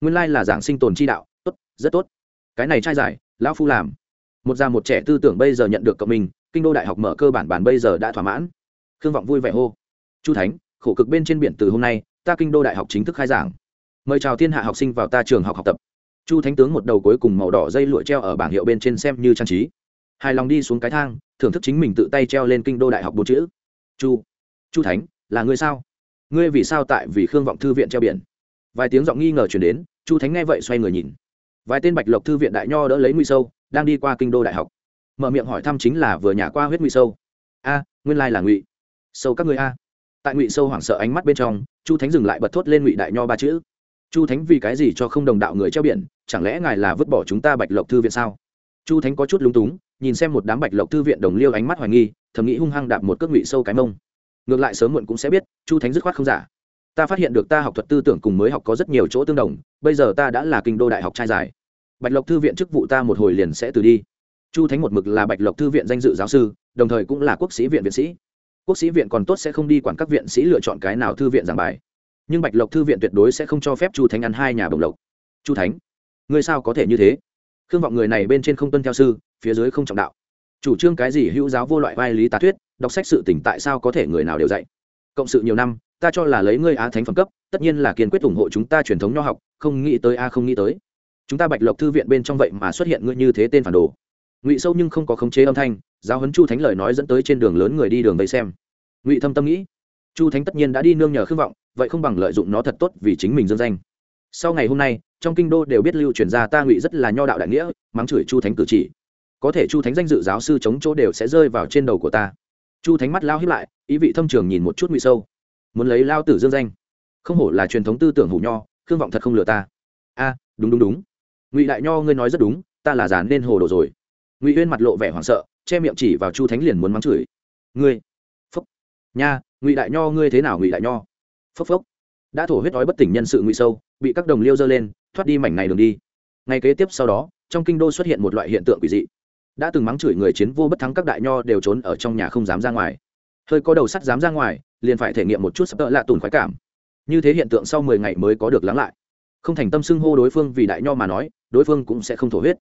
Nguyên lai là giảng sinh tồn chi đạo. Tốt, rất tốt. Cái này trai giải, lão phu làm. Một già một trẻ tư tưởng bây giờ nhận được cộng mình kinh đô đại học mở cơ bản bản bây giờ đã thỏa mãn. Khương vọng vui vẻ hô. Chu thánh, khổ cực bên trên biển từ hôm nay, ta kinh đô đại học chính thức khai giảng. Mời chào thiên hạ học sinh vào ta trường học học tập. Chu thánh tướng một đầu cuối cùng màu đỏ dây lụa treo ở bảng hiệu bên trên xem như trang trí. Hài lòng đi xuống cái thang, thưởng thức chính mình tự tay treo lên kinh đô đại học bốn chữ. Chu chu thánh là ngươi sao? Ngươi vì sao tại vì khương vọng thư viện treo biển? Vài tiếng giọng nghi ngờ chuyển đến, chu thánh nghe vậy xoay người nhìn. Vài tên bạch lộc thư viện đại nho đỡ lấy nguy sâu, đang đi qua kinh đô đại học. Mở miệng hỏi thăm chính là vừa nhả qua huyết nguy sâu. A, nguyên lai là ngụy sâu các người a. Tại ngụy sâu hoảng sợ ánh mắt bên trong, chu thánh dừng lại bật thốt lên ngụy đại nho ba chữ. Chu thánh vì cái gì cho không đồng đạo người treo biển, chẳng lẽ ngài là vứt bỏ chúng ta bạch lộc thư viện sao? Chu thánh có chút lúng túng, nhìn xem một đám bạch lộc thư viện đồng liêu ánh mắt hoài nghi, thầm nghĩ hung hăng đạp một cước ngụy sâu cái mông ngược lại sớm muộn cũng sẽ biết, chu thánh dứt khoát không giả. Ta phát hiện được ta học thuật tư tưởng cùng mới học có rất nhiều chỗ tương đồng, bây giờ ta đã là kinh đô đại học trai giải. Bạch lộc thư viện chức vụ ta một hồi liền sẽ từ đi. Chu thánh một mực là bạch lộc thư viện danh dự giáo sư, đồng thời cũng là quốc sĩ viện viện sĩ. Quốc sĩ viện còn tốt sẽ không đi quản các viện sĩ lựa chọn cái nào thư viện giảng bài. Nhưng bạch lộc thư viện tuyệt đối sẽ không cho phép chu thánh ăn hai nhà bồng lộc. Chu thánh, ngươi sao có thể như thế? Khương vọng người này bên trên không tuân theo sư, phía dưới không trọng đạo. Chủ trương cái gì hữu giáo vô loại vai lý tá thuyết đọc sách sự tỉnh tại sao có thể người nào đều dạy? Cộng sự nhiều năm, ta cho là lấy ngươi á thánh phẩm cấp, tất nhiên là kiên quyết ủng hộ chúng ta truyền thống nho học, không nghĩ tới a, không nghĩ tới. Chúng ta bạch lộc thư viện bên trong vậy mà xuất hiện ngươi như thế tên phản đồ. Ngụy sâu nhưng không có khống chế âm thanh, giáo huấn chu thánh lời nói dẫn tới trên đường lớn người đi đường vây xem. Ngụy thâm tâm nghĩ, chu thánh tất nhiên đã đi nương nhờ khước vọng, vậy không bằng lợi dụng nó thật tốt vì chính mình dương danh. Sau ngày hôm nay, trong kinh đô đều biết lưu truyền ra ta ngụy rất là nho đạo đại nghĩa, mắng chửi chu thánh cử chỉ. Có thể chu thánh danh dự giáo sư chống chỗ đều sẽ rơi vào trên đầu của ta chu thánh mắt lao hiếp lại, ý vị thâm trường nhìn một chút ngụy sâu. Muốn lấy lao tử dương danh. Không hổ là truyền thống tư tưởng hủ nho, khương vọng thật không lừa ta. A, đúng đúng đúng. Ngụy đại nho, ngươi nói rất đúng, ta là giàn nên hồ đồ rồi. Ngụy uyên mặt lộ vẻ hoảng sợ, che miệng chỉ vào chu thánh liền muốn mắng chửi. Ngươi, phốc. Nha, ngụy đại nho, ngươi thế nào ngụy đại nho? Phốc phốc. Đã thổ huyết đói bất tỉnh nhân sự ngụy sâu, bị các đồng liêu dơ lên, thoát đi mảnh này đường đi. Ngay kế tiếp sau đó, trong kinh đô xuất hiện một loại hiện tượng quỷ dị đã từng mắng chửi người chiến vô bất thắng các đại nho đều trốn ở trong nhà không dám ra ngoài. Hơi có đầu sắt dám ra ngoài, liền phải thể nghiệm một chút sắp tợ lạ tùn khoái cảm. Như thế hiện tượng sau mười ngày mới có được lắng lại. Không thành tâm xưng hô đối phương vì đại nho mà nói, đối phương cũng sẽ không thổ huyết.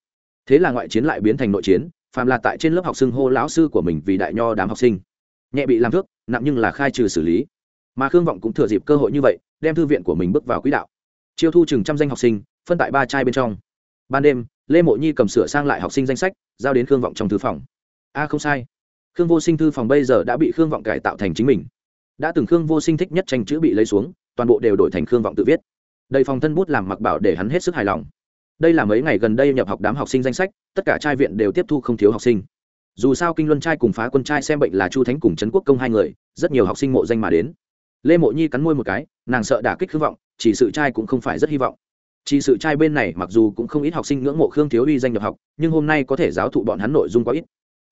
Thế là ngoại chiến lại biến thành nội chiến, phàm là tại trên lớp học xưng hô lão sư của mình vì đại nho đám học sinh. Nhẹ bị làm thước, nặng nhưng là khai trừ xử lý. Mà khương vọng cũng thừa dịp cơ hội như vậy, đem thư viện của mình bước vào quỹ đạo. Chiêu thu chừng trăm danh học sinh, phân tại ba trai bên trong. Ban đêm, lê mộ nhi cầm sửa sang lại học sinh danh sách giao đến khương vọng trong thư phòng. A, không sai. Khương vô sinh thư phòng bây giờ đã bị khương vọng cải tạo thành chính mình. Đã từng khương vô sinh thích nhất tranh chữ bị lấy xuống, toàn bộ đều đổi thành khương vọng tự viết. Đầy phòng thân bút làm mặc bảo để hắn hết sức hài lòng. Đây là mấy ngày gần đây nhập học đám học sinh danh sách, tất cả trai viện đều tiếp thu không thiếu học sinh. Dù sao kinh luân trai cùng phá quân trai xem bệnh là chu thánh cùng trấn quốc công hai người, rất nhiều học sinh mộ danh mà đến. Lê mộ nhi cắn môi một cái, nàng sợ đả kích khương vọng, chỉ sự trai cũng không phải rất hy vọng chỉ sự trai bên này mặc dù cũng không ít học sinh ngưỡng mộ khương thiếu uy danh nhập học, nhưng hôm nay có thể giáo thụ bọn hắn nội dung quá ít.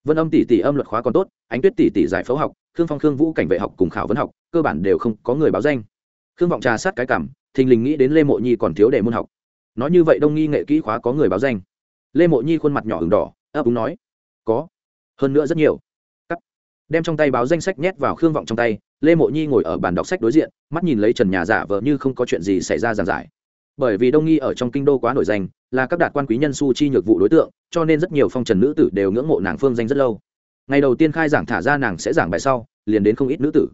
Vân âm tỷ tỷ âm luật khóa còn tốt, ánh tuyết tỷ tỷ giải phẫu học, khương phong, khương vũ cảnh vệ học cùng khảo vấn học, cơ bản đều không có người báo danh. Khương vọng trà sát cái cảm, thình lình nghĩ đến lê mộ nhi còn thiếu đề môn học. Nói như vậy đông nghi nghệ kỹ khóa có người báo danh. Lê mộ nhi khuôn mặt nhỏ ửng đỏ, ấp úng nói, có, hơn nữa rất nhiều. Cắt. Đem trong tay báo danh sách nhét vào khương vọng trong tay, lê mộ nhi ngồi ở bàn đọc sách đối diện, mắt nhìn lấy trần nhà giả vờ như không có chuyện gì xảy ra giàn giải bởi vì đông nghi ở trong kinh đô quá nổi danh, là các đạt quan quý nhân su chi nhược vụ đối tượng, cho nên rất nhiều phong trần nữ tử đều ngưỡng mộ nàng phương danh rất lâu. Ngày đầu tiên khai giảng thả ra nàng sẽ giảng bài sau, liền đến không ít nữ tử.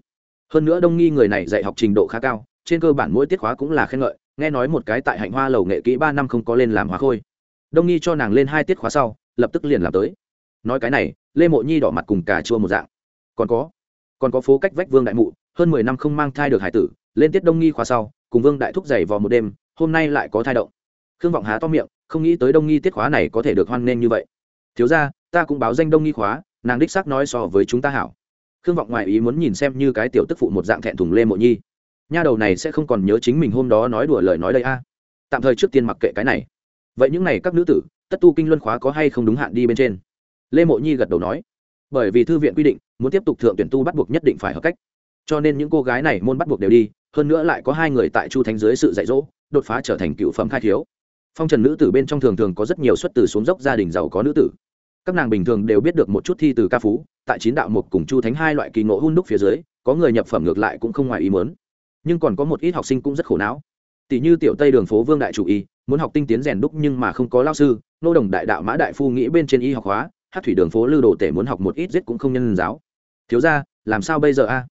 Hơn nữa đông nghi người này dạy học trình độ khá cao, trên cơ bản mỗi tiết khóa cũng là khen ngợi, nghe nói một cái tại hạnh hoa lầu nghệ kỹ ba năm không có lên làm hóa khôi. Đông nghi cho nàng lên hai tiết khóa sau, lập tức liền làm tới. Nói cái này, lê mộ nhi đỏ mặt cùng cà chua một dạng. Còn có còn có phố cách vách vương đại mụ, hơn mười năm không mang thai được hải tử, lên tiết đông nghi khóa sau, cùng vương đại thúc giày vò một đêm hôm nay lại có thai động. Khương vọng há to miệng, không nghĩ tới đông nghi tiết khóa này có thể được hoan nghênh như vậy. Thiếu ra ta cũng báo danh đông nghi khóa, nàng đích xác nói so với chúng ta hảo. Khương vọng ngoài ý muốn nhìn xem như cái tiểu tức phụ một dạng thẹn thùng lê mộ nhi. Nha đầu này sẽ không còn nhớ chính mình hôm đó nói đùa lời nói đây a. Tạm thời trước tiên mặc kệ cái này. Vậy những n à y các nữ tử, tất tu kinh luân khóa có hay không đúng hạn đi bên trên? Lê mộ nhi gật đầu nói. Bởi vì thư viện quy định, muốn tiếp tục thượng tuyển tu bắt buộc nhất định phải hợp cách. Cho nên những cô gái này môn bắt buộc đều đi, hơn nữa lại có hai người tại chu thánh dưới sự dạy dỗ đột phá trở thành cựu phẩm khai thiếu. Phong trần nữ tử bên trong thường thường có rất nhiều xuất từ xuống dốc gia đình giàu có nữ tử. Các nàng bình thường đều biết được một chút thi từ ca phú, tại chín đạo một cùng chu thánh hai loại kỳ ngộ hun đúc phía dưới, có người nhập phẩm ngược lại cũng không ngoài ý mớn nhưng còn có một ít học sinh cũng rất khổ não. Tỷ như tiểu tây đường phố vương đại chủ y, muốn học tinh tiến rèn đúc nhưng mà không có lao sư, nô đồng đại đạo mã đại phu nghĩ bên trên y học hóa hát thủy đường phố lưu đồ tể muốn học một ít giết cũng không nhân giáo. Thiếu ra làm sao bây giờ a?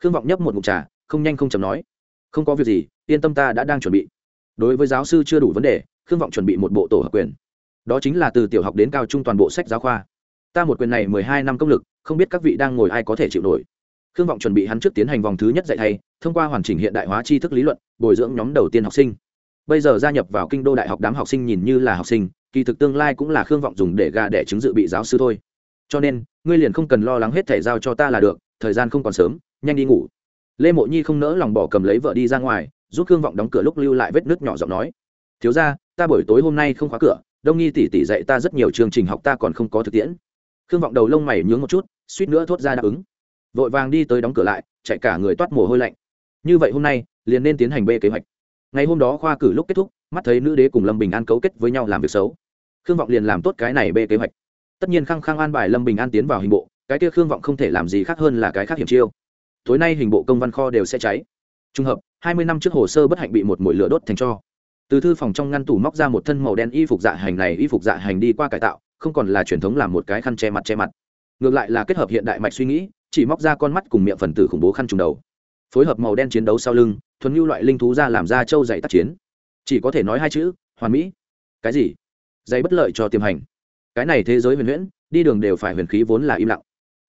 Khương vọng nhấp một mục trà, không nhanh không chầm nói. Không có việc gì, yên tâm ta đã đang chuẩn bị đối với giáo sư chưa đủ vấn đề, khương vọng chuẩn bị một bộ tổ hợp quyền. Đó chính là từ tiểu học đến cao trung toàn bộ sách giáo khoa. Ta một quyền này mười hai năm công lực, không biết các vị đang ngồi ai có thể chịu nổi. Khương vọng chuẩn bị hắn trước tiến hành vòng thứ nhất dạy thay thông qua hoàn chỉnh hiện đại hóa tri thức lý luận, bồi dưỡng nhóm đầu tiên học sinh. Bây giờ gia nhập vào kinh đô đại học đám học sinh nhìn như là học sinh, kỳ thực tương lai cũng là khương vọng dùng để gà đẻ chứng dự bị giáo sư thôi. Cho nên, ngươi liền không cần lo lắng hết thể giao cho ta là được, thời gian không còn sớm, nhanh đi ngủ. Lê mộ nhi không nỡ lòng bỏ cầm lấy vợ đi ra ngoài giúp khương vọng đóng cửa lúc lưu lại vết nước nhỏ giọng nói, thiếu ra ta buổi tối hôm nay không khóa cửa, đông nghi tỷ tỷ dạy ta rất nhiều chương trình học ta còn không có thực tiễn. Khương vọng đầu lông mày nhướng một chút, suýt nữa thốt ra đáp ứng. Vội vàng đi tới đóng cửa lại, chạy cả người toát mồ hôi lạnh. Như vậy hôm nay, liền nên tiến hành bê kế hoạch. Ngày hôm đó khoa cử lúc kết thúc, mắt thấy nữ đế cùng lâm bình an cấu kết với nhau làm việc xấu. Khương vọng liền làm tốt cái này bê kế hoạch. Tất nhiên khăng khăng an bài lâm bình an tiến vào hình bộ, cái kia khương vọng không thể làm gì khác hơn là cái khác hiểm chiêu. Tối nay hình bộ công văn kho đều sẽ cháy trùng hợp, hai mươi năm trước hồ sơ bất hạnh bị một mũi lửa đốt thành cho. Từ thư phòng trong ngăn tủ móc ra một thân màu đen y phục dạ hành này, y phục dạ hành đi qua cải tạo, không còn là truyền thống làm một cái khăn che mặt che mặt. Ngược lại là kết hợp hiện đại mạch suy nghĩ, chỉ móc ra con mắt cùng miệng phần tử khủng bố khăn trùng đầu. Phối hợp màu đen chiến đấu sau lưng, thuần như loại linh thú ra làm ra châu dạy tác chiến. Chỉ có thể nói hai chữ, hoàn mỹ. Cái gì? Dày bất lợi cho tiềm hành. Cái này thế giới huyền huyễn, đi đường đều phải huyền khí vốn là im lặng.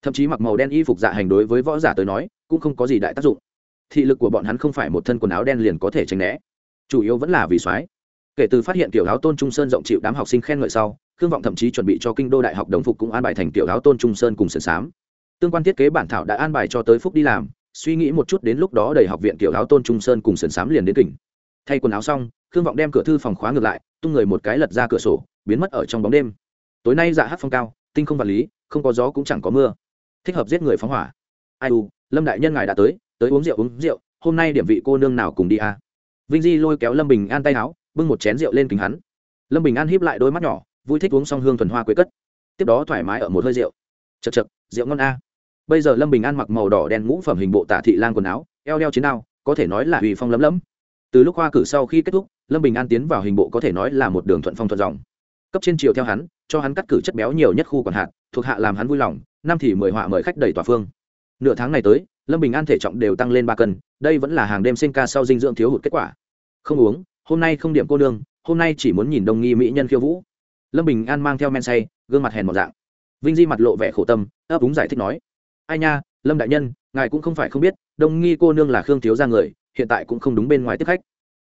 Thậm chí mặc màu đen y phục dạ hành đối với võ giả tới nói, cũng không có gì đại tác dụng thị lực của bọn hắn không phải một thân quần áo đen liền có thể tránh né. Chủ yếu vẫn là vì soái. Kể từ phát hiện tiểu áo tôn trung sơn rộng chịu đám học sinh khen ngợi sau, khương vọng thậm chí chuẩn bị cho kinh đô đại học đồng phục cũng an bài thành tiểu áo tôn trung sơn cùng sườn xám tương quan thiết kế bản thảo đã an bài cho tới phúc đi làm, suy nghĩ một chút đến lúc đó đầy học viện tiểu áo tôn trung sơn cùng sườn xám liền đến tỉnh. Thay quần áo xong, khương vọng đem cửa thư phòng khóa ngược lại, tung người một cái lật ra cửa sổ, biến mất ở trong bóng đêm. Tối nay dạ hát phong cao, tinh không vật lý, không có gió cũng chẳng có mưa. Thích hợp giết người phóng hỏa. Ai u, lâm đại nhân ngài đã tới tới uống rượu uống rượu, hôm nay điểm vị cô nương nào cùng đi à. vinh di lôi kéo lâm bình an tay áo, bưng một chén rượu lên kính hắn. Lâm bình an híp lại đôi mắt nhỏ, vui thích uống xong hương thuần hoa quế cất. Tiếp đó thoải mái ở một hơi rượu. Chật chật rượu ngon a. Bây giờ lâm bình an mặc màu đỏ đen ngũ phẩm hình bộ tả thị lan quần áo, eo đeo chiến đao, có thể nói là uy phong lấm lấm từ lúc hoa cử sau khi kết thúc, lâm bình an tiến vào hình bộ có thể nói là một đường thuận phong thuận dòng. Cấp trên triều theo hắn, cho hắn cắt cử chất béo nhiều nhất khu còn hạt, thuộc hạ làm hắn vui lòng, năm thì mười họa mời khách đầy tòa phương. Nửa tháng này tới lâm bình an thể trọng đều tăng lên ba cân, đây vẫn là hàng đêm sinh ca sau dinh dưỡng thiếu hụt kết quả. Không uống, hôm nay không điểm cô nương, hôm nay chỉ muốn nhìn đông nghi mỹ nhân khiêu vũ. Lâm bình an mang theo men say, gương mặt hèn một dạng. Vinh di mặt lộ vẻ khổ tâm, ấp úng giải thích nói, ai nha, lâm đại nhân, ngài cũng không phải không biết, đông nghi cô nương là khương thiếu ra người, hiện tại cũng không đúng bên ngoài tiếp khách.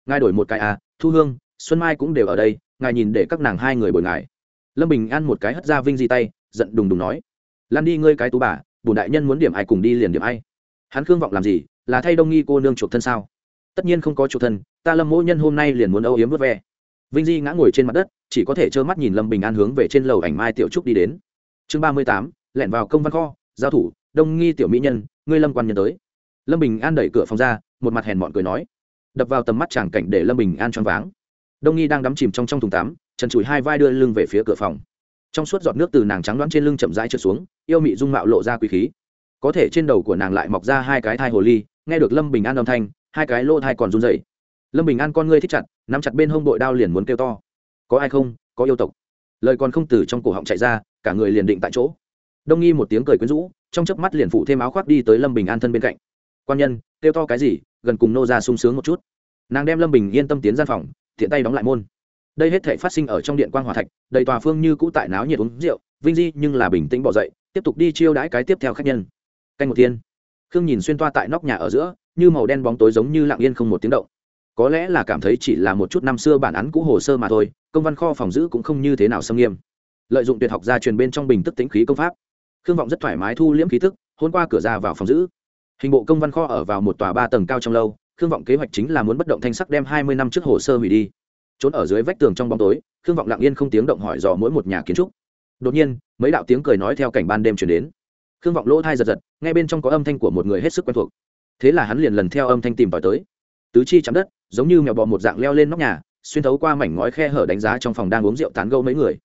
Ngài đổi một cái à thu hương, xuân mai cũng đều ở đây, ngài nhìn để các nàng hai người bồi ngài. Lâm bình an một cái hất ra vinh di tay, giận đùng đùng nói, lan đi ngươi cái tú bà bùn đại nhân muốn điểm ai cùng đi liền điểm ai hắn khương vọng làm gì, là thay đông nghi cô nương chuộc thân sao? Tất nhiên không có chuộc thân, ta lâm mỗi nhân hôm nay liền muốn âu yếm vớt ve. Vinh di ngã ngồi trên mặt đất, chỉ có thể trơ mắt nhìn lâm bình an hướng về trên lầu ảnh mai tiểu trúc đi đến. Chương ba mươi tám, lẻn vào công văn kho, giao thủ, đông nghi tiểu mỹ nhân, ngươi lâm quan nhân tới. Lâm bình an đẩy cửa phòng ra, một mặt hèn mọn cười nói. Đập vào tầm mắt chàng cảnh để lâm bình an choáng váng. Đông nghi đang đắm chìm trong trong thùng tắm trần trụi hai vai đưa lưng về phía cửa phòng. Trong suốt giọt nước từ nàng trắng đoán trên lưng chậm rãi trượt xuống, yêu mị dung mạo lộ ra quý khí có thể trên đầu của nàng lại mọc ra hai cái thai hồ ly, nghe được lâm bình an âm thanh, hai cái lô thai còn run dậy lâm bình an con ngươi thích chặt, nắm chặt bên hông đội đao liền muốn kêu to. Có ai không? Có yêu tộc. Lời còn không từ trong cổ họng chạy ra, cả người liền định tại chỗ. Đông nghi một tiếng cười quyến rũ, trong chớp mắt liền phụ thêm áo khoác đi tới lâm bình an thân bên cạnh. Quan nhân, kêu to cái gì? Gần cùng nô ra sung sướng một chút. Nàng đem lâm bình yên tâm tiến gian phòng thiện tay đóng lại môn. Đây hết thể phát sinh ở trong điện quan hòa thạch, đầy tòa phương như cũ tại náo nhiệt uống rượu, vinh di nhưng là bình tĩnh bỏ dậy, tiếp tục đi chiêu đãi cái tiếp theo khách nhân canh một thiên. Khương nhìn xuyên toa tại nóc nhà ở giữa, như màu đen bóng tối giống như lặng yên không một tiếng động. Có lẽ là cảm thấy chỉ là một chút năm xưa bản án cũ hồ sơ mà thôi, công văn kho phòng giữ cũng không như thế nào xâm nghiêm. Lợi dụng tuyệt học gia truyền bên trong bình tức tĩnh khí công pháp. Khương vọng rất thoải mái thu liễm khí thức, hôn qua cửa ra vào phòng giữ. Hình bộ công văn kho ở vào một tòa ba tầng cao trong lâu, khương vọng kế hoạch chính là muốn bất động thanh sắc đem hai mươi năm trước hồ sơ hủy đi. Trốn ở dưới vách tường trong bóng tối, khương vọng lặng yên không tiếng động hỏi dò mỗi một nhà kiến trúc. Đột nhiên, mấy đạo tiếng cười nói theo cảnh ban đêm chuyển đến khương vọng lỗ thai giật giật ngay bên trong có âm thanh của một người hết sức quen thuộc. Thế là hắn liền lần theo âm thanh tìm tòi tới. Tứ chi chạm đất, giống như mèo bò một dạng leo lên nóc nhà, xuyên thấu qua mảnh ngói khe hở đánh giá trong phòng đang uống rượu tán gâu mấy người.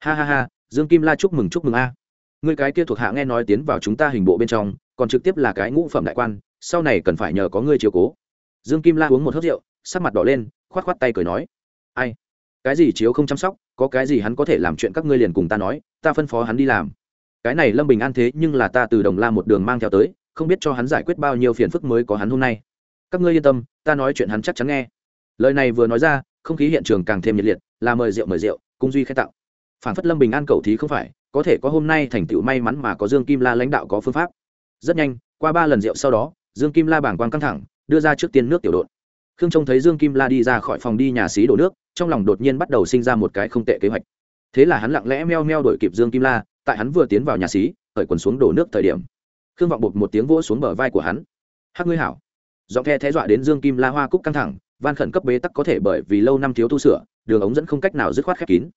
Ha ha ha, dương kim la chúc mừng chúc mừng a. Người cái kia thuộc hạ nghe nói tiến vào chúng ta hình bộ bên trong, còn trực tiếp là cái ngũ phẩm đại quan, sau này cần phải nhờ có ngươi chiều cố. Dương kim la uống một hớt rượu, sắc mặt đỏ lên, khoát khoát tay cười nói. Ai? Cái gì chiếu không chăm sóc, có cái gì hắn có thể làm chuyện các ngươi liền cùng ta nói, ta phân phó hắn đi làm cái này lâm bình an thế nhưng là ta từ đồng la một đường mang theo tới, không biết cho hắn giải quyết bao nhiêu phiền phức mới có hắn hôm nay. Các ngươi yên tâm, ta nói chuyện hắn chắc chắn nghe. Lời này vừa nói ra, không khí hiện trường càng thêm nhiệt liệt, là mời rượu mời rượu, cung duy khai tạo. Phản phất lâm bình an cầu thí không phải, có thể có hôm nay thành tựu may mắn mà có dương kim la lãnh đạo có phương pháp. Rất nhanh, qua ba lần rượu sau đó, dương kim la bảng quan căng thẳng, đưa ra trước tiên nước tiểu đột khương trông thấy dương kim la đi ra khỏi phòng đi nhà xí đổ nước, trong lòng đột nhiên bắt đầu sinh ra một cái không tệ kế hoạch thế là hắn lặng lẽ meo meo đổi kịp dương kim la, tại hắn vừa tiến vào nhà xí, khởi quần xuống đổ nước thời điểm. Khương vọng bột một tiếng vỗ xuống bờ vai của hắn. Hắc ngươi hảo. Giọng the thế dọa đến dương kim la hoa cúc căng thẳng, van khẩn cấp bế tắc có thể bởi vì lâu năm thiếu tu sửa, đường ống dẫn không cách nào dứt khoát khép kín.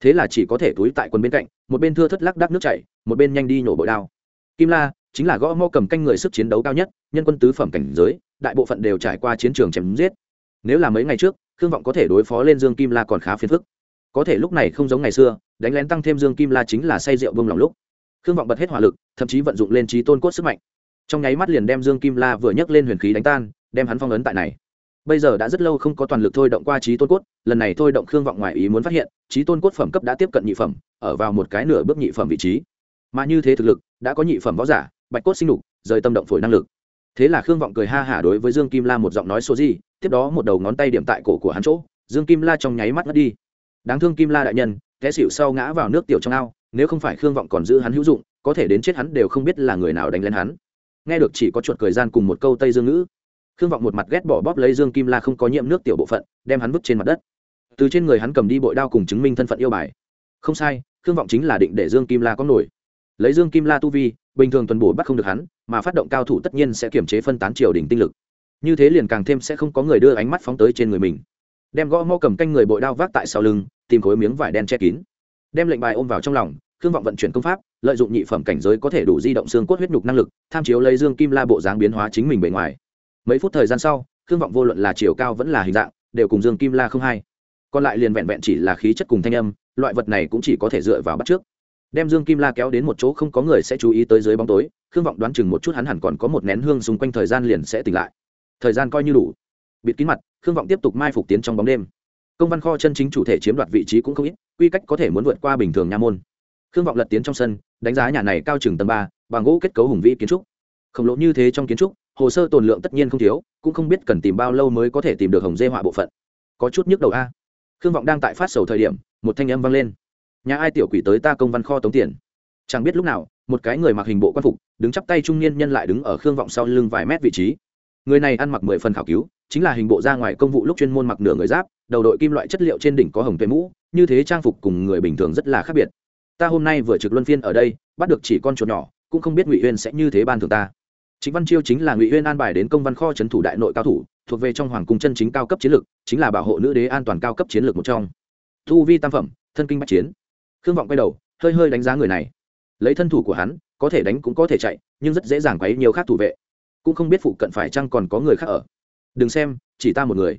Thế là chỉ có thể túi tại quần bên cạnh, một bên thưa thất lắc đắc nước chảy, một bên nhanh đi nhổ bội đao. Kim la chính là gõ mô cầm canh người sức chiến đấu cao nhất, nhân quân tứ phẩm cảnh giới, đại bộ phận đều trải qua chiến trường chém giết. Nếu là mấy ngày trước, khương vọng có thể đối phó lên dương kim la còn khá phiền phức có thể lúc này không giống ngày xưa, đánh lén tăng thêm dương kim la chính là say rượu bông lòng lúc. Khương vọng bật hết hỏa lực, thậm chí vận dụng lên trí tôn cốt sức mạnh. Trong nháy mắt liền đem dương kim la vừa nhấc lên huyền khí đánh tan, đem hắn phong ấn tại này. Bây giờ đã rất lâu không có toàn lực thôi động qua trí tôn cốt, lần này thôi động khương vọng ngoài ý muốn phát hiện, trí tôn cốt phẩm cấp đã tiếp cận nhị phẩm, ở vào một cái nửa bước nhị phẩm vị trí. Mà như thế thực lực, đã có nhị phẩm võ giả, bạch cốt sinh đục rời tâm động phổi năng lực. Thế là khương vọng cười ha hả đối với dương kim la một giọng nói số gì tiếp đó một đầu ngón tay điểm tại cổ của hắn chỗ, dương kim la trong nháy mắt ngất đi đáng thương kim la đại nhân, té xịu sau ngã vào nước tiểu trong ao, nếu không phải khương vọng còn giữ hắn hữu dụng, có thể đến chết hắn đều không biết là người nào đánh lên hắn. Nghe được chỉ có chuột cười gian cùng một câu tây dương ngữ, khương vọng một mặt ghét bỏ bóp lấy dương kim la không có nhiễm nước tiểu bộ phận, đem hắn vứt trên mặt đất. Từ trên người hắn cầm đi bội đao cùng chứng minh thân phận yêu bài. Không sai, khương vọng chính là định để dương kim la có nổi. Lấy dương kim la tu vi, bình thường tuần bổ bắt không được hắn, mà phát động cao thủ tất nhiên sẽ kiểm chế phân tán triều đình tinh lực. Như thế liền càng thêm sẽ không có người đưa ánh mắt phóng tới trên người mình đem gõ mô cầm canh người bội đao vác tại sau lưng, tìm khối miếng vải đen che kín. Đem lệnh bài ôm vào trong lòng, khương vọng vận chuyển công pháp, lợi dụng nhị phẩm cảnh giới có thể đủ di động xương cốt huyết nhục năng lực, tham chiếu lấy dương kim la bộ dáng biến hóa chính mình bề ngoài. Mấy phút thời gian sau, khương vọng vô luận là chiều cao vẫn là hình dạng, đều cùng dương kim la không hay còn lại liền vẹn vẹn chỉ là khí chất cùng thanh âm, loại vật này cũng chỉ có thể dựa vào bắt trước. Đem dương kim la kéo đến một chỗ không có người sẽ chú ý tới dưới bóng tối, khương vọng đoán chừng một chút hắn hẳn còn có một nén hương xung quanh thời gian liền sẽ tỉnh lại. Thời gian coi như đủ. Bịt kín mặt khương vọng tiếp tục mai phục tiến trong bóng đêm. Công văn kho chân chính chủ thể chiếm đoạt vị trí cũng không ít, quy cách có thể muốn vượt qua bình thường nha môn. Khương vọng lật tiến trong sân, đánh giá nhà này cao chừng tầng ba, bằng gỗ kết cấu hùng vĩ kiến trúc. Khổng lồ như thế trong kiến trúc, hồ sơ tồn lượng tất nhiên không thiếu, cũng không biết cần tìm bao lâu mới có thể tìm được hồng dê họa bộ phận. Có chút nhức đầu a. Khương vọng đang tại phát sầu thời điểm, một thanh âm vang lên. Nhà ai tiểu quỷ tới ta công văn kho tống tiền? Chẳng biết lúc nào, một cái người mặc hình bộ quan phục, đứng chắp tay trung niên nhân lại đứng ở khương vọng sau lưng vài mét vị trí. Người này ăn mặc mười phần khảo cứu chính là hình bộ ra ngoài công vụ lúc chuyên môn mặc nửa người giáp, đầu đội kim loại chất liệu trên đỉnh có hồng tuệ mũ, như thế trang phục cùng người bình thường rất là khác biệt. Ta hôm nay vừa trực luân phiên ở đây, bắt được chỉ con chuột nhỏ, cũng không biết ngụy uyên sẽ như thế ban thường ta. Chính văn chiêu chính là ngụy uyên an bài đến công văn kho trấn thủ đại nội cao thủ, thuộc về trong hoàng cung chân chính cao cấp chiến lược, chính là bảo hộ nữ đế an toàn cao cấp chiến lược một trong. Thu vi tam phẩm, thân kinh bách chiến. Khương vọng quay đầu, hơi hơi đánh giá người này. Lấy thân thủ của hắn, có thể đánh cũng có thể chạy, nhưng rất dễ dàng quấy nhiều khác thủ vệ. Cũng không biết phụ cận phải chăng còn có người khác ở đừng xem, chỉ ta một người.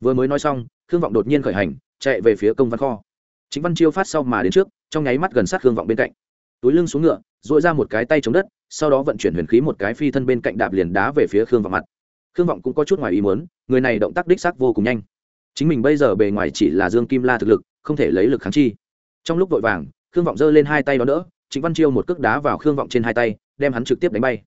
Vừa mới nói xong, khương vọng đột nhiên khởi hành, chạy về phía công văn kho. Chính văn chiêu phát sau mà đến trước, trong nháy mắt gần sát khương vọng bên cạnh. Túi lưng xuống ngựa dội ra một cái tay chống đất, sau đó vận chuyển huyền khí một cái phi thân bên cạnh đạp liền đá về phía khương vọng mặt. Khương vọng cũng có chút ngoài ý muốn, người này động tác đích xác vô cùng nhanh. Chính mình bây giờ bề ngoài chỉ là dương kim la thực lực, không thể lấy lực kháng chi. Trong lúc vội vàng, khương vọng giơ lên hai tay đó đỡ chính văn chiêu một cước đá vào khương vọng trên hai tay, đem hắn trực tiếp đánh bay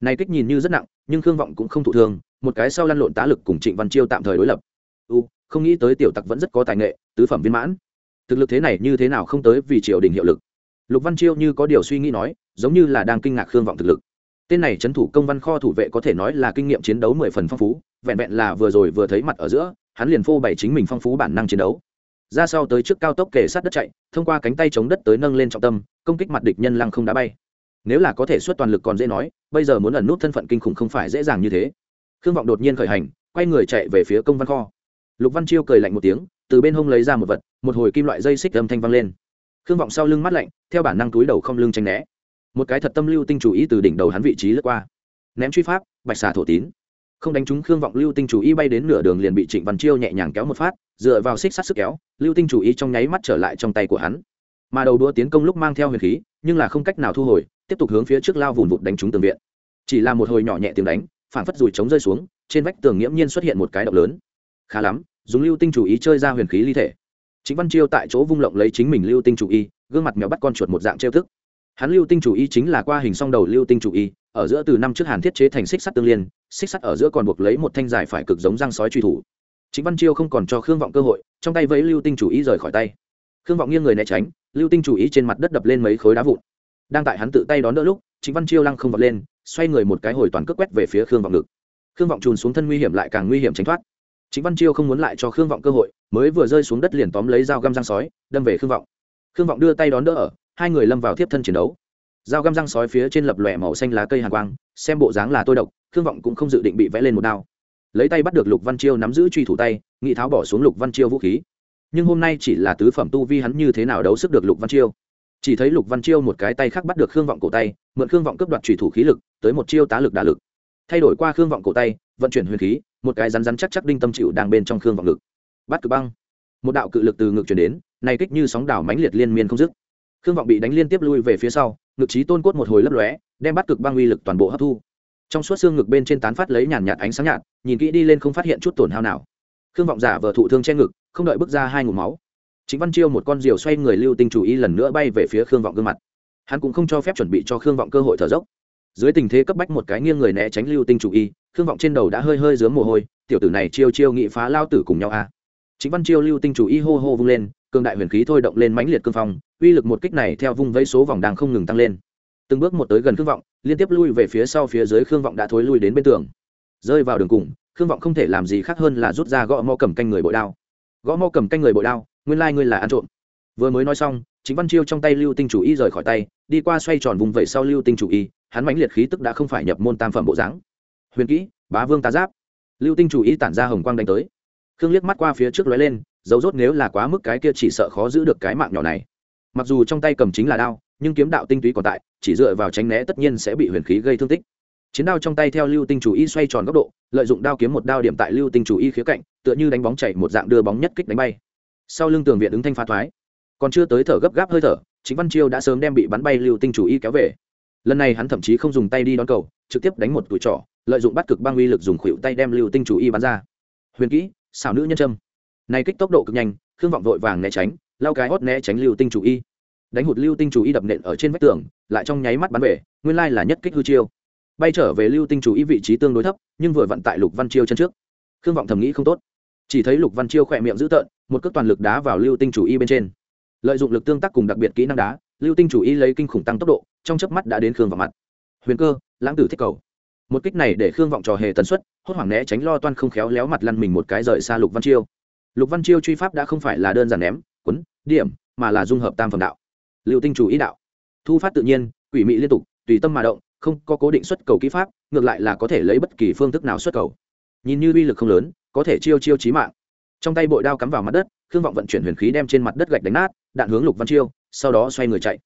này kích nhìn như rất nặng, nhưng khương vọng cũng không thụ thường một cái sau lăn lộn tá lực cùng trịnh văn chiêu tạm thời đối lập. U, không nghĩ tới tiểu tặc vẫn rất có tài nghệ, tứ phẩm viên mãn. Thực lực thế này như thế nào không tới vì triều đình hiệu lực. Lục văn chiêu như có điều suy nghĩ nói, giống như là đang kinh ngạc khương vọng thực lực. Tên này trấn thủ công văn kho thủ vệ có thể nói là kinh nghiệm chiến đấu mười phần phong phú, vẹn vẹn là vừa rồi vừa thấy mặt ở giữa, hắn liền phô bày chính mình phong phú bản năng chiến đấu. Ra sau tới trước cao tốc kề sát đất chạy, thông qua cánh tay chống đất tới nâng lên trọng tâm, công kích mặt địch nhân lăng không đá bay nếu là có thể xuất toàn lực còn dễ nói, bây giờ muốn ẩn nút thân phận kinh khủng không phải dễ dàng như thế. Khương vọng đột nhiên khởi hành, quay người chạy về phía công văn kho. Lục văn chiêu cười lạnh một tiếng, từ bên hông lấy ra một vật, một hồi kim loại dây xích âm thanh vang lên. Khương vọng sau lưng mắt lạnh, theo bản năng túi đầu không lưng tranh né. Một cái thật tâm lưu tinh chủ ý từ đỉnh đầu hắn vị trí lướt qua. Ném truy pháp, bạch xà thổ tín. Không đánh trúng khương vọng, lưu tinh chủ ý bay đến nửa đường liền bị trịnh văn chiêu nhẹ nhàng kéo một phát, dựa vào xích sắt sức kéo, lưu tinh chủ ý trong nháy mắt trở lại trong tay của hắn. Mà đầu đũa tiến công lúc mang theo huyền khí, nhưng là không cách nào thu hồi tiếp tục hướng phía trước lao vùn vụt đánh trúng tường viện. Chỉ là một hồi nhỏ nhẹ tiếng đánh phản phất rùi trống rơi xuống, trên vách tường nghiễm nhiên xuất hiện một cái động lớn. Khá lắm, dùng lưu tinh chủ ý chơi ra huyền khí ly thể. Chính văn chiêu tại chỗ vung lộng lấy chính mình lưu tinh chủ y gương mặt mèo bắt con chuột một dạng trêu thức. Hắn lưu tinh chủ y chính là qua hình song đầu lưu tinh chủ y ở giữa từ năm trước hàn thiết chế thành xích sắt tương liên, xích sắt ở giữa còn buộc lấy một thanh dài phải cực giống răng sói truy thủ. Chính văn chiêu không còn cho khương vọng cơ hội, trong tay vẫy lưu tinh chủ y rời khỏi tay. Khương vọng nghiêng người né tránh, lưu tinh chủ y trên mặt đất đập lên mấy khối đá vụn đang tại hắn tự tay đón đỡ lúc chính văn chiêu lăng không vọt lên, xoay người một cái hồi toàn cước quét về phía khương vọng ngực. Khương vọng trùn xuống thân nguy hiểm lại càng nguy hiểm tránh thoát. Chính văn chiêu không muốn lại cho khương vọng cơ hội, mới vừa rơi xuống đất liền tóm lấy dao găm răng sói, đâm về khương vọng. Khương vọng đưa tay đón đỡ ở, hai người lâm vào tiếp thân chiến đấu. Dao găm răng sói phía trên lập lòe màu xanh lá cây hàn quang, xem bộ dáng là tôi độc, khương vọng cũng không dự định bị vẽ lên một đao. Lấy tay bắt được lục văn chiêu nắm giữ truy thủ tay, nghị tháo bỏ xuống lục văn chiêu vũ khí. Nhưng hôm nay chỉ là tứ phẩm tu vi hắn như thế nào đấu sức được lục văn chiêu? Chỉ thấy lục văn chiêu một cái tay khác bắt được khương vọng cổ tay, mượn khương vọng cướp đoạt thủy thủ khí lực, tới một chiêu tá lực đả lực. Thay đổi qua khương vọng cổ tay, vận chuyển huyền khí, một cái rắn rắn chắc chắc đinh tâm chịu đang bên trong khương vọng ngực bắt cực băng. Một đạo cự lực từ ngực chuyển đến, này kích như sóng đảo mãnh liệt liên miên không dứt. Khương vọng bị đánh liên tiếp lui về phía sau, ngực trí tôn cốt một hồi lấp lóe, đem bắt cực băng uy lực toàn bộ hấp thu. Trong suốt xương ngực bên trên tán phát lấy nhàn nhạt ánh sáng nhạt, nhìn kỹ đi lên không phát hiện chút tổn hao nào. Khương vọng giả vờ thụ thương che ngực, không đợi bước ra hai ngụm máu chính văn chiêu một con diều xoay người lưu tinh chủ ý lần nữa bay về phía khương vọng gương mặt. Hắn cũng không cho phép chuẩn bị cho khương vọng cơ hội thở dốc. Dưới tình thế cấp bách một cái nghiêng người né tránh lưu tinh chủ y, khương vọng trên đầu đã hơi hơi dướng mồ hôi, tiểu tử này chiêu chiêu nghị phá lao tử cùng nhau a à. chính văn chiêu lưu tinh chủ y hô hô vung lên, cường đại huyền khí thôi động lên mãnh liệt cương phong, uy lực một kích này theo vung vẫy số vòng đang không ngừng tăng lên. Từng bước một tới gần khương vọng, liên tiếp lui về phía sau phía dưới khương vọng đã thối lui đến bên tường. Rơi vào đường cùng, khương vọng không thể làm gì khác hơn là rút ra gõ mò cầm canh người bội đao. Gõ mò cầm canh người bội đao nguyên lai ngươi là ăn trộm. Vừa mới nói xong chính văn chiêu trong tay lưu tinh chủ y rời khỏi tay, đi qua xoay tròn vùng vẩy sau lưu tinh chủ y, hắn mãnh liệt khí tức đã không phải nhập môn tam phẩm bộ dáng. Huyền kỹ, bá vương tá giáp. Lưu tinh chủ y tản ra hồng quang đánh tới. Khương liếc mắt qua phía trước lóe lên, dấu rốt nếu là quá mức cái kia chỉ sợ khó giữ được cái mạng nhỏ này. Mặc dù trong tay cầm chính là đao, nhưng kiếm đạo tinh túy còn tại, chỉ dựa vào tránh né tất nhiên sẽ bị huyền khí gây thương tích. Chiến đao trong tay theo lưu tinh chủ y xoay tròn góc độ, lợi dụng đao kiếm một đao điểm tại lưu tinh chủ y khía cạnh, tựa như đánh bóng chảy một dạng đưa bóng nhất kích đánh bay sau lưng tường viện ứng thanh phá thoái. Còn chưa tới thở gấp gáp hơi thở chính văn chiêu đã sớm đem bị bắn bay lưu tinh chủ y kéo về. Lần này hắn thậm chí không dùng tay đi đón cầu, trực tiếp đánh một tuổi trỏ, lợi dụng bắt cực băng uy lực dùng khuỷu tay đem lưu tinh chủ y bắn ra. Huyền kỹ, xảo nữ nhân trâm này kích tốc độ cực nhanh, khương vọng vội vàng né tránh lao cái hót né tránh lưu tinh chủ y đánh hụt lưu tinh chủ y đập nện ở trên vách tường, lại trong nháy mắt bắn về, nguyên lai là nhất kích hư chiêu. Bay trở về lưu tinh chủ y vị trí tương đối thấp, nhưng vừa vặn tại lục văn chiêu chân trước. Khương vọng thầm nghĩ không tốt chỉ thấy lục văn chiêu khỏe miệng dữ tợn, một cước toàn lực đá vào lưu tinh chủ y bên trên. Lợi dụng lực tương tác cùng đặc biệt kỹ năng đá, lưu tinh chủ y lấy kinh khủng tăng tốc độ, trong chớp mắt đã đến khương vào mặt. Huyền cơ, lãng tử thích cầu. Một kích này để khương vọng trò hề tần suất, hốt hoảng né tránh lo toan không khéo léo mặt lăn mình một cái rời xa lục văn chiêu. Lục văn chiêu truy pháp đã không phải là đơn giản ném, quấn, điểm, mà là dung hợp tam phẩm đạo. Liệu tinh chủ ý đạo. Thu phát tự nhiên, quỷ mị liên tục, tùy tâm mà động, không có cố định xuất cầu kỹ pháp, ngược lại là có thể lấy bất kỳ phương thức nào xuất cầu. Nhìn như uy lực không lớn có thể chiêu chiêu chí mạng. Trong tay bội đao cắm vào mặt đất, khương vọng vận chuyển huyền khí đem trên mặt đất gạch đánh nát, đạn hướng lục văn chiêu, sau đó xoay người chạy.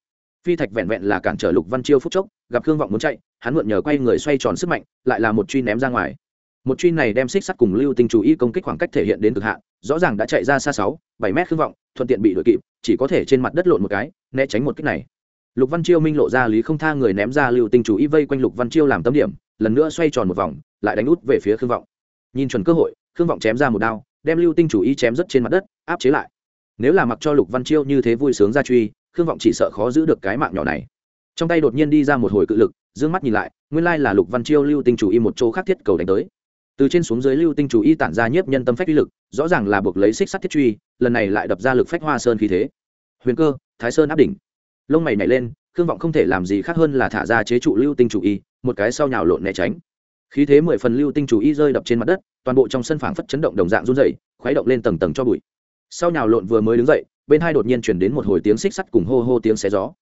Phi thạch vẹn vẹn là cản trở lục văn chiêu phút chốc, gặp khương vọng muốn chạy, hắn mượn nhờ quay người xoay tròn sức mạnh, lại là một truy ném ra ngoài. Một truy này đem xích sắt cùng lưu tinh chú ý công kích khoảng cách thể hiện đến cực hạn, rõ ràng đã chạy ra xa sáu, bảy mét khương vọng, thuận tiện bị đuổi kịp, chỉ có thể trên mặt đất lộn một cái, né tránh một kích này. Lục văn chiêu minh lộ ra lý không tha người ném ra lưu tinh chú ý vây quanh lục văn chiêu làm tâm điểm, lần nữa xoay tròn một vòng, lại đánh út về phía khương vọng. Nhìn chuẩn cơ hội khương vọng chém ra một đao, đem lưu tinh chủ ý chém rất trên mặt đất, áp chế lại. Nếu là mặc cho lục văn chiêu như thế vui sướng ra truy, khương vọng chỉ sợ khó giữ được cái mạng nhỏ này. Trong tay đột nhiên đi ra một hồi cự lực d ư ơ n g mắt nhìn lại, nguyên lai là lục văn chiêu lưu tinh chủ y một chỗ khác thiết cầu đánh tới. Từ trên xuống dưới lưu tinh chủ y tản ra nhiếp nhân tâm phách uy lực, rõ ràng là buộc lấy xích sắt thiết truy, lần này lại đập ra lực phách hoa sơn khí thế. Huyền cơ, thái sơn áp đỉnh. Lông mày nhảy lên, khương vọng không thể làm gì khác hơn là thả ra chế trụ lưu tinh chủ y một cái sau nhào lộn né tránh khí thế mười phần lưu tinh chủ y rơi đập trên mặt đất, toàn bộ trong sân phảng phất chấn động đồng dạng run dày khuấy động lên tầng tầng cho bụi. Sau nhào lộn vừa mới đứng dậy, bên hai đột nhiên chuyển đến một hồi tiếng xích sắt cùng hô hô tiếng xé gió.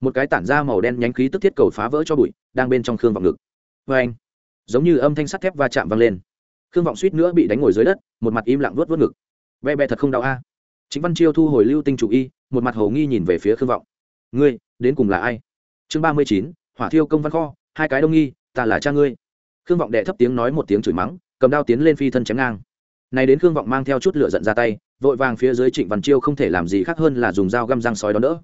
Một cái tản ra màu đen nhánh khí tức thiết cầu phá vỡ cho bụi, đang bên trong khương vọng ngực. Vê anh, giống như âm thanh sắt thép va chạm vang lên. Khương vọng suýt nữa bị đánh ngồi dưới đất, một mặt im lặng vớt vớt ngực. Ve be thật không đau a. Chính văn chiêu thu hồi lưu tinh chủ y, một mặt hồ nghi nhìn về phía khương vọng. Ngươi, đến cùng là ai? Chương ba mươi chín, hỏa thiêu công văn kho, hai cái đông nghi, ta là cha ngươi khương vọng đệ thấp tiếng nói một tiếng chửi mắng, cầm đao tiến lên phi thân chém ngang. Này đến khương vọng mang theo chút lửa giận ra tay, vội vàng phía dưới trịnh văn chiêu không thể làm gì khác hơn là dùng dao găm răng sói đó đỡ.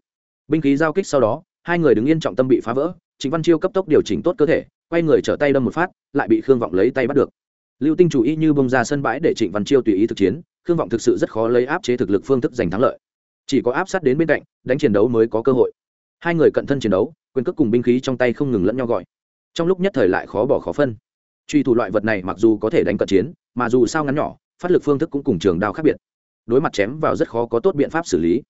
Binh khí giao kích sau đó, hai người đứng yên trọng tâm bị phá vỡ, trịnh văn chiêu cấp tốc điều chỉnh tốt cơ thể, quay người trở tay đâm một phát, lại bị khương vọng lấy tay bắt được. Lưu tinh chủ ý như bông ra sân bãi để trịnh văn chiêu tùy ý thực chiến, khương vọng thực sự rất khó lấy áp chế thực lực phương thức giành thắng lợi. Chỉ có áp sát đến bên cạnh, đánh chiến đấu mới có cơ hội. Hai người cận thân chiến đấu, quyền cước cùng binh khí trong tay không ngừng lẫn nhau gọi. Trong lúc nhất thời lại khó bỏ khó phân truy thủ loại vật này mặc dù có thể đánh cận chiến, mà dù sao ngắn nhỏ, phát lực phương thức cũng cùng trường đao khác biệt. Đối mặt chém vào rất khó có tốt biện pháp xử lý.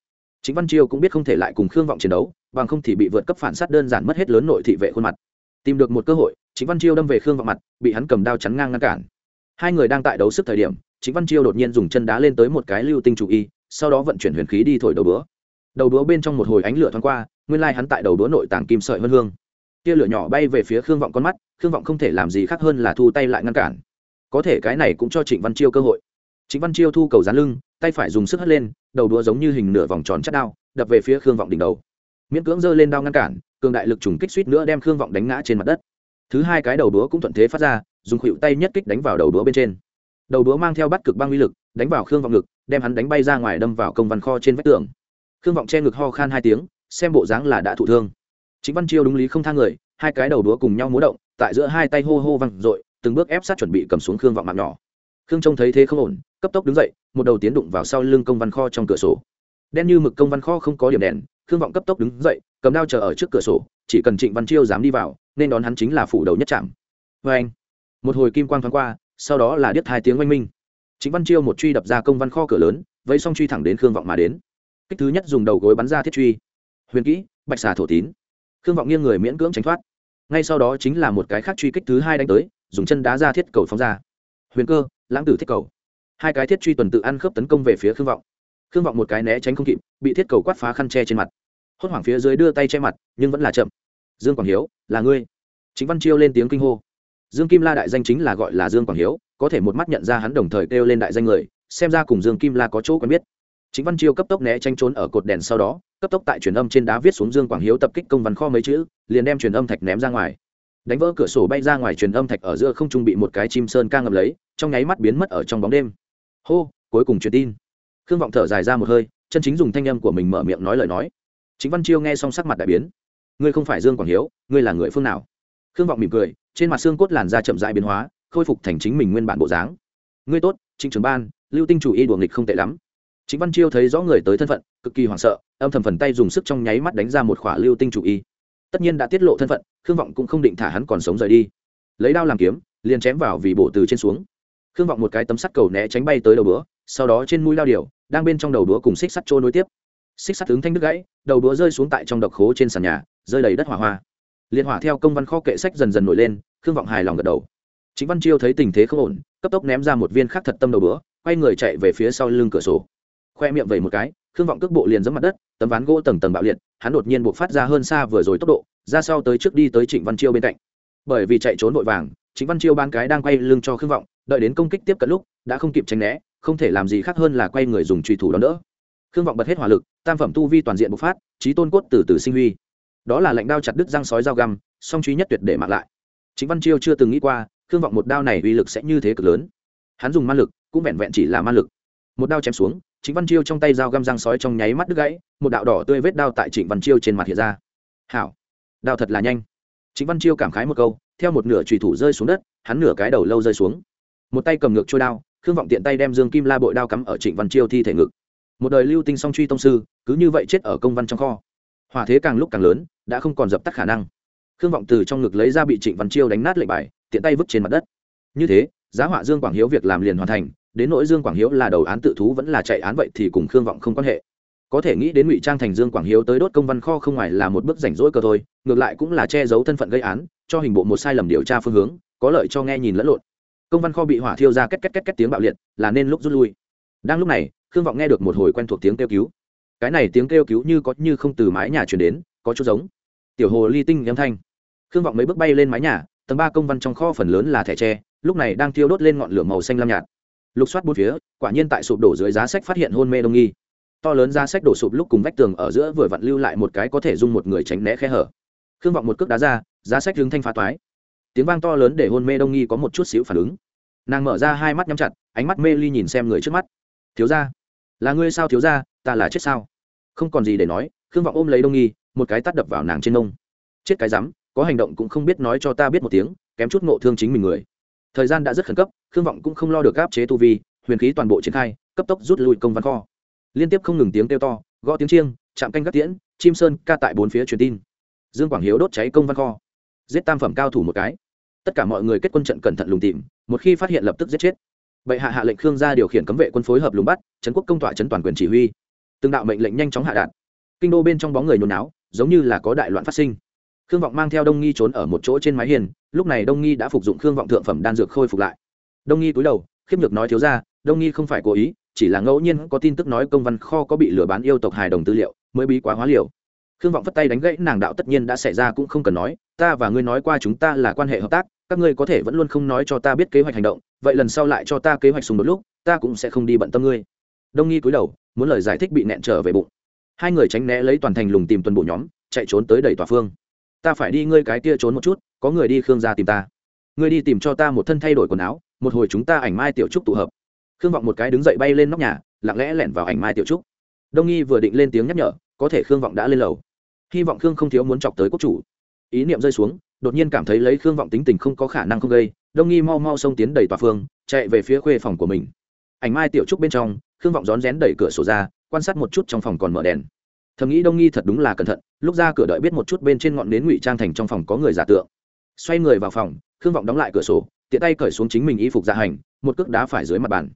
Chính văn chiêu cũng biết không thể lại cùng khương vọng chiến đấu, bằng không thì bị vượt cấp phản sát đơn giản mất hết lớn nội thị vệ khuôn mặt. Tìm được một cơ hội chính văn chiêu đâm về khương vọng mặt, bị hắn cầm đao chắn ngang ngăn cản. Hai người đang tại đấu sức thời điểm chính văn chiêu đột nhiên dùng chân đá lên tới một cái lưu tinh chủ y, sau đó vận chuyển huyền khí đi thổi đầu búa. Đầu búa bên trong một hồi ánh lửa thoáng qua, nguyên lai hắn tại đầu búa nội tàng kim sợi vân hương tia lửa nhỏ bay về phía khương vọng con mắt, khương vọng không thể làm gì khác hơn là thu tay lại ngăn cản. Có thể cái này cũng cho trịnh văn chiêu cơ hội. Trịnh văn chiêu thu cầu dán lưng, tay phải dùng sức hất lên, đầu đũa giống như hình nửa vòng tròn chất đao, đập về phía khương vọng đỉnh đầu. Miễn cưỡng giơ lên đao ngăn cản, cường đại lực trùng kích suýt nữa đem khương vọng đánh ngã trên mặt đất. Thứ hai cái đầu đũa cũng thuận thế phát ra, dùng khuỵu tay nhất kích đánh vào đầu đũa bên trên. Đầu đũa mang theo bắt cực băng uy lực, đánh vào khương vọng ngực, đem hắn đánh bay ra ngoài đâm vào công văn kho trên vách tường. Khương vọng che ngực ho khan hai tiếng, xem bộ dáng là đã thụ thương chính văn chiêu đúng lý không tha người, hai cái đầu đúa cùng nhau múa động, tại giữa hai tay hô hô văng r từng bước ép sát chuẩn bị cầm xuống khương vọng mạng nhỏ. Khương trông thấy thế không ổn, cấp tốc đứng dậy, một đầu tiến đụng vào sau lưng công văn kho trong cửa sổ. Đen như mực công văn kho không có điểm đèn, khương vọng cấp tốc đứng dậy, cầm đao chờ ở trước cửa sổ, chỉ cần trịnh văn chiêu dám đi vào, nên đón hắn chính là phủ đầu nhất trạm. Vê anh, một hồi kim quang thoáng qua, sau đó là điếc hai tiếng oanh minh. Trịnh văn chiêu một truy đập ra công văn kho cửa lớn vây xong truy thẳng đến khương vọng mà đến. Kích thứ nhất dùng đầu gối bắn ra thiết truy. Huyền kỹ, bạch xà thổ tín khương vọng nghiêng người miễn cưỡng tránh thoát. Ngay sau đó chính là một cái khác truy kích thứ hai đánh tới, dùng chân đá ra thiết cầu phóng ra. Huyền cơ, lãng tử thiết cầu. Hai cái thiết truy tuần tự ăn khớp tấn công về phía khương vọng. Khương vọng một cái né tránh không kịp, bị thiết cầu quát phá khăn che trên mặt. Hốt hoảng phía dưới đưa tay che mặt, nhưng vẫn là chậm. Dương quảng hiếu, là ngươi? Chính văn chiêu lên tiếng kinh hô. Dương kim la đại danh chính là gọi là dương quảng hiếu, có thể một mắt nhận ra hắn đồng thời kêu lên đại danh người, xem ra cùng dương kim la có chỗ quen biết. Chính văn chiêu cấp tốc né tranh trốn ở cột đèn sau đó cấp tốc tại truyền âm trên đá viết xuống dương quảng hiếu tập kích công văn kho mấy chữ, liền đem truyền âm thạch ném ra ngoài. Đánh vỡ cửa sổ bay ra ngoài truyền âm thạch ở giữa không trung bị một cái chim sơn ca ngập lấy, trong nháy mắt biến mất ở trong bóng đêm. Hô, cuối cùng truyền tin. Khương vọng thở dài ra một hơi, chân chính dùng thanh âm của mình mở miệng nói lời nói. Chính văn chiêu nghe xong sắc mặt đại biến. Ngươi không phải dương quảng hiếu, ngươi là người phương nào? Khương vọng mỉm cười, trên mặt xương cốt làn da chậm dại biến hóa, khôi phục thành chính mình nguyên bản bộ dáng. Ngươi tốt, trịnh trưởng ban, lưu tinh chủ y đùa nghịch không tệ lắm chính văn chiêu thấy rõ người tới thân phận, cực kỳ hoảng sợ, âm thầm phần tay dùng sức trong nháy mắt đánh ra một khỏa lưu tinh chủ y. Tất nhiên đã tiết lộ thân phận, khương vọng cũng không định thả hắn còn sống rời đi. Lấy đao làm kiếm, liền chém vào vì bổ từ trên xuống. Khương vọng một cái tấm sắt cầu né tránh bay tới đầu búa, sau đó trên mũi lao điều đang bên trong đầu đũa cùng xích sắt trôi nối tiếp. Xích sắt tướng thanh đứt gãy, đầu đũa rơi xuống tại trong độc khố trên sàn nhà, rơi đầy đất hỏa hoa. Liên hỏa theo công văn kho kệ sách dần dần nổi lên, khương vọng hài lòng gật đầu. Chính văn chiêu thấy tình thế không ổn, cấp tốc ném ra một viên khác thật tâm đầu bữa quay người chạy về phía sau lưng cửa sổ khoe miệng vẩy một cái, khương vọng cước bộ liền dẫm mặt đất, tấm ván gỗ tầng tầng bạo liệt, hắn đột nhiên buộc phát ra hơn xa vừa rồi tốc độ, ra sau tới trước đi tới trịnh văn chiêu bên cạnh. Bởi vì chạy trốn vội vàng chính văn chiêu ban cái đang quay lưng cho khương vọng, đợi đến công kích tiếp cận lúc, đã không kịp tránh né, không thể làm gì khác hơn là quay người dùng truy thủ đón đỡ. Khương vọng bật hết hỏa lực, tam phẩm tu vi toàn diện bộc phát trí tôn cốt từ từ sinh huy. Đó là lệnh đao chặt đứt răng sói dao găm, song truy nhất tuyệt để mặc lại. Chính văn chiêu chưa từng nghĩ qua, khương vọng một đao này uy lực sẽ như thế cực lớn. Hắn dùng ma lực, cũng vẹn vẹn chỉ là ma lực. Một đao chém xuống Trịnh văn chiêu trong tay dao găm răng sói trong nháy mắt đứt gãy, một đạo đỏ tươi vết đao tại trịnh văn chiêu trên mặt hiện ra. Hảo, đao thật là nhanh. Trịnh văn chiêu cảm khái một câu, theo một nửa trùy thủ rơi xuống đất, hắn nửa cái đầu lâu rơi xuống. Một tay cầm ngược trôi đao, khương vọng tiện tay đem dương kim la bội đao cắm ở trịnh văn chiêu thi thể ngực. Một đời lưu tinh song truy tông sư, cứ như vậy chết ở công văn trong kho. Hỏa thế càng lúc càng lớn, đã không còn dập tắt khả năng. Khương vọng từ trong ngực lấy ra bị trịnh văn chiêu đánh nát lệnh bài, tiện tay vứt trên mặt đất. Như thế, giá họa dương quảng hiếu việc làm liền hoàn thành đến nỗi dương quảng hiếu là đầu án tự thú vẫn là chạy án vậy thì cùng khương vọng không quan hệ. Có thể nghĩ đến ngụy trang thành dương quảng hiếu tới đốt công văn kho không ngoài là một bước rảnh rỗi cơ thôi, ngược lại cũng là che giấu thân phận gây án, cho hình bộ một sai lầm điều tra phương hướng, có lợi cho nghe nhìn lẫn lộn. Công văn kho bị hỏa thiêu ra két két két két tiếng bạo liệt, là nên lúc rút lui. Đang lúc này, khương vọng nghe được một hồi quen thuộc tiếng kêu cứu. Cái này tiếng kêu cứu như có như không từ mái nhà chuyển đến, có chút giống. Tiểu hồ ly tinh âm thanh. Khương vọng mấy bước bay lên mái nhà, tầng ba công văn trong kho phần lớn là thẻ tre, lúc này đang thiêu đốt lên ngọn lửa màu xanh lam nhạt lục soát bốn phía, quả nhiên tại sụp đổ dưới giá sách phát hiện hôn mê đông nghi. To lớn giá sách đổ sụp lúc cùng vách tường ở giữa vừa vặn lưu lại một cái có thể dung một người tránh né khe hở. Khương vọng một cước đá ra, giá sách hướng thanh phá toái. Tiếng vang to lớn để hôn mê đông nghi có một chút xíu phản ứng. Nàng mở ra hai mắt nhắm chặt, ánh mắt mê ly nhìn xem người trước mắt. Thiếu ra là ngươi sao thiếu ra ta là chết sao? Không còn gì để nói, khương vọng ôm lấy đông nghi, một cái tắt đập vào nàng trên nông. Chết cái rắm, có hành động cũng không biết nói cho ta biết một tiếng, kém chút ngộ thương chính mình người thời gian đã rất khẩn cấp, khương vọng cũng không lo được áp chế tu vi, huyền khí toàn bộ triển khai, cấp tốc rút lui công văn kho. Liên tiếp không ngừng tiếng kêu to, gõ tiếng chiêng, chạm canh các tiễn, chim sơn, ca tại bốn phía truyền tin. Dương quảng hiếu đốt cháy công văn kho. Giết tam phẩm cao thủ một cái. Tất cả mọi người kết quân trận cẩn thận lùng tìm, một khi phát hiện lập tức giết chết. Bệ hạ hạ lệnh khương gia điều khiển cấm vệ quân phối hợp lùng bắt trấn quốc công tỏa trấn toàn quyền chỉ huy. Từng đạo mệnh lệnh nhanh chóng hạ đạn kinh đô bên trong bóng người nhồi náo, giống như là có đại loạn phát sinh khương vọng mang theo đông nghi trốn ở một chỗ trên mái hiền lúc này đông nghi đã phục dụng khương vọng thượng phẩm đan dược khôi phục lại. Đông nghi cúi đầu, khiếp nhược nói thiếu ra đông nghi không phải cố ý, chỉ là ngẫu nhiên có tin tức nói công văn kho có bị lừa bán yêu tộc hài đồng tư liệu, mới bí quá hóa liều. Khương vọng phất tay đánh gãy, nàng đạo tất nhiên đã xảy ra cũng không cần nói, ta và ngươi nói qua chúng ta là quan hệ hợp tác, các ngươi có thể vẫn luôn không nói cho ta biết kế hoạch hành động, vậy lần sau lại cho ta kế hoạch xung đột lúc, ta cũng sẽ không đi bận tâm ngươi. Đông nghi cúi đầu, muốn lời giải thích bị nẹn trở về bụng. Hai người tránh né lấy toàn thành lùng tìm tuần bộ nhóm, chạy trốn tới đầy tòa phương ta phải đi ngươi cái kia trốn một chút, có người đi khương ra tìm ta. Ngươi đi tìm cho ta một thân thay đổi quần áo, một hồi chúng ta ảnh mai tiểu trúc tụ hợp. Khương vọng một cái đứng dậy bay lên nóc nhà, lặng lẽ lẻn vào ảnh mai tiểu trúc. Đông nghi vừa định lên tiếng nhắc nhở, có thể khương vọng đã lên lầu. Hy vọng khương không thiếu muốn chọc tới quốc chủ. Ý niệm rơi xuống, đột nhiên cảm thấy lấy khương vọng tính tình không có khả năng không gây, đông nghi mau mau xông tiến đầy tòa phương, chạy về phía khuê phòng của mình. Ảnh mai tiểu trúc bên trong, khương vọng rón rén đẩy cửa sổ ra, quan sát một chút trong phòng còn mở đèn. Thầm nghĩ đông nghi thật đúng là cẩn thận lúc ra cửa đợi biết một chút bên trên ngọn nến ngụy trang thành trong phòng có người giả tượng. Xoay người vào phòng, khương vọng đóng lại cửa sổ, tiện tay cởi xuống chính mình y phục dạ hành, một cước đá phải dưới mặt bàn.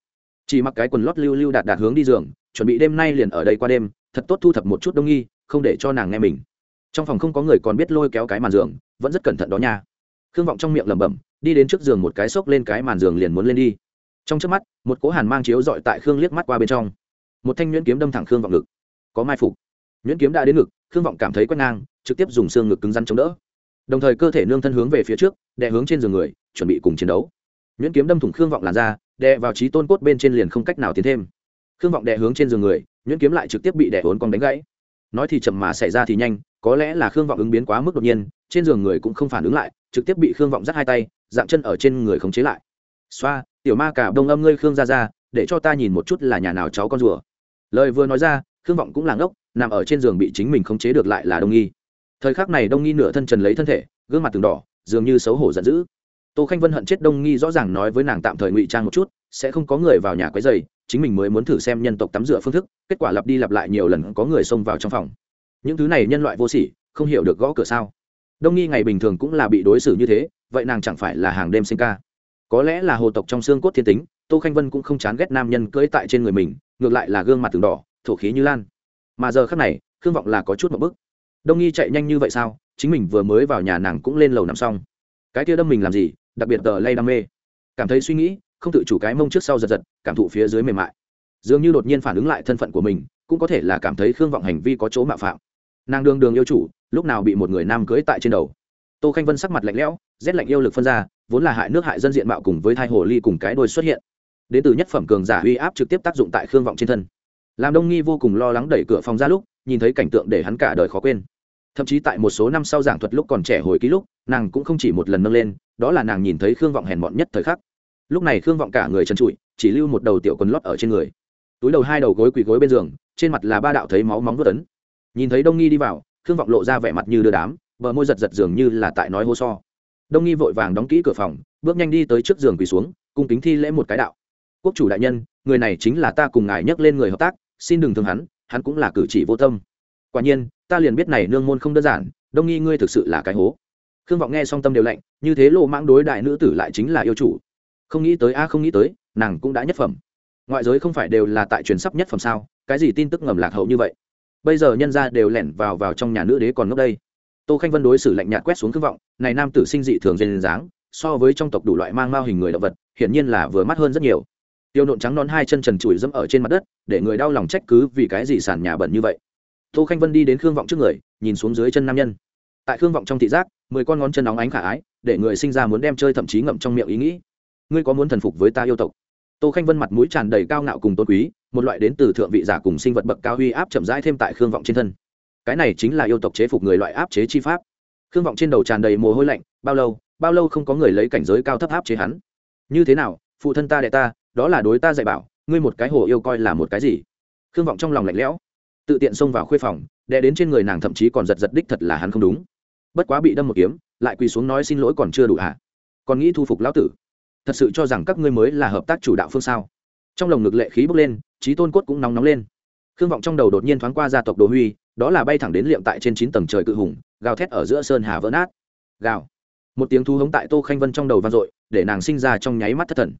Chỉ mặc cái quần lót lưu lưu đạt đạt hướng đi giường, chuẩn bị đêm nay liền ở đây qua đêm, thật tốt thu thập một chút đông nghi, không để cho nàng nghe mình. Trong phòng không có người còn biết lôi kéo cái màn giường, vẫn rất cẩn thận đó nha. Khương vọng trong miệng lẩm bẩm, đi đến trước giường một cái xốc lên cái màn giường liền muốn lên đi. Trong trước mắt, một cố hàn mang chiếu dọi tại khương liếc mắt qua bên trong. Một thanh nhuyễn kiếm đâm thẳng khương vọng ngực. Có mai phục. Nhuyễn kiếm đã đến ngực khương vọng cảm thấy quét ngang, trực tiếp dùng xương ngực cứng rắn chống đỡ. Đồng thời cơ thể nương thân hướng về phía trước, đè hướng trên giường người, chuẩn bị cùng chiến đấu. Nhuyễn kiếm đâm thủng khương vọng làn ra đè vào trí tôn cốt bên trên liền không cách nào tiến thêm. Khương vọng đè hướng trên giường người, nhuyễn kiếm lại trực tiếp bị đè hốn còn đánh gãy. Nói thì chậm mà xảy ra thì nhanh, có lẽ là khương vọng ứng biến quá mức đột nhiên, trên giường người cũng không phản ứng lại, trực tiếp bị khương vọng dắt hai tay, dạng chân ở trên người khống chế lại. Xoa, tiểu ma cả đông âm ngươi khương ra ra để cho ta nhìn một chút là nhà nào cháu con rùa. Lời vừa nói ra, khương vọng cũng là ngốc nằm ở trên giường bị chính mình khống chế được lại là đông nghi. Thời khắc này đông nghi nửa thân trần lấy thân thể, gương mặt từng đỏ, dường như xấu hổ giận dữ. Tô khanh vân hận chết đông nghi rõ ràng nói với nàng tạm thời ngụy trang một chút, sẽ không có người vào nhà quấy dày chính mình mới muốn thử xem nhân tộc tắm rửa phương thức, kết quả lặp đi lặp lại nhiều lần có người xông vào trong phòng. Những thứ này nhân loại vô sỉ, không hiểu được gõ cửa sao. Đông nghi ngày bình thường cũng là bị đối xử như thế, vậy nàng chẳng phải là hàng đêm sinh ca. Có lẽ là hồ tộc trong xương cốt thiên tính, tô khanh vân cũng không chán ghét nam nhân cưỡi tại trên người mình, ngược lại là gương mặt từng đỏ, thổ khí như lan mà giờ khác này, khương vọng là có chút một bức. Đông nghi chạy nhanh như vậy sao? Chính mình vừa mới vào nhà nàng cũng lên lầu nằm xong. Cái kia đâm mình làm gì? Đặc biệt tờ lay đam mê. Cảm thấy suy nghĩ, không tự chủ cái mông trước sau giật giật, cảm thụ phía dưới mềm mại. Dường như đột nhiên phản ứng lại thân phận của mình, cũng có thể là cảm thấy khương vọng hành vi có chỗ mạo phạm. Nàng đường đường yêu chủ, lúc nào bị một người nam cưới tại trên đầu. Tô khanh vân sắc mặt lạnh lẽo, rét lạnh yêu lực phân ra, vốn là hại nước hại dân diện mạo cùng với thai hồ ly cùng cái đôi xuất hiện. Đến từ nhất phẩm cường giả uy áp trực tiếp tác dụng tại khương vọng trên thân làm đông nghi vô cùng lo lắng đẩy cửa phòng ra lúc, nhìn thấy cảnh tượng để hắn cả đời khó quên. Thậm chí tại một số năm sau giảng thuật lúc còn trẻ hồi ký lúc, nàng cũng không chỉ một lần nâng lên, đó là nàng nhìn thấy khương vọng hèn mọn nhất thời khắc. Lúc này khương vọng cả người trần trụi, chỉ lưu một đầu tiểu quần lót ở trên người. Túi đầu hai đầu gối quỳ gối bên giường, trên mặt là ba đạo thấy máu móng vớt ấn. Nhìn thấy đông nghi đi vào, khương vọng lộ ra vẻ mặt như đưa đám, bờ môi giật giật dường như là tại nói hô so. Đông nghi vội vàng đóng kỹ cửa phòng, bước nhanh đi tới trước giường quỳ xuống, cung kính thi lễ một cái đạo. Quốc chủ đại nhân, người này chính là ta cùng ngài nhắc lên người hợp tác xin đừng thương hắn hắn cũng là cử chỉ vô tâm. Quả nhiên, ta liền biết này nương môn không đơn giản, đông nghi ngươi thực sự là cái hố. Khương vọng nghe song tâm đều lạnh, như thế lộ mãng đối đại nữ tử lại chính là yêu chủ. Không nghĩ tới, a, không nghĩ tới, nàng cũng đã nhất phẩm. Ngoại giới không phải đều là tại truyền sắp nhất phẩm sao? Cái gì tin tức ngầm lạc hậu như vậy? Bây giờ nhân ra đều lẻn vào vào trong nhà nữ đế còn ngốc đây. Tô khanh vân đối xử lạnh nhạt quét xuống khương vọng, này nam tử sinh dị thường duyên dáng, so với trong tộc đủ loại mang mao hình người động vật, hiển nhiên là vừa mắt hơn rất nhiều tiêu nộn trắng non hai chân trần trụi dẫm ở trên mặt đất, để người đau lòng trách cứ vì cái gì sàn nhà bẩn như vậy. Tô khanh vân đi đến khương vọng trước người, nhìn xuống dưới chân nam nhân. Tại khương vọng trong thị giác, mười con ngón chân óng ánh khả ái, để người sinh ra muốn đem chơi thậm chí ngậm trong miệng ý nghĩ. Ngươi có muốn thần phục với ta yêu tộc? Tô khanh vân mặt mũi tràn đầy cao ngạo cùng tôn quý, một loại đến từ thượng vị giả cùng sinh vật bậc cao huy áp chậm rãi thêm tại khương vọng trên thân. Cái này chính là yêu tộc chế phục người loại áp chế chi pháp. Khương vọng trên đầu tràn đầy mồ hôi lạnh, bao lâu bao lâu không có người lấy cảnh giới cao thấp áp chế hắn. Như thế nào, phụ thân ta đệ ta đó là đối ta dạy bảo, ngươi một cái hồ yêu coi là một cái gì? Khương vọng trong lòng lạnh lẽo, tự tiện xông vào khuê phòng, đè đến trên người nàng thậm chí còn giật giật đích thật là hắn không đúng. Bất quá bị đâm một kiếm, lại quỳ xuống nói xin lỗi còn chưa đủ hả? Còn nghĩ thu phục lão tử? Thật sự cho rằng các ngươi mới là hợp tác chủ đạo phương sao? Trong lồng ngực lệ khí bốc lên trí tôn cốt cũng nóng nóng lên. Khương vọng trong đầu đột nhiên thoáng qua gia tộc đồ huy, đó là bay thẳng đến liệm tại trên chín tầng trời cự hùng, gào thét ở giữa sơn hà vỡ nát. Gào. Một tiếng thu hống tại tô khanh vân trong đầu vang dội, để nàng sinh ra trong nháy mắt thất thần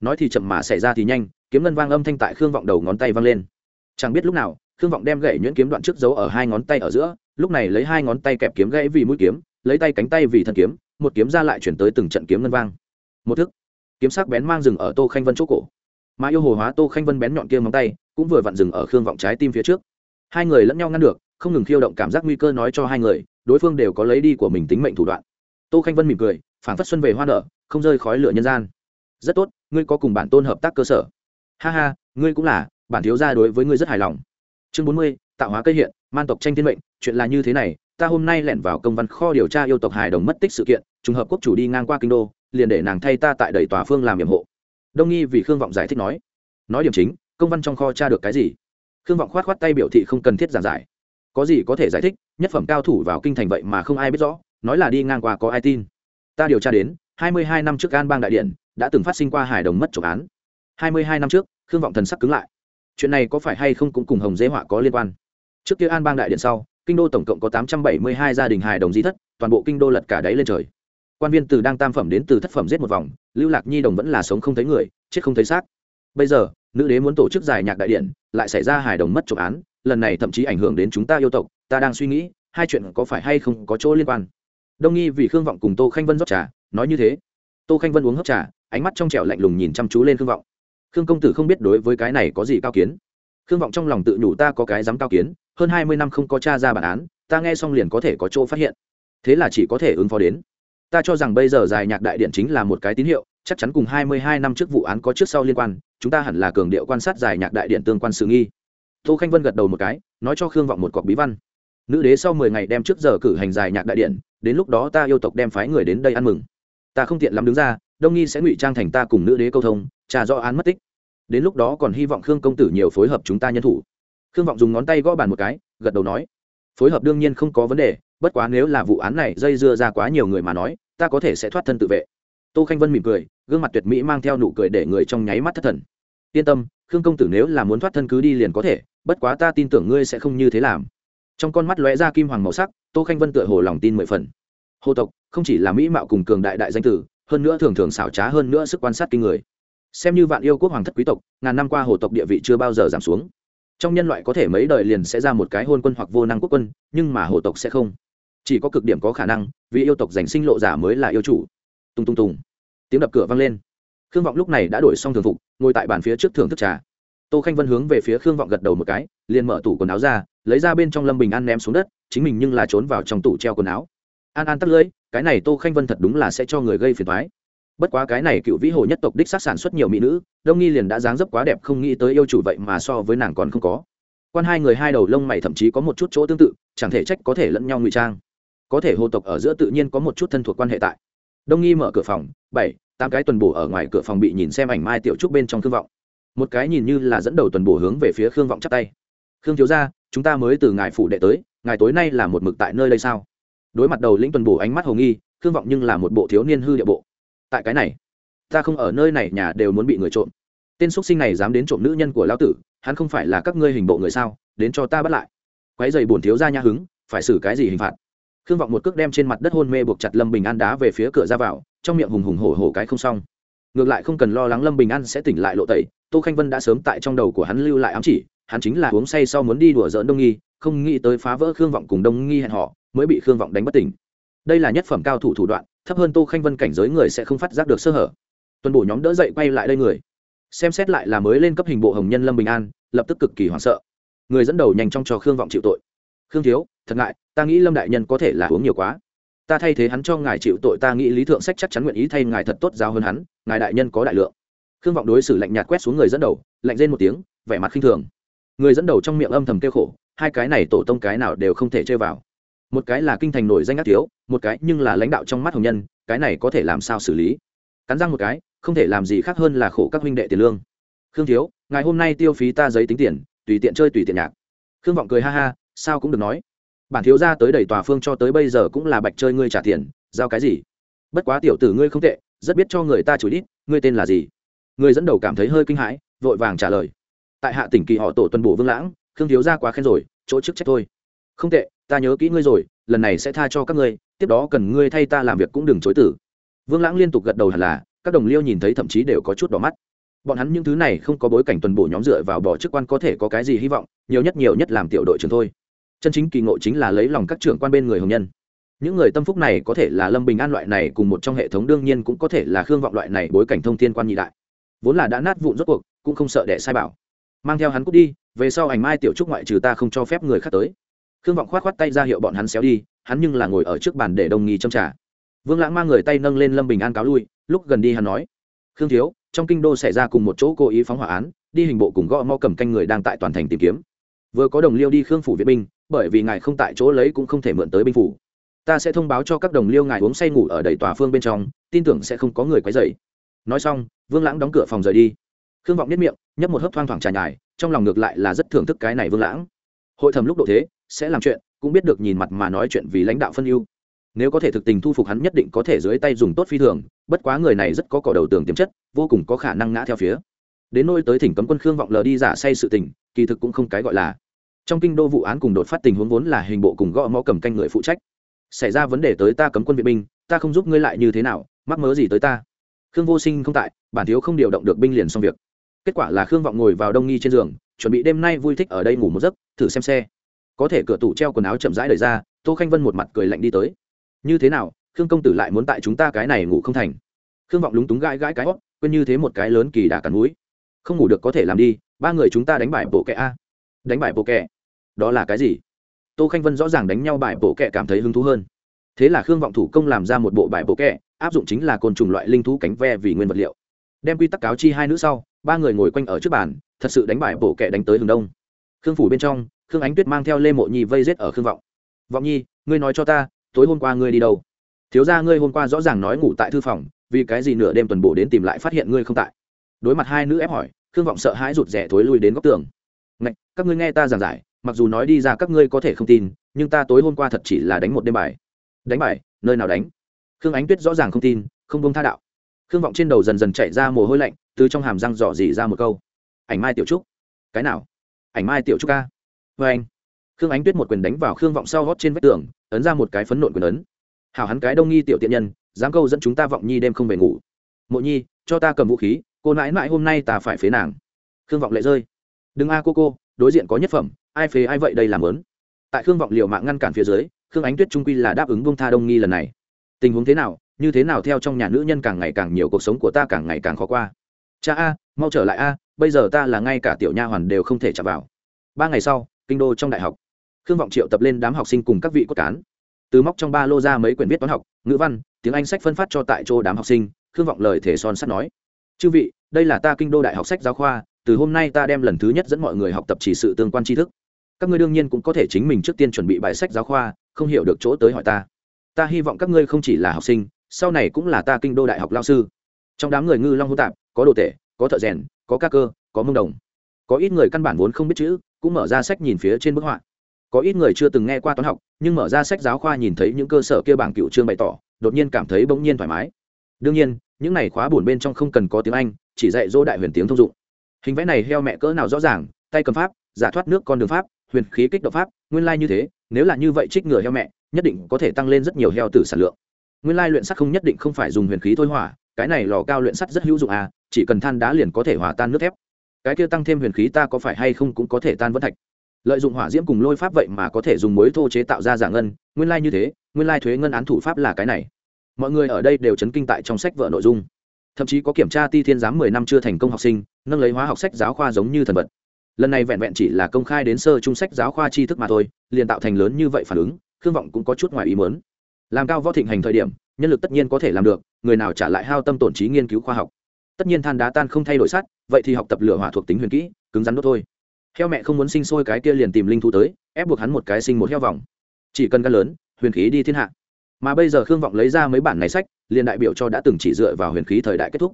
nói thì chậm mà xảy ra thì nhanh, kiếm ngân vang âm thanh tại khương vọng đầu ngón tay vang lên. Chẳng biết lúc nào, khương vọng đem gậy nhuyễn kiếm đoạn trước giấu ở hai ngón tay ở giữa, lúc này lấy hai ngón tay kẹp kiếm gãy vì mũi kiếm, lấy tay cánh tay vì thân kiếm, một kiếm ra lại chuyển tới từng trận kiếm ngân vang. Một thức, kiếm sắc bén mang rừng ở tô khanh vân chỗ cổ. Mà yêu hồ hóa tô khanh vân bén nhọn kia móng tay, cũng vừa vặn rừng ở khương vọng trái tim phía trước. Hai người lẫn nhau ngăn được, không ngừng khiêu động cảm giác nguy cơ nói cho hai người, đối phương đều có lấy đi của mình tính mệnh thủ đoạn. Tô khanh vân mỉm cười, phảng phất xuân về hoa nở, không rơi khói lửa nhân gian. Rất tốt ngươi có cùng bản tôn hợp tác cơ sở. Ha ha, ngươi cũng là, bản thiếu gia đối với ngươi rất hài lòng. Chương bốn mươi, tạo hóa cây hiện, man tộc tranh thiên mệnh, chuyện là như thế này, ta hôm nay lẻn vào công văn kho điều tra yêu tộc hài đồng mất tích sự kiện, trùng hợp quốc chủ đi ngang qua kinh đô, liền để nàng thay ta tại đầy tòa phương làm nhiệm hộ. Đông nghi vì khương vọng giải thích nói. Nói điểm chính, công văn trong kho tra được cái gì? Khương vọng khoát khoát tay biểu thị không cần thiết giảng giải. Có gì có thể giải thích, nhất phẩm cao thủ vào kinh thành vậy mà không ai biết rõ, nói là đi ngang qua có ai tin. Ta điều tra đến, hai mươi hai năm trước an bang đại điện đã từng phát sinh qua hải đồng mất trộm án. Hai mươi hai năm trước, khương vọng thần sắc cứng lại. Chuyện này có phải hay không cũng cùng hồng dế họa có liên quan. Trước kia an bang đại điện sau, kinh đô tổng cộng có tám trăm bảy mươi hai gia đình hài đồng di thất, toàn bộ kinh đô lật cả đáy lên trời. Quan viên từ đang tam phẩm đến từ thất phẩm giết một vòng, lưu lạc nhi đồng vẫn là sống không thấy người, chết không thấy xác. Bây giờ, nữ đế muốn tổ chức giải nhạc đại điện, lại xảy ra hài đồng mất trộm án, lần này thậm chí ảnh hưởng đến chúng ta yêu tộc, ta đang suy nghĩ, hai chuyện có phải hay không có chỗ liên quan. Đông nghi vì khương vọng cùng tô khanh vân rót trà, nói như thế tô khanh vân uống hấp trà, ánh mắt trong trẻo lạnh lùng nhìn chăm chú lên khương vọng. Khương công tử không biết đối với cái này có gì cao kiến. Khương vọng trong lòng tự nhủ ta có cái dám cao kiến, hơn hai mươi năm không có t r a ra bản án, ta nghe xong liền có thể có chỗ phát hiện. Thế là chỉ có thể ứng phó đến. Ta cho rằng bây giờ dài nhạc đại điện chính là một cái tín hiệu, chắc chắn cùng hai mươi hai năm trước vụ án có trước sau liên quan, chúng ta hẳn là cường điệu quan sát dài nhạc đại điện tương quan sự nghi. Tô khanh vân gật đầu một cái, nói cho khương vọng một cọc bí văn. Nữ đế sau mười ngày đem trước giờ cử hành dài nhạc đại điện, đến lúc đó ta yêu tộc đem phái người đến đây ăn mừng ta không tiện lắm đứng ra, đông nghi sẽ ngụy trang thành ta cùng nữ đế câu thông, trà do án mất tích. Đến lúc đó còn hy vọng khương công tử nhiều phối hợp chúng ta nhân thủ. Khương vọng dùng ngón tay gõ bàn một cái, gật đầu nói, phối hợp đương nhiên không có vấn đề, bất quá nếu là vụ án này dây dưa ra quá nhiều người mà nói, ta có thể sẽ thoát thân tự vệ. Tô khanh vân mỉm cười, gương mặt tuyệt mỹ mang theo nụ cười để người trong nháy mắt thất thần. Yên tâm, khương công tử nếu là muốn thoát thân cứ đi liền có thể, bất quá ta tin tưởng ngươi sẽ không như thế làm. Trong con mắt lóe ra kim hoàng màu sắc, tô khanh vân tựa hồ lòng tin mười phần hồ tộc, không chỉ là mỹ mạo cùng cường đại đại danh tử, hơn nữa thường thường xảo trá hơn nữa sức quan sát kinh người. Xem như vạn yêu quốc hoàng thất quý tộc, ngàn năm qua hồ tộc địa vị chưa bao giờ giảm xuống. Trong nhân loại có thể mấy đời liền sẽ ra một cái hôn quân hoặc vô năng quốc quân, nhưng mà hồ tộc sẽ không. Chỉ có cực điểm có khả năng, vì yêu tộc giành sinh lộ giả mới là yêu chủ. Tung tung tùng tiếng đập cửa vang lên. Khương vọng lúc này đã đổi xong thường phục, ngồi tại bàn phía trước thưởng thức trà. Tô khanh vân hướng về phía khương vọng gật đầu một cái, liền mở tủ quần áo ra, lấy ra bên trong lâm bình an ném xuống đất, chính mình nhưng là trốn vào trong tủ treo quần áo an an tắt lưỡi, cái này tô khanh vân thật đúng là sẽ cho người gây phiền thoái bất quá cái này cựu vĩ hồ nhất tộc đích sát sản xuất nhiều mỹ nữ, đông nghi liền đã dáng dấp quá đẹp, không nghĩ tới yêu chủ vậy mà so với nàng còn không có. Quan hai người hai đầu lông mày thậm chí có một chút chỗ tương tự, chẳng thể trách có thể lẫn nhau ngụy trang. Có thể hồ tộc ở giữa tự nhiên có một chút thân thuộc quan hệ tại. Đông nghi mở cửa phòng, bảy, tám cái tuần bổ ở ngoài cửa phòng bị nhìn xem ảnh mai tiểu trúc bên trong khương vọng. Một cái nhìn như là dẫn đầu tuần bổ hướng về phía khương vọng chắp tay. Khương thiếu gia, chúng ta mới từ ngài phủ đệ tới, ngài tối nay là một mực tại nơi đây sao? Đối mặt đầu lĩnh tuần bổ ánh mắt hồ nghi, khương vọng nhưng là một bộ thiếu niên hư địa bộ. Tại cái này, ta không ở nơi này, nhà đều muốn bị người trộm. Tên x sinh này dám đến trộm nữ nhân của lão tử, hắn không phải là các ngươi hình bộ người sao, đến cho ta bắt lại. Quái dày bổn thiếu ra nha hứng, phải xử cái gì hình phạt? Khương vọng một cước đem trên mặt đất hôn mê buộc chặt lâm bình an đá về phía cửa ra vào, trong miệng hùng hùng hổ hổ cái không xong. Ngược lại không cần lo lắng lâm bình an sẽ tỉnh lại lộ tẩy, tô khanh vân đã sớm tại trong đầu của hắn lưu lại ám chỉ, hắn chính là uống say sau muốn đi đùa dỡn đông nghi, không nghĩ tới phá vỡ khương vọng cùng đông nghi hẹn họ mới bị khương vọng đánh bất tỉnh. Đây là nhất phẩm cao thủ thủ đoạn, thấp hơn tô khanh vân cảnh giới người sẽ không phát giác được sơ hở. Tuần bổ nhóm đỡ dậy quay lại đây người. Xem xét lại là mới lên cấp hình bộ hồng nhân lâm bình an, lập tức cực kỳ hoảng sợ. Người dẫn đầu nhanh trong cho khương vọng chịu tội. Khương thiếu, thật ngại, ta nghĩ lâm đại nhân có thể là uống nhiều quá. Ta thay thế hắn cho ngài chịu tội, ta nghĩ lý thượng sách chắc chắn nguyện ý thay ngài thật tốt giao hơn hắn, ngài đại nhân có đại lượng. Khương vọng đối xử lạnh nhạt quét xuống người dẫn đầu, lạnh rên một tiếng, vẻ mặt khinh thường. Người dẫn đầu trong miệng âm thầm kêu khổ, hai cái này tổ tông cái nào đều không thể chơi vào một cái là kinh thành nổi danh ác thiếu, một cái nhưng là lãnh đạo trong mắt hồng nhân, cái này có thể làm sao xử lý? Cắn răng một cái, không thể làm gì khác hơn là khổ các huynh đệ tiền lương. Khương thiếu, ngày hôm nay tiêu phí ta giấy tính tiền, tùy tiện chơi tùy tiện nhạc. Khương vọng cười ha ha, sao cũng được nói. Bản thiếu ra tới đầy tòa phương cho tới bây giờ cũng là bạch chơi ngươi trả tiền, giao cái gì? Bất quá tiểu tử ngươi không tệ, rất biết cho người ta chửi đít, ngươi tên là gì? Người dẫn đầu cảm thấy hơi kinh hãi, vội vàng trả lời. Tại hạ tỉnh kỳ họ tổ tuần bổ vương lãng, khương thiếu ra quá khen rồi, chỗ chức trách thôi. Không tệ ta nhớ kỹ ngươi rồi, lần này sẽ tha cho các ngươi, tiếp đó cần ngươi thay ta làm việc cũng đừng chối tử vương lãng liên tục gật đầu hẳn là, các đồng liêu nhìn thấy thậm chí đều có chút đỏ mắt. Bọn hắn những thứ này không có bối cảnh tuần bổ nhóm dựa vào bỏ chức quan có thể có cái gì hy vọng, nhiều nhất nhiều nhất làm tiểu đội trưởng thôi. Chân chính kỳ ngộ chính là lấy lòng các trưởng quan bên người hồng nhân. Những người tâm phúc này có thể là lâm bình an loại này cùng một trong hệ thống đương nhiên cũng có thể là khương vọng loại này bối cảnh thông thiên quan nhị đại. Vốn là đã nát vụn rốt cuộc, cũng không sợ đẻ sai bảo. Mang theo hắn cút đi, về sau ảnh mai tiểu trúc ngoại trừ ta không cho phép người khác tới khương vọng khoát khoát tay ra hiệu bọn hắn xéo đi, hắn nhưng là ngồi ở trước bàn để đồng nghi châm trả vương lãng mang người tay nâng lên lâm bình an cáo lui, lúc gần đi hắn nói, khương thiếu, trong kinh đô xảy ra cùng một chỗ cố ý phóng hỏa án, đi hình bộ cùng gõ mo cầm canh người đang tại toàn thành tìm kiếm. Vừa có đồng liêu đi khương phủ viện binh, bởi vì ngài không tại chỗ lấy cũng không thể mượn tới binh phủ. Ta sẽ thông báo cho các đồng liêu ngài uống say ngủ ở đầy tòa phương bên trong, tin tưởng sẽ không có người quấy dậy nói xong, vương lãng đóng cửa phòng rời đi. Khương vọng nhất miệng, nhấp một hớp thoang thoảng trà nhài, trong lòng ngược lại là rất thưởng thức cái này vương lãng. Hội thầm lúc độ thế sẽ làm chuyện, cũng biết được nhìn mặt mà nói chuyện vì lãnh đạo phân ưu. Nếu có thể thực tình thu phục hắn nhất định có thể dưới tay dùng tốt phi thường, bất quá người này rất có cỏ đầu tường tiềm chất, vô cùng có khả năng ngã theo phía. Đến nôi tới thỉnh cấm quân khương vọng lờ đi giả say sự tình, kỳ thực cũng không cái gọi là. Trong kinh đô vụ án cùng đột phát tình huống vốn là hình bộ cùng gõ mõ cầm canh người phụ trách. Xảy ra vấn đề tới ta cấm quân viện binh, ta không giúp ngươi lại như thế nào, mắc mớ gì tới ta? Khương vô sinh không tại, bản thiếu không điều động được binh liền xong việc. Kết quả là khương vọng ngồi vào đông nghi trên giường, chuẩn bị đêm nay vui thích ở đây ngủ một giấc, thử xem xe có thể cửa tủ treo quần áo chậm rãi đời ra, tô khanh vân một mặt cười lạnh đi tới. Như thế nào, khương công tử lại muốn tại chúng ta cái này ngủ không thành? Khương vọng lúng túng gãi gãi cái hót, quên như thế một cái lớn kỳ đà cắn núi không ngủ được có thể làm đi, ba người chúng ta đánh bài bộ kẹ a. Đánh bài bộ kẹ đó là cái gì? Tô khanh vân rõ ràng đánh nhau bài bộ kẹ cảm thấy hứng thú hơn. Thế là khương vọng thủ công làm ra một bộ bài bộ kẹ áp dụng chính là côn trùng loại linh thú cánh ve vì nguyên vật liệu. Đem quy tắc cáo chi hai nữ sau, ba người ngồi quanh ở trước bàn, thật sự đánh bài bộ kẹ đánh tới hướng đông. Khương phủ bên trong khương ánh tuyết mang theo lê mộ nhi vây rết ở khương vọng. Vọng nhi ngươi nói cho ta tối hôm qua ngươi đi đâu? Thiếu ra ngươi hôm qua rõ ràng nói ngủ tại thư phòng vì cái gì nửa đêm tuần bổ đến tìm lại phát hiện ngươi không tại? Đối mặt hai nữ ép hỏi khương vọng sợ hãi rụt rẻ thối lui đến góc tường. Ngạch, các ngươi nghe ta giảng giải mặc dù nói đi ra các ngươi có thể không tin nhưng ta tối hôm qua thật chỉ là đánh một đêm bài. Đánh bài? Nơi nào đánh? Khương ánh tuyết rõ ràng không tin không bông tha đạo. Khương vọng trên đầu dần dần chạy ra mồ hôi lạnh từ trong hàm răng dò dỉ ra một câu. Ảnh mai tiểu trúc. Cái nào? Ảnh mai tiểu trúc ca vê anh. Khương ánh tuyết một quyền đánh vào khương vọng sau gót trên vách tường, ấn ra một cái phấn nộn quyền ấn. Hảo hắn cái đông nghi tiểu tiện nhân, dám câu dẫn chúng ta vọng nhi đêm không về ngủ. Mộ nhi, cho ta cầm vũ khí, cô nãi mãi hôm nay ta phải phế nàng. Khương vọng lệ rơi. Đừng a cô cô, đối diện có nhất phẩm, ai phế ai vậy đây làm lớn tại khương vọng liều mạng ngăn cản phía dưới, khương ánh tuyết trung quy là đáp ứng bông tha đông nghi lần này. Tình huống thế nào, như thế nào theo trong nhà nữ nhân càng ngày càng nhiều cuộc sống của ta càng ngày càng khó qua. Cha a, mau trở lại a, bây giờ ta là ngay cả tiểu nha hoàn đều không thể chạm vào. Ba ngày sau kinh đô trong đại học. Khương vọng triệu tập lên đám học sinh cùng các vị cốt cán. Từ móc trong ba lô ra mấy quyển viết toán học, ngữ văn, tiếng anh sách phân phát cho tại chỗ đám học sinh, khương vọng lời thể son sắt nói. Chư vị, đây là ta kinh đô đại học sách giáo khoa, từ hôm nay ta đem lần thứ nhất dẫn mọi người học tập chỉ sự tương quan tri thức. Các ngươi đương nhiên cũng có thể chính mình trước tiên chuẩn bị bài sách giáo khoa, không hiểu được chỗ tới hỏi ta. Ta hy vọng các ngươi không chỉ là học sinh, sau này cũng là ta kinh đô đại học lao sư. Trong đám người ngư long hô tạp, có đồ tể, có thợ rèn, có ca cơ, có mông đồng. Có ít người căn bản vốn không biết chữ cũng mở ra sách nhìn phía trên bức họa. Có ít người chưa từng nghe qua toán học, nhưng mở ra sách giáo khoa nhìn thấy những cơ sở kia bảng cựu trương bày tỏ, đột nhiên cảm thấy bỗng nhiên thoải mái. Đương nhiên, những này khóa buồn bên trong không cần có tiếng anh, chỉ dạy dỗ đại huyền tiếng thông dụng. Hình vẽ này heo mẹ cỡ nào rõ ràng, tay cầm pháp, giả thoát nước con đường pháp, huyền khí kích động pháp, nguyên lai như thế, nếu là như vậy trích ngừa heo mẹ, nhất định có thể tăng lên rất nhiều heo tử sản lượng. Nguyên lai luyện sắt không nhất định không phải dùng huyền khí thôi hỏa, cái này lò cao luyện sắt rất hữu dụng à chỉ cần than đá liền có thể hòa tan nước thép cái kia tăng thêm huyền khí ta có phải hay không cũng có thể tan vỡ thạch. Lợi dụng hỏa diễm cùng lôi pháp vậy mà có thể dùng mối thô chế tạo ra giả ngân, nguyên lai như thế, nguyên lai thuế ngân án thủ pháp là cái này. Mọi người ở đây đều chấn kinh tại trong sách vở nội dung. Thậm chí có kiểm tra ti thiên giám mười năm chưa thành công học sinh, nâng lấy hóa học sách giáo khoa giống như thần vật. Lần này vẹn vẹn chỉ là công khai đến sơ trung sách giáo khoa tri thức mà thôi, liền tạo thành lớn như vậy phản ứng, khương vọng cũng có chút ngoài ý mớn làm cao võ thịnh hành thời điểm, nhân lực tất nhiên có thể làm được, người nào trả lại hao tâm tổn trí nghiên cứu khoa học tất nhiên than đá tan không thay đổi sắt, vậy thì học tập lửa hỏa thuộc tính huyền kỹ, cứng rắn đốt thôi. Heo mẹ không muốn sinh sôi cái kia liền tìm linh thú tới, ép buộc hắn một cái sinh một heo vòng. Chỉ cần gan lớn, huyền khí đi thiên hạ. Mà bây giờ khương vọng lấy ra mấy bản này sách, liền đại biểu cho đã từng chỉ dựa vào huyền khí thời đại kết thúc.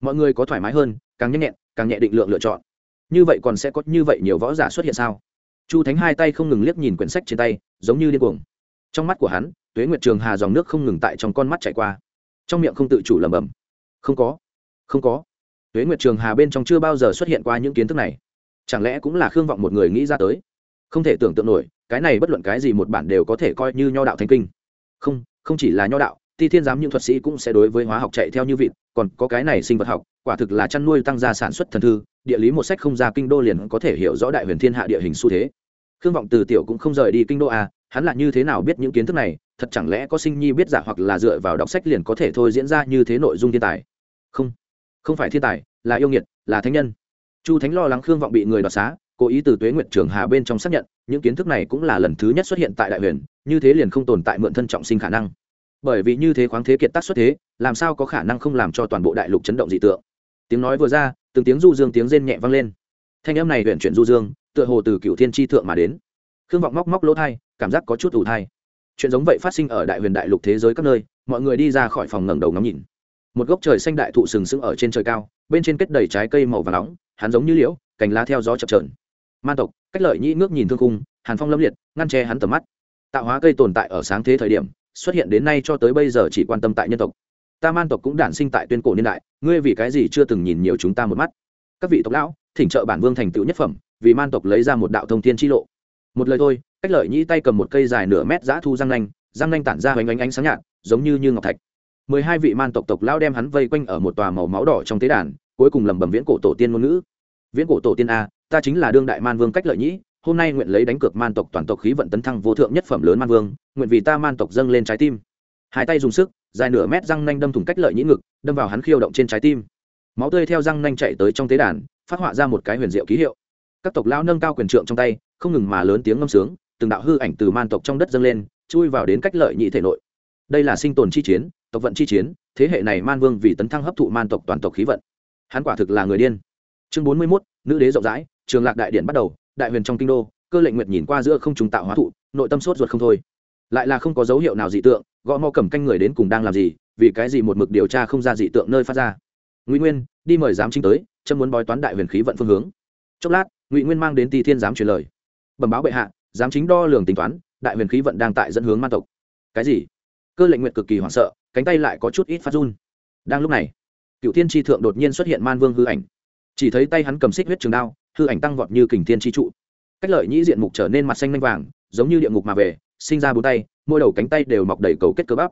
Mọi người có thoải mái hơn, càng nhanh nhẹn, càng nhẹ định lượng lựa chọn. Như vậy còn sẽ có như vậy nhiều võ giả xuất hiện sao? Chu thánh hai tay không ngừng liếc nhìn quyển sách trên tay, giống như điên cuồng. Trong mắt của hắn, tuế nguyệt trường hà dòng nước không ngừng tại trong con mắt chạy qua. Trong miệng không tự chủ lẩm bẩm. Không có không có. Tuế nguyệt trường hà bên trong chưa bao giờ xuất hiện qua những kiến thức này. Chẳng lẽ cũng là khương vọng một người nghĩ ra tới? Không thể tưởng tượng nổi, cái này bất luận cái gì một bản đều có thể coi như nho đạo thanh kinh. Không không chỉ là nho đạo, ti thiên giám những thuật sĩ cũng sẽ đối với hóa học chạy theo như vịt, còn có cái này sinh vật học, quả thực là chăn nuôi tăng gia sản xuất thần thư, địa lý một sách không ra kinh đô liền có thể hiểu rõ đại huyền thiên hạ địa hình xu thế. Khương vọng từ tiểu cũng không rời đi kinh đô à hắn là như thế nào biết những kiến thức này, thật chẳng lẽ có sinh nhi biết giả hoặc là dựa vào đọc sách liền có thể thôi diễn ra như thế nội dung thiên tài? Không không phải thiên tài, là yêu nghiệt, là thánh nhân. Chu thánh lo lắng khương vọng bị người đoạt xá, cố ý từ tuế nguyệt trường hà bên trong xác nhận, những kiến thức này cũng là lần thứ nhất xuất hiện tại đại huyền, như thế liền không tồn tại mượn thân trọng sinh khả năng. Bởi vì như thế khoáng thế kiệt tác xuất thế, làm sao có khả năng không làm cho toàn bộ đại lục chấn động dị tượng? Tiếng nói vừa ra, từng tiếng du dương tiếng rên nhẹ vang lên. Thanh âm này huyện chuyển du dương, tựa hồ từ cựu thiên tri thượng mà đến. Khương vọng móc móc lỗ thai, cảm giác có chút ủ thai. Chuyện giống vậy phát sinh ở đại huyền đại lục thế giới các nơi, mọi người đi ra khỏi phòng ngẩng đầu ngắm nhìn một gốc trời xanh đại thụ sừng sững ở trên trời cao, bên trên kết đầy trái cây màu và nóng, hắn giống như liễu, cành lá theo gió chập trờn man tộc, cách lợi nhĩ ngước nhìn thương cung hàn phong lâm liệt, ngăn che hắn tầm mắt. Tạo hóa cây tồn tại ở sáng thế thời điểm, xuất hiện đến nay cho tới bây giờ chỉ quan tâm tại nhân tộc. Ta man tộc cũng đản sinh tại tuyên cổ niên đại, ngươi vì cái gì chưa từng nhìn nhiều chúng ta một mắt? Các vị tộc lão, thỉnh trợ bản vương thành tựu nhất phẩm, vì man tộc lấy ra một đạo thông thiên chi lộ. Một lời thôi, cách lợi nhĩ tay cầm một cây dài nửa mét giã thu răng nanh răng nanh tản ra hoành ánh ánh sáng nhạt, giống như như ngọc thạch mười hai vị man tộc tộc lão đem hắn vây quanh ở một tòa màu máu đỏ trong tế đàn, cuối cùng lẩm bẩm viễn cổ tổ tiên ngôn ngữ. Viễn cổ tổ tiên a, ta chính là đương đại man vương cách lợi nhĩ, hôm nay nguyện lấy đánh cược man tộc toàn tộc khí vận tấn thăng vô thượng nhất phẩm lớn man vương, nguyện vì ta man tộc dâng lên trái tim. Hai tay dùng sức, dài nửa mét răng nanh đâm thủng cách lợi nhĩ ngực, đâm vào hắn khiêu động trên trái tim. Máu tươi theo răng nanh chạy tới trong tế đàn, phát họa ra một cái huyền diệu ký hiệu. Các tộc lao nâng cao quyền trượng trong tay, không ngừng mà lớn tiếng ngâm sướng, từng đạo hư ảnh từ man tộc trong đất dâng lên, chui vào đến cách lợi nhĩ thể nội. Đây là sinh tồn chi chiến tộc vận chi chiến, thế hệ này man vương vì tấn thăng hấp thụ man tộc toàn tộc khí vận. Hắn quả thực là người điên. Chương bốn mươi mốt, nữ đế rộng rãi, trường lạc đại điện bắt đầu, đại huyền trong kinh đô, cơ lệnh nguyệt nhìn qua giữa không trùng tạo hóa thụ, nội tâm sốt ruột không thôi. Lại là không có dấu hiệu nào dị tượng, gõ mò cầm canh người đến cùng đang làm gì, vì cái gì một mực điều tra không ra dị tượng nơi phát ra. Ngụy nguyên, đi mời giám chính tới châm muốn bói toán đại huyền khí vận phương hướng. Chốc lát, ngụy nguyên mang đến tỳ thiên giám truyền lời. Bẩm báo bệ hạ, giám chính đo lường tính toán, đại huyền khí vận đang tại dẫn hướng man tộc. Cái gì? Cơ lệnh nguyện cực kỳ hoảng sợ, cánh tay lại có chút ít phát run. Đang lúc này cựu thiên tri thượng đột nhiên xuất hiện man vương hư ảnh. Chỉ thấy tay hắn cầm xích huyết trường đao, hư ảnh tăng vọt như kình thiên tri trụ. Cách lợi nhĩ diện mục trở nên mặt xanh lanh vàng, giống như địa ngục mà về, sinh ra bốn tay, mỗi đầu cánh tay đều mọc đầy cầu kết cơ bắp.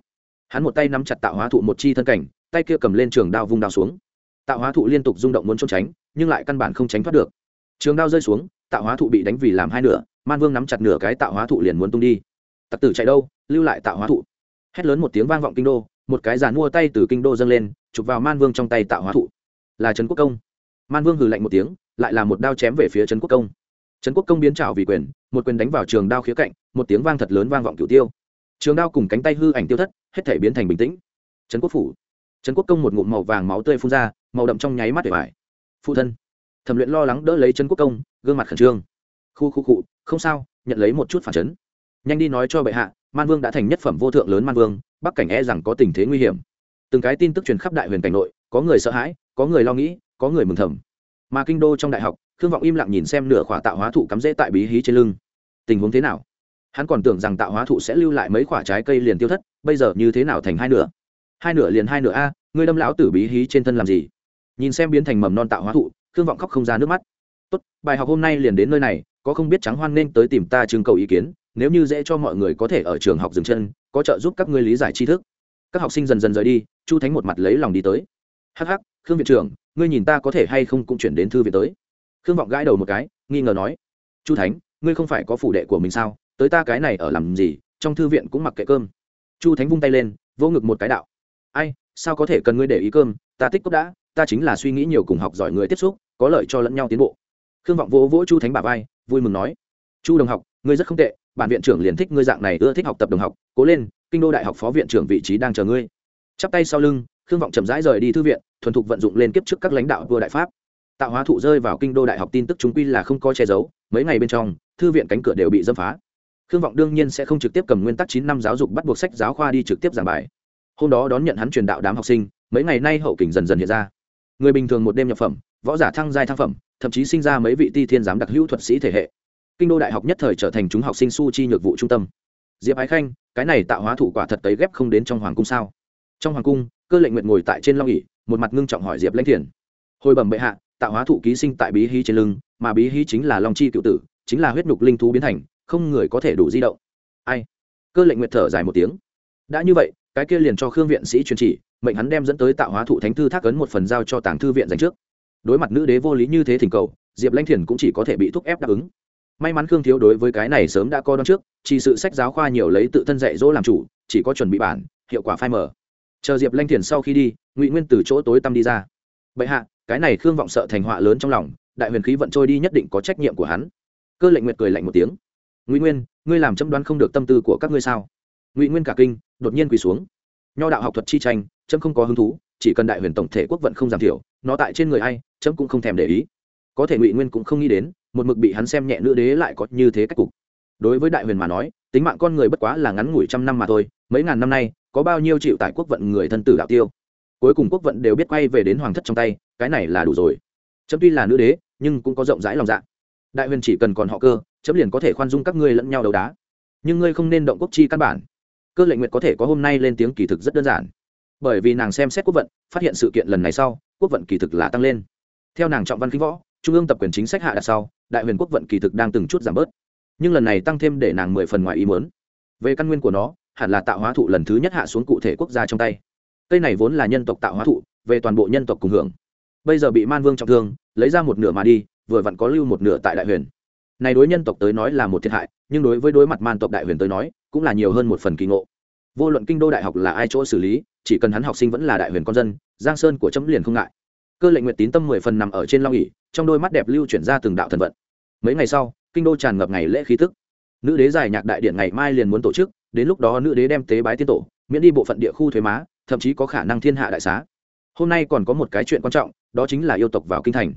Hắn một tay nắm chặt tạo hóa thụ một chi thân cảnh, tay kia cầm lên trường đao vung đao xuống. Tạo hóa thụ liên tục rung động muốn trốn tránh, nhưng lại căn bản không tránh thoát được. Trường đao rơi xuống, tạo hóa thụ bị đánh vì làm hai nửa, man vương nắm chặt nửa cái tạo hóa thụ liền muốn tung đi. Tặc tử chạy đâu, lưu lại tạo hóa thụ hét lớn một tiếng vang vọng kinh đô, một cái giàn mua tay từ kinh đô dâng lên, chụp vào man vương trong tay tạo hóa thụ. Là trần quốc công. Man vương hừ lạnh một tiếng, lại là một đao chém về phía trần quốc công. Trần quốc công biến trào vì quyền, một quyền đánh vào trường đao khía cạnh, một tiếng vang thật lớn vang vọng cửu tiêu. Trường đao cùng cánh tay hư ảnh tiêu thất, hết thể biến thành bình tĩnh. Trần quốc phủ. Trần quốc công một ngụm màu vàng máu tươi phun ra, màu đậm trong nháy mắt để vải phụ thân. Thẩm luyện lo lắng đỡ lấy trần quốc công, gương mặt khẩn trương. Khu khu cụ không sao, nhận lấy một chút phản chấn nhanh đi nói cho bệ hạ, man vương đã thành nhất phẩm vô thượng lớn man vương, bắc cảnh e rằng có tình thế nguy hiểm. Từng cái tin tức truyền khắp đại huyền cảnh nội, có người sợ hãi, có người lo nghĩ, có người mừng thầm. Mà kinh đô trong đại học, khương vọng im lặng nhìn xem nửa khỏa tạo hóa thụ cắm rễ tại bí hí trên lưng. Tình huống thế nào? Hắn còn tưởng rằng tạo hóa thụ sẽ lưu lại mấy quả trái cây liền tiêu thất, bây giờ như thế nào thành hai nửa? Hai nửa liền hai nửa a, ngươi đâm lão tử bí hí trên thân làm gì? Nhìn xem biến thành mầm non tạo hóa thụ, khương vọng khóc không ra nước mắt. Tốt, bài học hôm nay liền đến nơi này, có không biết trắng hoan nên tới tìm ta trưng cầu ý kiến nếu như dễ cho mọi người có thể ở trường học dừng chân, có trợ giúp các ngươi lý giải tri thức. Các học sinh dần dần rời đi, chu thánh một mặt lấy lòng đi tới. Hắc hắc, khương viện trưởng, ngươi nhìn ta có thể hay không cũng chuyển đến thư viện tới. Khương vọng gãi đầu một cái, nghi ngờ nói, chu thánh, ngươi không phải có phủ đệ của mình sao? Tới ta cái này ở làm gì? Trong thư viện cũng mặc kệ cơm. Chu thánh vung tay lên, vỗ ngực một cái đạo, ai, sao có thể cần ngươi để ý cơm? Ta tích cốc đã, ta chính là suy nghĩ nhiều cùng học giỏi người tiếp xúc, có lợi cho lẫn nhau tiến bộ. Khương vọng vỗ vỗ chu thánh bà vai, vui mừng nói, chu đồng học, ngươi rất không tệ bản viện trưởng liền thích ngươi dạng này, ưa thích học tập đồng học. Cố lên, kinh đô đại học phó viện trưởng vị trí đang chờ ngươi. Chắp tay sau lưng, khương vọng chậm rãi rời đi thư viện, thuần thục vận dụng lên kiếp trước các lãnh đạo vua đại pháp. Tạo hóa thụ rơi vào kinh đô đại học tin tức chúng quy là không có che giấu, mấy ngày bên trong, thư viện cánh cửa đều bị dâm phá. Khương vọng đương nhiên sẽ không trực tiếp cầm nguyên tắc chín năm giáo dục bắt buộc sách giáo khoa đi trực tiếp giảng bài. Hôm đó đón nhận hắn truyền đạo đám học sinh, mấy ngày nay hậu kình dần dần hiện ra. Người bình thường một đêm nhập phẩm, võ giả thăng giai thăng phẩm, thậm chí sinh ra mấy vị ti thiên giám đặc hữu thuật sĩ thể hệ kinh đô đại học nhất thời trở thành chúng học sinh su chi nhược vụ trung tâm. Diệp ái khanh, cái này tạo hóa thủ quả thật tấy ghép không đến trong hoàng cung sao? Trong hoàng cung, cơ lệnh nguyện ngồi tại trên long ỉ một mặt ngưng trọng hỏi diệp lãnh thiền. Hồi bẩm bệ hạ, tạo hóa thụ ký sinh tại bí hí trên lưng, mà bí hí chính là long chi cựu tử, chính là huyết nhục linh thú biến thành, không người có thể đủ di động. Ai? Cơ lệnh nguyện thở dài một tiếng. Đã như vậy, cái kia liền cho khương viện sĩ truyền chỉ, mệnh hắn đem dẫn tới tạo hóa thụ thánh thư thác ấn một phần giao cho tàng thư viện dành trước. Đối mặt nữ đế vô lý như thế thỉnh cầu, diệp lãnh thiền cũng chỉ có thể bị thúc ép đáp ứng may mắn khương thiếu đối với cái này sớm đã co đón trước, chỉ sự sách giáo khoa nhiều lấy tự thân dạy dỗ làm chủ, chỉ có chuẩn bị bản, hiệu quả phai mở chờ diệp lanh thiền sau khi đi, ngụy nguyên từ chỗ tối tăm đi ra. Bệ hạ, cái này khương vọng sợ thành họa lớn trong lòng, đại huyền khí vận trôi đi nhất định có trách nhiệm của hắn. Cơ lệnh nguyệt cười lạnh một tiếng. Ngụy nguyên, ngươi làm chấm đoán không được tâm tư của các ngươi sao? Ngụy nguyên cả kinh, đột nhiên quỳ xuống. Nho đạo học thuật chi tranh, chấm không có hứng thú, chỉ cần đại huyền tổng thể quốc vận không giảm thiểu, nó tại trên người ai, chấm cũng không thèm để ý. Có thể ngụy nguyên cũng không nghĩ đến một mực bị hắn xem nhẹ nữ đế lại có như thế cách cục. Đối với đại huyền mà nói, tính mạng con người bất quá là ngắn ngủi trăm năm mà thôi, mấy ngàn năm nay, có bao nhiêu chịu tại quốc vận người thân tử đạo tiêu? Cuối cùng quốc vận đều biết quay về đến hoàng thất trong tay, cái này là đủ rồi. Chấm tuy là nữ đế, nhưng cũng có rộng rãi lòng dạ. Đại huyền chỉ cần còn họ cơ, chấm liền có thể khoan dung các ngươi lẫn nhau đấu đá. Nhưng ngươi không nên động quốc chi căn bản. Cơ lệnh nguyệt có thể có hôm nay lên tiếng kỳ thực rất đơn giản. Bởi vì nàng xem xét quốc vận, phát hiện sự kiện lần này sau, quốc vận kỳ thực là tăng lên. Theo nàng trọng văn khí võ trung ương tập quyền chính sách hạ đặt sau, đại huyền quốc vận kỳ thực đang từng chút giảm bớt. Nhưng lần này tăng thêm để nàng mười phần ngoài ý muốn. Về căn nguyên của nó, hẳn là tạo hóa thụ lần thứ nhất hạ xuống cụ thể quốc gia trong tay. Cây này vốn là nhân tộc tạo hóa thụ, về toàn bộ nhân tộc cùng hưởng. Bây giờ bị man vương trọng thương, lấy ra một nửa mà đi, vừa vặn có lưu một nửa tại đại huyền. Này đối nhân tộc tới nói là một thiệt hại, nhưng đối với đối mặt man tộc đại huyền tới nói, cũng là nhiều hơn một phần kỳ ngộ. Vô luận kinh đô đại học là ai chỗ xử lý, chỉ cần hắn học sinh vẫn là đại huyền con dân, giang sơn của chấm liền không ngại cơ lệnh nguyện tín tâm mười phần nằm ở trên long ỉ trong đôi mắt đẹp lưu chuyển ra từng đạo thần vận. Mấy ngày sau, kinh đô tràn ngập ngày lễ khí tức. Nữ đế giải nhạc đại điện ngày mai liền muốn tổ chức, đến lúc đó nữ đế đem tế bái tiên tổ, miễn đi bộ phận địa khu thuế má, thậm chí có khả năng thiên hạ đại xá. Hôm nay còn có một cái chuyện quan trọng, đó chính là yêu tộc vào kinh thành.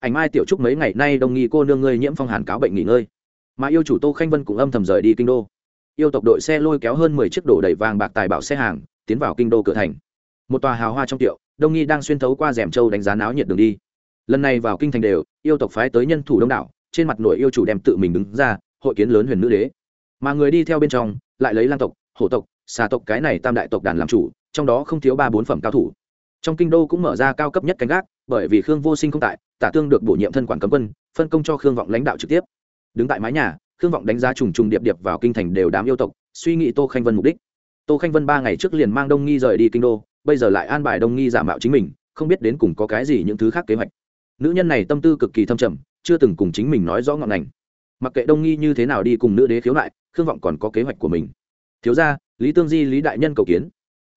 Ảnh mai tiểu trúc mấy ngày nay đồng nghi cô nương ngươi nhiễm phong hàn cáo bệnh nghỉ ngơi. Mà yêu chủ tô khanh vân cũng âm thầm rời đi kinh đô. Yêu tộc đội xe lôi kéo hơn mười chiếc đổ đầy vàng bạc tài bảo xe hàng, tiến vào kinh đô cửa thành. Một tòa hào hoa trong tiệu đông nghi đang xuyên thấu qua rèm châu đánh giá náo nhiệt đường đi. Lần này vào kinh thành đều, yêu tộc phái tới nhân thủ đông đảo, trên mặt nội yêu chủ đem tự mình đứng ra, hội kiến lớn huyền nữ đế. Mà người đi theo bên trong, lại lấy lang tộc, hổ tộc, xà tộc cái này tam đại tộc đàn làm chủ, trong đó không thiếu ba bốn phẩm cao thủ. Trong kinh đô cũng mở ra cao cấp nhất canh gác, bởi vì khương vô sinh không tại, tả tương được bổ nhiệm thân quản cấm quân, phân công cho khương vọng lãnh đạo trực tiếp. Đứng tại mái nhà, khương vọng đánh giá trùng trùng điệp điệp vào kinh thành đều đám yêu tộc, suy nghĩ tô khanh vân mục đích. Tô khanh vân ba ngày trước liền mang đông nghi rời đi kinh đô bây giờ lại an bài đông nghi giả mạo chính mình, không biết đến cùng có cái gì những thứ khác kế hoạch. Nữ nhân này tâm tư cực kỳ thâm trầm, chưa từng cùng chính mình nói rõ ngọn ngành. Mặc kệ đông nghi như thế nào đi cùng nữ đế khiếu nại, khương vọng còn có kế hoạch của mình. Thiếu ra lý tương di, lý đại nhân cầu kiến.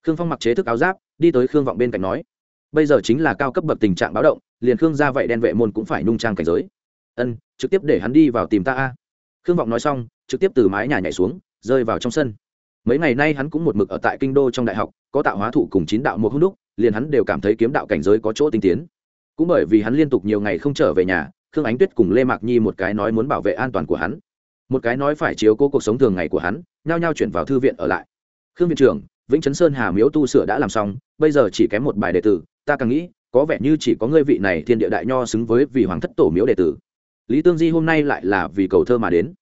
Khương phong mặc chế thức áo giáp, đi tới khương vọng bên cạnh nói, bây giờ chính là cao cấp bậc tình trạng báo động, liền khương gia vậy đen vệ môn cũng phải nung trang cảnh giới. Ân, trực tiếp để hắn đi vào tìm ta a. Khương vọng nói xong, trực tiếp từ mái nhà nhảy xuống, rơi vào trong sân mấy ngày nay hắn cũng một mực ở tại kinh đô trong đại học, có tạo hóa thụ cùng chín đạo một hôm đúc, liền hắn đều cảm thấy kiếm đạo cảnh giới có chỗ tinh tiến. Cũng bởi vì hắn liên tục nhiều ngày không trở về nhà, khương ánh tuyết cùng lê mạc nhi một cái nói muốn bảo vệ an toàn của hắn. Một cái nói phải chiếu cố cuộc sống thường ngày của hắn, nhao nhao chuyển vào thư viện ở lại. Khương viện trưởng, vĩnh chấn sơn hà miếu tu sửa đã làm xong, bây giờ chỉ kém một bài đệ tử, ta càng nghĩ, có vẻ như chỉ có ngươi vị này thiên địa đại nho xứng với vì hoàng thất tổ miếu đệ tử. Lý tương di hôm nay lại là vì cầu thơ mà đến.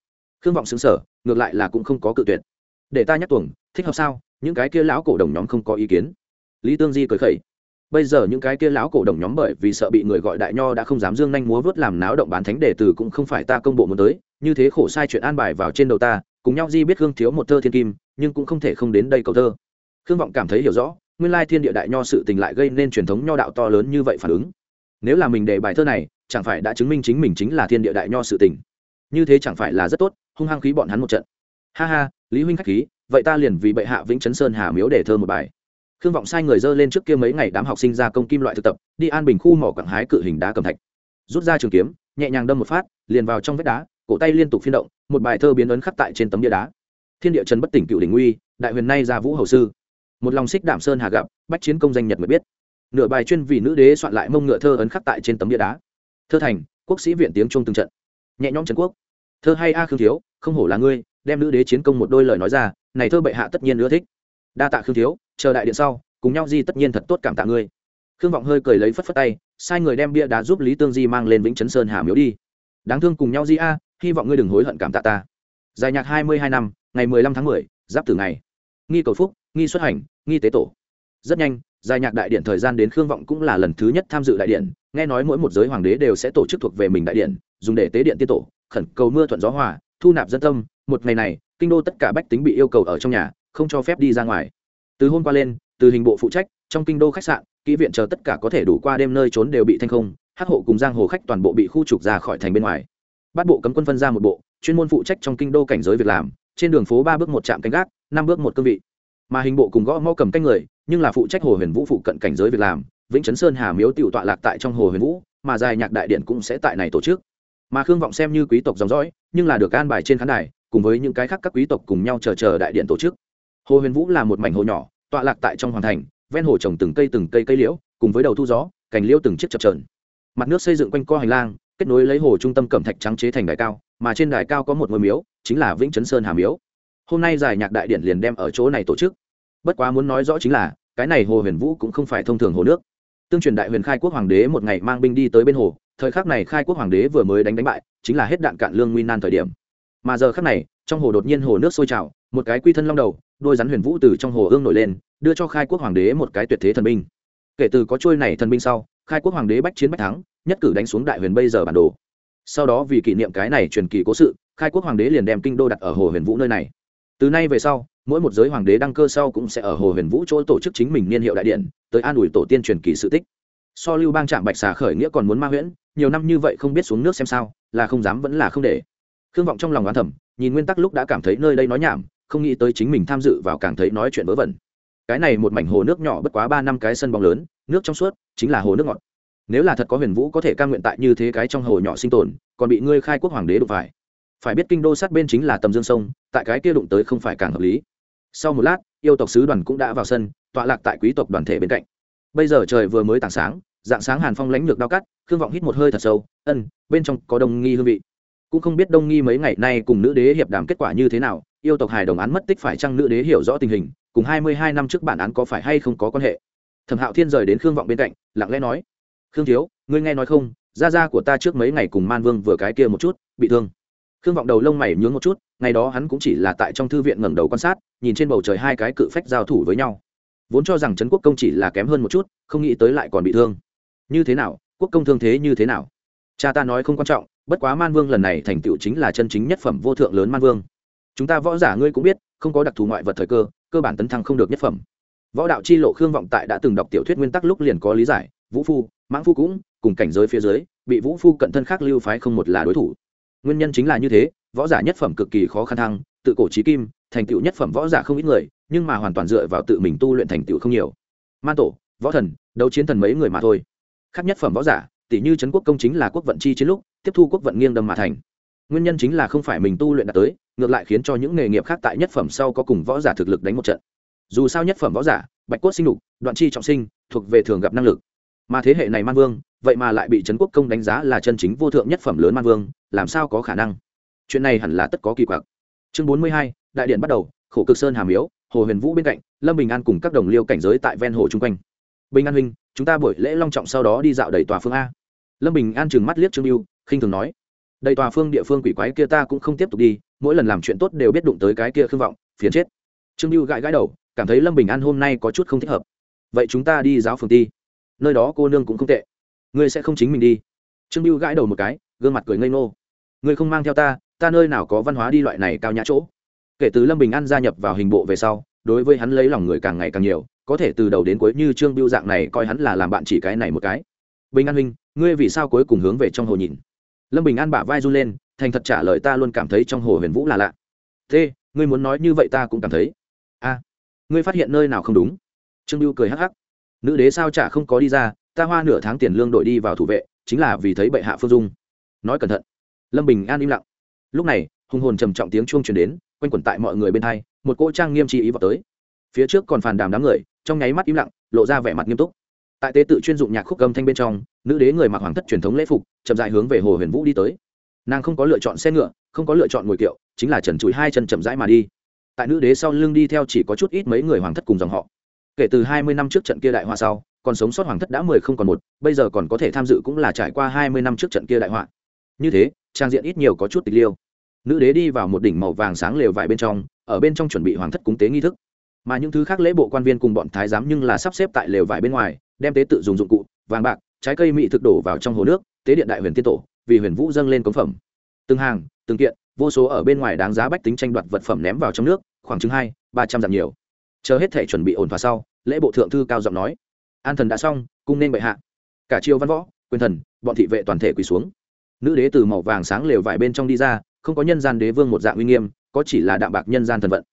Khương vọng xứng sở ngược lại là cũng không có cự tuyệt để ta nhắc tuồng, thích hợp sao? Những cái kia lão cổ đồng nhóm không có ý kiến. Lý tương di cười khẩy. Bây giờ những cái kia lão cổ đồng nhóm bởi vì sợ bị người gọi đại nho đã không dám dương nhanh múa vớt làm náo động bán thánh đề từ cũng không phải ta công bộ muốn tới, như thế khổ sai chuyện an bài vào trên đầu ta, cùng nhau di biết gương thiếu một thơ thiên kim, nhưng cũng không thể không đến đây cầu thơ. Khương vọng cảm thấy hiểu rõ, nguyên lai thiên địa đại nho sự tình lại gây nên truyền thống nho đạo to lớn như vậy phản ứng. Nếu là mình để bài thơ này, chẳng phải đã chứng minh chính mình chính là thiên địa đại nho sự tình. Như thế chẳng phải là rất tốt, hung hăng khí bọn hắn một trận. Ha ha lý huynh khách khí, vậy ta liền vì bệ hạ vĩnh chấn sơn hà miếu để thơ một bài. Khương vọng sai người dơ lên trước kia mấy ngày đám học sinh ra công kim loại thực tập, đi an bình khu mỏ quảng hái cự hình đá cầm thạch. Rút ra trường kiếm, nhẹ nhàng đâm một phát, liền vào trong vết đá, cổ tay liên tục phiên động, một bài thơ biến ấn khắc tại trên tấm bia đá. Thiên địa trần bất tỉnh cựu đình uy, đại huyền nay ra vũ hầu sư. Một lòng xích đảm sơn hà gặp, bách chiến công danh nhật mới biết. Nửa bài chuyên vì nữ đế soạn lại mông ngựa thơ ấn khắc tại trên tấm bia đá. Thơ thành, quốc sĩ viện tiếng trung từng trận. Nhẹ nhõm trần quốc. Thơ hay a khương thiếu, không hổ là ngươi đem nữ đế chiến công một đôi lời nói ra, này thơ bệ hạ tất nhiên ưa thích. Đa tạ khương thiếu, chờ đại điện sau, cùng nhau di tất nhiên thật tốt cảm tạ ngươi. Khương vọng hơi cười lấy phất phất tay, sai người đem bia đá giúp lý tương di mang lên vĩnh chấn sơn hà miếu đi. Đáng thương cùng nhau di a, hy vọng ngươi đừng hối hận cảm tạ ta. Dài nhạc hai mươi hai năm, ngày mười lăm tháng mười, giáp từ ngày. Nghi cầu phúc, nghi xuất hành, nghi tế tổ. Rất nhanh, dài nhạc đại điện thời gian đến khương vọng cũng là lần thứ nhất tham dự đại điện, nghe nói mỗi một giới hoàng đế đều sẽ tổ chức thuộc về mình đại điện, dùng để tế điện tiên tổ, khẩn cầu mưa thuận gió hòa thu nạp dân tâm, một ngày này, kinh đô tất cả bách tính bị yêu cầu ở trong nhà, không cho phép đi ra ngoài. Từ hôm qua lên, từ hình bộ phụ trách, trong kinh đô khách sạn, kỹ viện chờ tất cả có thể đủ qua đêm nơi trốn đều bị thanh không hát hộ cùng giang hồ khách toàn bộ bị khu trục ra khỏi thành bên ngoài. Bắt bộ cấm quân phân ra một bộ, chuyên môn phụ trách trong kinh đô cảnh giới việc làm, trên đường phố ba bước một trạm canh gác, năm bước một cương vị. Mà hình bộ cùng gõ mau cầm canh người, nhưng là phụ trách hồ huyền vũ phụ cận cảnh giới việc làm, vĩnh chấn sơn hà miếu tiểu tọa lạc tại trong hồ huyền vũ, mà dài nhạc đại điện cũng sẽ tại này tổ chức mà khương vọng xem như quý tộc dòng dõi, nhưng là được an bài trên khán đài, cùng với những cái khác các quý tộc cùng nhau chờ chờ đại điện tổ chức. Hồ huyền vũ là một mảnh hồ nhỏ, tọa lạc tại trong hoàng thành, ven hồ trồng từng cây từng cây cây liễu, cùng với đầu thu gió, cành liễu từng chiếc chập trờn mặt nước xây dựng quanh co hành lang, kết nối lấy hồ trung tâm cẩm thạch trắng chế thành đài cao, mà trên đài cao có một ngôi miếu, chính là vĩnh chấn sơn hà miếu. Hôm nay giải nhạc đại điện liền đem ở chỗ này tổ chức. Bất quá muốn nói rõ chính là, cái này hồ huyền vũ cũng không phải thông thường hồ nước. Tương truyền đại huyền khai quốc hoàng đế một ngày mang binh đi tới bên hồ thời khắc này khai quốc hoàng đế vừa mới đánh đánh bại, chính là hết đạn cạn lương nguy nan thời điểm. Mà giờ khắc này, trong hồ đột nhiên hồ nước sôi trào, một cái quy thân long đầu, đôi rắn huyền vũ từ trong hồ ương nổi lên, đưa cho khai quốc hoàng đế một cái tuyệt thế thần binh. Kể từ có trôi này thần binh sau, khai quốc hoàng đế bách chiến bách thắng, nhất cử đánh xuống đại huyền bây giờ bản đồ. Sau đó vì kỷ niệm cái này truyền kỳ cố sự, khai quốc hoàng đế liền đem kinh đô đặt ở hồ huyền vũ nơi này. Từ nay về sau, mỗi một giới hoàng đế đăng cơ sau cũng sẽ ở hồ huyền vũ chỗ tổ chức chính mình niên hiệu đại điện, tới an ủi tổ tiên truyền kỳ sự tích so lưu bang trạm bạch xà khởi nghĩa còn muốn ma huyễn, nhiều năm như vậy không biết xuống nước xem sao, là không dám vẫn là không để. Khương vọng trong lòng oán thẩm nhìn nguyên tắc lúc đã cảm thấy nơi đây nói nhảm, không nghĩ tới chính mình tham dự vào càng thấy nói chuyện vớ vẩn. Cái này một mảnh hồ nước nhỏ bất quá ba năm cái sân bóng lớn, nước trong suốt, chính là hồ nước ngọt. Nếu là thật có huyền vũ có thể ca nguyện tại như thế cái trong hồ nhỏ sinh tồn, còn bị ngươi khai quốc hoàng đế đụng phải. Phải biết kinh đô sát bên chính là tầm dương sông, tại cái kia đụng tới không phải càng hợp lý. Sau một lát, yêu tộc sứ đoàn cũng đã vào sân, tọa lạc tại quý tộc đoàn thể bên cạnh. Bây giờ trời vừa mới tảng sáng dạng sáng hàn phong lãnh lược đao cắt, khương vọng hít một hơi thật sâu, ân, bên trong có đông nghi hương vị. Cũng không biết đông nghi mấy ngày nay cùng nữ đế hiệp đàm kết quả như thế nào, yêu tộc hài đồng án mất tích phải chăng nữ đế hiểu rõ tình hình, cùng hai mươi hai năm trước bản án có phải hay không có quan hệ. Thẩm hạo thiên rời đến khương vọng bên cạnh, lặng lẽ nói, khương thiếu, ngươi nghe nói không? Gia gia của ta trước mấy ngày cùng man vương vừa cái kia một chút, bị thương. Khương vọng đầu lông mày nhướng một chút, ngày đó hắn cũng chỉ là tại trong thư viện ngẩng đầu quan sát, nhìn trên bầu trời hai cái cự phách giao thủ với nhau. Vốn cho rằng trấn quốc công chỉ là kém hơn một chút, không nghĩ tới lại còn bị thương như thế nào? Quốc công thương thế như thế nào? Cha ta nói không quan trọng, bất quá man vương lần này thành tựu chính là chân chính nhất phẩm vô thượng lớn man vương. Chúng ta võ giả ngươi cũng biết, không có đặc thù ngoại vật thời cơ cơ bản tấn thăng không được nhất phẩm. Võ đạo chi lộ khương vọng tại đã từng đọc tiểu thuyết nguyên tắc lúc liền có lý giải, vũ phu, mãng phu cũng, cùng cảnh giới phía dưới, bị vũ phu cận thân khác lưu phái không một là đối thủ. Nguyên nhân chính là như thế, võ giả nhất phẩm cực kỳ khó khăn thăng, tự cổ trí kim, thành tựu nhất phẩm võ giả không ít người, nhưng mà hoàn toàn dựa vào tự mình tu luyện thành tựu không nhiều. Man tổ, võ thần, đấu chiến thần mấy người mà thôi khác nhất phẩm võ giả tỷ như trấn quốc công chính là quốc vận chi chiến lúc, tiếp thu quốc vận nghiêng đâm mà thành. Nguyên nhân chính là không phải mình tu luyện đạt tới, ngược lại khiến cho những nghề nghiệp khác tại nhất phẩm sau có cùng võ giả thực lực đánh một trận. Dù sao nhất phẩm võ giả, bạch cốt sinh đục đoạn chi trọng sinh, thuộc về thường gặp năng lực. Mà thế hệ này man vương, vậy mà lại bị trấn quốc công đánh giá là chân chính vô thượng nhất phẩm lớn man vương, làm sao có khả năng? Chuyện này hẳn là tất có kỳ quặc. Chương bốn mươi hai, đại điện bắt đầu, khổ cực sơn hàm miếu, hồ huyền vũ bên cạnh, lâm bình an cùng các đồng liêu cảnh giới tại ven hồ chung quanh bình an huynh, chúng ta buổi lễ long trọng sau đó đi dạo đầy tòa phương a. Lâm bình an chừng mắt liếc trương lưu khinh thường nói. Đầy tòa phương địa phương quỷ quái kia ta cũng không tiếp tục đi, mỗi lần làm chuyện tốt đều biết đụng tới cái kia khương vọng, phiền chết. Trương lưu gãi gãi đầu, cảm thấy lâm bình an hôm nay có chút không thích hợp. Vậy chúng ta đi giáo phường ti. Nơi đó cô nương cũng không tệ. Ngươi sẽ không chính mình đi. Trương lưu gãi đầu một cái, gương mặt cười ngây ngô. Ngươi không mang theo ta ta nơi nào có văn hóa đi loại này cao nhã chỗ. Kể từ lâm bình an gia nhập vào hình bộ về sau đối với hắn lấy lòng người càng ngày càng nhiều, có thể từ đầu đến cuối như trương biêu dạng này coi hắn là làm bạn chỉ cái này một cái. Bình an huynh, ngươi vì sao cuối cùng hướng về trong hồ nhìn? Lâm bình an bả vai run lên, thành thật trả lời ta luôn cảm thấy trong hồ huyền vũ là lạ. Thế, ngươi muốn nói như vậy ta cũng cảm thấy. A, ngươi phát hiện nơi nào không đúng? Trương biêu cười hắc hắc. Nữ đế sao chả không có đi ra, ta hoa nửa tháng tiền lương đội đi vào thủ vệ, chính là vì thấy bệ hạ phương dung. Nói cẩn thận. Lâm bình an im lặng. Lúc này, hùng hồn trầm trọng tiếng chuông truyền đến, quanh quẩn tại mọi người bên hai một cỗ trang nghiêm chi ý vào tới. Phía trước còn phàn đàm đám người, trong nháy mắt im lặng, lộ ra vẻ mặt nghiêm túc. Tại tế tự chuyên dụng nhạc khúc âm thanh bên trong, nữ đế người mặc hoàng thất truyền thống lễ phục, chậm dại hướng về hồ huyền vũ đi tới. Nàng không có lựa chọn xe ngựa, không có lựa chọn ngồi kiệu, chính là trần trụi hai chân chậm rãi mà đi. Tại nữ đế sau lưng đi theo chỉ có chút ít mấy người hoàng thất cùng dòng họ. Kể từ hai mươi năm trước trận kia đại họa sau, còn sống sót hoàng thất đã mười không còn một, bây giờ còn có thể tham dự cũng là trải qua hai mươi năm trước trận kia đại họa. Như thế, trang diện ít nhiều có chút tịch liêu. Nữ đế đi vào một đỉnh màu vàng sáng lều vải bên trong ở bên trong chuẩn bị hoàng thất cúng tế nghi thức. Mà những thứ khác lễ bộ quan viên cùng bọn thái giám nhưng là sắp xếp tại lều vải bên ngoài, đem tế tự dùng dụng cụ, vàng bạc, trái cây mị thực đổ vào trong hồ nước, tế điện đại huyền tiên tổ, vì huyền vũ dâng lên cống phẩm. Từng hàng, từng kiện, vô số ở bên ngoài đáng giá bách tính tranh đoạt vật phẩm ném vào trong nước, khoảng chừng hai, ba trăm dặm nhiều. Chờ hết thể chuẩn bị ổn thỏa sau, lễ bộ thượng thư cao giọng nói, an thần đã xong, cung nên bệ hạ. Cả triều văn võ, quyền thần, bọn thị vệ toàn thể quỳ xuống. Nữ đế từ màu vàng sáng lều vải bên trong đi ra, không có nhân gian đế vương một dạng uy nghiêm có chỉ là đạm bạc nhân gian thần vận.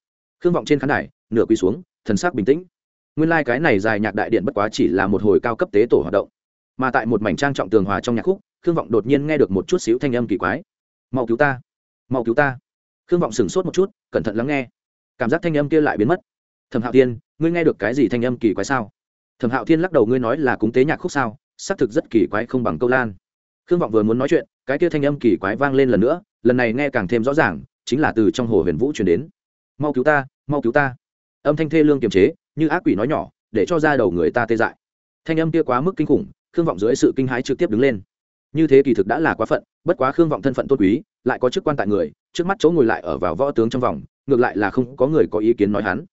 Khương vọng trên khán đài, nửa quỳ xuống, thần sắc bình tĩnh. Nguyên lai、like、cái này dài nhạc đại điện bất quá chỉ là một hồi cao cấp tế tổ hoạt động. Mà tại một mảnh trang trọng tường hòa trong nhạc khúc, khương vọng đột nhiên nghe được một chút xíu thanh âm kỳ quái. Mau cứu ta, mau cứu ta. Khương vọng sửng sốt một chút, cẩn thận lắng nghe. Cảm giác thanh âm kia lại biến mất. Thẩm hạo tiên ngươi nghe được cái gì thanh âm kỳ quái sao? Thẩm hạo thiên lắc đầu, ngươi nói là cúng tế nhạc khúc sao? Xác thực rất kỳ quái, không bằng câu lan. Khương vọng vừa muốn nói chuyện, cái kia thanh âm kỳ quái vang lên lần nữa, lần này nghe càng thêm rõ ràng chính là từ trong hồ huyền vũ chuyển đến. Mau cứu ta, mau cứu ta. Âm thanh thê lương kiềm chế, như ác quỷ nói nhỏ, để cho ra đầu người ta tê dại. Thanh âm kia quá mức kinh khủng, khương vọng dưới sự kinh hãi trực tiếp đứng lên. Như thế kỳ thực đã là quá phận, bất quá khương vọng thân phận tôn quý, lại có chức quan tại người, trước mắt chỗ ngồi lại ở vào võ tướng trong vòng, ngược lại là không có người có ý kiến nói hắn.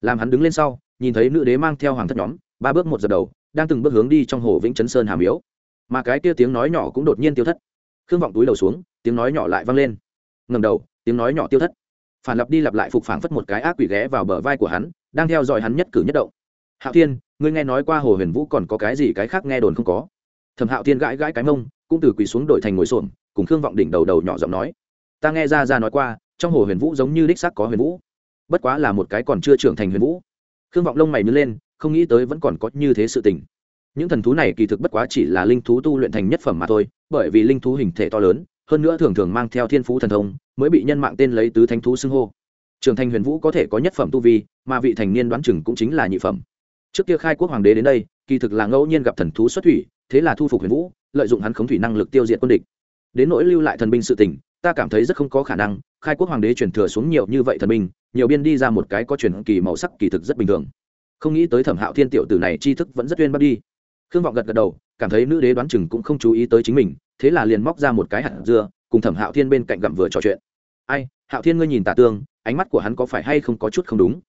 Làm hắn đứng lên sau, nhìn thấy nữ đế mang theo hoàng thất nhóm, ba bước một giờ đầu, đang từng bước hướng đi trong hồ vĩnh chấn sơn hàm yếu mà cái kia tiếng nói nhỏ cũng đột nhiên tiêu thất. Khương vọng túi đầu xuống, tiếng nói nhỏ lại vang lên. Ngầm đầu tiếng nói nhỏ tiêu thất. Phản lặp đi lặp lại phục phảng phất một cái ác quỷ ghé vào bờ vai của hắn, đang theo dõi hắn nhất cử nhất động. Hạo thiên, ngươi nghe nói qua hồ huyền vũ còn có cái gì cái khác nghe đồn không có? Thẩm hạo thiên gãi gãi cái mông, cũng từ quỳ xuống đổi thành ngồi xổm, cùng khương vọng đỉnh đầu đầu nhỏ giọng nói. Ta nghe ra ra nói qua, trong hồ huyền vũ giống như đích xác có huyền vũ. Bất quá là một cái còn chưa trưởng thành huyền vũ. Khương vọng lông mày nhớ lên, không nghĩ tới vẫn còn có như thế sự tình. Những thần thú này kỳ thực bất quá chỉ là linh thú tu luyện thành nhất phẩm mà thôi, bởi vì linh thú hình thể to lớn, hơn nữa thường thường mang theo thiên phú thần thông mới bị nhân mạng tên lấy tứ thánh thú xưng hô. Trưởng thành huyền vũ có thể có nhất phẩm tu vi, mà vị thành niên đoán chừng cũng chính là nhị phẩm. Trước kia khai quốc hoàng đế đến đây, kỳ thực là ngẫu nhiên gặp thần thú xuất thủy, thế là thu phục huyền vũ, lợi dụng hắn khống thủy năng lực tiêu diệt quân địch. Đến nỗi lưu lại thần binh sự tình, ta cảm thấy rất không có khả năng, khai quốc hoàng đế truyền thừa xuống nhiều như vậy thần binh, nhiều biên đi ra một cái có truyền kỳ màu sắc kỳ thực rất bình thường. Không nghĩ tới thẩm hạo thiên tiểu tử này tri thức vẫn rất uyên bắt đi. Khương vọng gật gật đầu, cảm thấy nữ đế đoán chừng cũng không chú ý tới chính mình, thế là liền móc ra một cái hạt dưa, cùng thẩm hạo thiên bên cạnh gặm vừa trò chuyện ai, hạo thiên ngươi nhìn tả tương, ánh mắt của hắn có phải hay không có chút không đúng?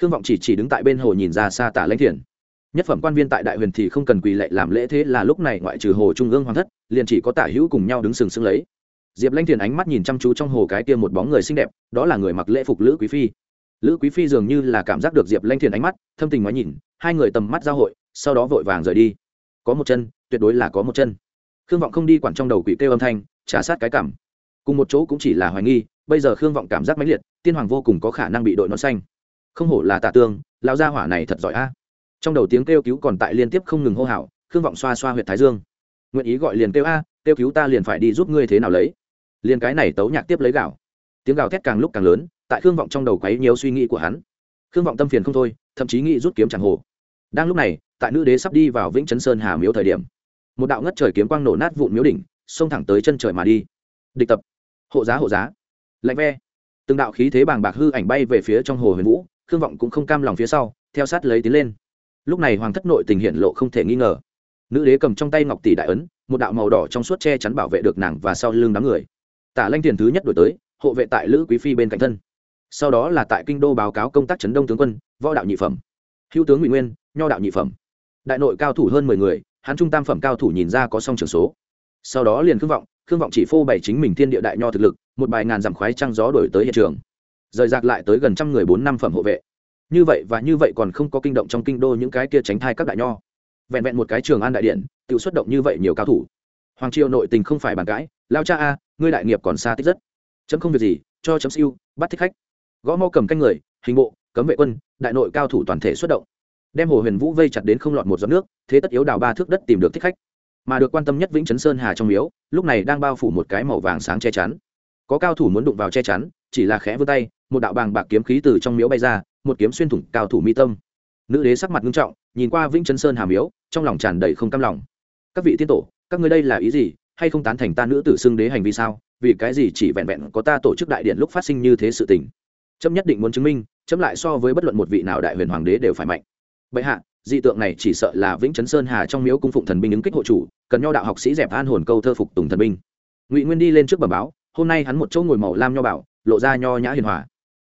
Khương vọng chỉ chỉ đứng tại bên hồ nhìn ra xa tả lãnh thiền. Nhất phẩm quan viên tại đại huyền thì không cần quỳ lệ làm lễ thế là lúc này ngoại trừ hồ trung ương hoàng thất, liền chỉ có tả hữu cùng nhau đứng sừng sững lấy. Diệp lãnh thiền ánh mắt nhìn chăm chú trong hồ cái kia một bóng người xinh đẹp, đó là người mặc lễ phục lữ quý phi. Lữ quý phi dường như là cảm giác được diệp lãnh thiền ánh mắt, thâm tình nói nhìn, hai người tầm mắt giao hội, sau đó vội vàng rời đi. Có một chân, tuyệt đối là có một chân. Khương vọng không đi quản trong đầu quỷ kêu âm thanh trả sát cái cảm. Cùng một chỗ cũng chỉ là hoài nghi bây giờ khương vọng cảm giác mãnh liệt, tiên hoàng vô cùng có khả năng bị đội nón xanh. Không hổ là tà tương, lão gia hỏa này thật giỏi a. Trong đầu tiếng kêu cứu còn tại liên tiếp không ngừng hô hào, khương vọng xoa xoa huyệt thái dương. Nguyện ý gọi liền kêu a, kêu cứu ta liền phải đi giúp ngươi thế nào lấy. Liền cái này tấu nhạc tiếp lấy gạo. Tiếng gào thét càng lúc càng lớn, tại khương vọng trong đầu quấy nhiều suy nghĩ của hắn. Khương vọng tâm phiền không thôi, thậm chí nghĩ rút kiếm chẳng hồ. Đang lúc này, tại nữ đế sắp đi vào vĩnh chấn sơn hà miếu thời điểm, một đạo ngất trời kiếm quang nổ nát vụn miếu đỉnh, xông thẳng tới chân trời mà đi. Địch tập. Hộ giá hộ giá lạnh ve. Từng đạo khí thế bàng bạc hư ảnh bay về phía trong hồ huyền vũ, khương vọng cũng không cam lòng phía sau, theo sát lấy tiến lên. Lúc này hoàng thất nội tình hiện lộ không thể nghi ngờ. Nữ đế cầm trong tay ngọc tỷ đại ấn, một đạo màu đỏ trong suốt che chắn bảo vệ được nàng và sau lưng đám người. Tả lanh tiền thứ nhất đổi tới, hộ vệ tại lữ quý phi bên cạnh thân. Sau đó là tại kinh đô báo cáo công tác chấn đông tướng quân, võ đạo nhị phẩm. Hữu tướng ngụy nguyên, nho đạo nhị phẩm. Đại nội cao thủ hơn mười người, hắn trung tam phẩm cao thủ nhìn ra có song trường số. Sau đó liền khương vọng khương vọng chỉ phô bày chính mình thiên địa đại nho thực lực một bài ngàn dặm khoái trăng gió đổi tới hiện trường. Rời rạc lại tới gần trăm người bốn năm phẩm hộ vệ. Như vậy và như vậy còn không có kinh động trong kinh đô những cái kia tránh thai các đại nho. Vẹn vẹn một cái trường an đại điện, tự xuất động như vậy nhiều cao thủ. Hoàng triều nội tình không phải bàn cãi, lao cha a, ngươi đại nghiệp còn xa tích rất. Chấm không việc gì, cho chấm siêu, bắt thích khách. Gõ mau cầm canh người, hình bộ, cấm vệ quân, đại nội cao thủ toàn thể xuất động. Đem hồ huyền vũ vây chặt đến không lọt một giọt nước, thế tất yếu đào ba thước đất tìm được thích khách. Mà được quan tâm nhất vĩnh chấn sơn hà trong miếu, lúc này đang bao phủ một cái màu vàng sáng che chắn có cao thủ muốn đụng vào che chắn, chỉ là khẽ vươn tay, một đạo bàng bạc kiếm khí từ trong miếu bay ra, một kiếm xuyên thủng cao thủ mi tâm. Nữ đế sắc mặt nghiêm trọng, nhìn qua vĩnh chấn sơn hà miếu, trong lòng tràn đầy không cam lòng. Các vị tiên tổ, các ngươi đây là ý gì? Hay không tán thành ta nữ tử xưng đế hành vi sao? Vì cái gì chỉ vẹn vẹn có ta tổ chức đại điện lúc phát sinh như thế sự tình? Trâm nhất định muốn chứng minh, chấm lại so với bất luận một vị nào đại huyền hoàng đế đều phải mạnh. Bệ hạ, dị tượng này chỉ sợ là vĩnh chấn sơn hà trong miếu cung phụng thần binh ứng kích hộ chủ, cần nho đạo học sĩ dẹp an hồn câu thơ phục tùng thần binh. Ngụy nguyên đi lên trước bẩm báo hôm nay hắn một chỗ ngồi màu lam nho bảo, lộ ra nho nhã hiền hòa.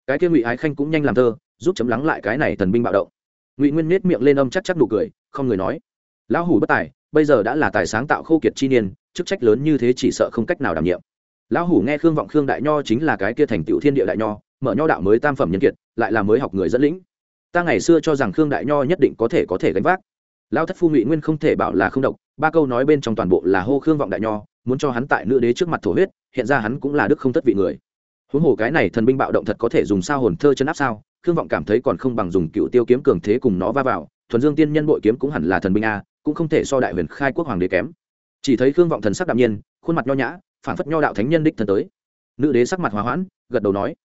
Cái kia ngụy ái khanh cũng nhanh làm thơ, giúp chấm lắng lại cái này thần binh bạo động. Ngụy nguyên nết miệng lên âm chắc chắc nụ cười, không người nói. Lão hủ bất tài, bây giờ đã là tài sáng tạo khô kiệt chi niên, chức trách lớn như thế chỉ sợ không cách nào đảm nhiệm. Lão hủ nghe khương vọng khương đại nho chính là cái kia thành tựu thiên địa đại nho, mở nho đạo mới tam phẩm nhân kiệt, lại là mới học người dẫn lĩnh. Ta ngày xưa cho rằng khương đại nho nhất định có thể có thể gánh vác. Lao thất phu ngụy nguyên không thể bảo là không độc, ba câu nói bên trong toàn bộ là hô khương vọng đại nho, muốn cho hắn tại nữ đế trước mặt thổ huyết hiện ra hắn cũng là đức không thất vị người. Huống hồ cái này thần binh bạo động thật có thể dùng sao hồn thơ chân áp sao, khương vọng cảm thấy còn không bằng dùng cựu tiêu kiếm cường thế cùng nó va vào, thuần dương tiên nhân bội kiếm cũng hẳn là thần binh a, cũng không thể so đại huyền khai quốc hoàng đế kém. Chỉ thấy khương vọng thần sắc đạm nhiên, khuôn mặt nho nhã, phản phất nho đạo thánh nhân đích thần tới. Nữ đế sắc mặt hòa hoãn, gật đầu nói,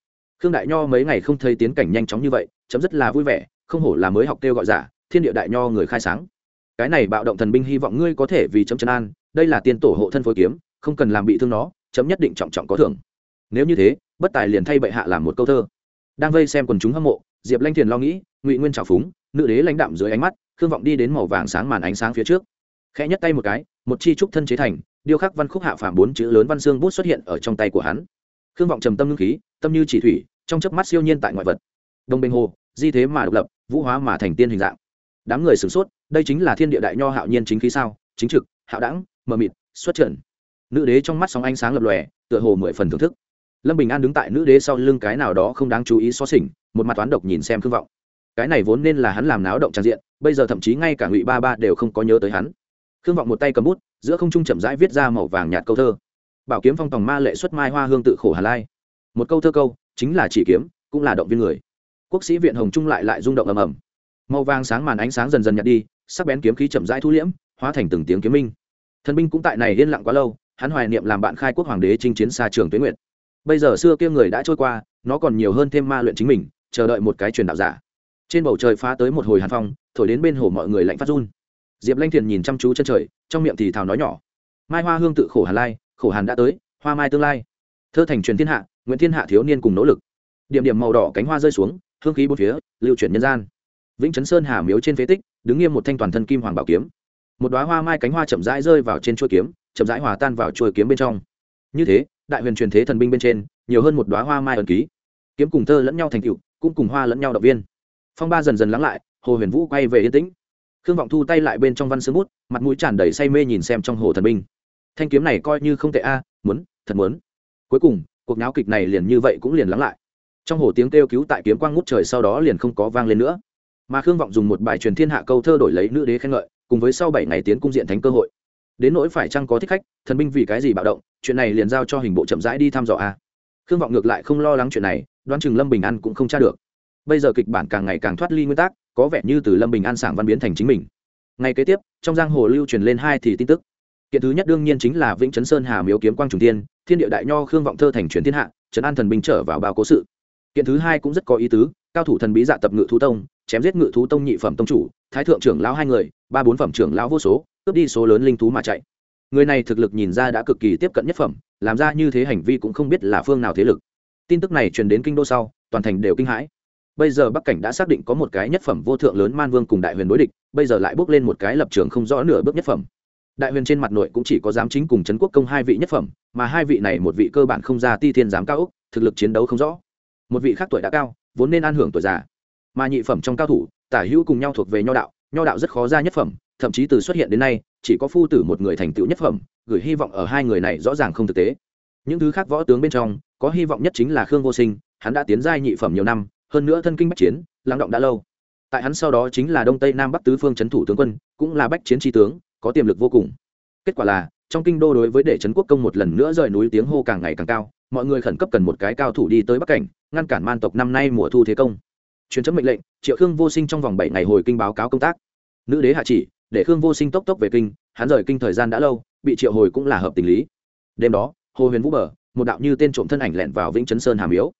khương đại nho mấy ngày không thấy tiến cảnh nhanh chóng như vậy, chấm rất là vui vẻ, không hổ là mới học kêu gọi giả, thiên địa đại nho người khai sáng. Cái này bạo động thần binh hy vọng ngươi có thể vì chấm chân an, đây là tiên tổ hộ thân phối kiếm, không cần làm bị thương nó chấm nhất định trọng trọng có thưởng. Nếu như thế, bất tài liền thay bệ hạ làm một câu thơ. Đang vây xem quần chúng hâm mộ, diệp lanh thiền lo nghĩ, ngụy nguyên trào phúng, nữ đế lãnh đạm dưới ánh mắt, khương vọng đi đến màu vàng sáng màn ánh sáng phía trước. Khẽ nhất tay một cái, một chi trúc thân chế thành, điêu khắc văn khúc hạ phàm bốn chữ lớn văn xương bút xuất hiện ở trong tay của hắn. Khương vọng trầm tâm ngưng khí, tâm như chỉ thủy, trong chớp mắt siêu nhiên tại ngoại vật. Đông bình hồ, di thế mà độc lập, vũ hóa mà thành tiên hình dạng. Đám người sửng sốt, đây chính là thiên địa đại nho hạo nhiên chính khí sao? Chính trực, hạo đẳng, mờ mịt, xuất trận nữ đế trong mắt sóng ánh sáng lập lòe, tựa hồ mười phần thưởng thức. Lâm bình an đứng tại nữ đế sau lưng cái nào đó không đáng chú ý xó xỉnh, một mặt toán độc nhìn xem thương vọng. Cái này vốn nên là hắn làm náo động trang diện, bây giờ thậm chí ngay cả ngụy ba ba đều không có nhớ tới hắn. Khương vọng một tay cầm bút, giữa không trung chậm rãi viết ra màu vàng nhạt câu thơ. Bảo kiếm phong tòng ma lệ xuất mai hoa hương tự khổ hà lai. Một câu thơ câu, chính là chỉ kiếm, cũng là động viên người. Quốc sĩ viện hồng trung lại lại rung động ầm ầm. Màu vàng sáng màn ánh sáng dần dần nhạt đi, sắc bén kiếm khí chậm rãi thu liễm, hóa thành từng tiếng kiếm minh. Thần binh cũng tại này yên lặng quá lâu hắn hoài niệm làm bạn khai quốc hoàng đế chinh chiến xa trường tuyến nguyện bây giờ xưa kia người đã trôi qua, nó còn nhiều hơn thêm ma luyện chính mình, chờ đợi một cái truyền đạo giả. Trên bầu trời phá tới một hồi hàn phong, thổi đến bên hồ mọi người lạnh phát run. Diệp lanh thiền nhìn chăm chú chân trời, trong miệng thì thào nói nhỏ. Mai hoa hương tự khổ hàn lai, khổ hàn đã tới, hoa mai tương lai. Thơ thành truyền thiên hạ nguyễn thiên hạ thiếu niên cùng nỗ lực. Điểm điểm màu đỏ cánh hoa rơi xuống, hương khí bốn phía, lưu chuyển nhân gian. Vĩnh chấn sơn hà miếu trên phế tích, đứng nghiêm một thanh toàn thân kim hoàng bảo kiếm một đoá hoa mai cánh hoa chậm rãi rơi vào trên chuôi kiếm, chậm rãi hòa tan vào chuôi kiếm bên trong. Như thế, đại huyền truyền thế thần binh bên trên, nhiều hơn một đoá hoa mai ẩn ký. Kiếm cùng thơ lẫn nhau thành cựu cũng cùng hoa lẫn nhau động viên. Phong ba dần dần lắng lại, hồ huyền vũ quay về yên tĩnh. Khương vọng thu tay lại bên trong văn sướng bút, mặt mũi tràn đầy say mê nhìn xem trong hồ thần binh. Thanh kiếm này coi như không tệ a à, muốn, thật muốn. Cuối cùng, cuộc náo kịch này liền như vậy cũng liền lắng lại. Trong hồ tiếng kêu cứu tại kiếm quang ngút trời sau đó liền không có vang lên nữa. Mà khương vọng dùng một bài truyền thiên hạ câu thơ đổi lấy nữ đế khen ngợi cùng với sau bảy ngày tiến cung diện thánh cơ hội. Đến nỗi phải chăng có thích khách, thần binh vì cái gì bạo động, chuyện này liền giao cho hình bộ chậm rãi đi thăm dò a. Khương vọng ngược lại không lo lắng chuyện này, đoán chừng lâm bình an cũng không tra được. Bây giờ kịch bản càng ngày càng thoát ly nguyên tắc, có vẻ như từ lâm bình an sảng văn biến thành chính mình. Ngay kế tiếp, trong giang hồ lưu truyền lên hai thì tin tức. Kiện thứ nhất đương nhiên chính là vĩnh chấn sơn hà miếu kiếm quang trùng tiên thiên địa đại nho khương vọng thơ thành truyền thiên hạ, trấn an thần binh trở vào bao cố sự. Kiện thứ hai cũng rất có ý tứ, cao thủ thần bí dạ tập ngự thú tông, chém giết ngự thú tông nhị phẩm tông chủ, thái thượng trưởng lão hai người ba bốn phẩm trưởng lão vô số, cướp đi số lớn linh thú mà chạy. Người này thực lực nhìn ra đã cực kỳ tiếp cận nhất phẩm, làm ra như thế hành vi cũng không biết là phương nào thế lực. Tin tức này truyền đến kinh đô sau, toàn thành đều kinh hãi. Bây giờ bắc cảnh đã xác định có một cái nhất phẩm vô thượng lớn man vương cùng đại huyền đối địch, bây giờ lại bước lên một cái lập trường không rõ nửa bước nhất phẩm. Đại huyền trên mặt nội cũng chỉ có giám chính cùng trấn quốc công hai vị nhất phẩm, mà hai vị này một vị cơ bản không ra ti thiên giám cao úc thực lực chiến đấu không rõ. Một vị khác tuổi đã cao, vốn nên an hưởng tuổi già, mà nhị phẩm trong cao thủ, tả hữu cùng nhau thuộc về nho đạo nho đạo rất khó ra nhất phẩm, thậm chí từ xuất hiện đến nay, chỉ có phu tử một người thành tựu nhất phẩm, gửi hy vọng ở hai người này rõ ràng không thực tế. Những thứ khác võ tướng bên trong, có hy vọng nhất chính là khương vô sinh, hắn đã tiến giai nhị phẩm nhiều năm, hơn nữa thân kinh bách chiến, lắng động đã lâu. Tại hắn sau đó chính là đông tây nam bắc tứ phương c thủ tướng quân, cũng là bách chiến tri tướng, có tiềm lực vô cùng. Kết quả là, trong kinh đô đối với để trấn quốc công một lần nữa rời núi tiếng hô càng ngày càng cao, mọi người khẩn cấp cần một cái cao thủ đi tới bắc cảnh, ngăn cản man tộc năm nay mùa thu thế công truyền chấm mệnh lệnh, triệu khương vô sinh trong vòng bảy ngày hồi kinh báo cáo công tác. Nữ đế hạ chỉ, để khương vô sinh tốc tốc về kinh, hắn rời kinh thời gian đã lâu, bị triệu hồi cũng là hợp tình lý. Đêm đó, hồ huyền vũ bờ, một đạo như tên trộm thân ảnh lẹn vào vĩnh chấn sơn hàm yếu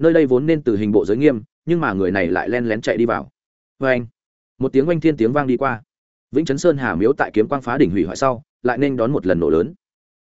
nơi đây vốn nên từ hình bộ giới nghiêm, nhưng mà người này lại len lén chạy đi vào. Vê anh, một tiếng oanh thiên tiếng vang đi qua. Vĩnh chấn sơn hà miếu tại kiếm quang phá đỉnh hủy hoại sau, lại nên đón một lần nổ lớn.